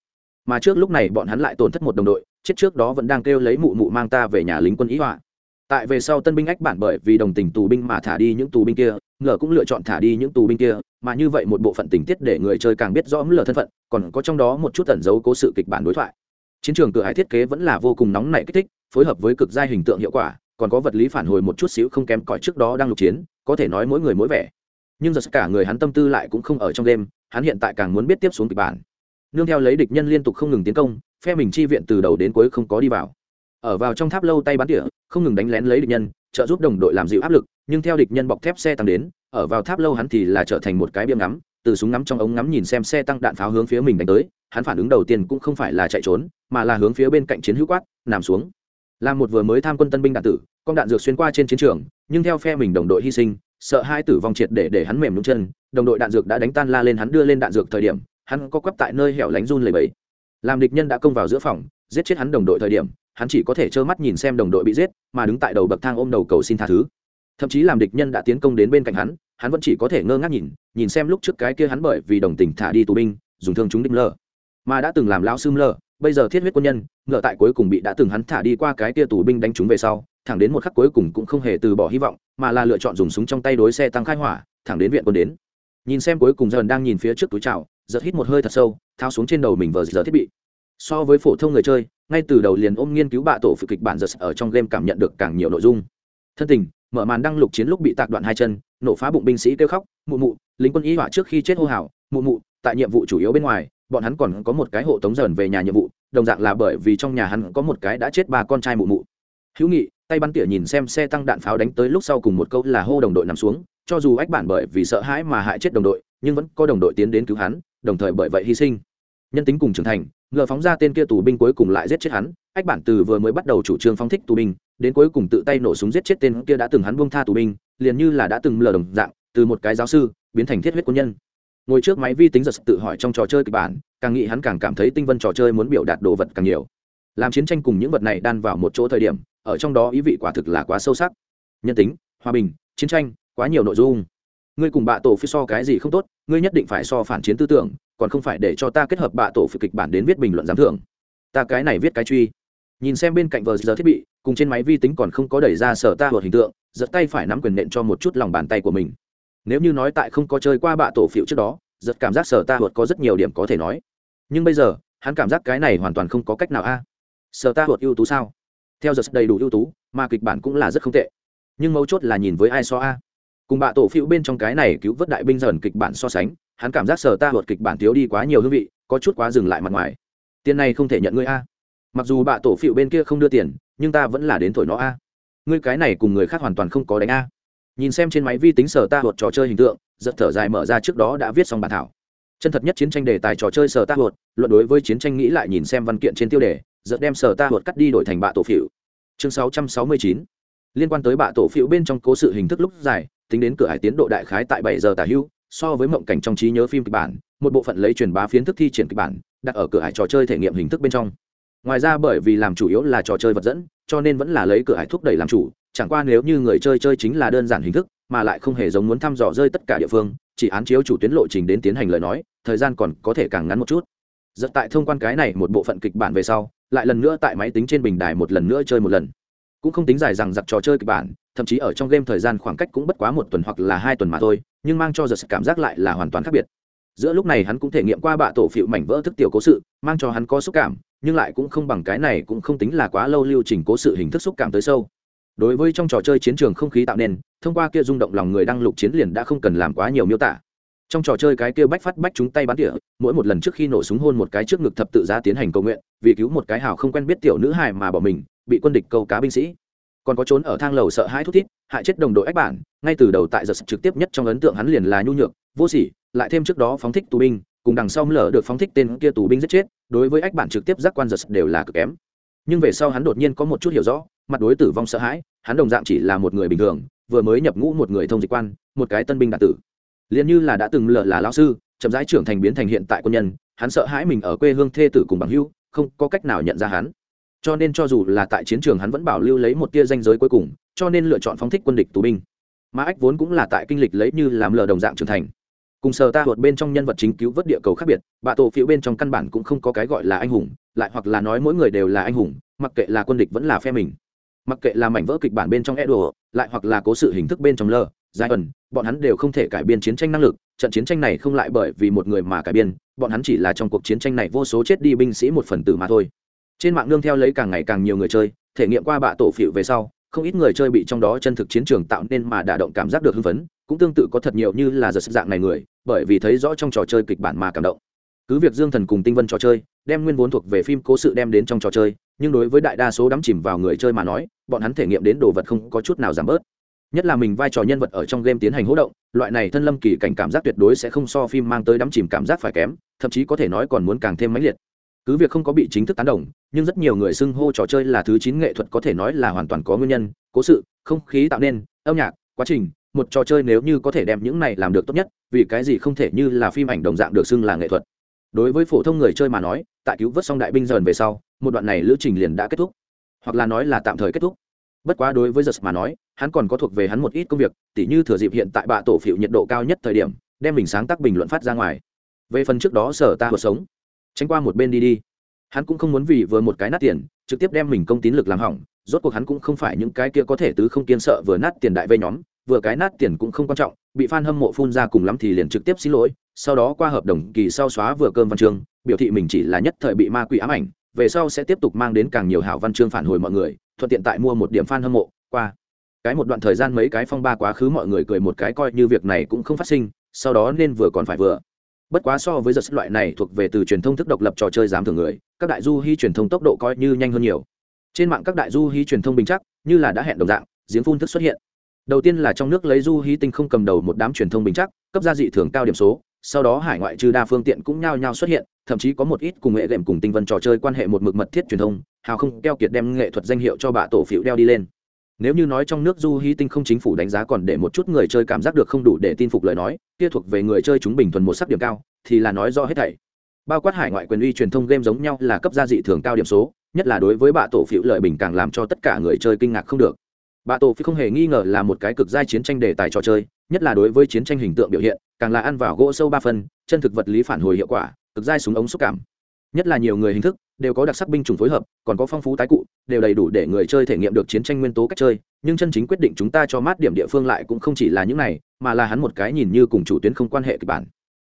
mà trước lúc này bọn hắn lại tổn thất một đồng đội, chết trước đó vẫn đang kêu lấy mụ mụ mang ta về nhà lính quân ý họa. Tại về sau tân binh ách bản bởi vì đồng tình tù binh mà thả đi những tù binh kia ngờ cũng lựa chọn thả đi những tù binh kia, mà như vậy một bộ phận tình tiết để người chơi càng biết rõ lờ thân phận, còn có trong đó một chút tẩn giấu cố sự kịch bản đối thoại. Chiến trường cửa hải thiết kế vẫn là vô cùng nóng nảy kích thích, phối hợp với cực giai hình tượng hiệu quả, còn có vật lý phản hồi một chút xíu không kém cỏi trước đó đang lục chiến, có thể nói mỗi người mỗi vẻ. Nhưng giờ cả người hắn tâm tư lại cũng không ở trong đêm, hắn hiện tại càng muốn biết tiếp xuống kịch bản nương theo lấy địch nhân liên tục không ngừng tiến công, phe mình chi viện từ đầu đến cuối không có đi vào. Ở vào trong tháp lâu tay bắn tỉa, không ngừng đánh lén lấy địch nhân, trợ giúp đồng đội làm dịu áp lực, nhưng theo địch nhân bọc thép xe tăng đến, ở vào tháp lâu hắn thì là trở thành một cái biếm ngắm, từ súng ngắm trong ống ngắm nhìn xem xe tăng đạn pháo hướng phía mình đánh tới, hắn phản ứng đầu tiên cũng không phải là chạy trốn, mà là hướng phía bên cạnh chiến hữu quát, nằm xuống. Là một vừa mới tham quân tân binh đạn tử, con đạn dược xuyên qua trên chiến trường, nhưng theo phe mình đồng đội hy sinh, sợ hai tử vong triệt để để hắn mềm nhúng chân, đồng đội đạn dược đã đánh tan la lên hắn đưa lên đạn dược thời điểm hắn có quắp tại nơi hẻo lánh run lầy bẫy. Làm địch nhân đã công vào giữa phòng, giết chết hắn đồng đội thời điểm, hắn chỉ có thể trơ mắt nhìn xem đồng đội bị giết, mà đứng tại đầu bậc thang ôm đầu cầu xin tha thứ. Thậm chí làm địch nhân đã tiến công đến bên cạnh hắn hắn vẫn chỉ có thể ngơ ngác nhìn nhìn xem lúc trước cái kia hắn bởi vì đồng tình thả đi tù binh, dùng thương chúng đinh lờ mà đã từng làm lão sư lờ bây giờ thiết huyết quân nhân, ngựa tại cuối cùng bị đã từng hắn thả đi qua cái kia tù binh đánh chúng về sau, thẳng đến một khắc cuối cùng cũng không hề từ bỏ hy vọng, mà là lựa chọn dùng súng trong tay đối xe tăng khai hỏa, thẳng đến viện quân đến. Nhìn xem cuối cùng dần đang nhìn phía trước túi trào giật hít một hơi thật sâu, tháo xuống trên đầu mình vờ giờ thiết bị. So với phổ thông người chơi, ngay từ đầu liền ôm nghiên cứu bạ tổ phụ kịch bản giật ở trong game cảm nhận được càng nhiều nội dung. Thân tình, mở màn đăng lục chiến lúc bị tạc đoạn hai chân, nổ phá bụng binh sĩ kêu khóc, mụ mụ, lính quân y họa trước khi chết hô hào, mụ mụ, tại nhiệm vụ chủ yếu bên ngoài, bọn hắn còn có một cái hộ tống dần về nhà nhiệm vụ, đồng dạng là bởi vì trong nhà hắn có một cái đã chết ba con trai mụ mụ. Hữu nghị, tay bắn tỉa nhìn xem xe tăng đạn pháo đánh tới lúc sau cùng một câu là hô đồng đội nằm xuống, cho dù ách bản bởi vì sợ hãi mà hại chết đồng đội, nhưng vẫn có đồng đội tiến đến cứu hắn đồng thời bởi vậy hy sinh. Nhân tính cùng trưởng thành, ngờ phóng ra tên kia tù binh cuối cùng lại giết chết hắn, ách bản từ vừa mới bắt đầu chủ trương phóng thích tù binh, đến cuối cùng tự tay nổ súng giết chết tên kia đã từng hắn buông tha tù binh, liền như là đã từng lờ đồng dạng, từ một cái giáo sư, biến thành thiết huyết quân nhân. Ngồi trước máy vi tính giật tự hỏi trong trò chơi kịch bản, càng nghĩ hắn càng cảm thấy tinh vân trò chơi muốn biểu đạt đồ vật càng nhiều. Làm chiến tranh cùng những vật này đan vào một chỗ thời điểm, ở trong đó ý vị quả thực là quá sâu sắc. Nhân tính, hòa bình, chiến tranh, quá nhiều nội dung ngươi cùng bạ tổ phi so cái gì không tốt, ngươi nhất định phải so phản chiến tư tưởng, còn không phải để cho ta kết hợp bạ tổ phi kịch bản đến viết bình luận giám thưởng. Ta cái này viết cái truy. Nhìn xem bên cạnh vờ giờ thiết bị, cùng trên máy vi tính còn không có đẩy ra sở ta hoặc hình tượng, giật tay phải nắm quyền nện cho một chút lòng bàn tay của mình. Nếu như nói tại không có chơi qua bạ tổ phiệu trước đó, giật cảm giác sở ta hoặc có rất nhiều điểm có thể nói. Nhưng bây giờ, hắn cảm giác cái này hoàn toàn không có cách nào a. Sở ta hoặc ưu tú sao? Theo giật đầy đủ ưu tú, mà kịch bản cũng là rất không tệ. Nhưng mấu chốt là nhìn với ai so a cùng bạ tổ phiêu bên trong cái này cứu vớt đại binh dần kịch bản so sánh, hắn cảm giác sở ta luật kịch bản thiếu đi quá nhiều hương vị, có chút quá dừng lại mặt ngoài. Tiền này không thể nhận ngươi a. Mặc dù bạ tổ phiêu bên kia không đưa tiền, nhưng ta vẫn là đến thổi nó a. Ngươi cái này cùng người khác hoàn toàn không có đánh a. Nhìn xem trên máy vi tính sở ta luật trò chơi hình tượng, giật thở dài mở ra trước đó đã viết xong bản thảo. Chân thật nhất chiến tranh đề tài trò chơi sở ta luật luận đối với chiến tranh nghĩ lại nhìn xem văn kiện trên tiêu đề, giật đem sở ta luật cắt đi đổi thành bạ tổ phiêu. Chương 669 liên quan tới bạ tổ phiêu bên trong cố sự hình thức lúc dài tính đến cửa hải tiến độ đại khái tại bảy giờ tả hữu so với mộng cảnh trong trí nhớ phim kịch bản, một bộ phận lấy truyền bá phiến thức thi triển kịch bản, đặt ở cửa hải trò chơi thể nghiệm hình thức bên trong. Ngoài ra bởi vì làm chủ yếu là trò chơi vật dẫn, cho nên vẫn là lấy cửa hải thúc đẩy làm chủ, chẳng qua nếu như người chơi chơi chính là đơn giản hình thức, mà lại không hề giống muốn thăm dò rơi tất cả địa phương, chỉ án chiếu chủ tuyến lộ trình đến tiến hành lời nói, thời gian còn có thể càng ngắn một chút. Giật tại thông quan cái này một bộ phận kịch bản về sau, lại lần nữa tại máy tính trên bình đài một lần nữa chơi một lần. Cũng không tính dài rằng giặc trò chơi kịch bản thậm chí ở trong game thời gian khoảng cách cũng bất quá một tuần hoặc là hai tuần mà thôi, nhưng mang cho giật cảm giác lại là hoàn toàn khác biệt. Giữa lúc này hắn cũng thể nghiệm qua bạ tổ phịu mảnh vỡ thức tiểu cố sự, mang cho hắn có xúc cảm, nhưng lại cũng không bằng cái này cũng không tính là quá lâu lưu trình cố sự hình thức xúc cảm tới sâu. Đối với trong trò chơi chiến trường không khí tạo nên, thông qua kia rung động lòng người đang lục chiến liền đã không cần làm quá nhiều miêu tả. Trong trò chơi cái kia bách phát bách chúng tay bắn tỉa, mỗi một lần trước khi nổ súng hôn một cái trước ngực thập tự giá tiến hành cầu nguyện, vì cứu một cái hào không quen biết tiểu nữ hài mà bỏ mình, bị quân địch câu cá binh sĩ còn có trốn ở thang lầu sợ hãi thút thít, hại chết đồng đội ách bản, ngay từ đầu tại giật trực tiếp nhất trong ấn tượng hắn liền là nhu nhược, vô sỉ, lại thêm trước đó phóng thích tù binh, cùng đằng sau lở được phóng thích tên kia tù binh giết chết, đối với ách bản trực tiếp giác quan giật đều là cực kém. Nhưng về sau hắn đột nhiên có một chút hiểu rõ, mặt đối tử vong sợ hãi, hắn đồng dạng chỉ là một người bình thường, vừa mới nhập ngũ một người thông dịch quan, một cái tân binh đạt tử. Liền như là đã từng lở là lão sư, chậm rãi trưởng thành biến thành hiện tại quân nhân, hắn sợ hãi mình ở quê hương thê tử cùng bằng hưu không có cách nào nhận ra hắn cho nên cho dù là tại chiến trường hắn vẫn bảo lưu lấy một tia danh giới cuối cùng, cho nên lựa chọn phóng thích quân địch tù binh. Mà ách vốn cũng là tại kinh lịch lấy như làm lờ đồng dạng trưởng thành. Cùng sờ ta thuật bên trong nhân vật chính cứu vớt địa cầu khác biệt, bạ tổ phiếu bên trong căn bản cũng không có cái gọi là anh hùng, lại hoặc là nói mỗi người đều là anh hùng, mặc kệ là quân địch vẫn là phe mình. Mặc kệ là mảnh vỡ kịch bản bên trong edo, lại hoặc là cố sự hình thức bên trong lờ. giai ẩn bọn hắn đều không thể cải biên chiến tranh năng lực, trận chiến tranh này không lại bởi vì một người mà cải biên, bọn hắn chỉ là trong cuộc chiến tranh này vô số chết đi binh sĩ một phần tử mà thôi trên mạng nương theo lấy càng ngày càng nhiều người chơi, thể nghiệm qua bạ tổ phịu về sau, không ít người chơi bị trong đó chân thực chiến trường tạo nên mà đả động cảm giác được hưng phấn, cũng tương tự có thật nhiều như là giật dạng này người, bởi vì thấy rõ trong trò chơi kịch bản mà cảm động. Cứ việc dương thần cùng tinh vân trò chơi, đem nguyên vốn thuộc về phim cố sự đem đến trong trò chơi, nhưng đối với đại đa số đắm chìm vào người chơi mà nói, bọn hắn thể nghiệm đến đồ vật không có chút nào giảm bớt. Nhất là mình vai trò nhân vật ở trong game tiến hành hỗ động, loại này thân lâm kỳ cảnh cảm giác tuyệt đối sẽ không so phim mang tới đắm chìm cảm giác phải kém, thậm chí có thể nói còn muốn càng thêm mãnh liệt cứ việc không có bị chính thức tán đồng, nhưng rất nhiều người xưng hô trò chơi là thứ chín nghệ thuật có thể nói là hoàn toàn có nguyên nhân, cố sự, không khí tạo nên, âm nhạc, quá trình, một trò chơi nếu như có thể đem những này làm được tốt nhất, vì cái gì không thể như là phim ảnh đồng dạng được xưng là nghệ thuật. Đối với phổ thông người chơi mà nói, tại cứu vớt xong đại binh dần về sau, một đoạn này lữ trình liền đã kết thúc. Hoặc là nói là tạm thời kết thúc. Bất quá đối với giật mà nói, hắn còn có thuộc về hắn một ít công việc, tỉ như thừa dịp hiện tại bạ tổ phiệu nhiệt độ cao nhất thời điểm, đem mình sáng tác bình luận phát ra ngoài. Về phần trước đó sở ta cuộc sống tránh qua một bên đi đi. Hắn cũng không muốn vì vừa một cái nát tiền, trực tiếp đem mình công tín lực làm hỏng, rốt cuộc hắn cũng không phải những cái kia có thể tứ không kiên sợ vừa nát tiền đại vây nhóm, vừa cái nát tiền cũng không quan trọng, bị f a n hâm mộ phun ra cùng lắm thì liền trực tiếp xin lỗi, sau đó qua hợp đồng kỳ sau xóa vừa cơm văn chương, biểu thị mình chỉ là nhất thời bị ma quỷ ám ảnh, về sau sẽ tiếp tục mang đến càng nhiều hảo văn chương phản hồi mọi người, thuận tiện tại mua một điểm f a n hâm mộ, qua. Cái một đoạn thời gian mấy cái phong ba quá khứ mọi người cười một cái coi như việc này cũng không phát sinh, sau đó nên vừa còn phải vừa bất quá so với giật loại này thuộc về từ truyền thông thức độc lập trò chơi dám thường người, các đại du hy truyền thông tốc độ coi như nhanh hơn nhiều. Trên mạng các đại du hy truyền thông bình chắc, như là đã hẹn đồng dạng giếng phun thức xuất hiện. Đầu tiên là trong nước lấy du hy tinh không cầm đầu một đám truyền thông bình chắc, cấp gia dị thường cao điểm số, sau đó hải ngoại trừ đa phương tiện cũng nhao nhao xuất hiện, thậm chí có một ít cùng nghệ đệm cùng tinh vân trò chơi quan hệ một mực mật thiết truyền thông, hào không keo kiệt đem nghệ thuật danh hiệu cho bà tổ phiệu đeo đi lên nếu như nói trong nước du hy tinh không chính phủ đánh giá còn để một chút người chơi cảm giác được không đủ để tin phục lời nói, kia thuộc về người chơi chúng bình thuần một sắc điểm cao, thì là nói do hết thảy. Bao quát hải ngoại quyền uy truyền thông game giống nhau là cấp gia dị thường cao điểm số, nhất là đối với bạ tổ phiệu lợi bình càng làm cho tất cả người chơi kinh ngạc không được. Bạ tổ phi không hề nghi ngờ là một cái cực giai chiến tranh đề tài trò chơi, nhất là đối với chiến tranh hình tượng biểu hiện, càng là ăn vào gỗ sâu ba phân chân thực vật lý phản hồi hiệu quả, cực giai súng ống xúc cảm. Nhất là nhiều người hình thức đều có đặc sắc binh chủng phối hợp, còn có phong phú tái cụ, đều đầy đủ để người chơi thể nghiệm được chiến tranh nguyên tố cách chơi, nhưng chân chính quyết định chúng ta cho mát điểm địa phương lại cũng không chỉ là những này, mà là hắn một cái nhìn như cùng chủ tuyến không quan hệ kịch bản.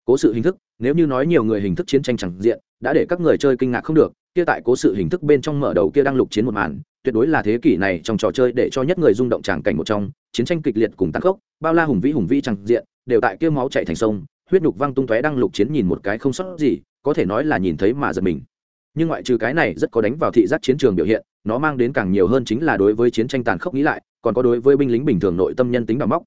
Cố sự hình thức, nếu như nói nhiều người hình thức chiến tranh chẳng diện, đã để các người chơi kinh ngạc không được, kia tại cố sự hình thức bên trong mở đầu kia đang lục chiến một màn, tuyệt đối là thế kỷ này trong trò chơi để cho nhất người rung động tràng cảnh một trong, chiến tranh kịch liệt cùng tăng khốc, bao la hùng vĩ hùng vĩ chẳng diện, đều tại kia máu chạy thành sông, huyết nhục văng tung tóe đang lục chiến nhìn một cái không sót gì, có thể nói là nhìn thấy mà giật mình nhưng ngoại trừ cái này rất có đánh vào thị giác chiến trường biểu hiện, nó mang đến càng nhiều hơn chính là đối với chiến tranh tàn khốc nghĩ lại, còn có đối với binh lính bình thường nội tâm nhân tính đào móc.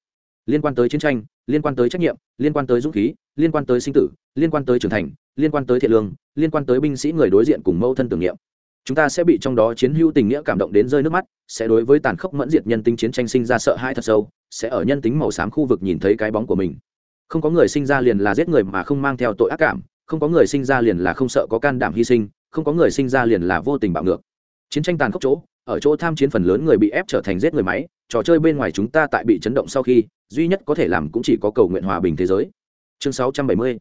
Liên quan tới chiến tranh, liên quan tới trách nhiệm, liên quan tới dũng khí, liên quan tới sinh tử, liên quan tới trưởng thành, liên quan tới thiện lương, liên quan tới binh sĩ người đối diện cùng mâu thân tưởng niệm. Chúng ta sẽ bị trong đó chiến hữu tình nghĩa cảm động đến rơi nước mắt, sẽ đối với tàn khốc mẫn diệt nhân tính chiến tranh sinh ra sợ hãi thật sâu, sẽ ở nhân tính màu xám khu vực nhìn thấy cái bóng của mình. Không có người sinh ra liền là giết người mà không mang theo tội ác cảm, không có người sinh ra liền là không sợ có can đảm hy sinh không có người sinh ra liền là vô tình bạo ngược. Chiến tranh tàn khốc chỗ, ở chỗ tham chiến phần lớn người bị ép trở thành giết người máy, trò chơi bên ngoài chúng ta tại bị chấn động sau khi, duy nhất có thể làm cũng chỉ có cầu nguyện hòa bình thế giới. Chương 670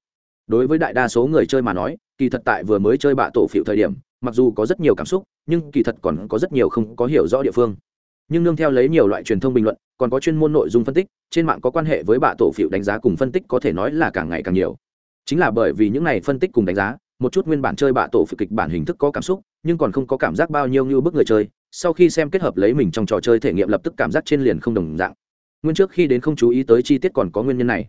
đối với đại đa số người chơi mà nói, kỳ thật tại vừa mới chơi bạ tổ phiệu thời điểm, mặc dù có rất nhiều cảm xúc, nhưng kỳ thật còn có rất nhiều không có hiểu rõ địa phương. Nhưng nương theo lấy nhiều loại truyền thông bình luận, còn có chuyên môn nội dung phân tích, trên mạng có quan hệ với bạ tổ phiệu đánh giá cùng phân tích có thể nói là càng ngày càng nhiều. Chính là bởi vì những này phân tích cùng đánh giá một chút nguyên bản chơi bạ tổ phục kịch bản hình thức có cảm xúc, nhưng còn không có cảm giác bao nhiêu như bức người chơi. Sau khi xem kết hợp lấy mình trong trò chơi thể nghiệm lập tức cảm giác trên liền không đồng dạng. Nguyên trước khi đến không chú ý tới chi tiết còn có nguyên nhân này.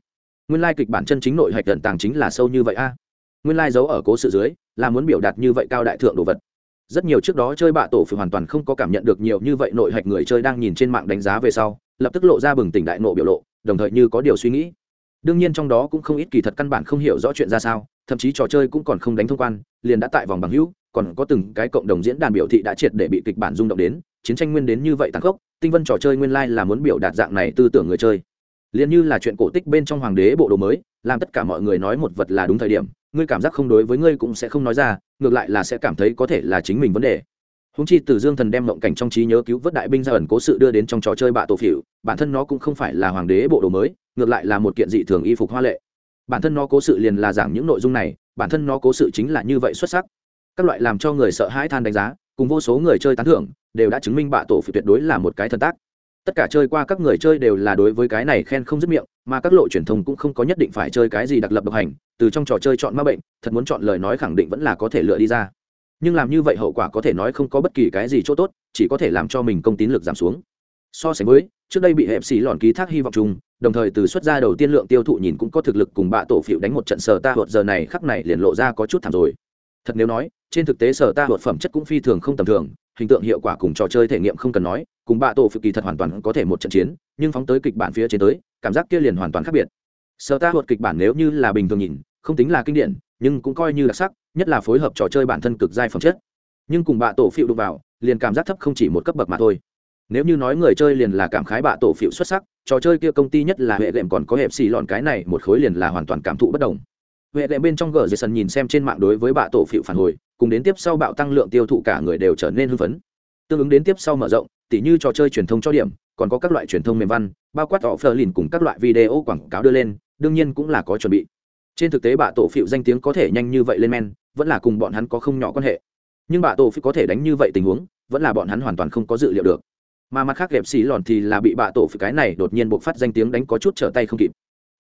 Nguyên lai kịch bản chân chính nội hạch tận tàng chính là sâu như vậy a. Nguyên lai giấu ở cố sự dưới, là muốn biểu đạt như vậy cao đại thượng đồ vật. Rất nhiều trước đó chơi bạ tổ phải hoàn toàn không có cảm nhận được nhiều như vậy nội hạch người chơi đang nhìn trên mạng đánh giá về sau, lập tức lộ ra bừng tỉnh đại nộ biểu lộ, đồng thời như có điều suy nghĩ đương nhiên trong đó cũng không ít kỳ thật căn bản không hiểu rõ chuyện ra sao, thậm chí trò chơi cũng còn không đánh thông quan, liền đã tại vòng bằng hữu, còn có từng cái cộng đồng diễn đàn biểu thị đã triệt để bị kịch bản rung động đến, chiến tranh nguyên đến như vậy tăng khốc, tinh vân trò chơi nguyên lai là muốn biểu đạt dạng này tư tưởng người chơi. Liền như là chuyện cổ tích bên trong hoàng đế bộ đồ mới, làm tất cả mọi người nói một vật là đúng thời điểm, ngươi cảm giác không đối với ngươi cũng sẽ không nói ra, ngược lại là sẽ cảm thấy có thể là chính mình vấn đề. Húng chi từ dương thần đem mộng cảnh trong trí nhớ cứu vớt đại binh ra ẩn cố sự đưa đến trong trò chơi bạ tổ phỉu, bản thân nó cũng không phải là hoàng đế bộ đồ mới ngược lại là một kiện dị thường y phục hoa lệ. Bản thân nó cố sự liền là giảng những nội dung này, bản thân nó cố sự chính là như vậy xuất sắc. Các loại làm cho người sợ hãi than đánh giá, cùng vô số người chơi tán thưởng, đều đã chứng minh bạ tổ phi tuyệt đối là một cái thân tác. Tất cả chơi qua các người chơi đều là đối với cái này khen không dứt miệng, mà các lộ truyền thông cũng không có nhất định phải chơi cái gì đặc lập độc hành, từ trong trò chơi chọn ma bệnh, thật muốn chọn lời nói khẳng định vẫn là có thể lựa đi ra. Nhưng làm như vậy hậu quả có thể nói không có bất kỳ cái gì chỗ tốt, chỉ có thể làm cho mình công tín lực giảm xuống. So sánh với, trước đây bị hẹp xì lòn ký thác hy vọng chung đồng thời từ xuất ra đầu tiên lượng tiêu thụ nhìn cũng có thực lực cùng bạ tổ phiệu đánh một trận sở ta hột giờ này khắc này liền lộ ra có chút thảm rồi. Thật nếu nói, trên thực tế sở ta hột phẩm chất cũng phi thường không tầm thường, hình tượng hiệu quả cùng trò chơi thể nghiệm không cần nói, cùng bạ tổ phiệu kỳ thật hoàn toàn có thể một trận chiến, nhưng phóng tới kịch bản phía trên tới, cảm giác kia liền hoàn toàn khác biệt. Sở ta hột kịch bản nếu như là bình thường nhìn, không tính là kinh điển, nhưng cũng coi như đặc sắc, nhất là phối hợp trò chơi bản thân cực giai phẩm chất. Nhưng cùng bạ tổ phiệu đụng vào, liền cảm giác thấp không chỉ một cấp bậc mà thôi. Nếu như nói người chơi liền là cảm khái bạ tổ phiệu xuất sắc trò chơi kia công ty nhất là hệ đệm còn có hẹp xì lọn, cái này một khối liền là hoàn toàn cảm thụ bất đồng. Hệ đệm bên trong gờ dây sân nhìn xem trên mạng đối với bạ tổ phịu phản hồi, cùng đến tiếp sau bạo tăng lượng tiêu thụ cả người đều trở nên hưng phấn. Tương ứng đến tiếp sau mở rộng, tỉ như trò chơi truyền thông cho điểm, còn có các loại truyền thông mềm văn, bao quát họ phờ lìn cùng các loại video quảng cáo đưa lên, đương nhiên cũng là có chuẩn bị. Trên thực tế bạ tổ phịu danh tiếng có thể nhanh như vậy lên men, vẫn là cùng bọn hắn có không nhỏ quan hệ. Nhưng bạ tổ phịu có thể đánh như vậy tình huống, vẫn là bọn hắn hoàn toàn không có dự liệu được mà mặt khác ghẹp xì lòn thì là bị bạ tổ phịu cái này đột nhiên bộc phát danh tiếng đánh có chút trở tay không kịp.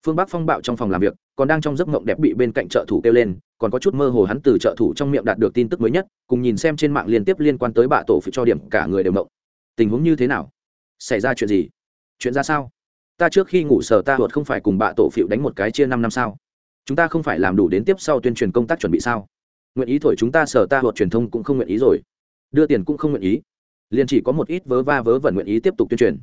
Phương bắc phong bạo trong phòng làm việc, còn đang trong giấc mộng đẹp bị bên cạnh trợ thủ kêu lên, còn có chút mơ hồ hắn từ trợ thủ trong miệng đạt được tin tức mới nhất, cùng nhìn xem trên mạng liên tiếp liên quan tới bạ tổ phịu cho điểm cả người đều mộng. Tình huống như thế nào? Xảy ra chuyện gì? Chuyện ra sao? Ta trước khi ngủ sở ta hụt không phải cùng bạ tổ phịu đánh một cái chia năm năm sao? Chúng ta không phải làm đủ đến tiếp sau tuyên truyền công tác chuẩn bị sao? Nguyện ý thổi chúng ta sở ta hụt truyền thông cũng không nguyện ý rồi. Đưa tiền cũng không nguyện ý liền chỉ có một ít vớ va vớ vẩn nguyện ý tiếp tục tuyên truyền.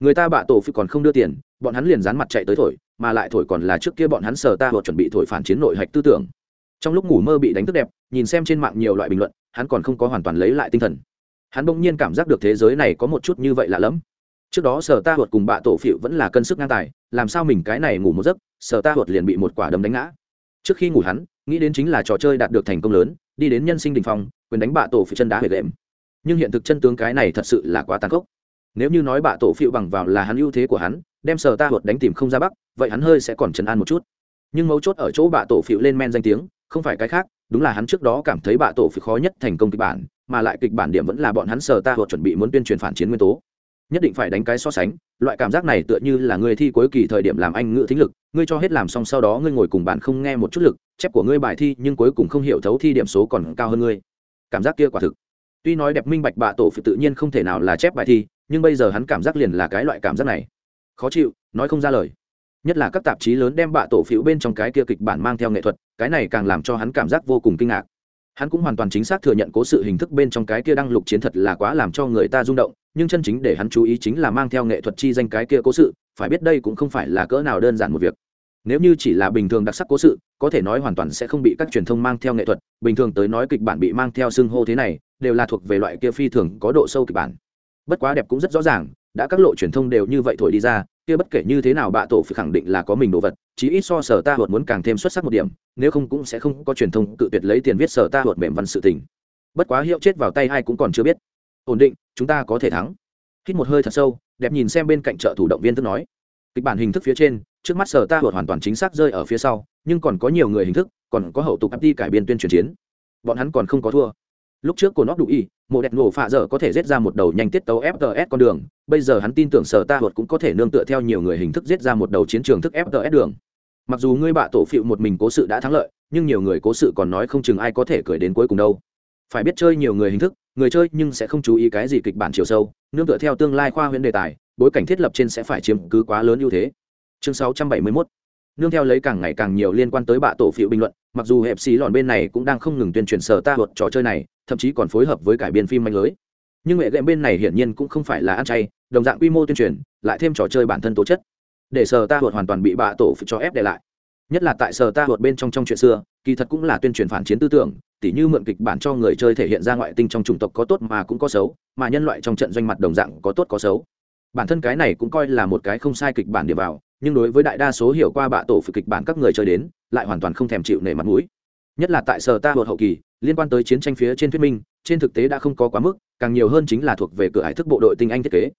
Người ta bạ tổ phi còn không đưa tiền, bọn hắn liền dán mặt chạy tới thổi, mà lại thổi còn là trước kia bọn hắn sờ ta hoặc chuẩn bị thổi phản chiến nội hạch tư tưởng. Trong lúc ngủ mơ bị đánh thức đẹp, nhìn xem trên mạng nhiều loại bình luận, hắn còn không có hoàn toàn lấy lại tinh thần. Hắn bỗng nhiên cảm giác được thế giới này có một chút như vậy lạ lẫm. Trước đó sở ta huột cùng bạ tổ phịu vẫn là cân sức ngang tài, làm sao mình cái này ngủ một giấc sở ta huột liền bị một quả đấm đánh ngã. Trước khi ngủ hắn, nghĩ đến chính là trò chơi đạt được thành công lớn, đi đến nhân sinh đình phong, quyền đánh bạ tổ phịu chân đá huệ đệm nhưng hiện thực chân tướng cái này thật sự là quá tàn khốc. Nếu như nói bạ tổ phiệu bằng vào là hắn ưu thế của hắn, đem sờ ta hột đánh tìm không ra bắc, vậy hắn hơi sẽ còn trấn an một chút. Nhưng mấu chốt ở chỗ bạ tổ phiệu lên men danh tiếng, không phải cái khác, đúng là hắn trước đó cảm thấy bạ tổ phiệu khó nhất thành công kịch bản, mà lại kịch bản điểm vẫn là bọn hắn sờ ta hột chuẩn bị muốn tuyên truyền phản chiến nguyên tố. Nhất định phải đánh cái so sánh, loại cảm giác này tựa như là người thi cuối kỳ thời điểm làm anh ngữ thính lực, ngươi cho hết làm xong sau đó ngươi ngồi cùng bạn không nghe một chút lực, chép của ngươi bài thi nhưng cuối cùng không hiểu thấu thi điểm số còn cao hơn ngươi. Cảm giác kia quả thực tuy nói đẹp minh bạch bạ tổ phụ tự nhiên không thể nào là chép bài thi, nhưng bây giờ hắn cảm giác liền là cái loại cảm giác này. Khó chịu, nói không ra lời. Nhất là các tạp chí lớn đem bạ tổ phiếu bên trong cái kia kịch bản mang theo nghệ thuật, cái này càng làm cho hắn cảm giác vô cùng kinh ngạc. Hắn cũng hoàn toàn chính xác thừa nhận cố sự hình thức bên trong cái kia đăng lục chiến thật là quá làm cho người ta rung động, nhưng chân chính để hắn chú ý chính là mang theo nghệ thuật chi danh cái kia cố sự, phải biết đây cũng không phải là cỡ nào đơn giản một việc. Nếu như chỉ là bình thường đặc sắc cố sự, có thể nói hoàn toàn sẽ không bị các truyền thông mang theo nghệ thuật, bình thường tới nói kịch bản bị mang theo xưng hô thế này đều là thuộc về loại kia phi thường có độ sâu kịch bản. Bất quá đẹp cũng rất rõ ràng, đã các lộ truyền thông đều như vậy thổi đi ra, kia bất kể như thế nào bạ tổ phải khẳng định là có mình đồ vật, chí ít so sở ta hột muốn càng thêm xuất sắc một điểm, nếu không cũng sẽ không có truyền thông cự tuyệt lấy tiền viết sở ta hột mềm văn sự tình. Bất quá hiệu chết vào tay ai cũng còn chưa biết. Ổn định, chúng ta có thể thắng. Hít một hơi thật sâu, đẹp nhìn xem bên cạnh trợ thủ động viên tức nói. Kịch bản hình thức phía trên, trước mắt sở ta hột hoàn toàn chính xác rơi ở phía sau, nhưng còn có nhiều người hình thức, còn có hậu tục áp đi cải biên tuyên truyền chiến. Bọn hắn còn không có thua lúc trước của nó đủ y một đẹp nổ phạ dở có thể giết ra một đầu nhanh tiết tấu fts con đường. Bây giờ hắn tin tưởng sở ta luật cũng có thể nương tựa theo nhiều người hình thức giết ra một đầu chiến trường thức fts đường. Mặc dù ngươi bạ tổ phịu một mình cố sự đã thắng lợi, nhưng nhiều người cố sự còn nói không chừng ai có thể cười đến cuối cùng đâu. Phải biết chơi nhiều người hình thức, người chơi nhưng sẽ không chú ý cái gì kịch bản chiều sâu, nương tựa theo tương lai khoa huyễn đề tài, bối cảnh thiết lập trên sẽ phải chiếm cứ quá lớn ưu thế. Chương 671 nương theo lấy càng ngày càng nhiều liên quan tới bạ tổ phiệu bình luận mặc dù hẹp xí lòn bên này cũng đang không ngừng tuyên truyền sở ta luật trò chơi này, thậm chí còn phối hợp với cải biên phim manh lưới. Nhưng nghệ game bên này hiển nhiên cũng không phải là ăn chay, đồng dạng quy mô tuyên truyền, lại thêm trò chơi bản thân tố chất. Để sở ta luật hoàn toàn bị bạ tổ cho ép để lại. Nhất là tại sở ta luật bên trong trong chuyện xưa, kỳ thật cũng là tuyên truyền phản chiến tư tưởng, tỉ như mượn kịch bản cho người chơi thể hiện ra ngoại tinh trong chủng tộc có tốt mà cũng có xấu, mà nhân loại trong trận doanh mặt đồng dạng có tốt có xấu bản thân cái này cũng coi là một cái không sai kịch bản điểm vào, nhưng đối với đại đa số hiểu qua bạ tổ phụ kịch bản các người chơi đến, lại hoàn toàn không thèm chịu nể mặt mũi. Nhất là tại sở ta hột hậu kỳ, liên quan tới chiến tranh phía trên thuyết minh, trên thực tế đã không có quá mức, càng nhiều hơn chính là thuộc về cửa hải thức bộ đội tinh anh thiết kế.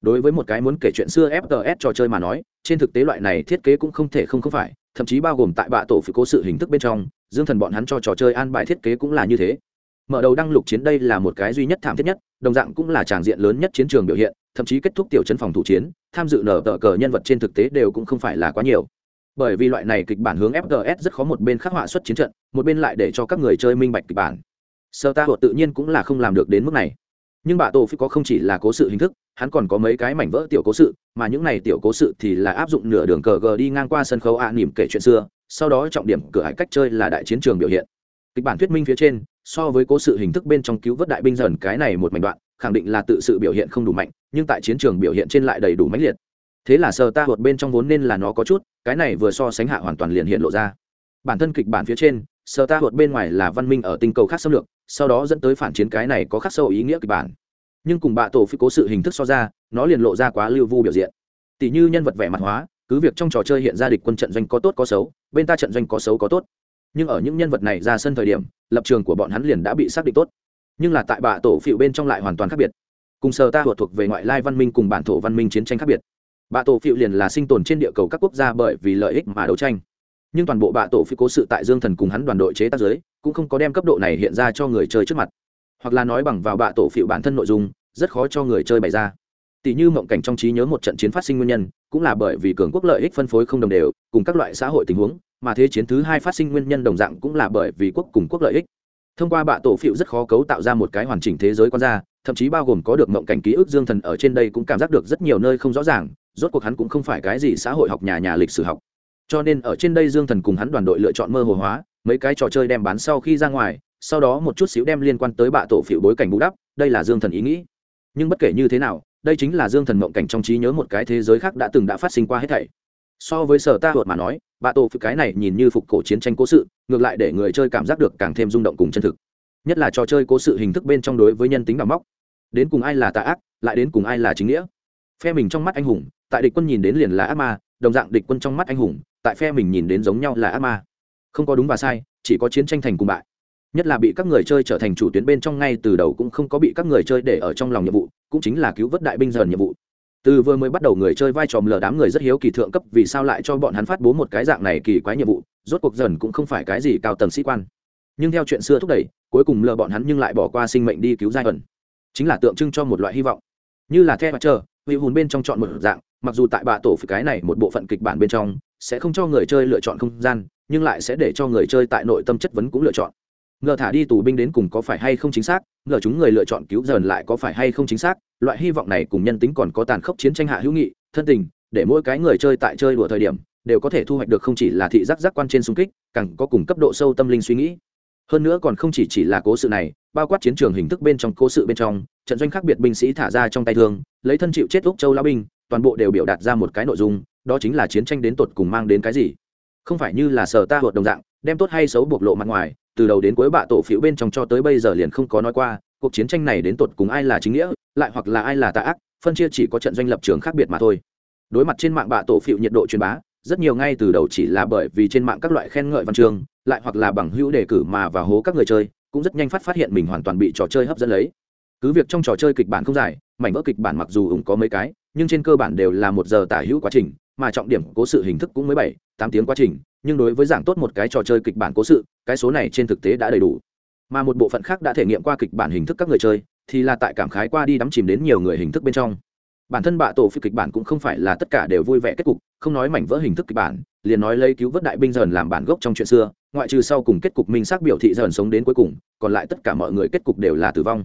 Đối với một cái muốn kể chuyện xưa fts trò chơi mà nói, trên thực tế loại này thiết kế cũng không thể không không phải, thậm chí bao gồm tại bạ tổ phụ cố sự hình thức bên trong, dương thần bọn hắn cho trò chơi an bài thiết kế cũng là như thế. Mở đầu đăng lục chiến đây là một cái duy nhất thảm thiết nhất, đồng dạng cũng là tràng diện lớn nhất chiến trường biểu hiện thậm chí kết thúc tiểu chân phòng thủ chiến tham dự nở tờ cờ nhân vật trên thực tế đều cũng không phải là quá nhiều. Bởi vì loại này kịch bản hướng fts rất khó một bên khắc họa xuất chiến trận một bên lại để cho các người chơi minh bạch kịch bản. Sơ ta tự nhiên cũng là không làm được đến mức này. Nhưng bà tổ phi có không chỉ là cố sự hình thức hắn còn có mấy cái mảnh vỡ tiểu cố sự mà những này tiểu cố sự thì là áp dụng nửa đường cờ gờ đi ngang qua sân khấu ạ à, nỉm kể chuyện xưa sau đó trọng điểm cửa hải cách chơi là đại chiến trường biểu hiện kịch bản thuyết minh phía trên, so với cố sự hình thức bên trong cứu vớt đại binh dần cái này một mảnh đoạn, khẳng định là tự sự biểu hiện không đủ mạnh, nhưng tại chiến trường biểu hiện trên lại đầy đủ mãnh liệt. Thế là sờ ta hụt bên trong vốn nên là nó có chút, cái này vừa so sánh hạ hoàn toàn liền hiện lộ ra. Bản thân kịch bản phía trên, sờ ta hụt bên ngoài là văn minh ở tinh cầu khác xâm lược, sau đó dẫn tới phản chiến cái này có khắc sâu ý nghĩa kịch bản. Nhưng cùng bạ tổ phi cố sự hình thức so ra, nó liền lộ ra quá lưu vu biểu diện. Tỷ như nhân vật vẻ mặt hóa, cứ việc trong trò chơi hiện ra địch quân trận doanh có tốt có xấu, bên ta trận doanh có xấu có tốt nhưng ở những nhân vật này ra sân thời điểm, lập trường của bọn hắn liền đã bị xác định tốt. Nhưng là tại bạ tổ phiệu bên trong lại hoàn toàn khác biệt. Cùng sờ ta thuộc về ngoại lai văn minh cùng bản thổ văn minh chiến tranh khác biệt. Bạ tổ phiệu liền là sinh tồn trên địa cầu các quốc gia bởi vì lợi ích mà đấu tranh. Nhưng toàn bộ bạ tổ phiệu cố sự tại dương thần cùng hắn đoàn đội chế tác giới cũng không có đem cấp độ này hiện ra cho người chơi trước mặt. Hoặc là nói bằng vào bạ tổ phiệu bản thân nội dung, rất khó cho người chơi bày ra. Tỷ như mộng cảnh trong trí nhớ một trận chiến phát sinh nguyên nhân, cũng là bởi vì cường quốc lợi ích phân phối không đồng đều, cùng các loại xã hội tình huống mà thế chiến thứ hai phát sinh nguyên nhân đồng dạng cũng là bởi vì quốc cùng quốc lợi ích. Thông qua bạ tổ phiệu rất khó cấu tạo ra một cái hoàn chỉnh thế giới quan ra, thậm chí bao gồm có được mộng cảnh ký ức dương thần ở trên đây cũng cảm giác được rất nhiều nơi không rõ ràng, rốt cuộc hắn cũng không phải cái gì xã hội học nhà nhà lịch sử học. Cho nên ở trên đây dương thần cùng hắn đoàn đội lựa chọn mơ hồ hóa, mấy cái trò chơi đem bán sau khi ra ngoài, sau đó một chút xíu đem liên quan tới bạ tổ phiệu bối cảnh bù đắp, đây là dương thần ý nghĩ. Nhưng bất kể như thế nào, đây chính là dương thần mộng cảnh trong trí nhớ một cái thế giới khác đã từng đã phát sinh qua hết thảy so với sở ta thuật mà nói bạ tổ phục cái này nhìn như phục cổ chiến tranh cố sự, ngược lại để người chơi cảm giác được càng thêm rung động cùng chân thực. Nhất là trò chơi cố sự hình thức bên trong đối với nhân tính đào móc. Đến cùng ai là tà ác, lại đến cùng ai là chính nghĩa? Phe mình trong mắt anh hùng, tại địch quân nhìn đến liền là ác ma, đồng dạng địch quân trong mắt anh hùng, tại phe mình nhìn đến giống nhau là ác ma. Không có đúng và sai, chỉ có chiến tranh thành cùng bại. Nhất là bị các người chơi trở thành chủ tuyến bên trong ngay từ đầu cũng không có bị các người chơi để ở trong lòng nhiệm vụ, cũng chính là cứu vớt đại binh dần nhiệm vụ từ vừa mới bắt đầu người chơi vai trò lờ đám người rất hiếu kỳ thượng cấp, vì sao lại cho bọn hắn phát bố một cái dạng này kỳ quái nhiệm vụ? Rốt cuộc dần cũng không phải cái gì cao tầng sĩ quan. Nhưng theo chuyện xưa thúc đẩy, cuối cùng lờ bọn hắn nhưng lại bỏ qua sinh mệnh đi cứu giai ẩn chính là tượng trưng cho một loại hy vọng. Như là theo mặt chờ vị hùn bên trong chọn một dạng, mặc dù tại bạ tổ phi cái này một bộ phận kịch bản bên trong, sẽ không cho người chơi lựa chọn không gian, nhưng lại sẽ để cho người chơi tại nội tâm chất vấn cũng lựa chọn ngờ thả đi tù binh đến cùng có phải hay không chính xác, ngờ chúng người lựa chọn cứu dần lại có phải hay không chính xác, loại hy vọng này cùng nhân tính còn có tàn khốc chiến tranh hạ hữu nghị, thân tình, để mỗi cái người chơi tại chơi đùa thời điểm, đều có thể thu hoạch được không chỉ là thị giác giác quan trên xung kích, càng có cùng cấp độ sâu tâm linh suy nghĩ. Hơn nữa còn không chỉ chỉ là cố sự này, bao quát chiến trường hình thức bên trong cố sự bên trong, trận doanh khác biệt binh sĩ thả ra trong tay thương, lấy thân chịu chết úc châu lão binh, toàn bộ đều biểu đạt ra một cái nội dung, đó chính là chiến tranh đến tột cùng mang đến cái gì. Không phải như là sở ta hoạt đồng dạng, đem tốt hay xấu bộc lộ mặt ngoài từ đầu đến cuối bạ tổ phiếu bên trong cho tới bây giờ liền không có nói qua, cuộc chiến tranh này đến tột cùng ai là chính nghĩa, lại hoặc là ai là tà ác, phân chia chỉ có trận doanh lập trường khác biệt mà thôi. Đối mặt trên mạng bạ tổ phiếu nhiệt độ truyền bá, rất nhiều ngay từ đầu chỉ là bởi vì trên mạng các loại khen ngợi văn chương, lại hoặc là bằng hữu đề cử mà và hố các người chơi, cũng rất nhanh phát phát hiện mình hoàn toàn bị trò chơi hấp dẫn lấy. Cứ việc trong trò chơi kịch bản không dài, mảnh vỡ kịch bản mặc dù ủng có mấy cái, nhưng trên cơ bản đều là một giờ tả hữu quá trình, mà trọng điểm cố sự hình thức cũng mới bảy, tám tiếng quá trình nhưng đối với giảng tốt một cái trò chơi kịch bản cố sự, cái số này trên thực tế đã đầy đủ. Mà một bộ phận khác đã thể nghiệm qua kịch bản hình thức các người chơi, thì là tại cảm khái qua đi đắm chìm đến nhiều người hình thức bên trong. Bản thân bạ tổ phi kịch bản cũng không phải là tất cả đều vui vẻ kết cục, không nói mảnh vỡ hình thức kịch bản, liền nói lấy cứu vớt đại binh dần làm bản gốc trong chuyện xưa, ngoại trừ sau cùng kết cục minh xác biểu thị dần sống đến cuối cùng, còn lại tất cả mọi người kết cục đều là tử vong.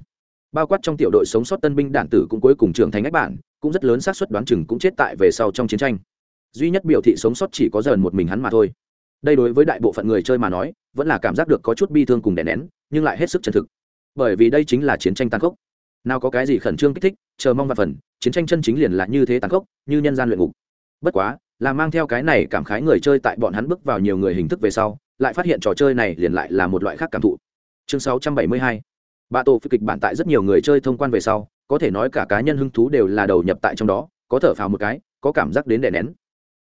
Bao quát trong tiểu đội sống sót tân binh đản tử cũng cuối cùng trưởng thành ách bản, cũng rất lớn xác suất đoán chừng cũng chết tại về sau trong chiến tranh. Duy nhất biểu thị sống sót chỉ có dần một mình hắn mà thôi đây đối với đại bộ phận người chơi mà nói, vẫn là cảm giác được có chút bi thương cùng đè nén, nhưng lại hết sức chân thực. Bởi vì đây chính là chiến tranh tàn khốc. Nào có cái gì khẩn trương kích thích, chờ mong và phần, chiến tranh chân chính liền là như thế tàn khốc, như nhân gian luyện ngục. Bất quá, là mang theo cái này cảm khái người chơi tại bọn hắn bước vào nhiều người hình thức về sau, lại phát hiện trò chơi này liền lại là một loại khác cảm thụ. Chương 672 bạ tổ phi kịch bản tại rất nhiều người chơi thông quan về sau, có thể nói cả cá nhân hứng thú đều là đầu nhập tại trong đó, có thở phào một cái, có cảm giác đến đè nén.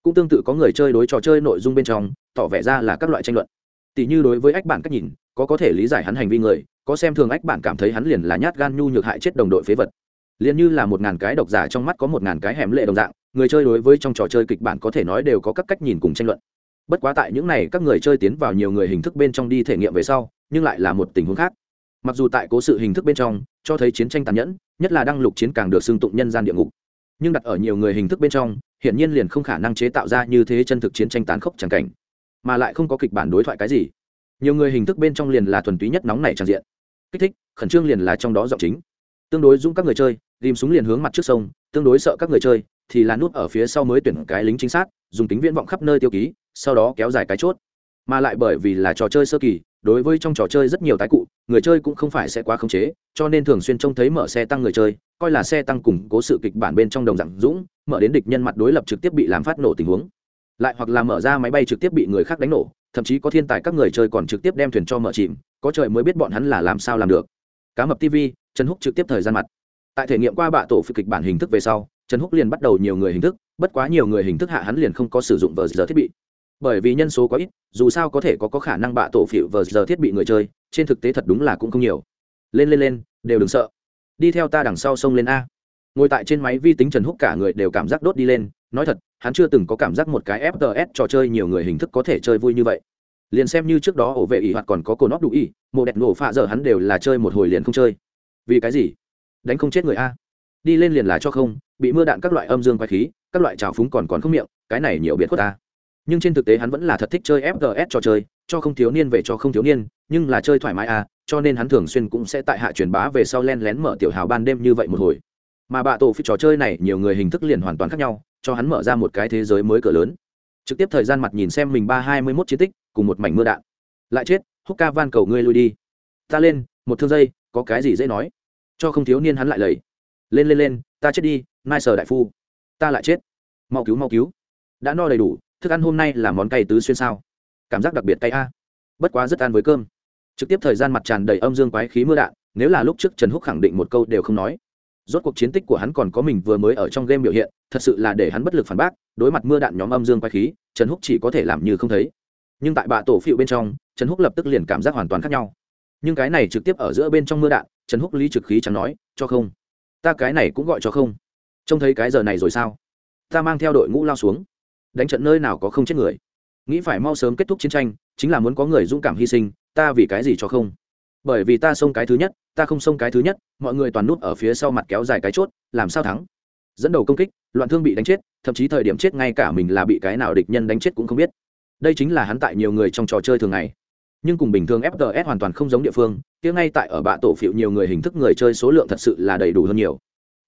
Cũng tương tự có người chơi đối trò chơi nội dung bên trong tỏ vẻ ra là các loại tranh luận. Tỷ như đối với ách bản cách nhìn, có có thể lý giải hắn hành vi người, có xem thường ách bản cảm thấy hắn liền là nhát gan nhu nhược hại chết đồng đội phế vật. Liền như là một ngàn cái độc giả trong mắt có một ngàn cái hẻm lệ đồng dạng, người chơi đối với trong trò chơi kịch bản có thể nói đều có các cách nhìn cùng tranh luận. Bất quá tại những này, các người chơi tiến vào nhiều người hình thức bên trong đi thể nghiệm về sau, nhưng lại là một tình huống khác. Mặc dù tại cố sự hình thức bên trong, cho thấy chiến tranh tàn nhẫn, nhất là đăng lục chiến càng được xưng tụng nhân gian địa ngục. Nhưng đặt ở nhiều người hình thức bên trong, hiển nhiên liền không khả năng chế tạo ra như thế chân thực chiến tranh tán khốc tràn cảnh mà lại không có kịch bản đối thoại cái gì. Nhiều người hình thức bên trong liền là thuần túy nhất nóng này tràn diện. Kích thích, khẩn trương liền là trong đó giọng chính. Tương đối dũng các người chơi, ghim súng liền hướng mặt trước sông, tương đối sợ các người chơi, thì là nút ở phía sau mới tuyển cái lính chính xác, dùng tính viễn vọng khắp nơi tiêu ký, sau đó kéo dài cái chốt. Mà lại bởi vì là trò chơi sơ kỳ, đối với trong trò chơi rất nhiều tái cụ, người chơi cũng không phải sẽ quá khống chế, cho nên thường xuyên trông thấy mở xe tăng người chơi, coi là xe tăng củng cố sự kịch bản bên trong đồng dạng dũng, mở đến địch nhân mặt đối lập trực tiếp bị làm phát nổ tình huống lại hoặc là mở ra máy bay trực tiếp bị người khác đánh nổ thậm chí có thiên tài các người chơi còn trực tiếp đem thuyền cho mở chìm có trời mới biết bọn hắn là làm sao làm được. Cá mập tv trần húc trực tiếp thời gian mặt. Tại thể nghiệm qua bạ tổ phi kịch bản hình thức về sau trần húc liền bắt đầu nhiều người hình thức bất quá nhiều người hình thức hạ hắn liền không có sử dụng vờ giờ thiết bị. Bởi vì nhân số có ít dù sao có thể có, có khả năng bạ tổ phịu vờ giờ thiết bị người chơi trên thực tế thật đúng là cũng không nhiều. Lên lên lên đều đừng sợ. Đi theo ta đằng sau sông lên a. Ngồi tại trên máy vi tính trần húc cả người đều cảm giác đốt đi lên nói thật, hắn chưa từng có cảm giác một cái fts trò chơi nhiều người hình thức có thể chơi vui như vậy. Liền xem như trước đó ổ vệ ỷ hoạt còn có cổ nóc đủ ỷ, mộ đẹp nổ phạ giờ hắn đều là chơi một hồi liền không chơi. Vì cái gì? Đánh không chết người a. Đi lên liền là cho không, bị mưa đạn các loại âm dương quay khí, các loại trào phúng còn còn không miệng, cái này nhiều biệt khuất ta nhưng trên thực tế hắn vẫn là thật thích chơi fts trò chơi, cho không thiếu niên về cho không thiếu niên, nhưng là chơi thoải mái à cho nên hắn thường xuyên cũng sẽ tại hạ truyền bá về sau len lén mở tiểu hào ban đêm như vậy một hồi mà bạ tổ phi trò chơi này nhiều người hình thức liền hoàn toàn khác nhau, cho hắn mở ra một cái thế giới mới cửa lớn. Trực tiếp thời gian mặt nhìn xem mình ba hai mươi mốt chiến tích, cùng một mảnh mưa đạn. Lại chết húc ca van cầu ngươi lui đi. Ta lên, một thương dây, có cái gì dễ nói? Cho không thiếu niên hắn lại lầy. Lên lên lên, ta chết đi, nai sờ đại phu. Ta lại chết. Mau cứu mau cứu. Đã no đầy đủ, thức ăn hôm nay là món cay tứ xuyên sao? Cảm giác đặc biệt cay a. Bất quá rất ăn với cơm. Trực tiếp thời gian mặt tràn đầy âm dương quái khí mưa đạn, nếu là lúc trước trần húc khẳng định một câu đều không nói rốt cuộc chiến tích của hắn còn có mình vừa mới ở trong game biểu hiện, thật sự là để hắn bất lực phản bác, đối mặt mưa đạn nhóm âm dương quay khí, trần húc chỉ có thể làm như không thấy. Nhưng tại bạ tổ phiệu bên trong, trần húc lập tức liền cảm giác hoàn toàn khác nhau. Nhưng cái này trực tiếp ở giữa bên trong mưa đạn, trần húc lý trực khí chẳng nói, cho không. Ta cái này cũng gọi cho không. Trông thấy cái giờ này rồi sao? Ta mang theo đội ngũ lao xuống. Đánh trận nơi nào có không chết người. Nghĩ phải mau sớm kết thúc chiến tranh, chính là muốn có người dũng cảm hy sinh, ta vì cái gì cho không? Bởi vì ta xông cái thứ nhất, ta không xông cái thứ nhất, mọi người toàn nút ở phía sau mặt kéo dài cái chốt, làm sao thắng? Dẫn đầu công kích, loạn thương bị đánh chết, thậm chí thời điểm chết ngay cả mình là bị cái nào địch nhân đánh chết cũng không biết. Đây chính là hắn tại nhiều người trong trò chơi thường ngày. Nhưng cùng bình thường fts hoàn toàn không giống địa phương, kia ngay tại ở bạ tổ phiệu nhiều người hình thức người chơi số lượng thật sự là đầy đủ hơn nhiều.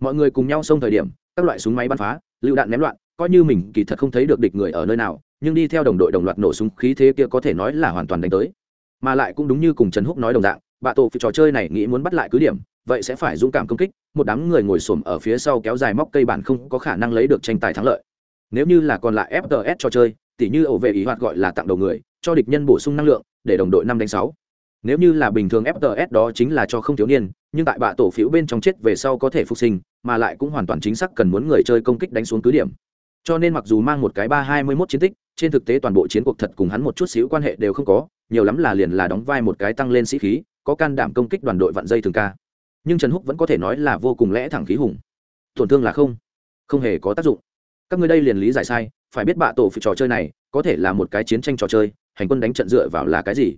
Mọi người cùng nhau xông thời điểm, các loại súng máy bắn phá, lựu đạn ném loạn, coi như mình kỳ thật không thấy được địch người ở nơi nào, nhưng đi theo đồng đội đồng loạt nổ súng khí thế kia có thể nói là hoàn toàn đánh tới mà lại cũng đúng như cùng trần húc nói đồng dạng bạ tổ trò chơi này nghĩ muốn bắt lại cứ điểm, vậy sẽ phải dũng cảm công kích, một đám người ngồi xổm ở phía sau kéo dài móc cây bản không có khả năng lấy được tranh tài thắng lợi. Nếu như là còn lại fts trò chơi, tỉ như ổ vệ ý hoạt gọi là tặng đầu người, cho địch nhân bổ sung năng lượng, để đồng đội năm đánh sáu. Nếu như là bình thường fts đó chính là cho không thiếu niên, nhưng tại bạ tổ phiếu bên trong chết về sau có thể phục sinh, mà lại cũng hoàn toàn chính xác cần muốn người chơi công kích đánh xuống cứ điểm. Cho nên mặc dù mang một cái ba hai mươi mốt chiến tích, trên thực tế toàn bộ chiến cuộc thật cùng hắn một chút xíu quan hệ đều không có nhiều lắm là liền là đóng vai một cái tăng lên sĩ khí, có can đảm công kích đoàn đội vạn dây thường ca. Nhưng trần húc vẫn có thể nói là vô cùng lẽ thẳng khí hùng. Tổn thương là không không hề có tác dụng. Các ngươi đây liền lý giải sai, phải biết bạ tổ phụ trò chơi này, có thể là một cái chiến tranh trò chơi, hành quân đánh trận dựa vào là cái gì?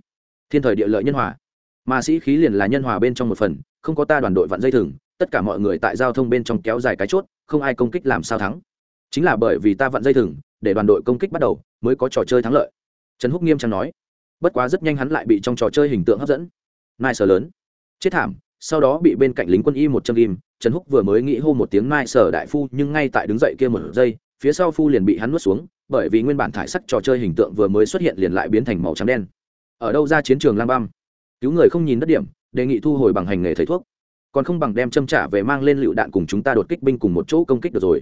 Thiên thời địa lợi nhân hòa. Mà sĩ khí liền là nhân hòa bên trong một phần, không có ta đoàn đội vạn dây thừng tất cả mọi người tại giao thông bên trong kéo dài cái chốt, không ai công kích làm sao thắng. Chính là bởi vì ta vặn dây thừng để đoàn đội công kích bắt đầu, mới có trò chơi thắng lợi. Trần húc nghiêm trang nói bất quá rất nhanh hắn lại bị trong trò chơi hình tượng hấp dẫn. Nai sở lớn. Chết thảm, sau đó bị bên cạnh lính quân y một chân ghim, trần húc vừa mới nghĩ hô một tiếng nai sở đại phu, nhưng ngay tại đứng dậy kia một giây, phía sau phu liền bị hắn nuốt xuống, bởi vì nguyên bản thải sắc trò chơi hình tượng vừa mới xuất hiện liền lại biến thành màu trắng đen. Ở đâu ra chiến trường lang băm? Cứu người không nhìn đất điểm, đề nghị thu hồi bằng hành nghề thầy thuốc. Còn không bằng đem châm trả về mang lên lựu đạn cùng chúng ta đột kích binh cùng một chỗ công kích được rồi.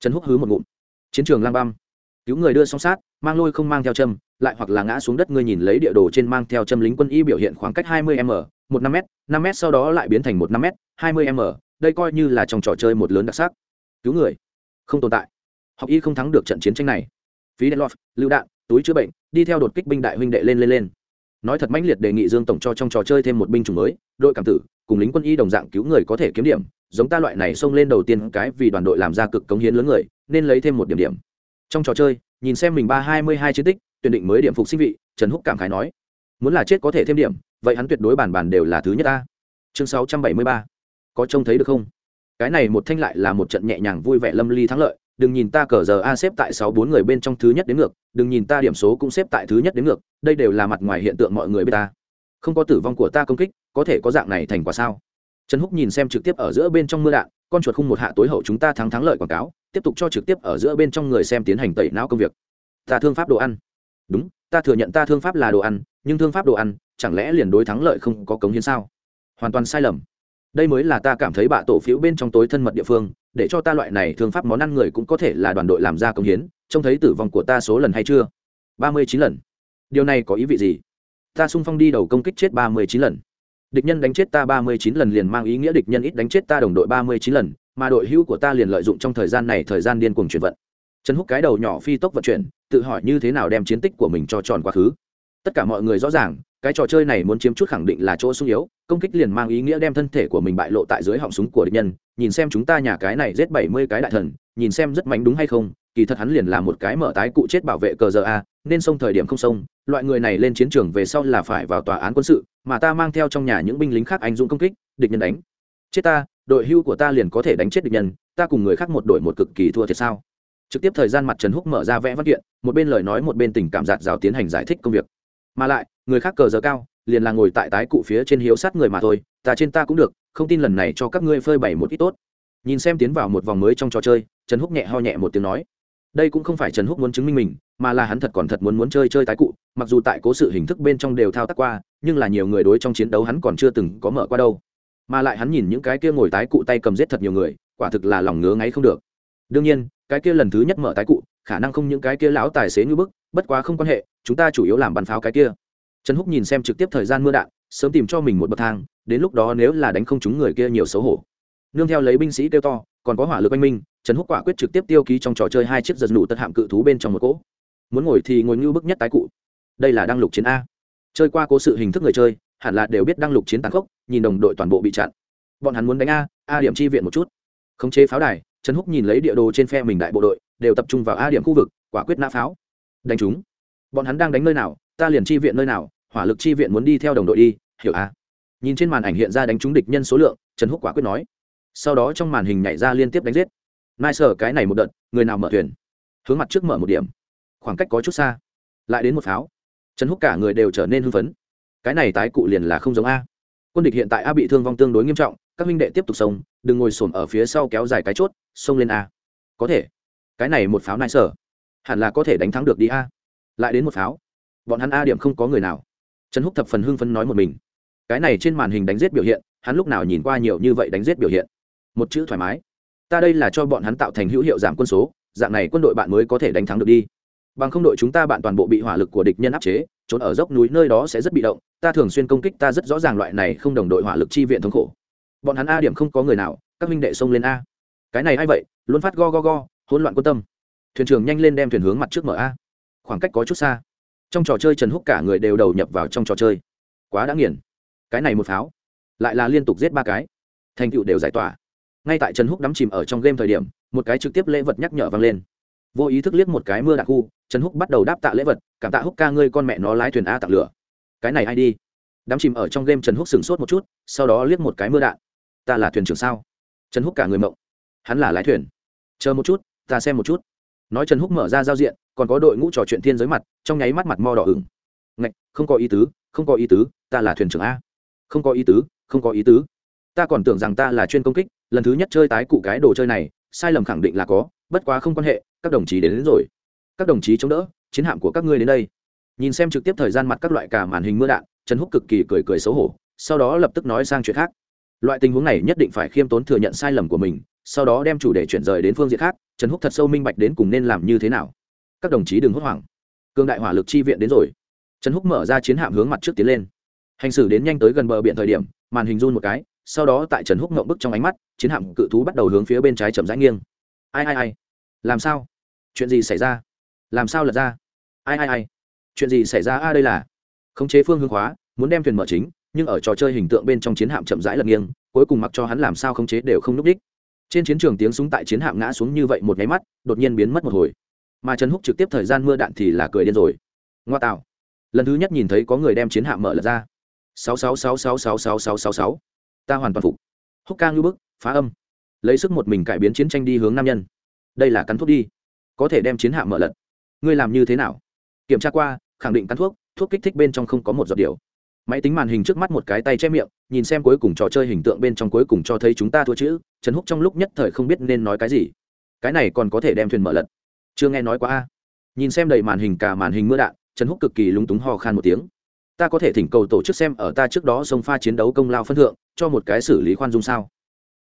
Trần húc hứ một ngụm. Chiến trường lang băm cứu người đưa song sát, mang lôi không mang theo châm, lại hoặc là ngã xuống đất, ngươi nhìn lấy địa đồ trên mang theo châm lính quân y biểu hiện khoảng cách 20 m, một năm m năm m sau đó lại biến thành một năm m 20 m, đây coi như là trong trò chơi một lớn đặc sắc. Cứu người. Không tồn tại. Học y không thắng được trận chiến tranh này. Phí đèn lọt lưu đạn, túi chữa bệnh, đi theo đột kích binh đại huynh đệ lên lên lên. Nói thật mãnh liệt đề nghị dương tổng cho trong trò chơi thêm một binh chủng mới, đội cảm tử, cùng lính quân y đồng dạng cứu người có thể kiếm điểm, giống ta loại này xông lên đầu tiên cái vì đoàn đội làm ra cực cống hiến lớn người, nên lấy thêm một điểm điểm trong trò chơi, nhìn xem mình ba hai mươi hai chiến tích, tuyển định mới điểm phục sinh vị, trần húc cảm khái nói, muốn là chết có thể thêm điểm, vậy hắn tuyệt đối bản bản đều là thứ nhất ta. Chương sáu trăm bảy mươi ba. Có trông thấy được không? Cái này một thanh lại là một trận nhẹ nhàng vui vẻ lâm ly thắng lợi, đừng nhìn ta cờ giờ a xếp tại sáu bốn người bên trong thứ nhất đến ngược, đừng nhìn ta điểm số cũng xếp tại thứ nhất đến ngược, đây đều là mặt ngoài hiện tượng mọi người biết ta. Không có tử vong của ta công kích, có thể có dạng này thành quả sao? Trần húc nhìn xem trực tiếp ở giữa bên trong mưa đạn, con chuột khung một hạ tối hậu chúng ta thắng thắng lợi quảng cáo tiếp tục cho trực tiếp ở giữa bên trong người xem tiến hành tẩy não công việc. Ta thương pháp đồ ăn. Đúng, ta thừa nhận ta thương pháp là đồ ăn, nhưng thương pháp đồ ăn, chẳng lẽ liền đối thắng lợi không có cống hiến sao? Hoàn toàn sai lầm. Đây mới là ta cảm thấy bạ tổ phiếu bên trong tối thân mật địa phương, để cho ta loại này thương pháp món ăn người cũng có thể là đoàn đội làm ra công hiến, trông thấy tử vong của ta số lần hay chưa? Ba mươi chín lần. Điều này có ý vị gì? Ta sung phong đi đầu công kích chết ba mươi chín lần. Địch nhân đánh chết ta ba mươi chín lần liền mang ý nghĩa địch nhân ít đánh chết ta đồng đội ba mươi chín lần mà đội hữu của ta liền lợi dụng trong thời gian này thời gian điên cuồng chuyển vận. Trần húc cái đầu nhỏ phi tốc vận chuyển, tự hỏi như thế nào đem chiến tích của mình cho tròn quá khứ. Tất cả mọi người rõ ràng, cái trò chơi này muốn chiếm chút khẳng định là chỗ sung yếu, công kích liền mang ý nghĩa đem thân thể của mình bại lộ tại dưới họng súng của địch nhân, nhìn xem chúng ta nhà cái này giết bảy mươi cái đại thần, nhìn xem rất mánh đúng hay không, kỳ thật hắn liền là một cái mở tái cụ chết bảo vệ cờ giờ a, nên xông thời điểm không xông loại người này lên chiến trường về sau là phải vào tòa án quân sự, mà ta mang theo trong nhà những binh lính khác anh dũng công kích, địch nhân đánh. Chết ta đội hưu của ta liền có thể đánh chết địch nhân, ta cùng người khác một đội một cực kỳ thua thiệt sao? Trực tiếp thời gian mặt trần húc mở ra vẽ văn kiện, một bên lời nói một bên tình cảm giạt rào tiến hành giải thích công việc. Mà lại, người khác cờ giờ cao, liền là ngồi tại tái cụ phía trên hiếu sát người mà thôi, ta trên ta cũng được, không tin lần này cho các ngươi phơi bày một ít tốt. Nhìn xem tiến vào một vòng mới trong trò chơi, trần húc nhẹ ho nhẹ một tiếng nói. Đây cũng không phải trần húc muốn chứng minh mình, mà là hắn thật còn thật muốn muốn chơi chơi tái cụ, mặc dù tại cố sự hình thức bên trong đều thao tác qua, nhưng là nhiều người đối trong chiến đấu hắn còn chưa từng có mở qua đâu mà lại hắn nhìn những cái kia ngồi tái cụ tay cầm giết thật nhiều người, quả thực là lòng ngứa ngáy không được. Đương nhiên, cái kia lần thứ nhất mở tái cụ, khả năng không những cái kia lão tài xế như bức, bất quá không quan hệ, chúng ta chủ yếu làm bắn pháo cái kia. Trần húc nhìn xem trực tiếp thời gian mưa đạn, sớm tìm cho mình một bậc thang, đến lúc đó nếu là đánh không chúng người kia nhiều xấu hổ. Nương theo lấy binh sĩ kêu to, còn có hỏa lực anh minh, trần húc quả quyết trực tiếp tiêu ký trong trò chơi hai chiếc giật nụ tật hạm cự thú bên trong một cỗ. Muốn ngồi thì ngồi như bức nhất tái cụ. Đây là đăng lục chiến a. Chơi qua cố sự hình thức người chơi hẳn là đều biết đăng lục chiến tàn khốc, nhìn đồng đội toàn bộ bị chặn. Bọn hắn muốn đánh a a điểm chi viện một chút. Khống chế pháo đài, trần húc nhìn lấy địa đồ trên phe mình đại bộ đội, đều tập trung vào a điểm khu vực, quả quyết nã pháo. Đánh chúng. Bọn hắn đang đánh nơi nào, ta liền chi viện nơi nào, hỏa lực chi viện muốn đi theo đồng đội đi, hiểu a. Nhìn trên màn ảnh hiện ra đánh trúng địch nhân số lượng, trần húc quả quyết nói. Sau đó trong màn hình nhảy ra liên tiếp đánh giết. Nai sở, cái này một đợt, người nào mở thuyền? Hướng mặt trước mở một điểm. Khoảng cách có chút xa. Lại đến một pháo. Trần húc cả người đều trở nên hưng phấn cái này tái cụ liền là không giống a. Quân địch hiện tại a bị thương vong tương đối nghiêm trọng, các huynh đệ tiếp tục sống, đừng ngồi xổm ở phía sau kéo dài cái chốt, xông lên a. Có thể. Cái này một pháo nai sở hẳn là có thể đánh thắng được đi a. Lại đến một pháo. Bọn hắn a điểm không có người nào. Trần húc thập phần hưng phấn nói một mình. Cái này trên màn hình đánh giết biểu hiện, hắn lúc nào nhìn qua nhiều như vậy đánh giết biểu hiện. Một chữ thoải mái. Ta đây là cho bọn hắn tạo thành hữu hiệu giảm quân số, dạng này quân đội bạn mới có thể đánh thắng được đi bằng không đội chúng ta bạn toàn bộ bị hỏa lực của địch nhân áp chế, trốn ở dốc núi nơi đó sẽ rất bị động, ta thường xuyên công kích ta rất rõ ràng loại này không đồng đội hỏa lực chi viện thống khổ. Bọn hắn a điểm không có người nào, các minh đệ xông lên a. Cái này a i vậy? Luôn phát go go go, hỗn loạn quân tâm. Thuyền trưởng nhanh lên đem thuyền hướng mặt trước mở a. Khoảng cách có chút xa. Trong trò chơi trần húc cả người đều đầu nhập vào trong trò chơi. Quá đã nghiền. Cái này một pháo. Lại là liên tục giết ba cái. Thành tựu đều giải tỏa. Ngay tại trần húc đắm chìm ở trong game thời điểm, một cái trực tiếp lễ vật nhắc nhở vang lên. Vô ý thức liếc một cái mưa đặc khu trần húc bắt đầu đáp tạ lễ vật cảm tạ húc ca ngươi con mẹ nó lái thuyền a tặng lửa. Cái này ai đi? Đám chìm ở trong game trần húc sửng sốt một chút sau đó liếc một cái mưa đạn. Ta là thuyền trưởng sao? Trần húc cả người mộng. Hắn là lái thuyền. Chờ một chút ta xem một chút. Nói trần húc mở ra giao diện còn có đội ngũ trò chuyện thiên giới mặt trong nháy mắt mặt mo đỏ ửng. Ngạch không có ý tứ không có ý tứ ta là thuyền trưởng a. Không có ý tứ không có ý tứ. Ta còn tưởng rằng ta là chuyên công kích lần thứ nhất chơi tái cụ cái đồ chơi này sai lầm khẳng định là có bất quá không quan hệ các đồng chí đến, đến rồi các đồng chí chống đỡ, chiến hạm của các ngươi đến đây. Nhìn xem trực tiếp thời gian mặt các loại cả màn hình mưa đạn, trần húc cực kỳ cười cười xấu hổ, sau đó lập tức nói sang chuyện khác. Loại tình huống này nhất định phải khiêm tốn thừa nhận sai lầm của mình, sau đó đem chủ đề chuyển rời đến phương diện khác, trần húc thật sâu minh bạch đến cùng nên làm như thế nào. Các đồng chí đừng hốt hoảng. Cương đại hỏa lực chi viện đến rồi. Trần húc mở ra chiến hạm hướng mặt trước tiến lên. Hành xử đến nhanh tới gần bờ biển thời điểm, màn hình run một cái, sau đó tại trần húc ngậm bức trong ánh mắt, chiến hạm cự thú bắt đầu hướng phía bên trái chậm rãi nghiêng. Ai ai ai? Làm sao? Chuyện gì xảy ra? Làm sao lật ra? Ai ai ai? Chuyện gì xảy ra? A, đây là khống chế phương hướng hóa, muốn đem thuyền mở chính, nhưng ở trò chơi hình tượng bên trong chiến hạm chậm rãi lật nghiêng, cuối cùng mặc cho hắn làm sao khống chế đều không núp đích. Trên chiến trường tiếng súng tại chiến hạm ngã xuống như vậy một nháy mắt, đột nhiên biến mất một hồi. Mà trần húc trực tiếp thời gian mưa đạn thì là cười điên rồi. Ngoa tạo. Lần thứ nhất nhìn thấy có người đem chiến hạm mở lật ra. Sáu sáu sáu sáu sáu sáu sáu sáu sáu. Ta hoàn toàn phục. Húc ca ngưu bức, phá âm. Lấy sức một mình cải biến chiến tranh đi hướng nam nhân. Đây là cắn thuốc đi. Có thể đem chiến hạm mở lật ngươi làm như thế nào? Kiểm tra qua, khẳng định cắn thuốc thuốc kích thích bên trong không có một giọt điều. Máy tính màn hình trước mắt một cái tay che miệng, nhìn xem cuối cùng trò chơi hình tượng bên trong cuối cùng cho thấy chúng ta thua chữ, trần húc trong lúc nhất thời không biết nên nói cái gì. Cái này còn có thể đem thuyền mở lật. Chưa nghe nói quá a. Nhìn xem đầy màn hình cả màn hình mưa đạn, trần húc cực kỳ lúng túng ho khan một tiếng. Ta có thể thỉnh cầu tổ chức xem ở ta trước đó sông pha chiến đấu công lao phân thượng, cho một cái xử lý khoan dung sao?